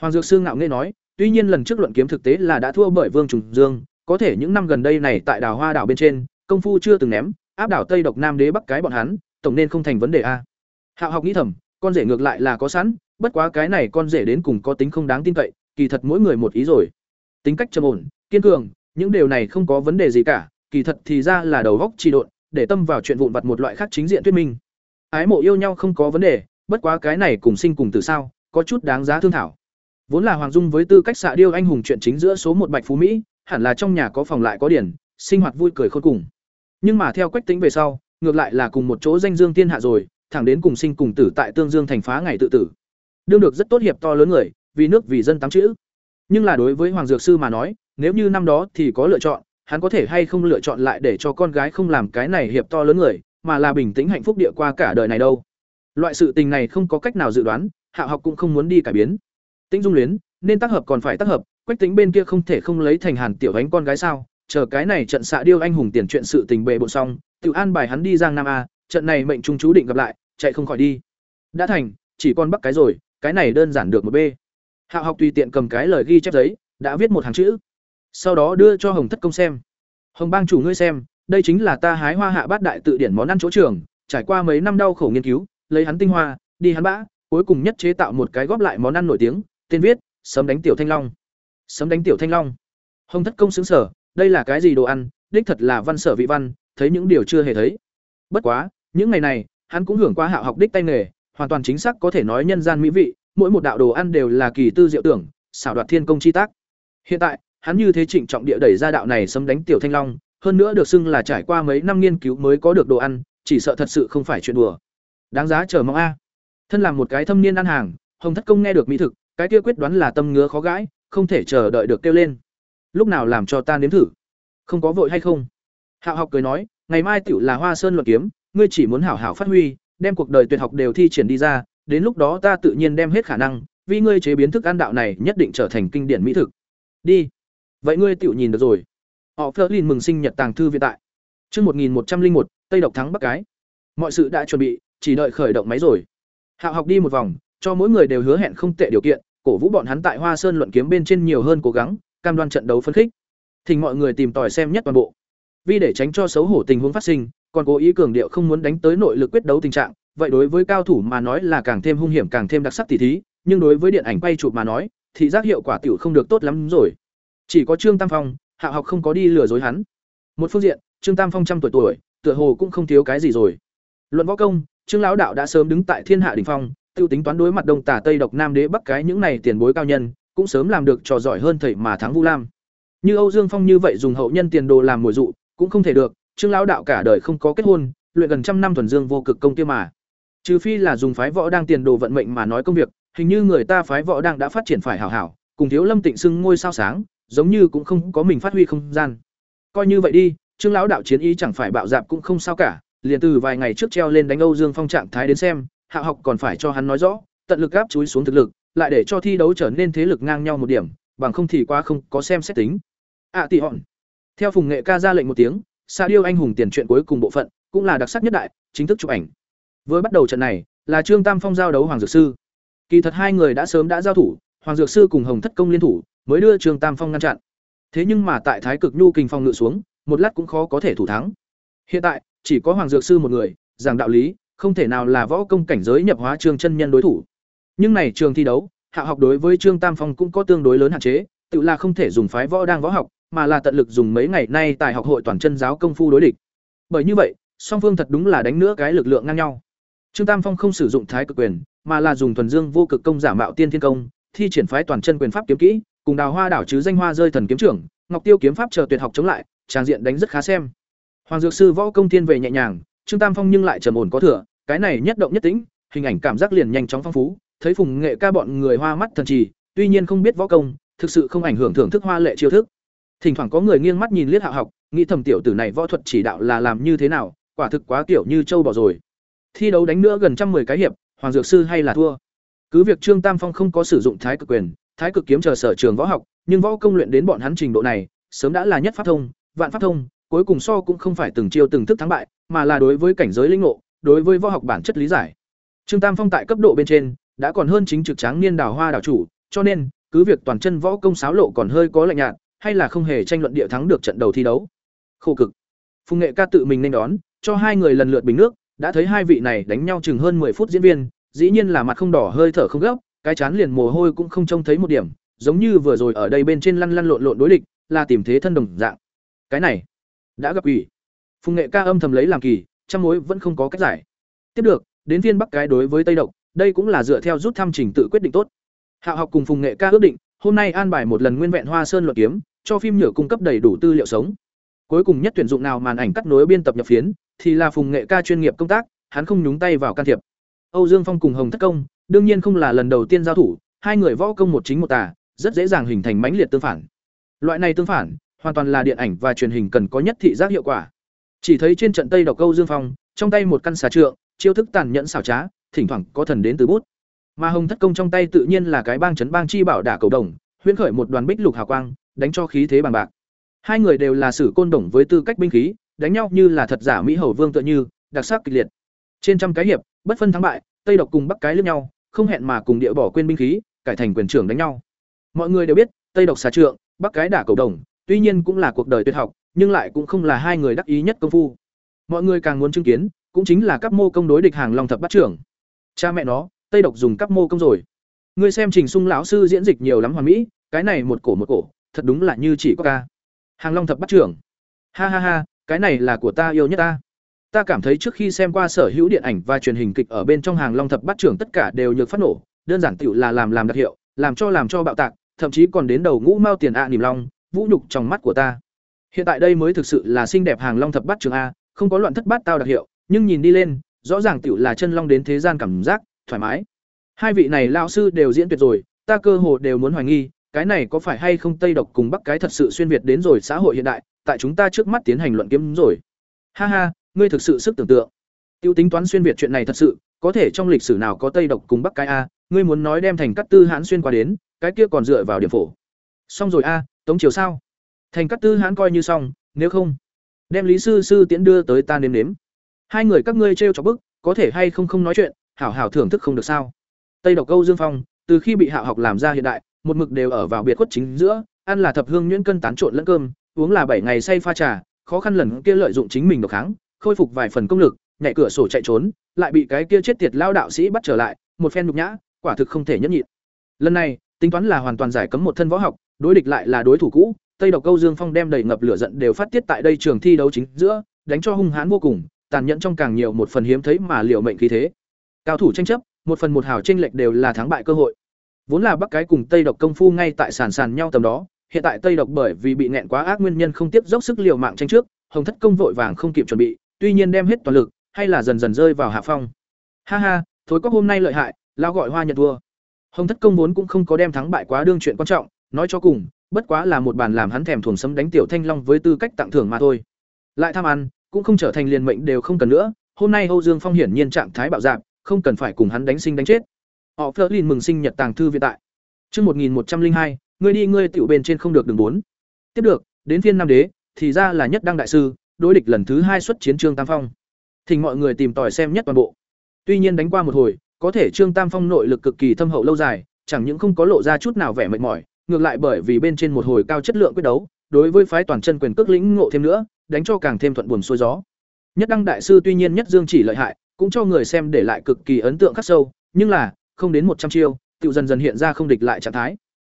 Hoàng dược sư ngạo nghễ nói, tuy nhiên lần trước luận kiếm thực tế là đã thua bởi vương trùng dương, có thể những năm gần đây này tại đảo hoa đảo bên trên, công phu chưa từng ném, áp đảo tây độc nam đế bắc cái bọn hắn, tổng nên không thành vấn đề a. Hạo học nghĩ thầm con rể ngược lại là có sẵn, bất quá cái này con rể đến cùng có tính không đáng tin cậy, kỳ thật mỗi người một ý rồi. Tính cách trầm ổn, kiên cường, những điều này không có vấn đề gì cả, kỳ thật thì ra là đầu góc trì độn, để tâm vào chuyện vụn vặt một loại khác chính diện thuyết minh. Ái mộ yêu nhau không có vấn đề, bất quá cái này cùng sinh cùng từ sao, có chút đáng giá thương thảo. Vốn là hoàng dung với tư cách xạ điêu anh hùng chuyện chính giữa số một bạch phú mỹ, hẳn là trong nhà có phòng lại có điển, sinh hoạt vui cười khôn cùng. Nhưng mà theo quách tính về sau, ngược lại là cùng một chỗ danh dương thiên hạ rồi thẳng đến cùng sinh cùng tử tại tương dương thành phá ngày tự tử. Đương được rất tốt hiệp to lớn người, vì nước vì dân tám chữ. Nhưng là đối với hoàng dược sư mà nói, nếu như năm đó thì có lựa chọn, hắn có thể hay không lựa chọn lại để cho con gái không làm cái này hiệp to lớn người, mà là bình tĩnh hạnh phúc địa qua cả đời này đâu. Loại sự tình này không có cách nào dự đoán, hạ học cũng không muốn đi cải biến. Tĩnh dung luyến, nên tác hợp còn phải tác hợp, quách tính bên kia không thể không lấy thành hàn tiểu ánh con gái sao? Chờ cái này trận xạ điêu anh hùng tiền chuyện sự tình bề bộ xong, tự an bài hắn đi giang nam a trận này mệnh trung chú định gặp lại, chạy không khỏi đi. Đã thành, chỉ còn bắt cái rồi, cái này đơn giản được một b hạo học tùy tiện cầm cái lời ghi chép giấy, đã viết một hàng chữ. Sau đó đưa cho hồng thất công xem. Hồng bang chủ ngươi xem, đây chính là ta hái hoa hạ bát đại tự điển món ăn chỗ trường, trải qua mấy năm đau khổ nghiên cứu, lấy hắn tinh hoa, đi hắn bã, cuối cùng nhất chế tạo một cái góp lại món ăn nổi tiếng, tên viết, sấm đánh tiểu thanh long. Sấm đánh tiểu thanh long. Hồng thất công xứng sở, đây là cái gì đồ ăn, đích thật là văn sở vị văn, thấy những điều chưa hề thấy. Bất quá những ngày này, hắn cũng hưởng qua hạo học đích tay nghề, hoàn toàn chính xác có thể nói nhân gian mỹ vị, mỗi một đạo đồ ăn đều là kỳ tư diệu tưởng, xảo đoạt thiên công chi tác. Hiện tại, hắn như thế trịnh trọng địa đẩy ra đạo này sấm đánh tiểu thanh long, hơn nữa được xưng là trải qua mấy năm nghiên cứu mới có được đồ ăn, chỉ sợ thật sự không phải chuyện đùa. Đáng giá chờ mong a. Thân làm một cái thâm niên ăn hàng, hồng thất công nghe được mỹ thực, cái kia quyết đoán là tâm ngứa khó gãi, không thể chờ đợi được kêu lên. Lúc nào làm cho ta nếm thử? Không có vội hay không? Hạo học cười nói, ngày mai tiểu là hoa sơn luận kiếm ngươi chỉ muốn hảo hảo phát huy, đem cuộc đời tuyệt học đều thi triển đi ra, đến lúc đó ta tự nhiên đem hết khả năng, vì ngươi chế biến thức ăn đạo này nhất định trở thành kinh điển mỹ thực. Đi. Vậy ngươi tiểu nhìn được rồi. Họ Flerlin mừng sinh nhật tàng thư viện tại. Chương một nghìn một trăm linh một, tây độc thắng bắc cái. Mọi sự đã chuẩn bị, chỉ đợi khởi động máy rồi. Hạo học đi một vòng, cho mỗi người đều hứa hẹn không tệ điều kiện, cổ vũ bọn hắn tại hoa sơn luận kiếm bên trên nhiều hơn cố gắng, cam đoan trận đấu phân khích. Thỉnh mọi người tìm tòi xem nhất toàn bộ. Vì để tránh cho xấu hổ tình huống phát sinh còn cố ý cường điệu không muốn đánh tới nội lực quyết đấu tình trạng, vậy đối với cao thủ mà nói là càng thêm hung hiểm, càng thêm đặc sắc tỉ thí, nhưng đối với điện ảnh quay chụp mà nói thì giác hiệu quả tiểu không được tốt lắm rồi. Chỉ có trương tam phong, hạ học không có đi lừa dối hắn. Một phương diện, trương tam phong trăm tuổi tuổi, tựa hồ cũng không thiếu cái gì rồi. Luận võ công, trương lão đạo đã sớm đứng tại thiên hạ đỉnh phong, tiêu tính toán đối mặt đông tả tây độc nam đế bắc cái những này tiền bối cao nhân, cũng sớm làm được trò giỏi hơn thầy mà thắng vu lam. Như âu dương phong như vậy dùng hậu nhân tiền đồ làm mồi dụ, cũng không thể được trương lão đạo cả đời không có kết hôn luyện gần trăm năm thuần dương vô cực công kia mà. Trừ phi là dùng phái võ đang tiền đồ vận mệnh mà nói công việc hình như người ta phái võ đang đã phát triển phải hảo hảo cùng thiếu lâm tịnh xưng ngôi sao sáng giống như cũng không có mình phát huy không gian. Coi như vậy đi trương lão đạo chiến ý chẳng phải bạo dạp cũng không sao cả liền từ vài ngày trước treo lên đánh âu dương phong trạng thái đến xem hạ học còn phải cho hắn nói rõ tận lực gáp chúi xuống thực lực lại để cho thi đấu trở nên thế lực ngang nhau một điểm bằng không thì quá không có xem xét tính. Ạ à, tị hòn Theo Phùng Nghệ ca ra lệnh một tiếng, xa Điêu anh hùng tiền truyện cuối cùng bộ phận, cũng là đặc sắc nhất đại, chính thức chụp ảnh. Vừa bắt đầu trận này, là Trương Tam Phong giao đấu Hoàng Dược Sư. Kỳ thật hai người đã sớm đã giao thủ, Hoàng Dược Sư cùng Hồng Thất Công liên thủ, mới đưa Trương Tam Phong ngăn chặn. Thế nhưng mà tại Thái Cực Nhu kình phong ngự xuống, một lát cũng khó có thể thủ thắng. Hiện tại, chỉ có Hoàng Dược Sư một người, giảng đạo lý, không thể nào là võ công cảnh giới nhập hóa Trương chân nhân đối thủ. Nhưng này trường thi đấu, hạ học đối với Trương Tam Phong cũng có tương đối lớn hạn chế, tự là không thể dùng phái võ đang võ học, mà là tận lực dùng mấy ngày nay tại học hội toàn chân giáo công phu đối địch. Bởi như vậy, song phương thật đúng là đánh nữa cái lực lượng ngang nhau. Trương Tam Phong không sử dụng thái cực quyền, mà là dùng thuần dương vô cực công giả mạo tiên thiên công, thi triển phái toàn chân quyền pháp kiếm kỹ, cùng Đào Hoa đảo chứ danh hoa rơi thần kiếm trưởng, Ngọc Tiêu kiếm pháp chờ tuyệt học chống lại, trang diện đánh rất khá xem. Hoàng dược sư võ công thiên về nhẹ nhàng, Trương Tam Phong nhưng lại trầm ổn có thừa, cái này nhất động nhất tĩnh, hình ảnh cảm giác liền nhanh chóng phong phú, thấy Phùng Nghệ ca bọn người hoa mắt thần trì, tuy nhiên không biết võ công, thực sự không ảnh hưởng thưởng thức hoa lệ chiêu thức. Thỉnh thoảng có người nghiêng mắt nhìn liếc hạ học, nghĩ thầm tiểu tử này võ thuật chỉ đạo là làm như thế nào, quả thực quá kiểu như châu bỏ rồi. Thi đấu đánh nữa gần trăm 10 cái hiệp, Hoàng Dược sư hay là thua. Cứ việc Trương Tam Phong không có sử dụng Thái Cực quyền, Thái Cực kiếm chờ sở trường võ học, nhưng võ công luyện đến bọn hắn trình độ này, sớm đã là nhất pháp thông, vạn pháp thông, cuối cùng so cũng không phải từng chiêu từng thức thắng bại, mà là đối với cảnh giới linh ngộ, đối với võ học bản chất lý giải. Trương Tam Phong tại cấp độ bên trên, đã còn hơn chính trực tráng niên đào hoa đảo chủ, cho nên, cứ việc toàn chân võ công sáo lộ còn hơi có lạnh nhạt, hay là không hề tranh luận địa thắng được trận đầu thi đấu. Khổ cực. Phùng Nghệ ca tự mình nên đón, cho hai người lần lượt bình nước, đã thấy hai vị này đánh nhau chừng hơn 10 phút diễn viên, dĩ nhiên là mặt không đỏ hơi thở không gấp, cái chán liền mồ hôi cũng không trông thấy một điểm, giống như vừa rồi ở đây bên trên lăn lăn lộn lộn đối địch, là tìm thế thân đồng dạng. Cái này, đã gặp ủy. Phùng Nghệ ca âm thầm lấy làm kỳ, trăm mối vẫn không có cách giải. Tiếp được, đến viên Bắc cái đối với Tây Độc, đây cũng là dựa theo rút thăm trình tự quyết định tốt. Hạo học cùng Phùng Nghệ ca ước định, hôm nay an bài một lần nguyên vẹn Hoa Sơn luật kiếm, cho phim nhựa cung cấp đầy đủ tư liệu sống. Cuối cùng nhất tuyển dụng nào màn ảnh cắt nối biên tập nhập phiến, thì là Phùng Nghệ ca chuyên nghiệp công tác, hắn không nhúng tay vào can thiệp. Âu Dương Phong cùng Hồng Thất Công, đương nhiên không là lần đầu tiên giao thủ, hai người võ công một chính một tà, rất dễ dàng hình thành mãnh liệt tương phản. Loại này tương phản, hoàn toàn là điện ảnh và truyền hình cần có nhất thị giác hiệu quả. Chỉ thấy trên trận Tây độc Âu Dương Phong, trong tay một căn xà trượng, chiêu thức tàn nhẫn xảo trá, thỉnh thoảng có thần đến từ bút. Mà Hồng Thất Công trong tay tự nhiên là cái bang chấn bang chi bảo đả cầu đồng, huyễn khởi một đoàn bích lục hào quang, đánh cho khí thế bằng bạc. Hai người đều là sử côn đồng với tư cách binh khí, đánh nhau như là thật giả mỹ hầu vương tựa như, đặc sắc kịch liệt. Trên trăm cái hiệp, bất phân thắng bại, Tây độc cùng Bắc cái lướt nhau, không hẹn mà cùng địa bỏ quên binh khí, cải thành quyền trưởng đánh nhau. Mọi người đều biết, Tây độc xà trượng, Bắc cái đả cầu đồng, tuy nhiên cũng là cuộc đời tuyệt học, nhưng lại cũng không là hai người đắc ý nhất công phu. Mọi người càng muốn chứng kiến, cũng chính là cấp mô công đối địch hàng long thập bát trưởng. Cha mẹ nó, Tây độc dùng cấp mô công rồi. Ngươi xem Trình Sung lão sư diễn dịch nhiều lắm hoàn mỹ, cái này một cổ một cổ, thật đúng là như chỉ có ca. Hàng long thập bắt trưởng. Ha ha ha, cái này là của ta yêu nhất ta. Ta cảm thấy trước khi xem qua sở hữu điện ảnh và truyền hình kịch ở bên trong hàng long thập bắt trưởng tất cả đều nhược phát nổ, đơn giản tiểu là làm làm đặc hiệu, làm cho làm cho bạo tạc, thậm chí còn đến đầu ngũ mao tiền ạ à niềm long, vũ nhục trong mắt của ta. Hiện tại đây mới thực sự là xinh đẹp hàng long thập bắt trưởng a, không có loạn thất bát tao đặc hiệu, nhưng nhìn đi lên, rõ ràng tiểu là chân long đến thế gian cảm giác thoải mái. Hai vị này lão sư đều diễn tuyệt rồi, ta cơ hồ đều muốn hoài nghi, cái này có phải hay không Tây độc cùng Bắc cái thật sự xuyên việt đến rồi xã hội hiện đại, tại chúng ta trước mắt tiến hành luận kiếm rồi. Ha ha, ngươi thực sự sức tưởng tượng. Tiêu tính toán xuyên việt chuyện này thật sự, có thể trong lịch sử nào có Tây độc cùng Bắc cái a, ngươi muốn nói đem thành cắt tư hãn xuyên qua đến, cái kia còn dựa vào điểm phổ. Xong rồi a, tống chiều sao? Thành cắt tư hãn coi như xong, nếu không, đem Lý sư sư tiễn đưa tới ta nếm nếm. Hai người các ngươi trêu chọc bức, có thể hay không không nói chuyện, hảo hảo thưởng thức không được sao? Tây độc câu Dương Phong, từ khi bị Hạ học làm ra hiện đại, một mực đều ở vào biệt khuất chính giữa, ăn là thập hương nhuyễn cân tán trộn lẫn cơm, uống là bảy ngày say pha trà, khó khăn lần kia lợi dụng chính mình độc kháng, khôi phục vài phần công lực, nhảy cửa sổ chạy trốn, lại bị cái kia chết tiệt lao đạo sĩ bắt trở lại, một phen nhục nhã, quả thực không thể nhẫn nhịn. Lần này, tính toán là hoàn toàn giải cấm một thân võ học, đối địch lại là đối thủ cũ, Tây độc câu Dương Phong đem đầy ngập lửa giận đều phát tiết tại đây trường thi đấu chính giữa, đánh cho hung hãn vô cùng, tàn nhẫn trong càng nhiều một phần hiếm thấy mà liệu mệnh khí thế. Cao thủ tranh chấp, một phần một hào tranh lệch đều là thắng bại cơ hội. Vốn là Bắc cái cùng Tây độc công phu ngay tại sàn sàn nhau tầm đó, hiện tại Tây độc bởi vì bị nghẹn quá ác nguyên nhân không tiếp dốc sức liều mạng tranh trước, Hồng Thất công vội vàng không kịp chuẩn bị, tuy nhiên đem hết toàn lực, hay là dần dần rơi vào hạ phong. Ha ha, thối có hôm nay lợi hại, lao gọi hoa nhận thua. Hồng Thất công vốn cũng không có đem thắng bại quá đương chuyện quan trọng, nói cho cùng, bất quá là một bàn làm hắn thèm thuồng sấm đánh tiểu thanh long với tư cách tặng thưởng mà thôi. Lại tham ăn, cũng không trở thành liền mệnh đều không cần nữa, hôm nay Âu Dương Phong hiển nhiên trạng thái bạo dạn, không cần phải cùng hắn đánh sinh đánh chết. Họ Flerlin mừng sinh nhật tàng thư viện tại. Chương 1102, ngươi đi ngươi tiểu bên trên không được đường bốn. Tiếp được, đến phiên Nam Đế, thì ra là nhất đăng đại sư, đối địch lần thứ hai xuất chiến Trương Tam Phong. Thỉnh mọi người tìm tòi xem nhất toàn bộ. Tuy nhiên đánh qua một hồi, có thể Trương Tam Phong nội lực cực kỳ thâm hậu lâu dài, chẳng những không có lộ ra chút nào vẻ mệt mỏi, ngược lại bởi vì bên trên một hồi cao chất lượng quyết đấu, đối với phái toàn chân quyền cước lĩnh ngộ thêm nữa, đánh cho càng thêm thuận buồm xuôi gió. Nhất đăng đại sư tuy nhiên nhất dương chỉ lợi hại, cũng cho người xem để lại cực kỳ ấn tượng khắc sâu, nhưng là, không đến một trăm chiêu, tiểu dần dần hiện ra không địch lại trạng thái.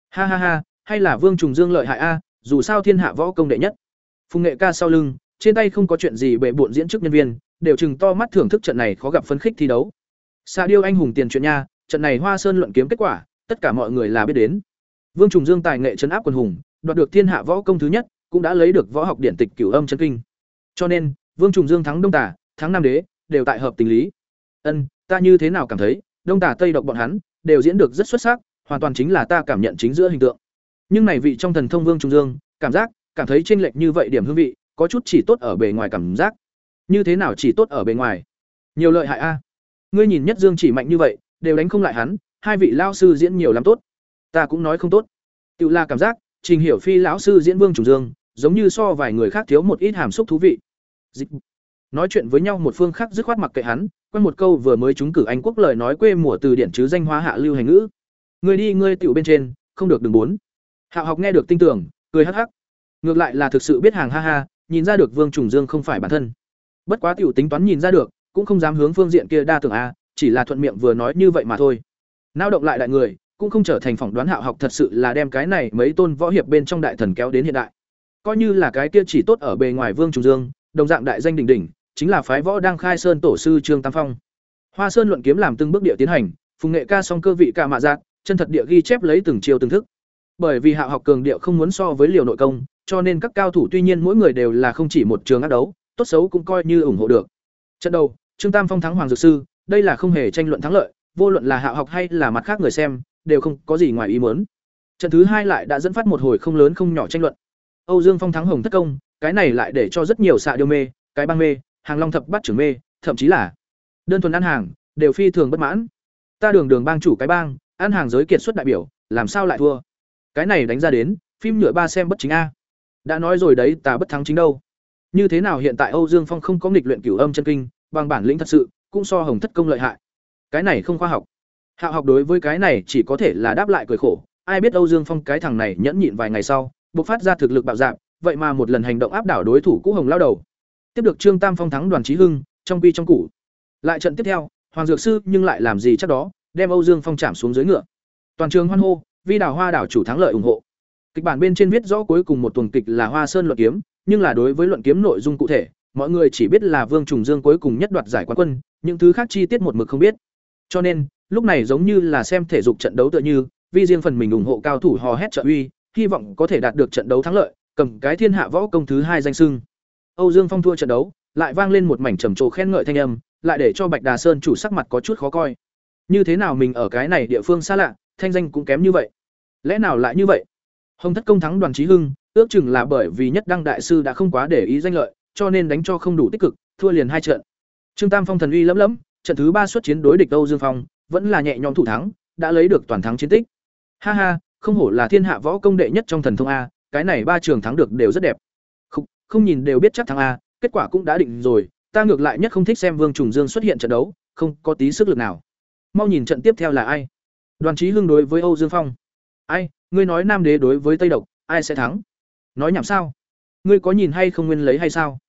Ha ha ha, hay là Vương Trùng Dương lợi hại a, à, dù sao thiên hạ võ công đệ nhất. Phùng Nghệ ca sau lưng, trên tay không có chuyện gì bệ bộn diễn chức nhân viên, đều chừng to mắt thưởng thức trận này khó gặp phấn khích thi đấu. Sa điêu anh hùng tiền chuyện nha, trận này Hoa Sơn luận kiếm kết quả, tất cả mọi người là biết đến. Vương Trùng Dương tài nghệ trấn áp quân hùng, đoạt được thiên hạ võ công thứ nhất, cũng đã lấy được võ học điển tịch cửu âm chân kinh. Cho nên, Vương Trùng Dương thắng Đông Tả, thắng Nam Đế, đều tại hợp tình lý. Ân, ta như thế nào cảm thấy, Đông Tả Tây độc bọn hắn đều diễn được rất xuất sắc, hoàn toàn chính là ta cảm nhận chính giữa hình tượng. Nhưng này vị trong thần thông Vương Trùng Dương, cảm giác, cảm thấy chênh lệch như vậy điểm hương vị, có chút chỉ tốt ở bề ngoài cảm giác. Như thế nào chỉ tốt ở bề ngoài? Nhiều lợi hại a. Ngươi nhìn Nhất Dương chỉ mạnh như vậy, đều đánh không lại hắn, hai vị lao sư diễn nhiều lắm tốt. Ta cũng nói không tốt. Tự là cảm giác, Trình Hiểu Phi lão sư diễn Vương Trùng Dương, giống như so vài người khác thiếu một ít hàm xúc thú vị. Dịch. Nói chuyện với nhau một phương khác dứt khoát mặc kệ hắn, quen một câu vừa mới trúng cử Anh quốc lời nói quê mùa từ điển chứ danh hóa hạ lưu hành ngữ. Người đi ngươi tiểu bên trên, không được đừng bốn. Hạo học nghe được tin tưởng, cười hắc hắc. Ngược lại là thực sự biết hàng ha ha, nhìn ra được Vương Trùng Dương không phải bản thân. Bất quá tiểu tính toán nhìn ra được, cũng không dám hướng phương diện kia đa tưởng a, chỉ là thuận miệng vừa nói như vậy mà thôi. Nao động lại đại người, cũng không trở thành phỏng đoán Hạo học thật sự là đem cái này mấy tôn võ hiệp bên trong đại thần kéo đến hiện đại. Coi như là cái kia chỉ tốt ở bề ngoài Vương Trùng Dương, đồng dạng đại danh đỉnh đỉnh, chính là phái võ đang khai sơn tổ sư Trương Tam Phong. Hoa Sơn luận kiếm làm từng bước địa tiến hành, phùng nghệ ca song cơ vị ca mạ giác, chân thật địa ghi chép lấy từng chiêu từng thức. Bởi vì hạ học cường điệu không muốn so với liều nội công, cho nên các cao thủ tuy nhiên mỗi người đều là không chỉ một trường ác đấu, tốt xấu cũng coi như ủng hộ được. Trận đầu, Trương Tam Phong thắng Hoàng Dược Sư, đây là không hề tranh luận thắng lợi, vô luận là hạ học hay là mặt khác người xem, đều không có gì ngoài ý muốn. Trận thứ hai lại đã dẫn phát một hồi không lớn không nhỏ tranh luận. Âu Dương Phong thắng Hồng Thất Công, cái này lại để cho rất nhiều xạ điêu mê, cái băng mê, hàng long thập bắt trưởng mê, thậm chí là đơn thuần ăn hàng, đều phi thường bất mãn. Ta đường đường bang chủ cái bang, ăn hàng giới kiệt xuất đại biểu, làm sao lại thua? Cái này đánh ra đến, phim nhựa ba xem bất chính a. Đã nói rồi đấy, ta bất thắng chính đâu. Như thế nào hiện tại Âu Dương Phong không có nghịch luyện cửu âm chân kinh, bằng bản lĩnh thật sự, cũng so Hồng Thất Công lợi hại. Cái này không khoa học. Hạo học đối với cái này chỉ có thể là đáp lại cười khổ, ai biết Âu Dương Phong cái thằng này nhẫn nhịn vài ngày sau, bộc phát ra thực lực bạo dạn, vậy mà một lần hành động áp đảo đối thủ cũ Hồng lao đầu. Tiếp được Trương Tam Phong thắng Đoàn Chí Hưng, trong quy trong củ. Lại trận tiếp theo, Hoàng Dược Sư nhưng lại làm gì chắc đó, đem Âu Dương Phong chạm xuống dưới ngựa. Toàn trường hoan hô, vi đảo hoa đảo chủ thắng lợi ủng hộ. Kịch bản bên trên viết rõ cuối cùng một tuần kịch là Hoa Sơn luận kiếm, nhưng là đối với luận kiếm nội dung cụ thể, mọi người chỉ biết là Vương Trùng Dương cuối cùng nhất đoạt giải quán quân, những thứ khác chi tiết một mực không biết. Cho nên, lúc này giống như là xem thể dục trận đấu tựa như, vi riêng phần mình ủng hộ cao thủ hò hét trợ uy, hy vọng có thể đạt được trận đấu thắng lợi, cầm cái thiên hạ võ công thứ hai danh xưng. Âu Dương Phong thua trận đấu, lại vang lên một mảnh trầm trồ khen ngợi thanh âm, lại để cho Bạch Đà Sơn chủ sắc mặt có chút khó coi. Như thế nào mình ở cái này địa phương xa lạ, thanh danh cũng kém như vậy. Lẽ nào lại như vậy? Hồng Thất công thắng Đoàn Chí Hưng, ước chừng là bởi vì Nhất Đăng đại sư đã không quá để ý danh lợi, cho nên đánh cho không đủ tích cực, thua liền hai trận. Trương Tam Phong thần uy lẫm lẫm, trận thứ ba xuất chiến đối địch Âu Dương Phong, vẫn là nhẹ nhõm thủ thắng, đã lấy được toàn thắng chiến tích. Ha ha, không hổ là thiên hạ võ công đệ nhất trong thần thông a, cái này ba trường thắng được đều rất đẹp. Không, nhìn đều biết chắc thắng a, kết quả cũng đã định rồi, ta ngược lại nhất không thích xem Vương Trùng Dương xuất hiện trận đấu, không có tí sức lực nào. Mau nhìn trận tiếp theo là ai? Đoàn Chí Hưng đối với Âu Dương Phong. Ai, ngươi nói Nam Đế đối với Tây Độc, ai sẽ thắng? Nói nhảm sao? Ngươi có nhìn hay không nguyên lấy hay sao?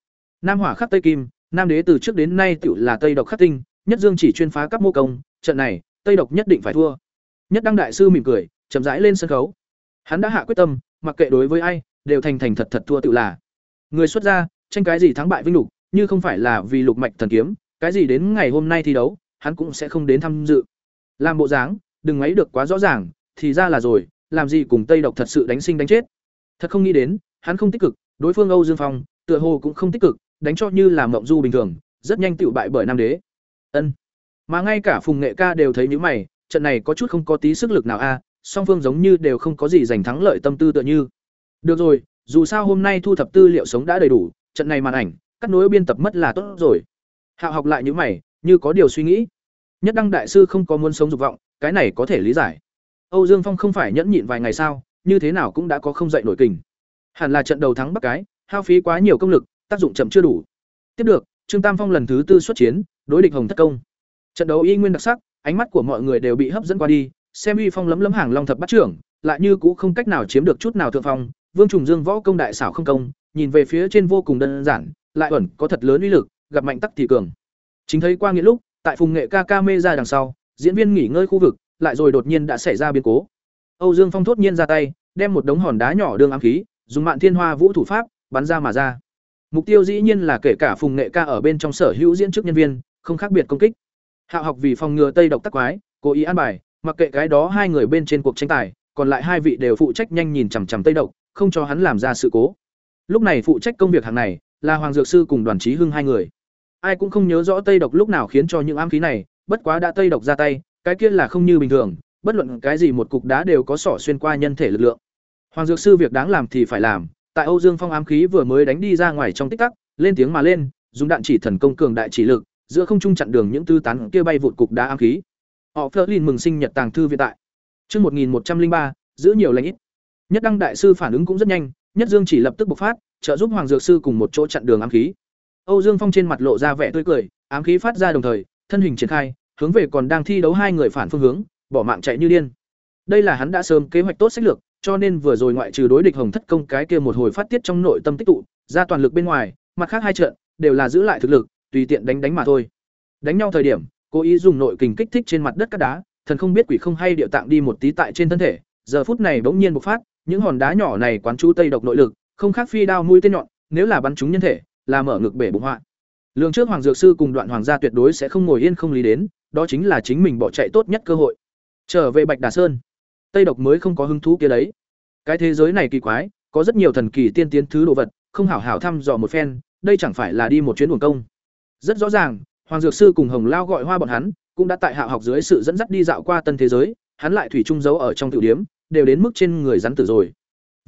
Nam Hỏa khắc Tây Kim, Nam Đế từ trước đến nay tiểu là Tây Độc khắc tinh, Nhất Dương chỉ chuyên phá các mô công, trận này, Tây Độc nhất định phải thua. Nhất Đăng đại sư mỉm cười, chậm rãi lên sân khấu. Hắn đã hạ quyết tâm, mặc kệ đối với ai, đều thành thành thật thật thua tự là. Người xuất ra, tranh cái gì thắng bại vinh lục, như không phải là vì lục mạch thần kiếm, cái gì đến ngày hôm nay thi đấu, hắn cũng sẽ không đến tham dự. Làm bộ dáng, đừng ấy được quá rõ ràng, thì ra là rồi, làm gì cùng Tây độc thật sự đánh sinh đánh chết. Thật không nghĩ đến, hắn không tích cực, đối phương Âu Dương Phong, tựa hồ cũng không tích cực, đánh cho như là mộng du bình thường, rất nhanh tựu bại bởi Nam Đế. Ân. Mà ngay cả Phùng Nghệ Ca đều thấy như mày, trận này có chút không có tí sức lực nào a, song phương giống như đều không có gì giành thắng lợi tâm tư tựa như. Được rồi, dù sao hôm nay thu thập tư liệu sống đã đầy đủ, trận này màn ảnh, cắt nối biên tập mất là tốt rồi. Hạo học lại như mày, như có điều suy nghĩ. Nhất đăng đại sư không có muốn sống dục vọng, cái này có thể lý giải. Âu Dương Phong không phải nhẫn nhịn vài ngày sao, như thế nào cũng đã có không dậy nổi kình. Hẳn là trận đầu thắng Bắc cái, hao phí quá nhiều công lực tác dụng chậm chưa đủ tiếp được trương tam phong lần thứ tư xuất chiến đối địch hồng thất công trận đấu y nguyên đặc sắc ánh mắt của mọi người đều bị hấp dẫn qua đi xem uy phong lấm lấm hàng long thập bắt trưởng lại như cũng không cách nào chiếm được chút nào thượng phong vương trùng dương võ công đại xảo không công, nhìn về phía trên vô cùng đơn giản, lại ẩn có thật lớn uy lực, gặp mạnh tắc thì cường. Chính thấy qua nghĩa lúc, tại phùng nghệ ca ca mê ra đằng sau, diễn viên nghỉ ngơi khu vực, lại rồi đột nhiên đã xảy ra biến cố. Âu dương phong thốt nhiên ra tay, đem một đống hòn đá nhỏ đương ám khí, dùng mạn thiên hoa vũ thủ pháp, bắn ra mà ra. Mục tiêu dĩ nhiên là kể cả phùng nghệ ca ở bên trong sở hữu diễn chức nhân viên, không khác biệt công kích. Hạo học vì phòng ngừa tây độc tắc quái, cố ý an bài, mặc kệ cái đó hai người bên trên cuộc tranh tài, còn lại hai vị đều phụ trách nhanh nhìn chằm chằm tây độc không cho hắn làm ra sự cố. Lúc này phụ trách công việc hàng này là hoàng dược sư cùng đoàn trí hưng hai người. Ai cũng không nhớ rõ tây độc lúc nào khiến cho những ám khí này bất quá đã tây độc ra tay cái kia là không như bình thường bất luận cái gì một cục đá đều có sỏ xuyên qua nhân thể lực lượng. Hoàng dược sư việc đáng làm thì phải làm tại âu dương phong ám khí vừa mới đánh đi ra ngoài trong tích tắc lên tiếng mà lên dùng đạn chỉ thần công cường đại chỉ lực giữa không trung chặn đường những tư tán kia bay vụt cục đá ám khí. Họ phớt mừng sinh nhật tàng thư viện tại. Chương 1103, giữ nhiều lành ít. Nhất đăng đại sư phản ứng cũng rất nhanh, Nhất Dương chỉ lập tức bộc phát, trợ giúp Hoàng Dược sư cùng một chỗ chặn đường ám khí. Âu Dương Phong trên mặt lộ ra vẻ tươi cười, ám khí phát ra đồng thời, thân hình triển khai, hướng về còn đang thi đấu hai người phản phương hướng, bỏ mạng chạy như điên. Đây là hắn đã sớm kế hoạch tốt sách lược, cho nên vừa rồi ngoại trừ đối địch Hồng Thất công cái kia một hồi phát tiết trong nội tâm tích tụ, ra toàn lực bên ngoài, mặt khác hai trận đều là giữ lại thực lực, tùy tiện đánh đánh mà thôi. Đánh nhau thời điểm, cố ý dùng nội kình kích thích trên mặt đất các đá, thần không biết quỷ không hay điệu tạng đi một tí tại trên thân thể, giờ phút này bỗng nhiên bộc phát, những hòn đá nhỏ này quán chú tây độc nội lực, không khác phi đao mũi tên nhọn, nếu là bắn trúng nhân thể, là mở ngực bể bụng hoạn. Lương trước Hoàng Dược sư cùng Đoạn Hoàng gia tuyệt đối sẽ không ngồi yên không lý đến, đó chính là chính mình bỏ chạy tốt nhất cơ hội. Trở về Bạch Đà Sơn, Tây độc mới không có hứng thú kia đấy. Cái thế giới này kỳ quái, có rất nhiều thần kỳ tiên tiến thứ đồ vật, không hảo hảo thăm dò một phen, đây chẳng phải là đi một chuyến uổng công. Rất rõ ràng, Hoàng Dược sư cùng Hồng Lao gọi hoa bọn hắn, cũng đã tại hạ học dưới sự dẫn dắt đi dạo qua tân thế giới, hắn lại thủy chung giấu ở trong tiểu điểm, đều đến mức trên người rắn tử rồi.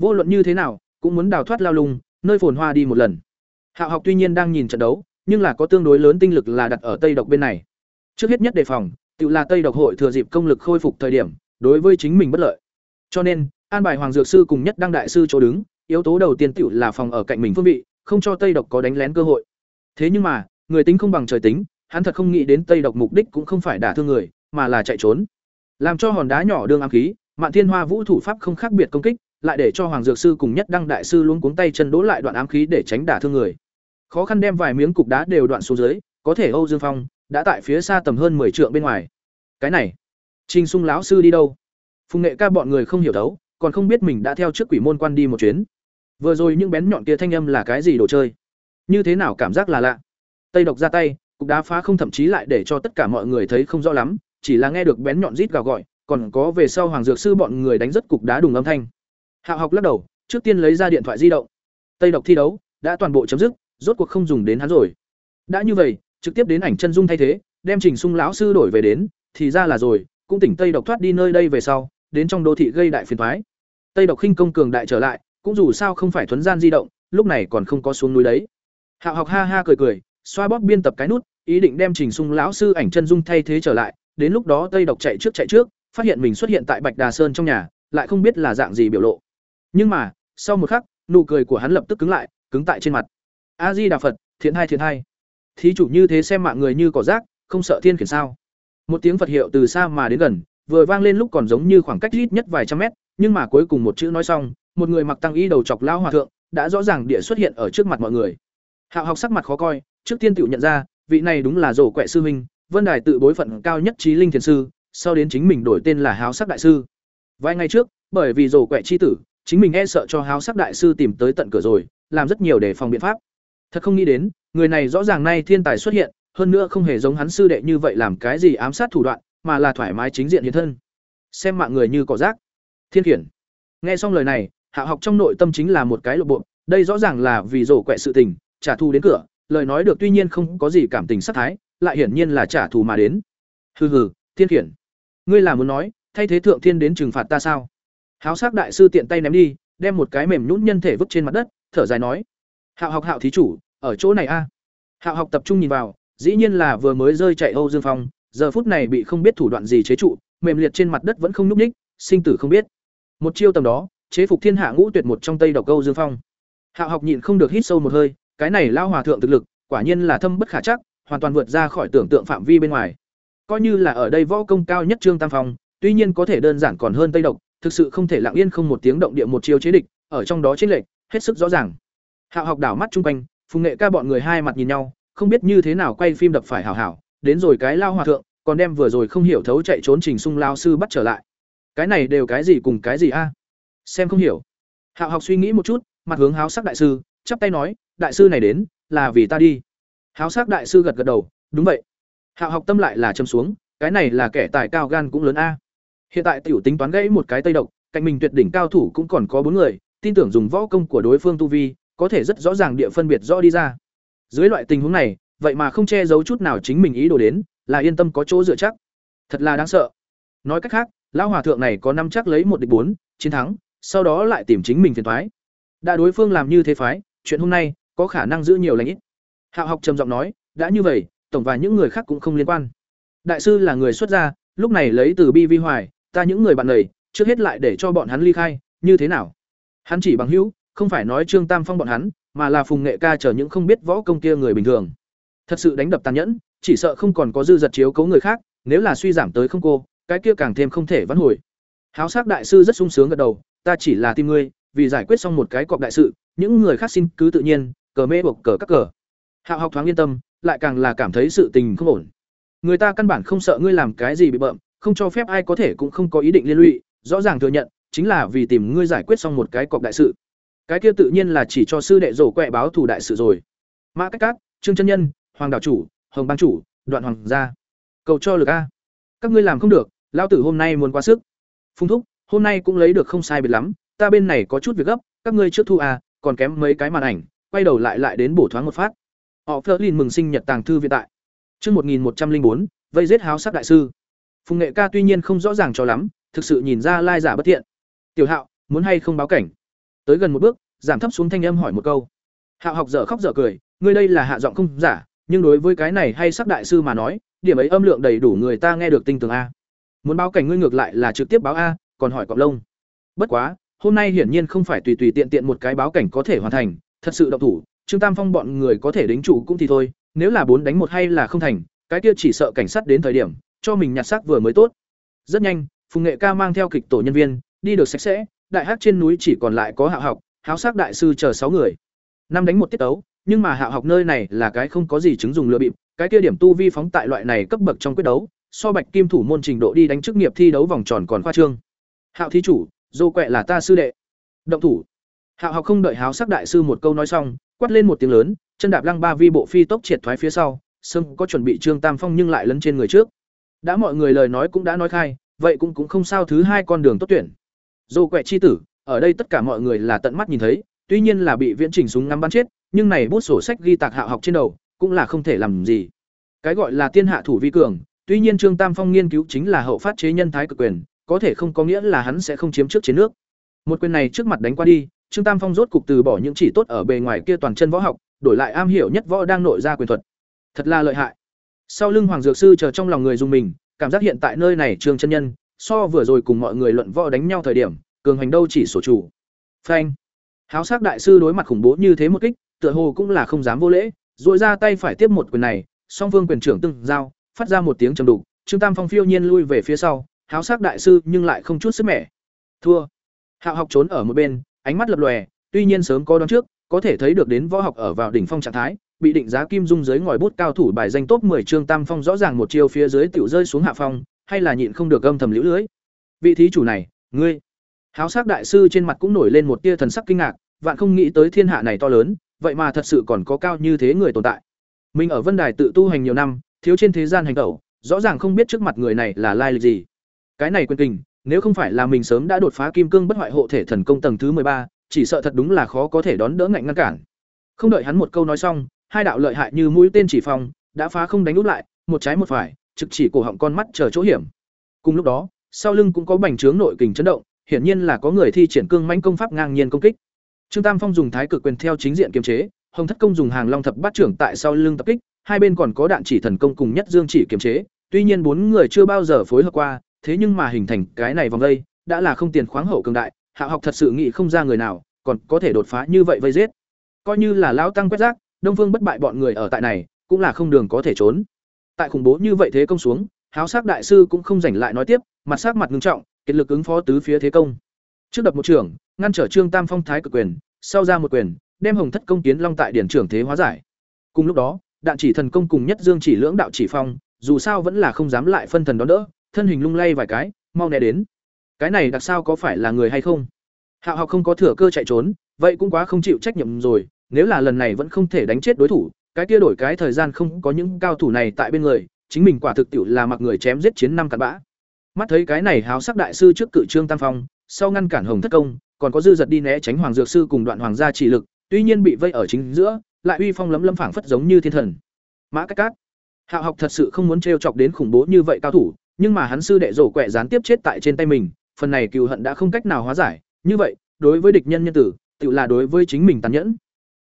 Vô luận như thế nào, cũng muốn đào thoát lao lung, nơi phồn hoa đi một lần. Hạo học tuy nhiên đang nhìn trận đấu, nhưng là có tương đối lớn tinh lực là đặt ở Tây độc bên này. Trước hết nhất đề phòng, tự là Tây độc hội thừa dịp công lực khôi phục thời điểm, đối với chính mình bất lợi. Cho nên, an bài hoàng dược sư cùng nhất đăng đại sư chỗ đứng, yếu tố đầu tiên tiểu là phòng ở cạnh mình phương vị, không cho Tây độc có đánh lén cơ hội. Thế nhưng mà, người tính không bằng trời tính, hắn thật không nghĩ đến Tây độc mục đích cũng không phải đả thương người, mà là chạy trốn. Làm cho hòn đá nhỏ đương ám khí, Mạn Thiên Hoa Vũ thủ pháp không khác biệt công kích, lại để cho Hoàng Dược sư cùng nhất đăng đại sư luống cuống tay chân đố lại đoạn ám khí để tránh đả thương người. Khó khăn đem vài miếng cục đá đều đoạn xuống dưới, có thể Âu Dương Phong đã tại phía xa tầm hơn 10 trượng bên ngoài. Cái này, Trình Sung lão sư đi đâu? Phùng Nghệ ca bọn người không hiểu đấu, còn không biết mình đã theo trước quỷ môn quan đi một chuyến. Vừa rồi những bén nhọn kia thanh âm là cái gì đồ chơi? Như thế nào cảm giác là lạ? Tây độc ra tay, cục đá phá không thậm chí lại để cho tất cả mọi người thấy không rõ lắm, chỉ là nghe được bén nhọn rít gào gọi, còn có về sau hoàng dược sư bọn người đánh rất cục đá đùng âm thanh. Hạo học lắc đầu, trước tiên lấy ra điện thoại di động. Tây độc thi đấu đã toàn bộ chấm dứt, rốt cuộc không dùng đến hắn rồi. Đã như vậy, trực tiếp đến ảnh chân dung thay thế, đem Trình Sung lão sư đổi về đến, thì ra là rồi, cũng tỉnh Tây độc thoát đi nơi đây về sau, đến trong đô thị gây đại phiền toái. Tây độc khinh công cường đại trở lại, cũng dù sao không phải thuấn gian di động, lúc này còn không có xuống núi đấy. Hạo học ha ha cười cười, xoa bóp biên tập cái nút, ý định đem Trình Sung lão sư ảnh chân dung thay thế trở lại, đến lúc đó Tây Độc chạy trước chạy trước, phát hiện mình xuất hiện tại Bạch Đà Sơn trong nhà, lại không biết là dạng gì biểu lộ. Nhưng mà, sau một khắc, nụ cười của hắn lập tức cứng lại, cứng tại trên mặt. A Di Đà Phật, thiện hai thiện hai. Thí chủ như thế xem mạng người như cỏ rác, không sợ thiên khiển sao? Một tiếng Phật hiệu từ xa mà đến gần, vừa vang lên lúc còn giống như khoảng cách ít nhất vài trăm mét, nhưng mà cuối cùng một chữ nói xong, một người mặc tăng y đầu chọc lão hòa thượng, đã rõ ràng địa xuất hiện ở trước mặt mọi người. Hạo học sắc mặt khó coi, trước tiên tiểu nhận ra, vị này đúng là rổ quẹ sư huynh, Vân Đài tự bối phận cao nhất trí linh thiền sư, sau đến chính mình đổi tên là Háo Sắc đại sư. Vài ngày trước, bởi vì rổ quẹ chi tử, chính mình e sợ cho Háo Sắc đại sư tìm tới tận cửa rồi, làm rất nhiều để phòng biện pháp. Thật không nghĩ đến, người này rõ ràng nay thiên tài xuất hiện, hơn nữa không hề giống hắn sư đệ như vậy làm cái gì ám sát thủ đoạn, mà là thoải mái chính diện hiện thân. Xem mạng người như cỏ rác. Thiên khiển. Nghe xong lời này, Hạ học trong nội tâm chính là một cái lộ bộ, đây rõ ràng là vì rổ quẹ sự tình, trả thù đến cửa, lời nói được tuy nhiên không có gì cảm tình sát thái, lại hiển nhiên là trả thù mà đến. Hừ hừ, Thiên Khiển, ngươi là muốn nói, thay thế thượng thiên đến trừng phạt ta sao? Háo sắc đại sư tiện tay ném đi, đem một cái mềm nhũn nhân thể vứt trên mặt đất, thở dài nói: "Hạo học Hạo thí chủ, ở chỗ này a." Hạo học tập trung nhìn vào, dĩ nhiên là vừa mới rơi chạy Âu Dương Phong, giờ phút này bị không biết thủ đoạn gì chế trụ, mềm liệt trên mặt đất vẫn không núc ních, sinh tử không biết. Một chiêu tầm đó, chế phục thiên hạ ngũ tuyệt một trong tây độc Âu Dương Phong. Hạo học nhịn không được hít sâu một hơi, cái này lao hòa thượng thực lực, quả nhiên là thâm bất khả chắc, hoàn toàn vượt ra khỏi tưởng tượng phạm vi bên ngoài. Coi như là ở đây võ công cao nhất Trương Tam Phong, tuy nhiên có thể đơn giản còn hơn Tây Độc, thực sự không thể lặng yên không một tiếng động địa một chiêu chế địch, ở trong đó chiến lệch hết sức rõ ràng. Hạo học đảo mắt chung quanh, Phùng Nghệ ca bọn người hai mặt nhìn nhau, không biết như thế nào quay phim đập phải hảo hảo, đến rồi cái lao hòa thượng, còn đem vừa rồi không hiểu thấu chạy trốn Trình Sung lao sư bắt trở lại. Cái này đều cái gì cùng cái gì a? Xem không hiểu. Hạo học suy nghĩ một chút, mặt hướng Háo Sắc đại sư, chắp tay nói, đại sư này đến, là vì ta đi. Háo Sắc đại sư gật gật đầu, đúng vậy. Hạo học tâm lại là châm xuống, cái này là kẻ tài cao gan cũng lớn a. Hiện tại tiểu tính toán gãy một cái tây độc, cạnh mình tuyệt đỉnh cao thủ cũng còn có bốn người, tin tưởng dùng võ công của đối phương tu vi, có thể rất rõ ràng địa phân biệt rõ đi ra. Dưới loại tình huống này, vậy mà không che giấu chút nào chính mình ý đồ đến, là yên tâm có chỗ dựa chắc. Thật là đáng sợ. Nói cách khác, lão hòa thượng này có năm chắc lấy một địch bốn, chiến thắng, sau đó lại tìm chính mình phiền toái. Đã đối phương làm như thế phái, chuyện hôm nay có khả năng giữ nhiều lành ít. Hạo học trầm giọng nói, đã như vậy, tổng và những người khác cũng không liên quan. Đại sư là người xuất gia, lúc này lấy từ bi vi hoài, ta những người bạn này, trước hết lại để cho bọn hắn ly khai, như thế nào? Hắn chỉ bằng hữu, không phải nói Trương Tam Phong bọn hắn, mà là Phùng Nghệ Ca chờ những không biết võ công kia người bình thường. Thật sự đánh đập tàn nhẫn, chỉ sợ không còn có dư giật chiếu cấu người khác, nếu là suy giảm tới không cô, cái kia càng thêm không thể vãn hồi. Háo sắc đại sư rất sung sướng gật đầu, ta chỉ là tìm ngươi, vì giải quyết xong một cái cọc đại sự, những người khác xin cứ tự nhiên, cờ mê bộc cờ các cờ. Hạo học thoáng yên tâm, lại càng là cảm thấy sự tình không ổn. Người ta căn bản không sợ ngươi làm cái gì bị bợm, không cho phép ai có thể cũng không có ý định liên lụy, rõ ràng thừa nhận, chính là vì tìm ngươi giải quyết xong một cái cọc đại sự. Cái kia tự nhiên là chỉ cho sư đệ rổ quẹ báo thù đại sự rồi. Mã Cách Cát, Trương chân nhân, Hoàng đạo chủ, Hồng bang chủ, Đoạn Hoàng gia. Cầu cho lực a. Các ngươi làm không được, Lão tử hôm nay muốn quá sức. Phung thúc, hôm nay cũng lấy được không sai biệt lắm, ta bên này có chút việc gấp, các ngươi trước thu a, còn kém mấy cái màn ảnh, quay đầu lại lại đến bổ thoáng một phát. Họ Flerlin mừng sinh nhật tàng thư viện tại. Chương 1104, vây giết háo sắc đại sư. Phùng Nghệ Ca tuy nhiên không rõ ràng cho lắm, thực sự nhìn ra lai giả bất thiện. Tiểu Hạo, muốn hay không báo cảnh? Tới gần một bước, giảm thấp xuống thanh âm hỏi một câu. Hạo học dở khóc dở cười, ngươi đây là hạ giọng không giả, nhưng đối với cái này hay sắc đại sư mà nói, điểm ấy âm lượng đầy đủ người ta nghe được tinh tường a. Muốn báo cảnh ngươi ngược lại là trực tiếp báo a, còn hỏi cọp lông. Bất quá, hôm nay hiển nhiên không phải tùy tùy tiện tiện một cái báo cảnh có thể hoàn thành, thật sự động thủ, Trương Tam Phong bọn người có thể đính chủ cũng thì thôi, nếu là bốn đánh một hay là không thành, cái kia chỉ sợ cảnh sát đến thời điểm, cho mình nhặt xác vừa mới tốt. Rất nhanh, Phùng Nghệ Ca mang theo kịch tổ nhân viên, đi được sạch sẽ, đại hắc trên núi chỉ còn lại có Hạo học, Háo sắc đại sư chờ sáu người. Năm đánh một tiết tấu, nhưng mà Hạo học nơi này là cái không có gì chứng dùng lừa bịp, cái kia điểm tu vi phóng tại loại này cấp bậc trong quyết đấu, so Bạch Kim thủ môn trình độ đi đánh chức nghiệp thi đấu vòng tròn còn khoa trương. Hạo thí chủ, dô quẹ là ta sư đệ. Động thủ. Hạo học không đợi Háo sắc đại sư một câu nói xong, quát lên một tiếng lớn, chân đạp lăng ba vi bộ phi tốc triệt thoái phía sau, sưng có chuẩn bị Trương Tam Phong nhưng lại lấn trên người trước. Đã mọi người lời nói cũng đã nói khai, vậy cũng cũng không sao thứ hai con đường tốt tuyển. Dô quẹ chi tử, ở đây tất cả mọi người là tận mắt nhìn thấy, tuy nhiên là bị viễn trình súng ngắm bắn chết, nhưng này bút sổ sách ghi tạc hạ học trên đầu, cũng là không thể làm gì. Cái gọi là tiên hạ thủ vi cường, tuy nhiên Trương Tam Phong nghiên cứu chính là hậu phát chế nhân thái cực quyền, có thể không có nghĩa là hắn sẽ không chiếm trước chiến nước. Một quyền này trước mặt đánh qua đi, Trương Tam Phong rốt cục từ bỏ những chỉ tốt ở bề ngoài kia toàn chân võ học, đổi lại am hiểu nhất võ đang nội ra quyền thuật. Thật là lợi hại. Sau lưng Hoàng Dược sư chờ trong lòng người dùng mình, cảm giác hiện tại nơi này Trương chân nhân, so vừa rồi cùng mọi người luận võ đánh nhau thời điểm, cường hành đâu chỉ sổ chủ. Phanh. Háo sắc đại sư đối mặt khủng bố như thế một kích, tựa hồ cũng là không dám vô lễ, duỗi ra tay phải tiếp một quyền này, song vương quyền trưởng từng giao, phát ra một tiếng trầm đục, Trương Tam Phong phiêu nhiên lui về phía sau, háo sắc đại sư nhưng lại không chút sức mẻ. Thua. Hạo học trốn ở một bên, ánh mắt lập lòe, tuy nhiên sớm có đoán trước, có thể thấy được đến võ học ở vào đỉnh phong trạng thái, bị định giá kim dung dưới ngòi bút cao thủ bài danh top 10 Trương Tam Phong rõ ràng một chiêu phía dưới tiểu rơi xuống hạ phong, hay là nhịn không được âm thầm liễu lưới. Vị thí chủ này, ngươi. Háo sắc đại sư trên mặt cũng nổi lên một tia thần sắc kinh ngạc, vạn không nghĩ tới thiên hạ này to lớn, vậy mà thật sự còn có cao như thế người tồn tại. Mình ở Vân Đài tự tu hành nhiều năm, thiếu trên thế gian hành tẩu, rõ ràng không biết trước mặt người này là lai lịch gì. Cái này quyền kình, nếu không phải là mình sớm đã đột phá kim cương bất hoại hộ thể thần công tầng thứ ba, chỉ sợ thật đúng là khó có thể đón đỡ ngạnh ngăn cản. Không đợi hắn một câu nói xong, hai đạo lợi hại như mũi tên chỉ phòng, đã phá không đánh úp lại, một trái một phải, trực chỉ cổ họng con mắt chờ chỗ hiểm. Cùng lúc đó, sau lưng cũng có bành trướng nội kình chấn động, hiển nhiên là có người thi triển cương mãnh công pháp ngang nhiên công kích. Trương Tam Phong dùng thái cực quyền theo chính diện kiềm chế, Hồng Thất Công dùng hàng long thập bát trưởng tại sau lưng tập kích, hai bên còn có đạn chỉ thần công cùng nhất dương chỉ kiềm chế, tuy nhiên bốn người chưa bao giờ phối hợp qua, thế nhưng mà hình thành cái này vòng vây, đã là không tiền khoáng hậu cường đại, Hạ học thật sự nghĩ không ra người nào, còn có thể đột phá như vậy vây giết. coi như là lão tăng quét rác đông phương bất bại bọn người ở tại này cũng là không đường có thể trốn. Tại khủng bố như vậy thế công xuống háo sắc đại sư cũng không giành lại nói tiếp mặt sắc mặt ngưng trọng kiệt lực ứng phó tứ phía thế công. Trước đập một trưởng ngăn trở trương tam phong thái cực quyền sau ra một quyền đem hồng thất công kiến long tại điển trưởng thế hóa giải. Cùng lúc đó đạn chỉ thần công cùng nhất dương chỉ lưỡng đạo chỉ phong dù sao vẫn là không dám lại phân thần đón đỡ thân hình lung lay vài cái, mau né đến. Cái này đặc sao có phải là người hay không? Hạo học không có thừa cơ chạy trốn, vậy cũng quá không chịu trách nhiệm rồi, nếu là lần này vẫn không thể đánh chết đối thủ, cái kia đổi cái thời gian không có những cao thủ này tại bên người, chính mình quả thực tiệu là mặc người chém giết chiến năm cặn bã. Mắt thấy cái này háo sắc đại sư trước cự trương tam phong, sau ngăn cản hồng thất công, còn có dư giật đi né tránh hoàng dược sư cùng đoạn hoàng gia chỉ lực, tuy nhiên bị vây ở chính giữa, lại uy phong lấm lấm phảng phất giống như thiên thần. Mã cách cát hạo học thật sự không muốn t chọc đến khủng bố như vậy cao thủ nhưng mà hắn sư đệ rổ quẹ gián tiếp chết tại trên tay mình, phần này cừu hận đã không cách nào hóa giải. Như vậy, đối với địch nhân nhân tử, tự là đối với chính mình tàn nhẫn.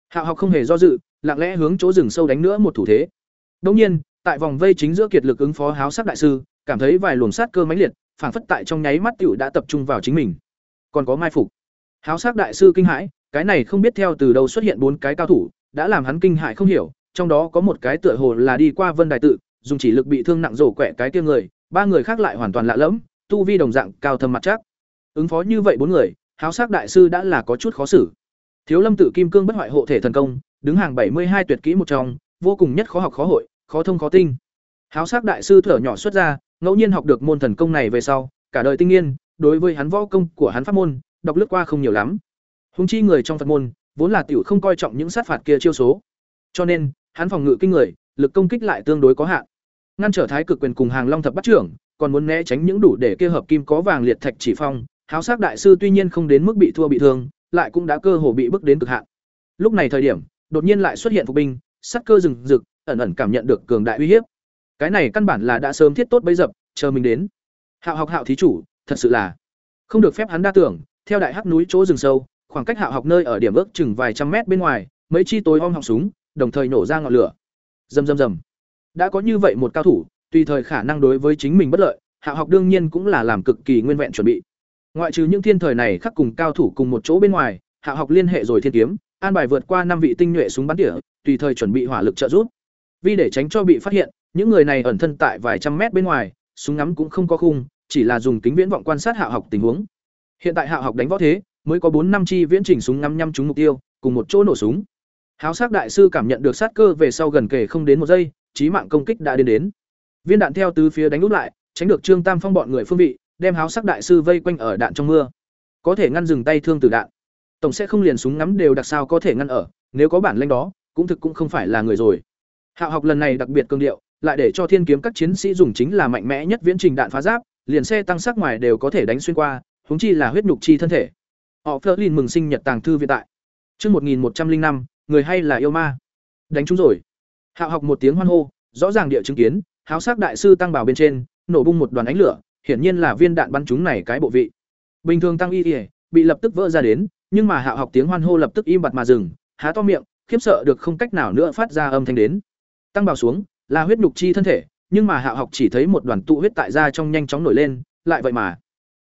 Hạo học không hề do dự, lặng lẽ hướng chỗ rừng sâu đánh nữa một thủ thế. Đông nhiên, tại vòng vây chính giữa kiệt lực ứng phó háo sắc đại sư, cảm thấy vài luồng sát cơ mãnh liệt, phảng phất tại trong nháy mắt tựu đã tập trung vào chính mình. Còn có mai phục. Háo sắc đại sư kinh hãi, cái này không biết theo từ đâu xuất hiện bốn cái cao thủ, đã làm hắn kinh hãi không hiểu, trong đó có một cái tựa hồ là đi qua vân đài tự, dùng chỉ lực bị thương nặng rổ quẹ cái kia người ba người khác lại hoàn toàn lạ lẫm, tu vi đồng dạng cao thâm mặt chắc. Ứng phó như vậy bốn người, háo sắc đại sư đã là có chút khó xử. Thiếu lâm tự kim cương bất hoại hộ thể thần công, đứng hàng bảy mươi hai tuyệt kỹ một trong, vô cùng nhất khó học khó hội, khó thông khó tinh. Háo sắc đại sư thở nhỏ xuất ra, ngẫu nhiên học được môn thần công này về sau, cả đời tinh yên. đối với hắn võ công của hắn pháp môn, đọc lướt qua không nhiều lắm. Húng chi người trong phật môn, vốn là tiểu không coi trọng những sát phạt kia chiêu số. Cho nên, hắn phòng ngự kinh người, lực công kích lại tương đối có hạn ngăn trở thái cực quyền cùng hàng long thập bắt trưởng, còn muốn né tránh những đủ để kia hợp kim có vàng liệt thạch chỉ phong. Háo sắc đại sư tuy nhiên không đến mức bị thua bị thương, lại cũng đã cơ hồ bị bước đến cực hạn. Lúc này thời điểm, đột nhiên lại xuất hiện phục binh, sắc cơ rừng rực, ẩn ẩn cảm nhận được cường đại uy hiếp. Cái này căn bản là đã sớm thiết tốt bấy dập, chờ mình đến. Hạo học hạo thí chủ, thật sự là không được phép hắn đa tưởng, theo đại hắc núi chỗ rừng sâu, khoảng cách hạo học nơi ở điểm ước chừng vài trăm mét bên ngoài, mấy chi tối om họng súng, đồng thời nổ ra ngọn lửa. Rầm rầm rầm đã có như vậy một cao thủ, tùy thời khả năng đối với chính mình bất lợi, hạ học đương nhiên cũng là làm cực kỳ nguyên vẹn chuẩn bị. Ngoại trừ những thiên thời này khắc cùng cao thủ cùng một chỗ bên ngoài, hạ học liên hệ rồi thiên kiếm, an bài vượt qua năm vị tinh nhuệ súng bắn tỉa, tùy thời chuẩn bị hỏa lực trợ giúp. Vì để tránh cho bị phát hiện, những người này ẩn thân tại vài trăm mét bên ngoài, súng ngắm cũng không có khung, chỉ là dùng kính viễn vọng quan sát hạ học tình huống. Hiện tại hạ học đánh võ thế, mới có bốn năm chi viễn chỉnh súng ngắm nhắm trúng mục tiêu, cùng một chỗ nổ súng. Háo sắc đại sư cảm nhận được sát cơ về sau gần kề không đến một giây trí mạng công kích đã đến đến. Viên đạn theo từ phía đánh úp lại, tránh được trương tam phong bọn người phương vị, đem háo sắc đại sư vây quanh ở đạn trong mưa. Có thể ngăn dừng tay thương tử đạn. Tổng sẽ không liền súng ngắm đều đặc sao có thể ngăn ở, nếu có bản lĩnh đó, cũng thực cũng không phải là người rồi. Hạo học lần này đặc biệt cương điệu, lại để cho thiên kiếm các chiến sĩ dùng chính là mạnh mẽ nhất viễn trình đạn phá giáp, liền xe tăng sắc ngoài đều có thể đánh xuyên qua, huống chi là huyết nhục chi thân thể. Họ phớt mừng sinh nhật tàng thư viện tại. Chương một nghìn một trăm linh năm, người hay là yêu ma? Đánh chúng rồi hạo học một tiếng hoan hô rõ ràng địa chứng kiến háo sắc đại sư tăng bảo bên trên nổ bung một đoàn ánh lửa hiển nhiên là viên đạn bắn chúng này cái bộ vị. Bình thường tăng y y, bị lập tức vỡ ra đến nhưng mà hạo học tiếng hoan hô lập tức im bặt mà dừng há to miệng khiếp sợ được không cách nào nữa phát ra âm thanh đến. Tăng bảo xuống là huyết nhục chi thân thể nhưng mà hạo học chỉ thấy một đoàn tụ huyết tại da trong nhanh chóng nổi lên lại vậy mà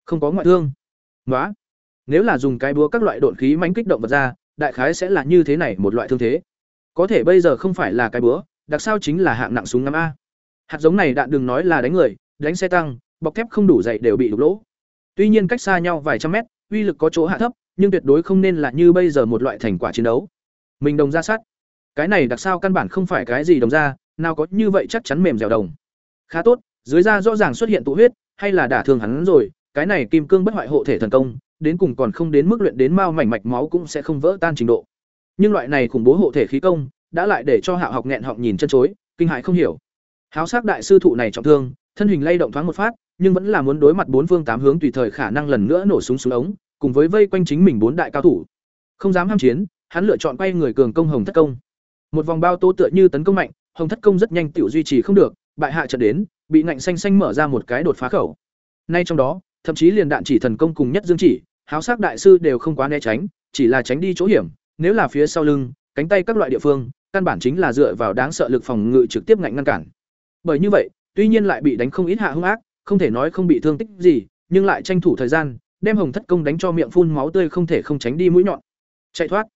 không có ngoại thương. Nói nếu là dùng cái búa các loại độn khí mãnh kích động vật ra đại khái sẽ là như thế này một loại thương thế có thể bây giờ không phải là cái búa đặc sao chính là hạng nặng súng ngắm a. Hạt giống này đạn đừng nói là đánh người, đánh xe tăng, bọc thép không đủ dày đều bị đục lỗ. Tuy nhiên cách xa nhau vài trăm mét, uy lực có chỗ hạ thấp, nhưng tuyệt đối không nên là như bây giờ một loại thành quả chiến đấu. Mình đồng ra sát cái này đặc sao căn bản không phải cái gì đồng ra, nào có như vậy chắc chắn mềm dẻo đồng. Khá tốt, dưới da rõ ràng xuất hiện tụ huyết, hay là đả thương hắn rồi, cái này kim cương bất hoại hộ thể thần công, đến cùng còn không đến mức luyện đến mao mảnh mạch máu cũng sẽ không vỡ tan trình độ nhưng loại này khủng bố hộ thể khí công, đã lại để cho hạ học nghẹn họng nhìn chân chối, kinh hại không hiểu. Háo sắc đại sư thụ này trọng thương, thân hình lay động thoáng một phát, nhưng vẫn là muốn đối mặt bốn phương tám hướng tùy thời khả năng lần nữa nổ súng xuống ống, cùng với vây quanh chính mình bốn đại cao thủ. Không dám ham chiến, hắn lựa chọn quay người cường công hồng thất công. Một vòng bao tô tựa như tấn công mạnh, hồng thất công rất nhanh tự duy trì không được, bại hạ trận đến, bị ngạnh xanh xanh mở ra một cái đột phá khẩu. Nay trong đó, thậm chí liền đạn chỉ thần công cùng nhất dương chỉ, háo sắc đại sư đều không quá né tránh, chỉ là tránh đi chỗ hiểm nếu là phía sau lưng, cánh tay các loại địa phương, căn bản chính là dựa vào đáng sợ lực phòng ngự trực tiếp ngạnh ngăn cản. Bởi như vậy, tuy nhiên lại bị đánh không ít hạ hung ác, không thể nói không bị thương tích gì, nhưng lại tranh thủ thời gian, đem hồng thất công đánh cho miệng phun máu tươi không thể không tránh đi mũi nhọn. Chạy thoát.